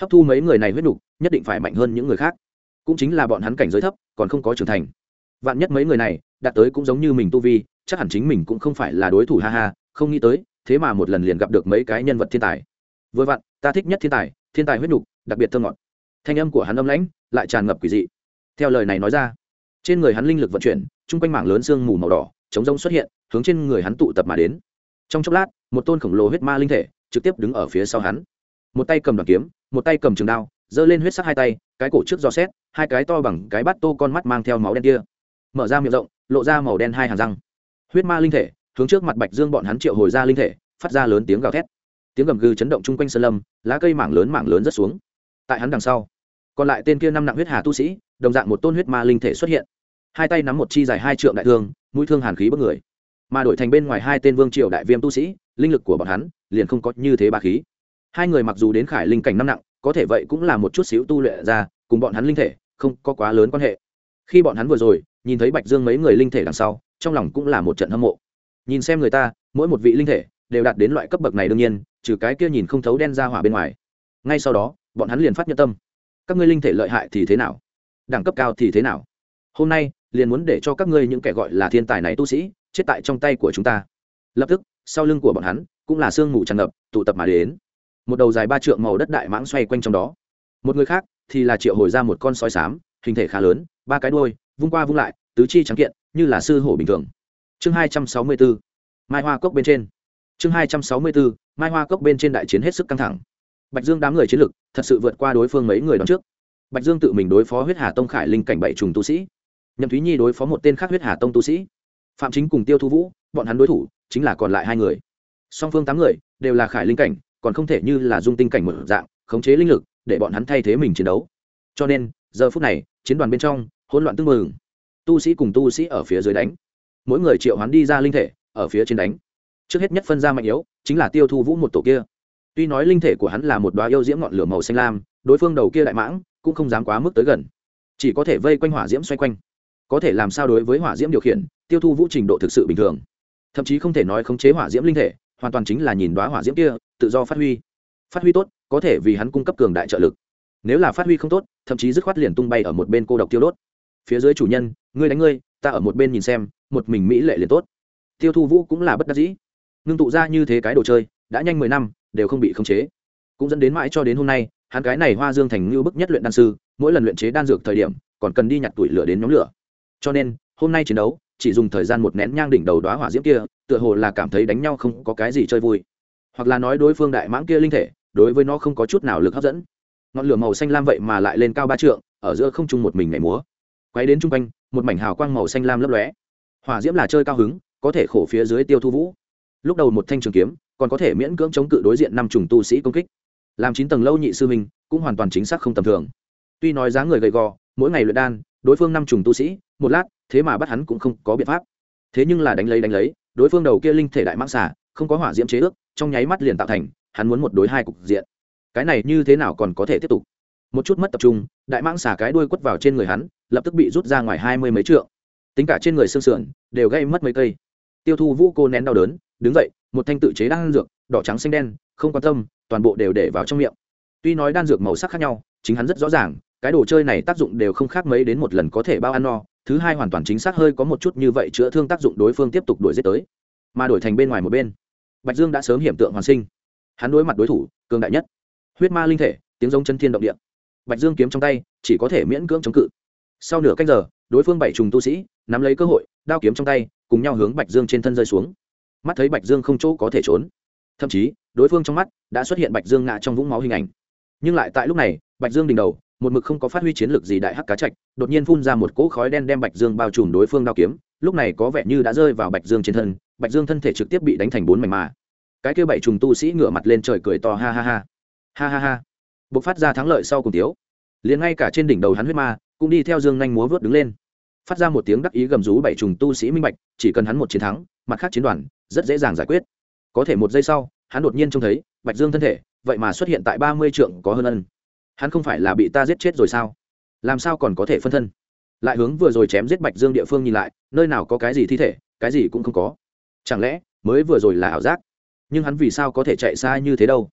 Hấp thu mấy người này huyết nhục nhất định phải mạnh hơn những người khác. Cũng chính là bọn hắn cảnh giới thấp, còn không có trưởng thành. Vạn nhất mấy người này, đạt tới cũng giống như mình tu vi, chắc hẳn chính mình cũng không phải là đối thủ ha ha, không nghĩ tới, thế mà một lần liền gặp được mấy cái nhân vật thiên tài. Vừa vặn, ta thích nhất thiên tài thiên tài huyết nhục đặc biệt thơ ngọt thanh âm của hắn âm lãnh, lại tràn ngập quỷ dị. Theo lời này nói ra, trên người hắn linh lực vận chuyển, chung quanh mảng lớn sương mù màu đỏ chống rông xuất hiện, hướng trên người hắn tụ tập mà đến. Trong chốc lát, một tôn khổng lồ huyết ma linh thể trực tiếp đứng ở phía sau hắn. Một tay cầm đoàn kiếm, một tay cầm trường đao, giơ lên huyết sắc hai tay, cái cổ trước giò xét, hai cái to bằng cái bát tô con mắt mang theo máu đen kia. Mở ra miệng rộng, lộ ra màu đen hai hàng răng. Huyết ma linh thể, hướng trước mặt bạch dương bọn hắn triệu hồi ra linh thể, phát ra lớn tiếng gào thét. Tiếng gầm gừ chấn động chung quanh sơn lâm, lá cây mảng lớn mảng lớn rất xuống. Tại hắn đằng sau còn lại tên kia năm nặng huyết hà tu sĩ, đồng dạng một tôn huyết ma linh thể xuất hiện. Hai tay nắm một chi dài hai trượng đại thương, mũi thương hàn khí bất người. Mà đổi thành bên ngoài hai tên vương triều đại viêm tu sĩ, linh lực của bọn hắn liền không có như thế ba khí. Hai người mặc dù đến khải linh cảnh năm nặng, có thể vậy cũng là một chút xíu tu luyện ra, cùng bọn hắn linh thể không có quá lớn quan hệ. Khi bọn hắn vừa rồi, nhìn thấy bạch dương mấy người linh thể đằng sau, trong lòng cũng là một trận hâm mộ. Nhìn xem người ta, mỗi một vị linh thể đều đạt đến loại cấp bậc này đương nhiên, trừ cái kia nhìn không thấu đen ra hỏa bên ngoài. Ngay sau đó, bọn hắn liền phát nhân tâm các ngươi linh thể lợi hại thì thế nào? Đẳng cấp cao thì thế nào? Hôm nay liền muốn để cho các ngươi những kẻ gọi là thiên tài này tu sĩ chết tại trong tay của chúng ta. Lập tức sau lưng của bọn hắn cũng là sương mù tràn ngập tụ tập mà đến. Một đầu dài ba trượng màu đất đại mãng xoay quanh trong đó. Một người khác thì là triệu hồi ra một con sói xám, hình thể khá lớn ba cái đuôi vung qua vung lại tứ chi trắng kiện như là sư hổ bình thường. Chương hai trăm sáu mươi bốn mai hoa cốc bên trên. Chương hai trăm sáu mươi bốn mai hoa cốc bên trên đại chiến hết sức căng thẳng bạch dương đám người chiến lực thật sự vượt qua đối phương mấy người đón trước. Bạch dương tự mình đối phó huyết hà tông khải linh cảnh bảy trùng tu sĩ. Nhậm thúy nhi đối phó một tên khác huyết hà tông tu sĩ. Phạm chính cùng tiêu thu vũ, bọn hắn đối thủ chính là còn lại hai người. Song phương tám người đều là khải linh cảnh, còn không thể như là dung tinh cảnh một dạng, khống chế linh lực để bọn hắn thay thế mình chiến đấu. Cho nên, giờ phút này, chiến đoàn bên trong, hỗn loạn tương mừng tu sĩ cùng tu sĩ ở phía dưới đánh. Mỗi người triệu hắn đi ra linh thể, ở phía trên đánh. Trước hết nhất phân ra mạnh yếu, chính là tiêu thu vũ một tổ kia tuy nói linh thể của hắn là một đoá yêu diễm ngọn lửa màu xanh lam, đối phương đầu kia đại mãng cũng không dám quá mức tới gần. Chỉ có thể vây quanh hỏa diễm xoay quanh. Có thể làm sao đối với hỏa diễm điều khiển, tiêu thu vũ trình độ thực sự bình thường. Thậm chí không thể nói khống chế hỏa diễm linh thể, hoàn toàn chính là nhìn đoá hỏa diễm kia, tự do phát huy. Phát huy tốt, có thể vì hắn cung cấp cường đại trợ lực. Nếu là phát huy không tốt, thậm chí dứt khoát liền tung bay ở một bên cô độc tiêu đốt. Phía dưới chủ nhân, ngươi đánh ngươi, ta ở một bên nhìn xem, một mình mỹ lệ liền tốt. Tiêu thu vũ cũng là bất đắc dĩ. Ngưng tụ ra như thế cái đồ chơi, đã nhanh mười năm đều không bị khống chế. Cũng dẫn đến mãi cho đến hôm nay, hắn cái này hoa dương thành như bức nhất luyện đan sư, mỗi lần luyện chế đan dược thời điểm, còn cần đi nhặt tuổi lửa đến nhóm lửa. Cho nên, hôm nay chiến đấu, chỉ dùng thời gian một nén nhang đỉnh đầu đoá hỏa diễm kia, tựa hồ là cảm thấy đánh nhau không có cái gì chơi vui. Hoặc là nói đối phương đại mãng kia linh thể, đối với nó không có chút nào lực hấp dẫn. Ngọn lửa màu xanh lam vậy mà lại lên cao ba trượng, ở giữa không trung một mình nhảy múa. Quay đến chung quanh, một mảnh hào quang màu xanh lam lấp lóe. Hỏa diễm là chơi cao hứng, có thể khổ phía dưới tiêu thu vũ. Lúc đầu một thanh trường kiếm còn có thể miễn cưỡng chống cự đối diện năm trùng tu sĩ công kích. Làm chín tầng lâu nhị sư minh cũng hoàn toàn chính xác không tầm thường. Tuy nói giá người gầy gò, mỗi ngày luyện đan, đối phương năm trùng tu sĩ, một lát, thế mà bắt hắn cũng không có biện pháp. Thế nhưng là đánh lấy đánh lấy, đối phương đầu kia linh thể đại mãng xả không có hỏa diễm chế ước, trong nháy mắt liền tạo thành, hắn muốn một đối hai cục diện. Cái này như thế nào còn có thể tiếp tục? Một chút mất tập trung, đại mãng xả cái đuôi quất vào trên người hắn, lập tức bị rút ra ngoài hai mươi mấy trượng. Tính cả trên người xương sườn, đều gây mất mấy cây. Tiêu thu vũ cô nén đau đớn, đứng dậy một thanh tự chế đan dược, đỏ trắng xanh đen, không quan tâm, toàn bộ đều để vào trong miệng. Tuy nói đan dược màu sắc khác nhau, chính hắn rất rõ ràng, cái đồ chơi này tác dụng đều không khác mấy đến một lần có thể bao ăn no, thứ hai hoàn toàn chính xác hơi có một chút như vậy chữa thương tác dụng đối phương tiếp tục đuổi giết tới. Mà đổi thành bên ngoài một bên, bạch dương đã sớm hiểm tượng hoàn sinh. Hắn đối mặt đối thủ, cường đại nhất. Huyết ma linh thể, tiếng giống chân thiên động địa. Bạch dương kiếm trong tay, chỉ có thể miễn cưỡng chống cự. Sau nửa cách giờ, đối phương bảy trùng tu sĩ, nắm lấy cơ hội, đao kiếm trong tay, cùng nhau hướng bạch dương trên thân rơi xuống mắt thấy bạch dương không chỗ có thể trốn. Thậm chí, đối phương trong mắt đã xuất hiện bạch dương ngã trong vũng máu hình ảnh. Nhưng lại tại lúc này, bạch dương đỉnh đầu, một mực không có phát huy chiến lược gì đại hắc cá trạch, đột nhiên phun ra một cỗ khói đen đem bạch dương bao trùm đối phương đao kiếm, lúc này có vẻ như đã rơi vào bạch dương trên thân, bạch dương thân thể trực tiếp bị đánh thành bốn mảnh mà. Cái kia bảy trùng tu sĩ ngửa mặt lên trời cười to ha ha ha. Ha ha ha. Bộc phát ra thắng lợi sau cùng tiếu. Liền ngay cả trên đỉnh đầu hắn huyết ma, cũng đi theo dương nhanh múa vớt đứng lên. Phát ra một tiếng đắc ý gầm rú bảy trùng tu sĩ minh bạch, chỉ cần hắn một chiến thắng, mặt khác chiến đoàn rất dễ dàng giải quyết. Có thể một giây sau, hắn đột nhiên trông thấy bạch dương thân thể, vậy mà xuất hiện tại ba mươi trượng có hơn ân. Hắn không phải là bị ta giết chết rồi sao? Làm sao còn có thể phân thân? Lại hướng vừa rồi chém giết bạch dương địa phương nhìn lại, nơi nào có cái gì thi thể, cái gì cũng không có. Chẳng lẽ, mới vừa rồi là ảo giác? Nhưng hắn vì sao có thể chạy xa như thế đâu?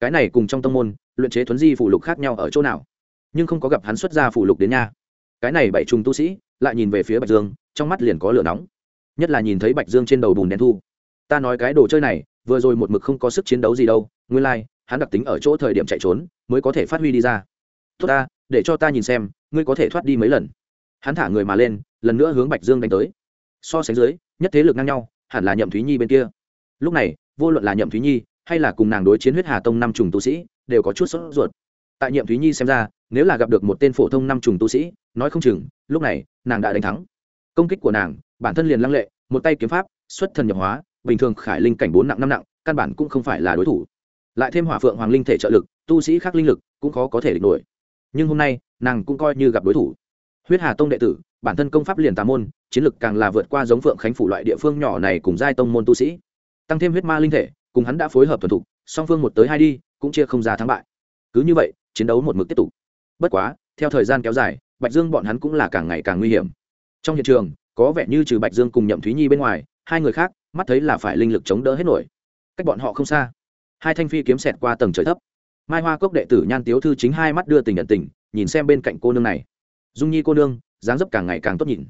Cái này cùng trong tông môn, luyện chế thuấn di phủ lục khác nhau ở chỗ nào? Nhưng không có gặp hắn xuất ra phủ lục đến nha. Cái này bảy trùng tu sĩ, lại nhìn về phía bạch dương, trong mắt liền có lửa nóng. Nhất là nhìn thấy bạch dương trên đầu bùn đen thu ta nói cái đồ chơi này vừa rồi một mực không có sức chiến đấu gì đâu nguyên lai、like, hắn đặc tính ở chỗ thời điểm chạy trốn mới có thể phát huy đi ra. Tốt ta để cho ta nhìn xem ngươi có thể thoát đi mấy lần. Hắn thả người mà lên lần nữa hướng bạch dương đánh tới. So sánh dưới nhất thế lực ngang nhau hẳn là nhậm thúy nhi bên kia. Lúc này vô luận là nhậm thúy nhi hay là cùng nàng đối chiến huyết hà tông năm trùng tu sĩ đều có chút sốt ruột. Tại Nhậm thúy nhi xem ra nếu là gặp được một tên phổ thông năm trùng tu sĩ nói không chừng lúc này nàng đã đánh thắng. Công kích của nàng bản thân liền lăng lệ một tay kiếm pháp xuất thần nhập hóa bình thường khải linh cảnh bốn nặng năm nặng, căn bản cũng không phải là đối thủ. Lại thêm hỏa phượng hoàng linh thể trợ lực, tu sĩ khác linh lực cũng khó có thể địch nổi. Nhưng hôm nay, nàng cũng coi như gặp đối thủ. Huyết hà tông đệ tử, bản thân công pháp liền tà môn, chiến lực càng là vượt qua giống phượng khánh phủ loại địa phương nhỏ này cùng giai tông môn tu sĩ. Tăng thêm huyết ma linh thể, cùng hắn đã phối hợp thuần thục, song phương một tới hai đi, cũng chia không ra thắng bại. Cứ như vậy, chiến đấu một mực tiếp tục. Bất quá, theo thời gian kéo dài, bạch dương bọn hắn cũng là càng ngày càng nguy hiểm. Trong hiện trường, có vẻ như trừ bạch dương cùng nhậm thúy nhi bên ngoài, hai người khác mắt thấy là phải linh lực chống đỡ hết nổi. Cách bọn họ không xa. Hai thanh phi kiếm xẹt qua tầng trời thấp. Mai hoa cốc đệ tử nhan tiếu thư chính hai mắt đưa tình nhận tình, nhìn xem bên cạnh cô nương này. Dung nhi cô nương, dáng dấp càng ngày càng tốt nhìn.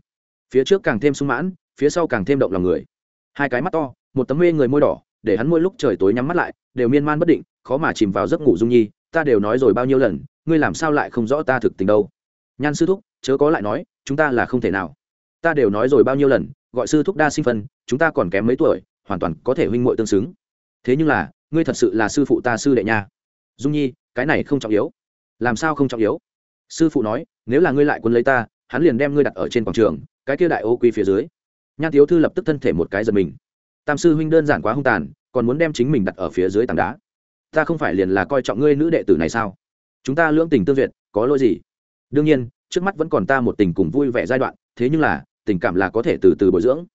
Phía trước càng thêm sung mãn, phía sau càng thêm động lòng người. Hai cái mắt to, một tấm mê người môi đỏ, để hắn môi lúc trời tối nhắm mắt lại, đều miên man bất định, khó mà chìm vào giấc ngủ dung nhi, ta đều nói rồi bao nhiêu lần, ngươi làm sao lại không rõ ta thực tình đâu? Nhan sư thúc, chớ có lại nói, chúng ta là không thể nào. Ta đều nói rồi bao nhiêu lần, gọi sư thúc đa sinh phân chúng ta còn kém mấy tuổi, hoàn toàn có thể huynh muội tương xứng. Thế nhưng là, ngươi thật sự là sư phụ ta sư đệ nha. Dung nhi, cái này không trọng yếu. Làm sao không trọng yếu? Sư phụ nói, nếu là ngươi lại quân lấy ta, hắn liền đem ngươi đặt ở trên quảng trường, cái kia đại ô quy phía dưới. Nhan thiếu thư lập tức thân thể một cái giật mình. Tam sư huynh đơn giản quá hung tàn, còn muốn đem chính mình đặt ở phía dưới tảng đá. Ta không phải liền là coi trọng ngươi nữ đệ tử này sao? Chúng ta lưỡng tình tương duyệt, có lỗi gì? Đương nhiên, trước mắt vẫn còn ta một tình cùng vui vẻ giai đoạn, thế nhưng là, tình cảm là có thể từ từ bồi dưỡng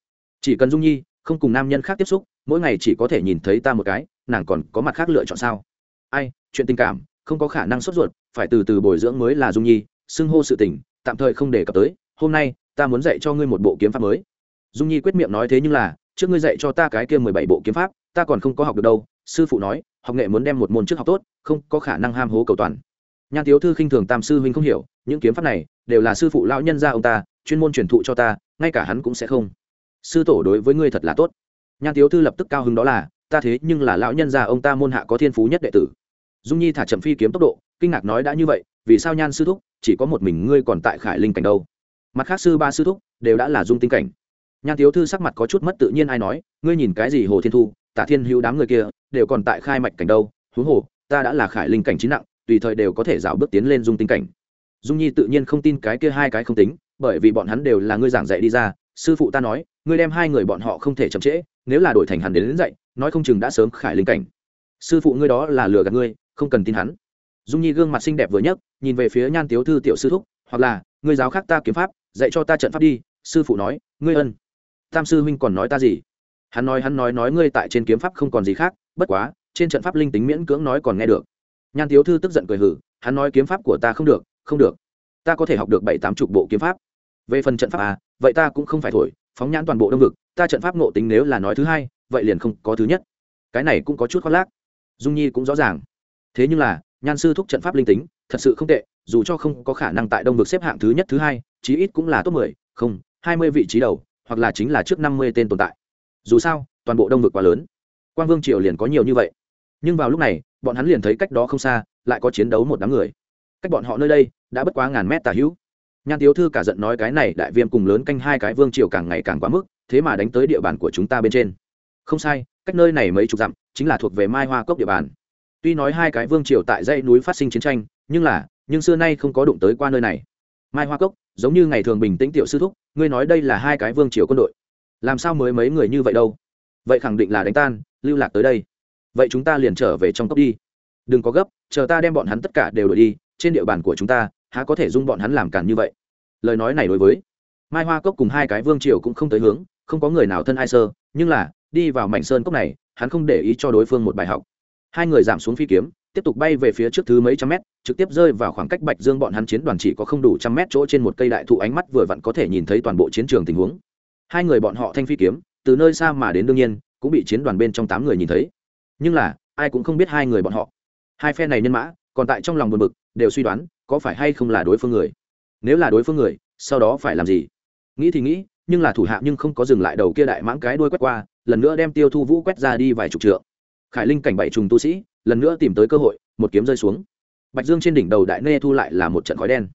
chỉ cần dung nhi không cùng nam nhân khác tiếp xúc, mỗi ngày chỉ có thể nhìn thấy ta một cái, nàng còn có mặt khác lựa chọn sao? Ai, chuyện tình cảm, không có khả năng sốt ruột, phải từ từ bồi dưỡng mới là dung nhi, xưng hô sự tình, tạm thời không đề cập tới, hôm nay, ta muốn dạy cho ngươi một bộ kiếm pháp mới. Dung nhi quyết miệng nói thế nhưng là, trước ngươi dạy cho ta cái kia mười bảy bộ kiếm pháp, ta còn không có học được đâu, sư phụ nói, học nghệ muốn đem một môn trước học tốt, không có khả năng ham hố cầu toàn. Nhan thiếu thư khinh thường tam sư huynh không hiểu, những kiếm pháp này đều là sư phụ lão nhân gia ông ta, chuyên môn truyền thụ cho ta, ngay cả hắn cũng sẽ không sư tổ đối với ngươi thật là tốt. Nhan tiếu thư lập tức cao hứng đó là, ta thế nhưng là lão nhân gia ông ta môn hạ có thiên phú nhất đệ tử. Dung nhi thả chậm phi kiếm tốc độ, kinh ngạc nói đã như vậy, vì sao nhan sư thúc, chỉ có một mình ngươi còn tại khải linh cảnh đâu? Mặt khác sư ba sư thúc đều đã là dung tinh cảnh. Nhan tiếu thư sắc mặt có chút mất tự nhiên ai nói, ngươi nhìn cái gì hồ thiên thu, tả thiên hữu đám người kia đều còn tại khai mạch cảnh đâu? Huống hồ, ta đã là khải linh cảnh trí nặng, tùy thời đều có thể rào bước tiến lên dung tinh cảnh. Dung nhi tự nhiên không tin cái kia hai cái không tính, bởi vì bọn hắn đều là ngươi giảng dạy đi ra, sư phụ ta nói ngươi đem hai người bọn họ không thể chậm trễ nếu là đổi thành hắn đến, đến dậy, nói không chừng đã sớm khải linh cảnh. Sư phụ ngươi đó là lừa gạt ngươi không cần tin hắn. Dung nhi gương mặt xinh đẹp vừa nhất, nhìn về phía nhan tiếu thư tiểu sư thúc hoặc là ngươi giáo khác ta kiếm pháp dạy cho ta trận pháp đi sư phụ nói ngươi ân. Tam sư huynh còn nói ta gì? Hắn nói hắn nói nói ngươi tại trên kiếm pháp không còn gì khác bất quá trên trận pháp linh tính miễn cưỡng nói còn nghe được. Nhan tiếu thư tức giận cười hử hắn nói kiếm pháp của ta không được không được. Ta có thể học được bảy tám chục bộ kiếm pháp. Về phần trận pháp à vậy ta cũng không phải thổi phóng nhãn toàn bộ đông vực, ta trận pháp ngộ tính nếu là nói thứ hai, vậy liền không có thứ nhất. Cái này cũng có chút khoác lác. Dung nhi cũng rõ ràng. Thế nhưng là, nhan sư thúc trận pháp linh tính, thật sự không tệ, dù cho không có khả năng tại đông vực xếp hạng thứ nhất, thứ hai, chí ít cũng là top mười, không, hai mươi vị trí đầu, hoặc là chính là trước năm mươi tên tồn tại. Dù sao, toàn bộ đông vực quá lớn. Quang vương triều liền có nhiều như vậy. Nhưng vào lúc này, bọn hắn liền thấy cách đó không xa, lại có chiến đấu một đám người. Cách bọn họ nơi đây, đã bất quá ngàn mét tà hữu nhan tiếu thư cả giận nói cái này đại viêm cùng lớn canh hai cái vương triều càng ngày càng quá mức, thế mà đánh tới địa bàn của chúng ta bên trên. Không sai, cách nơi này mấy chục dặm, chính là thuộc về mai hoa cốc địa bàn. Tuy nói hai cái vương triều tại dãy núi phát sinh chiến tranh, nhưng là, nhưng xưa nay không có đụng tới qua nơi này. Mai hoa cốc, giống như ngày thường bình tĩnh tiểu sư thúc, ngươi nói đây là hai cái vương triều quân đội. Làm sao mới mấy người như vậy đâu? Vậy khẳng định là đánh tan, lưu lạc tới đây. Vậy chúng ta liền trở về trong cốc đi. Đừng có gấp, chờ ta đem bọn hắn tất cả đều đổi đi, trên địa bàn của chúng ta há có thể dung bọn hắn làm càn như vậy? Lời nói này đối với mai hoa cốc cùng hai cái vương triều cũng không tới hướng, không có người nào thân ai sơ, nhưng là, đi vào mảnh sơn cốc này, hắn không để ý cho đối phương một bài học. Hai người giảm xuống phi kiếm, tiếp tục bay về phía trước thứ mấy trăm mét, trực tiếp rơi vào khoảng cách bạch dương bọn hắn chiến đoàn chỉ có không đủ trăm mét chỗ trên một cây đại thụ ánh mắt vừa vặn có thể nhìn thấy toàn bộ chiến trường tình huống. Hai người bọn họ thanh phi kiếm, từ nơi xa mà đến đương nhiên, cũng bị chiến đoàn bên trong tám người nhìn thấy. Nhưng là, ai cũng không biết hai người bọn họ. Hai phe này nhân mã còn tại trong lòng buồn bực, đều suy đoán, có phải hay không là đối phương người. Nếu là đối phương người, sau đó phải làm gì? Nghĩ thì nghĩ, nhưng là thủ hạ nhưng không có dừng lại đầu kia đại mãng cái đuôi quét qua, lần nữa đem tiêu thu vũ quét ra đi vài chục trượng. Khải linh cảnh bảy trùng tu sĩ, lần nữa tìm tới cơ hội, một kiếm rơi xuống. Bạch dương trên đỉnh đầu đại nê thu lại là một trận khói đen.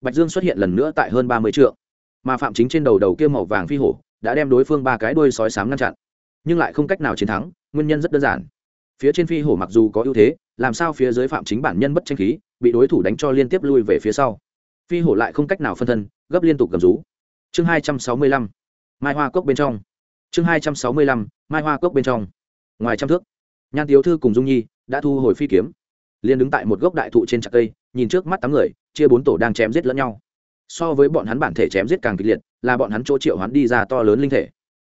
Bạch dương xuất hiện lần nữa tại hơn ba mươi trượng. Mà phạm chính trên đầu đầu kia màu vàng phi hổ, đã đem đối phương ba cái đuôi sói sám ngăn chặn. Nhưng lại không cách nào chiến thắng, nguyên nhân rất đơn giản phía trên phi hổ mặc dù có ưu thế, làm sao phía dưới phạm chính bản nhân bất tranh khí, bị đối thủ đánh cho liên tiếp lui về phía sau. Phi hổ lại không cách nào phân thân, gấp liên tục gầm rú. Chương hai trăm sáu mươi lăm, mai hoa cốc bên trong. Chương hai trăm sáu mươi lăm, mai hoa cốc bên trong. Ngoài trăm thước, nhan tiếu thư cùng dung nhi đã thu hồi phi kiếm. Liền đứng tại một gốc đại thụ trên trạc cây, nhìn trước mắt tám người, chia bốn tổ đang chém giết lẫn nhau. So với bọn hắn bản thể chém giết càng kịch liệt, là bọn hắn chỗ triệu hắn đi ra to lớn linh thể.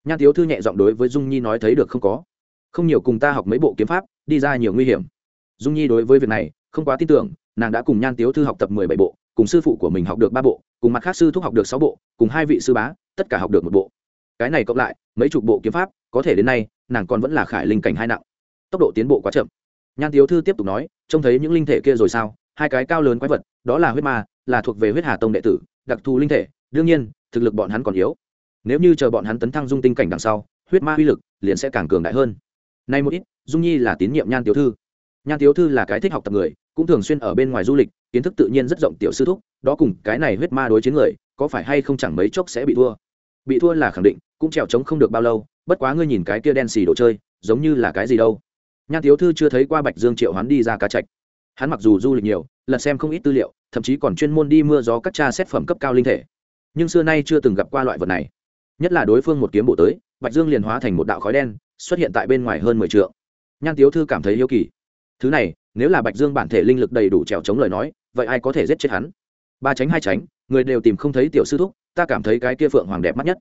Nhan tiếu thư nhẹ giọng đối với dung nhi nói thấy được không có không nhiều cùng ta học mấy bộ kiếm pháp, đi ra nhiều nguy hiểm. Dung nhi đối với việc này không quá tin tưởng, nàng đã cùng nhan tiếu thư học tập mười bảy bộ, cùng sư phụ của mình học được ba bộ, cùng mặt khác sư thúc học được sáu bộ, cùng hai vị sư bá, tất cả học được một bộ. Cái này cộng lại, mấy chục bộ kiếm pháp, có thể đến nay, nàng còn vẫn là khải linh cảnh hai nặng. Tốc độ tiến bộ quá chậm. Nhan tiếu thư tiếp tục nói, trông thấy những linh thể kia rồi sao? Hai cái cao lớn quái vật, đó là huyết ma, là thuộc về huyết hà tông đệ tử, đặc thù linh thể, đương nhiên, thực lực bọn hắn còn yếu. Nếu như chờ bọn hắn tấn thăng dung tinh cảnh đằng sau, huyết ma uy lực liền sẽ càng cường đại hơn nay một ít, dung nhi là tín nhiệm nhan tiểu thư. Nhan tiểu thư là cái thích học tập người, cũng thường xuyên ở bên ngoài du lịch, kiến thức tự nhiên rất rộng tiểu sư thúc, đó cùng cái này huyết ma đối chiến người, có phải hay không chẳng mấy chốc sẽ bị thua. Bị thua là khẳng định, cũng trèo trống không được bao lâu, bất quá ngươi nhìn cái kia đen xì đồ chơi, giống như là cái gì đâu. Nhan tiểu thư chưa thấy qua bạch dương triệu hắn đi ra cá trạch. Hắn mặc dù du lịch nhiều lần xem không ít tư liệu, thậm chí còn chuyên môn đi mưa gió các cha xét phẩm cấp cao linh thể. Nhưng xưa nay chưa từng gặp qua loại vật này. Nhất là đối phương một kiếm bộ tới bạch dương liền hóa thành một đạo khói đen, xuất hiện tại bên ngoài hơn mười t nhan tiếu thư cảm thấy yêu kỳ. Thứ này, nếu là bạch dương bản thể linh lực đầy đủ trèo chống lời nói, vậy ai có thể giết chết hắn? Ba tránh, hai tránh, người đều tìm không thấy tiểu sư thúc, ta cảm thấy cái kia phượng hoàng đẹp mắt nhất.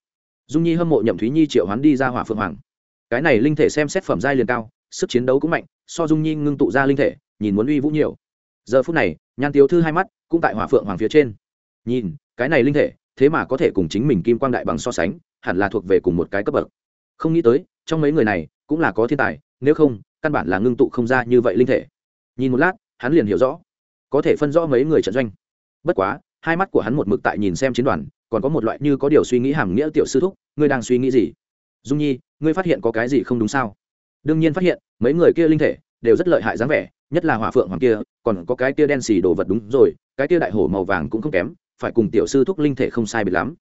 Dung nhi hâm mộ nhậm thúy nhi triệu hắn đi ra hỏa phượng hoàng. Cái này linh thể xem xét phẩm giai liền cao, sức chiến đấu cũng mạnh, so dung nhi ngưng tụ ra linh thể, nhìn muốn uy vũ nhiều. Giờ phút này, nhan tiếu thư hai mắt cũng tại hỏa phượng hoàng phía trên. Nhìn, cái này linh thể, thế mà có thể cùng chính mình kim quang đại bằng so sánh hẳn là thuộc về cùng một cái cấp bậc. Không nghĩ tới, trong mấy người này cũng là có thiên tài, nếu không, căn bản là ngưng tụ không ra như vậy linh thể. Nhìn một lát, hắn liền hiểu rõ. Có thể phân rõ mấy người trận doanh. Bất quá, hai mắt của hắn một mực tại nhìn xem chiến đoàn, còn có một loại như có điều suy nghĩ hàm nghĩa tiểu sư thúc, ngươi đang suy nghĩ gì? Dung nhi, ngươi phát hiện có cái gì không đúng sao? Đương nhiên phát hiện, mấy người kia linh thể đều rất lợi hại dáng vẻ, nhất là hỏa phượng hoàng kia, còn có cái kia đen xì đồ vật đúng rồi, cái kia đại hổ màu vàng cũng không kém, phải cùng tiểu sư thúc linh thể không sai biệt lắm.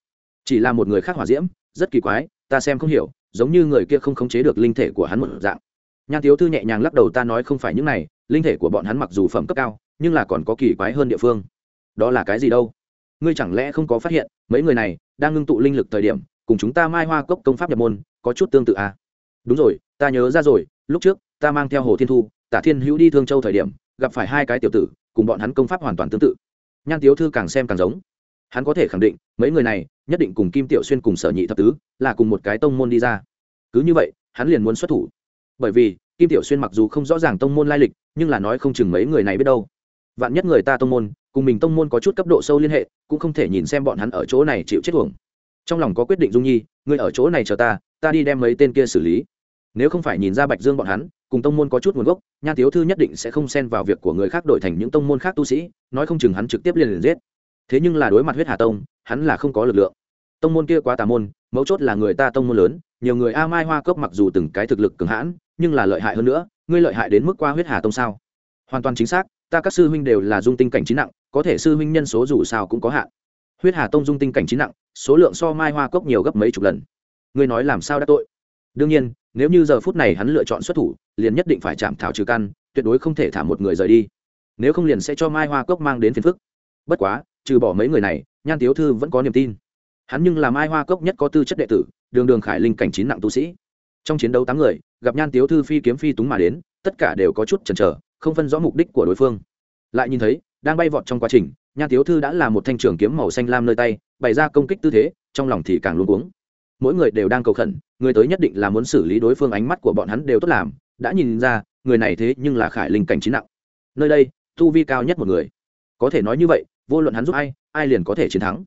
Chỉ là một người khác hỏa diễm rất kỳ quái, ta xem không hiểu, giống như người kia không khống chế được linh thể của hắn một dạng. Nhan thiếu thư nhẹ nhàng lắc đầu, ta nói không phải những này, linh thể của bọn hắn mặc dù phẩm cấp cao, nhưng là còn có kỳ quái hơn địa phương. Đó là cái gì đâu? Ngươi chẳng lẽ không có phát hiện, mấy người này đang ngưng tụ linh lực thời điểm, cùng chúng ta mai hoa cốc công pháp nhập môn, có chút tương tự à? đúng rồi, ta nhớ ra rồi, lúc trước, ta mang theo hồ thiên thu, tả thiên hữu đi thương châu thời điểm, gặp phải hai cái tiểu tử, cùng bọn hắn công pháp hoàn toàn tương tự. Nhan tiếu thư càng xem càng giống hắn có thể khẳng định, mấy người này, nhất định cùng kim tiểu xuyên cùng sở nhị thập tứ, là cùng một cái tông môn đi ra. Cứ như vậy, hắn liền muốn xuất thủ. Bởi vì, kim tiểu xuyên mặc dù không rõ ràng tông môn lai lịch, nhưng là nói không chừng mấy người này biết đâu. Vạn nhất người ta tông môn, cùng mình tông môn có chút cấp độ sâu liên hệ, cũng không thể nhìn xem bọn hắn ở chỗ này chịu chết thuồng trong lòng có quyết định dung nhi, ngươi ở chỗ này chờ ta ta đi đem mấy tên kia xử lý. Nếu không phải nhìn ra bạch dương bọn hắn, cùng tông môn có chút nguồn gốc, nhan tiếu thư nhất định sẽ không xen vào việc của người khác đổi thành những tông môn khác tu sĩ, nói không chừng hắn trực tiếp liền liền giết thế nhưng là đối mặt huyết hà tông, hắn là không có lực lượng. Tông môn kia quá tà môn, mấu chốt là người ta tông môn lớn, nhiều người a mai hoa cốc mặc dù từng cái thực lực cường hãn, nhưng là lợi hại hơn nữa, ngươi lợi hại đến mức qua huyết hà tông sao? Hoàn toàn chính xác, ta các sư huynh đều là dung tinh cảnh trí nặng, có thể sư huynh nhân số dù sao cũng có hạn. Huyết hà tông dung tinh cảnh trí nặng, số lượng so mai hoa cốc nhiều gấp mấy chục lần. Ngươi nói làm sao đã tội? Đương nhiên, nếu như giờ phút này hắn lựa chọn xuất thủ, liền nhất định phải chạm thảo trừ căn, tuyệt đối không thể thả một người rời đi. Nếu không liền sẽ cho mai hoa cốc mang đến phiền phức. Bất quá trừ bỏ mấy người này, nhan tiếu thư vẫn có niềm tin. Hắn nhưng là mai hoa cốc nhất có tư chất đệ tử, đường đường khải linh cảnh chín nặng tu sĩ. Trong chiến đấu tám người, gặp nhan tiếu thư phi kiếm phi túng mà đến, tất cả đều có chút chần chờ, không phân rõ mục đích của đối phương. Lại nhìn thấy, đang bay vọt trong quá trình, nhan tiếu thư đã là một thanh trường kiếm màu xanh lam nơi tay, bày ra công kích tư thế, trong lòng thì càng luôn cuống. Mỗi người đều đang cầu khẩn, người tới nhất định là muốn xử lý đối phương ánh mắt của bọn hắn đều tốt làm. Đã nhìn ra, người này thế nhưng là khải linh cảnh chín nặng. Nơi đây, tu vi cao nhất một người. Có thể nói như vậy vô luận hắn giúp ai ai liền có thể chiến thắng.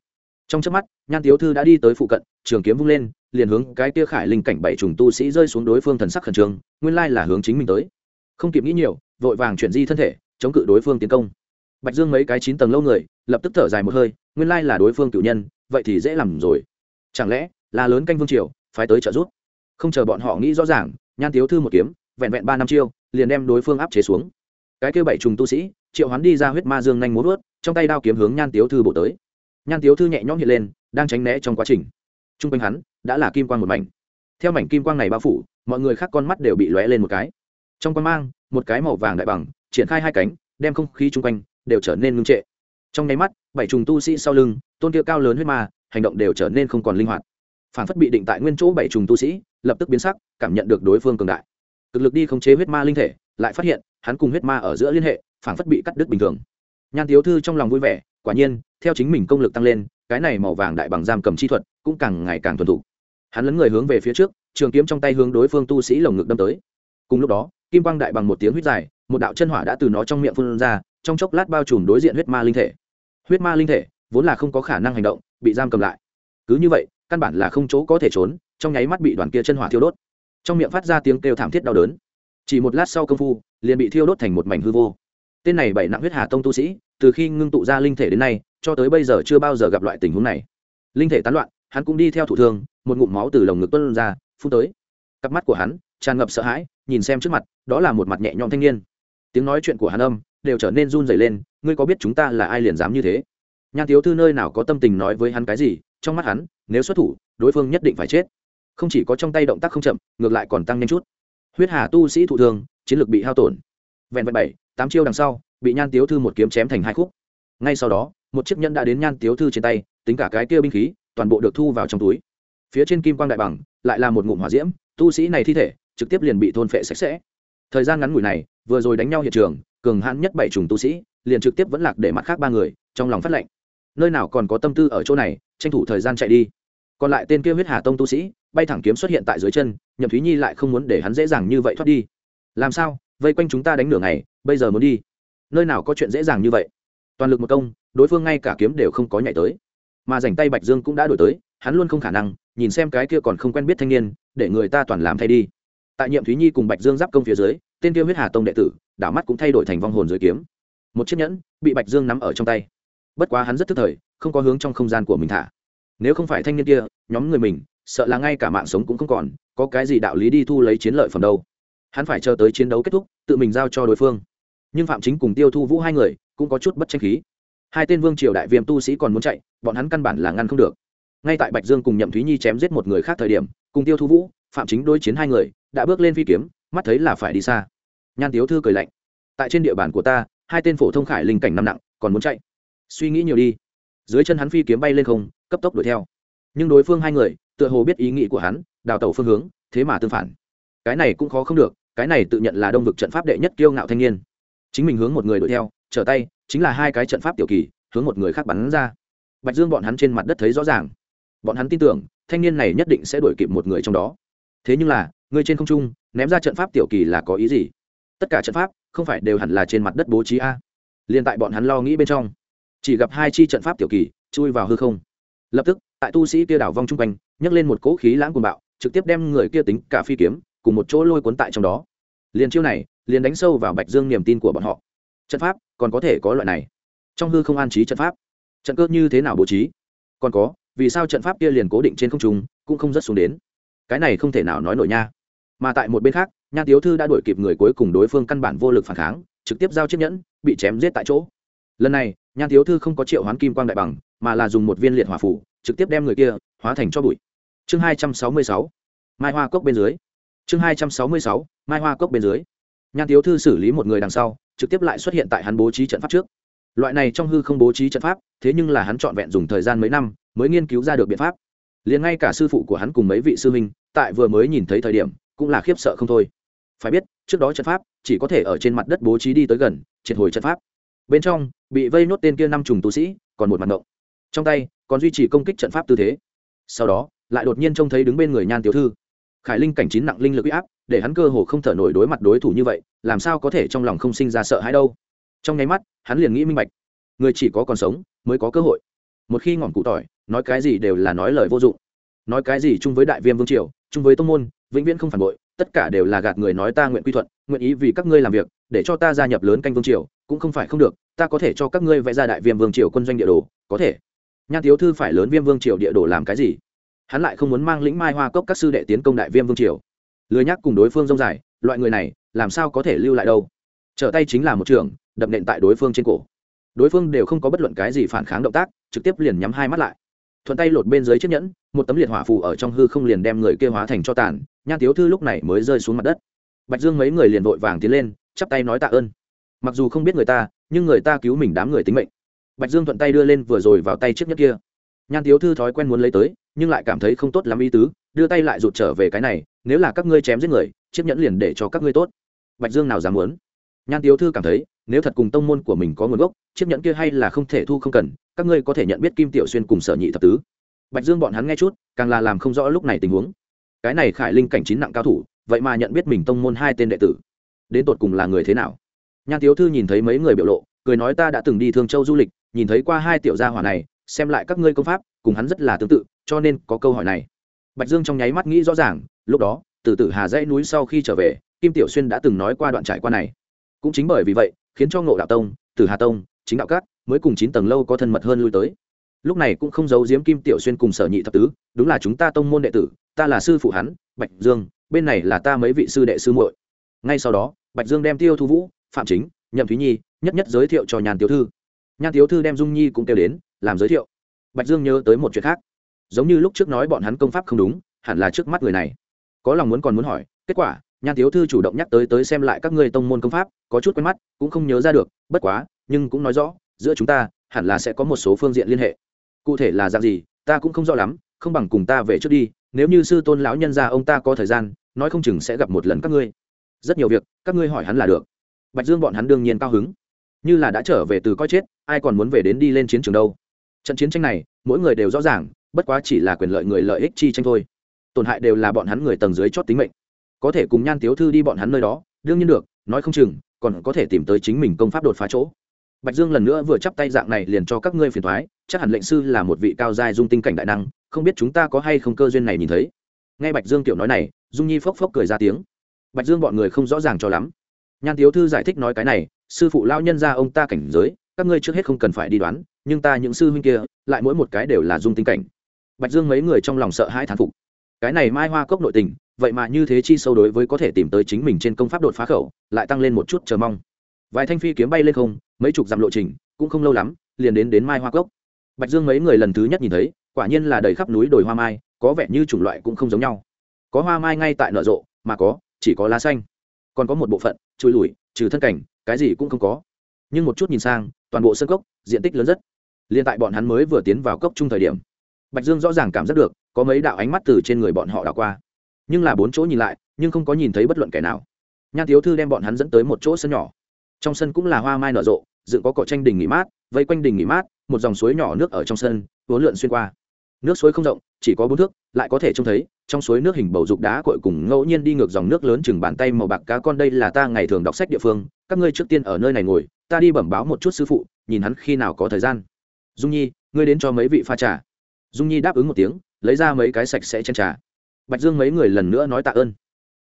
Trong trước mắt, nhan tiếu thư đã đi tới phụ cận, trường kiếm vung lên, liền hướng cái tia khải linh cảnh bảy trùng tu sĩ rơi xuống đối phương thần sắc khẩn trương, nguyên lai là hướng chính mình tới. Không kịp nghĩ nhiều, vội vàng chuyển di thân thể, chống cự đối phương tiến công. Bạch dương mấy cái chín tầng lâu người, lập tức thở dài một hơi, nguyên lai là đối phương cựu nhân, vậy thì dễ làm rồi. Chẳng lẽ là lớn canh vương triều phải tới trợ giúp? Không chờ bọn họ nghĩ rõ ràng, nhan tiếu thư một kiếm, vẹn vẹn ba năm chiêu, liền đem đối phương áp chế xuống. Cái kêu bảy trùng tu sĩ, triệu hoán đi ra huyết ma dương nhanh muốn vớt trong tay đao kiếm hướng nhan tiếu thư bổ tới. Nhan tiếu thư nhẹ nhõm hiện lên, đang tránh né trong quá trình. T r u n g quanh hắn, đã là kim quang một mảnh. Theo mảnh kim quang này bao phủ, mọi người khác con mắt đều bị lóe lên một cái. Trong quang mang, một cái màu vàng đại bằng, triển khai hai cánh, đem không khí chung quanh đều trở nên ngưng trệ. Trong nháy mắt, bảy trùng tu sĩ sau lưng, tôn kia cao lớn huyết ma, hành động đều trở nên không còn linh hoạt. Phản phất bị định tại nguyên chỗ bảy trùng tu sĩ, lập tức biến sắc, cảm nhận được đối phương cường đại. Cực lực đi khống chế huyết ma linh thể, lại phát hiện, hắn cùng huyết ma ở giữa liên hệ phảng phất bị cắt đứt bình thường nhan tiếu thư trong lòng vui vẻ, quả nhiên, theo chính mình công lực tăng lên, cái này màu vàng đại bằng giam cầm chi thuật cũng càng ngày càng thuần thục. Hắn lấn người hướng về phía trước, trường kiếm trong tay hướng đối phương tu sĩ lồng ngực đâm tới. Cùng lúc đó, kim quang đại bằng một tiếng huyết dài, một đạo chân hỏa đã từ nó trong miệng phun ra, trong chốc lát bao trùm đối diện huyết ma linh thể. Huyết ma linh thể vốn là không có khả năng hành động, bị giam cầm lại. Cứ như vậy, căn bản là không chỗ có thể trốn, trong nháy mắt bị đoàn kia chân hỏa thiêu đốt. Trong miệng phát ra tiếng kêu thảm thiết đau đớn. Chỉ một lát sau công phu, liền bị thiêu đốt thành một mảnh hư vô tên này bảy nặng huyết hà tông tu sĩ, từ khi ngưng tụ ra linh thể đến nay, cho tới bây giờ chưa bao giờ gặp loại tình huống này. Linh thể tán loạn, hắn cũng đi theo thủ thương, một ngụm máu từ lồng ngực tuân ra, phun tới. Cặp mắt của hắn tràn ngập sợ hãi, nhìn xem trước mặt, đó là một mặt nhẹ nhõm thanh niên. Tiếng nói chuyện của hắn âm đều trở nên run rẩy lên, ngươi có biết chúng ta là ai liền dám như thế? Nhan thiếu thư nơi nào có tâm tình nói với hắn cái gì, trong mắt hắn, nếu xuất thủ, đối phương nhất định phải chết. Không chỉ có trong tay động tác không chậm, ngược lại còn tăng nhanh chút. Huyết hà tu sĩ thụ thương, chiến lược bị hao tổn. Vẹn vẹn bảy tám chiêu đằng sau, bị nhan tiếu thư một kiếm chém thành hai khúc. Ngay sau đó, một chiếc nhẫn đã đến nhan tiếu thư trên tay, tính cả cái kia binh khí, toàn bộ được thu vào trong túi. Phía trên kim quang đại bằng, lại là một ngụm hỏa diễm, tu sĩ này thi thể, trực tiếp liền bị thôn phệ sạch sẽ. Thời gian ngắn ngủi này, vừa rồi đánh nhau hiện trường, cường hãn nhất bảy trùng tu sĩ, liền trực tiếp vẫn lạc để mặt khác ba người, trong lòng phát lệnh. Nơi nào còn có tâm tư ở chỗ này, tranh thủ thời gian chạy đi. Còn lại tên kia huyết hà tông tu sĩ, bay thẳng kiếm xuất hiện tại dưới chân, nhậm thúy nhi lại không muốn để hắn dễ dàng như vậy thoát đi. Làm sao? Vây quanh chúng ta đánh nửa ngày, bây giờ muốn đi. Nơi nào có chuyện dễ dàng như vậy? Toàn lực một công, đối phương ngay cả kiếm đều không có nhảy tới. Mà dành tay bạch dương cũng đã đổi tới, hắn luôn không khả năng, nhìn xem cái kia còn không quen biết thanh niên, để người ta toàn làm thay đi. Tại nhiệm thúy nhi cùng bạch dương giáp công phía dưới, tên kia huyết hà tông đệ tử, đảo mắt cũng thay đổi thành vong hồn dưới kiếm. Một chiếc nhẫn, bị bạch dương nắm ở trong tay. Bất quá hắn rất thức thời, không có hướng trong không gian của mình thả. Nếu không phải thanh niên kia, nhóm người mình, sợ là ngay cả mạng sống cũng không còn, có cái gì đạo lý đi thu lấy chiến lợi phẩm đâu hắn phải chờ tới chiến đấu kết thúc, tự mình giao cho đối phương. Nhưng phạm chính cùng tiêu thu vũ hai người cũng có chút bất tranh khí. Hai tên vương triều đại viêm tu sĩ còn muốn chạy, bọn hắn căn bản là ngăn không được. Ngay tại bạch dương cùng nhậm thúy nhi chém giết một người khác thời điểm, cùng tiêu thu vũ, phạm chính đối chiến hai người, đã bước lên phi kiếm, mắt thấy là phải đi xa. Nhan tiếu thư cười lạnh, tại trên địa bàn của ta, hai tên phổ thông khải linh cảnh năm nặng, còn muốn chạy. Suy nghĩ nhiều đi. Dưới chân hắn phi kiếm bay lên không, cấp tốc đuổi theo. Nhưng đối phương hai người, tựa hồ biết ý nghĩ của hắn, đào tẩu phương hướng, thế mà tương phản. Cái này cũng khó không được cái này tự nhận là đông vực trận pháp đệ nhất kiêu ngạo thanh niên. Chính mình hướng một người đuổi theo, trở tay, chính là hai cái trận pháp tiểu kỳ, hướng một người khác bắn ra. Bạch dương bọn hắn trên mặt đất thấy rõ ràng. Bọn hắn tin tưởng, thanh niên này nhất định sẽ đuổi kịp một người trong đó. Thế nhưng là, người trên không trung, ném ra trận pháp tiểu kỳ là có ý gì? Tất cả trận pháp, không phải đều hẳn là trên mặt đất bố trí a? Liền tại bọn hắn lo nghĩ bên trong, chỉ gặp hai chi trận pháp tiểu kỳ chui vào hư không. Lập tức, tại tu sĩ kia đảo vong chung quanh, nhấc lên một cỗ khí lãng cuồng bạo, trực tiếp đem người kia tính cả phi kiếm, cùng một chỗ lôi cuốn tại trong đó liền chiêu này, liền đánh sâu vào bạch dương niềm tin của bọn họ. Trận pháp, còn có thể có loại này. Trong hư không an trí trận pháp. Trận cơ như thế nào bố trí? Còn có, vì sao trận pháp kia liền cố định trên không trung, cũng không rất xuống đến? Cái này không thể nào nói nổi nha. Mà tại một bên khác nhan tiếu thư đã đuổi kịp người cuối cùng đối phương căn bản vô lực phản kháng, trực tiếp giao chiếc nhẫn, bị chém giết tại chỗ. Lần này nhan tiếu thư không có triệu hoán kim quang đại bằng, mà là dùng một viên liệt hỏa phủ, trực tiếp đem người kia hóa thành cho bụi. Chương hai trăm sáu mươi sáu. Mai hoa cốc bên dưới chương hai trăm sáu mươi sáu, mai hoa cốc bên dưới. Nhan tiếu thư xử lý một người đằng sau, trực tiếp lại xuất hiện tại hắn bố trí trận pháp trước. Loại này trong hư không bố trí trận pháp, thế nhưng là hắn trọn vẹn dùng thời gian mấy năm, mới nghiên cứu ra được biện pháp. Liền ngay cả sư phụ của hắn cùng mấy vị sư huynh, tại vừa mới nhìn thấy thời điểm, cũng là khiếp sợ không thôi. Phải biết, trước đó trận pháp, chỉ có thể ở trên mặt đất bố trí đi tới gần, triệt hồi trận pháp. Bên trong, bị vây nốt tên kia năm trùng tu sĩ, còn một mặt động trong tay, còn duy trì công kích trận pháp tư thế. Sau đó, lại đột nhiên trông thấy đứng bên người nhan tiểu thư khải linh cảnh chín nặng linh lực u áp, để hắn cơ hồ không thở nổi đối mặt đối thủ như vậy, làm sao có thể trong lòng không sinh ra sợ hãi đâu? Trong nháy mắt, hắn liền nghĩ minh bạch, người chỉ có còn sống mới có cơ hội. Một khi ngọn cụ tỏi, nói cái gì đều là nói lời vô dụng. Nói cái gì chung với đại viêm vương triều, chung với tông môn, vĩnh viễn không phản bội, tất cả đều là gạt người nói ta nguyện quy thuận, nguyện ý vì các ngươi làm việc, để cho ta gia nhập lớn canh vương triều, cũng không phải không được, ta có thể cho các ngươi vẽ ra đại viêm vương triều quân doanh địa đồ, có thể. Nhan thiếu thư phải lớn viêm vương triều địa đồ làm cái gì? Hắn lại không muốn mang lĩnh mai hoa cốc các sư đệ tiến công đại viêm vương triều. Lười nhắc cùng đối phương rông dài, loại người này, làm sao có thể lưu lại đâu? Trở tay chính là một trường, đập nện tại đối phương trên cổ. Đối phương đều không có bất luận cái gì phản kháng động tác, trực tiếp liền nhắm hai mắt lại. Thuận tay lột bên dưới chiếc nhẫn, một tấm liệt hỏa phù ở trong hư không liền đem người kia hóa thành cho tàn, nhan tiếu thư lúc này mới rơi xuống mặt đất. Bạch dương mấy người liền vội vàng tiến lên, chắp tay nói tạ ơn. Mặc dù không biết người ta, nhưng người ta cứu mình đám người tính mệnh. Bạch dương thuận tay đưa lên vừa rồi vào tay chiếc nhẫn kia nhan tiếu thư thói quen muốn lấy tới, nhưng lại cảm thấy không tốt lắm ý tứ, đưa tay lại rụt trở về cái này, nếu là các ngươi chém giết người, chiếc nhẫn liền để cho các ngươi tốt. Bạch dương nào dám muốn? Nhan tiếu thư cảm thấy, nếu thật cùng tông môn của mình có nguồn gốc, chiếc nhẫn kia hay là không thể thu không cần, các ngươi có thể nhận biết kim tiểu xuyên cùng sở nhị thập tứ. Bạch dương bọn hắn nghe chút, càng là làm không rõ lúc này tình huống. Cái này khải linh cảnh chín nặng cao thủ, vậy mà nhận biết mình tông môn hai tên đệ tử. Đến tột cùng là người thế nào? Nhan tiếu thư nhìn thấy mấy người biểu lộ, cười nói ta đã từng đi thương châu du lịch, nhìn thấy qua hai tiểu gia hỏa này xem lại các ngươi công pháp, cùng hắn rất là tương tự, cho nên có câu hỏi này. Bạch dương trong nháy mắt nghĩ rõ ràng, lúc đó, từ tử hà dãy núi sau khi trở về, kim tiểu xuyên đã từng nói qua đoạn trải qua này. Cũng chính bởi vì vậy, khiến cho ngộ đạo tông, tử hà tông, chính đạo cát mới cùng chín tầng lâu có thân mật hơn lui tới. Lúc này cũng không giấu giếm kim tiểu xuyên cùng sở nhị thập tứ, đúng là chúng ta tông môn đệ tử, ta là sư phụ hắn, bạch dương, bên này là ta mấy vị sư đệ sư muội. Ngay sau đó, bạch dương đem tiêu thu vũ, phạm chính, nhậm thúy nhi, nhất nhất giới thiệu cho nhàn tiểu thư. Nhan tiểu thư đem dung nhi cũng kêu đến làm giới thiệu. Bạch dương nhớ tới một chuyện khác. Giống như lúc trước nói bọn hắn công pháp không đúng, hẳn là trước mắt người này. Có lòng muốn còn muốn hỏi, kết quả, nhan thiếu thư chủ động nhắc tới tới xem lại các ngươi tông môn công pháp, có chút quen mắt, cũng không nhớ ra được, bất quá, nhưng cũng nói rõ, giữa chúng ta, hẳn là sẽ có một số phương diện liên hệ. Cụ thể là dạng gì, ta cũng không rõ lắm, không bằng cùng ta về trước đi, nếu như sư tôn lão nhân gia ông ta có thời gian, nói không chừng sẽ gặp một lần các ngươi. Rất nhiều việc, các ngươi hỏi hắn là được. Bạch dương bọn hắn đương nhiên cao hứng. Như là đã trở về từ coi chết, ai còn muốn về đến đi lên chiến trường đâu? Trận chiến tranh này, mỗi người đều rõ ràng, bất quá chỉ là quyền lợi người lợi ích chi tranh thôi. Tổn hại đều là bọn hắn người tầng dưới chót tính mệnh. Có thể cùng nhan tiếu thư đi bọn hắn nơi đó, đương nhiên được, nói không chừng, còn có thể tìm tới chính mình công pháp đột phá chỗ. Bạch dương lần nữa vừa chắp tay dạng này liền cho các ngươi phiền thoái chắc hẳn lệnh sư là một vị cao giai dung tinh cảnh đại năng, không biết chúng ta có hay không cơ duyên này nhìn thấy. Nghe bạch dương kiểu nói này, dung nhi phốc phốc cười ra tiếng. Bạch dương bọn người không rõ ràng cho lắm. Nhan tiếu thư giải thích nói cái này, sư phụ lao nhân ra ông ta cảnh giới, các ngươi trước hết không cần phải đi đoán nhưng ta những sư huynh kia, lại mỗi một cái đều là dung tinh cảnh. Bạch dương mấy người trong lòng sợ hãi thán phục. Cái này mai hoa cốc nội tình, vậy mà như thế chi sâu đối với có thể tìm tới chính mình trên công pháp đột phá khẩu, lại tăng lên một chút chờ mong. Vài thanh phi kiếm bay lên không, mấy chục dặm lộ trình, cũng không lâu lắm, liền đến đến mai hoa cốc. Bạch dương mấy người lần thứ nhất nhìn thấy, quả nhiên là đầy khắp núi đồi hoa mai, có vẻ như chủng loại cũng không giống nhau. Có hoa mai ngay tại nở rộ, mà có, chỉ có lá xanh. Còn có một bộ phận, chui lủi, trừ thân cảnh, cái gì cũng không có. Nhưng một chút nhìn sang, toàn bộ sân cốc, diện tích lớn rất liền tại bọn hắn mới vừa tiến vào cốc chung thời điểm, bạch dương rõ ràng cảm giác được có mấy đạo ánh mắt từ trên người bọn họ đảo qua. Nhưng là bốn chỗ nhìn lại, nhưng không có nhìn thấy bất luận kẻ nào. Nhan thiếu thư đem bọn hắn dẫn tới một chỗ sân nhỏ. Trong sân cũng là hoa mai nở rộ, dựng có cỏ tranh đình nghỉ mát, vây quanh đình nghỉ mát, một dòng suối nhỏ nước ở trong sân uốn lượn xuyên qua. Nước suối không rộng, chỉ có bốn thước, lại có thể trông thấy, trong suối nước hình bầu dục đá cội cùng ngẫu nhiên đi ngược dòng nước lớn chừng bàn tay màu bạc cá con đây là ta ngày thường đọc sách địa phương, các ngươi trước tiên ở nơi này ngồi, ta đi bẩm báo một chút sư phụ, nhìn hắn khi nào có thời gian dung nhi, ngươi đến cho mấy vị pha trà. Dung nhi đáp ứng một tiếng, lấy ra mấy cái sạch sẽ chen trà. Bạch dương mấy người lần nữa nói tạ ơn.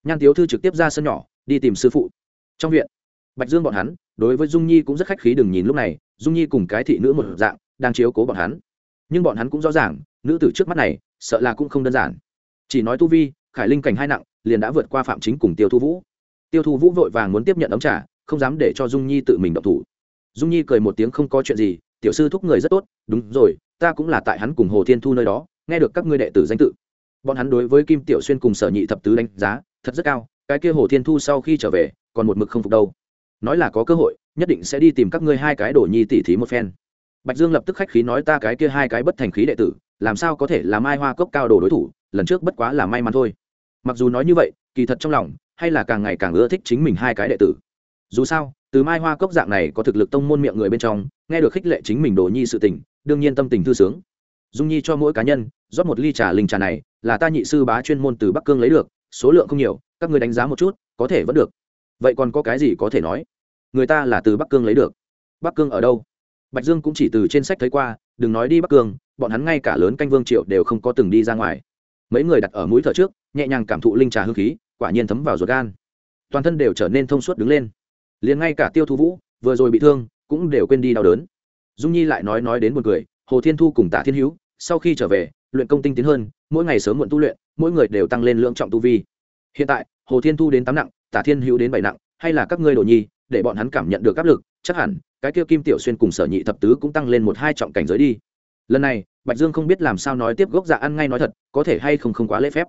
Nhan tiếu thư trực tiếp ra sân nhỏ, đi tìm sư phụ. Trong viện, bạch dương bọn hắn, đối với dung nhi cũng rất khách khí đừng nhìn lúc này, dung nhi cùng cái thị nữ một dạng, đang chiếu cố bọn hắn. Nhưng bọn hắn cũng rõ ràng, nữ tử trước mắt này, sợ là cũng không đơn giản. Chỉ nói tu vi, khải linh cảnh hai nặng, liền đã vượt qua phạm chính cùng tiêu thu vũ. Tiêu thu vũ vội vàng muốn tiếp nhận ấm trà, không dám để cho dung nhi tự mình động thủ. Dung nhi cười một tiếng không có chuyện gì tiểu sư thúc người rất tốt, đúng rồi, ta cũng là tại hắn cùng hồ thiên thu nơi đó, nghe được các ngươi đệ tử danh tự. Bọn hắn đối với kim tiểu xuyên cùng sở nhị thập tứ đánh giá, thật rất cao, cái kia hồ thiên thu sau khi trở về, còn một mực không phục đâu. Nói là có cơ hội, nhất định sẽ đi tìm các ngươi hai cái đổ nhi tỉ thí một phen. Bạch dương lập tức khách khí nói ta cái kia hai cái bất thành khí đệ tử, làm sao có thể là mai hoa cốc cao đồ đối thủ, lần trước bất quá là may mắn thôi. Mặc dù nói như vậy, kỳ thật trong lòng, hay là càng ngày càng ưa thích chính mình hai cái đệ tử. Dù sao từ mai hoa cốc dạng này có thực lực tông môn miệng người bên trong, nghe được khích lệ chính mình đồ nhi sự tình, đương nhiên tâm tình thư sướng. Dung nhi cho mỗi cá nhân, rót một ly trà linh trà này, là ta nhị sư bá chuyên môn từ bắc cương lấy được, số lượng không nhiều, các người đánh giá một chút, có thể vẫn được. Vậy còn có cái gì có thể nói? Người ta là từ bắc cương lấy được. Bắc cương ở đâu? Bạch dương cũng chỉ từ trên sách thấy qua, đừng nói đi bắc cương, bọn hắn ngay cả lớn canh vương triệu đều không có từng đi ra ngoài. Mấy người đặt ở mũi thở trước, nhẹ nhàng cảm thụ linh trà hương khí, quả nhiên thấm vào ruột gan. Toàn thân đều trở nên thông suốt đứng lên liền ngay cả tiêu thu vũ, vừa rồi bị thương, cũng đều quên đi đau đớn. Dung nhi lại nói nói đến một người hồ thiên thu cùng tạ thiên hữu, sau khi trở về, luyện công tinh tiến hơn, mỗi ngày sớm muộn tu luyện, mỗi người đều tăng lên lượng trọng tu vi. Hiện tại, hồ thiên thu đến tám nặng, tạ thiên hữu đến bảy nặng, hay là các ngươi đồ nhi, để bọn hắn cảm nhận được áp lực, chắc hẳn, cái kia kim tiểu xuyên cùng sở nhị thập tứ cũng tăng lên một hai trọng cảnh giới đi. Lần này, bạch dương không biết làm sao nói tiếp gốc dạ ăn ngay nói thật, có thể hay không không quá lễ phép.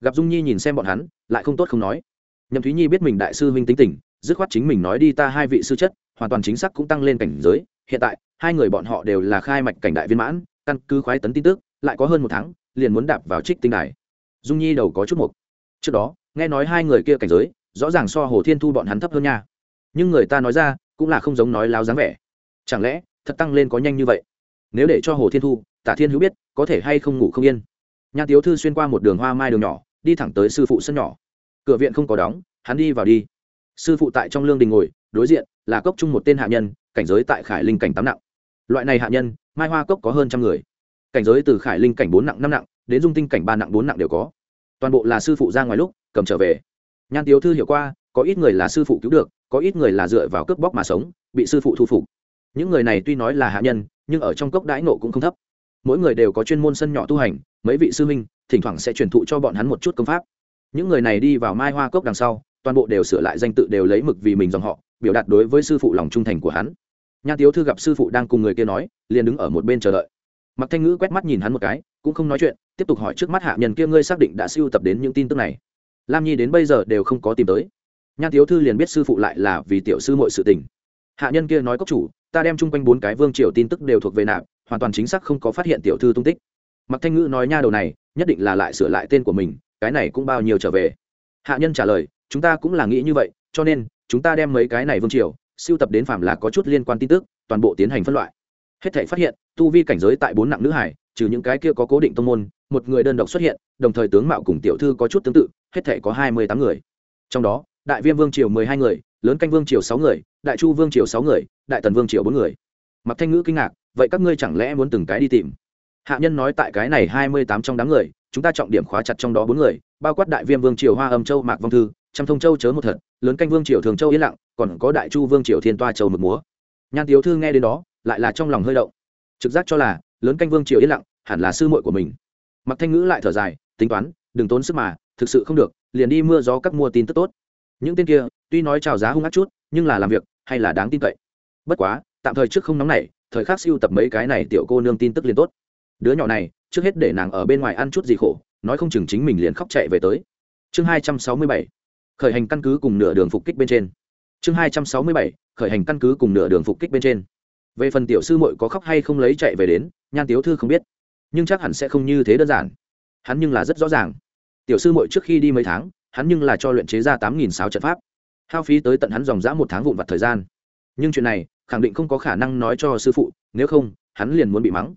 Gặp dung nhi nhìn xem bọn hắn, lại không tốt không nói. Nhậm thúy nhi biết mình đại sư huynh tính tình dứt khoát chính mình nói đi ta hai vị sư chất, hoàn toàn chính xác cũng tăng lên cảnh giới. Hiện tại, hai người bọn họ đều là khai mạch cảnh đại viên mãn, căn cứ khoái tấn tin tức, lại có hơn một tháng, liền muốn đạp vào trích tinh đài dung nhi đầu có chút mục. Trước đó, nghe nói hai người kia cảnh giới, rõ ràng so hồ thiên thu bọn hắn thấp hơn nha. Nhưng người ta nói ra, cũng là không giống nói láo dáng vẻ. Chẳng lẽ, thật tăng lên có nhanh như vậy? Nếu để cho hồ thiên thu, tả thiên hữu biết, có thể hay không ngủ không yên? Nhan tiếu thư xuyên qua một đường hoa mai đường nhỏ, đi thẳng tới sư phụ sân nhỏ. Cửa viện không có đóng, hắn đi vào đi sư phụ tại trong lương đình ngồi, đối diện là cốc chung một tên hạ nhân, cảnh giới tại khải linh cảnh tám nặng. Loại này hạ nhân, mai hoa cốc có hơn trăm người. Cảnh giới từ khải linh cảnh bốn nặng năm nặng, đến dung tinh cảnh ba nặng bốn nặng đều có. Toàn bộ là sư phụ ra ngoài lúc, cầm trở về. Nhan tiếu thư hiểu qua, có ít người là sư phụ cứu được, có ít người là dựa vào cướp bóc mà sống, bị sư phụ thu phục. Những người này tuy nói là hạ nhân, nhưng ở trong cốc đãi nộ cũng không thấp. Mỗi người đều có chuyên môn sân nhỏ tu hành, mấy vị sư huynh, thỉnh thoảng sẽ truyền thụ cho bọn hắn một chút công pháp. Những người này đi vào mai hoa cốc đằng sau toàn bộ đều sửa lại danh tự đều lấy mực vì mình dòng họ, biểu đạt đối với sư phụ lòng trung thành của hắn. Nhan tiếu thư gặp sư phụ đang cùng người kia nói, liền đứng ở một bên chờ đợi. Mặc thanh ngữ quét mắt nhìn hắn một cái, cũng không nói chuyện, tiếp tục hỏi trước mắt hạ nhân kia ngươi xác định đã siêu tập đến những tin tức này. Lam nhi đến bây giờ đều không có tìm tới. Nhan tiếu thư liền biết sư phụ lại là vì tiểu sư mọi sự tình. Hạ nhân kia nói cốc chủ, ta đem chung quanh bốn cái vương triều tin tức đều thuộc về nạp, hoàn toàn chính xác không có phát hiện tiểu thư tung tích. Mặc thanh ngữ nói nha đầu này, nhất định là lại sửa lại tên của mình, cái này cũng bao nhiêu trở về. Hạ nhân trả lời chúng ta cũng là nghĩ như vậy, cho nên, chúng ta đem mấy cái này vương triều, siêu tập đến phạm là có chút liên quan tin tức, toàn bộ tiến hành phân loại. Hết thể phát hiện, tu vi cảnh giới tại bốn nặng nữ hải, trừ những cái kia có cố định tông môn, một người đơn độc xuất hiện, đồng thời tướng mạo cùng tiểu thư có chút tương tự, hết thể có hai mươi tám người. Trong đó, đại viêm vương triều mười hai người, lớn canh vương triều sáu người, đại chu vương triều sáu người, đại tần vương triều bốn người. Mặc thanh ngữ kinh ngạc, vậy các ngươi chẳng lẽ muốn từng cái đi tìm? Hạ nhân nói tại cái này hai mươi tám trong đám người, chúng ta trọng điểm khóa chặt trong đó bốn người, bao quát đại viêm vương triều hoa âm châu mạc vong thư trăm thông châu chớ một thật, lớn canh vương triều thường châu yên lặng, còn có đại chu vương triều thiên toa châu mực múa. Nhan tiếu thư nghe đến đó, lại là trong lòng hơi động. Trực giác cho là, lớn canh vương triều yên lặng, hẳn là sư muội của mình. Mặc thanh ngữ lại thở dài, tính toán, đừng tốn sức mà, thực sự không được, liền đi mưa gió các mua tin tức tốt. Những tên kia, tuy nói chào giá hung ác chút, nhưng là làm việc, hay là đáng tin cậy. Bất quá, tạm thời trước không nóng nảy, thời khắc siêu tập mấy cái này tiểu cô nương tin tức liền tốt. Đứa nhỏ này, trước hết để nàng ở bên ngoài ăn chút gì khổ, nói không chừng chính mình liền khóc chạy về tới. Chương hai trăm sáu mươi bảy khởi hành căn cứ cùng nửa đường phục kích bên trên. Chương hai trăm sáu mươi bảy, khởi hành căn cứ cùng nửa đường phục kích bên trên. Về phần tiểu sư muội có khóc hay không lấy chạy về đến, nhan tiếu thư không biết. Nhưng chắc hẳn sẽ không như thế đơn giản. Hắn nhưng là rất rõ ràng. Tiểu sư muội trước khi đi mấy tháng, hắn nhưng là cho luyện chế ra tám nghìn sáu trận pháp. Hao phí tới tận hắn dòng dã một tháng vụn vặt thời gian. Nhưng chuyện này, khẳng định không có khả năng nói cho sư phụ, nếu không, hắn liền muốn bị mắng.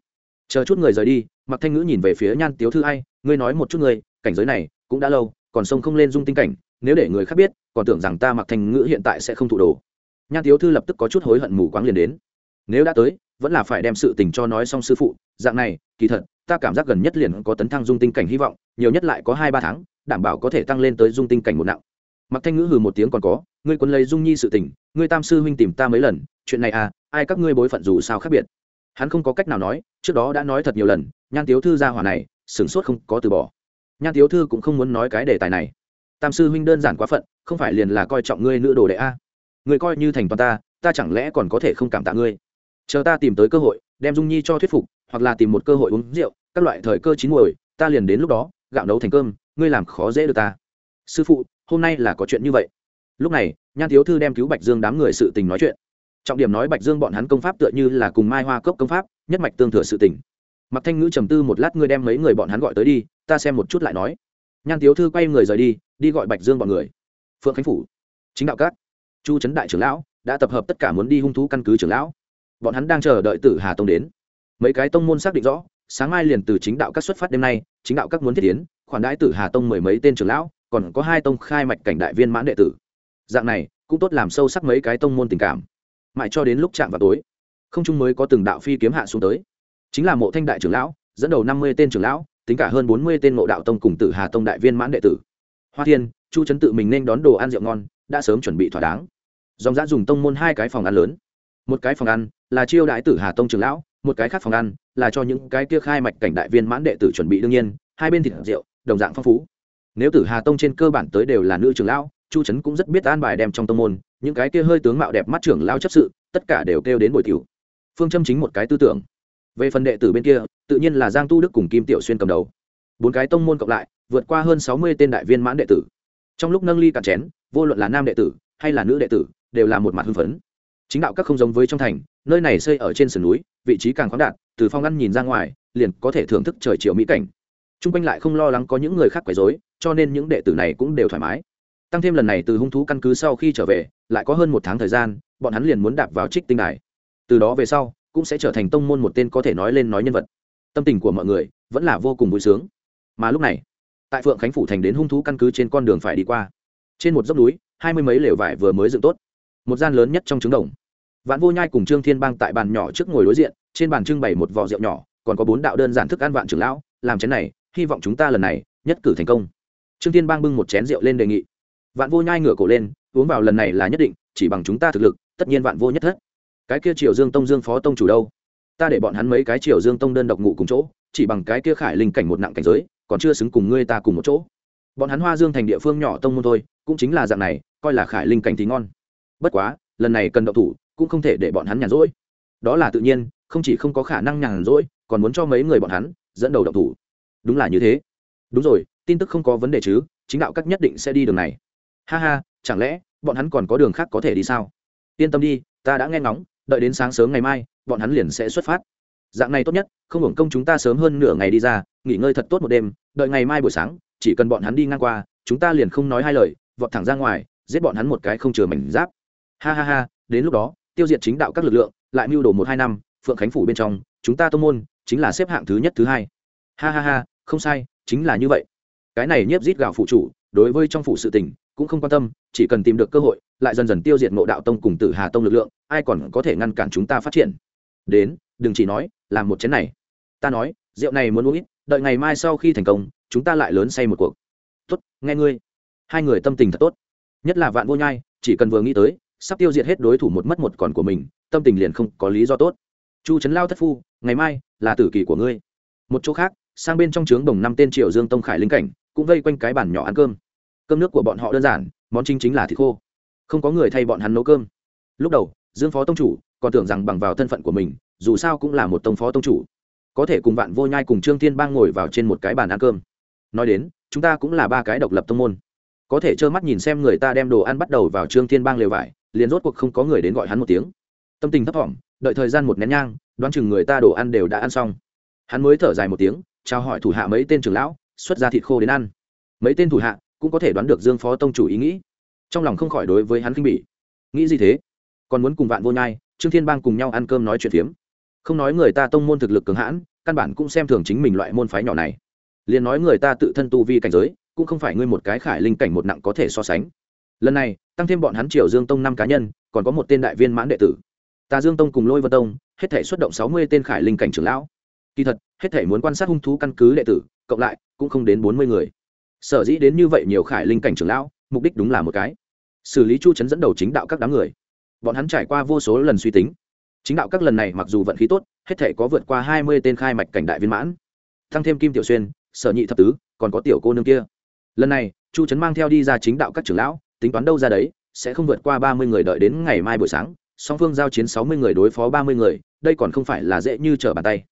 Chờ chút người rời đi mặc thanh ngữ nhìn về phía nhan tiếu thư ai, ngươi nói một chút người cảnh giới này cũng đã lâu, còn sông không lên dung tinh cảnh nếu để người khác biết, còn tưởng rằng ta mặc thanh ngữ hiện tại sẽ không thụ đồ. Nhan tiếu thư lập tức có chút hối hận mù quáng liền đến. Nếu đã tới, vẫn là phải đem sự tình cho nói xong sư phụ. Dạng này, kỳ thật, ta cảm giác gần nhất liền có tấn thăng dung tinh cảnh hy vọng, nhiều nhất lại có hai ba tháng, đảm bảo có thể tăng lên tới dung tinh cảnh một nặng. Mặc thanh ngữ hừ một tiếng còn có, ngươi quân lấy dung nhi sự tình, ngươi tam sư huynh tìm ta mấy lần, chuyện này à ai các ngươi bối phận dù sao khác biệt. Hắn không có cách nào nói, trước đó đã nói thật nhiều lần, nhan tiếu thư ra hỏa này, sửng sốt không có từ bỏ. Nhan tiếu thư cũng không muốn nói cái đề tài này tam sư huynh đơn giản quá phận, không phải liền là coi trọng ngươi nữ đồ đệ a? Người coi như thành toàn ta ta chẳng lẽ còn có thể không cảm tạ ngươi? Chờ ta tìm tới cơ hội, đem dung nhi cho thuyết phục, hoặc là tìm một cơ hội uống rượu, các loại thời cơ chín muồi, ta liền đến lúc đó, gạo nấu thành cơm, ngươi làm khó dễ được ta. Sư phụ, hôm nay là có chuyện như vậy. Lúc này, nhan thiếu thư đem cứu bạch dương đám người sự tình nói chuyện. Trọng điểm nói bạch dương bọn hắn công pháp tựa như là cùng mai hoa cốc công pháp, nhất mạch tương thừa sự tình. Mặc thanh ngữ trầm tư một lát, ngươi đem mấy người bọn hắn gọi tới đi, ta xem một chút lại nói. Nhan thiếu thư quay người rời đi đi gọi bạch dương bọn người phượng khánh phủ chính đạo các, chu trấn đại trưởng lão đã tập hợp tất cả muốn đi hung thú căn cứ trưởng lão bọn hắn đang chờ đợi tử hà tông đến mấy cái tông môn xác định rõ sáng mai liền từ chính đạo các xuất phát đêm nay chính đạo các muốn thiết tiến khoản đãi tử hà tông mười mấy tên trưởng lão còn có hai tông khai mạch cảnh đại viên mãn đệ tử dạng này cũng tốt làm sâu sắc mấy cái tông môn tình cảm mãi cho đến lúc chạm vào tối không trung mới có từng đạo phi kiếm hạ xuống tới chính là mộ thanh đại trưởng lão dẫn đầu năm mươi tên trưởng lão tính cả hơn bốn mươi tên ngộ đạo tông cùng tử hà tông đại viên mãn đệ tử hoa thiên, chu trấn tự mình nên đón đồ ăn rượu ngon, đã sớm chuẩn bị thỏa đáng. Dòng giã dùng tông môn hai cái phòng ăn lớn. Một cái phòng ăn là chiêu đại tử hà tông trưởng lão, một cái khác phòng ăn là cho những cái kia khai mạch cảnh đại viên mãn đệ tử chuẩn bị đương nhiên, hai bên thịt rượu, đồng dạng phong phú. Nếu tử hà tông trên cơ bản tới đều là nữ trưởng lão, chu trấn cũng rất biết an bài đem trong tông môn, những cái kia hơi tướng mạo đẹp mắt trưởng lao chấp sự, tất cả đều kêu đến buổi tiểu. Phương châm chính một cái tư tưởng. Về phần đệ tử bên kia, tự nhiên là giang tu đức cùng kim tiểu xuyên cầm đầu. Bốn cái tông môn cộng lại vượt qua hơn sáu mươi tên đại viên mãn đệ tử. Trong lúc nâng ly cạn chén, vô luận là nam đệ tử hay là nữ đệ tử, đều là một mặt hưng phấn. Chính đạo các không giống với trong thành, nơi này xây ở trên sườn núi, vị trí càng khoáng đạt, từ phong ngăn nhìn ra ngoài, liền có thể thưởng thức trời chiều mỹ cảnh. Trung quanh lại không lo lắng có những người khác quấy rối, cho nên những đệ tử này cũng đều thoải mái. Tăng thêm lần này từ hung thú căn cứ sau khi trở về, lại có hơn một tháng thời gian, bọn hắn liền muốn đạp vào trích tinh đài. Từ đó về sau, cũng sẽ trở thành tông môn một tên có thể nói lên nói nhân vật. Tâm tình của mọi người vẫn là vô cùng vui sướng. Mà lúc này tại phượng khánh phủ thành đến hung thú căn cứ trên con đường phải đi qua trên một dốc núi hai mươi mấy lều vải vừa mới dựng tốt một gian lớn nhất trong trứng đồng vạn vô nhai cùng trương thiên bang tại bàn nhỏ trước ngồi đối diện trên bàn trưng bày một vò rượu nhỏ còn có bốn đạo đơn giản thức ăn vạn trưởng lão làm chén này hy vọng chúng ta lần này nhất cử thành công trương thiên bang bưng một chén rượu lên đề nghị vạn vô nhai ngửa cổ lên uống vào lần này là nhất định chỉ bằng chúng ta thực lực tất nhiên vạn vô nhất thất cái kia triều dương tông dương phó tông chủ đâu ta để bọn hắn mấy cái triều dương tông đơn độc ngủ cùng chỗ chỉ bằng cái kia khải linh cảnh một nặng cảnh giới còn chưa xứng cùng ngươi ta cùng một chỗ. Bọn hắn hoa dương thành địa phương nhỏ tông môn thôi, cũng chính là dạng này, coi là khải linh cảnh thì ngon. Bất quá, lần này cần động thủ, cũng không thể để bọn hắn nhàn rỗi. Đó là tự nhiên, không chỉ không có khả năng nhàn rỗi, còn muốn cho mấy người bọn hắn dẫn đầu động thủ. Đúng là như thế. Đúng rồi, tin tức không có vấn đề chứ, chính đạo các nhất định sẽ đi đường này. Ha ha, chẳng lẽ bọn hắn còn có đường khác có thể đi sao? Yên tâm đi, ta đã nghe ngóng, đợi đến sáng sớm ngày mai, bọn hắn liền sẽ xuất phát. Dạng này tốt nhất, không hưởng công chúng ta sớm hơn nửa ngày đi ra nghỉ ngơi thật tốt một đêm, đợi ngày mai buổi sáng, chỉ cần bọn hắn đi ngang qua, chúng ta liền không nói hai lời, vọt thẳng ra ngoài, giết bọn hắn một cái không chừa mảnh giáp. Ha ha ha, đến lúc đó, tiêu diệt chính đạo các lực lượng, lại mưu đồ một hai năm, phượng khánh phủ bên trong, chúng ta tô môn, chính là xếp hạng thứ nhất thứ hai. Ha ha ha, không sai, chính là như vậy. Cái này nhiếp giết gạo phụ chủ, đối với trong phủ sự tình, cũng không quan tâm, chỉ cần tìm được cơ hội, lại dần dần tiêu diệt ngộ đạo tông cùng tử hà tông lực lượng, ai còn có thể ngăn cản chúng ta phát triển. Đến, đừng chỉ nói, làm một chén này. Ta nói, rượu này muốn uống ít đợi ngày mai sau khi thành công, chúng ta lại lớn say một cuộc. Tốt, nghe ngươi. Hai người tâm tình thật tốt. Nhất là vạn vô nhai, chỉ cần vừa nghĩ tới, sắp tiêu diệt hết đối thủ một mất một còn của mình, tâm tình liền không có lý do tốt. Chu trấn lao thất phu, ngày mai là tử kỳ của ngươi. Một chỗ khác, sang bên trong trướng đồng năm tên triệu dương tông khải linh cảnh, cũng vây quanh cái bàn nhỏ ăn cơm. Cơm nước của bọn họ đơn giản, món chính chính là thịt khô. Không có người thay bọn hắn nấu cơm. Lúc đầu, dương phó tông chủ còn tưởng rằng bằng vào thân phận của mình, dù sao cũng là một tông phó tông chủ có thể cùng bạn vô nhai cùng trương thiên bang ngồi vào trên một cái bàn ăn cơm. Nói đến, chúng ta cũng là ba cái độc lập tông môn. Có thể trơ mắt nhìn xem người ta đem đồ ăn bắt đầu vào trương thiên bang lều vải, liền rốt cuộc không có người đến gọi hắn một tiếng. Tâm tình thấp thỏm, đợi thời gian một nén nhang, đoán chừng người ta đồ ăn đều đã ăn xong. Hắn mới thở dài một tiếng trao hỏi thủ hạ mấy tên trưởng lão, xuất ra thịt khô đến ăn. Mấy tên thủ hạ cũng có thể đoán được dương phó tông chủ ý nghĩ. Trong lòng không khỏi đối với hắn khinh bỉ. Nghĩ gì thế? Còn muốn cùng vạn vô nhai, trương thiên bang cùng nhau ăn cơm nói chuyện phiếm không nói người ta tông môn thực lực cường hãn, căn bản cũng xem thường chính mình loại môn phái nhỏ này. Liền nói người ta tự thân tu vi cảnh giới, cũng không phải ngươi một cái khải linh cảnh một nặng có thể so sánh. Lần này, tăng thêm bọn hắn triều dương tông năm cá nhân, còn có một tên đại viên mãn đệ tử. Ta dương tông cùng lôi vân tông, hết thể xuất động sáu mươi tên khải linh cảnh trưởng lão. Kỳ thật, hết thể muốn quan sát hung thú căn cứ đệ tử, cộng lại, cũng không đến bốn mươi người. Sở dĩ đến như vậy nhiều khải linh cảnh trưởng lão, mục đích đúng là một cái. Xử lý chu chấn dẫn đầu chính đạo các đám người. Bọn hắn trải qua vô số lần suy tính chính đạo các lần này mặc dù vận khí tốt hết thể có vượt qua hai mươi tên khai mạch cảnh đại viên mãn. Thăng thêm kim tiểu xuyên sở nhị thập tứ còn có tiểu cô nương kia. Lần này chu trấn mang theo đi ra chính đạo các trưởng lão tính toán đâu ra đấy sẽ không vượt qua ba mươi người đợi đến ngày mai buổi sáng song phương giao chiến sáu mươi người đối phó ba mươi người đây còn không phải là dễ như trở bàn tay.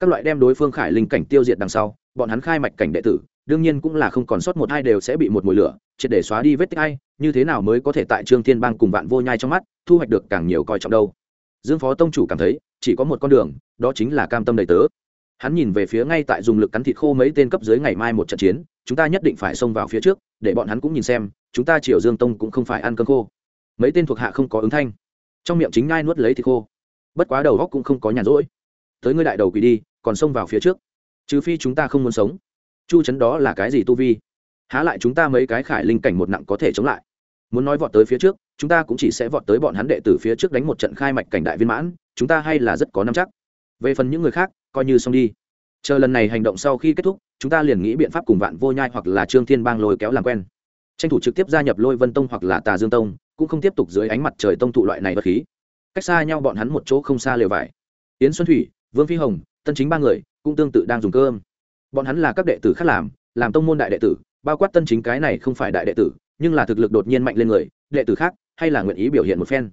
Các loại đem đối phương khải linh cảnh tiêu diệt đằng sau bọn hắn khai mạch cảnh đệ tử đương nhiên cũng là không còn sót một hai đều sẽ bị một mùi lửa triệt để xóa đi vết tích ai, như thế nào mới có thể tại trương thiên bang cùng vạn vô nhai trong mắt thu hoạch được càng nhiều coi trọng đâu dương phó tông chủ cảm thấy, chỉ có một con đường, đó chính là cam tâm đầy tớ. Hắn nhìn về phía ngay tại dùng lực cắn thịt khô mấy tên cấp dưới ngày mai một trận chiến, chúng ta nhất định phải xông vào phía trước, để bọn hắn cũng nhìn xem, chúng ta triều dương tông cũng không phải ăn cơm khô. Mấy tên thuộc hạ không có ứng thanh. Trong miệng chính ngai nuốt lấy thịt khô. Bất quá đầu góc cũng không có nhàn rỗi. Tới ngươi đại đầu quỷ đi, còn xông vào phía trước. Trừ phi chúng ta không muốn sống. Chu chấn đó là cái gì tu vi? Há lại chúng ta mấy cái khải linh cảnh một nặng có thể chống lại? Muốn nói vọt tới phía trước chúng ta cũng chỉ sẽ vọt tới bọn hắn đệ tử phía trước đánh một trận khai mạch cảnh đại viên mãn, chúng ta hay là rất có năm chắc. Về phần những người khác, coi như xong đi. Chờ lần này hành động sau khi kết thúc, chúng ta liền nghĩ biện pháp cùng vạn vô nhai hoặc là trương thiên bang lôi kéo làm quen. Tranh thủ trực tiếp gia nhập lôi vân tông hoặc là tà dương tông, cũng không tiếp tục dưới ánh mặt trời tông thụ loại này vật khí. Cách xa nhau bọn hắn một chỗ không xa lều vải. Yến xuân thủy, vương phi hồng, tân chính ba người, cũng tương tự đang dùng cơm. Bọn hắn là các đệ tử khác làm làm tông môn đại đệ tử, bao quát tân chính cái này không phải đại đệ tử, nhưng là thực lực đột nhiên mạnh lên người, đệ tử khác hay là nguyện ý biểu hiện một phen.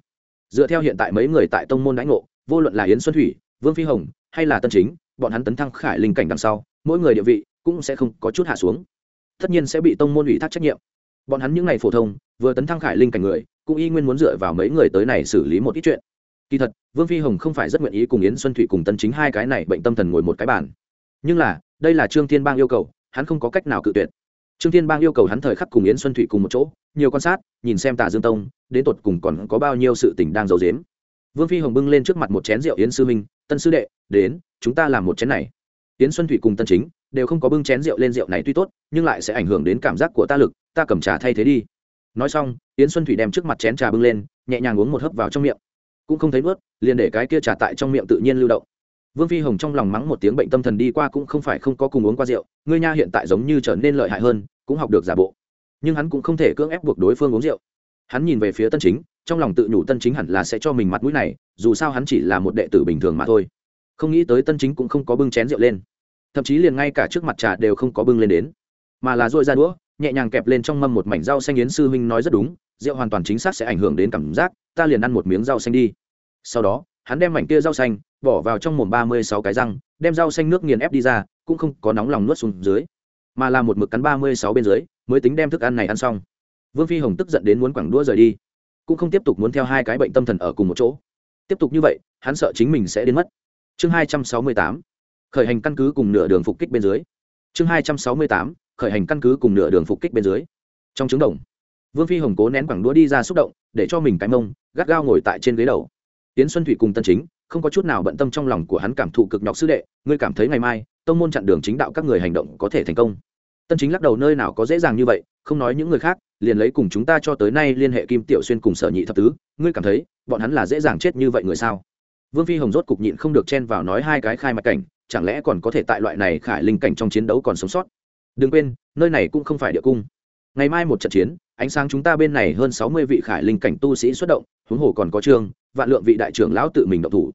Dựa theo hiện tại mấy người tại tông môn đãi ngộ, vô luận là yến xuân thủy, vương phi hồng, hay là tân chính, bọn hắn tấn thăng khải linh cảnh đằng sau, mỗi người địa vị cũng sẽ không có chút hạ xuống. Tất nhiên sẽ bị tông môn ủy thác trách nhiệm. Bọn hắn những ngày phổ thông, vừa tấn thăng khải linh cảnh người, cũng y nguyên muốn dựa vào mấy người tới này xử lý một ít chuyện. Kỳ thật, vương phi hồng không phải rất nguyện ý cùng yến xuân thủy cùng tân chính hai cái này bệnh tâm thần ngồi một cái bàn. Nhưng là, đây là trương thiên bang yêu cầu, hắn không có cách nào cự tuyệt trương thiên bang yêu cầu hắn thời khắc cùng yến xuân Thụy cùng một chỗ, nhiều quan sát, nhìn xem Tả dương tông, đến tột cùng còn có bao nhiêu sự tình đang giấu dếm vương phi hồng bưng lên trước mặt một chén rượu yến sư minh, tân sư đệ, đến, chúng ta làm một chén này. Yến xuân Thụy cùng tân chính đều không có bưng chén rượu lên rượu này tuy tốt, nhưng lại sẽ ảnh hưởng đến cảm giác của ta lực, ta cầm trà thay thế đi. Nói xong, yến xuân thủy đem trước mặt chén trà bưng lên, nhẹ nhàng uống một hớp vào trong miệng. Cũng không thấy vớt liền để cái kia trà tại trong miệng tự nhiên lưu động vương phi hồng trong lòng mắng một tiếng bệnh tâm thần đi qua cũng không phải không có cùng uống qua rượu, ngươi nha hiện tại giống như trở nên lợi hại hơn, cũng học được giả bộ. Nhưng hắn cũng không thể cưỡng ép buộc đối phương uống rượu. Hắn nhìn về phía tân chính, trong lòng tự nhủ tân chính hẳn là sẽ cho mình mặt mũi này, dù sao hắn chỉ là một đệ tử bình thường mà thôi. Không nghĩ tới tân chính cũng không có bưng chén rượu lên. Thậm chí liền ngay cả trước mặt trà đều không có bưng lên đến. Mà là dội ra đũa, nhẹ nhàng kẹp lên trong mâm một mảnh rau xanh yến sư huynh nói rất đúng, rượu hoàn toàn chính xác sẽ ảnh hưởng đến cảm giác, ta liền ăn một miếng rau xanh đi. Sau đó hắn đem mảnh kia rau xanh bỏ vào trong mồm ba mươi sáu cái răng, đem rau xanh nước nghiền ép đi ra, cũng không có nóng lòng nuốt xuống dưới, mà là một mực cắn ba mươi sáu bên dưới, mới tính đem thức ăn này ăn xong. Vương phi hồng tức giận đến muốn quẳng đũa rời đi, cũng không tiếp tục muốn theo hai cái bệnh tâm thần ở cùng một chỗ. Tiếp tục như vậy, hắn sợ chính mình sẽ đến mất. Chương hai trăm sáu mươi tám, khởi hành căn cứ cùng nửa đường phục kích bên dưới. Chương hai trăm sáu mươi tám, khởi hành căn cứ cùng nửa đường phục kích bên dưới. Trong trứng đồng, vương phi hồng cố nén quẳng đũa đi ra xúc động, để cho mình cái mông, gắt gao ngồi tại trên ghế đầu tiến xuân thủy cùng tân chính, không có chút nào bận tâm trong lòng của hắn cảm thụ cực nhọc sư đệ, ngươi cảm thấy ngày mai, tông môn chặn đường chính đạo các người hành động có thể thành công. Tân chính lắc đầu nơi nào có dễ dàng như vậy, không nói những người khác, liền lấy cùng chúng ta cho tới nay liên hệ kim tiểu xuyên cùng sở nhị thập tứ, ngươi cảm thấy, bọn hắn là dễ dàng chết như vậy người sao? Vương phi hồng rốt cục nhịn không được chen vào nói hai cái khai mạch cảnh, chẳng lẽ còn có thể tại loại này khải linh cảnh trong chiến đấu còn sống sót? Đừng quên, nơi này cũng không phải địa cung. Ngày mai một trận chiến, ánh sáng chúng ta bên này hơn sáu mươi vị khải linh cảnh tu sĩ xuất động, huống hồ còn có trương vạn lượng vị đại trưởng lão tự mình động thủ.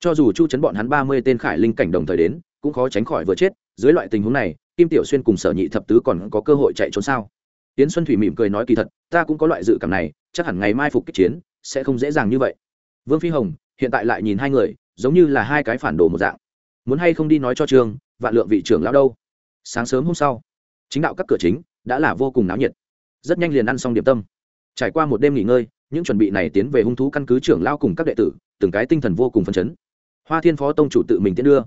Cho dù chu chấn bọn hắn ba mươi tên khải linh cảnh đồng thời đến, cũng khó tránh khỏi vừa chết. Dưới loại tình huống này, kim tiểu xuyên cùng sở nhị thập tứ còn có cơ hội chạy trốn sao? Tiến xuân thủy mỉm cười nói kỳ thật, ta cũng có loại dự cảm này, chắc hẳn ngày mai phục kích chiến, sẽ không dễ dàng như vậy. Vương phi hồng, hiện tại lại nhìn hai người, giống như là hai cái phản đồ một dạng. Muốn hay không đi nói cho trường vạn lượng vị trưởng lão đâu? Sáng sớm hôm sau, chính đạo các cửa chính đã là vô cùng náo nhiệt. Rất nhanh liền ăn xong điểm tâm. Trải qua một đêm nghỉ ngơi những chuẩn bị này tiến về hung thú căn cứ trưởng lao cùng các đệ tử, từng cái tinh thần vô cùng phấn chấn. Hoa thiên phó tông chủ tự mình tiến đưa.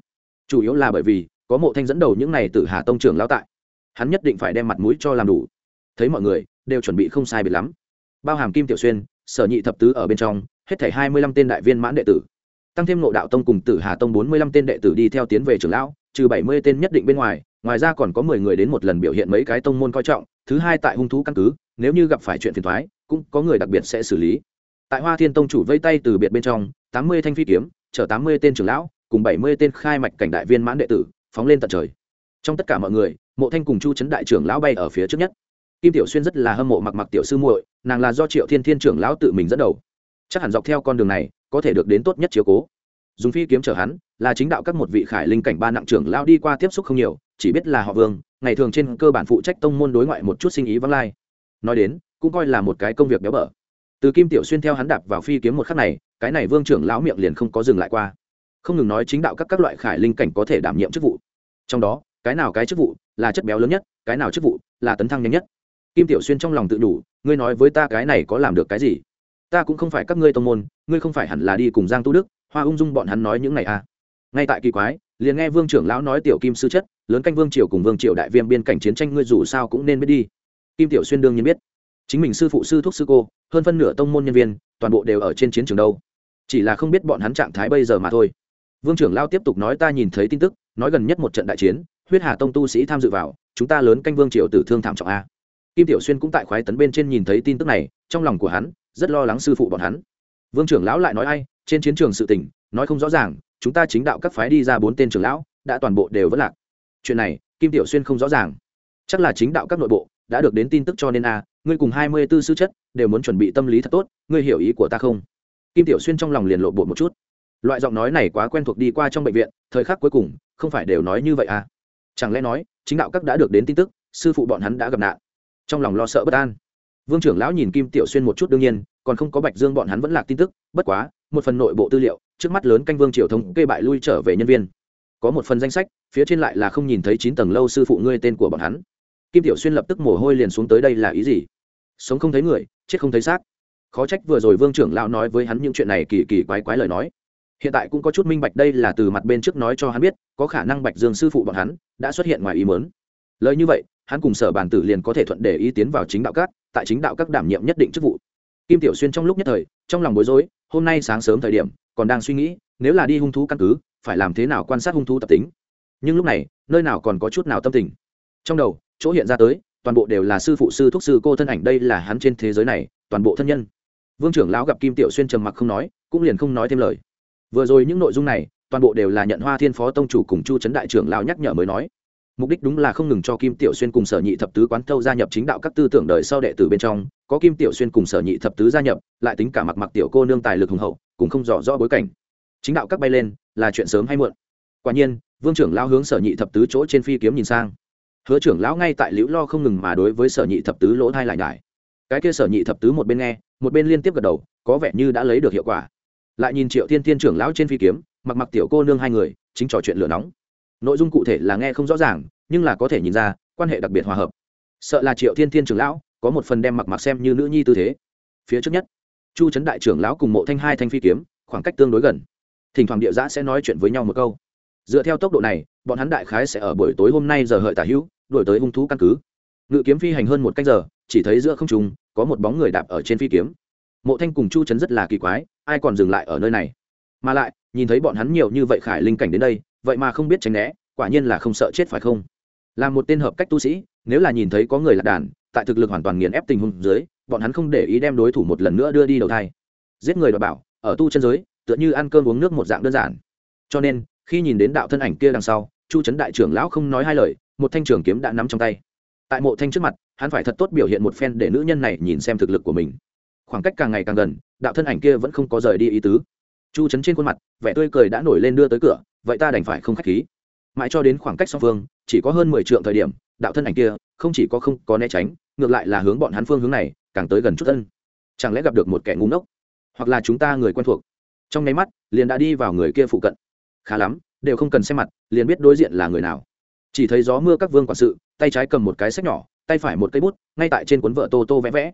Chủ yếu là bởi vì, có mộ thanh dẫn đầu những này từ hà tông trưởng lao tại. Hắn nhất định phải đem mặt mũi cho làm đủ. Thấy mọi người, đều chuẩn bị không sai biệt lắm. Bao hàm kim tiểu xuyên, sở nhị thập tứ ở bên trong, hết thảy hai mươi lăm tên đại viên mãn đệ tử. Tăng thêm nội đạo tông cùng tử hà tông bốn mươi lăm tên đệ tử đi theo tiến về trưởng lão, trừ bảy mươi tên nhất định bên ngoài ngoài ra còn có mười người đến một lần biểu hiện mấy cái tông môn coi trọng, thứ hai tại hung thú căn cứ, nếu như gặp phải chuyện phiền thoái cũng có người đặc biệt sẽ xử lý. Tại hoa thiên tông chủ vây tay từ biệt bên trong, tám mươi thanh phi kiếm, chở tám mươi tên trưởng lão, cùng bảy mươi tên khai mạch cảnh đại viên mãn đệ tử, phóng lên tận trời. Trong tất cả mọi người, mộ thanh cùng chu trấn đại trưởng lão bay ở phía trước nhất. Kim tiểu xuyên rất là hâm mộ mặc mặc tiểu sư muội, nàng là do triệu thiên thiên trưởng lão tự mình dẫn đầu. Chắc hẳn dọc theo con đường này, có thể được đến tốt nhất chiếu cố. Dùng phi kiếm chở hắn, là chính đạo các một vị khải linh cảnh ba nặng trưởng lão đi qua tiếp xúc không nhiều, chỉ biết là họ vương, ngày thường trên cơ bản phụ trách tông môn đối ngoại một chút sinh ý vắng lai. Nói đến cũng coi là một cái công việc béo bở. Từ kim tiểu xuyên theo hắn đạp vào phi kiếm một khắc này, cái này vương trưởng lão miệng liền không có dừng lại qua. Không ngừng nói chính đạo các các loại khải linh cảnh có thể đảm nhiệm chức vụ. Trong đó, cái nào cái chức vụ là chất béo lớn nhất, cái nào chức vụ là tấn thăng nhanh nhất. Kim tiểu xuyên trong lòng tự đủ ngươi nói với ta cái này có làm được cái gì? Ta cũng không phải các ngươi tông môn, ngươi không phải hẳn là đi cùng giang tu đức, hoa ung dung bọn hắn nói những này à? Ngay tại kỳ quái, liền nghe vương trưởng lão nói tiểu kim sư chất, lớn canh vương triều cùng vương triều đại viêm biên cảnh chiến tranh ngươi dù sao cũng nên biết đi. Kim tiểu xuyên đương nhiên biết chính mình sư phụ, sư thúc, sư cô, hơn phân nửa tông môn nhân viên, toàn bộ đều ở trên chiến trường đâu. Chỉ là không biết bọn hắn trạng thái bây giờ mà thôi. Vương trưởng lao tiếp tục nói ta nhìn thấy tin tức, nói gần nhất một trận đại chiến, huyết hà tông tu sĩ tham dự vào, chúng ta lớn canh vương triều tử thương thảm trọng a. Kim tiểu xuyên cũng tại khoái tấn bên trên nhìn thấy tin tức này, trong lòng của hắn, rất lo lắng sư phụ bọn hắn. Vương trưởng lão lại nói ai, trên chiến trường sự tình, nói không rõ ràng, chúng ta chính đạo các phái đi ra bốn tên trưởng lão, đã toàn bộ đều vẫn lạc. Chuyện này, kim tiểu xuyên không rõ ràng. Chắc là chính đạo các nội bộ đã được đến tin tức cho nên a, ngươi cùng hai mươi b ố sư chất đều muốn chuẩn bị tâm lý thật tốt, ngươi hiểu ý của ta không? Kim tiểu xuyên trong lòng liền lộ bột một chút. Loại giọng nói này quá quen thuộc đi qua trong bệnh viện, thời khắc cuối cùng, không phải đều nói như vậy à? Chẳng lẽ nói, chính đạo các đã được đến tin tức, sư phụ bọn hắn đã gặp nạn. Trong lòng lo sợ bất an. Vương trưởng lão nhìn kim tiểu xuyên một chút đương nhiên, còn không có bạch dương bọn hắn vẫn lạc tin tức, bất quá, một phần nội bộ tư liệu, trước mắt lớn canh vương triều thống kê bại lui trở về nhân viên. Có một phần danh sách, phía trên lại là không nhìn thấy chín tầng lâu sư phụ ngươi tên của bọn hắn kim tiểu xuyên lập tức mồ hôi liền xuống tới đây là ý gì? Sống không thấy người, chết không thấy xác. Khó trách vừa rồi vương trưởng lão nói với hắn những chuyện này kỳ kỳ quái quái lời nói. Hiện tại cũng có chút minh bạch đây là từ mặt bên trước nói cho hắn biết, có khả năng bạch dương sư phụ bọn hắn đã xuất hiện ngoài ý mớn lời như vậy, hắn cùng sở bản tử liền có thể thuận để ý tiến vào chính đạo các, tại chính đạo các đảm nhiệm nhất định chức vụ. Kim tiểu xuyên trong lúc nhất thời, trong lòng bối rối, hôm nay sáng sớm thời điểm, còn đang suy nghĩ, nếu là đi hung thú căn cứ, phải làm thế nào quan sát hung thú tập tính. Nhưng lúc này, nơi nào còn có chút nào tâm tình. Trong đầu chỗ hiện ra tới, toàn bộ đều là sư phụ, sư thúc, sư cô thân ảnh, đây là hắn trên thế giới này, toàn bộ thân nhân. Vương trưởng lão gặp kim tiểu xuyên trầm mặc không nói, cũng liền không nói thêm lời. Vừa rồi những nội dung này, toàn bộ đều là nhận hoa thiên phó tông chủ cùng chu trấn đại trưởng lão nhắc nhở mới nói. Mục đích đúng là không ngừng cho kim tiểu xuyên cùng sở nhị thập tứ quán thâu gia nhập chính đạo các tư tưởng đời sau đệ tử bên trong, có kim tiểu xuyên cùng sở nhị thập tứ gia nhập, lại tính cả mặc mặc tiểu cô nương tài lực hùng hậu, cũng không rõ rõ bối cảnh. Chính đạo các bay lên, là chuyện sớm hay muộn. Quả nhiên, vương trưởng lão hướng sở nhị thập tứ chỗ trên phi kiếm nhìn sang hứa trưởng lão ngay tại liễu lo không ngừng mà đối với sở nhị thập tứ lỗ thai lại nhải. Cái kia sở nhị thập tứ một bên nghe, một bên liên tiếp gật đầu, có vẻ như đã lấy được hiệu quả. Lại nhìn triệu thiên thiên trưởng lão trên phi kiếm, mặc mặc tiểu cô nương hai người, chính trò chuyện lửa nóng. Nội dung cụ thể là nghe không rõ ràng, nhưng là có thể nhìn ra, quan hệ đặc biệt hòa hợp. Sợ là triệu thiên thiên trưởng lão có một phần đem mặc mặc xem như nữ nhi tư thế. Phía trước nhất, chu trấn đại trưởng lão cùng mộ thanh hai thanh phi kiếm, khoảng cách tương đối gần. Thỉnh thoảng địa giã sẽ nói chuyện với nhau một câu dựa theo tốc độ này, bọn hắn đại khái sẽ ở buổi tối hôm nay giờ hợi tả hữu đổi tới hung thú căn cứ. Ngự kiếm phi hành hơn một cách giờ, chỉ thấy giữa không trùng có một bóng người đạp ở trên phi kiếm. Mộ thanh cùng chu trấn rất là kỳ quái, ai còn dừng lại ở nơi này? Mà lại, nhìn thấy bọn hắn nhiều như vậy khải linh cảnh đến đây, vậy mà không biết tránh né, quả nhiên là không sợ chết phải không? Là một tên hợp cách tu sĩ, nếu là nhìn thấy có người lạc đàn, tại thực lực hoàn toàn nghiền ép tình huống dưới, bọn hắn không để ý đem đối thủ một lần nữa đưa đi đầu thai. Giết người đòi bảo, ở tu chân giới, tựa như ăn cơm uống nước một dạng đơn giản. Cho nên khi nhìn đến đạo thân ảnh kia đằng sau, chu trấn đại trưởng lão không nói hai lời, một thanh trường kiếm đã nắm trong tay. Tại mộ thanh trước mặt, hắn phải thật tốt biểu hiện một phen để nữ nhân này nhìn xem thực lực của mình. Khoảng cách càng ngày càng gần, đạo thân ảnh kia vẫn không có rời đi ý tứ. Chu trấn trên khuôn mặt, vẻ tươi cười đã nổi lên đưa tới cửa, vậy ta đành phải không k h á c h khí. Mãi cho đến khoảng cách song phương, chỉ có hơn mười triệu thời điểm, đạo thân ảnh kia không chỉ có không có né tránh, ngược lại là hướng bọn hắn phương hướng này, càng tới gần chút thân chẳng lẽ gặp được một kẻ ngu ngốc? Hoặc là chúng ta người quen thuộc? Trong nháy mắt, liền đã đi vào người kia phụ cận khá lắm, đều không cần xem mặt, liền biết đối diện là người nào. Chỉ thấy gió mưa các vương quản sự, tay trái cầm một cái sách nhỏ, tay phải một cây bút, ngay tại trên cuốn vợ tô tô vẽ vẽ.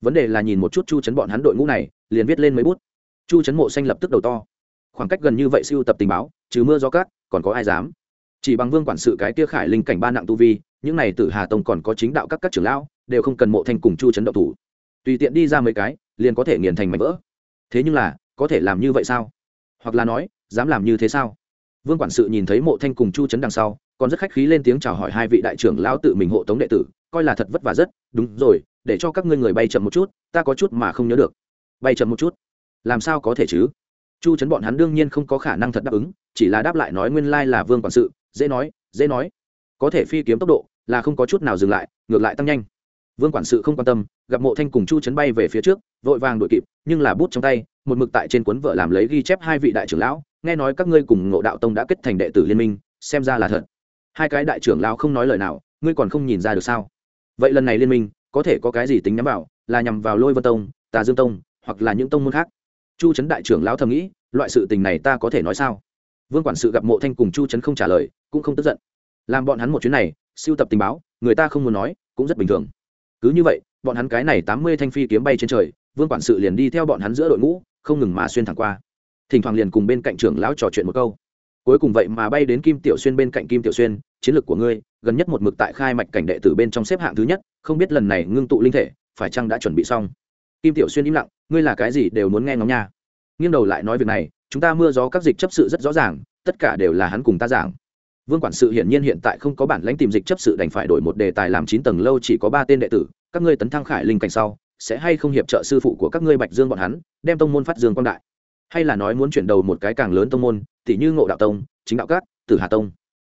Vấn đề là nhìn một chút chu chấn bọn hắn đội ngũ này, liền viết lên mấy bút. Chu chấn mộ xanh lập tức đầu to. Khoảng cách gần như vậy siêu tập tình báo, trừ mưa gió cát, còn có ai dám? Chỉ bằng vương quản sự cái tia khải linh cảnh ba nặng tu vi, những này tử hà tông còn có chính đạo các các trưởng lão, đều không cần mộ thanh cùng chu chấn động thủ. Tùy tiện đi ra mấy cái, liền có thể nghiền thành mảnh vỡ. Thế nhưng là, có thể làm như vậy sao? Hoặc là nói dám làm như thế sao? Vương quản sự nhìn thấy mộ thanh cùng chu chấn đằng sau, còn rất khách khí lên tiếng chào hỏi hai vị đại trưởng lão tự mình hộ tống đệ tử, coi là thật vất vả rất, đúng rồi, để cho các ngươi người bay chậm một chút, ta có chút mà không nhớ được. Bay chậm một chút? Làm sao có thể chứ? Chu chấn bọn hắn đương nhiên không có khả năng thật đáp ứng, chỉ là đáp lại nói nguyên lai là vương quản sự, dễ nói dễ nói. Có thể phi kiếm tốc độ là không có chút nào dừng lại, ngược lại tăng nhanh. Vương quản sự không quan tâm, gặp mộ thanh cùng chu chấn bay về phía trước, vội vàng đuổi kịp, nhưng là bút trong tay, một mực tại trên cuốn vợ làm lấy ghi chép hai vị đại trưởng lão nghe nói các ngươi cùng ngộ đạo tông đã kết thành đệ tử liên minh, xem ra là thật. Hai cái đại trưởng lão không nói lời nào, ngươi còn không nhìn ra được sao? Vậy lần này liên minh, có thể có cái gì tính nhắm vào, là nhằm vào lôi vân tông, tà dương tông, hoặc là những tông môn khác? Chu trấn đại trưởng lão thầm nghĩ, loại sự tình này ta có thể nói sao? Vương quản sự gặp mộ thanh cùng chu trấn không trả lời, cũng không tức giận. Làm bọn hắn một chuyến này, siêu tập tình báo, người ta không muốn nói, cũng rất bình thường. Cứ như vậy, bọn hắn cái này tám mươi thanh phi kiếm bay trên trời, vương quản sự liền đi theo bọn hắn giữa đội ngũ, không ngừng mà xuyên thẳng qua thỉnh thoảng liền cùng bên cạnh trưởng lão trò chuyện một câu. Cuối cùng vậy mà bay đến kim tiểu xuyên bên cạnh kim tiểu xuyên, chiến lược của ngươi, gần nhất một mực tại khai mạch cảnh đệ tử bên trong xếp hạng thứ nhất, không biết lần này ngưng tụ linh thể, phải chăng đã chuẩn bị xong? Kim tiểu xuyên im lặng, ngươi là cái gì đều muốn nghe ngóng nha. Nghiêng đầu lại nói việc này, chúng ta mưa gió các dịch chấp sự rất rõ ràng, tất cả đều là hắn cùng ta giảng. Vương quản sự hiển nhiên hiện tại không có bản lãnh tìm dịch chấp sự đành phải đổi một đề tài làm chín tầng lâu chỉ có ba tên đệ tử, các ngươi tấn thăng khải linh cảnh sau, sẽ hay không hiệp trợ sư phụ của các ngươi bạch dương bọn hắn, đem tông môn phát dương quang đại hay là nói muốn chuyển đầu một cái càng lớn tông môn tỷ như ngộ đạo tông, chính đạo cát tử hà tông.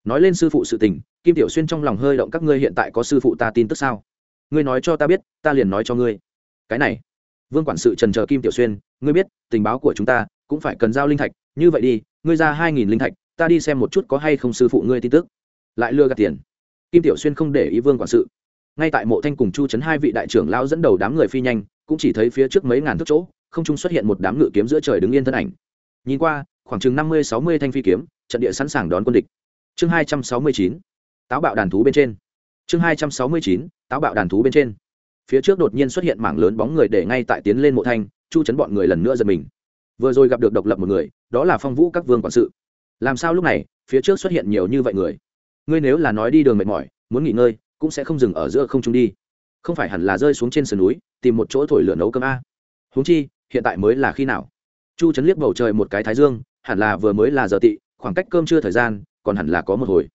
Nói lên sư phụ sự tình, kim tiểu xuyên trong lòng hơi động, các ngươi hiện tại có sư phụ ta tin tức sao? Ngươi nói cho ta biết, ta liền nói cho ngươi. Cái này, vương quản sự trần chờ kim tiểu xuyên, ngươi biết, tình báo của chúng ta cũng phải cần giao linh thạch, như vậy đi, ngươi ra hai nghìn linh thạch, ta đi xem một chút có hay không sư phụ ngươi tin tức. Lại lừa gạt tiền. Kim tiểu xuyên không để ý vương quản sự. Ngay tại mộ thanh cùng chu trấn hai vị đại trưởng lao dẫn đầu đám người phi nhanh, cũng chỉ thấy phía trước mấy ngàn thước chỗ không trung xuất hiện một đám ngự kiếm giữa trời đứng yên thân ảnh. Nhìn qua, khoảng chừng năm mươi, sáu mươi thanh phi kiếm, trận địa sẵn sàng đón quân địch. Chương hai trăm sáu mươi chín, táo bạo đàn thú bên trên. Chương hai trăm sáu mươi chín, táo bạo đàn thú bên trên. Phía trước đột nhiên xuất hiện mảng lớn bóng người để ngay tại tiến lên mộ thanh, chu chấn bọn người lần nữa giật mình. Vừa rồi gặp được độc lập một người, đó là phong vũ các vương quản sự. Làm sao lúc này, phía trước xuất hiện nhiều như vậy người? Ngươi nếu là nói đi đường mệt mỏi, muốn nghỉ ngơi, cũng sẽ không dừng ở giữa không trung đi. Không phải hẳn là rơi xuống trên sườn núi, tìm một chỗ thổi lửa nấu cơm a? Huống chi hiện tại mới là khi nào? Chu chấn liếc bầu trời một cái thái dương, hẳn là vừa mới là giờ tị, khoảng cách cơm chưa thời gian còn hẳn là có một hồi.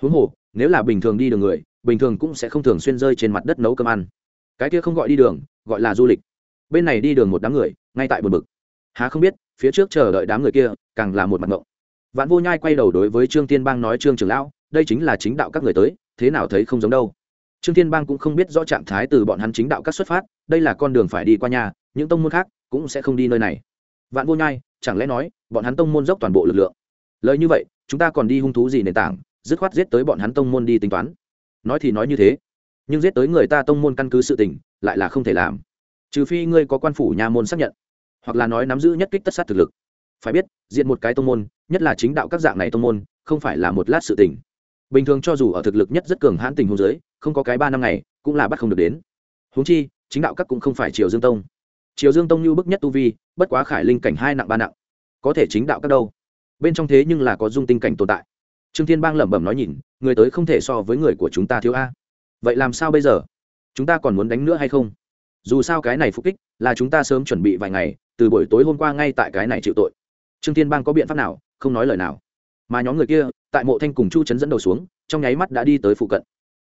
Huống hồ, nếu là bình thường đi đường người, bình thường cũng sẽ không thường xuyên rơi trên mặt đất nấu cơm ăn. Cái kia không gọi đi đường, gọi là du lịch. Bên này đi đường một đám người, ngay tại bờ bực. Há không biết, phía trước chờ đợi đám người kia, càng là một mặt ngộng. Vạn vô nhai quay đầu đối với trương tiên bang nói, trương trường lão, đây chính là chính đạo các người tới, thế nào thấy không giống đâu. Trương tiên bang cũng không biết rõ trạng thái từ bọn hắn chính đạo các xuất phát, đây là con đường phải đi qua nhà, những tông môn khác cũng sẽ không đi nơi này. Vạn vô nhai, chẳng lẽ nói, bọn hắn tông môn dốc toàn bộ lực lượng? Lời như vậy, chúng ta còn đi hung thú gì nền tảng, dứt khoát giết tới bọn hắn tông môn đi tính toán. Nói thì nói như thế, nhưng giết tới người ta tông môn căn cứ sự tình, lại là không thể làm. Trừ phi ngươi có quan phủ nhà môn xác nhận, hoặc là nói nắm giữ nhất kích tất sát thực lực. Phải biết, diện một cái tông môn, nhất là chính đạo các dạng này tông môn, không phải là một lát sự tình. Bình thường cho dù ở thực lực nhất rất cường hãn tình hôn giới không có cái ba năm ngày, cũng là bắt không được đến. Huống chi, chính đạo các cũng không phải triều dương tông triều dương tông như bức nhất tu vi, bất quá khải linh cảnh hai nặng ba nặng. Có thể chính đạo các đâu. Bên trong thế nhưng là có dung tinh cảnh tồn tại. Trương thiên bang lẩm bẩm nói nhìn, người tới không thể so với người của chúng ta thiếu a. Vậy làm sao bây giờ? Chúng ta còn muốn đánh nữa hay không? Dù sao cái này phục kích, là chúng ta sớm chuẩn bị vài ngày, từ buổi tối hôm qua ngay tại cái này chịu tội. Trương thiên bang có biện pháp nào, không nói lời nào. Mà nhóm người kia, tại mộ thanh cùng chu chấn dẫn đầu xuống, trong nháy mắt đã đi tới phụ cận.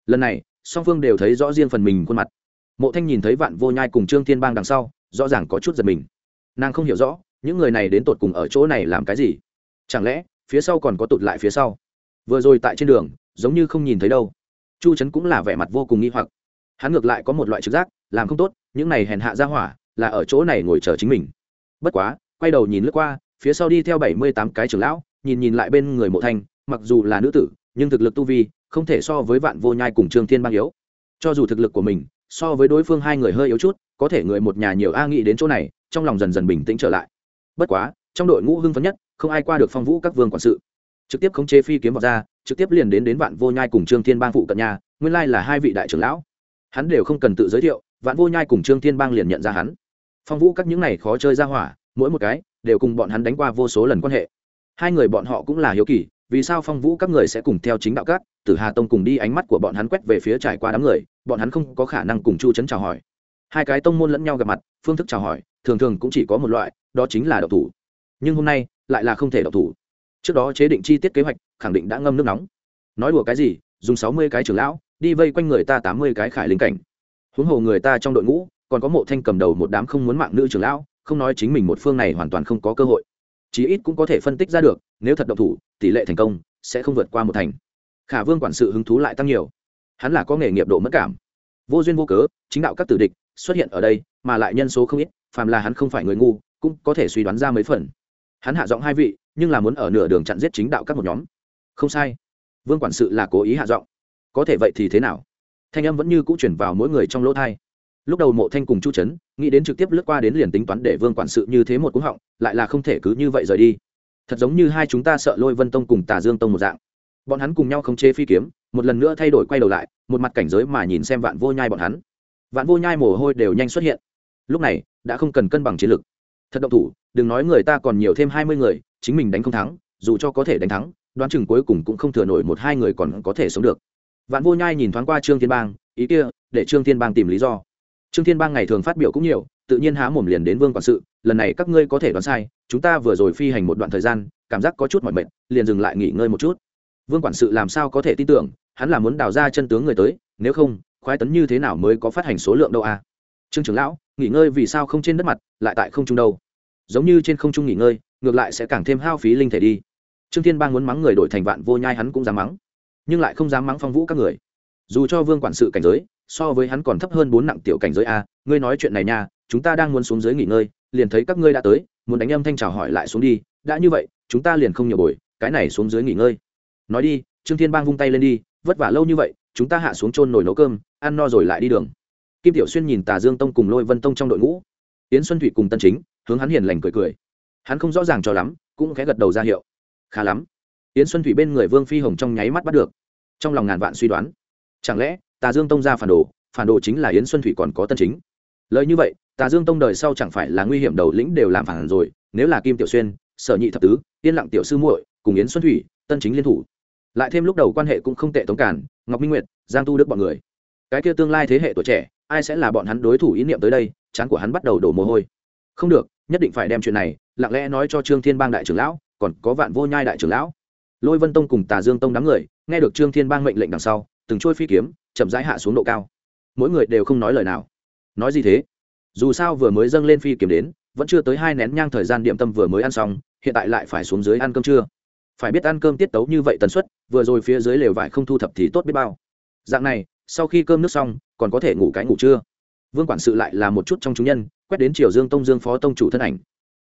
Lần này, song phương đều thấy rõ riêng phần mình khuôn mặt. Mộ thanh nhìn thấy vạn vô nhai cùng trương thiên bang đằng sau rõ ràng có chút giật mình. Nàng không hiểu rõ, những người này đến tột cùng ở chỗ này làm cái gì? Chẳng lẽ, phía sau còn có tụt lại phía sau? Vừa rồi tại trên đường, giống như không nhìn thấy đâu. Chu trấn cũng là vẻ mặt vô cùng nghi hoặc. Hắn ngược lại có một loại trực giác, làm không tốt, những này hèn hạ ra hỏa, là ở chỗ này ngồi chờ chính mình. Bất quá, quay đầu nhìn lướt qua, phía sau đi theo bảy mươi tám cái trưởng lão, nhìn nhìn lại bên người mộ thanh, mặc dù là nữ tử, nhưng thực lực tu vi, không thể so với vạn vô nhai cùng trương thiên bang yếu. Cho dù thực lực của mình so với đối phương hai người hơi yếu chút, có thể người một nhà nhiều a nghĩ đến chỗ này, trong lòng dần dần bình tĩnh trở lại. Bất quá, trong đội ngũ hưng phấn nhất, không ai qua được phong vũ các vương quản sự. Trực tiếp khống chế phi kiếm vào ra, trực tiếp liền đến đến vạn vô nhai cùng trương thiên bang phụ cận nhà, nguyên lai là hai vị đại trưởng lão. Hắn đều không cần tự giới thiệu, vạn vô nhai cùng trương thiên bang liền nhận ra hắn. Phong vũ các những này khó chơi ra hỏa, mỗi một cái, đều cùng bọn hắn đánh qua vô số lần quan hệ. Hai người bọn họ cũng là hiếu kỳ vì sao phong vũ các người sẽ cùng theo chính đạo các, tử hà tông cùng đi ánh mắt của bọn hắn quét về phía trải qua đám người, bọn hắn không có khả năng cùng chu trấn chào hỏi. Hai cái tông môn lẫn nhau gặp mặt, phương thức chào hỏi, thường thường cũng chỉ có một loại, đó chính là độc thủ. Nhưng hôm nay, lại là không thể độc thủ. Trước đó chế định chi tiết kế hoạch, khẳng định đã ngâm nước nóng. Nói đùa cái gì, dùng sáu mươi cái trưởng lão, đi vây quanh người ta tám mươi cái khải linh cảnh. Huống hồ người ta trong đội ngũ, còn có mộ thanh cầm đầu một đám không muốn mạng nữ trưởng lão, không nói chính mình một phương này hoàn toàn không có cơ hội chí ít cũng có thể phân tích ra được, nếu thật độc thủ, tỷ lệ thành công sẽ không vượt qua một thành. Khả vương quản sự hứng thú lại tăng nhiều. Hắn là có nghề nghiệp độ mất cảm. Vô duyên vô cớ, chính đạo các tử địch xuất hiện ở đây, mà lại nhân số không ít, phàm là hắn không phải người ngu, cũng có thể suy đoán ra mấy phần. Hắn hạ giọng hai vị, nhưng là muốn ở nửa đường chặn giết chính đạo các một nhóm. Không sai. Vương quản sự là cố ý hạ giọng. Có thể vậy thì thế nào? Thanh âm vẫn như cũ chuyển vào mỗi người trong lỗ thai lúc đầu mộ thanh cùng chu trấn, nghĩ đến trực tiếp lướt qua đến liền tính toán để vương quản sự như thế một cúng họng, lại là không thể cứ như vậy rời đi. Thật giống như hai chúng ta sợ lôi vân tông cùng tà dương tông một dạng. Bọn hắn cùng nhau không chế phi kiếm, một lần nữa thay đổi quay đầu lại, một mặt cảnh giới mà nhìn xem vạn vô nhai bọn hắn. Vạn vô nhai mồ hôi đều nhanh xuất hiện. Lúc này, đã không cần cân bằng chiến lược thật động thủ, đừng nói người ta còn nhiều thêm hai mươi người, chính mình đánh không thắng, dù cho có thể đánh thắng, đoán chừng cuối cùng cũng không thừa nổi một hai người còn có thể sống được. Vạn vô nhai nhìn thoáng qua trương thiên bang, ý kia, để trương thiên bang tìm lý do trương thiên bang ngày thường phát biểu cũng nhiều, tự nhiên há mồm liền đến vương quản sự, lần này các ngươi có thể đoán sai, chúng ta vừa rồi phi hành một đoạn thời gian, cảm giác có chút mỏi mệt, liền dừng lại nghỉ ngơi một chút. Vương quản sự làm sao có thể tin tưởng, hắn là muốn đào ra chân tướng người tới, nếu không, khoái tấn như thế nào mới có phát hành số lượng đâu à? Trương trưởng lão, nghỉ ngơi vì sao không trên đất mặt, lại tại không trung đâu? Giống như trên không trung nghỉ ngơi, ngược lại sẽ càng thêm hao phí linh thể đi. Trương thiên bang muốn mắng người đổi thành vạn vô nhai hắn cũng dám mắng, nhưng lại không dám mắng phong vũ các người. Dù cho vương quản sự cảnh giới so với hắn còn thấp hơn bốn nặng tiểu cảnh giới a, ngươi nói chuyện này nha, chúng ta đang muốn xuống dưới nghỉ ngơi, liền thấy các ngươi đã tới, muốn đánh âm thanh chào hỏi lại xuống đi, đã như vậy, chúng ta liền không nhiều bồi, cái này xuống dưới nghỉ ngơi. Nói đi, trương thiên bang vung tay lên đi, vất vả lâu như vậy, chúng ta hạ xuống chôn nồi nấu cơm, ăn no rồi lại đi đường. Kim tiểu xuyên nhìn tà dương tông cùng lôi vân tông trong đội ngũ. Yến xuân thủy cùng tân chính, hướng hắn hiền lành cười cười. Hắn không rõ ràng cho lắm, cũng khẽ gật đầu ra hiệu. Khá lắm. Yến xuân thủy bên người vương phi hồng trong nháy mắt bắt được. Trong lòng ngàn vạn suy đoán. Chẳng lẽ tà dương tông ra phản đồ phản đồ chính là yến xuân thủy còn có tân chính. Lời như vậy, tà dương tông đời sau chẳng phải là nguy hiểm đầu lĩnh đều làm phản rồi, nếu là kim tiểu xuyên, sở nhị thập tứ, yên lặng tiểu sư muội cùng yến xuân thủy, tân chính liên thủ. Lại thêm lúc đầu quan hệ cũng không tệ tống cản, ngọc minh nguyệt, giang tu đức bọn người. Cái kia tương lai thế hệ tuổi trẻ, ai sẽ là bọn hắn đối thủ ý niệm tới đây, chán của hắn bắt đầu đổ mồ hôi. Không được, nhất định phải đem chuyện này, lặng lẽ nói cho trương thiên bang đại trưởng lão, còn có vạn vô nhai đại trưởng lão. Lôi vân tông cùng tà dương tông đám người, nghe được trương thiên bang mệnh lệnh đằng sau, từng trôi phi kiếm chậm rãi hạ xuống độ cao. Mỗi người đều không nói lời nào. Nói gì thế? Dù sao vừa mới dâng lên phi kiếm đến, vẫn chưa tới hai nén nhang thời gian điểm tâm vừa mới ăn xong, hiện tại lại phải xuống dưới ăn cơm trưa. Phải biết ăn cơm tiết tấu như vậy tần suất, vừa rồi phía dưới lều vải không thu thập thì tốt biết bao. Dạng này, sau khi cơm nước xong, còn có thể ngủ cái ngủ trưa. Vương quản sự lại là một chút trong chúng nhân, quét đến triều dương tông dương phó tông chủ thân ảnh.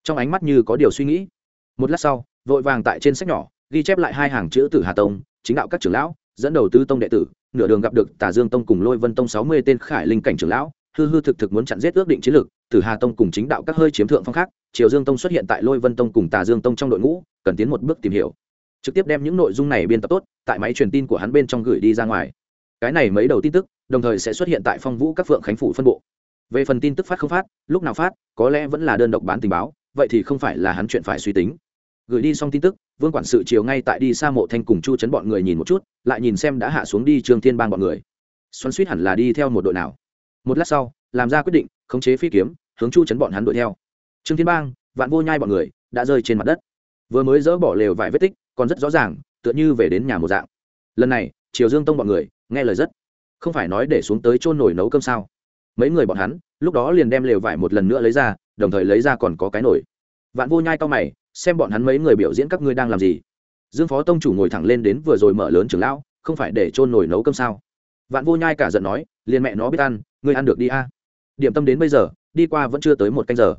Trong ánh mắt như có điều suy nghĩ. Một lát sau, vội vàng tại trên sách nhỏ, ghi chép lại hai hàng chữ từ hà tông, chính đạo các trưởng lão dẫn đầu tứ tông đệ tử, nửa đường gặp được tà dương tông cùng lôi vân tông sáu mươi tên khải linh cảnh trưởng lão, hư hư thực thực muốn chặn giết ước định chiến lược, tử hà tông cùng chính đạo các hơi chiếm thượng phong khác, triều dương tông xuất hiện tại lôi vân tông cùng tà dương tông trong đội ngũ, cần tiến một bước tìm hiểu. Trực tiếp đem những nội dung này biên tập tốt, tại máy truyền tin của hắn bên trong gửi đi ra ngoài. Cái này mấy đầu tin tức, đồng thời sẽ xuất hiện tại phong vũ các phượng khánh phủ phân bộ. Về phần tin tức phát không phát, lúc nào phát, có lẽ vẫn là đơn độc bán tình báo, vậy thì không phải là hắn chuyện phải suy tính. Gửi đi xong tin tức vương quản sự chiều ngay tại đi xa mộ thanh cùng chu chấn bọn người nhìn một chút, lại nhìn xem đã hạ xuống đi trương thiên bang bọn người. Xoắn suýt hẳn là đi theo một đội nào. Một lát sau, làm ra quyết định, khống chế phi kiếm, hướng chu chấn bọn hắn đuổi theo. Trương thiên bang, vạn vô nhai bọn người, đã rơi trên mặt đất. Vừa mới dỡ bỏ lều vài vết tích, còn rất rõ ràng, tựa như về đến nhà một dạng. Lần này, triều dương tông bọn người, nghe lời rất. Không phải nói để xuống tới chôn nổi nấu cơm sao? Mấy người bọn hắn, lúc đó liền đem lều vải một lần nữa lấy ra, đồng thời lấy ra còn có cái nổi vạn vô nhai to mày xem bọn hắn mấy người biểu diễn các ngươi đang làm gì. Dương phó tông chủ ngồi thẳng lên đến vừa rồi mở lớn trường lão, không phải để trôn nổi nấu cơm sao? Vạn vô nhai cả giận nói, liền mẹ nó biết ăn, ngươi ăn được đi a. Điểm tâm đến bây giờ, đi qua vẫn chưa tới một canh giờ.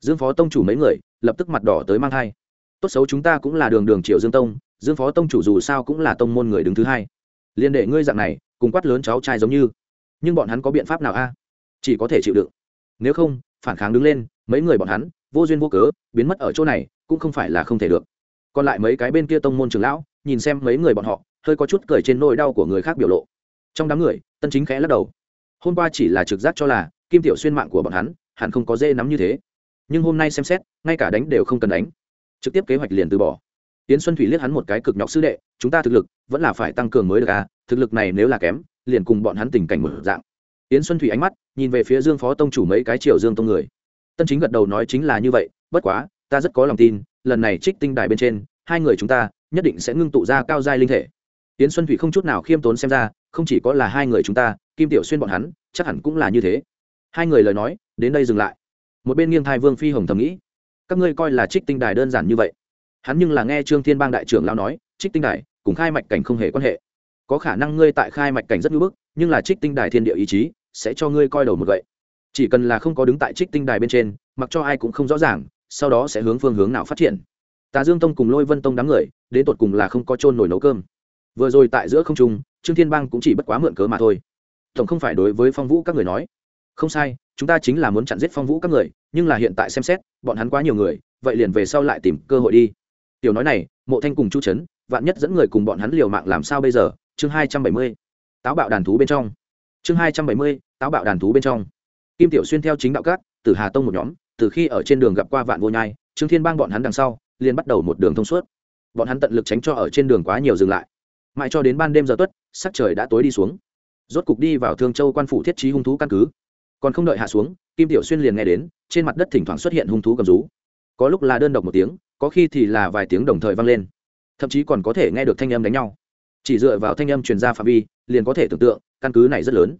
Dương phó tông chủ mấy người, lập tức mặt đỏ tới mang thai. Tốt xấu chúng ta cũng là đường đường triệu dương tông, dương phó tông chủ dù sao cũng là tông môn người đứng thứ hai. Liền để ngươi dạng này, cùng quát lớn cháu trai giống như. Nhưng bọn hắn có biện pháp nào a? Chỉ có thể chịu đựng. Nếu không, phản kháng đứng lên, mấy người bọn hắn, vô duyên vô cớ, biến mất ở chỗ này cũng không phải là không thể được. Còn lại mấy cái bên kia tông môn trường lão, nhìn xem mấy người bọn họ, hơi có chút cười trên nỗi đau của người khác biểu lộ. Trong đám người, tân chính khẽ lắc đầu. Hôm qua chỉ là trực giác cho là, kim tiểu xuyên mạng của bọn hắn, hẳn không có dễ nắm như thế. Nhưng hôm nay xem xét, ngay cả đánh đều không cần đánh. Trực tiếp kế hoạch liền từ bỏ. Tiến xuân thủy liếc hắn một cái cực nhọc sư đệ, chúng ta thực lực vẫn là phải tăng cường mới được à thực lực này nếu là kém, liền cùng bọn hắn tình cảnh một dạng. Tiến xuân thủy ánh mắt nhìn về phía dương phó tông chủ mấy cái triều dương tông người. Tân chính gật đầu nói chính là như vậy, bất quá ta rất có lòng tin, lần này trích tinh đài bên trên, hai người chúng ta nhất định sẽ ngưng tụ ra cao giai linh thể. Tiến xuân thủy không chút nào khiêm tốn xem ra, không chỉ có là hai người chúng ta, kim tiểu xuyên bọn hắn, chắc hẳn cũng là như thế. Hai người lời nói, đến đây dừng lại. Một bên nghiêng thai vương phi hồng thầm nghĩ, các ngươi coi là trích tinh đài đơn giản như vậy. Hắn nhưng là nghe trương thiên bang đại trưởng lao nói, trích tinh đài cùng khai mạch cảnh không hề quan hệ. Có khả năng ngươi tại khai mạch cảnh rất ngưỡng bức, nhưng là trích tinh đài thiên địa ý chí sẽ cho ngươi coi đầu một vậy chỉ cần là không có đứng tại trích tinh đài bên trên, mặc cho ai cũng không rõ ràng sau đó sẽ hướng phương hướng nào phát triển. Tà dương tông cùng lôi vân tông đám người, đến tột cùng là không có trôn nổi nấu cơm. Vừa rồi tại giữa không trung, trương thiên bang cũng chỉ bất quá mượn cớ mà thôi. Tổng không phải đối với phong vũ các người nói. Không sai, chúng ta chính là muốn chặn giết phong vũ các người, nhưng là hiện tại xem xét, bọn hắn quá nhiều người, vậy liền về sau lại tìm cơ hội đi. Tiểu nói này, mộ thanh cùng chu trấn vạn nhất dẫn người cùng bọn hắn liều mạng làm sao bây giờ? Chương hai trăm bảy mươi, táo bạo đàn thú bên trong. Chương hai trăm bảy mươi, táo bạo đàn thú bên trong. Kim tiểu xuyên theo chính đạo các từ hà tông một nhóm từ khi ở trên đường gặp qua vạn vô nhai, trương thiên bang bọn hắn đằng sau, liền bắt đầu một đường thông suốt. Bọn hắn tận lực tránh cho ở trên đường quá nhiều dừng lại. Mãi cho đến ban đêm giờ tuất, sắc trời đã tối đi xuống. Rốt cục đi vào thương châu quan phủ thiết trí hung thú căn cứ. Còn không đợi hạ xuống, kim tiểu xuyên liền nghe đến, trên mặt đất thỉnh thoảng xuất hiện hung thú cầm rú. Có lúc là đơn độc một tiếng, có khi thì là vài tiếng đồng thời vang lên. Thậm chí còn có thể nghe được thanh âm đánh nhau. Chỉ dựa vào thanh âm truyền ra phạm vi, liền có thể tưởng tượng, căn cứ này rất lớn.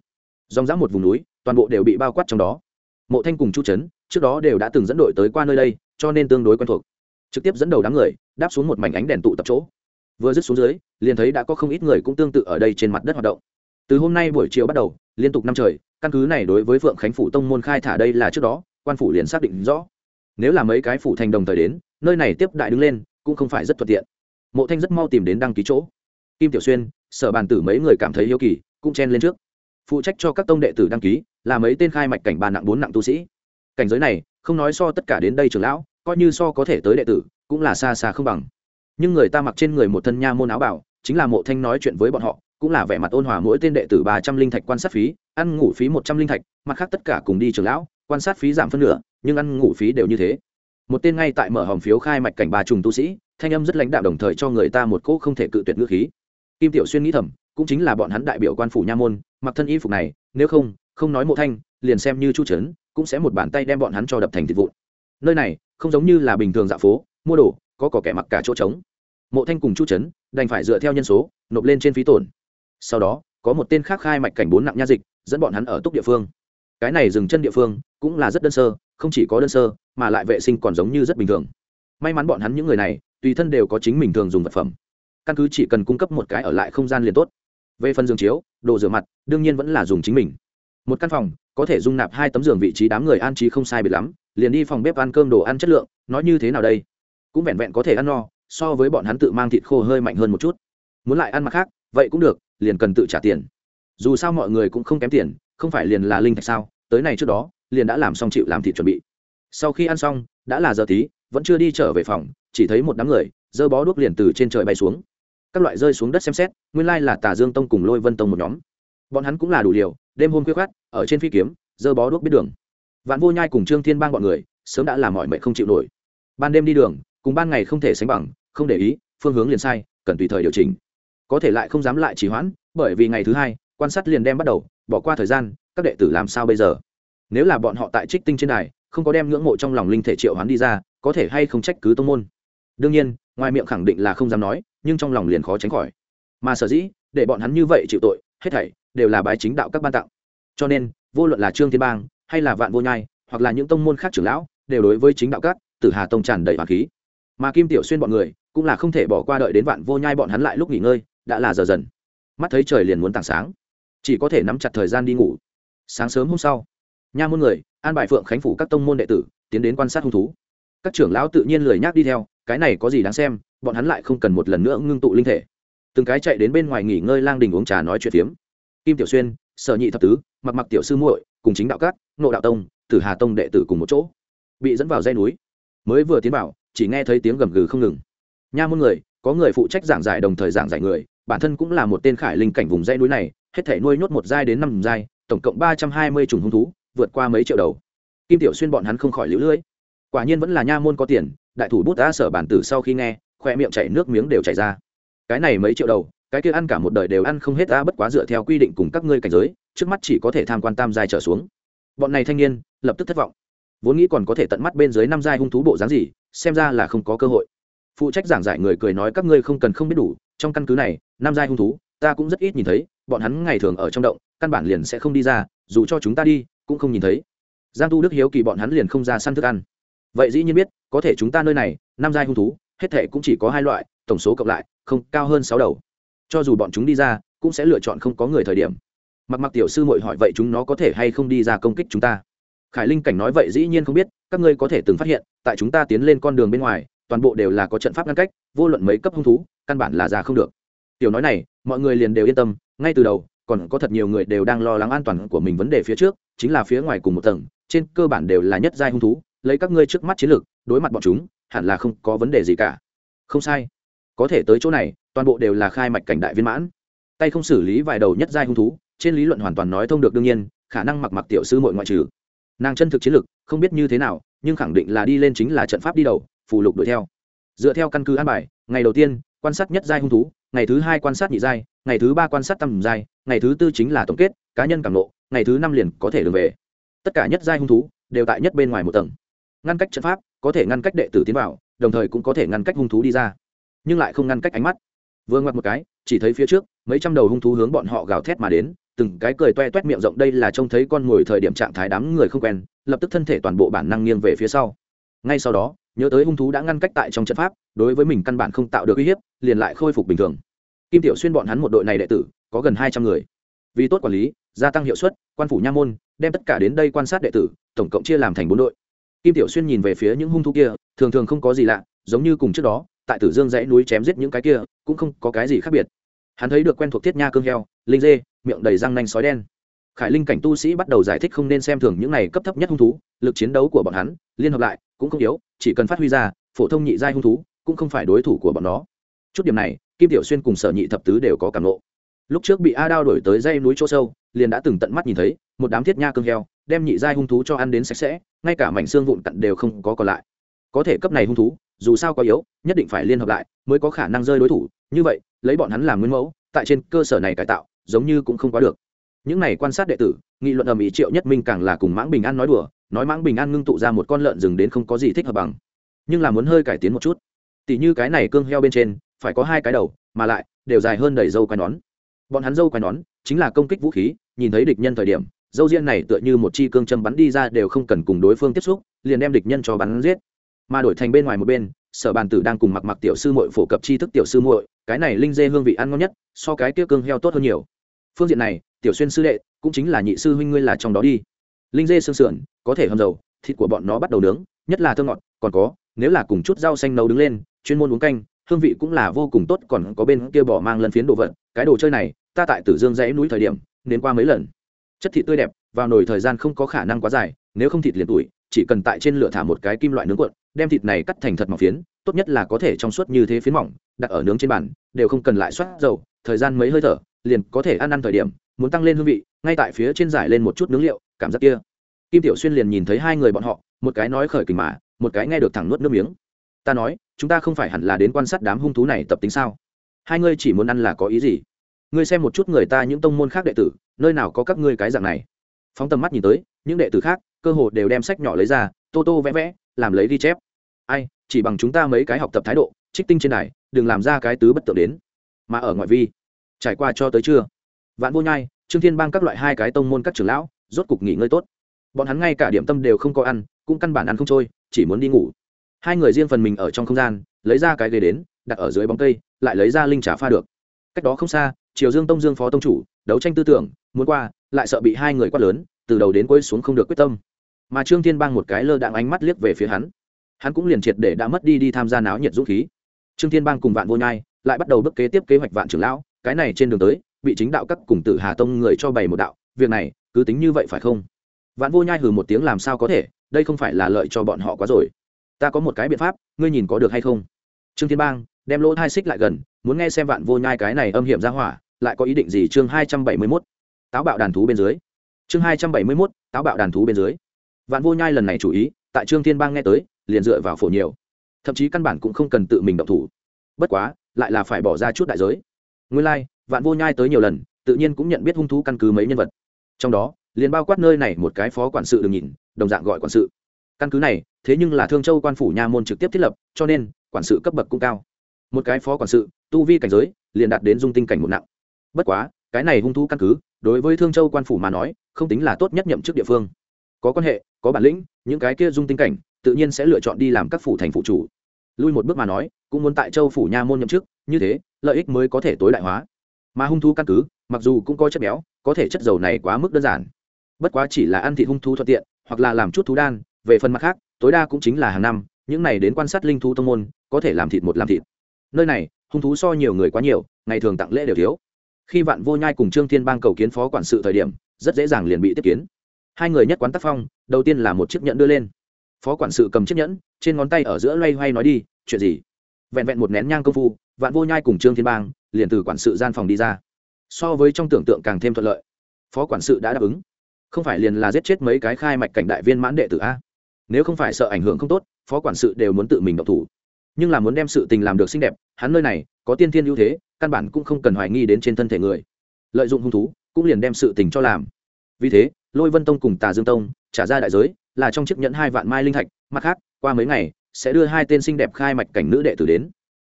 Dòng dã một vùng núi, toàn bộ đều bị bao quát trong đó. Mộ thanh cùng chu trấn trước đó đều đã từng dẫn đội tới qua nơi đây, cho nên tương đối quen thuộc. Trực tiếp dẫn đầu đám người, đáp xuống một mảnh ánh đèn tụ tập chỗ. Vừa dứt xuống dưới, liền thấy đã có không ít người cũng tương tự ở đây trên mặt đất hoạt động. Từ hôm nay buổi chiều bắt đầu, liên tục năm trời, căn cứ này đối với phượng khánh phủ tông môn khai thả đây là trước đó, quan phủ liền xác định rõ. Nếu là mấy cái phủ thành đồng thời đến, nơi này tiếp đại đứng lên, cũng không phải rất thuận tiện. Mộ thanh rất mau tìm đến đăng ký chỗ. Kim tiểu xuyên, sở bàn tử mấy người cảm thấy hiếu kỳ, cũng chen lên trước. Phụ trách cho các tông đệ tử đăng ký là mấy tên khai mạch cảnh ba nặng bốn nặng tu sĩ cảnh giới này, không nói so tất cả đến đây trường lão, coi như so có thể tới đệ tử, cũng là xa xa không bằng. Nhưng người ta mặc trên người một thân nha môn áo bảo, chính là mộ thanh nói chuyện với bọn họ, cũng là vẻ mặt ôn hòa mỗi tên đệ tử ba trăm linh thạch quan sát phí, ăn ngủ phí một trăm linh thạch, mặt khác tất cả cùng đi trường lão, quan sát phí giảm phân nửa, nhưng ăn ngủ phí đều như thế. Một tên ngay tại mở hòm phiếu khai mạch cảnh ba trùng tu sĩ, thanh âm rất lãnh đạo đồng thời cho người ta một cỗ không thể cự tuyệt ngữ khí. Kim tiểu xuyên nghĩ thầm, cũng chính là bọn hắn đại biểu quan phủ nha môn, mặc thân y phục này, nếu không không nói mộ thanh liền xem như chu trấn, cũng sẽ một bàn tay đem bọn hắn cho đập thành thịt vụn. Nơi này, không giống như là bình thường dạ phố, mua đồ, có cỏ kẻ mặc cả chỗ trống. Mộ thanh cùng chu trấn, đành phải dựa theo nhân số, nộp lên trên phí tổn. Sau đó, có một tên khác khai mạch cảnh bốn nặng nha dịch, dẫn bọn hắn ở túc địa phương. Cái này dừng chân địa phương, cũng là rất đơn sơ, không chỉ có đơn sơ, mà lại vệ sinh còn giống như rất bình thường. May mắn bọn hắn những người này, tùy thân đều có chính mình thường dùng vật phẩm. Căn cứ chỉ cần cung cấp một cái ở lại không gian liền tốt. Về phần giường chiếu, đồ rửa mặt, đương nhiên vẫn là dùng chính mình một căn phòng, có thể dung nạp hai tấm giường vị trí đám người an trí không sai biệt lắm, liền đi phòng bếp ăn cơm đồ ăn chất lượng, nói như thế nào đây? Cũng vẹn vẹn có thể ăn no, so với bọn hắn tự mang thịt khô hơi mạnh hơn một chút. Muốn lại ăn mặc khác, vậy cũng được, liền cần tự trả tiền. Dù sao mọi người cũng không kém tiền, không phải liền là linh thạch sao? Tới này trước đó, liền đã làm xong chịu làm thịt chuẩn bị. Sau khi ăn xong, đã là giờ tí, vẫn chưa đi trở về phòng, chỉ thấy một đám người, dơ bó đuốc liền từ trên trời bay xuống. Các loại rơi xuống đất xem xét, nguyên lai là tà dương tông cùng lôi vân tông một nhóm. Bọn hắn cũng là đủ liều đêm hôm khuya khoát, ở trên phi kiếm, dơ bó đuốc biết đường. Vạn vô nhai cùng trương thiên bang bọn người, sớm đã làm mọi mệnh không chịu nổi. Ban đêm đi đường, cùng ban ngày không thể sánh bằng, không để ý, phương hướng liền sai, cần tùy thời điều chỉnh. Có thể lại không dám lại trì hoãn, bởi vì ngày thứ hai, quan sát liền đem bắt đầu, bỏ qua thời gian, các đệ tử làm sao bây giờ? Nếu là bọn họ tại trích tinh trên đài, không có đem ngưỡng mộ trong lòng linh thể triệu hoán đi ra, có thể hay không trách cứ tông môn? Đương nhiên, ngoài miệng khẳng định là không dám nói, nhưng trong lòng liền khó tránh khỏi. Mà sở dĩ, để bọn hắn như vậy chịu tội, hết thảy đều là bái chính đạo các ban tặng. Cho nên, vô luận là trương thiên bang, hay là vạn vô nhai, hoặc là những tông môn khác trưởng lão, đều đối với chính đạo các, tử hà tông tràn đầy hoàng khí. Mà kim tiểu xuyên bọn người, cũng là không thể bỏ qua đợi đến vạn vô nhai bọn hắn lại lúc nghỉ ngơi, đã là giờ dần. Mắt thấy trời liền muốn tảng sáng. Chỉ có thể nắm chặt thời gian đi ngủ. Sáng sớm hôm sau, nha môn người, an bài phượng khánh phủ các tông môn đệ tử, tiến đến quan sát hung thú. Các trưởng lão tự nhiên lười nhác đi theo, cái này có gì đáng xem, bọn hắn lại không cần một lần nữa ngưng tụ linh thể. Từng cái chạy đến bên ngoài nghỉ ngơi lang đình uống trà nói chuyện phiếm kim tiểu xuyên, sở nhị thập tứ, mặc mặc tiểu sư muội, cùng chính đạo cát nộ đạo tông, tử hà tông đệ tử cùng một chỗ, bị dẫn vào dây núi. Mới vừa tiến vào, chỉ nghe thấy tiếng gầm gừ không ngừng. Nha môn người, có người phụ trách giảng giải đồng thời giảng giải người, bản thân cũng là một tên khải linh cảnh vùng dây núi này, hết thể nuôi nhốt một giai đến năm giai, tổng cộng ba trăm hai mươi trùng hung thú, vượt qua mấy triệu đầu. Kim tiểu xuyên bọn hắn không khỏi lũ lưỡi quả nhiên vẫn là nha môn có tiền, đại thủ bút đã sở bản tử sau khi nghe, khoe miệng chảy nước miếng đều chảy ra. Cái này mấy triệu đầu cái kia ăn cả một đời đều ăn không hết ta bất quá dựa theo quy định cùng các ngươi cảnh giới, trước mắt chỉ có thể tham quan tam giai trở xuống. Bọn này thanh niên, lập tức thất vọng. Vốn nghĩ còn có thể tận mắt bên dưới năm giai hung thú bộ dáng gì, xem ra là không có cơ hội. Phụ trách giảng giải người cười nói các ngươi không cần không biết đủ, trong căn cứ này, năm giai hung thú, ta cũng rất ít nhìn thấy, bọn hắn ngày thường ở trong động, căn bản liền sẽ không đi ra, dù cho chúng ta đi, cũng không nhìn thấy. Giang tu đức hiếu kỳ bọn hắn liền không ra săn thức ăn. Vậy dĩ nhiên biết, có thể chúng ta nơi này, năm giai hung thú, hết thể cũng chỉ có hai loại, tổng số cộng lại, không, cao hơn sáu đầu cho dù bọn chúng đi ra, cũng sẽ lựa chọn không có người thời điểm. Mặc mặc tiểu sư mội hỏi vậy chúng nó có thể hay không đi ra công kích chúng ta? Khải linh cảnh nói vậy dĩ nhiên không biết, các ngươi có thể từng phát hiện, tại chúng ta tiến lên con đường bên ngoài, toàn bộ đều là có trận pháp ngăn cách, vô luận mấy cấp hung thú, căn bản là ra không được. Tiểu nói này, mọi người liền đều yên tâm, ngay từ đầu, còn có thật nhiều người đều đang lo lắng an toàn của mình vấn đề phía trước, chính là phía ngoài cùng một tầng, trên cơ bản đều là nhất giai hung thú, lấy các ngươi trước mắt chiến lược, đối mặt bọn chúng, hẳn là không có vấn đề gì cả. Không sai. Có thể tới chỗ này toàn bộ đều là khai mạch cảnh đại viên mãn. Tay không xử lý vài đầu nhất giai hung thú, trên lý luận hoàn toàn nói thông được đương nhiên, khả năng mặc mặc tiểu sư mội ngoại trừ. Nàng chân thực chiến lược không biết như thế nào, nhưng khẳng định là đi lên chính là trận pháp đi đầu, phù lục đuổi theo. Dựa theo căn cứ an bài, ngày đầu tiên, quan sát nhất giai hung thú, ngày thứ hai quan sát nhị giai, ngày thứ ba quan sát tầm giai, ngày thứ tư chính là tổng kết, cá nhân cảm nộ, ngày thứ năm liền có thể đường về. Tất cả nhất giai hung thú, đều tại nhất bên ngoài một tầng. Ngăn cách trận pháp, có thể ngăn cách đệ tử tiến vào, đồng thời cũng có thể ngăn cách hung thú đi ra, nhưng lại không ngăn cách ánh mắt vừa ngoặt một cái, chỉ thấy phía trước, mấy trăm đầu hung thú hướng bọn họ gào thét mà đến, từng cái cười toe toét miệng rộng đây là trông thấy con ngồi thời điểm trạng thái đám người không quen, lập tức thân thể toàn bộ bản năng nghiêng về phía sau. Ngay sau đó, nhớ tới hung thú đã ngăn cách tại trong trận pháp, đối với mình căn bản không tạo được uy hiếp, liền lại khôi phục bình thường. Kim tiểu xuyên bọn hắn một đội này đệ tử, có gần hai trăm người. Vì tốt quản lý, gia tăng hiệu suất, quan phủ nha môn, đem tất cả đến đây quan sát đệ tử, tổng cộng chia làm thành bốn đội. Kim tiểu xuyên nhìn về phía những hung thú kia, thường thường không có gì lạ, giống như cùng trước đó tại tử dương dãy núi chém giết những cái kia, cũng không có cái gì khác biệt. Hắn thấy được quen thuộc thiết nha cương heo, linh dê, miệng đầy răng nanh sói đen. Khải linh cảnh tu sĩ bắt đầu giải thích không nên xem thường những này cấp thấp nhất hung thú, lực chiến đấu của bọn hắn, liên hợp lại, cũng không yếu, chỉ cần phát huy ra, phổ thông nhị giai hung thú, cũng không phải đối thủ của bọn nó. Chút điểm này, kim tiểu xuyên cùng sở nhị thập tứ đều có cảm lộ lúc trước bị a đao đổi tới dây núi chỗ sâu, liền đã từng tận mắt nhìn thấy, một đám thiết nha cương heo, đem nhị giai hung thú cho ăn đến sạch sẽ, ngay cả mảnh xương vụn cặn đều không có còn lại. Có thể cấp này hung thú dù sao có yếu, nhất định phải liên hợp lại mới có khả năng rơi đối thủ. Như vậy, lấy bọn hắn làm nguyên mẫu, tại trên cơ sở này cải tạo, giống như cũng không quá được. Những này quan sát đệ tử, nghị luận ầm ĩ triệu nhất minh càng là cùng mãng bình an nói đùa, nói mãng bình an ngưng tụ ra một con lợn rừng đến không có gì thích hợp bằng. Nhưng là muốn hơi cải tiến một chút. Tỷ như cái này cương heo bên trên, phải có hai cái đầu, mà lại, đều dài hơn đầy dâu quai nón. Bọn hắn dâu quai nón, chính là công kích vũ khí, nhìn thấy địch nhân thời điểm dâu riêng này tựa như một chi cương châm bắn đi ra đều không cần cùng đối phương tiếp xúc, liền đem địch nhân cho bắn giết mà đổi thành bên ngoài một bên, sở bàn tử đang cùng mặc mặc tiểu sư muội phổ cập tri thức tiểu sư muội, cái này linh dê hương vị ăn ngon nhất, so cái kia cương heo tốt hơn nhiều. Phương diện này, tiểu xuyên sư đệ, cũng chính là nhị sư huynh ngươi là trong đó đi. Linh dê xương sườn, có thể hầm dầu, thịt của bọn nó bắt đầu nướng, nhất là thơ ngọt, còn có, nếu là cùng chút rau xanh nấu đứng lên, chuyên môn uống canh, hương vị cũng là vô cùng tốt, còn có bên kia bỏ mang lân phiến đồ vật, cái đồ chơi này, ta tại tử dương dãy núi thời điểm đến qua mấy lần. Chất thịt tươi đẹp, vào nồi thời gian không có khả năng quá dài, nếu không thịt liền tuổi chỉ cần tại trên lửa thả một cái kim loại nướng cuộn, đem thịt này cắt thành thật mỏng phiến, tốt nhất là có thể trong suốt như thế phiến mỏng, đặt ở nướng trên bàn, đều không cần lại xoát dầu, thời gian mấy hơi thở, liền có thể ăn ăn thời điểm, muốn tăng lên hương vị, ngay tại phía trên giải lên một chút nướng liệu, cảm giác kia. Kim tiểu xuyên liền nhìn thấy hai người bọn họ, một cái nói khởi kình mà, một cái nghe được thẳng nuốt nước miếng. Ta nói, chúng ta không phải hẳn là đến quan sát đám hung thú này tập tính sao? Hai ngươi chỉ muốn ăn là có ý gì? Ngươi xem một chút người ta những tông môn khác đệ tử, nơi nào có các ngươi cái dạng này? Phóng tầm mắt nhìn tới, những đệ tử khác cơ hồ đều đem sách nhỏ lấy ra, tô tô vẽ vẽ, làm lấy ghi chép. Ai, chỉ bằng chúng ta mấy cái học tập thái độ, trích tinh trên này đừng làm ra cái tứ bất tượng đến. Mà ở ngoại vi, trải qua cho tới trưa, vạn vô nhai, trương thiên bang các loại hai cái tông môn các trưởng lão, rốt cục nghỉ ngơi tốt. Bọn hắn ngay cả điểm tâm đều không có ăn, cũng căn bản ăn không trôi, chỉ muốn đi ngủ. Hai người riêng phần mình ở trong không gian, lấy ra cái ghế đến, đặt ở dưới bóng cây, lại lấy ra linh trà pha được. Cách đó không xa, triều dương tông dương phó tông chủ, đấu tranh tư tưởng, muốn qua, lại sợ bị hai người quát lớn, từ đầu đến cuối xuống không được quyết tâm mà trương thiên bang một cái lơ đạn ánh mắt liếc về phía hắn. Hắn cũng liền triệt để đã mất đi đi tham gia náo nhiệt dũng khí. Trương thiên bang cùng vạn vô nhai lại bắt đầu bước kế tiếp kế hoạch vạn trưởng lão, cái này trên đường tới, bị chính đạo các cùng tử hà tông người cho bày một đạo, việc này cứ tính như vậy phải không? Vạn vô nhai hừ một tiếng làm sao có thể, đây không phải là lợi cho bọn họ quá rồi. Ta có một cái biện pháp, ngươi nhìn có được hay không? Trương thiên bang đem lỗ hai xích lại gần, muốn nghe xem vạn vô nhai cái này âm hiểm ra hỏa, lại có ý định gì? Chương hai trăm bảy mươi mốt, táo bạo đàn thú bên dưới. Chương hai trăm bảy mươi mốt, táo bạo đàn thú bên dưới vạn vô nhai lần này chủ ý tại trương thiên bang nghe tới liền dựa vào phổ nhiều. Thậm chí căn bản cũng không cần tự mình động thủ. Bất quá lại là phải bỏ ra chút đại giới. Nguyên lai、like, vạn vô nhai tới nhiều lần tự nhiên cũng nhận biết hung thú căn cứ mấy nhân vật. Trong đó liền bao quát nơi này một cái phó quản sự đừng nhìn đồng dạng gọi quản sự. Căn cứ này thế nhưng là thương châu quan phủ nha môn trực tiếp thiết lập cho nên quản sự cấp bậc cũng cao. Một cái phó quản sự tu vi cảnh giới liền đạt đến dung tinh cảnh một nặng. Bất quá cái này hung thú căn cứ đối với thương châu quan phủ mà nói không tính là tốt nhất nhậm chức địa phương có quan hệ, có bản lĩnh, những cái kia dung tinh cảnh, tự nhiên sẽ lựa chọn đi làm các phủ thành phụ chủ. Lui một bước mà nói, cũng muốn tại châu phủ nha môn nhậm chức, như thế, lợi ích mới có thể tối đại hóa. Mà hung thú căn cứ, mặc dù cũng có chất béo, có thể chất dầu này quá mức đơn giản. Bất quá chỉ là ăn thịt hung thú thuận tiện, hoặc là làm chút thú đan, về phần mặt khác, tối đa cũng chính là hàng năm, những này đến quan sát linh thú tông môn, có thể làm thịt một làm thịt. Nơi này, hung thú so nhiều người quá nhiều, ngày thường tặng lễ đều thiếu. Khi vạn vô nhai cùng trương thiên bang cầu kiến phó quản sự thời điểm, rất dễ dàng liền bị tiếp kiến hai người nhất quán tác phong, đầu tiên là một chiếc nhẫn đưa lên. Phó quản sự cầm chiếc nhẫn, trên ngón tay ở giữa loay hoay nói đi, chuyện gì? Vẹn vẹn một nén nhang công phu, vạn vô nhai cùng trương thiên bang liền từ quản sự gian phòng đi ra. So với trong tưởng tượng càng thêm thuận lợi. Phó quản sự đã đáp ứng. Không phải liền là giết chết mấy cái khai mạch cảnh đại viên mãn đệ tử a? Nếu không phải sợ ảnh hưởng không tốt, phó quản sự đều muốn tự mình độc thủ. Nhưng là muốn đem sự tình làm được xinh đẹp, hắn nơi này có tiên thiên ưu thế, căn bản cũng không cần hoài nghi đến trên thân thể người. Lợi dụng hung thú, cũng liền đem sự tình cho làm. Vì thế lôi vân tông cùng tà dương tông, trả ra đại giới, là trong chiếc nhẫn hai vạn mai linh thạch, mặt khác, qua mấy ngày, sẽ đưa hai tên xinh đẹp khai mạch cảnh nữ đệ tử đến.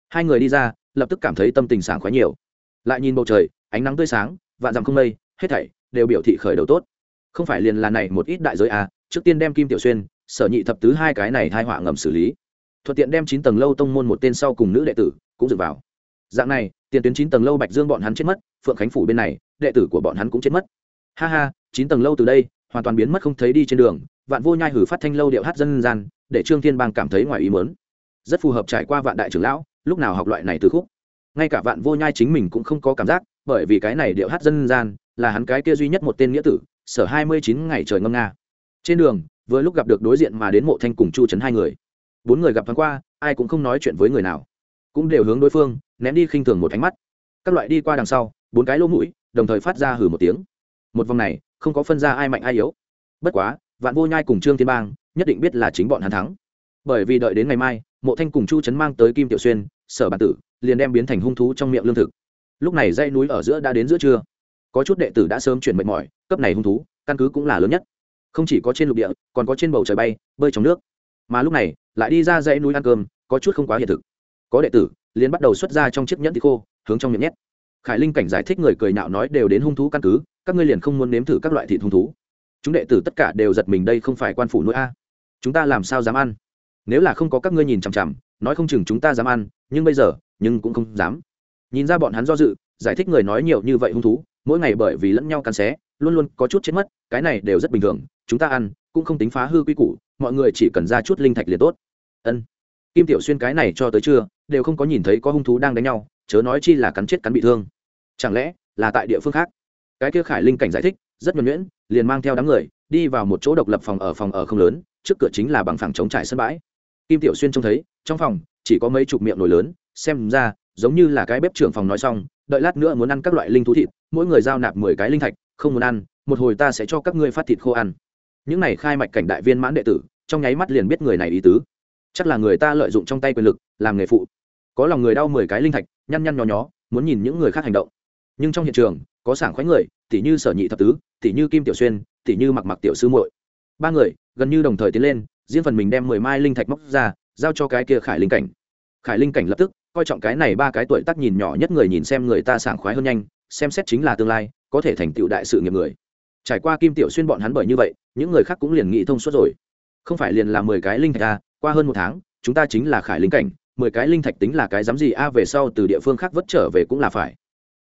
Hai người đi ra, lập tức cảm thấy tâm tình sảng khoái nhiều. Lại nhìn bầu trời, ánh nắng tươi sáng, vạn dặm không mây, hết thảy đều biểu thị khởi đầu tốt. Không phải liền là này một ít đại giới à trước tiên đem kim tiểu xuyên, sở nhị thập tứ hai cái này hai họa ngầm xử lý. Thuận tiện đem chín tầng lâu tông môn một tên sau cùng nữ đệ tử cũng dựa vào. Dạng này, tiền tuyến chín tầng lâu bạch dương bọn hắn chết mất, phượng khánh phủ bên này, đệ tử của bọn hắn cũng chết mất ha ha, chín tầng lâu từ đây, hoàn toàn biến mất không thấy đi trên đường, vạn vô nhai hử phát thanh lâu điệu hát dân gian, để trương thiên bang cảm thấy ngoài ý mớn rất phù hợp trải qua vạn đại trưởng lão, lúc nào học loại này từ khúc. Ngay cả vạn vô nhai chính mình cũng không có cảm giác, bởi vì cái này điệu hát dân gian là hắn cái kia duy nhất một tên nghĩa tử, sở hai mươi chín ngày trời ngâm nga. Trên đường, vừa lúc gặp được đối diện mà đến mộ thanh cùng chu trấn hai người. Bốn người gặp thoáng qua, ai cũng không nói chuyện với người nào. Cũng đều hướng đối phương, ném đi khinh thường một ánh mắt. Các loại đi qua đằng sau, bốn cái lỗ mũi, đồng thời phát ra hử một tiếng một vòng này, không có phân ra ai mạnh ai yếu. Bất quá, vạn vô nhai cùng trương thiên bang nhất định biết là chính bọn hắn thắng. Bởi vì đợi đến ngày mai, mộ thanh cùng chu trấn mang tới kim tiểu xuyên, sở bản tử, liền đem biến thành hung thú trong miệng lương thực. Lúc này dãy núi ở giữa đã đến giữa trưa. Có chút đệ tử đã sớm chuyển mệt mỏi, cấp này hung thú, căn cứ cũng là lớn nhất. Không chỉ có trên lục địa, còn có trên bầu trời bay, bơi trong nước. Mà lúc này, lại đi ra dãy núi ăn cơm, có chút không quá hiện thực. Có đệ tử, liền bắt đầu xuất ra trong chiếc nhẫn thì khô, hướng trong miệng nhét khải linh cảnh giải thích người cười nhạo nói đều đến hung thú căn cứ, các ngươi liền không muốn nếm thử các loại thịt hung thú. Chúng đệ tử tất cả đều giật mình đây không phải quan phủ nuôi a. Chúng ta làm sao dám ăn? Nếu là không có các ngươi nhìn chằm chằm, nói không chừng chúng ta dám ăn, nhưng bây giờ, nhưng cũng không dám. Nhìn ra bọn hắn do dự, giải thích người nói nhiều như vậy hung thú, mỗi ngày bởi vì lẫn nhau cắn xé, luôn luôn có chút chết mất, cái này đều rất bình thường, chúng ta ăn, cũng không tính phá hư quy củ, mọi người chỉ cần ra chút linh thạch liền tốt. Ân. Kim tiểu xuyên cái này cho tới trưa, đều không có nhìn thấy có hung thú đang đánh nhau, chớ nói chi là cắn chết cắn bị thương chẳng lẽ là tại địa phương khác? Cái kia khải linh cảnh giải thích, rất nhuẩn nhuyễn, liền mang theo đám người đi vào một chỗ độc lập phòng ở phòng ở không lớn, trước cửa chính là bằng phẳng chống trải sân bãi. Kim tiểu xuyên trông thấy, trong phòng chỉ có mấy chục miệng nồi lớn, xem ra giống như là cái bếp trưởng phòng nói xong, đợi lát nữa muốn ăn các loại linh thú thịt, mỗi người giao nạp mười cái linh thạch, không muốn ăn, một hồi ta sẽ cho các ngươi phát thịt khô ăn. Những này khai mạch cảnh đại viên mãn đệ tử, trong nháy mắt liền biết người này ý tứ. Chắc là người ta lợi dụng trong tay quyền lực, làm nghề phụ. Có lòng người đau mười cái linh thạch, nhăn nhăn nhó nhó, muốn nhìn những người khác hành động nhưng trong hiện trường, có sảng khoái người tỷ như sở nhị thập tứ tỷ như kim tiểu xuyên tỷ như mặc mặc tiểu sư muội. Ba người, gần như đồng thời tiến lên, riêng phần mình đem mười mai linh thạch móc ra, giao cho cái kia khải linh cảnh. Khải linh cảnh lập tức, coi trọng cái này ba cái tuổi tác nhìn nhỏ nhất người nhìn xem người ta sảng khoái hơn nhanh, xem xét chính là tương lai, có thể thành tựu đại sự nghiệp người. Trải qua kim tiểu xuyên bọn hắn bởi như vậy, những người khác cũng liền nghĩ thông suốt rồi. Không phải liền là mười cái linh thạch a qua hơn một tháng, chúng ta chính là khải linh cảnh, mười cái linh thạch tính là cái dám gì a về sau từ địa phương khác vất trở về cũng là phải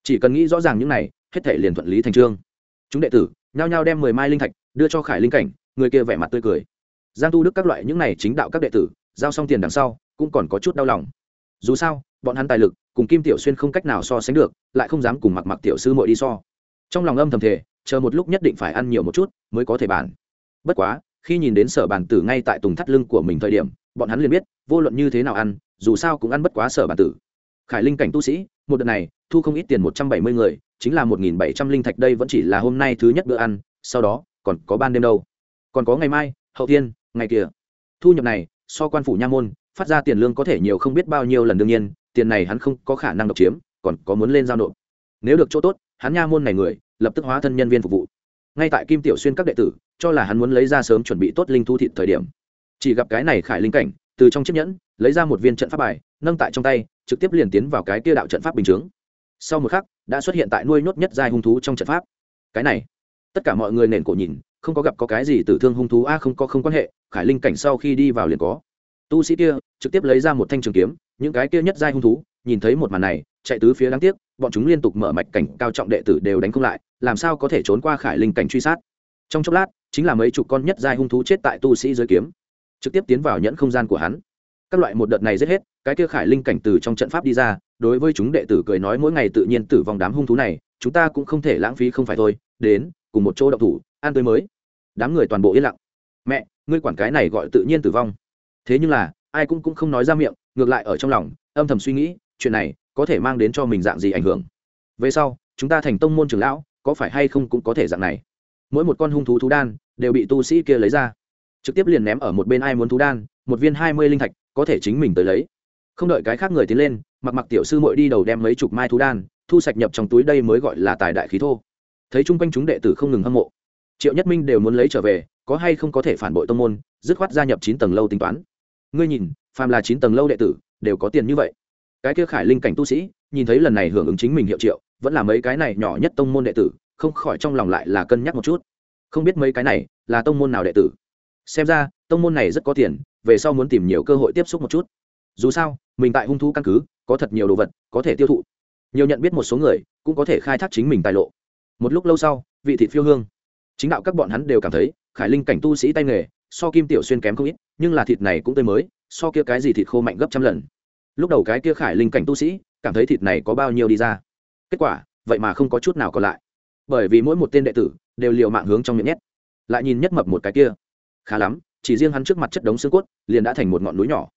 chỉ cần nghĩ rõ ràng những này, hết thể liền thuận lý thành trương. Chúng đệ tử, nhao nhao đem mười mai linh thạch đưa cho khải linh cảnh, người kia vẻ mặt tươi cười. Giang tu đức các loại những này chính đạo các đệ tử, giao xong tiền đằng sau, cũng còn có chút đau lòng. Dù sao, bọn hắn tài lực, cùng kim tiểu xuyên không cách nào so sánh được, lại không dám cùng mặc mặc tiểu sư muội đi so. Trong lòng âm thầm thể chờ một lúc nhất định phải ăn nhiều một chút, mới có thể bàn. Bất quá, khi nhìn đến sở bàn tử ngay tại tùng thắt lưng của mình thời điểm, bọn hắn liền biết, vô luận như thế nào ăn, dù sao cũng ăn bất quá sở bàn tử khải linh cảnh tu sĩ, một đợt này, thu không ít tiền một trăm bảy mươi người, chính là một nghìn bảy trăm linh thạch đây vẫn chỉ là hôm nay thứ nhất bữa ăn, sau đó, còn có ban đêm đâu. Còn có ngày mai, hậu tiên ngày kia. Thu nhập này, so quan phủ nha môn, phát ra tiền lương có thể nhiều không biết bao nhiêu lần đương nhiên, tiền này hắn không có khả năng độc chiếm, còn có muốn lên giao nộp. Nếu được chỗ tốt, hắn nha môn này người, lập tức hóa thân nhân viên phục vụ. Ngay tại kim tiểu xuyên các đệ tử, cho là hắn muốn lấy ra sớm chuẩn bị tốt linh thu thịt thời điểm. Chỉ gặp cái này khải linh cảnh từ trong chiếc nhẫn, lấy ra một viên trận pháp bài, nâng tại trong tay, trực tiếp liền tiến vào cái kia đạo trận pháp bình chướng. Sau một khắc, đã xuất hiện tại nuôi nhốt nhất giai hung thú trong trận pháp. Cái này, tất cả mọi người nền cổ nhìn, không có gặp có cái gì tử thương hung thú, a, không có, không quan hệ, khải linh cảnh sau khi đi vào liền có. Tu sĩ kia, trực tiếp lấy ra một thanh trường kiếm, những cái kia nhất giai hung thú, nhìn thấy một màn này, chạy tứ phía đáng tiếc, bọn chúng liên tục mở mạch cảnh, cao trọng đệ tử đều đánh không lại, làm sao có thể trốn qua khải linh cảnh truy sát? Trong chốc lát, chính là mấy chục con nhất giai hung thú chết tại tu sĩ dưới kiếm trực tiếp tiến vào nhẫn không gian của hắn. Các loại một đợt này giết hết, cái kia khải linh cảnh từ trong trận pháp đi ra, đối với chúng đệ tử cười nói mỗi ngày tự nhiên tử vong đám hung thú này, chúng ta cũng không thể lãng phí không phải thôi, đến, cùng một chỗ đậu thủ, an tươi mới. Đám người toàn bộ yên lặng. Mẹ, ngươi quản cái này gọi tự nhiên tử vong. Thế nhưng là, ai cũng cũng không nói ra miệng, ngược lại ở trong lòng, âm thầm suy nghĩ, chuyện này có thể mang đến cho mình dạng gì ảnh hưởng. Về sau, chúng ta thành tông môn trường lão, có phải hay không cũng có thể dạng này. Mỗi một con hung thú thú đan, đều bị tu sĩ kia lấy ra trực tiếp liền ném ở một bên ai muốn thú đan, một viên hai mươi linh thạch, có thể chính mình tới lấy. Không đợi cái khác người tiến lên, mặc mặc tiểu sư mội đi đầu đem mấy chục mai thú đan, thu sạch nhập trong túi đây mới gọi là tài đại khí thô. Thấy chung quanh chúng đệ tử không ngừng hâm mộ, triệu nhất minh đều muốn lấy trở về, có hay không có thể phản bội tông môn, dứt khoát gia nhập chín tầng lâu tính toán. Ngươi nhìn, phàm là chín tầng lâu đệ tử, đều có tiền như vậy. Cái kia khải linh cảnh tu sĩ, nhìn thấy lần này hưởng ứng chính mình hiệu triệu, vẫn là mấy cái này nhỏ nhất tông môn đệ tử, không khỏi trong lòng lại là cân nhắc một chút. Không biết mấy cái này là tông môn nào đệ tử xem ra, tông môn này rất có tiền, về sau muốn tìm nhiều cơ hội tiếp xúc một chút. Dù sao, mình tại hung thú căn cứ, có thật nhiều đồ vật, có thể tiêu thụ. Nhiều nhận biết một số người, cũng có thể khai thác chính mình tài lộ. Một lúc lâu sau, vị thị phiêu hương. Chính đạo các bọn hắn đều cảm thấy, khải linh cảnh tu sĩ tay nghề, so kim tiểu xuyên kém không ít, nhưng là thịt này cũng tươi mới, so kia cái gì thịt khô mạnh gấp trăm lần. Lúc đầu cái kia khải linh cảnh tu sĩ, cảm thấy thịt này có bao nhiêu đi ra. Kết quả, vậy mà không có chút nào còn lại. Bởi vì mỗi một tên đệ tử, đều liều mạng hướng trong miệng nhét. Lại nhìn nhất mập một cái kia khá lắm, chỉ riêng hắn trước mặt chất đống xương cốt, liền đã thành một ngọn núi nhỏ.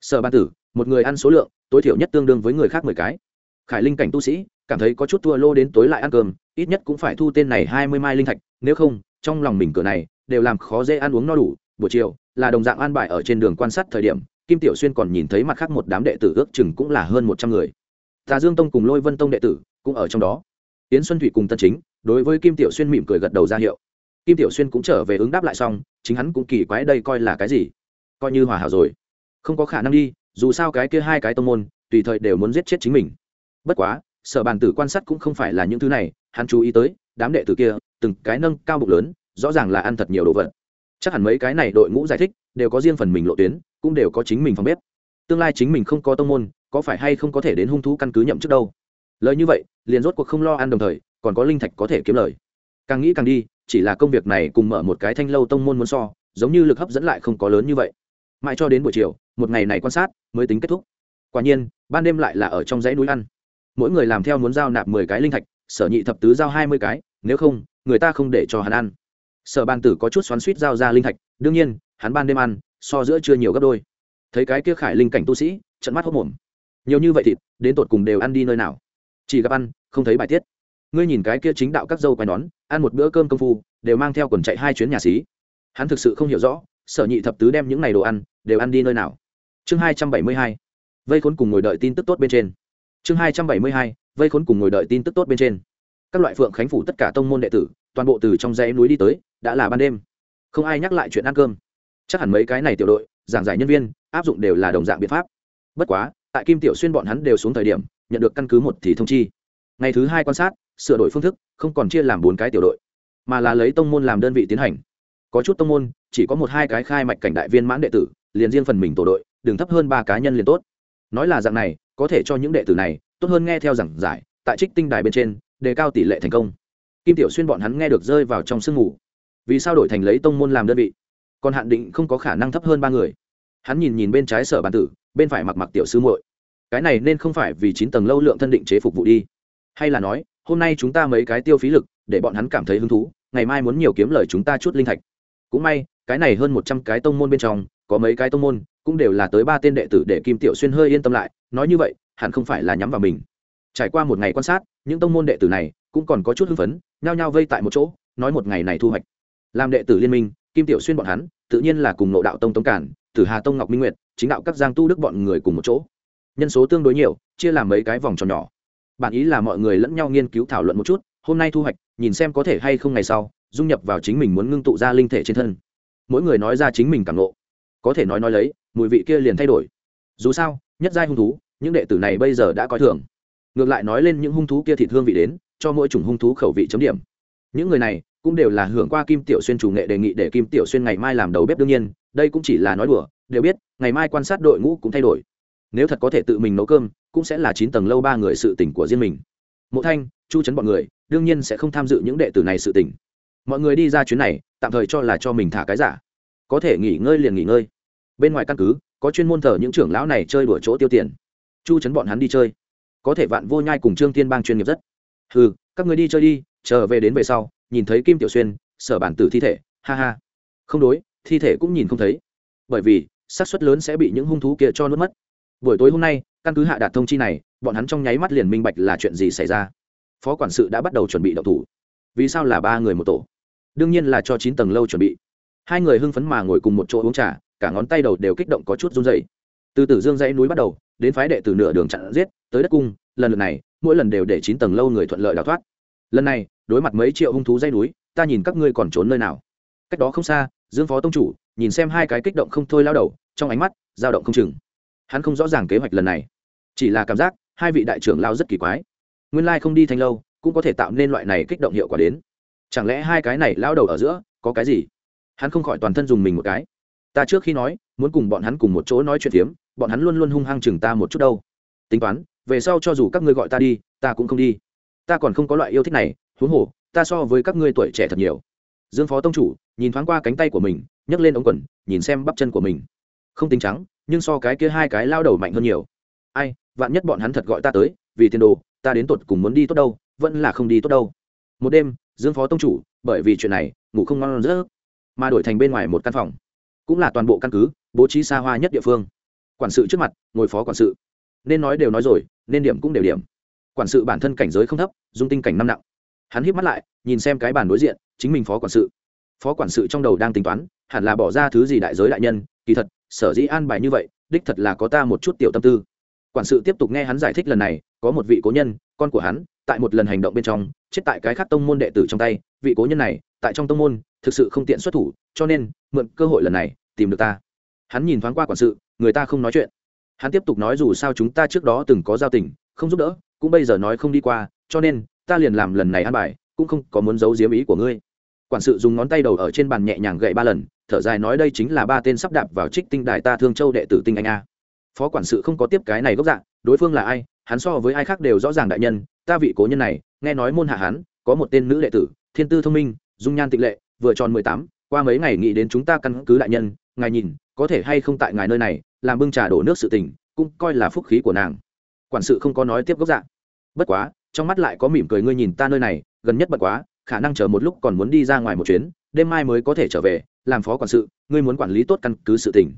Sở ban tử, một người ăn số lượng, tối thiểu nhất tương đương với người khác mười cái. Khải linh cảnh tu sĩ, cảm thấy có chút thua lô đến tối lại ăn cơm, ít nhất cũng phải thu tên này hai mươi mai linh thạch, nếu không, trong lòng mình cửa này, đều làm khó dễ ăn uống no đủ. Buổi chiều, là đồng dạng an bài ở trên đường quan sát thời điểm, kim tiểu xuyên còn nhìn thấy mặt khác một đám đệ tử ước chừng cũng là hơn một trăm người. Tà dương tông cùng lôi vân tông đệ tử cũng ở trong đó. Yến xuân thủy cùng tân chính, đối với kim tiểu xuyên mỉm cười gật đầu ra hiệu kim tiểu xuyên cũng trở về ứng đáp lại xong, chính hắn cũng kỳ quái đây coi là cái gì? Coi như hòa hảo rồi. Không có khả năng đi, dù sao cái kia hai cái tông môn, tùy thời đều muốn giết chết chính mình. Bất quá, sở bàn tử quan sát cũng không phải là những thứ này, hắn chú ý tới, đám đệ tử kia, từng cái nâng cao bụng lớn, rõ ràng là ăn thật nhiều đồ vật. Chắc hẳn mấy cái này đội ngũ giải thích, đều có riêng phần mình lộ tuyến, cũng đều có chính mình phòng bếp. Tương lai chính mình không có tông môn, có phải hay không có thể đến hung thú căn cứ nhậm chức đâu? Lời như vậy, liền rốt cuộc không lo ăn đồng thời, còn có linh thạch có thể kiếm lời. Càng nghĩ càng đi chỉ là công việc này cùng mở một cái thanh lâu tông môn muốn so, giống như lực hấp dẫn lại không có lớn như vậy. Mãi cho đến buổi chiều, một ngày này quan sát mới tính kết thúc. Quả nhiên, ban đêm lại là ở trong dãy núi ăn. Mỗi người làm theo muốn giao nạp mười cái linh thạch, sở nhị thập tứ giao hai mươi cái, nếu không, người ta không để cho hắn ăn. Sở ban tử có chút xoắn suýt giao ra linh thạch, đương nhiên, hắn ban đêm ăn, so giữa chưa nhiều gấp đôi. Thấy cái kia khải linh cảnh tu sĩ, trận mắt hốc mồm nhiều như vậy thịt, đến tột cùng đều ăn đi nơi nào? Chỉ gặp ăn, không thấy bài tiết ngươi nhìn cái kia chính đạo các dâu quai nón, ăn một bữa cơm công phu, đều mang theo quần chạy hai chuyến nhà xí. Hắn thực sự không hiểu rõ, sở nhị thập tứ đem những ngày đồ ăn, đều ăn đi nơi nào. Chương hai trăm bảy mươi hai, vây khốn cùng ngồi đợi tin tức tốt bên trên. Chương hai trăm bảy mươi hai, vây khốn cùng ngồi đợi tin tức tốt bên trên. Các loại phượng khánh phủ tất cả tông môn đệ tử, toàn bộ từ trong dãy núi đi tới, đã là ban đêm. Không ai nhắc lại chuyện ăn cơm. Chắc hẳn mấy cái này tiểu đội, giảng giải nhân viên, áp dụng đều là đồng dạng biện pháp. Bất quá, tại kim tiểu xuyên bọn hắn đều xuống thời điểm, nhận được căn cứ một thì thông chi ngày thứ hai quan sát, sửa đổi phương thức, không còn chia làm bốn cái tiểu đội, mà là lấy tông môn làm đơn vị tiến hành. Có chút tông môn, chỉ có một hai cái khai mạch cảnh đại viên mãn đệ tử, liền riêng phần mình tổ đội đừng thấp hơn ba cá nhân liền tốt. Nói là dạng này, có thể cho những đệ tử này, tốt hơn nghe theo giảng giải, tại trích tinh đài bên trên, đề cao tỷ lệ thành công. Kim tiểu xuyên bọn hắn nghe được rơi vào trong sương mù. Vì sao đổi thành lấy tông môn làm đơn vị? Còn hạn định không có khả năng thấp hơn ba người. Hắn nhìn nhìn bên trái sở bàn tử, bên phải mặc mặc tiểu sư muội. Cái này nên không phải vì chín tầng lâu lượng thân định chế phục vụ đi hay là nói, hôm nay chúng ta mấy cái tiêu phí lực, để bọn hắn cảm thấy hứng thú, ngày mai muốn nhiều kiếm lời chúng ta chút linh thạch. Cũng may, cái này hơn một trăm cái tông môn bên trong, có mấy cái tông môn, cũng đều là tới ba tên đệ tử để kim tiểu xuyên hơi yên tâm lại, nói như vậy, hẳn không phải là nhắm vào mình. Trải qua một ngày quan sát, những tông môn đệ tử này cũng còn có chút hưng phấn, nhao nhao vây tại một chỗ, nói một ngày này thu hoạch. Làm đệ tử liên minh, kim tiểu xuyên bọn hắn, tự nhiên là cùng nộ đạo tông tống cản, tử hà tông ngọc minh nguyệt, chính đạo các giang tu đức bọn người cùng một chỗ. Nhân số tương đối nhiều, chia làm mấy cái vòng tròn nhỏ bản ý là mọi người lẫn nhau nghiên cứu thảo luận một chút, hôm nay thu hoạch, nhìn xem có thể hay không ngày sau, dung nhập vào chính mình muốn ngưng tụ ra linh thể trên thân. Mỗi người nói ra chính mình cảm ngộ. Có thể nói nói lấy, mùi vị kia liền thay đổi. Dù sao, nhất giai hung thú, những đệ tử này bây giờ đã coi thường. Ngược lại nói lên những hung thú kia thịt hương vị đến, cho mỗi chủng hung thú khẩu vị chấm điểm. Những người này cũng đều là hưởng qua kim tiểu xuyên chủ nghệ đề nghị để kim tiểu xuyên ngày mai làm đầu bếp đương nhiên, đây cũng chỉ là nói đùa, đều biết, ngày mai quan sát đội ngũ cũng thay đổi. Nếu thật có thể tự mình nấu cơm cũng sẽ là chín tầng lâu ba người sự tỉnh của riêng mình. Mộ thanh, chu chấn bọn người, đương nhiên sẽ không tham dự những đệ tử này sự tỉnh mọi người đi ra chuyến này, tạm thời cho là cho mình thả cái giả. Có thể nghỉ ngơi liền nghỉ ngơi. Bên ngoài căn cứ, có chuyên môn thờ những trưởng lão này chơi đùa chỗ tiêu tiền. Chu chấn bọn hắn đi chơi. Có thể vạn vô nhai cùng trương tiên bang chuyên nghiệp rất. Ừ các người đi chơi đi, chờ về đến về sau, nhìn thấy kim tiểu xuyên, sở bản tử thi thể, ha ha. Không đối, thi thể cũng nhìn không thấy. Bởi vì, xác suất lớn sẽ bị những hung thú kia cho nuốt mất buổi tối hôm nay, căn cứ hạ đạt thông chi này, bọn hắn trong nháy mắt liền minh bạch là chuyện gì xảy ra. Phó quản sự đã bắt đầu chuẩn bị đậu thủ. Vì sao là ba người một tổ? Đương nhiên là cho chín tầng lâu chuẩn bị. Hai người hưng phấn mà ngồi cùng một chỗ uống trà, cả ngón tay đầu đều kích động có chút run dày từ tử dương dãy núi bắt đầu, đến phái đệ từ nửa đường chặn giết, tới đất cung, lần lượt này, mỗi lần đều để chín tầng lâu người thuận lợi đào thoát. Lần này, đối mặt mấy triệu hung thú dây núi, ta nhìn các ngươi còn trốn nơi nào? Cách đó không xa, dương phó tông chủ, nhìn xem hai cái kích động không thôi lao đầu, trong ánh mắt dao động không chừng hắn không rõ ràng kế hoạch lần này. Chỉ là cảm giác, hai vị đại trưởng lao rất kỳ quái. Nguyên lai không đi thanh lâu, cũng có thể tạo nên loại này kích động hiệu quả đến. Chẳng lẽ hai cái này lao đầu ở giữa, có cái gì? Hắn không khỏi toàn thân dùng mình một cái. Ta trước khi nói, muốn cùng bọn hắn cùng một chỗ nói chuyện phiếm, bọn hắn luôn luôn hung hăng chừng ta một chút đâu. Tính toán, về sau cho dù các ngươi gọi ta đi, ta cũng không đi. Ta còn không có loại yêu thích này, huống hồ, ta so với các ngươi tuổi trẻ thật nhiều. Dương phó tông chủ, nhìn thoáng qua cánh tay của mình, nhấc lên ống quần, nhìn xem bắp chân của mình không tính trắng, nhưng so cái kia hai cái lao đầu mạnh hơn nhiều. Ai, vạn nhất bọn hắn thật gọi ta tới, vì tiền đồ, ta đến tột cùng muốn đi tốt đâu, vẫn là không đi tốt đâu. Một đêm, dương phó tông chủ, bởi vì chuyện này, ngủ không ngon rỡ mà đổi thành bên ngoài một căn phòng. Cũng là toàn bộ căn cứ, bố trí xa hoa nhất địa phương. Quản sự trước mặt, ngồi phó quản sự. Nên nói đều nói rồi, nên điểm cũng đều điểm. Quản sự bản thân cảnh giới không thấp, dung tinh cảnh năm nặng. Hắn híp mắt lại, nhìn xem cái bàn đối diện, chính mình phó quản sự. Phó quản sự trong đầu đang tính toán, hẳn là bỏ ra thứ gì đại giới đại nhân, kỳ thật sở dĩ an bài như vậy, đích thật là có ta một chút tiểu tâm tư. Quản sự tiếp tục nghe hắn giải thích lần này, có một vị cố nhân, con của hắn, tại một lần hành động bên trong, chết tại cái khác tông môn đệ tử trong tay. Vị cố nhân này, tại trong tông môn, thực sự không tiện xuất thủ, cho nên, mượn cơ hội lần này, tìm được ta. Hắn nhìn thoáng qua quản sự, người ta không nói chuyện. Hắn tiếp tục nói dù sao chúng ta trước đó từng có giao tình, không giúp đỡ, cũng bây giờ nói không đi qua, cho nên, ta liền làm lần này an bài, cũng không có muốn giấu diếm ý của ngươi. Quản sự dùng ngón tay đầu ở trên bàn nhẹ nhàng gậy ba lần thở dài nói đây chính là ba tên sắp đạp vào trích tinh đài ta thương châu đệ tử tinh anh a. Phó quản sự không có tiếp cái này gốc dạng, đối phương là ai, hắn so với ai khác đều rõ ràng đại nhân, ta vị cố nhân này, nghe nói môn hạ hắn, có một tên nữ đệ tử, thiên tư thông minh, dung nhan tịnh lệ, vừa tròn mười tám, qua mấy ngày nghĩ đến chúng ta căn cứ đại nhân, ngài nhìn, có thể hay không tại ngài nơi này, làm bưng trà đổ nước sự tình, cũng coi là phúc khí của nàng. Quản sự không có nói tiếp gốc dạng. Bất quá, trong mắt lại có mỉm cười ngươi nhìn ta nơi này, gần nhất bật quá, khả năng chờ một lúc còn muốn đi ra ngoài một chuyến, đêm mai mới có thể trở về làm phó quản sự, ngươi muốn quản lý tốt căn cứ sự tình.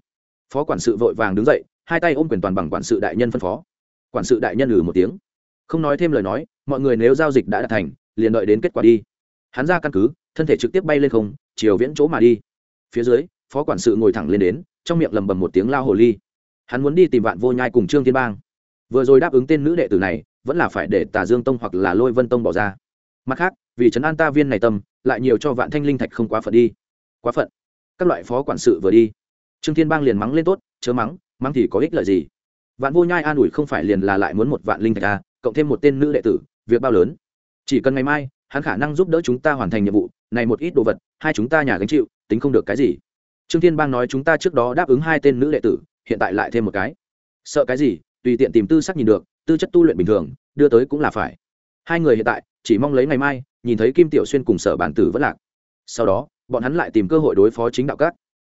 Phó quản sự vội vàng đứng dậy, hai tay ôm quyền toàn bằng quản sự đại nhân phân phó. Quản sự đại nhân ừ một tiếng. Không nói thêm lời nói, mọi người nếu giao dịch đã đạt thành, liền đợi đến kết quả đi. Hắn ra căn cứ, thân thể trực tiếp bay lên không, chiều viễn chỗ mà đi. Phía dưới, phó quản sự ngồi thẳng lên đến, trong miệng lầm bầm một tiếng lao hồ ly. Hắn muốn đi tìm vạn vô nhai cùng trương thiên bang. Vừa rồi đáp ứng tên nữ đệ tử này, vẫn là phải để tà dương tông hoặc là lôi vân tông bỏ ra. Mặt khác, vì trấn an ta viên này tâm, lại nhiều cho vạn thanh linh thạch không quá phận đi. Quá phận các loại phó quản sự vừa đi. Trương thiên bang liền mắng lên tốt, chớ mắng mắng thì có ích lợi gì? Vạn vô nhai an ủi không phải liền là lại muốn một vạn linh thạch à cộng thêm một tên nữ đệ tử, việc bao lớn. Chỉ cần ngày mai, hắn khả năng giúp đỡ chúng ta hoàn thành nhiệm vụ, này một ít đồ vật, hai chúng ta nhà gánh chịu, tính không được cái gì. Trương thiên bang nói chúng ta trước đó đáp ứng hai tên nữ đệ tử, hiện tại lại thêm một cái. Sợ cái gì? Tùy tiện tìm tư sắc nhìn được, tư chất tu luyện bình thường, đưa tới cũng là phải. Hai người hiện tại, chỉ mong lấy ngày mai, nhìn thấy kim tiểu xuyên cùng sở bản tử vẫn lạc. Sau đó bọn hắn lại tìm cơ hội đối phó chính đạo cát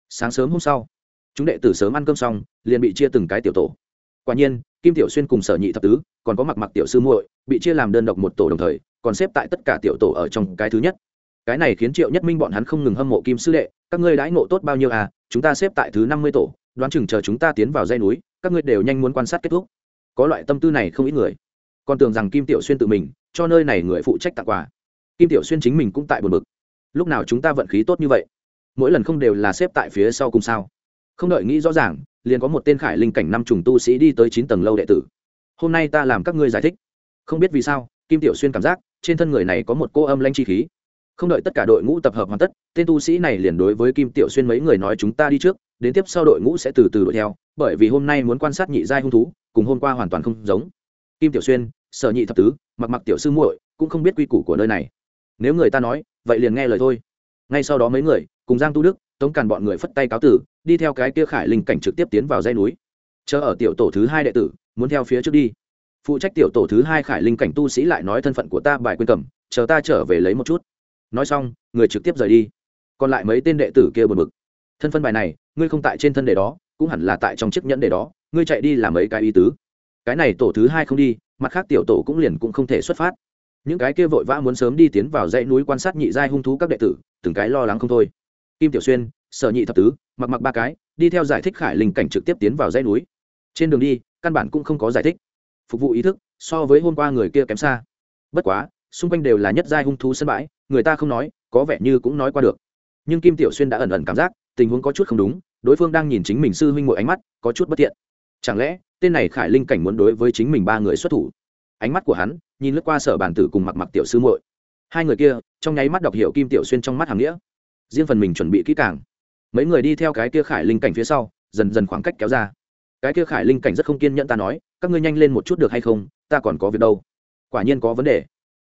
sáng sớm hôm sau, chúng đệ tử sớm ăn cơm xong, liền bị chia từng cái tiểu tổ. Quả nhiên, kim tiểu xuyên cùng sở nhị thập tứ còn có mặc mặc tiểu sư muội bị chia làm đơn độc một tổ đồng thời, còn xếp tại tất cả tiểu tổ ở trong cái thứ nhất. Cái này khiến triệu nhất minh bọn hắn không ngừng hâm mộ kim sư đệ, các ngươi đãi ngộ tốt bao nhiêu à? Chúng ta xếp tại thứ năm mươi tổ, đoán chừng chờ chúng ta tiến vào dây núi, các ngươi đều nhanh muốn quan sát kết thúc. Có loại tâm tư này không ít người. Còn tưởng rằng kim tiểu xuyên tự mình, cho nơi này người phụ trách tặng quà. Kim tiểu xuyên chính mình cũng tại buồn bực lúc nào chúng ta vận khí tốt như vậy? Mỗi lần không đều là xếp tại phía sau cùng sao? Không đợi nghĩ rõ ràng, liền có một tên khải linh cảnh năm trùng tu sĩ đi tới chín tầng lâu đệ tử. Hôm nay ta làm các ngươi giải thích. Không biết vì sao, kim tiểu xuyên cảm giác, trên thân người này có một cô âm lanh chi khí. Không đợi tất cả đội ngũ tập hợp hoàn tất, tên tu sĩ này liền đối với kim tiểu xuyên mấy người nói chúng ta đi trước, đến tiếp sau đội ngũ sẽ từ từ đuổi theo, bởi vì hôm nay muốn quan sát nhị giai hung thú, cùng hôm qua hoàn toàn không giống. Kim tiểu xuyên, sở nhị thập tứ, mặc mặc tiểu sư muội, cũng không biết quy củ của nơi này. Nếu người ta nói vậy liền nghe lời thôi. Ngay sau đó mấy người, cùng giang tu đức, tống càn bọn người phất tay cáo tử, đi theo cái kia khải linh cảnh trực tiếp tiến vào dây núi. Chờ ở tiểu tổ thứ hai đệ tử, muốn theo phía trước đi. Phụ trách tiểu tổ thứ hai khải linh cảnh tu sĩ lại nói thân phận của ta bài quên cầm, chờ ta trở về lấy một chút. Nói xong, người trực tiếp rời đi. Còn lại mấy tên đệ tử kia buồn bực. Thân phân bài này, ngươi không tại trên thân đề đó, cũng hẳn là tại trong chiếc nhẫn đề đó, ngươi chạy đi làm mấy cái ý tứ. Cái này tổ thứ hai không đi, mặt khác tiểu tổ cũng liền cũng không thể xuất phát những cái kia vội vã muốn sớm đi tiến vào dãy núi quan sát nhị giai hung thú các đệ tử, từng cái lo lắng không thôi. Kim tiểu xuyên, sở nhị thập tứ, mặc mặc ba cái, đi theo giải thích khải linh cảnh trực tiếp tiến vào dãy núi. Trên đường đi, căn bản cũng không có giải thích. Phục vụ ý thức, so với hôm qua người kia kém xa. Bất quá, xung quanh đều là nhất giai hung thú sân bãi, người ta không nói, có vẻ như cũng nói qua được. Nhưng kim tiểu xuyên đã ẩn ẩn cảm giác, tình huống có chút không đúng, đối phương đang nhìn chính mình sư huynh mỗi ánh mắt, có chút bất tiện. chẳng lẽ, tên này khải linh cảnh muốn đối với chính mình ba người xuất thủ? Ánh mắt của hắn nhìn lướt qua sở bàn tử cùng mặc mặc tiểu sư muội. Hai người kia, trong nháy mắt đọc hiểu kim tiểu xuyên trong mắt hàng nghĩa. Riêng phần mình chuẩn bị kỹ càng. Mấy người đi theo cái kia khải linh cảnh phía sau, dần dần khoảng cách kéo ra. Cái kia khải linh cảnh rất không kiên nhẫn ta nói, các ngươi nhanh lên một chút được hay không, ta còn có việc đâu. Quả nhiên có vấn đề.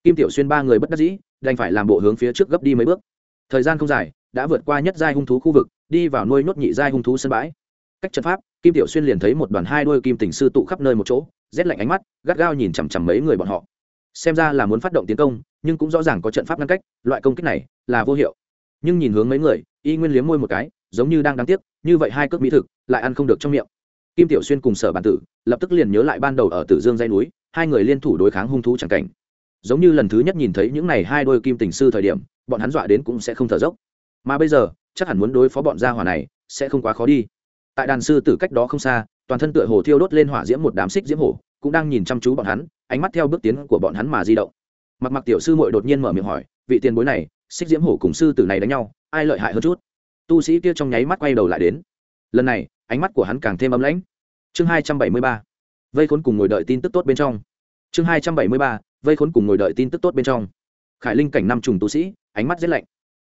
Kim tiểu xuyên ba người bất đắc dĩ, đành phải làm bộ hướng phía trước gấp đi mấy bước. Thời gian không dài, đã vượt qua nhất giai hung thú khu vực, đi vào nuôi nhốt nhị giai hung thú sân bãi. Cách trận pháp, kim tiểu xuyên liền thấy một đoàn hai đôi kim tình sư tụ khắp nơi một chỗ, rét lạnh ánh mắt, gắt gao nhìn chằm chằm mấy người bọn họ xem ra là muốn phát động tiến công, nhưng cũng rõ ràng có trận pháp ngăn cách, loại công kích này là vô hiệu. Nhưng nhìn hướng mấy người, y nguyên liếm môi một cái, giống như đang đáng tiếc, như vậy hai cước mỹ thực, lại ăn không được trong miệng. Kim tiểu xuyên cùng sở bản tử, lập tức liền nhớ lại ban đầu ở tử dương dây núi, hai người liên thủ đối kháng hung thú chẳng cảnh. Giống như lần thứ nhất nhìn thấy những này hai đôi kim tình sư thời điểm, bọn hắn dọa đến cũng sẽ không thở dốc. Mà bây giờ, chắc hẳn muốn đối phó bọn gia hỏa này, sẽ không quá khó đi. Tại đàn sư tử cách đó không xa, toàn thân tựa hồ thiêu đốt lên hỏa diễm một đám xích diễm hổ cũng đang nhìn chăm chú bọn hắn, ánh mắt theo bước tiến của bọn hắn mà di động. Mặc mặc tiểu sư muội đột nhiên mở miệng hỏi, vị tiền bối này, xích diễm hổ cùng sư tử này đánh nhau, ai lợi hại hơn chút? Tu sĩ kia trong nháy mắt quay đầu lại đến. Lần này, ánh mắt của hắn càng thêm ấm lãnh. Chương hai trăm bảy mươi ba, vây khốn cùng ngồi đợi tin tức tốt bên trong. Chương hai trăm bảy mươi ba, vây khốn cùng ngồi đợi tin tức tốt bên trong. Khải linh cảnh năm trùng tu sĩ, ánh mắt rét lạnh.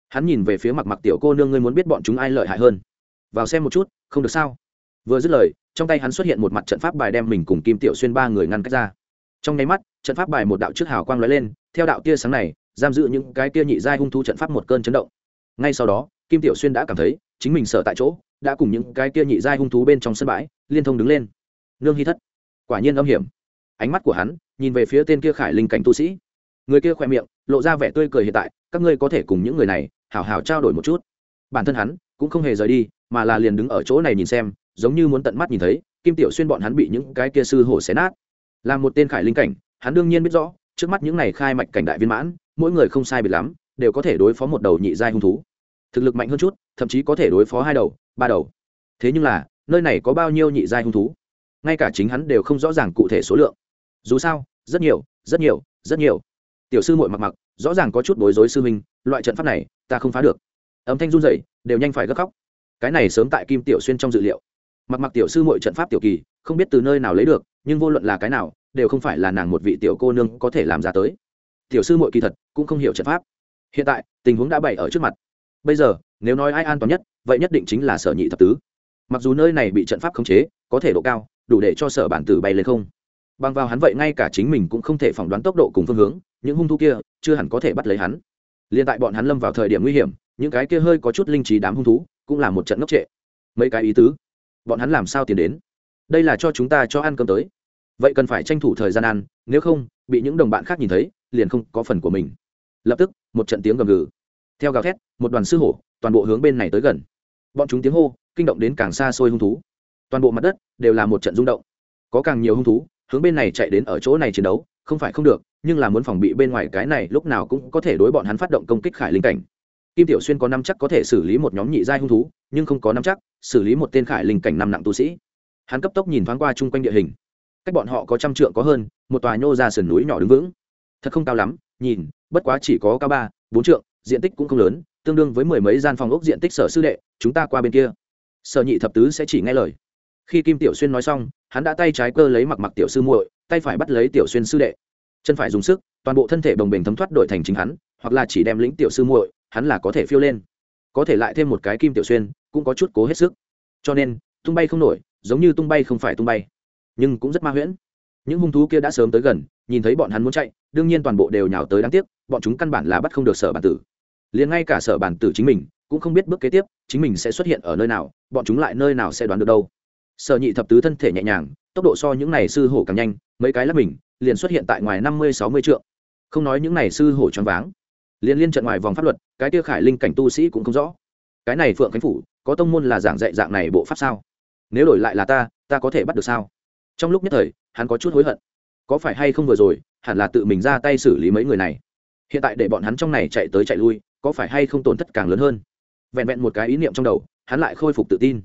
Hắn nhìn về phía mặc mặc tiểu cô nương, ngươi muốn biết bọn chúng ai lợi hại hơn? Vào xem một chút, không được sao? Vừa dứt lời trong tay hắn xuất hiện một mặt trận pháp bài đem mình cùng kim tiểu xuyên ba người ngăn cách ra. Trong nháy mắt, trận pháp bài một đạo trước hào quang lóe lên, theo đạo tia sáng này, giam giữ những cái tia nhị giai hung thu trận pháp một cơn chấn động. Ngay sau đó, kim tiểu xuyên đã cảm thấy, chính mình sợ tại chỗ, đã cùng những cái tia nhị giai hung thú bên trong sân bãi, liên thông đứng lên. Nương hy thất. Quả nhiên âm hiểm. Ánh mắt của hắn, nhìn về phía tên kia khải linh cảnh tu sĩ. Người kia khoe miệng, lộ ra vẻ tươi cười hiện tại, các ngươi có thể cùng những người này, hảo hảo trao đổi một chút. Bản thân hắn, cũng không hề rời đi, mà là liền đứng ở chỗ này nhìn xem giống như muốn tận mắt nhìn thấy, kim tiểu xuyên bọn hắn bị những cái kia sư hổ xé nát. Là một tên khải linh cảnh, hắn đương nhiên biết rõ, trước mắt những này khai mạch cảnh đại viên mãn, mỗi người không sai biệt lắm, đều có thể đối phó một đầu nhị giai hung thú. Thực lực mạnh hơn chút, thậm chí có thể đối phó hai đầu, ba đầu. Thế nhưng là, nơi này có bao nhiêu nhị giai hung thú? Ngay cả chính hắn đều không rõ ràng cụ thể số lượng. Dù sao, rất nhiều rất nhiều rất nhiều. Tiểu sư muội mặc mặc, rõ ràng có chút bối rối sư huynh, loại trận pháp này, ta không phá được. Âm thanh run rẩy, đều nhanh phải gấp khóc. Cái này sớm tại kim tiểu xuyên trong dự liệu mặc mặc tiểu sư muội trận pháp tiểu kỳ, không biết từ nơi nào lấy được, nhưng vô luận là cái nào, đều không phải là nàng một vị tiểu cô nương có thể làm ra tới. Tiểu sư muội kỳ thật, cũng không hiểu trận pháp. Hiện tại, tình huống đã bày ở trước mặt. Bây giờ, nếu nói ai an toàn nhất, vậy nhất định chính là sở nhị thập tứ. Mặc dù nơi này bị trận pháp khống chế, có thể độ cao, đủ để cho sở bản tử bay lên không. Bằng vào hắn vậy ngay cả chính mình cũng không thể phỏng đoán tốc độ cùng phương hướng, những hung thú kia, chưa hẳn có thể bắt lấy hắn. Liền tại bọn hắn lâm vào thời điểm nguy hiểm, những cái kia hơi có chút linh trí đám hung thú, cũng là một trận ngốc trệ. Mấy cái ý tứ bọn hắn làm sao tiền đến? Đây là cho chúng ta cho ăn cơm tới. Vậy cần phải tranh thủ thời gian ăn, nếu không, bị những đồng bạn khác nhìn thấy, liền không có phần của mình. Lập tức, một trận tiếng gầm gừ. Theo gào thét, một đoàn sư hổ, toàn bộ hướng bên này tới gần. Bọn chúng tiếng hô, kinh động đến càng xa xôi hung thú. Toàn bộ mặt đất đều là một trận rung động. Có càng nhiều hung thú, hướng bên này chạy đến ở chỗ này chiến đấu, không phải không được, nhưng là muốn phòng bị bên ngoài cái này lúc nào cũng có thể đối bọn hắn phát động công kích khải linh cảnh kim tiểu xuyên có năm chắc có thể xử lý một nhóm nhị giai hung thú, nhưng không có năm chắc xử lý một tên khải linh cảnh năm nặng tu sĩ. Hắn cấp tốc nhìn thoáng qua chung quanh địa hình. Cách bọn họ có trăm trượng có hơn, một tòa nhô ra sườn núi nhỏ đứng vững. Thật không cao lắm, nhìn, bất quá chỉ có cao ba, bốn trượng, diện tích cũng không lớn, tương đương với mười mấy gian phòng ốc diện tích sở sư đệ, chúng ta qua bên kia. Sở nhị thập tứ sẽ chỉ nghe lời. Khi kim tiểu xuyên nói xong, hắn đã tay trái cơ lấy mặc mặc tiểu sư muội, tay phải bắt lấy tiểu xuyên sư đệ. Chân phải dùng sức, toàn bộ thân thể bồng bềnh thấm thoát đổi thành chính hắn, hoặc là chỉ đem lĩnh tiểu sư muội hắn là có thể phiêu lên. Có thể lại thêm một cái kim tiểu xuyên, cũng có chút cố hết sức. Cho nên, tung bay không nổi, giống như tung bay không phải tung bay. Nhưng cũng rất ma huyễn. Những hung thú kia đã sớm tới gần, nhìn thấy bọn hắn muốn chạy, đương nhiên toàn bộ đều nhào tới đáng tiếc, bọn chúng căn bản là bắt không được sở bản tử. Liền ngay cả sở bản tử chính mình, cũng không biết bước kế tiếp, chính mình sẽ xuất hiện ở nơi nào, bọn chúng lại nơi nào sẽ đoán được đâu. Sở nhị thập tứ thân thể nhẹ nhàng, tốc độ so những này sư hổ càng nhanh, mấy cái lắp mình, liền xuất hiện tại ngoài năm mươi, sáu mươi trượng. Không nói những này sư hổ choáng váng liên liên trận ngoài vòng pháp luật, cái kia khải linh cảnh tu sĩ cũng không rõ. Cái này phượng khánh phủ, có tông môn là giảng dạy dạng này bộ pháp sao? Nếu đổi lại là ta ta có thể bắt được sao? Trong lúc nhất thời, hắn có chút hối hận. Có phải hay không vừa rồi, hẳn là tự mình ra tay xử lý mấy người này? Hiện tại để bọn hắn trong này chạy tới chạy lui, có phải hay không tổn thất càng lớn hơn? Vẹn vẹn một cái ý niệm trong đầu, hắn lại khôi phục tự tin.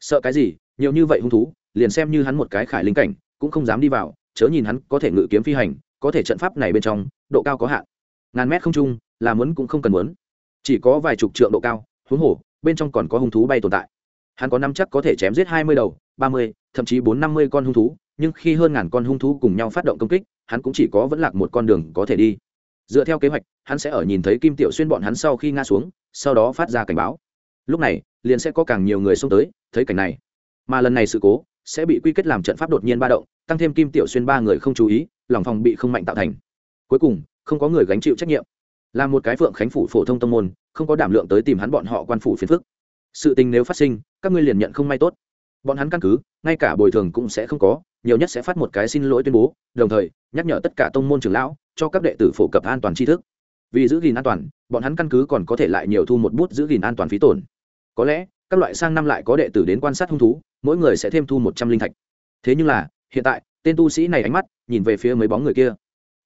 Sợ cái gì? Nhiều như vậy hung thú, liền xem như hắn một cái khải linh cảnh, cũng không dám đi vào, chớ nhìn hắn có thể ngự kiếm phi hành, có thể trận pháp này bên trong, độ cao có hạn ngàn mét không trung, là muốn cũng không cần muốn. Chỉ có vài chục trượng độ cao, huống hồ, bên trong còn có hung thú bay tồn tại. Hắn có năm chắc có thể chém giết hai mươi đầu, ba mươi, thậm chí bốn năm mươi con hung thú, nhưng khi hơn ngàn con hung thú cùng nhau phát động công kích, hắn cũng chỉ có vẫn lạc một con đường có thể đi. Dựa theo kế hoạch, hắn sẽ ở nhìn thấy kim tiểu xuyên bọn hắn sau khi ngã xuống, sau đó phát ra cảnh báo. Lúc này, liền sẽ có càng nhiều người xông tới, thấy cảnh này. Mà lần này sự cố, sẽ bị quy kết làm trận pháp đột nhiên ba động, tăng thêm kim tiểu xuyên ba người không chú ý, lòng phòng bị không mạnh tạo thành. Cuối cùng không có người gánh chịu trách nhiệm. Là một cái phượng khánh phủ phổ thông tông môn, không có đảm lượng tới tìm hắn bọn họ quan phủ phiền phức. Sự tình nếu phát sinh, các ngươi liền nhận không may tốt. Bọn hắn căn cứ, ngay cả bồi thường cũng sẽ không có, nhiều nhất sẽ phát một cái xin lỗi tuyên bố, đồng thời, nhắc nhở tất cả tông môn trưởng lão, cho các đệ tử phổ cập an toàn tri thức. Vì giữ gìn an toàn, bọn hắn căn cứ còn có thể lại nhiều thu một bút giữ gìn an toàn phí tổn. Có lẽ, các loại sang năm lại có đệ tử đến quan sát hung thú, mỗi người sẽ thêm thu một trăm linh thạch. Thế nhưng là, hiện tại, tên tu sĩ này ánh mắt, nhìn về phía mấy bóng người kia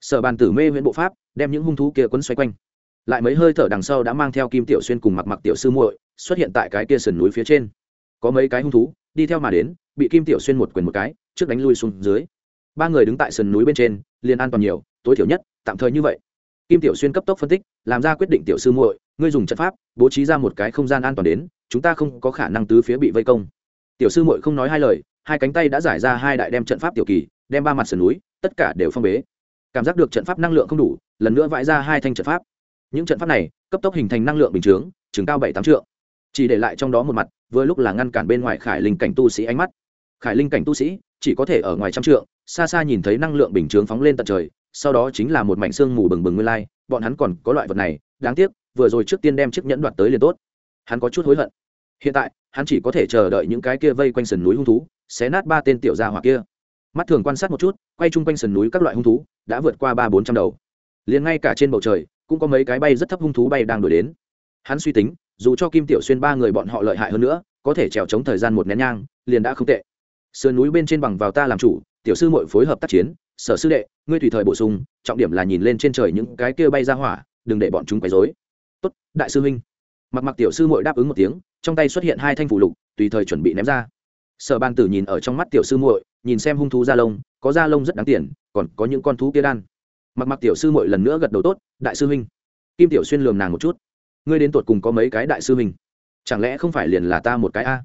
sở bàn tử mê huyện bộ pháp, đem những hung thú kia quấn xoay quanh. Lại mấy hơi thở đằng sau đã mang theo kim tiểu xuyên cùng mặc mặc tiểu sư muội xuất hiện tại cái kia sườn núi phía trên. Có mấy cái hung thú đi theo mà đến, bị kim tiểu xuyên một quyền một cái, trước đánh lui xuống dưới. Ba người đứng tại sườn núi bên trên, liền an toàn nhiều, tối thiểu nhất, tạm thời như vậy. Kim tiểu xuyên cấp tốc phân tích, làm ra quyết định tiểu sư muội, ngươi dùng trận pháp, bố trí ra một cái không gian an toàn đến, chúng ta không có khả năng tứ phía bị vây công. Tiểu sư muội không nói hai lời, hai cánh tay đã giải ra hai đại đem trận pháp tiểu kỳ, đem ba mặt sườn núi, tất cả đều phong bế cảm giác được trận pháp năng lượng không đủ, lần nữa vãi ra hai thanh trận pháp. Những trận pháp này, cấp tốc hình thành năng lượng bình chướng, chừng cao bảy tám trượng. Chỉ để lại trong đó một mặt, vừa lúc là ngăn cản bên ngoài khải linh cảnh tu sĩ ánh mắt. Khải linh cảnh tu sĩ, chỉ có thể ở ngoài trăm trượng, xa xa nhìn thấy năng lượng bình chướng phóng lên tận trời, sau đó chính là một mảnh xương mù bừng bừng nguyên lai, bọn hắn còn có loại vật này, đáng tiếc, vừa rồi trước tiên đem chiếc nhẫn đoạt tới liền tốt. Hắn có chút hối hận. Hiện tại, hắn chỉ có thể chờ đợi những cái kia vây quanh sườn núi hung thú, xé nát ba tên tiểu gia hỏa kia mắt thường quan sát một chút, quay chung quanh sườn núi các loại hung thú, đã vượt qua ba bốn trăm đầu. Liền ngay cả trên bầu trời, cũng có mấy cái bay rất thấp hung thú bay đang đuổi đến. Hắn suy tính, dù cho kim tiểu xuyên ba người bọn họ lợi hại hơn nữa, có thể trèo chống thời gian một nén nhang, liền đã không tệ. Sườn núi bên trên bằng vào ta làm chủ, tiểu sư mội phối hợp tác chiến, sở sư đệ, ngươi tùy thời bổ sung, trọng điểm là nhìn lên trên trời những cái kia bay ra hỏa, đừng để bọn chúng quấy dối tốt, đại sư huynh. Mặc mặc tiểu sư mội đáp ứng một tiếng, trong tay xuất hiện hai thanh phủ lục, tùy thời chuẩn bị ném ra sở ban tử nhìn ở trong mắt tiểu sư muội, nhìn xem hung thú da lông, có da lông rất đáng tiền, còn có những con thú kia đan. Mặc mặc tiểu sư muội lần nữa gật đầu tốt, đại sư huynh. Kim tiểu xuyên lườm nàng một chút. Ngươi đến tột cùng có mấy cái đại sư huynh? Chẳng lẽ không phải liền là ta một cái a?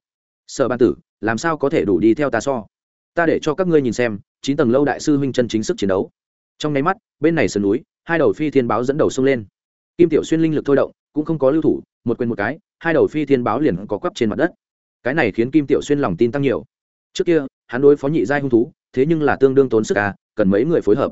Sở ban tử, làm sao có thể đủ đi theo ta so? Ta để cho các ngươi nhìn xem, chín tầng lâu đại sư huynh chân chính sức chiến đấu. Trong nháy mắt, bên này sườn núi, hai đầu phi thiên báo dẫn đầu xông lên. Kim tiểu xuyên linh lực thôi động, cũng không có lưu thủ, một quên một cái, hai đầu phi thiên báo liền có quắp trên mặt đất cái này khiến kim tiểu xuyên lòng tin tăng nhiều. Trước kia, hắn đối phó nhị giai hung thú, thế nhưng là tương đương tốn sức à cần mấy người phối hợp.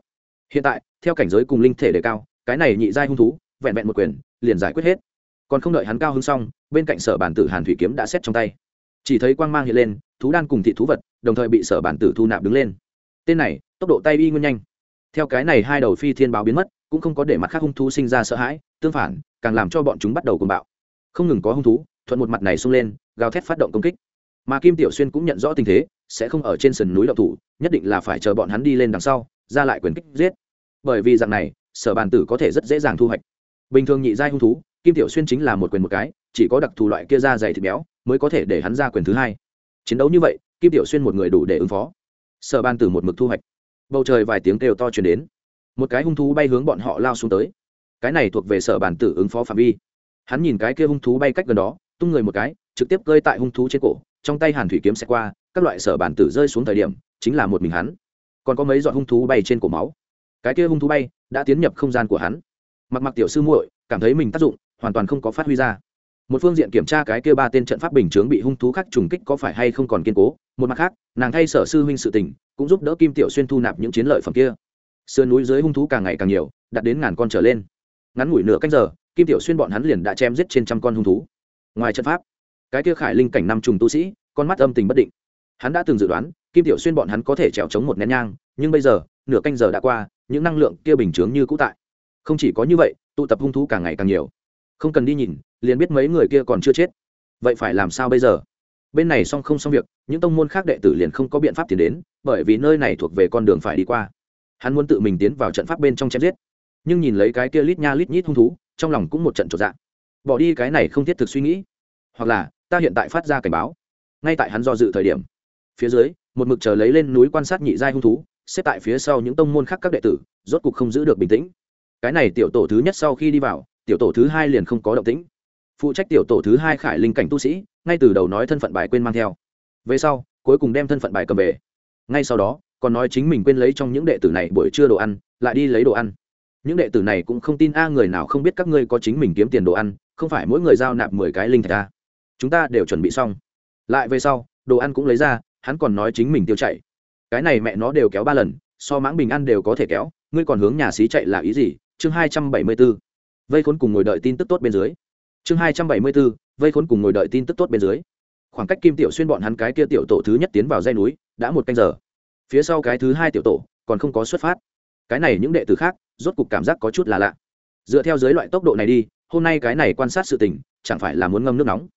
Hiện tại, theo cảnh giới cùng linh thể đề cao, cái này nhị giai hung thú, vẹn vẹn một quyền, liền giải quyết hết. Còn không đợi hắn cao hứng xong, bên cạnh sở bản tử hàn thủy kiếm đã xét trong tay. Chỉ thấy quang mang hiện lên, thú đan cùng thị thú vật, đồng thời bị sở bản tử thu nạp đứng lên. Tên này, tốc độ tay y nguyên nhanh. Theo cái này hai đầu phi thiên báo biến mất, cũng không có để mặt khác hung thú sinh ra sợ hãi, tương phản, càng làm cho bọn chúng bắt đầu cùng bạo. Không ngừng có hung thú, thuận một mặt này xông lên gào thét phát động công kích. Mà kim tiểu xuyên cũng nhận rõ tình thế, sẽ không ở trên sườn núi đậu thủ, nhất định là phải chờ bọn hắn đi lên đằng sau, ra lại quyền kích giết. Bởi vì dạng này, sở bàn tử có thể rất dễ dàng thu hoạch. Bình thường nhị giai hung thú, kim tiểu xuyên chính là một quyền một cái, chỉ có đặc thù loại kia da dày thịt béo mới có thể để hắn ra quyền thứ hai. Chiến đấu như vậy, kim tiểu xuyên một người đủ để ứng phó. Sở bàn tử một mực thu hoạch. Bầu trời vài tiếng kêu to chuyển đến. Một cái hung thú bay hướng bọn họ lao xuống tới. Cái này thuộc về sở bàn tử ứng phó phạm vi. Hắn nhìn cái kia hung thú bay cách gần đó tung người một cái, trực tiếp cơi tại hung thú trên cổ, trong tay hàn thủy kiếm sẽ qua, các loại sở bản tử rơi xuống thời điểm, chính là một mình hắn. Còn có mấy dọn hung thú bay trên cổ máu. Cái kia hung thú bay đã tiến nhập không gian của hắn. Mặc mặc tiểu sư muội, cảm thấy mình tác dụng hoàn toàn không có phát huy ra. Một phương diện kiểm tra cái kia ba tên trận pháp bình chướng bị hung thú khác trùng kích có phải hay không còn kiên cố, một mặt khác, nàng thay sở sư huynh sự tình, cũng giúp đỡ kim tiểu xuyên thu nạp những chiến lợi phẩm kia. Sườn núi dưới hung thú càng ngày càng nhiều, đạt đến ngàn con trở lên. Ngắn ngủi nửa cách giờ, kim tiểu xuyên bọn hắn liền đã chém giết trên trăm con hung thú ngoài trận pháp. Cái kia khải linh cảnh năm trùng tu sĩ, con mắt âm tình bất định. Hắn đã từng dự đoán, kim tiểu xuyên bọn hắn có thể trèo chống một nén nhang, nhưng bây giờ, nửa canh giờ đã qua, những năng lượng kia bình chướng như cũ tại. Không chỉ có như vậy, tụ tập hung thú càng ngày càng nhiều. Không cần đi nhìn, liền biết mấy người kia còn chưa chết. Vậy phải làm sao bây giờ? Bên này song không xong việc, những tông môn khác đệ tử liền không có biện pháp tiến đến, bởi vì nơi này thuộc về con đường phải đi qua. Hắn muốn tự mình tiến vào trận pháp bên trong chém giết. Nhưng nhìn lấy cái kia lít nha lít nhít hung thú, trong lòng cũng một trận trột dạ bỏ đi cái này không thiết thực suy nghĩ. Hoặc là, ta hiện tại phát ra cảnh báo. Ngay tại hắn do dự thời điểm, phía dưới, một mực chờ lấy lên núi quan sát nhị giai hung thú, xếp tại phía sau những tông môn khác các đệ tử, rốt cục không giữ được bình tĩnh. Cái này tiểu tổ thứ nhất sau khi đi vào, tiểu tổ thứ hai liền không có động tĩnh. Phụ trách tiểu tổ thứ hai khải linh cảnh tu sĩ, ngay từ đầu nói thân phận bài quên mang theo. Về sau, cuối cùng đem thân phận bài cầm về. Ngay sau đó, còn nói chính mình quên lấy trong những đệ tử này buổi trưa đồ ăn, lại đi lấy đồ ăn. Những đệ tử này cũng không tin a, người nào không biết các ngươi có chính mình kiếm tiền đồ ăn không phải mỗi người giao nạp mười cái linh thạch ta chúng ta đều chuẩn bị xong. Lại về sau, đồ ăn cũng lấy ra, hắn còn nói chính mình tiêu chạy. Cái này mẹ nó đều kéo ba lần, so mãng bình ăn đều có thể kéo, ngươi còn hướng nhà xí chạy là ý gì? Chương hai trăm bảy mươi b ố vây khốn cùng ngồi đợi tin tức tốt bên dưới. Chương hai trăm bảy mươi b ố vây khốn cùng ngồi đợi tin tức tốt bên dưới. Khoảng cách kim tiểu xuyên bọn hắn cái kia tiểu tổ thứ nhất tiến vào dây núi, đã một canh giờ. Phía sau cái thứ hai tiểu tổ, còn không có xuất phát. Cái này những đệ tử khác, rốt cục cảm giác có chút là lạ. Dựa theo giới loại tốc độ này đi hôm nay cái này quan sát sự tình, chẳng phải là muốn ngâm nước nóng.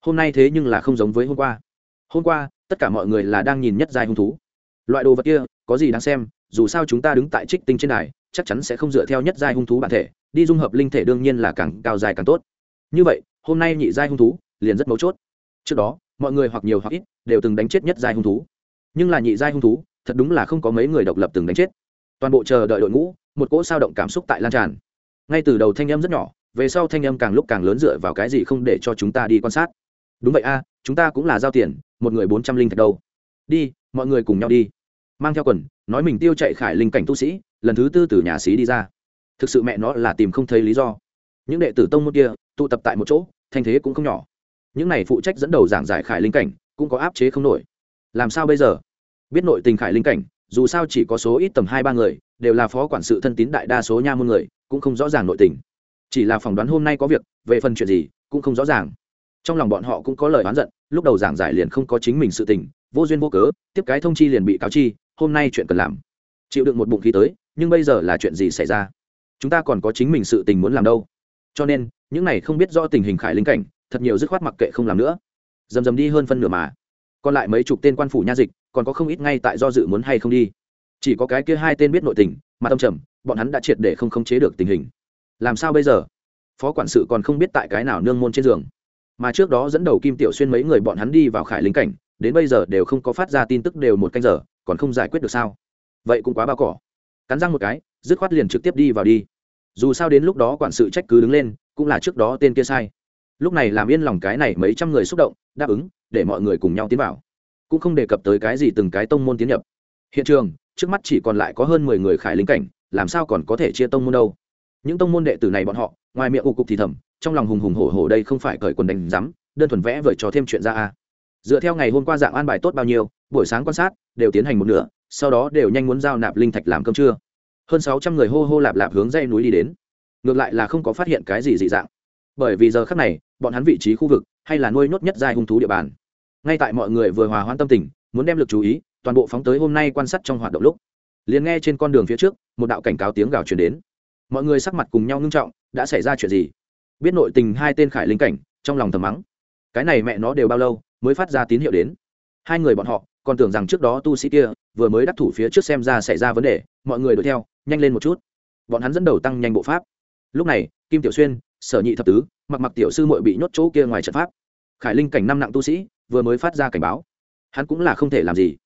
Hôm nay thế nhưng là không giống với hôm qua. Hôm qua, tất cả mọi người là đang nhìn nhất giai hung thú. Loại đồ vật kia, có gì đáng xem, dù sao chúng ta đứng tại trích tinh trên đài, chắc chắn sẽ không dựa theo nhất giai hung thú bản thể, đi dung hợp linh thể đương nhiên là càng cao dài càng tốt. Như vậy, hôm nay nhị giai hung thú, liền rất mấu chốt. Trước đó, mọi người hoặc nhiều hoặc ít, đều từng đánh chết nhất giai hung thú. Nhưng là nhị giai hung thú, thật đúng là không có mấy người độc lập từng đánh chết. Toàn bộ chờ đợi đội ngũ, một cỗ sao động cảm xúc tại lan tràn. Ngay từ đầu thanh âm rất nhỏ về sau thanh âm càng lúc càng lớn dựa vào cái gì không để cho chúng ta đi quan sát. Đúng vậy a, chúng ta cũng là giao tiền, một người bốn trăm linh thạch đâu. Đi, mọi người cùng nhau đi. Mang theo quần, nói mình tiêu chạy khải linh cảnh tu sĩ, lần thứ tư từ nhà xí đi ra. Thực sự mẹ nó là tìm không thấy lý do. Những đệ tử tông môn kia, tụ tập tại một chỗ, thanh thế cũng không nhỏ. Những này phụ trách dẫn đầu giảng giải khải linh cảnh, cũng có áp chế không nổi. Làm sao bây giờ? Biết nội tình khải linh cảnh, dù sao chỉ có số ít tầm hai ba người, đều là phó quản sự thân tín đại đa số nha môn người, cũng không rõ ràng nội tình chỉ là phỏng đoán hôm nay có việc, về phần chuyện gì cũng không rõ ràng. Trong lòng bọn họ cũng có lời oán giận, lúc đầu giảng giải liền không có chính mình sự tình, vô duyên vô cớ, tiếp cái thông chi liền bị cáo chi, hôm nay chuyện cần làm. Chịu đựng một bụng khí tới, nhưng bây giờ là chuyện gì xảy ra? Chúng ta còn có chính mình sự tình muốn làm đâu. Cho nên, những này không biết rõ tình hình khải linh cảnh, thật nhiều dứt khoát mặc kệ không làm nữa. Dầm dầm đi hơn phân nửa mà. Còn lại mấy chục tên quan phủ nha dịch, còn có không ít ngay tại do dự muốn hay không đi. Chỉ có cái kia hai tên biết nội tình, mà tâm trầm, bọn hắn đã triệt để không khống chế được tình hình làm sao bây giờ? Phó quản sự còn không biết tại cái nào nương môn trên giường. Mà trước đó dẫn đầu kim tiểu xuyên mấy người bọn hắn đi vào khải lính cảnh, đến bây giờ đều không có phát ra tin tức đều một canh giờ, còn không giải quyết được sao? Vậy cũng quá bao cỏ. Cắn răng một cái, dứt khoát liền trực tiếp đi vào đi. Dù sao đến lúc đó quản sự trách cứ đứng lên, cũng là trước đó tên kia sai. Lúc này làm yên lòng cái này mấy trăm người xúc động, đáp ứng, để mọi người cùng nhau tiến vào. Cũng không đề cập tới cái gì từng cái tông môn tiến nhập. Hiện trường, trước mắt chỉ còn lại có hơn mười người khải lính cảnh, làm sao còn có thể chia tông môn đâu? Những tông môn đệ tử này bọn họ, ngoài miệng ụ cục thì thầm, trong lòng hùng hùng hổ hổ đây không phải cởi quần đánh rắm đơn thuần vẽ vời cho thêm chuyện ra a. Dựa theo ngày hôm qua dạng an bài tốt bao nhiêu, buổi sáng quan sát, đều tiến hành một nửa, sau đó đều nhanh muốn giao nạp linh thạch làm cơm trưa. Hơn sáu trăm người hô hô lạp lạp hướng dây núi đi đến. Ngược lại là không có phát hiện cái gì dị dạng. Bởi vì giờ khác này, bọn hắn vị trí khu vực, hay là nuôi nhốt nhất dài hung thú địa bàn. Ngay tại mọi người vừa hòa hoãn tâm tình, muốn đem lực chú ý, toàn bộ phóng tới hôm nay quan sát trong hoạt động lúc. Liền nghe trên con đường phía trước, một đạo cảnh cáo tiếng gào truyền đến mọi người sắc mặt cùng nhau ngưng trọng, đã xảy ra chuyện gì? Biết nội tình hai tên khải linh cảnh, trong lòng thầm mắng. Cái này mẹ nó đều bao lâu mới phát ra tín hiệu đến? Hai người bọn họ còn tưởng rằng trước đó tu sĩ kia vừa mới đắc thủ phía trước xem ra xảy ra vấn đề, mọi người đuổi theo, nhanh lên một chút. Bọn hắn dẫn đầu tăng nhanh bộ pháp. Lúc này, kim tiểu xuyên, sở nhị thập tứ, mặc mặc tiểu sư mội bị nhốt chỗ kia ngoài trận pháp. Khải linh cảnh năm nặng tu sĩ vừa mới phát ra cảnh báo. Hắn cũng là không thể làm gì.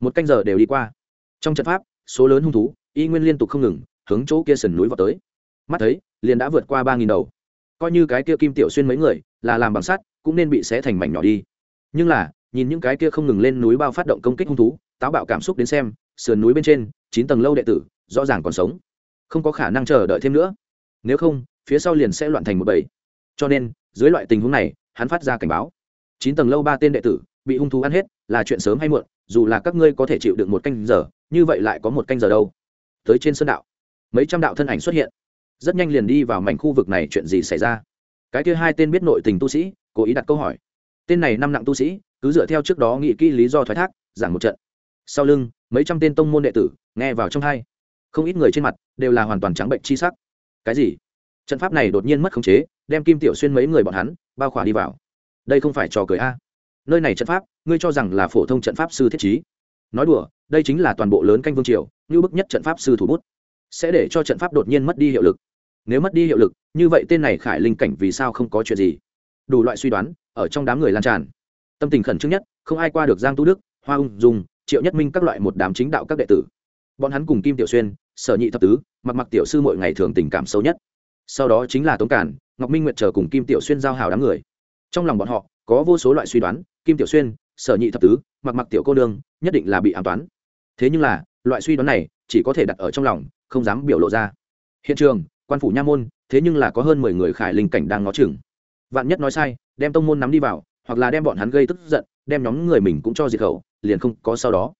Một canh giờ đều đi qua. Trong trận pháp, số lớn hung thú, y nguyên liên tục không ngừng hướng chỗ kia sườn núi vào tới. Mắt thấy, liền đã vượt qua ba nghìn đầu. Coi như cái kia kim tiểu xuyên mấy người, là làm bằng sắt, cũng nên bị xé thành mảnh nhỏ đi. Nhưng là, nhìn những cái kia không ngừng lên núi bao phát động công kích hung thú, táo bạo cảm xúc đến xem, sườn núi bên trên, chín tầng lâu đệ tử, rõ ràng còn sống. Không có khả năng chờ đợi thêm nữa. Nếu không, phía sau liền sẽ loạn thành một bầy. Cho nên, dưới loại tình huống này, hắn phát ra cảnh báo. Chín tầng lâu ba tên đệ tử, bị hung thú ăn hết, là chuyện sớm hay muộn, dù là các ngươi có thể chịu được một canh giờ, như vậy lại có một canh giờ đâu. Tới trên sơn đạo mấy trăm đạo thân ảnh xuất hiện. Rất nhanh liền đi vào mảnh khu vực này chuyện gì xảy ra. Cái kia hai tên biết nội tình tu sĩ, cố ý đặt câu hỏi. Tên này năm nặng tu sĩ, cứ dựa theo trước đó nghĩ kỹ lý do thoái thác, giảng một trận. Sau lưng, mấy trăm tên tông môn đệ tử, nghe vào trong hai. Không ít người trên mặt, đều là hoàn toàn trắng bệnh chi sắc. Cái gì? Trận pháp này đột nhiên mất khống chế, đem kim tiểu xuyên mấy người bọn hắn bao khỏa đi vào. Đây không phải trò cười a. Nơi này trận pháp, ngươi cho rằng là phổ thông trận pháp sư thiết trí. Nói đùa, đây chính là toàn bộ lớn canh vương triều, như bức nhất trận pháp sư thủ bút sẽ để cho trận pháp đột nhiên mất đi hiệu lực. Nếu mất đi hiệu lực, như vậy tên này khải linh cảnh vì sao không có chuyện gì? Đủ loại suy đoán ở trong đám người lan tràn. Tâm tình khẩn trương nhất, không ai qua được giang tu đức, hoa ung dùng triệu nhất minh các loại một đám chính đạo các đệ tử. Bọn hắn cùng kim tiểu xuyên, sở nhị thập tứ, mặc mặc tiểu sư mỗi ngày thường tình cảm sâu nhất. Sau đó chính là tống cản ngọc minh nguyệt chờ cùng kim tiểu xuyên giao hào đám người. Trong lòng bọn họ, có vô số loại suy đoán, kim tiểu xuyên, sở nhị thập tứ, mặc mặc tiểu cô đương nhất định là bị an toán. Thế nhưng là loại suy đoán này chỉ có thể đặt ở trong lòng, không dám biểu lộ ra. Hiện trường, quan phủ nha môn, thế nhưng là có hơn mười người khải linh cảnh đang ngó chừng. Vạn nhất nói sai, đem tông môn nắm đi vào, hoặc là đem bọn hắn gây tức giận, đem nhóm người mình cũng cho diệt khẩu, liền không có sau đó.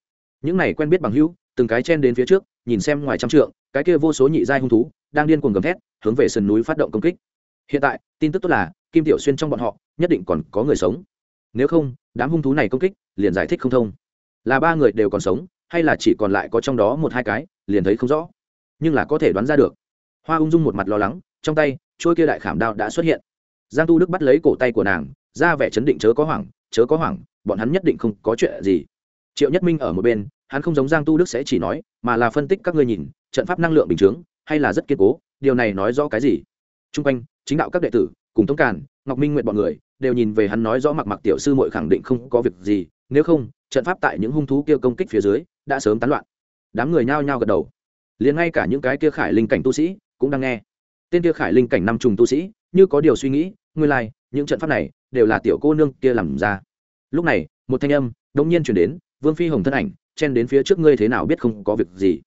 Những này quen biết bằng hữu, từng cái chen đến phía trước, nhìn xem ngoài trăm trượng, cái kia vô số nhị giai hung thú, đang điên cuồng gầm thét, hướng về sườn núi phát động công kích. Hiện tại, tin tức tốt là, kim tiểu xuyên trong bọn họ, nhất định còn có người sống. Nếu không, đám hung thú này công kích, liền giải thích không thông. Là ba người đều còn sống hay là chỉ còn lại có trong đó một hai cái, liền thấy không rõ. Nhưng là có thể đoán ra được. Hoa ung dung một mặt lo lắng, trong tay trôi kia đại khảm đao đã xuất hiện. Giang tu đức bắt lấy cổ tay của nàng, ra vẻ chấn định chớ có hoảng, chớ có hoảng, bọn hắn nhất định không có chuyện gì. Triệu nhất minh ở một bên, hắn không giống giang tu đức sẽ chỉ nói, mà là phân tích các ngươi nhìn, trận pháp năng lượng bình chướng, hay là rất kiên cố, điều này nói rõ cái gì? T r u n g quanh, chính đạo các đệ tử, cùng tống càn, ngọc minh nguyện bọn người, đều nhìn về hắn nói rõ mặc mặc tiểu sư mội khẳng định không có việc gì nếu không trận pháp tại những hung thú kia công kích phía dưới đã sớm tán loạn. Đám người nhao nhao gật đầu. Liền ngay cả những cái kia khải linh cảnh tu sĩ cũng đang nghe. Tên kia khải linh cảnh năm trùng tu sĩ như có điều suy nghĩ nguyên lai、like, những trận pháp này đều là tiểu cô nương kia làm ra. Lúc này một thanh âm đông nhiên chuyển đến vương phi hồng thân ảnh chen đến phía trước ngươi thế nào biết không có việc gì?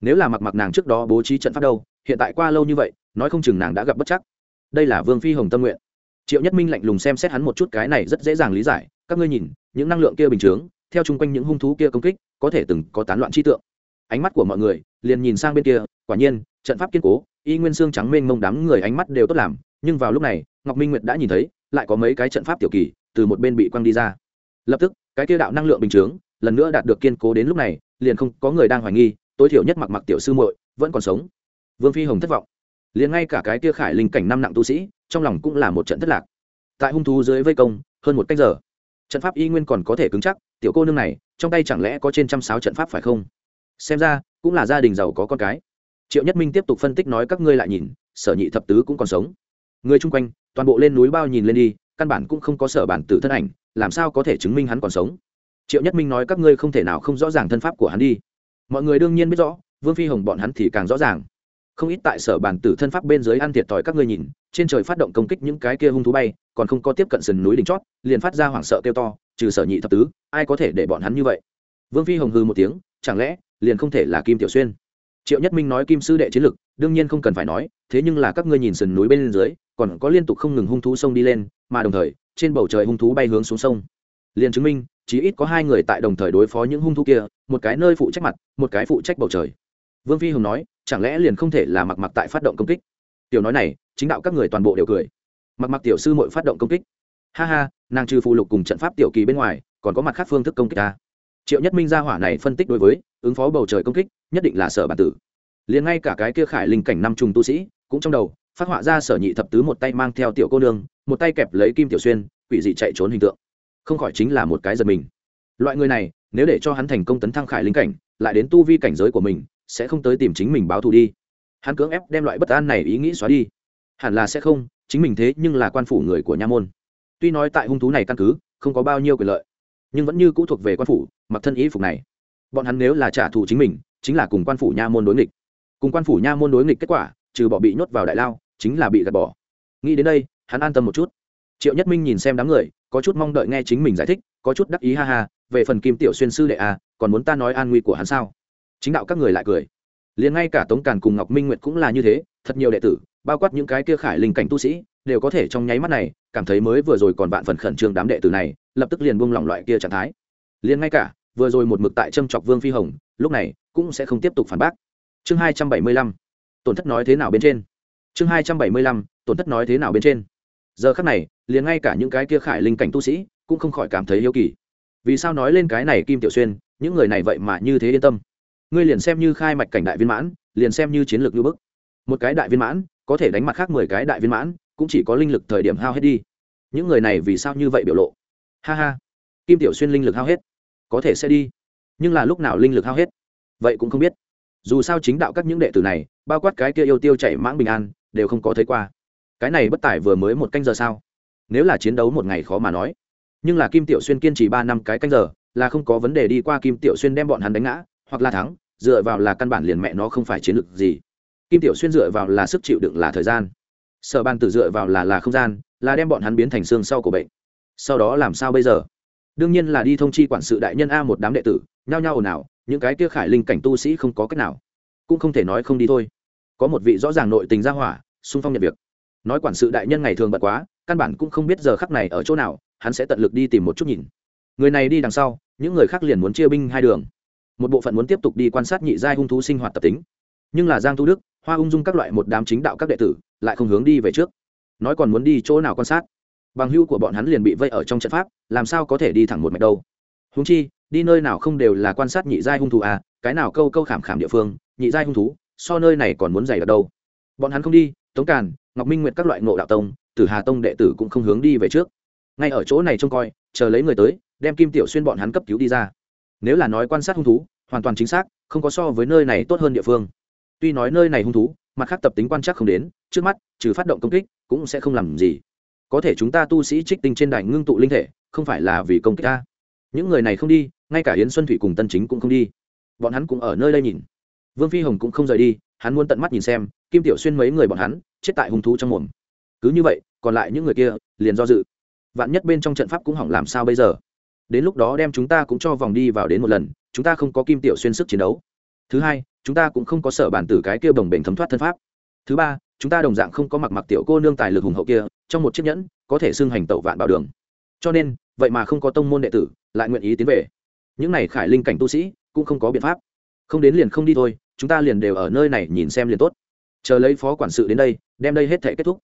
Nếu là mặc mặc nàng trước đó bố trí trận pháp đâu hiện tại qua lâu như vậy nói không chừng nàng đã gặp bất chắc. Đây là vương phi hồng tâm nguyện triệu nhất minh lạnh lùng xem xét hắn một chút cái này rất dễ dàng lý giải, các ngươi nhìn, những năng lượng kia bình chướng, theo chung quanh những hung thú kia công kích, có thể từng có tán loạn chi tượng. Ánh mắt của mọi người liền nhìn sang bên kia, quả nhiên, trận pháp kiên cố, y nguyên xương trắng mênh mông đám người ánh mắt đều tốt làm, nhưng vào lúc này, ngọc minh nguyệt đã nhìn thấy, lại có mấy cái trận pháp tiểu kỳ từ một bên bị quăng đi ra. Lập tức, cái kia đạo năng lượng bình chướng lần nữa đạt được kiên cố đến lúc này, liền không có người đang hoài nghi, tối thiểu nhất mặc mặc tiểu sư muội vẫn còn sống. Vương phi hồng thất vọng. Liền ngay cả cái kia khải linh cảnh năm nặng tu sĩ trong lòng cũng là một trận thất lạc. Tại hung thú dưới vây công, hơn một cách giờ, trận pháp y nguyên còn có thể cứng chắc, tiểu cô nương này, trong tay chẳng lẽ có trên trăm sáu trận pháp phải không? Xem ra, cũng là gia đình giàu có con cái. Triệu nhất minh tiếp tục phân tích nói các ngươi lại nhìn, sở nhị thập tứ cũng còn sống. Người chung quanh, toàn bộ lên núi bao nhìn lên đi, căn bản cũng không có sở bản tử thân ảnh, làm sao có thể chứng minh hắn còn sống? Triệu nhất minh nói các ngươi không thể nào không rõ ràng thân pháp của hắn đi. Mọi người đương nhiên biết rõ, vương phi hồng bọn hắn thì càng rõ ràng không ít tại sở bản tử thân pháp bên dưới ăn thiệt thòi các ngươi nhìn, trên trời phát động công kích những cái kia hung thú bay, còn không có tiếp cận sườn núi đỉnh chót, liền phát ra hoảng sợ kêu to, trừ sở nhị thập tứ, ai có thể để bọn hắn như vậy? Vương phi hồng hư một tiếng, chẳng lẽ, liền không thể là kim tiểu xuyên? Triệu nhất minh nói kim sư đệ chiến lực, đương nhiên không cần phải nói, thế nhưng là các ngươi nhìn sườn núi bên dưới, còn có liên tục không ngừng hung thú sông đi lên, mà đồng thời, trên bầu trời hung thú bay hướng xuống sông. Liền chứng minh, chí ít có hai người tại đồng thời đối phó những hung thú kia, một cái nơi phụ trách mặt, một cái phụ trách bầu trời vương phi hồng nói, chẳng lẽ liền không thể là mặc mặc tại phát động công kích? Tiểu nói này, chính đạo các người toàn bộ đều cười. Mặc mặc tiểu sư mội phát động công kích. Ha ha, nàng trừ phụ lục cùng trận pháp tiểu kỳ bên ngoài, còn có mặt khác phương thức công kích ta. Triệu nhất minh gia hỏa này phân tích đối với, ứng phó bầu trời công kích, nhất định là sở bản tử. Liền ngay cả cái kia khải linh cảnh năm trùng tu sĩ, cũng trong đầu, phát họa ra sở nhị thập tứ một tay mang theo tiểu cô nương, một tay kẹp lấy kim tiểu xuyên, quỷ dị chạy trốn hình tượng. Không khỏi chính là một cái giật mình. Loại người này, nếu để cho hắn thành công tấn thăng khải linh cảnh, lại đến tu vi cảnh giới của mình sẽ không tới tìm chính mình báo thù đi. Hắn cưỡng ép đem loại bất an này ý nghĩ xóa đi. Hẳn là sẽ không, chính mình thế nhưng là quan phủ người của nha môn. Tuy nói tại hung thú này căn cứ, không có bao nhiêu quyền lợi, nhưng vẫn như cũ thuộc về quan phủ, mặc thân ý phục này. Bọn hắn nếu là trả thù chính mình, chính là cùng quan phủ nha môn đối nghịch. Cùng quan phủ nha môn đối nghịch kết quả, trừ bỏ bị nhốt vào đại lao, chính là bị gạt bỏ. Nghĩ đến đây, hắn an tâm một chút. Triệu nhất minh nhìn xem đám người, có chút mong đợi nghe chính mình giải thích, có chút đắc ý ha ha, về phần kim tiểu xuyên sư đệ à còn muốn ta nói an nguy của hắn sao? Chính đạo các người lại cười. Liền ngay cả tống càn cùng ngọc minh nguyệt cũng là như thế, thật nhiều đệ tử, bao quát những cái kia khải linh cảnh tu sĩ, đều có thể trong nháy mắt này, cảm thấy mới vừa rồi còn vạn phần khẩn trương đám đệ tử này, lập tức liền buông lỏng loại kia trạng thái. Liền ngay cả, vừa rồi một mực tại châm chọc vương phi hồng, lúc này, cũng sẽ không tiếp tục phản bác. Chương hai trăm bảy mươi lăm, tổn thất nói thế nào bên trên? Chương hai trăm bảy mươi lăm, tổn thất nói thế nào bên trên? Giờ khắc này, liền ngay cả những cái kia khải linh cảnh tu sĩ, cũng không khỏi cảm thấy yêu kỳ. Vì sao nói lên cái này kim tiểu xuyên, những người này vậy mà như thế yên tâm? Ngươi liền xem như khai mạch cảnh đại viên mãn, liền xem như chiến lược như bức. Một cái đại viên mãn, có thể đánh mặt khác mười cái đại viên mãn, cũng chỉ có linh lực thời điểm hao hết đi. Những người này vì sao như vậy biểu lộ? Ha ha. Kim tiểu xuyên linh lực hao hết. Có thể sẽ đi. Nhưng là lúc nào linh lực hao hết? Vậy cũng không biết. Dù sao chính đạo các những đệ tử này, bao quát cái kia yêu tiêu chảy mãng bình an, đều không có thấy qua. Cái này bất tải vừa mới một canh giờ sao? Nếu là chiến đấu một ngày khó mà nói. Nhưng là kim tiểu xuyên kiên trì ba năm cái canh giờ, là không có vấn đề đi qua kim tiểu xuyên đem bọn hắn đánh ngã, hoặc là thắng dựa vào là căn bản liền mẹ nó không phải chiến lược gì. Kim tiểu xuyên dựa vào là sức chịu đựng là thời gian. Sở ban tử dựa vào là là không gian, là đem bọn hắn biến thành xương sau của bệnh. Sau đó làm sao bây giờ? Đương nhiên là đi thông chi quản sự đại nhân a một đám đệ tử, nhao nhao ồn ào, những cái kia khải linh cảnh tu sĩ không có cách nào. Cũng không thể nói không đi thôi. Có một vị rõ ràng nội tình ra hỏa, xung phong nhận việc. Nói quản sự đại nhân ngày thường bật quá, căn bản cũng không biết giờ khắc này ở chỗ nào, hắn sẽ tận lực đi tìm một chút nhìn. Người này đi đằng sau, những người khác liền muốn chia binh hai đường một bộ phận muốn tiếp tục đi quan sát nhị giai hung thú sinh hoạt tập tính. Nhưng là giang thu đức, hoa ung dung các loại một đám chính đạo các đệ tử, lại không hướng đi về trước. Nói còn muốn đi chỗ nào quan sát? Bằng hưu của bọn hắn liền bị vây ở trong trận pháp, làm sao có thể đi thẳng một mạch đâu? Húng chi, đi nơi nào không đều là quan sát nhị giai hung thú à cái nào câu câu khảm khảm địa phương, nhị giai hung thú, so nơi này còn muốn dày ở đâu. Bọn hắn không đi, tống càn, ngọc minh nguyệt các loại ngộ đạo tông, tử hà tông đệ tử cũng không hướng đi về trước. Ngay ở chỗ này trông coi, chờ lấy người tới, đem kim tiểu xuyên bọn hắn cấp cứu đi ra nếu là nói quan sát hung thú, hoàn toàn chính xác, không có so với nơi này tốt hơn địa phương. Tuy nói nơi này hung thú, mặt khác tập tính quan trắc không đến, trước mắt, trừ phát động công kích, cũng sẽ không làm gì. Có thể chúng ta tu sĩ trích tinh trên đài ngưng tụ linh thể, không phải là vì công kích ta. Những người này không đi, ngay cả yến xuân thủy cùng tân chính cũng không đi. Bọn hắn cũng ở nơi đây nhìn. Vương phi hồng cũng không rời đi, hắn muốn tận mắt nhìn xem, kim tiểu xuyên mấy người bọn hắn, chết tại hung thú trong mồm. Cứ như vậy, còn lại những người kia, liền do dự. Vạn nhất bên trong trận pháp cũng hỏng làm sao bây giờ? Đến lúc đó đem chúng ta cũng cho vòng đi vào đến một lần, chúng ta không có kim tiểu xuyên sức chiến đấu. Thứ hai, chúng ta cũng không có sở bản tử cái kia bồng bềnh thấm thoát thân pháp. Thứ ba, chúng ta đồng dạng không có mặc mặc tiểu cô nương tài lực hùng hậu kia, trong một chiếc nhẫn, có thể xưng hành tẩu vạn bảo đường. Cho nên, vậy mà không có tông môn đệ tử, lại nguyện ý tiến về. Những này khải linh cảnh tu sĩ, cũng không có biện pháp. Không đến liền không đi thôi, chúng ta liền đều ở nơi này nhìn xem liền tốt. Chờ lấy phó quản sự đến đây, đem đây hết thể kết thúc.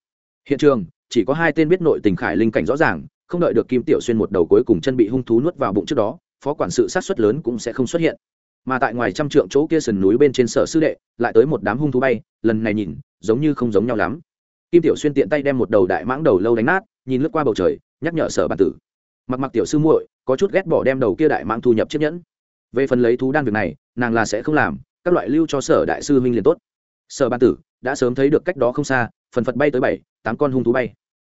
Hiện trường, chỉ có hai tên biết nội tình khải linh cảnh rõ ràng không đợi được kim tiểu xuyên một đầu cuối cùng chân bị hung thú nuốt vào bụng trước đó, phó quản sự sát xuất lớn cũng sẽ không xuất hiện. Mà tại ngoài trăm trượng chỗ kia sườn núi bên trên sở sư đệ, lại tới một đám hung thú bay, lần này nhìn, giống như không giống nhau lắm. Kim tiểu xuyên tiện tay đem một đầu đại mãng đầu lâu đánh nát, nhìn lướt qua bầu trời, nhắc nhở sở bản tử. Mặc mặc tiểu sư muội, có chút ghét bỏ đem đầu kia đại mãng thu nhập chiếc nhẫn. Về phần lấy thú đan việc này, nàng là sẽ không làm, các loại lưu cho sở đại sư minh liền tốt. Sở bản tử, đã sớm thấy được cách đó không xa, phần phật bay tới bảy, tám con hung thú bay.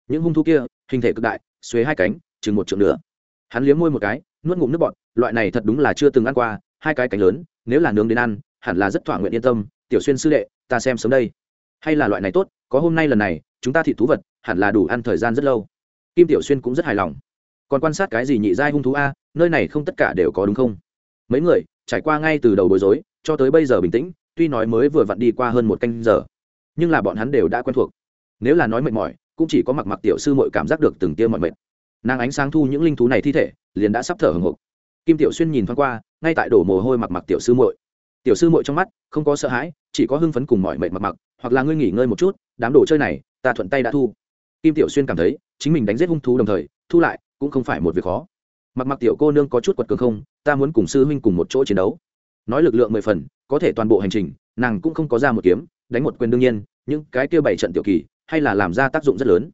Những hung thú kia, hình thể cực đại xuế hai cánh, chừng một trượng nữa hắn liếm môi một cái, nuốt ngụm nước bọt, loại này thật đúng là chưa từng ăn qua, hai cái cánh lớn, nếu là nướng đến ăn, hẳn là rất thỏa nguyện yên tâm, tiểu xuyên sư đệ, ta xem sớm đây. Hay là loại này tốt, có hôm nay lần này, chúng ta thị thú vật, hẳn là đủ ăn thời gian rất lâu. Kim tiểu xuyên cũng rất hài lòng. Còn quan sát cái gì nhị giai hung thú a, nơi này không tất cả đều có đúng không? Mấy người, trải qua ngay từ đầu bối rối, cho tới bây giờ bình tĩnh, tuy nói mới vừa vặn đi qua hơn một canh giờ, nhưng là bọn hắn đều đã quen thuộc. Nếu là nói mệt mỏi cũng chỉ có mặc mặc tiểu sư mội cảm giác được từng tia mọi mệt. Nàng ánh sáng thu những linh thú này thi thể, liền đã sắp thở hồng hộc. Kim tiểu xuyên nhìn thoáng qua, ngay tại đổ mồ hôi mặc mặc tiểu sư muội. Tiểu sư muội trong mắt, không có sợ hãi, chỉ có hưng phấn cùng mọi mệt mặc mặc, hoặc là ngươi nghỉ ngơi một chút, đám đồ chơi này, ta thuận tay đã thu. Kim tiểu xuyên cảm thấy, chính mình đánh giết hung thú đồng thời, thu lại, cũng không phải một việc khó. Mặc mặc tiểu cô nương có chút quật cường không, ta muốn cùng sư huynh cùng một chỗ chiến đấu. Nói lực lượng mười phần, có thể toàn bộ hành trình, nàng cũng không có ra một kiếm, đánh một quyền đương nhiên, những cái kia bảy trận tiểu kỳ hay là làm ra tác dụng rất lớn.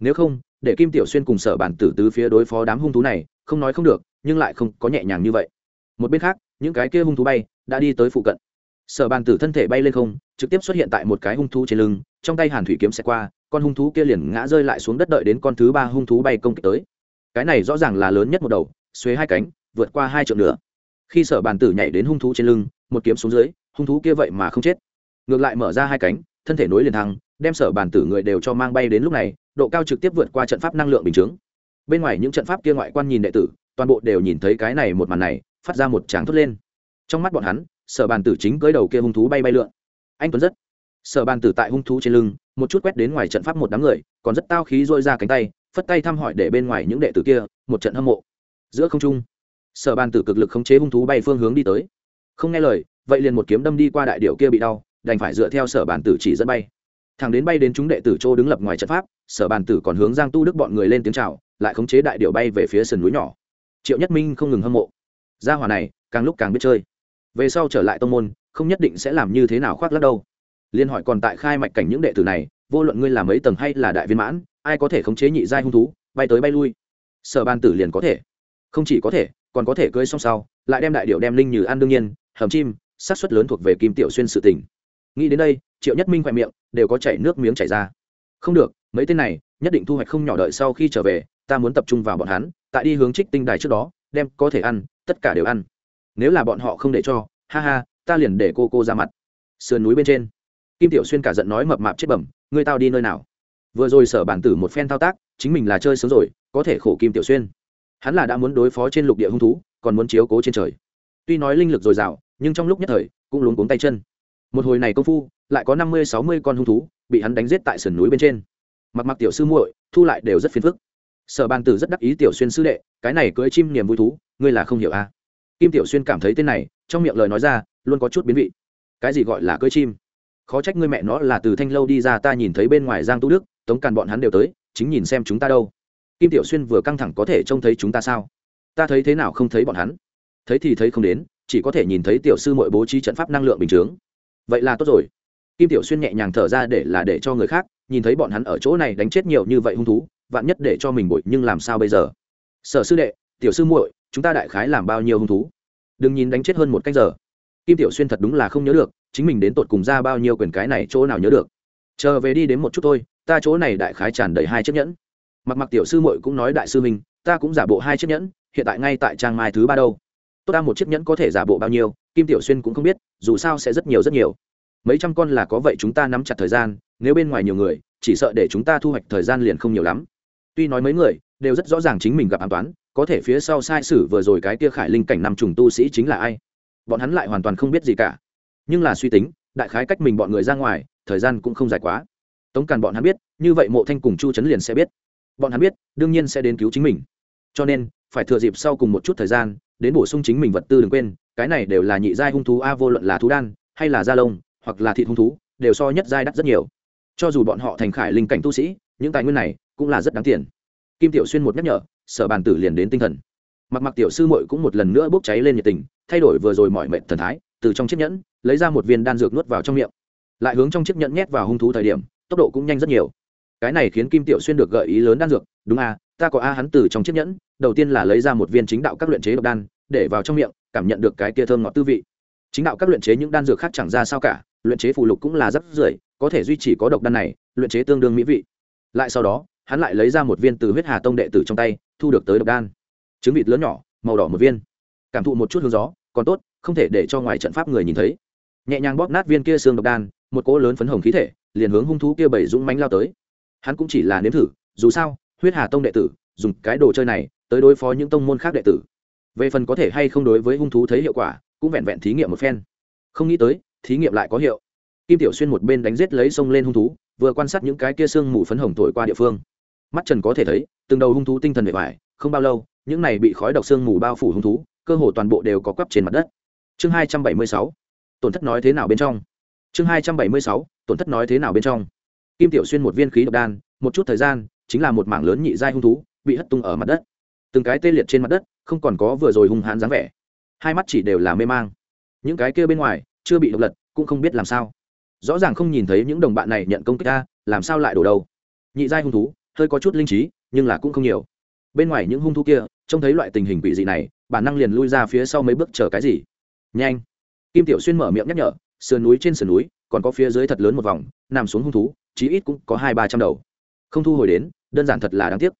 Nếu không, để kim tiểu xuyên cùng sở bản tử tứ phía đối phó đám hung thú này, không nói không được, nhưng lại không có nhẹ nhàng như vậy. Một bên khác, những cái kia hung thú bay đã đi tới phụ cận. Sở bàn tử thân thể bay lên không, trực tiếp xuất hiện tại một cái hung thú trên lưng, trong tay hàn thủy kiếm sẽ qua, con hung thú kia liền ngã rơi lại xuống đất đợi đến con thứ ba hung thú bay công kích tới. Cái này rõ ràng là lớn nhất một đầu, xuế hai cánh, vượt qua hai trượng nữa khi sở bàn tử nhảy đến hung thú trên lưng, một kiếm xuống dưới, hung thú kia vậy mà không chết. Ngược lại mở ra hai cánh, thân thể nối liền thăng đem sở bàn tử người đều cho mang bay đến lúc này, độ cao trực tiếp vượt qua trận pháp năng lượng bình chướng. Bên ngoài những trận pháp kia ngoại quan nhìn đệ tử, toàn bộ đều nhìn thấy cái này một màn này, phát ra một tràng thốt lên. Trong mắt bọn hắn, sở bàn tử chính cưới đầu kia hung thú bay bay lượn. Anh tuấn rất. Sở bàn tử tại hung thú trên lưng, một chút quét đến ngoài trận pháp một đám người, còn rất tao khí dôi ra cánh tay, phất tay thăm hỏi để bên ngoài những đệ tử kia, một trận hâm mộ. Giữa không trung, sở bàn tử cực lực khống chế hung thú bay phương hướng đi tới. Không nghe lời, vậy liền một kiếm đâm đi qua đại điệu kia bị đau, đành phải dựa theo sở bàn tử chỉ dẫn bay thằng đến bay đến chúng đệ tử chỗ đứng lập ngoài trận pháp, sở bàn tử còn hướng giang tu đức bọn người lên tiếng chào, lại khống chế đại điệu bay về phía sườn núi nhỏ. Triệu nhất minh không ngừng hâm mộ. Gia hỏa này, càng lúc càng biết chơi. Về sau trở lại tông môn, không nhất định sẽ làm như thế nào khoác lắc đâu. Liên hỏi còn tại khai mạch cảnh những đệ tử này, vô luận ngươi là mấy tầng hay là đại viên mãn, ai có thể khống chế nhị giai hung thú, bay tới bay lui? Sở ban tử liền có thể. Không chỉ có thể, còn có thể cưới song sau, lại đem đại điệu đem linh như ăn đương nhiên, hầm chim sát xuất lớn thuộc về kim tiểu xuyên sự tình nghĩ đến đây, triệu nhất minh khoe miệng đều có chảy nước miếng chảy ra. Không được, mấy tên này nhất định thu hoạch không nhỏ đợi sau khi trở về, ta muốn tập trung vào bọn hắn, tại đi hướng trích tinh đài trước đó, đem có thể ăn, tất cả đều ăn. Nếu là bọn họ không để cho, ha ha, ta liền để cô cô ra mặt. Sườn núi bên trên, kim tiểu xuyên cả giận nói mập mạp chết bẩm, ngươi tao đi nơi nào? Vừa rồi sở bản tử một phen thao tác, chính mình là chơi sớm rồi, có thể khổ kim tiểu xuyên. Hắn là đã muốn đối phó trên lục địa hung thú, còn muốn chiếu cố trên trời. Tuy nói linh lực dồi dào, nhưng trong lúc nhất thời, cũng luống cuống tay chân một hồi này công phu, lại có năm mươi, sáu mươi con hung thú bị hắn đánh giết tại sườn núi bên trên. Mặc mặc tiểu sư muội, thu lại đều rất phiền phức. Sở bàn tử rất đắc ý tiểu xuyên sư đệ, cái này cưỡi chim niềm vui thú, ngươi là không hiểu à. kim tiểu xuyên cảm thấy tên này, trong miệng lời nói ra, luôn có chút biến vị. Cái gì gọi là cưỡi chim? Khó trách ngươi mẹ nó là từ thanh lâu đi ra ta nhìn thấy bên ngoài giang tu đức, tống càn bọn hắn đều tới, chính nhìn xem chúng ta đâu. Kim tiểu xuyên vừa căng thẳng có thể trông thấy chúng ta sao? Ta thấy thế nào không thấy bọn hắn? Thấy thì thấy không đến, chỉ có thể nhìn thấy tiểu sư mội bố trí trận pháp năng lượng bình chướng vậy là tốt rồi. Kim tiểu xuyên nhẹ nhàng thở ra để là để cho người khác, nhìn thấy bọn hắn ở chỗ này đánh chết nhiều như vậy hung thú, vạn nhất để cho mình bội, nhưng làm sao bây giờ? Sở sư đệ, tiểu sư muội, chúng ta đại khái làm bao nhiêu hung thú? Đừng nhìn đánh chết hơn một canh giờ. Kim tiểu xuyên thật đúng là không nhớ được, chính mình đến tột cùng ra bao nhiêu quyền cái này chỗ nào nhớ được. Chờ về đi đến một chút thôi, ta chỗ này đại khái tràn đầy hai chiếc nhẫn. Mặc mặc tiểu sư muội cũng nói đại sư mình ta cũng giả bộ hai chiếc nhẫn, hiện tại ngay tại trang mai thứ ba đâu tốt ta một chiếc nhẫn có thể giả bộ bao nhiêu, kim tiểu xuyên cũng không biết, dù sao sẽ rất nhiều rất nhiều. Mấy trăm con là có vậy chúng ta nắm chặt thời gian, nếu bên ngoài nhiều người, chỉ sợ để chúng ta thu hoạch thời gian liền không nhiều lắm. Tuy nói mấy người, đều rất rõ ràng chính mình gặp an toán, có thể phía sau sai sử vừa rồi cái tia khải linh cảnh năm trùng tu sĩ chính là ai. Bọn hắn lại hoàn toàn không biết gì cả. Nhưng là suy tính, đại khái cách mình bọn người ra ngoài, thời gian cũng không dài quá. Tống càn bọn hắn biết, như vậy mộ thanh cùng chu trấn liền sẽ biết. Bọn hắn biết, đương nhiên sẽ đến cứu chính mình. Cho nên phải thừa dịp sau cùng một chút thời gian, đến bổ sung chính mình vật tư đừng quên, cái này đều là nhị giai hung thú a, vô luận là thú đan, hay là da lông, hoặc là thịt hung thú, đều so nhất giai đắt rất nhiều. Cho dù bọn họ thành khải linh cảnh tu sĩ, những tài nguyên này cũng là rất đáng tiền. Kim tiểu xuyên một nhắc nhở, sở bàn tử liền đến tinh thần. Mặc mặc tiểu sư mội cũng một lần nữa bốc cháy lên nhiệt tình, thay đổi vừa rồi mọi mệnh thần thái, từ trong chiếc nhẫn, lấy ra một viên đan dược nuốt vào trong miệng. Lại hướng trong chiếc nhẫn nhét vào hung thú thời điểm, tốc độ cũng nhanh rất nhiều. Cái này khiến kim tiểu xuyên được gợi ý lớn đan dược, đúng à ta có a hắn từ trong chiếc nhẫn, đầu tiên là lấy ra một viên chính đạo các luyện chế độc đan, để vào trong miệng, cảm nhận được cái kia thơm ngọt tư vị. Chính đạo các luyện chế những đan dược khác chẳng ra sao cả, luyện chế phù lục cũng là rất rưởi, có thể duy trì có độc đan này, luyện chế tương đương mỹ vị. Lại sau đó, hắn lại lấy ra một viên từ huyết hà tông đệ tử trong tay, thu được tới độc đan. Trứng vịt lớn nhỏ, màu đỏ một viên. Cảm thụ một chút hướng gió, còn tốt, không thể để cho ngoài trận pháp người nhìn thấy. Nhẹ nhàng bóp nát viên kia xương độc đan, một cỗ lớn phấn hồng khí thể, liền hướng hung thú kia bảy dũng mánh lao tới. Hắn cũng chỉ là nếm thử, dù sao huyết hà tông đệ tử, dùng cái đồ chơi này tới đối phó những tông môn khác đệ tử. Về phần có thể hay không đối với hung thú thấy hiệu quả, cũng vẹn vẹn thí nghiệm một phen. Không nghĩ tới, thí nghiệm lại có hiệu. Kim tiểu xuyên một bên đánh giết lấy sông lên hung thú, vừa quan sát những cái kia sương mù phấn hồng thổi qua địa phương. Mắt trần có thể thấy, từng đầu hung thú tinh thần bề bài không bao lâu, những này bị khói độc sương mù bao phủ hung thú, cơ hồ toàn bộ đều có quắp trên mặt đất. Chương hai trăm bảy mươi sáu, tổn thất nói thế nào bên trong? Chương hai trăm bảy mươi sáu, tổn thất nói thế nào bên trong? Kim tiểu xuyên một viên khí độc đan, một chút thời gian chính là một mảng lớn nhị giai hung thú, bị hất tung ở mặt đất. Từng cái tê liệt trên mặt đất, không còn có vừa rồi hung hãn dáng vẻ. Hai mắt chỉ đều là mê mang. Những cái kia bên ngoài, chưa bị độc lật, cũng không biết làm sao. Rõ ràng không nhìn thấy những đồng bạn này nhận công kích ta làm sao lại đổ đầu? nhị giai hung thú, hơi có chút linh trí, nhưng là cũng không nhiều. Bên ngoài những hung thú kia, trông thấy loại tình hình quỷ dị này, bản năng liền lui ra phía sau mấy bước chờ cái gì. Nhanh. Kim tiểu xuyên mở miệng nhắc nhở, sườn núi trên sườn núi, còn có phía dưới thật lớn một vòng, nằm xuống hung thú, chí ít cũng có hai ba trăm đầu không thu hồi đến, đơn giản thật là đáng tiếc.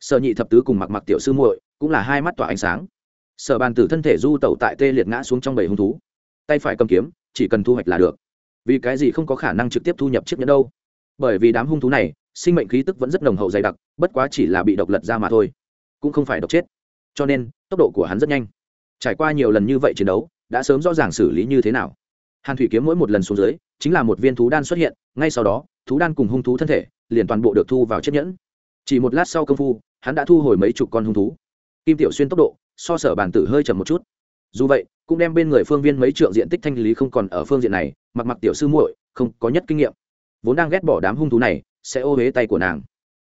Sở nhị thập tứ cùng mặc mặc tiểu sư muội cũng là hai mắt tỏa ánh sáng. Sở bàn tử thân thể du tẩu tại tê liệt ngã xuống trong bầy hung thú. Tay phải cầm kiếm, chỉ cần thu hoạch là được. Vì cái gì không có khả năng trực tiếp thu nhập chiếc nhẫn đâu? Bởi vì đám hung thú này, sinh mệnh khí tức vẫn rất nồng hậu dày đặc, bất quá chỉ là bị độc lật ra mà thôi, cũng không phải độc chết. Cho nên, tốc độ của hắn rất nhanh. Trải qua nhiều lần như vậy chiến đấu, đã sớm rõ ràng xử lý như thế nào. Hàn thủy kiếm mỗi một lần xuống dưới, chính là một viên thú đan xuất hiện, ngay sau đó, thú đan cùng hung thú thân thể liền toàn bộ được thu vào chiếc nhẫn. Chỉ một lát sau công phu, hắn đã thu hồi mấy chục con hung thú. Kim tiểu xuyên tốc độ, so sở bản tử hơi chậm một chút. Dù vậy, cũng đem bên người phương viên mấy trượng diện tích thanh lý không còn ở phương diện này, mặc mặc tiểu sư muội, không có nhất kinh nghiệm. Vốn đang ghét bỏ đám hung thú này, sẽ ô huế tay của nàng.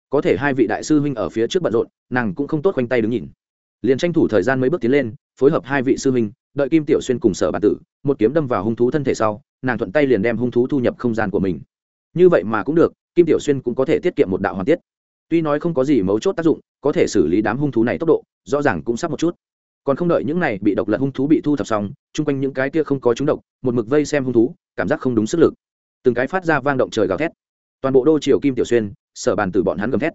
Có thể hai vị đại sư huynh ở phía trước bận rộn, nàng cũng không tốt khoanh tay đứng nhìn. Liền tranh thủ thời gian mấy bước tiến lên, phối hợp hai vị sư huynh, đợi kim tiểu xuyên cùng sở bản tử, một kiếm đâm vào hung thú thân thể sau, nàng thuận tay liền đem hung thú thu nhập không gian của mình. Như vậy mà cũng được kim tiểu xuyên cũng có thể tiết kiệm một đạo hoàn tiết. Tuy nói không có gì mấu chốt tác dụng, có thể xử lý đám hung thú này tốc độ, rõ ràng cũng sắp một chút. Còn không đợi những này bị độc lật hung thú bị thu thập xong, chung quanh những cái kia không có chúng độc, một mực vây xem hung thú, cảm giác không đúng sức lực. Từng cái phát ra vang động trời gào thét. Toàn bộ đô triều kim tiểu xuyên, sở bàn từ bọn hắn gầm thét.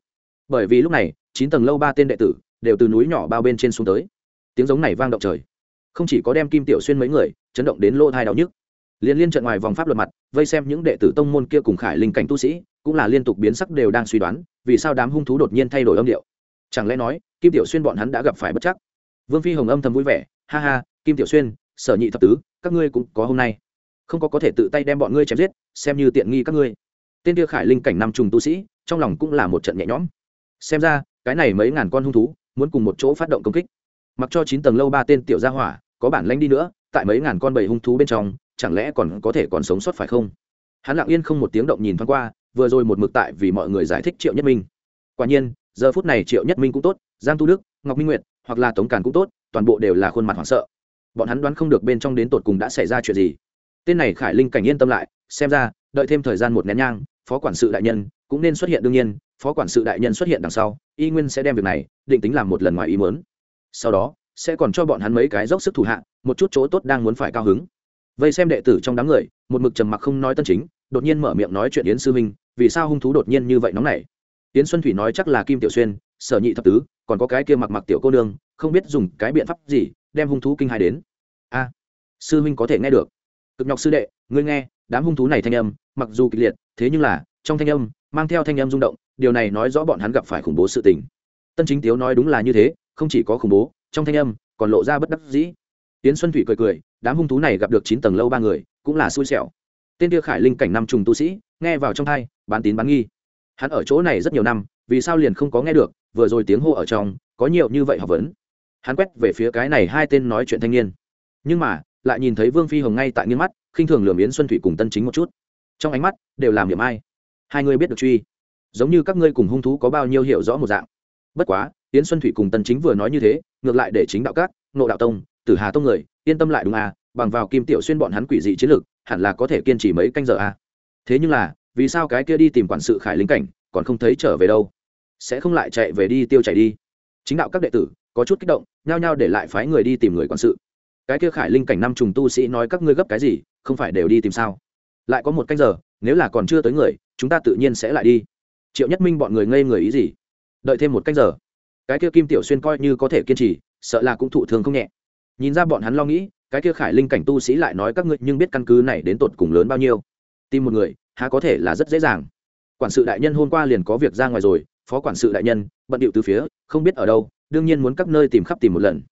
Bởi vì lúc này, chín tầng lâu ba tên đệ tử đều từ núi nhỏ bao bên trên xuống tới. Tiếng giống này vang động trời. Không chỉ có đem kim tiểu xuyên mấy người chấn động đến lô thai đau nhức liên liên trận ngoài vòng pháp luật mặt, vây xem những đệ tử tông môn kia cùng khải linh cảnh tu sĩ cũng là liên tục biến sắc đều đang suy đoán, vì sao đám hung thú đột nhiên thay đổi âm điệu? Chẳng lẽ nói, kim tiểu xuyên bọn hắn đã gặp phải bất chắc? Vương phi hồng âm thầm vui vẻ, ha ha, kim tiểu xuyên, sở nhị thập tứ, các ngươi cũng có hôm nay. Không có có thể tự tay đem bọn ngươi chém giết, xem như tiện nghi các ngươi. Tên kia khải linh cảnh năm trùng tu sĩ, trong lòng cũng là một trận nhẹ nhõm. Xem ra, cái này mấy ngàn con hung thú, muốn cùng một chỗ phát động công kích. Mặc cho chín tầng lâu ba tên tiểu gia hỏa, có bản lanh đi nữa, tại mấy ngàn con bầy hung thú bên trong, chẳng lẽ còn có thể còn sống sót phải không? Hắn lặng yên không một tiếng động nhìn thoáng qua vừa rồi một mực tại vì mọi người giải thích triệu nhất minh. Quả nhiên, giờ phút này triệu nhất minh cũng tốt, giang tu đức, ngọc minh nguyệt, hoặc là tống càn cũng tốt, toàn bộ đều là khuôn mặt hoảng sợ. Bọn hắn đoán không được bên trong đến tột cùng đã xảy ra chuyện gì. Tên này khải linh cảnh yên tâm lại, xem ra, đợi thêm thời gian một nén nhang, phó quản sự đại nhân cũng nên xuất hiện đương nhiên, phó quản sự đại nhân xuất hiện đằng sau, y nguyên sẽ đem việc này định tính làm một lần ngoài ý mớn sau đó, sẽ còn cho bọn hắn mấy cái dốc sức thủ hạ, một chút chỗ tốt đang muốn phải cao hứng. Vây xem đệ tử trong đám người, một mực trầm mặc không nói tân chính, đột nhiên mở miệng nói chuyện yến sư minh vì sao hung thú đột nhiên như vậy nóng nảy? Tiến xuân thủy nói chắc là kim tiểu xuyên, sở nhị thập tứ, còn có cái kia mặc mặc tiểu cô nương, không biết dùng cái biện pháp gì đem hung thú kinh hai đến. A, sư minh có thể nghe được. Cực nhọc sư đệ, ngươi nghe, đám hung thú này thanh âm, mặc dù kịch liệt, thế nhưng là, trong thanh âm, mang theo thanh âm rung động, điều này nói rõ bọn hắn gặp phải khủng bố sự tình. Tân chính tiếu nói đúng là như thế, không chỉ có khủng bố, trong thanh âm, còn lộ ra bất đắc dĩ. Tiến xuân thủy cười cười, đám hung thú này gặp được chín tầng lâu ba người, cũng là xui xẻo. Tên kia khải linh cảnh năm trùng tu sĩ nghe vào trong thai, bán tín bán nghi. Hắn ở chỗ này rất nhiều năm, vì sao liền không có nghe được, vừa rồi tiếng hô ở trong, có nhiều như vậy học vấn. Hắn quét về phía cái này hai tên nói chuyện thanh niên. Nhưng mà, lại nhìn thấy vương phi hồng ngay tại nghiên mắt, khinh thường lường yến xuân thủy cùng tân chính một chút. Trong ánh mắt, đều làm điểm ai. Hai người biết được truy. Giống như các ngươi cùng hung thú có bao nhiêu hiểu rõ một dạng. Bất quá, yến xuân thủy cùng tân chính vừa nói như thế, ngược lại để chính đạo các nộ đạo tông, tử hà tông người, yên tâm lại đúng à bằng vào kim tiểu xuyên bọn hắn quỷ dị chiến lược hẳn là có thể kiên trì mấy canh giờ à thế nhưng là, vì sao cái kia đi tìm quản sự khải linh cảnh còn không thấy trở về đâu? Sẽ không lại chạy về đi tiêu chảy đi? Chính đạo các đệ tử có chút kích động, nhao nhao để lại phái người đi tìm người quản sự. Cái kia khải linh cảnh năm trùng tu sĩ nói các ngươi gấp cái gì, không phải đều đi tìm sao? Lại có một canh giờ, nếu là còn chưa tới người, chúng ta tự nhiên sẽ lại đi. Triệu nhất minh bọn người ngây người ý gì? Đợi thêm một canh giờ. Cái kia kim tiểu xuyên coi như có thể kiên trì, sợ là cũng thụ thương không nhẹ. Nhìn ra bọn hắn lo nghĩ, cái kia khải linh cảnh tu sĩ lại nói các ngươi nhưng biết căn cứ này đến tột cùng lớn bao nhiêu tìm một người, há có thể là rất dễ dàng. Quản sự đại nhân hôm qua liền có việc ra ngoài rồi, phó quản sự đại nhân, bận điệu từ phía, không biết ở đâu, đương nhiên muốn các nơi tìm khắp tìm một lần.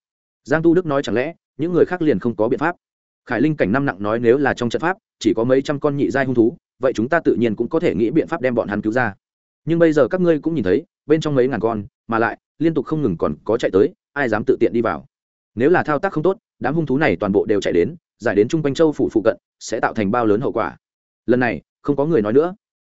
Giang tu đức nói chẳng lẽ, những người khác liền không có biện pháp? Khải linh cảnh năm nặng nói nếu là trong trận pháp, chỉ có mấy trăm con nhị giai hung thú, vậy chúng ta tự nhiên cũng có thể nghĩ biện pháp đem bọn hắn cứu ra. Nhưng bây giờ các ngươi cũng nhìn thấy, bên trong mấy ngàn con, mà lại, liên tục không ngừng còn có chạy tới, ai dám tự tiện đi vào? Nếu là thao tác không tốt, đám hung thú này toàn bộ đều chạy đến, giải đến trung quanh châu phủ phụ cận, sẽ tạo thành bao lớn hậu quả lần này, không có người nói nữa.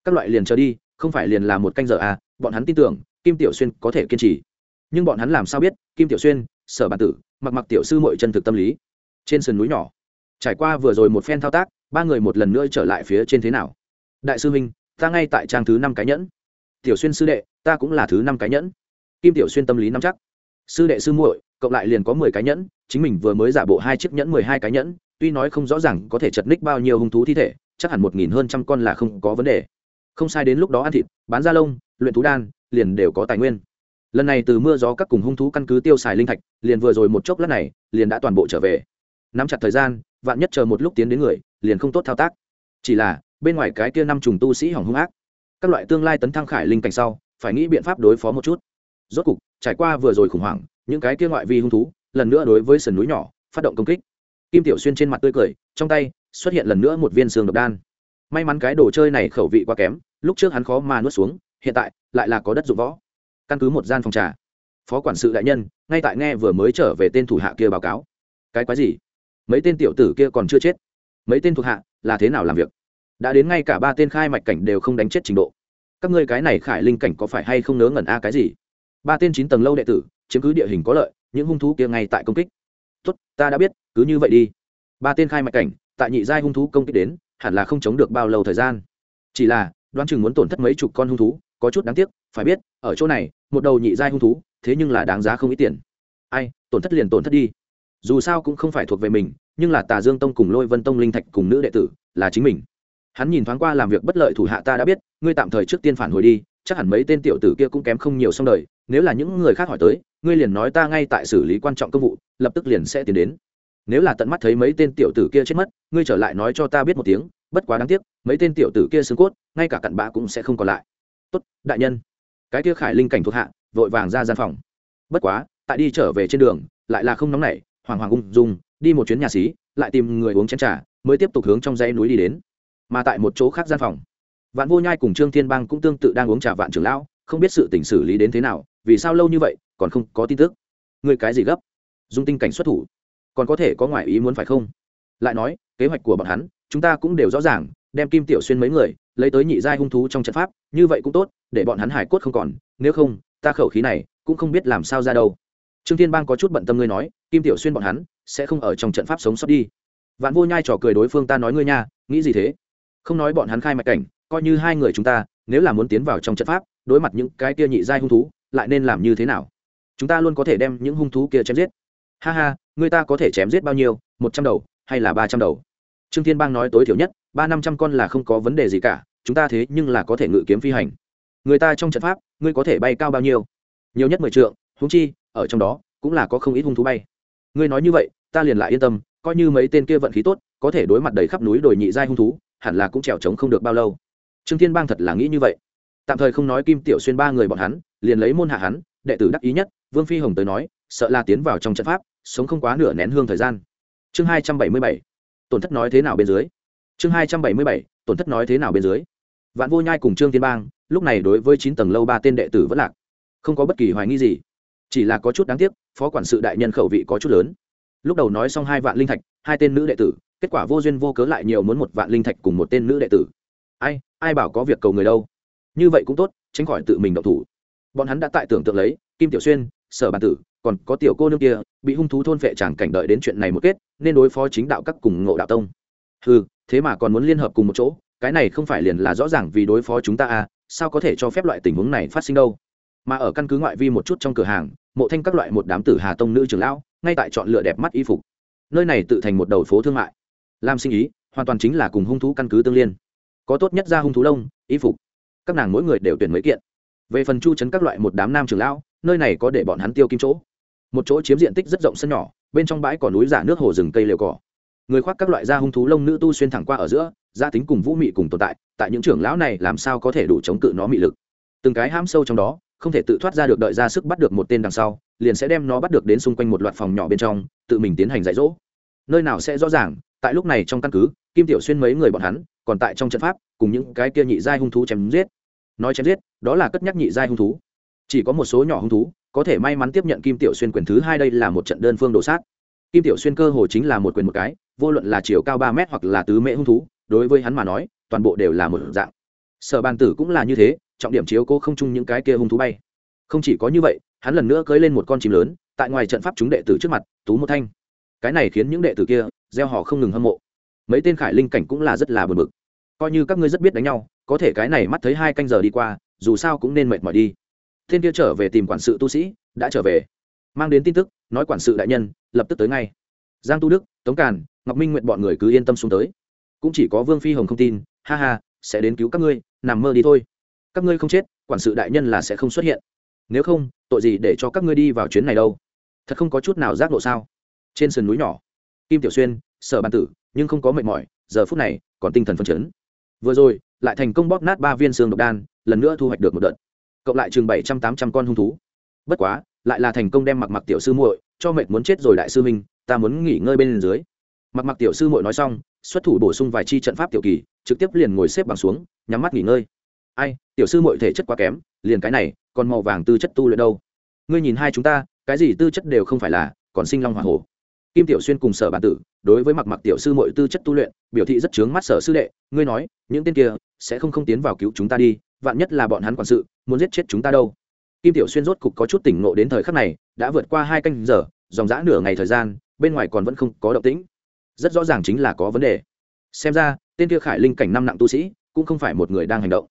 Các loại liền chờ đi, không phải liền là một canh giờ à bọn hắn tin tưởng, kim tiểu xuyên có thể kiên trì. Nhưng bọn hắn làm sao biết, kim tiểu xuyên, sở bản tử, mặc mặc tiểu sư mội chân thực tâm lý. Trên sườn núi nhỏ, trải qua vừa rồi một phen thao tác, ba người một lần nữa trở lại phía trên thế nào? Đại sư minh ta ngay tại trang thứ năm cái nhẫn. Tiểu xuyên sư đệ, ta cũng là thứ năm cái nhẫn. Kim tiểu xuyên tâm lý nắm chắc. Sư đệ sư muội, cộng lại liền có mười cái nhẫn, chính mình vừa mới giả bộ hai chiếc nhẫn mười hai cái nhẫn, tuy nói không rõ ràng có thể chật ních bao nhiêu hung thú thi thể chắc hẳn một nghìn hơn trăm con là không có vấn đề. Không sai đến lúc đó ăn thịt, bán da lông, luyện thú đan, liền đều có tài nguyên. Lần này từ mưa gió các cùng hung thú căn cứ tiêu xài linh thạch, liền vừa rồi một chốc lát này, liền đã toàn bộ trở về. Nắm chặt thời gian, vạn nhất chờ một lúc tiến đến người, liền không tốt thao tác. Chỉ là, bên ngoài cái kia năm trùng tu sĩ hỏng hung ác. Các loại tương lai tấn thăng khải linh cảnh sau, phải nghĩ biện pháp đối phó một chút. Rốt cục, trải qua vừa rồi khủng hoảng, những cái kia ngoại vi hung thú, lần nữa đối với sườn núi nhỏ, phát động công kích. Kim tiểu xuyên trên mặt tươi cười, trong tay xuất hiện lần nữa một viên xương độc đan. May mắn cái đồ chơi này khẩu vị quá kém, lúc trước hắn khó mà nuốt xuống, hiện tại lại là có đất dụng võ. Căn cứ một gian phòng trà, phó quản sự đại nhân ngay tại nghe vừa mới trở về tên thủ hạ kia báo cáo. Cái quái gì? Mấy tên tiểu tử kia còn chưa chết. Mấy tên thuộc hạ là thế nào làm việc? Đã đến ngay cả ba tên khai mạch cảnh đều không đánh chết trình độ. Các ngươi cái này khải linh cảnh có phải hay không nớ ngẩn a cái gì? Ba tên chín tầng lâu đệ tử, chiếm cứ địa hình có lợi, những hung thú kia ngay tại công kích. Tốt, ta đã biết, cứ như vậy đi. Ba tên khai mạch cảnh tại nhị giai hung thú công kích đến, hẳn là không chống được bao lâu thời gian. Chỉ là, đoán chừng muốn tổn thất mấy chục con hung thú, có chút đáng tiếc, phải biết, ở chỗ này, một đầu nhị giai hung thú, thế nhưng là đáng giá không ít tiền. Ai, tổn thất liền tổn thất đi. Dù sao cũng không phải thuộc về mình, nhưng là tà dương tông cùng lôi vân tông linh thạch cùng nữ đệ tử, là chính mình. Hắn nhìn thoáng qua làm việc bất lợi thủ hạ ta đã biết, ngươi tạm thời trước tiên phản hồi đi, chắc hẳn mấy tên tiểu tử kia cũng kém không nhiều xong đời, nếu là những người khác hỏi tới, ngươi liền nói ta ngay tại xử lý quan trọng công vụ, lập tức liền sẽ tiến đến nếu là tận mắt thấy mấy tên tiểu tử kia chết mất, ngươi trở lại nói cho ta biết một tiếng, bất quá đáng tiếc, mấy tên tiểu tử kia xương cốt, ngay cả cặn bã cũng sẽ không còn lại. Tốt, đại nhân. Cái kia khải linh cảnh thuộc hạ, vội vàng ra gian phòng. Bất quá, tại đi trở về trên đường, lại là không nóng nảy hoàng hoàng ung dung, đi một chuyến nhà xí, lại tìm người uống chén trà, mới tiếp tục hướng trong dãy núi đi đến. Mà tại một chỗ khác gian phòng, vạn vô nhai cùng trương thiên bang cũng tương tự đang uống trà vạn trưởng lão, không biết sự tình xử lý đến thế nào, vì sao lâu như vậy, còn không có tin tức. Người cái gì gấp? Dung tinh cảnh xuất thủ còn có thể có ngoại ý muốn phải không? Lại nói, kế hoạch của bọn hắn, chúng ta cũng đều rõ ràng, đem kim tiểu xuyên mấy người, lấy tới nhị giai hung thú trong trận pháp, như vậy cũng tốt, để bọn hắn hải cốt không còn, nếu không, ta khẩu khí này cũng không biết làm sao ra đâu. Trương thiên bang có chút bận tâm ngươi nói, kim tiểu xuyên bọn hắn sẽ không ở trong trận pháp sống sót đi. Vạn vô nhai trò cười đối phương ta nói ngươi nha, nghĩ gì thế? Không nói bọn hắn khai mạch cảnh, coi như hai người chúng ta, nếu là muốn tiến vào trong trận pháp, đối mặt những cái kia nhị giai hung thú, lại nên làm như thế nào? Chúng ta luôn có thể đem những hung thú kia chém giết ha ha, người ta có thể chém giết bao nhiêu, một trăm đầu, hay là ba trăm đầu? Trương thiên bang nói tối thiểu nhất, ba năm trăm con là không có vấn đề gì cả, chúng ta thế nhưng là có thể ngự kiếm phi hành. Người ta trong trận pháp, ngươi có thể bay cao bao nhiêu? Nhiều nhất mười trượng húng chi, ở trong đó, cũng là có không ít hung thú bay. Ngươi nói như vậy, ta liền lại yên tâm, coi như mấy tên kia vận khí tốt, có thể đối mặt đầy khắp núi đồi nhị giai hung thú, hẳn là cũng trèo trống không được bao lâu. Trương thiên bang thật là nghĩ như vậy. Tạm thời không nói kim tiểu xuyên ba người bọn hắn, liền lấy môn hạ hắn, đệ tử đắc ý nhất, vương phi hồng tới nói, sợ là tiến vào trong trận pháp sống không quá nửa nén hương thời gian. Chương hai trăm bảy mươi bảy, tổn thất nói thế nào bên dưới? Chương hai trăm bảy mươi bảy, tổn thất nói thế nào bên dưới? Vạn vô nhai cùng trương thiên bang, lúc này đối với chín tầng lâu ba tên đệ tử vẫn lạc. Không có bất kỳ hoài nghi gì, chỉ là có chút đáng tiếc, phó quản sự đại nhân khẩu vị có chút lớn. Lúc đầu nói xong hai vạn linh thạch, hai tên nữ đệ tử, kết quả vô duyên vô cớ lại nhiều muốn một vạn linh thạch cùng một tên nữ đệ tử. Ai ai bảo có việc cầu người đâu? Như vậy cũng tốt, tránh khỏi tự mình động thủ. Bọn hắn đã tại tưởng tượng lấy, kim tiểu xuyên, sở bản tử còn có tiểu cô nương kia, bị hung thú thôn phệ chẳng cảnh đợi đến chuyện này một kết, nên đối phó chính đạo các cùng ngộ đạo tông. Ừ thế mà còn muốn liên hợp cùng một chỗ, cái này không phải liền là rõ ràng vì đối phó chúng ta à sao có thể cho phép loại tình huống này phát sinh đâu? Mà ở căn cứ ngoại vi một chút trong cửa hàng, mộ thanh các loại một đám tử hà tông nữ trưởng lão, ngay tại chọn lựa đẹp mắt y phục. Nơi này tự thành một đầu phố thương mại. Làm sinh ý, hoàn toàn chính là cùng hung thú căn cứ tương liên. Có tốt nhất ra hung thú lông, y phục. Các nàng mỗi người đều tuyển mấy kiện. Về phần chu chấn các loại một đám nam trưởng lão, nơi này có để bọn hắn tiêu kim chỗ một chỗ chiếm diện tích rất rộng sân nhỏ, bên trong bãi cỏ núi giả nước hồ rừng cây lều cỏ. Người khoác các loại da hung thú lông nữ tu xuyên thẳng qua ở giữa gia tính cùng vũ mị cùng tồn tại tại những trưởng lão này làm sao có thể đủ chống cự nó mị lực? Từng cái ham sâu trong đó, không thể tự thoát ra được đợi ra sức bắt được một tên đằng sau, liền sẽ đem nó bắt được đến xung quanh một loạt phòng nhỏ bên trong, tự mình tiến hành dạy dỗ. Nơi nào sẽ rõ ràng, tại lúc này trong căn cứ, kim tiểu xuyên mấy người bọn hắn, còn tại trong trận pháp, cùng những cái kia nhị giai hung thú chém giết. Nói chém giết, đó là cất nhắc nhị giai hung thú. Chỉ có một số nhỏ hung thú có thể may mắn tiếp nhận kim tiểu xuyên quyền thứ hai đây là một trận đơn phương đổ sát. Kim tiểu xuyên cơ hồ chính là một quyền một cái, vô luận là chiều cao ba mét hoặc là tứ mễ hung thú, đối với hắn mà nói, toàn bộ đều là một dạng. Sở bàn tử cũng là như thế, trọng điểm chiếu cố không chung những cái kia hung thú bay. Không chỉ có như vậy, hắn lần nữa cưới lên một con chim lớn, tại ngoài trận pháp chúng đệ tử trước mặt, tú một thanh. Cái này khiến những đệ tử kia, gieo họ không ngừng hâm mộ. Mấy tên khải linh cảnh cũng là rất là bờ bực. Coi như các ngươi rất biết đánh nhau, có thể cái này mắt thấy hai canh giờ đi qua, dù sao cũng nên mệt mỏi đi thiên kia trở về tìm quản sự tu sĩ, đã trở về. Mang đến tin tức, nói quản sự đại nhân, lập tức tới ngay. Giang tu đức, tống càn, ngọc minh nguyện bọn người cứ yên tâm xuống tới. Cũng chỉ có vương phi hồng không tin, ha ha, sẽ đến cứu các ngươi, nằm mơ đi thôi. Các ngươi không chết, quản sự đại nhân là sẽ không xuất hiện. Nếu không, tội gì để cho các ngươi đi vào chuyến này đâu? Thật không có chút nào giác ngộ sao? Trên sườn núi nhỏ, kim tiểu xuyên, sở bàn tử, nhưng không có mệt mỏi, giờ phút này còn tinh thần phân chấn. Vừa rồi, lại thành công bóp nát ba viên xương độc đan, lần nữa thu hoạch được một đợt cộng lại chừng bảy trăm tám trăm con hung thú. Bất quá, lại là thành công đem mặc mặc tiểu sư muội cho mệt muốn chết rồi đại sư minh ta muốn nghỉ ngơi bên dưới. Mặc mặc tiểu sư muội nói xong, xuất thủ bổ sung vài chi trận pháp tiểu kỳ, trực tiếp liền ngồi xếp bằng xuống, nhắm mắt nghỉ ngơi. Ai, tiểu sư muội thể chất quá kém, liền cái này, còn màu vàng tư chất tu luyện đâu? Ngươi nhìn hai chúng ta, cái gì tư chất đều không phải là, còn sinh long hoa hổ. Kim tiểu xuyên cùng sở bản tử, đối với mặc mặc tiểu sư muội tư chất tu luyện, biểu thị rất chướng mắt sở sư đệ, ngươi nói, những tên kia sẽ không không tiến vào cứu chúng ta đi vạn nhất là bọn hắn quản sự, muốn giết chết chúng ta đâu. Kim tiểu xuyên rốt cục có chút tỉnh ngộ đến thời khắc này, đã vượt qua hai canh giờ, dòng dã nửa ngày thời gian, bên ngoài còn vẫn không có động tĩnh. Rất rõ ràng chính là có vấn đề. Xem ra, tên kia khải linh cảnh năm nặng tu sĩ, cũng không phải một người đang hành động.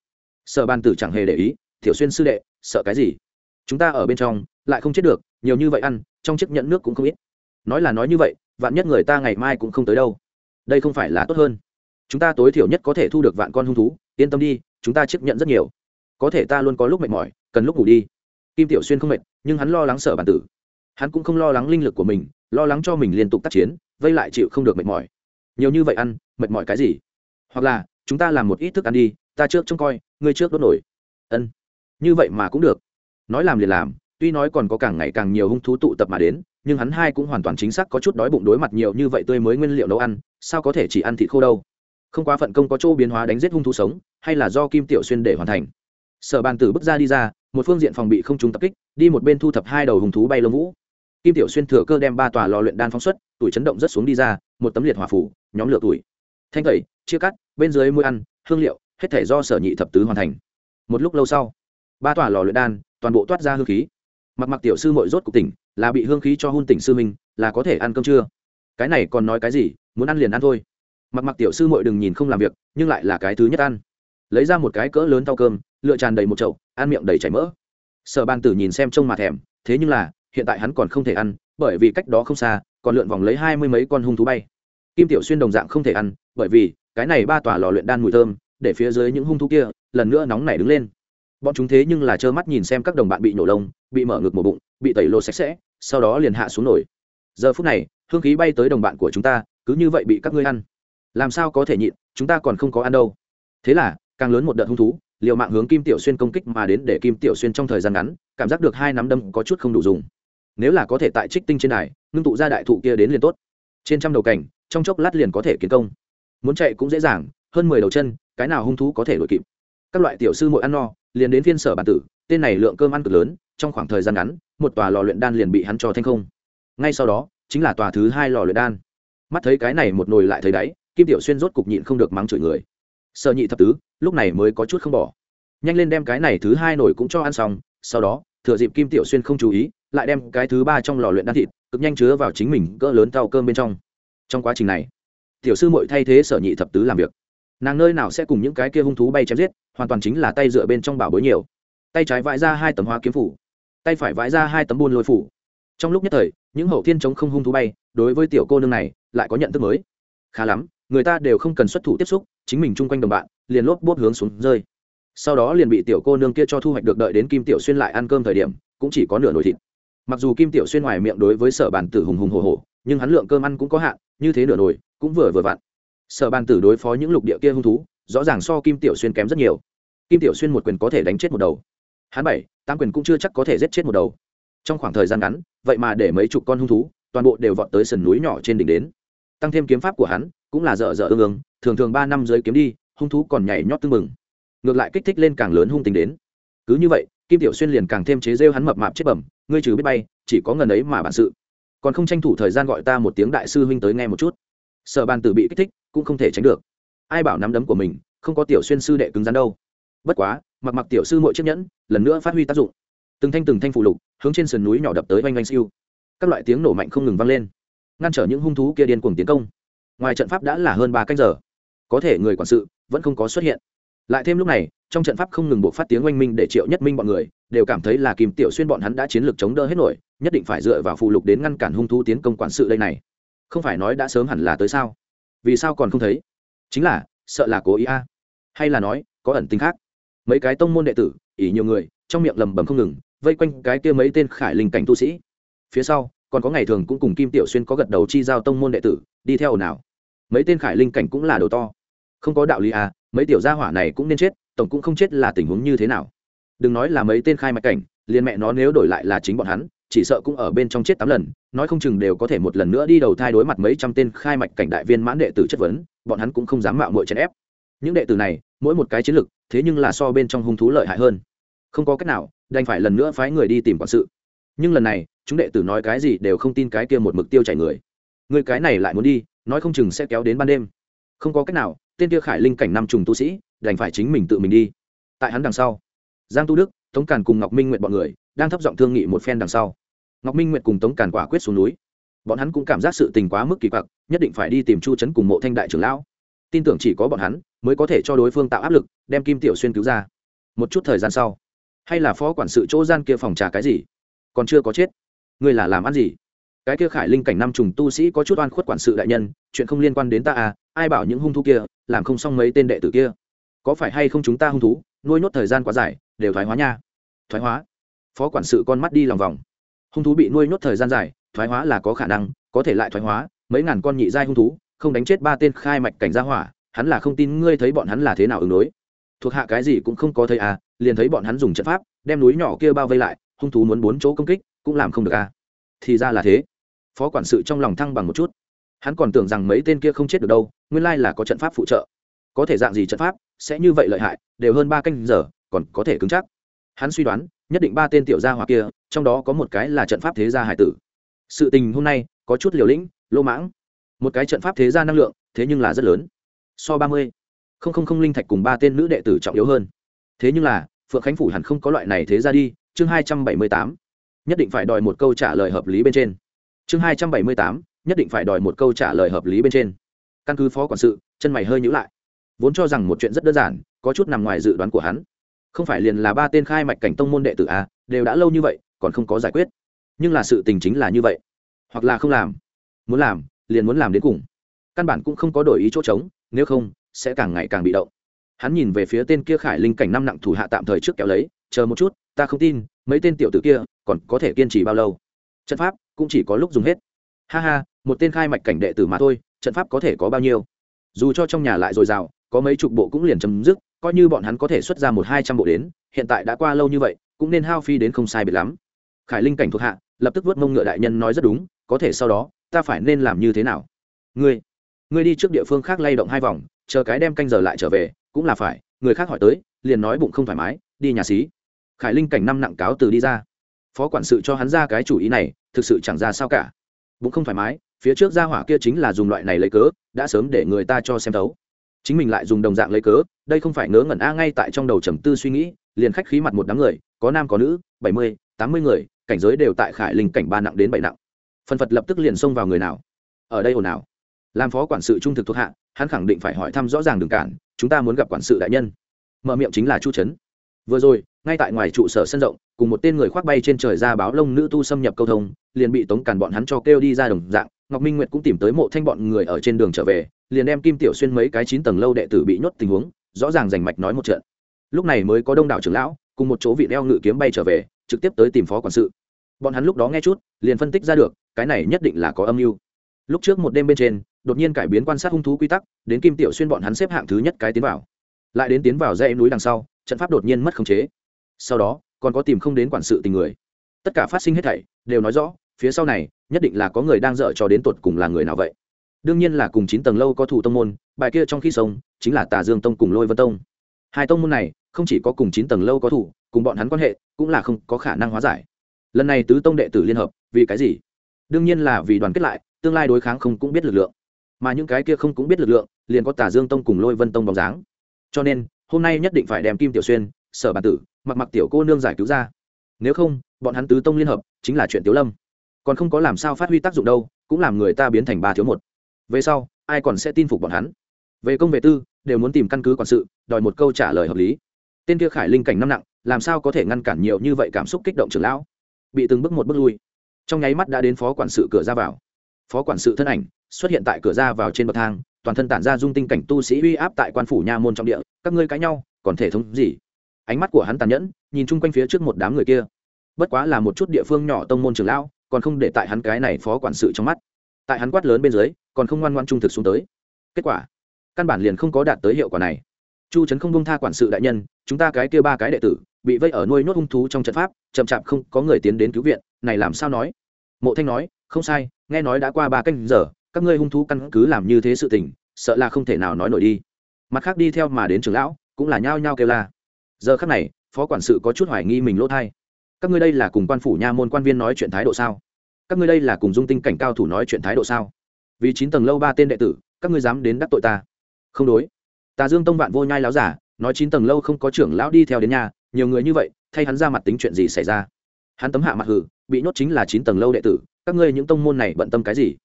Sở ban tử chẳng hề để ý, tiểu xuyên sư đệ, sợ cái gì? Chúng ta ở bên trong, lại không chết được, nhiều như vậy ăn, trong chiếc nhẫn nước cũng không ít. Nói là nói như vậy, vạn nhất người ta ngày mai cũng không tới đâu. Đây không phải là tốt hơn. Chúng ta tối thiểu nhất có thể thu được vạn con hung thú, yên tâm đi chúng ta chấp nhận rất nhiều. Có thể ta luôn có lúc mệt mỏi, cần lúc ngủ đi. Kim tiểu xuyên không mệt, nhưng hắn lo lắng sở bản tử. Hắn cũng không lo lắng linh lực của mình, lo lắng cho mình liên tục tác chiến, vây lại chịu không được mệt mỏi. Nhiều như vậy ăn, mệt mỏi cái gì? Hoặc là, chúng ta làm một ít thức ăn đi, ta trước trông coi, ngươi trước đốt nổi. Ân. Như vậy mà cũng được. Nói làm liền làm, tuy nói còn có càng ngày càng nhiều hung thú tụ tập mà đến, nhưng hắn hai cũng hoàn toàn chính xác có chút đói bụng đối mặt nhiều như vậy tươi mới nguyên liệu nấu ăn, sao có thể chỉ ăn thịt khô đâu? Không quá phận công có chỗ biến hóa đánh giết hung thú sống, hay là do kim tiểu xuyên để hoàn thành. Sở bàn tử bước ra đi ra, một phương diện phòng bị không trúng tập kích, đi một bên thu thập hai đầu hung thú bay lông vũ. Kim tiểu xuyên thừa cơ đem ba tòa lò luyện đan phóng xuất, tuổi chấn động rất xuống đi ra, một tấm liệt hỏa phủ, nhóm lửa tuổi. Thanh tẩy, chia cắt, bên dưới môi ăn, hương liệu, hết thể do sở nhị thập tứ hoàn thành. Một lúc lâu sau, ba tòa lò luyện đan toàn bộ toát ra hương khí. Mặc mặc tiểu sư mội rốt cục tỉnh, là bị hương khí cho hôn tỉnh sư minh, là có thể ăn cơm chưa cái này còn nói cái gì, muốn ăn liền ăn thôi mặc mặc tiểu sư mội đừng nhìn không làm việc, nhưng lại là cái thứ nhất ăn. Lấy ra một cái cỡ lớn thau cơm, lựa tràn đầy một chậu, ăn miệng đầy chảy mỡ. Sở ban tử nhìn xem trông mà thèm, thế nhưng là, hiện tại hắn còn không thể ăn, bởi vì cách đó không xa, còn lượn vòng lấy hai mươi mấy con hung thú bay. Kim tiểu xuyên đồng dạng không thể ăn, bởi vì, cái này ba tòa lò luyện đan mùi thơm, để phía dưới những hung thú kia, lần nữa nóng nảy đứng lên. Bọn chúng thế nhưng là trơ mắt nhìn xem các đồng bạn bị nổ lông, bị mở ngực một bụng, bị tẩy lô sạch sẽ, sau đó liền hạ xuống nổi. Giờ phút này, hương khí bay tới đồng bạn của chúng ta, cứ như vậy bị các ngươi ăn làm sao có thể nhịn, chúng ta còn không có ăn đâu. Thế là, càng lớn một đợt hung thú, liều mạng hướng kim tiểu xuyên công kích mà đến để kim tiểu xuyên trong thời gian ngắn, cảm giác được hai nắm đâm có chút không đủ dùng. Nếu là có thể tại trích tinh trên đài, ngưng tụ ra đại thụ kia đến liền tốt. Trên trăm đầu cảnh, trong chốc lát liền có thể kiến công. Muốn chạy cũng dễ dàng, hơn mười đầu chân, cái nào hung thú có thể đuổi kịp? Các loại tiểu sư mỗi ăn no, liền đến phiên sở bản tử, tên này lượng cơm ăn cực lớn, trong khoảng thời gian ngắn, một tòa lò luyện đan liền bị hắn cho thanh không. Ngay sau đó, chính là tòa thứ hai lò luyện đan. Mắt thấy cái này một nồi lại thấy đáy kim tiểu xuyên rốt cục nhịn không được mắng chửi người. Sợ nhị thập tứ, lúc này mới có chút không bỏ. Nhanh lên đem cái này thứ hai nồi cũng cho ăn xong, sau đó, thừa dịp kim tiểu xuyên không chú ý, lại đem cái thứ ba trong lò luyện đan thịt, cực nhanh chứa vào chính mình cỡ lớn tàu cơm bên trong. Trong quá trình này, tiểu sư mội thay thế sở nhị thập tứ làm việc. Nàng nơi nào sẽ cùng những cái kia hung thú bay chém giết, hoàn toàn chính là tay dựa bên trong bảo bối nhiều. Tay trái vãi ra hai tấm hoa kiếm phủ, tay phải vãi ra hai tấm buôn lôi phủ. Trong lúc nhất thời, những hậu thiên chống không hung thú bay, đối với tiểu cô nương này, lại có nhận thức mới. Khá lắm người ta đều không cần xuất thủ tiếp xúc, chính mình chung quanh đồng bạn, liền lốp bốt hướng xuống rơi. Sau đó liền bị tiểu cô nương kia cho thu hoạch được đợi đến kim tiểu xuyên lại ăn cơm thời điểm, cũng chỉ có nửa nồi thịt. Mặc dù kim tiểu xuyên ngoài miệng đối với sở bàn tử hùng hùng hồ hồ nhưng hắn lượng cơm ăn cũng có hạn, như thế nửa nồi, cũng vừa vừa vặn. Sở bàn tử đối phó những lục địa kia hung thú, rõ ràng so kim tiểu xuyên kém rất nhiều. Kim tiểu xuyên một quyền có thể đánh chết một đầu. Hắn bảy, tám quyền cũng chưa chắc có thể giết chết một đầu. Trong khoảng thời gian ngắn, vậy mà để mấy chục con hung thú, toàn bộ đều vọt tới sườn núi nhỏ trên đỉnh đến. Tăng thêm kiếm pháp của hắn cũng là dở dở ương ương, thường thường ba năm dưới kiếm đi, hung thú còn nhảy nhót tưng mừng ngược lại kích thích lên càng lớn hung tính đến. Cứ như vậy, kim tiểu xuyên liền càng thêm chế rêu hắn mập mạp chết bẩm, ngươi trừ biết bay, chỉ có ngần ấy mà bản sự. Còn không tranh thủ thời gian gọi ta một tiếng đại sư huynh tới nghe một chút. Sở bàn tử bị kích thích, cũng không thể tránh được. Ai bảo nắm đấm của mình, không có tiểu xuyên sư đệ cứng rắn đâu. Bất quá, mặc mặc tiểu sư mỗi chiếc nhẫn, lần nữa phát huy tác dụng. Từng thanh từng thanh phụ lục, hướng trên sườn núi nhỏ đập tới oanh oanh siêu. Các loại tiếng nổ mạnh không ngừng vang lên. Ngăn trở những hung thú kia điên cuồng tiến công ngoài trận pháp đã là hơn ba canh giờ. Có thể người quản sự vẫn không có xuất hiện. Lại thêm lúc này, trong trận pháp không ngừng buộc phát tiếng oanh minh để triệu nhất minh bọn người đều cảm thấy là kim tiểu xuyên bọn hắn đã chiến lược chống đỡ hết nổi, nhất định phải dựa vào phụ lục đến ngăn cản hung thú tiến công quản sự đây này. Không phải nói đã sớm hẳn là tới sao? Vì sao còn không thấy? Chính là, sợ là cố ý a. Hay là nói, có ẩn tính khác. Mấy cái tông môn đệ tử, ỷ nhiều người, trong miệng lầm bầm không ngừng, vây quanh cái kia mấy tên khải linh cảnh tu sĩ. Phía sau, còn có ngày thường cũng cùng kim tiểu xuyên có gật đầu chi giao tông môn đệ tử, đi theo ồn ào mấy tên khải linh cảnh cũng là đồ to. Không có đạo lý à mấy tiểu gia hỏa này cũng nên chết, tổng cũng không chết là tình huống như thế nào. Đừng nói là mấy tên khai mạch cảnh, liền mẹ nó nếu đổi lại là chính bọn hắn, chỉ sợ cũng ở bên trong chết tám lần, nói không chừng đều có thể một lần nữa đi đầu thai đối mặt mấy trăm tên khai mạch cảnh đại viên mãn đệ tử chất vấn, bọn hắn cũng không dám mạo muội chèn ép. Những đệ tử này, mỗi một cái chiến lực, thế nhưng là so bên trong hung thú lợi hại hơn. Không có cách nào, đành phải lần nữa phái người đi tìm quản sự. Nhưng lần này, chúng đệ tử nói cái gì đều không tin cái kia một mực tiêu chảy người. Người cái này lại muốn đi nói không chừng sẽ kéo đến ban đêm. Không có cách nào, tên kia khải linh cảnh năm trùng tu sĩ, đành phải chính mình tự mình đi. Tại hắn đằng sau, giang tu đức, tống càn cùng ngọc minh nguyện bọn người đang thấp giọng thương nghị một phen đằng sau. Ngọc minh nguyện cùng tống càn quả quyết xuống núi. Bọn hắn cũng cảm giác sự tình quá mức kỳ quặc, nhất định phải đi tìm chu trấn cùng mộ thanh đại trưởng lão. Tin tưởng chỉ có bọn hắn mới có thể cho đối phương tạo áp lực, đem kim tiểu xuyên cứu ra. Một chút thời gian sau, hay là phó quản sự chỗ gian kia phòng trà cái gì? Còn chưa có chết. Ngươi là làm ăn gì? Cái kia khải linh cảnh năm trùng tu sĩ có chút oan khuất quản sự đại nhân, chuyện không liên quan đến ta à ai bảo những hung thú kia, làm không xong mấy tên đệ tử kia. Có phải hay không chúng ta hung thú, nuôi nhốt thời gian quá dài, đều thoái hóa nha. Thoái hóa? Phó quản sự con mắt đi lòng vòng. Hung thú bị nuôi nhốt thời gian dài, thoái hóa là có khả năng, có thể lại thoái hóa, mấy ngàn con nhị giai hung thú, không đánh chết ba tên khai mạch cảnh gia hỏa, hắn là không tin ngươi thấy bọn hắn là thế nào ứng đối. Thuộc hạ cái gì cũng không có thấy à liền thấy bọn hắn dùng trận pháp, đem núi nhỏ kia bao vây lại, hung thú muốn bốn chỗ công kích, cũng làm không được à. Thì ra là thế phó quản sự trong lòng thăng bằng một chút. Hắn còn tưởng rằng mấy tên kia không chết được đâu, nguyên lai là có trận pháp phụ trợ. Có thể dạng gì trận pháp, sẽ như vậy lợi hại, đều hơn ba canh giờ, còn có thể cứng chắc. Hắn suy đoán, nhất định ba tên tiểu gia hỏa kia, trong đó có một cái là trận pháp thế gia hải tử. Sự tình hôm nay, có chút liều lĩnh lô mãng. Một cái trận pháp thế gia năng lượng, thế nhưng là rất lớn. So ba mươi, không không không linh thạch cùng ba tên nữ đệ tử trọng yếu hơn. Thế nhưng là, phượng khánh phủ hẳn không có loại này thế ra đi, chương hai trăm bảy mươi tám. Nhất định phải đòi một câu trả lời hợp lý bên trên chương hai trăm bảy mươi tám, nhất định phải đòi một câu trả lời hợp lý bên trên. Căn cứ phó quản sự, chân mày hơi nhữ lại. Vốn cho rằng một chuyện rất đơn giản, có chút nằm ngoài dự đoán của hắn. Không phải liền là ba tên khai mạch cảnh tông môn đệ tử a, đều đã lâu như vậy, còn không có giải quyết. Nhưng là sự tình chính là như vậy. Hoặc là không làm. Muốn làm, liền muốn làm đến cùng. Căn bản cũng không có đổi ý chỗ trống, nếu không, sẽ càng ngày càng bị động. Hắn nhìn về phía tên kia khải linh cảnh năm nặng thủ hạ tạm thời trước kéo lấy, chờ một chút, ta không tin, mấy tên tiểu tử kia còn có thể kiên trì bao lâu. Trận pháp cũng chỉ có lúc dùng hết. Ha ha, một tên khai mạch cảnh đệ tử mà thôi, trận pháp có thể có bao nhiêu? Dù cho trong nhà lại dồi dào, có mấy chục bộ cũng liền chấm dứt, coi như bọn hắn có thể xuất ra một hai trăm bộ đến, hiện tại đã qua lâu như vậy, cũng nên hao phi đến không sai biệt lắm. Khải linh cảnh thuộc hạ, lập tức vớt mông ngựa đại nhân nói rất đúng, có thể sau đó, ta phải nên làm như thế nào? Ngươi ngươi đi trước địa phương khác lay động hai vòng, chờ cái đem canh giờ lại trở về, cũng là phải, người khác hỏi tới, liền nói bụng không thoải mái, đi nhà xí. Khải linh cảnh năm nặng cáo từ đi ra phó quản sự cho hắn ra cái chủ ý này, thực sự chẳng ra sao cả. Bụng không thoải mái, phía trước ra hỏa kia chính là dùng loại này lấy cớ, đã sớm để người ta cho xem thấu. Chính mình lại dùng đồng dạng lấy cớ, đây không phải ngớ ngẩn a ngay tại trong đầu trầm tư suy nghĩ, liền khách khí mặt một đám người, có nam có nữ, bảy mươi, tám mươi người, cảnh giới đều tại khải linh cảnh ba nặng đến bảy nặng. Phần phật lập tức liền xông vào người nào? Ở đây ồn nào làm phó quản sự trung thực thuộc hạ, hắn khẳng định phải hỏi thăm rõ ràng đường cản, chúng ta muốn gặp quản sự đại nhân. Mở miệng chính là chu trấn vừa rồi, ngay tại ngoài trụ sở sân rộng, cùng một tên người khoác bay trên trời ra báo lông nữ tu xâm nhập câu thông, liền bị tống càn bọn hắn cho kêu đi ra đồng dạng, ngọc minh nguyệt cũng tìm tới mộ thanh bọn người ở trên đường trở về, liền đem kim tiểu xuyên mấy cái chín tầng lâu đệ tử bị nhốt tình huống, rõ ràng rành mạch nói một trận. Lúc này mới có đông đảo trưởng lão, cùng một chỗ vị đeo ngự kiếm bay trở về, trực tiếp tới tìm phó quản sự. Bọn hắn lúc đó nghe chút, liền phân tích ra được, cái này nhất định là có âm mưu. Lúc trước một đêm bên trên, đột nhiên cải biến quan sát hung thú quy tắc, đến kim tiểu xuyên bọn hắn xếp hạng thứ nhất cái tiến vào. Lại đến tiến vào dãy núi đằng sau trận pháp đột nhiên mất khống chế. Sau đó, còn có tìm không đến quản sự tình người. Tất cả phát sinh hết thảy, đều nói rõ, phía sau này, nhất định là có người đang dở cho đến tột cùng là người nào vậy. Đương nhiên là cùng chín tầng lâu có thủ tông môn, bài kia trong khi sống, chính là tà dương tông cùng lôi vân tông. Hai tông môn này, không chỉ có cùng chín tầng lâu có thủ, cùng bọn hắn quan hệ, cũng là không có khả năng hóa giải. Lần này tứ tông đệ tử liên hợp, vì cái gì? Đương nhiên là vì đoàn kết lại, tương lai đối kháng không cũng biết lực lượng. Mà những cái kia không cũng biết lực lượng, liền có tà dương tông cùng lôi vân tông bóng dáng. Cho nên hôm nay nhất định phải đem kim tiểu xuyên, sở bản tử, mặc mặc tiểu cô nương giải cứu ra. Nếu không, bọn hắn tứ tông liên hợp, chính là chuyện tiểu lâm. Còn không có làm sao phát huy tác dụng đâu, cũng làm người ta biến thành ba thiếu một. Về sau, ai còn sẽ tin phục bọn hắn? Về công về tư, đều muốn tìm căn cứ quản sự, đòi một câu trả lời hợp lý. Tên kia khải linh cảnh năm nặng, làm sao có thể ngăn cản nhiều như vậy cảm xúc kích động trưởng lão? Bị từng bước một bước lui. Trong nháy mắt đã đến phó quản sự cửa ra vào. Phó quản sự thân ảnh xuất hiện tại cửa ra vào trên bậc thang toàn thân tản ra dung tinh cảnh tu sĩ uy áp tại quan phủ nha môn trong địa, các ngươi cãi nhau, còn thể thống gì? Ánh mắt của hắn tàn nhẫn, nhìn chung quanh phía trước một đám người kia. Bất quá là một chút địa phương nhỏ tông môn trường lão, còn không để tại hắn cái này phó quản sự trong mắt. Tại hắn quát lớn bên dưới, còn không ngoan ngoan trung thực xuống tới. Kết quả, căn bản liền không có đạt tới hiệu quả này. Chu trấn không bông tha quản sự đại nhân, chúng ta cái kia ba cái đệ tử, bị vây ở nuôi nhốt hung thú trong trận pháp, chậm chạp không có người tiến đến cứu viện, này làm sao nói? Mộ thanh nói, không sai, nghe nói đã qua ba canh giờ các ngươi hung thú căn cứ làm như thế sự tình, sợ là không thể nào nói nổi đi. Mặt khác đi theo mà đến trường lão, cũng là nhao nhao kêu la. Giờ khác này, phó quản sự có chút hoài nghi mình lỗ thai. Các ngươi đây là cùng quan phủ nha môn quan viên nói chuyện thái độ sao? Các ngươi đây là cùng dung tinh cảnh cao thủ nói chuyện thái độ sao? Vì chín tầng lâu ba tên đệ tử, các ngươi dám đến đắc tội ta? Không đối. Tà dương tông vạn vô nhai láo giả, nói chín tầng lâu không có trưởng lão đi theo đến nhà, nhiều người như vậy, thay hắn ra mặt tính chuyện gì xảy ra? Hắn tấm hạ mặt hử bị nhốt chính là chín tầng lâu đệ tử, các ngươi những tông môn này bận tâm cái gì?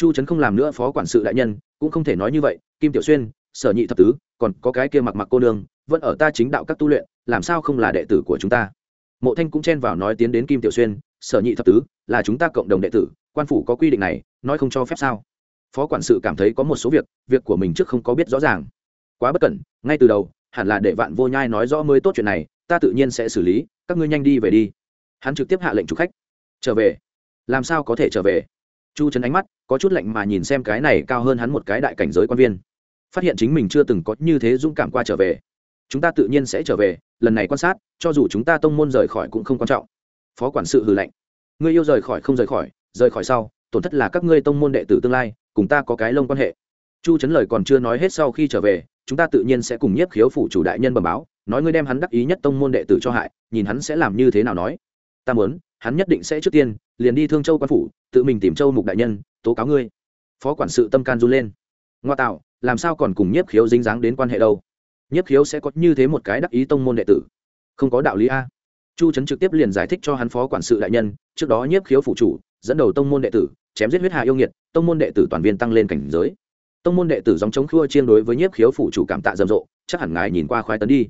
Chu trấn không làm nữa phó quản sự đại nhân, cũng không thể nói như vậy, kim tiểu xuyên, sở nhị thập tứ, còn có cái kia mặc mặc cô nương, vẫn ở ta chính đạo các tu luyện, làm sao không là đệ tử của chúng ta? Mộ thanh cũng chen vào nói tiến đến kim tiểu xuyên, sở nhị thập tứ, là chúng ta cộng đồng đệ tử, quan phủ có quy định này, nói không cho phép sao? Phó quản sự cảm thấy có một số việc việc của mình trước không có biết rõ ràng. Quá bất cẩn, ngay từ đầu, hẳn là để vạn vô nhai nói rõ mới tốt chuyện này, ta tự nhiên sẽ xử lý, các ngươi nhanh đi về đi. Hắn trực tiếp hạ lệnh chủ khách. Trở về. Làm sao có thể trở về? Chu trấn ánh mắt, có chút lạnh mà nhìn xem cái này cao hơn hắn một cái đại cảnh giới quan viên. Phát hiện chính mình chưa từng có như thế dũng cảm qua trở về. Chúng ta tự nhiên sẽ trở về, lần này quan sát, cho dù chúng ta tông môn rời khỏi cũng không quan trọng. Phó quản sự hừ lạnh. Ngươi yêu rời khỏi không rời khỏi rời khỏi sau, tổn thất là các ngươi tông môn đệ tử tương lai, cùng ta có cái lông quan hệ. Chu trấn lời còn chưa nói hết sau khi trở về, chúng ta tự nhiên sẽ cùng nhiếp khiếu phủ chủ đại nhân bẩm báo, nói ngươi đem hắn đắc ý nhất tông môn đệ tử cho hại, nhìn hắn sẽ làm như thế nào nói. Ta muốn hắn nhất định sẽ trước tiên liền đi thương châu quan phủ, tự mình tìm châu mục đại nhân, tố cáo ngươi. Phó quản sự tâm can run lên. Ngoa tạo, làm sao còn cùng nhiếp khiếu dính dáng đến quan hệ đâu? Nhiếp khiếu sẽ có như thế một cái đắc ý tông môn đệ tử. Không có đạo lý a. Chu trấn trực tiếp liền giải thích cho hắn phó quản sự đại nhân, trước đó nhiếp khiếu phụ chủ, dẫn đầu tông môn đệ tử, chém giết huyết hạ yêu nghiệt, tông môn đệ tử toàn viên tăng lên cảnh giới. Tông môn đệ tử dòng chống khua chiên đối với nhiếp khiếu phụ chủ cảm tạ rầm rộ, chắc hẳn ngài nhìn qua khoái tấn đi.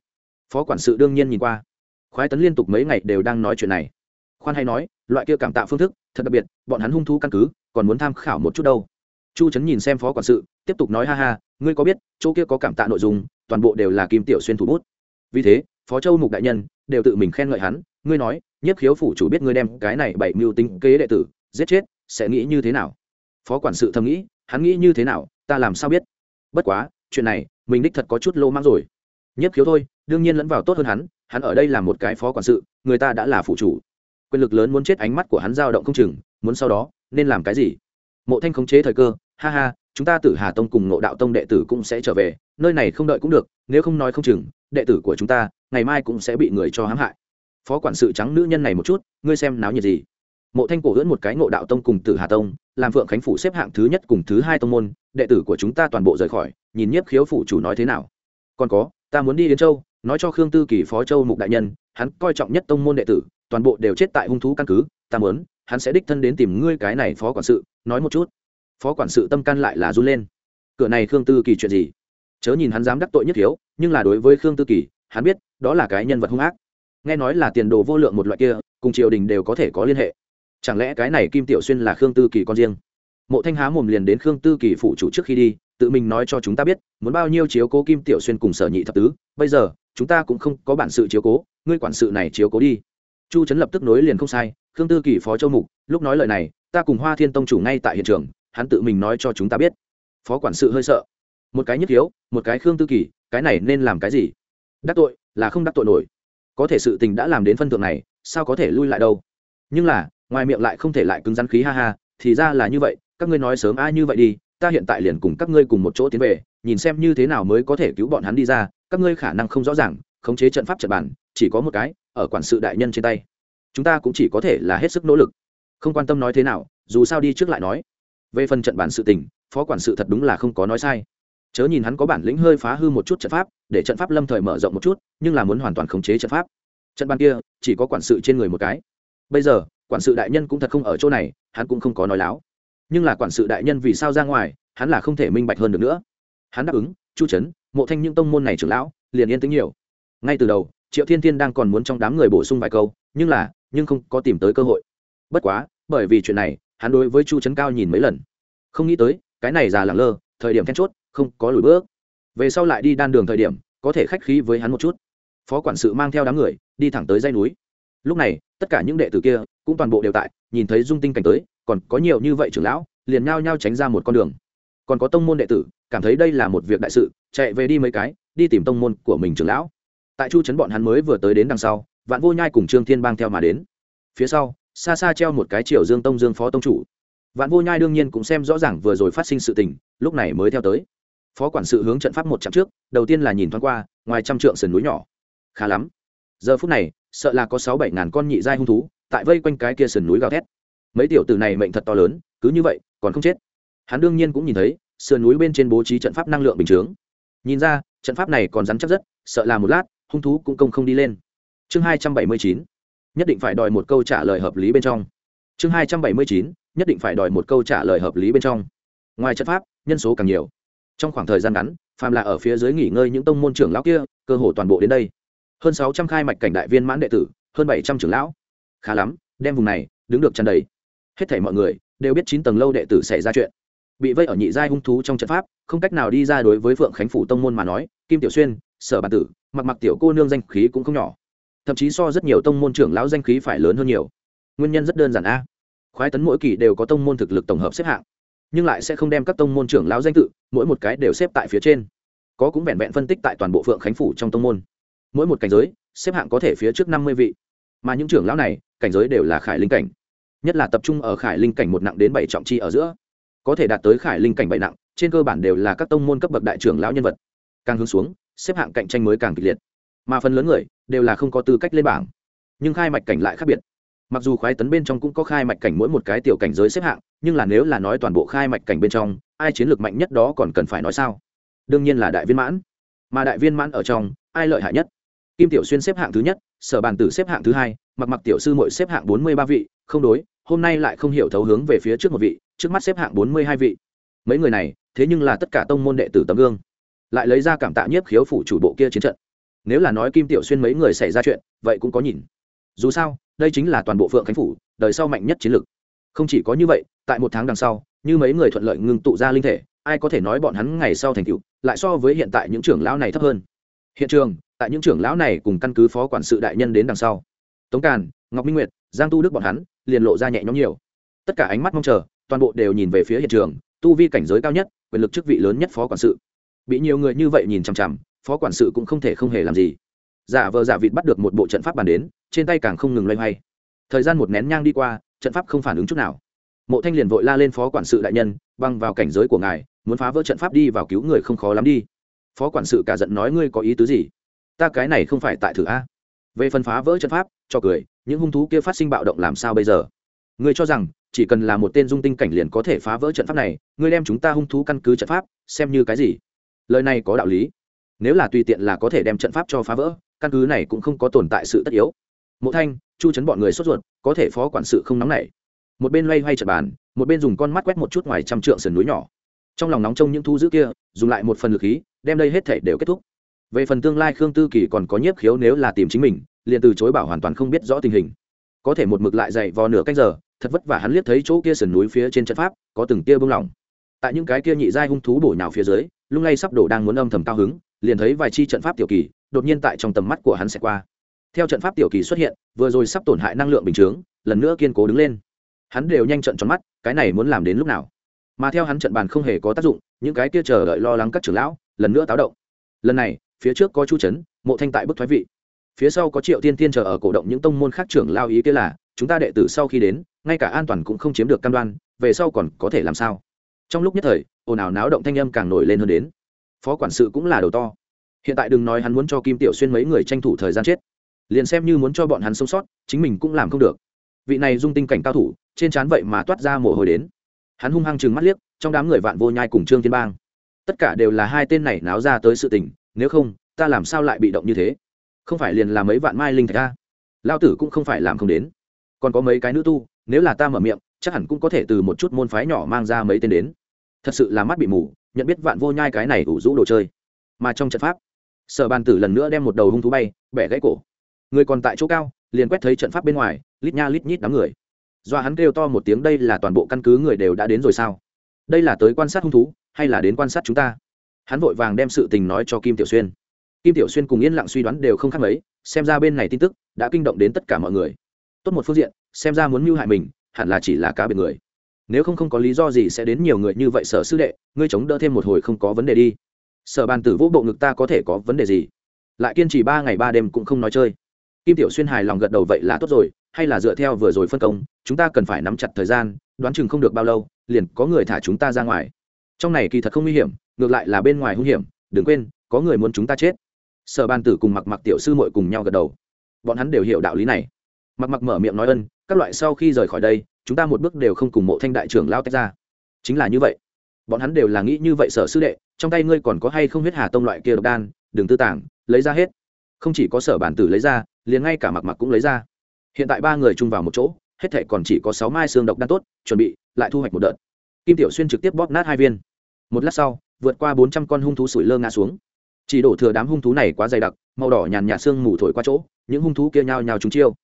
Phó quản sự đương nhiên nhìn qua. Khoái tấn liên tục mấy ngày đều đang nói chuyện này khoan hay nói, loại kia cảm tạ phương thức, thật đặc biệt, bọn hắn hung thú căn cứ, còn muốn tham khảo một chút đâu. Chu trấn nhìn xem phó quản sự, tiếp tục nói ha ha, ngươi có biết, chỗ kia có cảm tạ nội dung, toàn bộ đều là kim tiểu xuyên thủ bút. Vì thế, phó châu mục đại nhân, đều tự mình khen ngợi hắn, ngươi nói, nhiếp khiếu phủ chủ biết ngươi đem cái này bảy mưu tính kế đệ tử, giết chết, sẽ nghĩ như thế nào? Phó quản sự thầm nghĩ, hắn nghĩ như thế nào, ta làm sao biết? Bất quá, chuyện này, mình đích thật có chút lô mang rồi. Nhiếp khiếu thôi, đương nhiên lẫn vào tốt hơn hắn hắn ở đây là một cái phó quản sự, người ta đã là phụ chủ quyền lực lớn muốn chết ánh mắt của hắn dao động không chừng, muốn sau đó, nên làm cái gì? Mộ thanh khống chế thời cơ, ha ha, chúng ta tử hà tông cùng Ngộ đạo tông đệ tử cũng sẽ trở về, nơi này không đợi cũng được, nếu không nói không chừng, đệ tử của chúng ta, ngày mai cũng sẽ bị người cho hãm hại. Phó quản sự trắng nữ nhân này một chút, ngươi xem náo nhiệt gì? Mộ thanh cổ ưỡn một cái ngộ đạo tông cùng tử hà tông, làm phượng khánh phủ xếp hạng thứ nhất cùng thứ hai tông môn, đệ tử của chúng ta toàn bộ rời khỏi, nhìn nhiếp khiếu phủ chủ nói thế nào? Còn có, ta muốn đi đến châu nói cho khương tư kỳ phó châu mục đại nhân, hắn coi trọng nhất tông môn đệ tử, toàn bộ đều chết tại hung thú căn cứ, ta muốn, hắn sẽ đích thân đến tìm ngươi cái này phó quản sự, nói một chút. Phó quản sự tâm can lại là run lên. Cửa này khương tư kỳ chuyện gì? Chớ nhìn hắn dám đắc tội nhất thiếu, nhưng là đối với khương tư kỳ, hắn biết, đó là cái nhân vật hung ác. Nghe nói là tiền đồ vô lượng một loại kia, cùng triều đình đều có thể có liên hệ. Chẳng lẽ cái này kim tiểu xuyên là khương tư kỳ con riêng? Mộ thanh há mồm liền đến khương tư kỳ phụ chủ trước khi đi, tự mình nói cho chúng ta biết, muốn bao nhiêu chiếu cố kim tiểu xuyên cùng sở nhị thập tứ, bây giờ chúng ta cũng không có bản sự chiếu cố, ngươi quản sự này chiếu cố đi. Chu trấn lập tức nối liền không sai, khương tư kỳ phó châu mục, lúc nói lời này, ta cùng hoa thiên tông chủ ngay tại hiện trường, hắn tự mình nói cho chúng ta biết. Phó quản sự hơi sợ. Một cái nhất thiếu, một cái khương tư kỳ, cái này nên làm cái gì? Đắc tội, là không đắc tội nổi. Có thể sự tình đã làm đến phân thượng này, sao có thể lui lại đâu? Nhưng là, ngoài miệng lại không thể lại cứng rắn khí ha ha, thì ra là như vậy, các ngươi nói sớm ai như vậy đi, ta hiện tại liền cùng các ngươi cùng một chỗ tiến về, nhìn xem như thế nào mới có thể cứu bọn hắn đi ra các ngươi khả năng không rõ ràng, khống chế trận pháp trận bản chỉ có một cái, ở quản sự đại nhân trên tay. Chúng ta cũng chỉ có thể là hết sức nỗ lực. Không quan tâm nói thế nào, dù sao đi trước lại nói. Về phần trận bản sự tình, phó quản sự thật đúng là không có nói sai. Chớ nhìn hắn có bản lĩnh hơi phá hư một chút trận pháp, để trận pháp lâm thời mở rộng một chút, nhưng là muốn hoàn toàn khống chế trận pháp. Trận bàn kia, chỉ có quản sự trên người một cái. Bây giờ, quản sự đại nhân cũng thật không ở chỗ này, hắn cũng không có nói láo. Nhưng là quản sự đại nhân vì sao ra ngoài, hắn là không thể minh bạch hơn được nữa. Hắn đáp ứng, chu trấn mộ thanh những tông môn này trưởng lão liền yên tĩnh nhiều. Ngay từ đầu, triệu thiên thiên đang còn muốn trong đám người bổ sung vài câu, nhưng là, nhưng không có tìm tới cơ hội. Bất quá, bởi vì chuyện này, hắn đối với chu trấn cao nhìn mấy lần. Không nghĩ tới, cái này già lẳng lơ, thời điểm then chốt, không có lùi bước. Về sau lại đi đan đường thời điểm, có thể khách khí với hắn một chút. Phó quản sự mang theo đám người, đi thẳng tới dây núi. Lúc này, tất cả những đệ tử kia, cũng toàn bộ đều tại, nhìn thấy dung tinh cảnh tới, còn có nhiều như vậy trưởng lão, liền nhao nhao tránh ra một con đường còn có tông môn đệ tử, cảm thấy đây là một việc đại sự, chạy về đi mấy cái, đi tìm tông môn của mình trưởng lão. Tại chu trấn bọn hắn mới vừa tới đến đằng sau, vạn vô nhai cùng trương thiên bang theo mà đến. Phía sau, xa xa treo một cái triều dương tông dương phó tông chủ. Vạn vô nhai đương nhiên cũng xem rõ ràng vừa rồi phát sinh sự tình, lúc này mới theo tới. Phó quản sự hướng trận pháp một chặng trước, đầu tiên là nhìn thoáng qua, ngoài trăm trượng sườn núi nhỏ. Khá lắm. Giờ phút này, sợ là có sáu bảy ngàn con nhị giai hung thú, tại vây quanh cái kia sườn núi gào thét. Mấy tiểu tử này mệnh thật to lớn, cứ như vậy, còn không chết hắn đương nhiên cũng nhìn thấy, sườn núi bên trên bố trí trận pháp năng lượng bình chướng. Nhìn ra, trận pháp này còn rắn chắc rất, sợ là một lát, hung thú cũng công không đi lên. Chương hai trăm bảy mươi chín, nhất định phải đòi một câu trả lời hợp lý bên trong. Chương hai trăm bảy mươi chín, nhất định phải đòi một câu trả lời hợp lý bên trong. Ngoài trận pháp, nhân số càng nhiều. Trong khoảng thời gian ngắn, phàm là ở phía dưới nghỉ ngơi những tông môn trưởng lão kia, cơ hồ toàn bộ đến đây. Hơn sáu trăm khai mạch cảnh đại viên mãn đệ tử, hơn bảy trăm trưởng lão. Khá lắm, đem vùng này, đứng được tràn đầy. Hết thảy mọi người, đều biết chín tầng lâu đệ tử xảy ra chuyện bị vây ở nhị giai hung thú trong trận pháp, không cách nào đi ra đối với phượng khánh phủ tông môn mà nói, kim tiểu xuyên, sở bản tử, mặc mặc tiểu cô nương danh khí cũng không nhỏ. Thậm chí so rất nhiều tông môn trưởng lão danh khí phải lớn hơn nhiều. Nguyên nhân rất đơn giản a. Khoái tấn mỗi kỳ đều có tông môn thực lực tổng hợp xếp hạng, nhưng lại sẽ không đem các tông môn trưởng lão danh tự, mỗi một cái đều xếp tại phía trên. Có cũng vẹn vẹn phân tích tại toàn bộ phượng khánh phủ trong tông môn. Mỗi một cảnh giới, xếp hạng có thể phía trước năm mươi vị. Mà những trưởng lão này, cảnh giới đều là khải linh cảnh. Nhất là tập trung ở khải linh cảnh một nặng đến bảy trọng chi ở giữa có thể đạt tới khải linh cảnh bệnh nặng, trên cơ bản đều là các tông môn cấp bậc đại trưởng lão nhân vật. Càng hướng xuống, xếp hạng cạnh tranh mới càng kịch liệt. Mà phần lớn người đều là không có tư cách lên bảng. Nhưng khai mạch cảnh lại khác biệt. Mặc dù khoái tấn bên trong cũng có khai mạch cảnh mỗi một cái tiểu cảnh giới xếp hạng, nhưng là nếu là nói toàn bộ khai mạch cảnh bên trong, ai chiến lược mạnh nhất đó còn cần phải nói sao? Đương nhiên là đại viên mãn. Mà đại viên mãn ở trong, ai lợi hại nhất? Kim tiểu xuyên xếp hạng thứ nhất, sở bàn tử xếp hạng thứ hai, mặc mặc tiểu sư mội xếp hạng bốn mươi ba vị, không đối hôm nay lại không hiểu thấu hướng về phía trước một vị, trước mắt xếp hạng bốn mươi hai vị. Mấy người này, thế nhưng là tất cả tông môn đệ tử tấm gương. Lại lấy ra cảm tạ nhiếp khiếu phủ chủ bộ kia chiến trận. Nếu là nói kim tiểu xuyên mấy người xảy ra chuyện, vậy cũng có nhìn. Dù sao, đây chính là toàn bộ phượng khánh phủ, đời sau mạnh nhất chiến lược. Không chỉ có như vậy, tại một tháng đằng sau, như mấy người thuận lợi ngưng tụ ra linh thể, ai có thể nói bọn hắn ngày sau thành tựu, lại so với hiện tại những trưởng lão này thấp hơn. Hiện trường, tại những trưởng lão này cùng căn cứ phó quản sự đại nhân đến đằng sau. Tống càn, ngọc minh nguyệt, giang tu đức bọn hắn liền lộ ra nhẹ nhõm nhiều. Tất cả ánh mắt mong chờ, toàn bộ đều nhìn về phía hiện trường, tu vi cảnh giới cao nhất, quyền lực chức vị lớn nhất phó quản sự. Bị nhiều người như vậy nhìn chằm chằm, phó quản sự cũng không thể không hề làm gì. Giả vờ giả vịt bắt được một bộ trận pháp bàn đến, trên tay càng không ngừng loay hoay. Thời gian một nén nhang đi qua, trận pháp không phản ứng chút nào. Mộ thanh liền vội la lên phó quản sự đại nhân, băng vào cảnh giới của ngài, muốn phá vỡ trận pháp đi vào cứu người không khó lắm đi. Phó quản sự cả giận nói, ngươi có ý tứ gì? Ta cái này không phải tại thử a. Về phần phá vỡ trận pháp, cho cười những hung thú kia phát sinh bạo động làm sao bây giờ? Ngươi cho rằng, chỉ cần là một tên dung tinh cảnh liền có thể phá vỡ trận pháp này, ngươi đem chúng ta hung thú căn cứ trận pháp, xem như cái gì? Lời này có đạo lý. Nếu là tùy tiện là có thể đem trận pháp cho phá vỡ, căn cứ này cũng không có tồn tại sự tất yếu. Mộ thanh, chu chấn bọn người sốt ruột, có thể phó quản sự không nóng nảy. Một bên loay hoay trật bàn, một bên dùng con mắt quét một chút ngoài trăm trượng sườn núi nhỏ. Trong lòng nóng trông những thu giữ kia, dùng lại một phần lực khí, đem đây hết thể đều kết thúc. Về phần tương lai khương tư kỳ còn có nhiếp khiếu nếu là tìm chính mình liền từ chối bảo hoàn toàn không biết rõ tình hình. Có thể một mực lại dậy vò nửa canh giờ, thật vất vả hắn liếc thấy chỗ kia sườn núi phía trên trận pháp, có từng tia bông lỏng tại những cái kia nhị giai hung thú bổ nhào phía dưới, lung lay sắp đổ đang muốn âm thầm cao hứng, liền thấy vài chi trận pháp tiểu kỳ, đột nhiên tại trong tầm mắt của hắn sẽ qua. Theo trận pháp tiểu kỳ xuất hiện, vừa rồi sắp tổn hại năng lượng bình chướng, lần nữa kiên cố đứng lên. Hắn đều nhanh trận tròn mắt, cái này muốn làm đến lúc nào? Mà theo hắn trận bàn không hề có tác dụng, những cái kia chờ đợi lo lắng các trưởng lão, lần nữa táo động. Lần này, phía trước có chu trấn mộ thanh tại bức thoái vị phía sau có triệu tiên tiên chờ ở cổ động những tông môn khác trưởng lao ý kia là, chúng ta đệ tử sau khi đến, ngay cả an toàn cũng không chiếm được cam đoan, về sau còn có thể làm sao? Trong lúc nhất thời, ồn ào náo động thanh âm càng nổi lên hơn đến. Phó quản sự cũng là đầu to. Hiện tại đừng nói hắn muốn cho kim tiểu xuyên mấy người tranh thủ thời gian chết. Liền xem như muốn cho bọn hắn sống sót, chính mình cũng làm không được. Vị này dung tinh cảnh cao thủ, trên trán vậy mà toát ra mồ hôi đến. Hắn hung hăng chừng mắt liếc, trong đám người vạn vô nhai cùng trương thiên bang. Tất cả đều là hai tên này náo ra tới sự tình, nếu không, ta làm sao lại bị động như thế? Không phải liền là mấy vạn mai linh thạch a, lao tử cũng không phải làm không đến. Còn có mấy cái nữ tu nếu là ta mở miệng chắc hẳn cũng có thể từ một chút môn phái nhỏ mang ra mấy tên đến. Thật sự là mắt bị mù nhận biết vạn vô nhai cái này ủ rũ đồ chơi. Mà trong trận pháp sở bàn tử lần nữa đem một đầu hung thú bay bẻ gãy cổ. Người còn tại chỗ cao liền quét thấy trận pháp bên ngoài lít nha lít nhít đám người. Do hắn kêu to một tiếng đây là toàn bộ căn cứ người đều đã đến rồi sao? Đây là tới quan sát hung thú hay là đến quan sát chúng ta? Hắn vội vàng đem sự tình nói cho kim tiểu xuyên kim tiểu xuyên cùng yên lặng suy đoán đều không khác mấy, xem ra bên này tin tức đã kinh động đến tất cả mọi người. Tốt một phương diện, xem ra muốn mưu hại mình, hẳn là chỉ là cá biệt người. Nếu không không có lý do gì sẽ đến nhiều người như vậy, sở sư đệ, ngươi chống đỡ thêm một hồi không có vấn đề đi. Sở bàn tử vũ bộ ngực ta có thể có vấn đề gì? Lại kiên trì ba ngày ba đêm cũng không nói chơi. Kim tiểu xuyên hài lòng gật đầu vậy là tốt rồi, hay là dựa theo vừa rồi phân công, chúng ta cần phải nắm chặt thời gian, đoán chừng không được bao lâu, liền có người thả chúng ta ra ngoài. Trong này kỳ thật không nguy hiểm, ngược lại là bên ngoài hung hiểm, đừng quên, có người muốn chúng ta chết sở ban tử cùng mặc mặc tiểu sư mội cùng nhau gật đầu. Bọn hắn đều hiểu đạo lý này. Mặc mặc mở miệng nói ân, các loại sau khi rời khỏi đây, chúng ta một bước đều không cùng mộ thanh đại trưởng lao tách ra. Chính là như vậy. Bọn hắn đều là nghĩ như vậy sở sư đệ, trong tay ngươi còn có hay không huyết hà tông loại kia độc đan, đừng tư tảng, lấy ra hết. Không chỉ có sở bản tử lấy ra, liền ngay cả mặc mặc cũng lấy ra. Hiện tại ba người chung vào một chỗ, hết thể còn chỉ có sáu mai xương độc đan tốt, chuẩn bị, lại thu hoạch một đợt. Kim tiểu xuyên trực tiếp bóp nát hai viên. Một lát sau, vượt qua bốn trăm con hung thú sủi lơ ngã xuống chỉ đổ thừa đám hung thú này quá dày đặc, màu đỏ nhàn nhạt xương mù thổi qua chỗ, những hung thú kia nhao nhao trúng chiêu.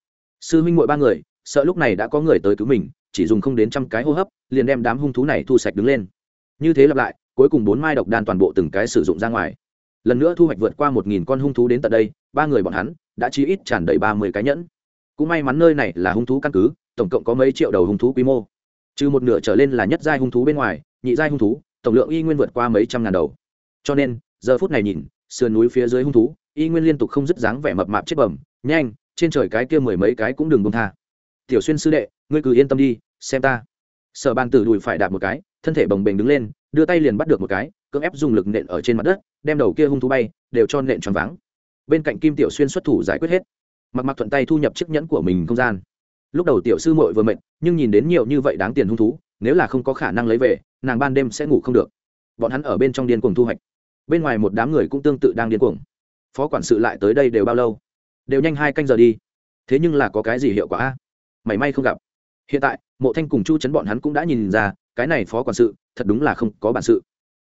Sư huynh mội ba người, sợ lúc này đã có người tới cứu mình, chỉ dùng không đến trăm cái hô hấp, liền đem đám hung thú này thu sạch đứng lên. Như thế lặp lại, cuối cùng bốn mai độc đan toàn bộ từng cái sử dụng ra ngoài. Lần nữa thu hoạch vượt qua một nghìn con hung thú đến tận đây, ba người bọn hắn, đã chi ít tràn đầy ba mươi cái nhẫn. Cũng may mắn nơi này là hung thú căn cứ, tổng cộng có mấy triệu đầu hung thú quy mô. Trừ một nửa trở lên là nhất giai hung thú bên ngoài, nhị giai hung thú, tổng lượng y nguyên vượt qua mấy trăm ngàn đầu. Cho nên, giờ phút này nhìn sườn núi phía dưới hung thú, y nguyên liên tục không dứt dáng vẻ mập mạp chết bẩm nhanh, trên trời cái kia mười mấy cái cũng đừng bông tha. Tiểu xuyên sư đệ, ngươi cứ yên tâm đi, xem ta. Sở bàn tử đùi phải đạp một cái, thân thể bồng bềnh đứng lên, đưa tay liền bắt được một cái, cưỡng ép dùng lực nện ở trên mặt đất, đem đầu kia hung thú bay, đều cho nện tròn váng. Bên cạnh kim tiểu xuyên xuất thủ giải quyết hết. Mặc mặc thuận tay thu nhập chiếc nhẫn của mình không gian. Lúc đầu tiểu sư muội vừa mệt, nhưng nhìn đến nhiều như vậy đáng tiền hung thú, nếu là không có khả năng lấy về, nàng ban đêm sẽ ngủ không được. Bọn hắn ở bên trong điên cuồng thu hoạch bên ngoài một đám người cũng tương tự đang điên cuồng. Phó quản sự lại tới đây đều bao lâu? Đều nhanh hai canh giờ đi. Thế nhưng là có cái gì hiệu quả a? Mảy may không gặp. Hiện tại, mộ thanh cùng chu chấn bọn hắn cũng đã nhìn ra, cái này phó quản sự, thật đúng là không có bản sự.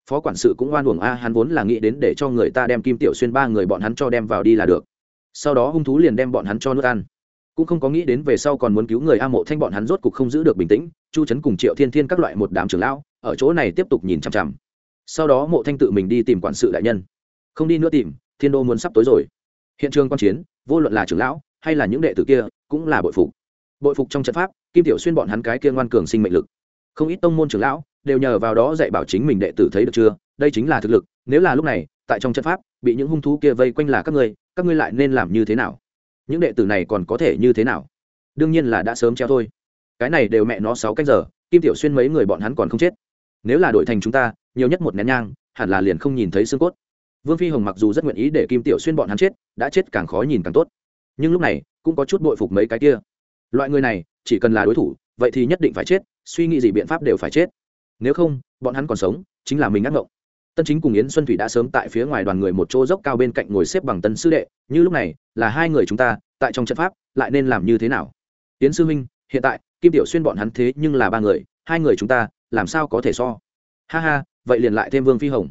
Phó quản sự cũng oan uổng a, hắn vốn là nghĩ đến để cho người ta đem kim tiểu xuyên ba người bọn hắn cho đem vào đi là được. Sau đó hung thú liền đem bọn hắn cho nước ăn. Cũng không có nghĩ đến về sau còn muốn cứu người a, mộ thanh bọn hắn rốt cục không giữ được bình tĩnh, chu chấn cùng triệu thiên thiên các loại một đám trưởng lão, ở chỗ này tiếp tục nhìn chằm chằm sau đó mộ thanh tự mình đi tìm quản sự đại nhân. Không đi nữa tìm, thiên đô muốn sắp tối rồi. Hiện trường quan chiến, vô luận là trưởng lão hay là những đệ tử kia, cũng là bội phục. Bội phục trong trận pháp, kim tiểu xuyên bọn hắn cái kia ngoan cường sinh mệnh lực. Không ít tông môn trưởng lão đều nhờ vào đó dạy bảo chính mình đệ tử thấy được chưa, đây chính là thực lực, nếu là lúc này, tại trong trận pháp, bị những hung thú kia vây quanh là các ngươi các ngươi lại nên làm như thế nào? Những đệ tử này còn có thể như thế nào? Đương nhiên là đã sớm treo thôi. Cái này đều mẹ nó sáu cách giờ, kim tiểu xuyên mấy người bọn hắn còn không chết nếu là đổi thành chúng ta, nhiều nhất một nén nhang, hẳn là liền không nhìn thấy xương cốt. Vương phi hồng mặc dù rất nguyện ý để kim tiểu xuyên bọn hắn chết, đã chết càng khó nhìn càng tốt. Nhưng lúc này, cũng có chút bội phục mấy cái kia. Loại người này, chỉ cần là đối thủ, vậy thì nhất định phải chết, suy nghĩ gì biện pháp đều phải chết. Nếu không, bọn hắn còn sống, chính là mình ác ngộng. Tân chính cùng yến xuân thủy đã sớm tại phía ngoài đoàn người một chỗ dốc cao bên cạnh ngồi xếp bằng tân sư đệ, như lúc này, là hai người chúng ta, tại trong trận pháp, lại nên làm như thế nào? Yến sư huynh, hiện tại, kim tiểu xuyên bọn hắn thế nhưng là ba người, hai người chúng ta làm sao có thể so? Ha ha, vậy liền lại thêm vương phi hồng.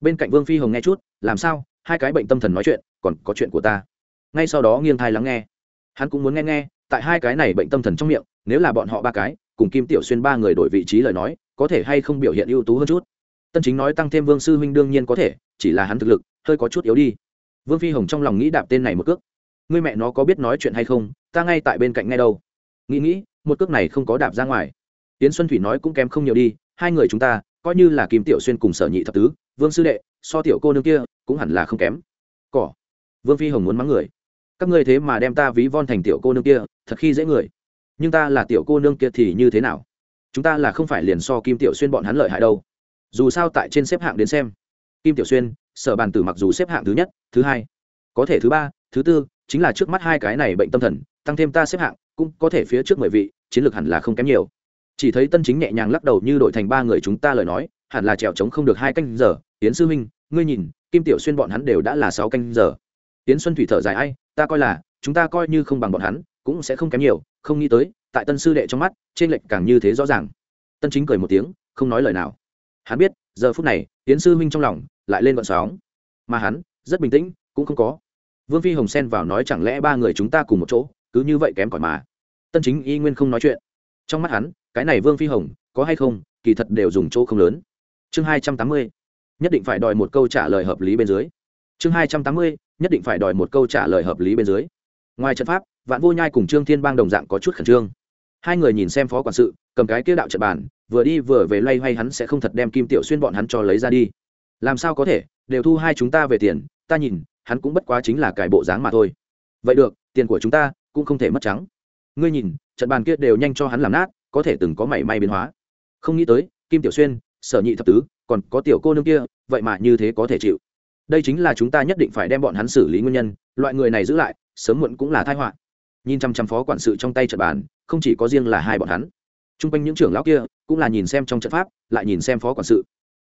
Bên cạnh vương phi hồng nghe chút, làm sao? Hai cái bệnh tâm thần nói chuyện, còn có chuyện của ta. Ngay sau đó nghiêng thai lắng nghe. Hắn cũng muốn nghe nghe, tại hai cái này bệnh tâm thần trong miệng, nếu là bọn họ ba cái, cùng kim tiểu xuyên ba người đổi vị trí lời nói, có thể hay không biểu hiện ưu tú hơn chút? Tân chính nói tăng thêm vương sư huynh đương nhiên có thể, chỉ là hắn thực lực, hơi có chút yếu đi. Vương phi hồng trong lòng nghĩ đạp tên này một cước. Người mẹ nó có biết nói chuyện hay không, ta ngay tại bên cạnh ngay đâu. Nghĩ nghĩ, một cước này không có đạp ra ngoài tiến xuân thủy nói cũng kém không nhiều đi, hai người chúng ta, coi như là kim tiểu xuyên cùng sở nhị thập tứ, vương sư đệ, so tiểu cô nương kia, cũng hẳn là không kém. Cỏ. Vương phi hồng muốn mắng người. Các ngươi thế mà đem ta ví von thành tiểu cô nương kia, thật khi dễ người. Nhưng ta là tiểu cô nương kia thì như thế nào? Chúng ta là không phải liền so kim tiểu xuyên bọn hắn lợi hại đâu. Dù sao tại trên xếp hạng đến xem. Kim tiểu xuyên, sở bàn tử mặc dù xếp hạng thứ nhất, thứ hai, có thể thứ ba, thứ tư, chính là trước mắt hai cái này bệnh tâm thần, tăng thêm ta xếp hạng, cũng có thể phía trước mười vị, chiến lược hẳn là không kém nhiều chỉ thấy tân chính nhẹ nhàng lắc đầu như đội thành ba người chúng ta lời nói, hẳn là trèo trống không được hai canh giờ. Tiến sư huynh, ngươi nhìn, kim tiểu xuyên bọn hắn đều đã là sáu canh giờ. Tiến xuân thủy thở dài, ai, ta coi là, chúng ta coi như không bằng bọn hắn, cũng sẽ không kém nhiều, không nghĩ tới, tại tân sư đệ trong mắt, trên lệch càng như thế rõ ràng. Tân chính cười một tiếng, không nói lời nào. Hắn biết, giờ phút này tiến sư huynh trong lòng lại lên vận sóng. Mà hắn, rất bình tĩnh, cũng không có. Vương phi hồng sen vào nói chẳng lẽ ba người chúng ta cùng một chỗ, cứ như vậy kém cỏi mà. Tân chính y nguyên không nói chuyện. Trong mắt hắn cái này vương phi hồng, có hay không, kỳ thật đều dùng chỗ không lớn. Chương hai trăm tám mươi, nhất định phải đòi một câu trả lời hợp lý bên dưới. Chương hai trăm tám mươi, nhất định phải đòi một câu trả lời hợp lý bên dưới. Ngoài trận pháp, vạn vô nhai cùng trương thiên bang đồng dạng có chút khẩn trương. Hai người nhìn xem phó quản sự, cầm cái kia đạo trận bàn, vừa đi vừa về loay hoay hắn sẽ không thật đem kim tiểu xuyên bọn hắn cho lấy ra đi. Làm sao có thể, đều thu hai chúng ta về tiền, ta nhìn, hắn cũng bất quá chính là cải bộ dáng mà thôi. Vậy được, tiền của chúng ta cũng không thể mất trắng. Ngươi nhìn, trận bàn kia đều nhanh cho hắn làm nát có thể từng có mảy may biến hóa. Không nghĩ tới, kim tiểu xuyên, sở nhị thập tứ, còn có tiểu cô nương kia, vậy mà như thế có thể chịu. Đây chính là chúng ta nhất định phải đem bọn hắn xử lý nguyên nhân, loại người này giữ lại, sớm muộn cũng là thai họa. Nhìn chăm chăm phó quản sự trong tay trận bàn, không chỉ có riêng là hai bọn hắn. T r u n g quanh những trưởng lão kia, cũng là nhìn xem trong trận pháp, lại nhìn xem phó quản sự.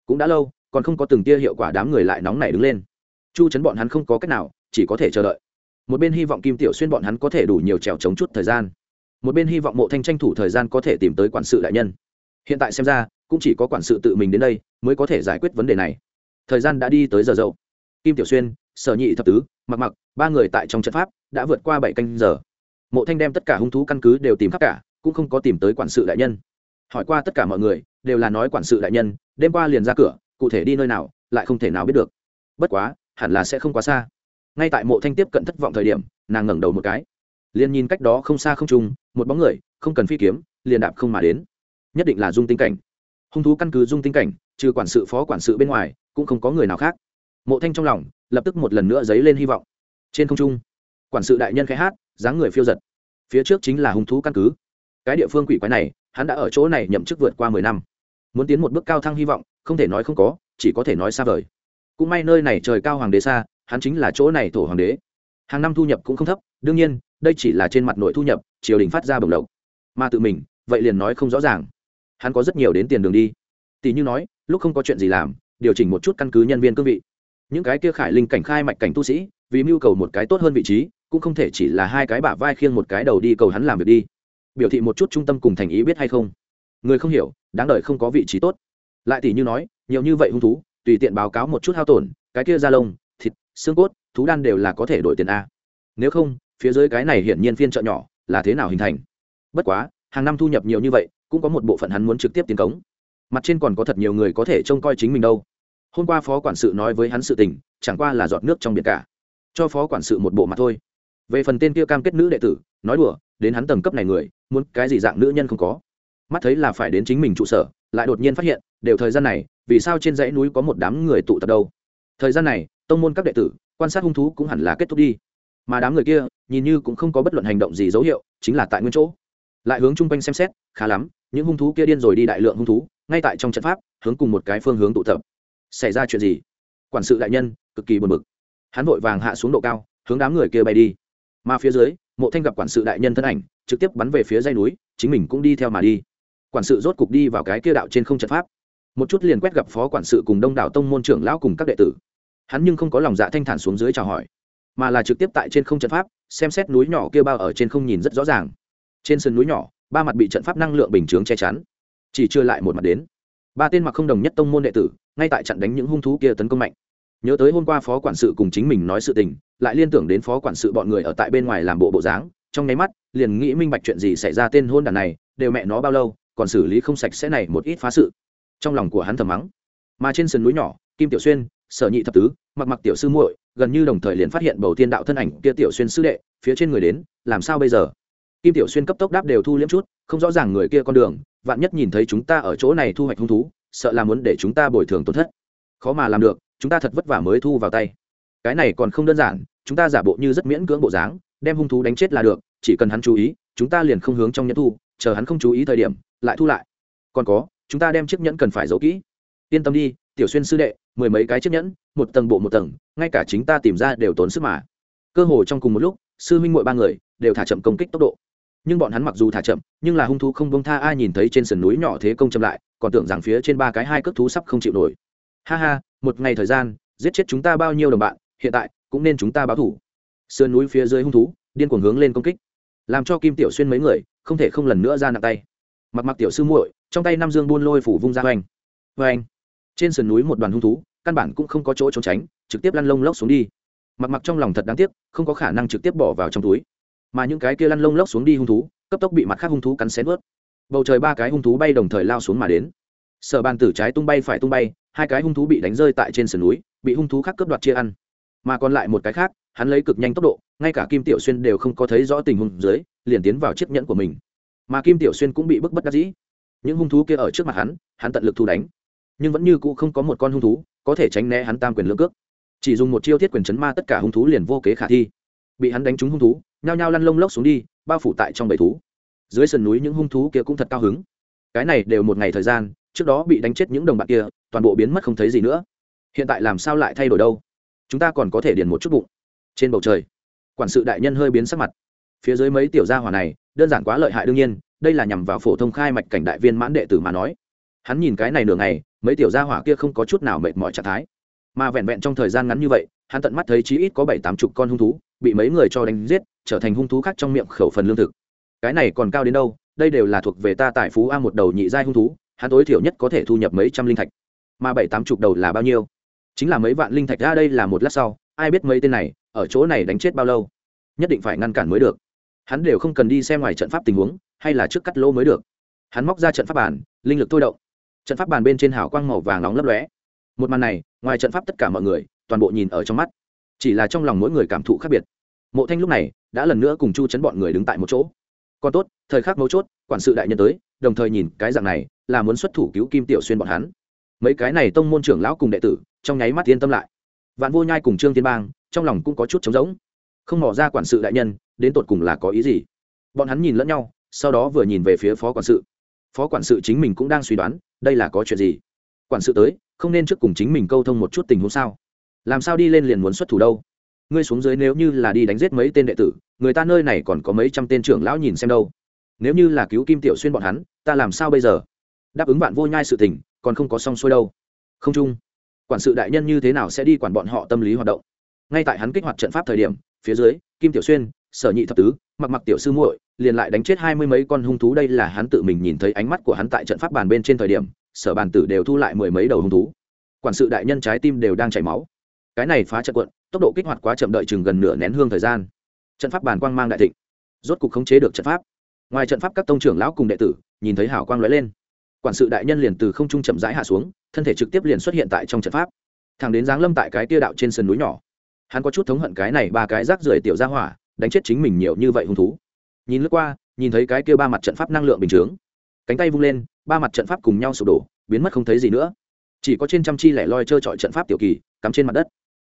Cũng đã lâu, còn không có từng tia hiệu quả đám người lại nóng nảy đứng lên. Chu chấn bọn hắn không có cách nào, chỉ có thể chờ đợi. Một bên hy vọng kim tiểu xuyên bọn hắn có thể đủ nhiều trèo chống chút thời gian một bên hy vọng mộ thanh tranh thủ thời gian có thể tìm tới quản sự đại nhân. Hiện tại xem ra, cũng chỉ có quản sự tự mình đến đây mới có thể giải quyết vấn đề này. Thời gian đã đi tới giờ dậu. Kim tiểu xuyên, sở nhị thập tứ, mặc mặc, ba người tại trong trận pháp đã vượt qua bảy canh giờ. Mộ thanh đem tất cả hung thú căn cứ đều tìm khắp cả, cũng không có tìm tới quản sự đại nhân. Hỏi qua tất cả mọi người, đều là nói quản sự đại nhân, đêm qua liền ra cửa, cụ thể đi nơi nào, lại không thể nào biết được. Bất quá, hẳn là sẽ không quá xa. Ngay tại mộ thanh tiếp cận thất vọng thời điểm, nàng ngẩng đầu một cái liền nhìn cách đó không xa không trùng một bóng người, không cần phi kiếm, liền đạp không mà đến. Nhất định là dung tinh cảnh. Hung thú căn cứ dung tinh cảnh, trừ quản sự phó quản sự bên ngoài, cũng không có người nào khác. Mộ thanh trong lòng, lập tức một lần nữa dấy lên hy vọng. Trên không trung, quản sự đại nhân khai hát, dáng người phiêu giật. Phía trước chính là hung thú căn cứ. Cái địa phương quỷ quái này, hắn đã ở chỗ này nhậm chức vượt qua mười năm. Muốn tiến một bước cao thăng hy vọng, không thể nói không có, chỉ có thể nói xa vời. Cũng may nơi này trời cao hoàng đế xa, hắn chính là chỗ này thổ hoàng đế. Hàng năm thu nhập cũng không thấp, đương nhiên đây chỉ là trên mặt nội thu nhập, triều đình phát ra bồng lộc. Mà tự mình, vậy liền nói không rõ ràng. Hắn có rất nhiều đến tiền đường đi. Tỷ như nói, lúc không có chuyện gì làm, điều chỉnh một chút căn cứ nhân viên cương vị. Những cái kia khải linh cảnh khai mạch cảnh tu sĩ, vì mưu cầu một cái tốt hơn vị trí, cũng không thể chỉ là hai cái bả vai khiêng một cái đầu đi cầu hắn làm việc đi. Biểu thị một chút trung tâm cùng thành ý biết hay không? Người không hiểu, đáng đời không có vị trí tốt. Lại tỷ như nói, nhiều như vậy hung thú, tùy tiện báo cáo một chút hao tổn, cái kia da lông, thịt, xương cốt, thú đan đều là có thể đổi tiền a. Nếu không phía dưới cái này hiển nhiên phiên chợ nhỏ là thế nào hình thành? Bất quá, hàng năm thu nhập nhiều như vậy, cũng có một bộ phận hắn muốn trực tiếp tiến cống. Mặt trên còn có thật nhiều người có thể trông coi chính mình đâu. Hôm qua phó quản sự nói với hắn sự tình, chẳng qua là giọt nước trong biển cả. Cho phó quản sự một bộ mặt thôi. Về phần tên kia cam kết nữ đệ tử, nói đùa, đến hắn tầng cấp này người, muốn cái gì dạng nữ nhân không có. Mắt thấy là phải đến chính mình trụ sở, lại đột nhiên phát hiện, đều thời gian này, vì sao trên dãy núi có một đám người tụ tập đâu? Thời gian này, tông môn các đệ tử, quan sát hung thú cũng hẳn là kết thúc đi. Mà đám người kia nhìn như cũng không có bất luận hành động gì dấu hiệu, chính là tại nguyên chỗ. Lại hướng chung quanh xem xét, khá lắm, những hung thú kia điên rồi đi đại lượng hung thú, ngay tại trong trận pháp, hướng cùng một cái phương hướng tụ tập. Xảy ra chuyện gì? Quản sự đại nhân, cực kỳ buồn bực. Hắn vội vàng hạ xuống độ cao, hướng đám người kia bay đi. Mà phía dưới, mộ thanh gặp quản sự đại nhân thân ảnh, trực tiếp bắn về phía dây núi, chính mình cũng đi theo mà đi. Quản sự rốt cục đi vào cái kia đạo trên không trận pháp. Một chút liền quét gặp phó quản sự cùng đông đảo tông môn trưởng lão cùng các đệ tử. Hắn nhưng không có lòng dạ thanh thản xuống dưới chào hỏi, mà là trực tiếp tại trên không trận pháp xem xét núi nhỏ kia bao ở trên không nhìn rất rõ ràng. Trên sườn núi nhỏ, ba mặt bị trận pháp năng lượng bình chướng che chắn. Chỉ chưa lại một mặt đến. Ba tên mặc không đồng nhất tông môn đệ tử, ngay tại trận đánh những hung thú kia tấn công mạnh. Nhớ tới hôm qua phó quản sự cùng chính mình nói sự tình, lại liên tưởng đến phó quản sự bọn người ở tại bên ngoài làm bộ bộ dáng, trong nháy mắt, liền nghĩ minh bạch chuyện gì xảy ra tên hôn đàn này, đều mẹ nó bao lâu, còn xử lý không sạch sẽ này một ít phá sự. Trong lòng của hắn thầm mắng. Mà trên sườn núi nhỏ, kim tiểu xuyên, sở nhị thập tứ, mặc mặc tiểu sư muội gần như đồng thời liền phát hiện bầu tiên đạo thân ảnh kia tiểu xuyên sư đệ, phía trên người đến, làm sao bây giờ? Kim tiểu xuyên cấp tốc đáp đều thu liếm chút, không rõ ràng người kia con đường, vạn nhất nhìn thấy chúng ta ở chỗ này thu hoạch hung thú, sợ là muốn để chúng ta bồi thường tổn thất. Khó mà làm được, chúng ta thật vất vả mới thu vào tay. Cái này còn không đơn giản, chúng ta giả bộ như rất miễn cưỡng bộ dáng, đem hung thú đánh chết là được, chỉ cần hắn chú ý, chúng ta liền không hướng trong nhẫn thu, chờ hắn không chú ý thời điểm, lại thu lại. Còn có, chúng ta đem chiếc nhẫn cần phải giấu kỹ. Yên tâm đi tiểu xuyên sư đệ, mười mấy cái chiếc nhẫn, một tầng bộ một tầng, ngay cả chính ta tìm ra đều tốn sức mà. Cơ hồ trong cùng một lúc, sư minh mội ba người đều thả chậm công kích tốc độ. Nhưng bọn hắn mặc dù thả chậm, nhưng là hung thú không bông tha ai nhìn thấy trên sườn núi nhỏ thế công chậm lại, còn tưởng rằng phía trên ba cái hai cước thú sắp không chịu nổi. Ha ha, một ngày thời gian, giết chết chúng ta bao nhiêu đồng bạn, hiện tại cũng nên chúng ta báo thủ. Sườn núi phía dưới hung thú, điên cuồng hướng lên công kích. Làm cho kim tiểu xuyên mấy người không thể không lần nữa ra nặng tay. Mặc mặc tiểu sư muội, trong tay Nam dương buôn lôi phủ vung ra hoành. Hoành trên sườn núi một đoàn hung thú, căn bản cũng không có chỗ trốn tránh, trực tiếp lăn lông lốc xuống đi. Mặc mặc trong lòng thật đáng tiếc, không có khả năng trực tiếp bỏ vào trong túi. Mà những cái kia lăn lông lốc xuống đi hung thú, cấp tốc bị mặt khác hung thú cắn xén vớt bầu trời ba cái hung thú bay đồng thời lao xuống mà đến. Sở bàn tử trái tung bay phải tung bay, hai cái hung thú bị đánh rơi tại trên sườn núi, bị hung thú khác cướp đoạt chia ăn. Mà còn lại một cái khác, hắn lấy cực nhanh tốc độ, ngay cả kim tiểu xuyên đều không có thấy rõ tình huống dưới, liền tiến vào chiếc nhẫn của mình. Mà kim tiểu xuyên cũng bị bức bất đắc dĩ. Những hung thú kia ở trước mặt hắn hắn tận lực thu đánh nhưng vẫn như cũ không có một con hung thú có thể tránh né hắn tam quyền lưỡng cước. Chỉ dùng một chiêu thiết quyền chấn ma tất cả hung thú liền vô kế khả thi. Bị hắn đánh trúng hung thú, nhao nhao lăn lông lốc xuống đi, bao phủ tại trong bầy thú. Dưới sườn núi những hung thú kia cũng thật cao hứng. Cái này đều một ngày thời gian, trước đó bị đánh chết những đồng bạn kia, toàn bộ biến mất không thấy gì nữa. Hiện tại làm sao lại thay đổi đâu? Chúng ta còn có thể điền một chút bụng. Trên bầu trời, quản sự đại nhân hơi biến sắc mặt. Phía dưới mấy tiểu gia hỏa này, đơn giản quá lợi hại đương nhiên, đây là nhằm vào phổ thông khai mạch cảnh đại viên mãn đệ tử mà nói. Hắn nhìn cái này nửa ngày mấy tiểu gia hỏa kia không có chút nào mệt mỏi trạng thái. Mà vẹn vẹn trong thời gian ngắn như vậy hắn tận mắt thấy chí ít có bảy tám chục con hung thú bị mấy người cho đánh giết trở thành hung thú khác trong miệng khẩu phần lương thực. Cái này còn cao đến đâu đây đều là thuộc về ta tại phú a một đầu nhị giai hung thú hắn tối thiểu nhất có thể thu nhập mấy trăm linh thạch. Mà bảy tám chục đầu là bao nhiêu? Chính là mấy vạn linh thạch ra đây là một lát sau ai biết mấy tên này ở chỗ này đánh chết bao lâu? Nhất định phải ngăn cản mới được. Hắn đều không cần đi xem ngoài trận pháp tình huống hay là trước cắt lỗ mới được. Hắn móc ra trận pháp bản, linh lực thôi động trận pháp bàn bên trên hào quang màu vàng nóng lấp lóe. Một màn này, ngoài trận pháp tất cả mọi người, toàn bộ nhìn ở trong mắt. Chỉ là trong lòng mỗi người cảm thụ khác biệt. Mộ thanh lúc này, đã lần nữa cùng chu chấn bọn người đứng tại một chỗ. Còn tốt, thời khắc mấu chốt, quản sự đại nhân tới, đồng thời nhìn cái dạng này, là muốn xuất thủ cứu kim tiểu xuyên bọn hắn. Mấy cái này tông môn trưởng lão cùng đệ tử, trong nháy mắt yên tâm lại. Vạn vô nhai cùng trương tiên bang, trong lòng cũng có chút trống rỗng. Không mỏ ra quản sự đại nhân, đến tột cùng là có ý gì? Bọn hắn nhìn lẫn nhau, sau đó vừa nhìn về phía phó quản sự phó quản sự chính mình cũng đang suy đoán, đây là có chuyện gì? Quản sự tới, không nên trước cùng chính mình câu thông một chút tình huống sao? Làm sao đi lên liền muốn xuất thủ đâu? Ngươi xuống dưới nếu như là đi đánh giết mấy tên đệ tử, người ta nơi này còn có mấy trăm tên trưởng lão nhìn xem đâu. Nếu như là cứu kim tiểu xuyên bọn hắn, ta làm sao bây giờ? Đáp ứng bạn vô nhai sự tình, còn không có xong xuôi đâu. Không chung, quản sự đại nhân như thế nào sẽ đi quản bọn họ tâm lý hoạt động? Ngay tại hắn kích hoạt trận pháp thời điểm, phía dưới, kim tiểu xuyên, sở nhị thập tứ, mặc mặc tiểu sư muội liền lại đánh chết hai mươi mấy con hung thú. Đây là hắn tự mình nhìn thấy ánh mắt của hắn tại trận pháp bàn bên trên thời điểm, sở bàn tử đều thu lại mười mấy đầu hung thú. Quản sự đại nhân trái tim đều đang chảy máu. Cái này phá trận quận, tốc độ kích hoạt quá chậm đợi chừng gần nửa nén hương thời gian. Trận pháp bàn quang mang đại thịnh, rốt cục khống chế được trận pháp. Ngoài trận pháp các tông trưởng lão cùng đệ tử, nhìn thấy hảo quang lóe lên. Quản sự đại nhân liền từ không trung chậm rãi hạ xuống, thân thể trực tiếp liền xuất hiện tại trong trận pháp. Thằng đến giáng lâm tại cái tia đạo trên sườn núi nhỏ. Hắn có chút thống hận cái này ba cái rác rưởi tiểu ra hỏa, đánh chết chính mình nhiều như vậy hung thú nhìn lướt qua, nhìn thấy cái kia ba mặt trận pháp năng lượng bình chướng. Cánh tay vung lên, ba mặt trận pháp cùng nhau sụp đổ, biến mất không thấy gì nữa. Chỉ có trên trăm chi lẻ loi trơ trọi trận pháp tiểu kỳ, cắm trên mặt đất.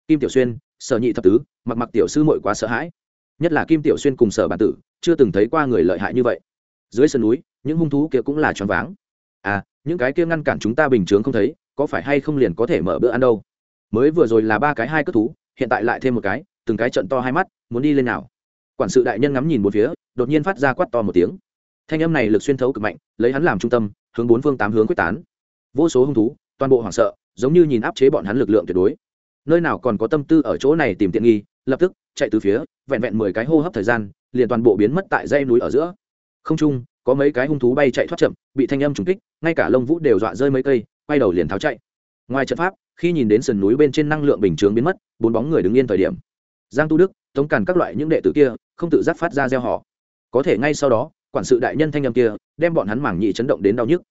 Kim tiểu xuyên, sở nhị thập tứ, mặc mặc tiểu sư mội quá sợ hãi. Nhất là kim tiểu xuyên cùng sở bản tử, chưa từng thấy qua người lợi hại như vậy. Dưới sườn núi, những hung thú kia cũng là choáng váng. À những cái kia ngăn cản chúng ta bình chướng không thấy, có phải hay không liền có thể mở bữa ăn đâu? Mới vừa rồi là ba cái hai cất thú, hiện tại lại thêm một cái, từng cái trận to hai mắt, muốn đi lên nào? Quản sự đại nhân ngắm nhìn một phía đột nhiên phát ra quát to một tiếng. Thanh âm này lực xuyên thấu cực mạnh, lấy hắn làm trung tâm, hướng bốn phương tám hướng quyết tán. Vô số hung thú, toàn bộ hoảng sợ, giống như nhìn áp chế bọn hắn lực lượng tuyệt đối. Nơi nào còn có tâm tư ở chỗ này tìm tiện nghi, lập tức, chạy từ phía, vẹn vẹn mười cái hô hấp thời gian, liền toàn bộ biến mất tại dây núi ở giữa. Không trung, có mấy cái hung thú bay chạy thoát chậm, bị thanh âm trùng kích, ngay cả lông vũ đều dọa rơi mấy cây, quay đầu liền tháo chạy. Ngoài trận pháp, khi nhìn đến sườn núi bên trên năng lượng bình chướng biến mất, bốn bóng người đứng yên thời điểm. Giang tu đức, tống càn các loại những đệ tử kia, không tự giác phát ra gieo họ có thể ngay sau đó, quản sự đại nhân thanh âm kia đem bọn hắn mảng nhị chấn động đến đau nhức.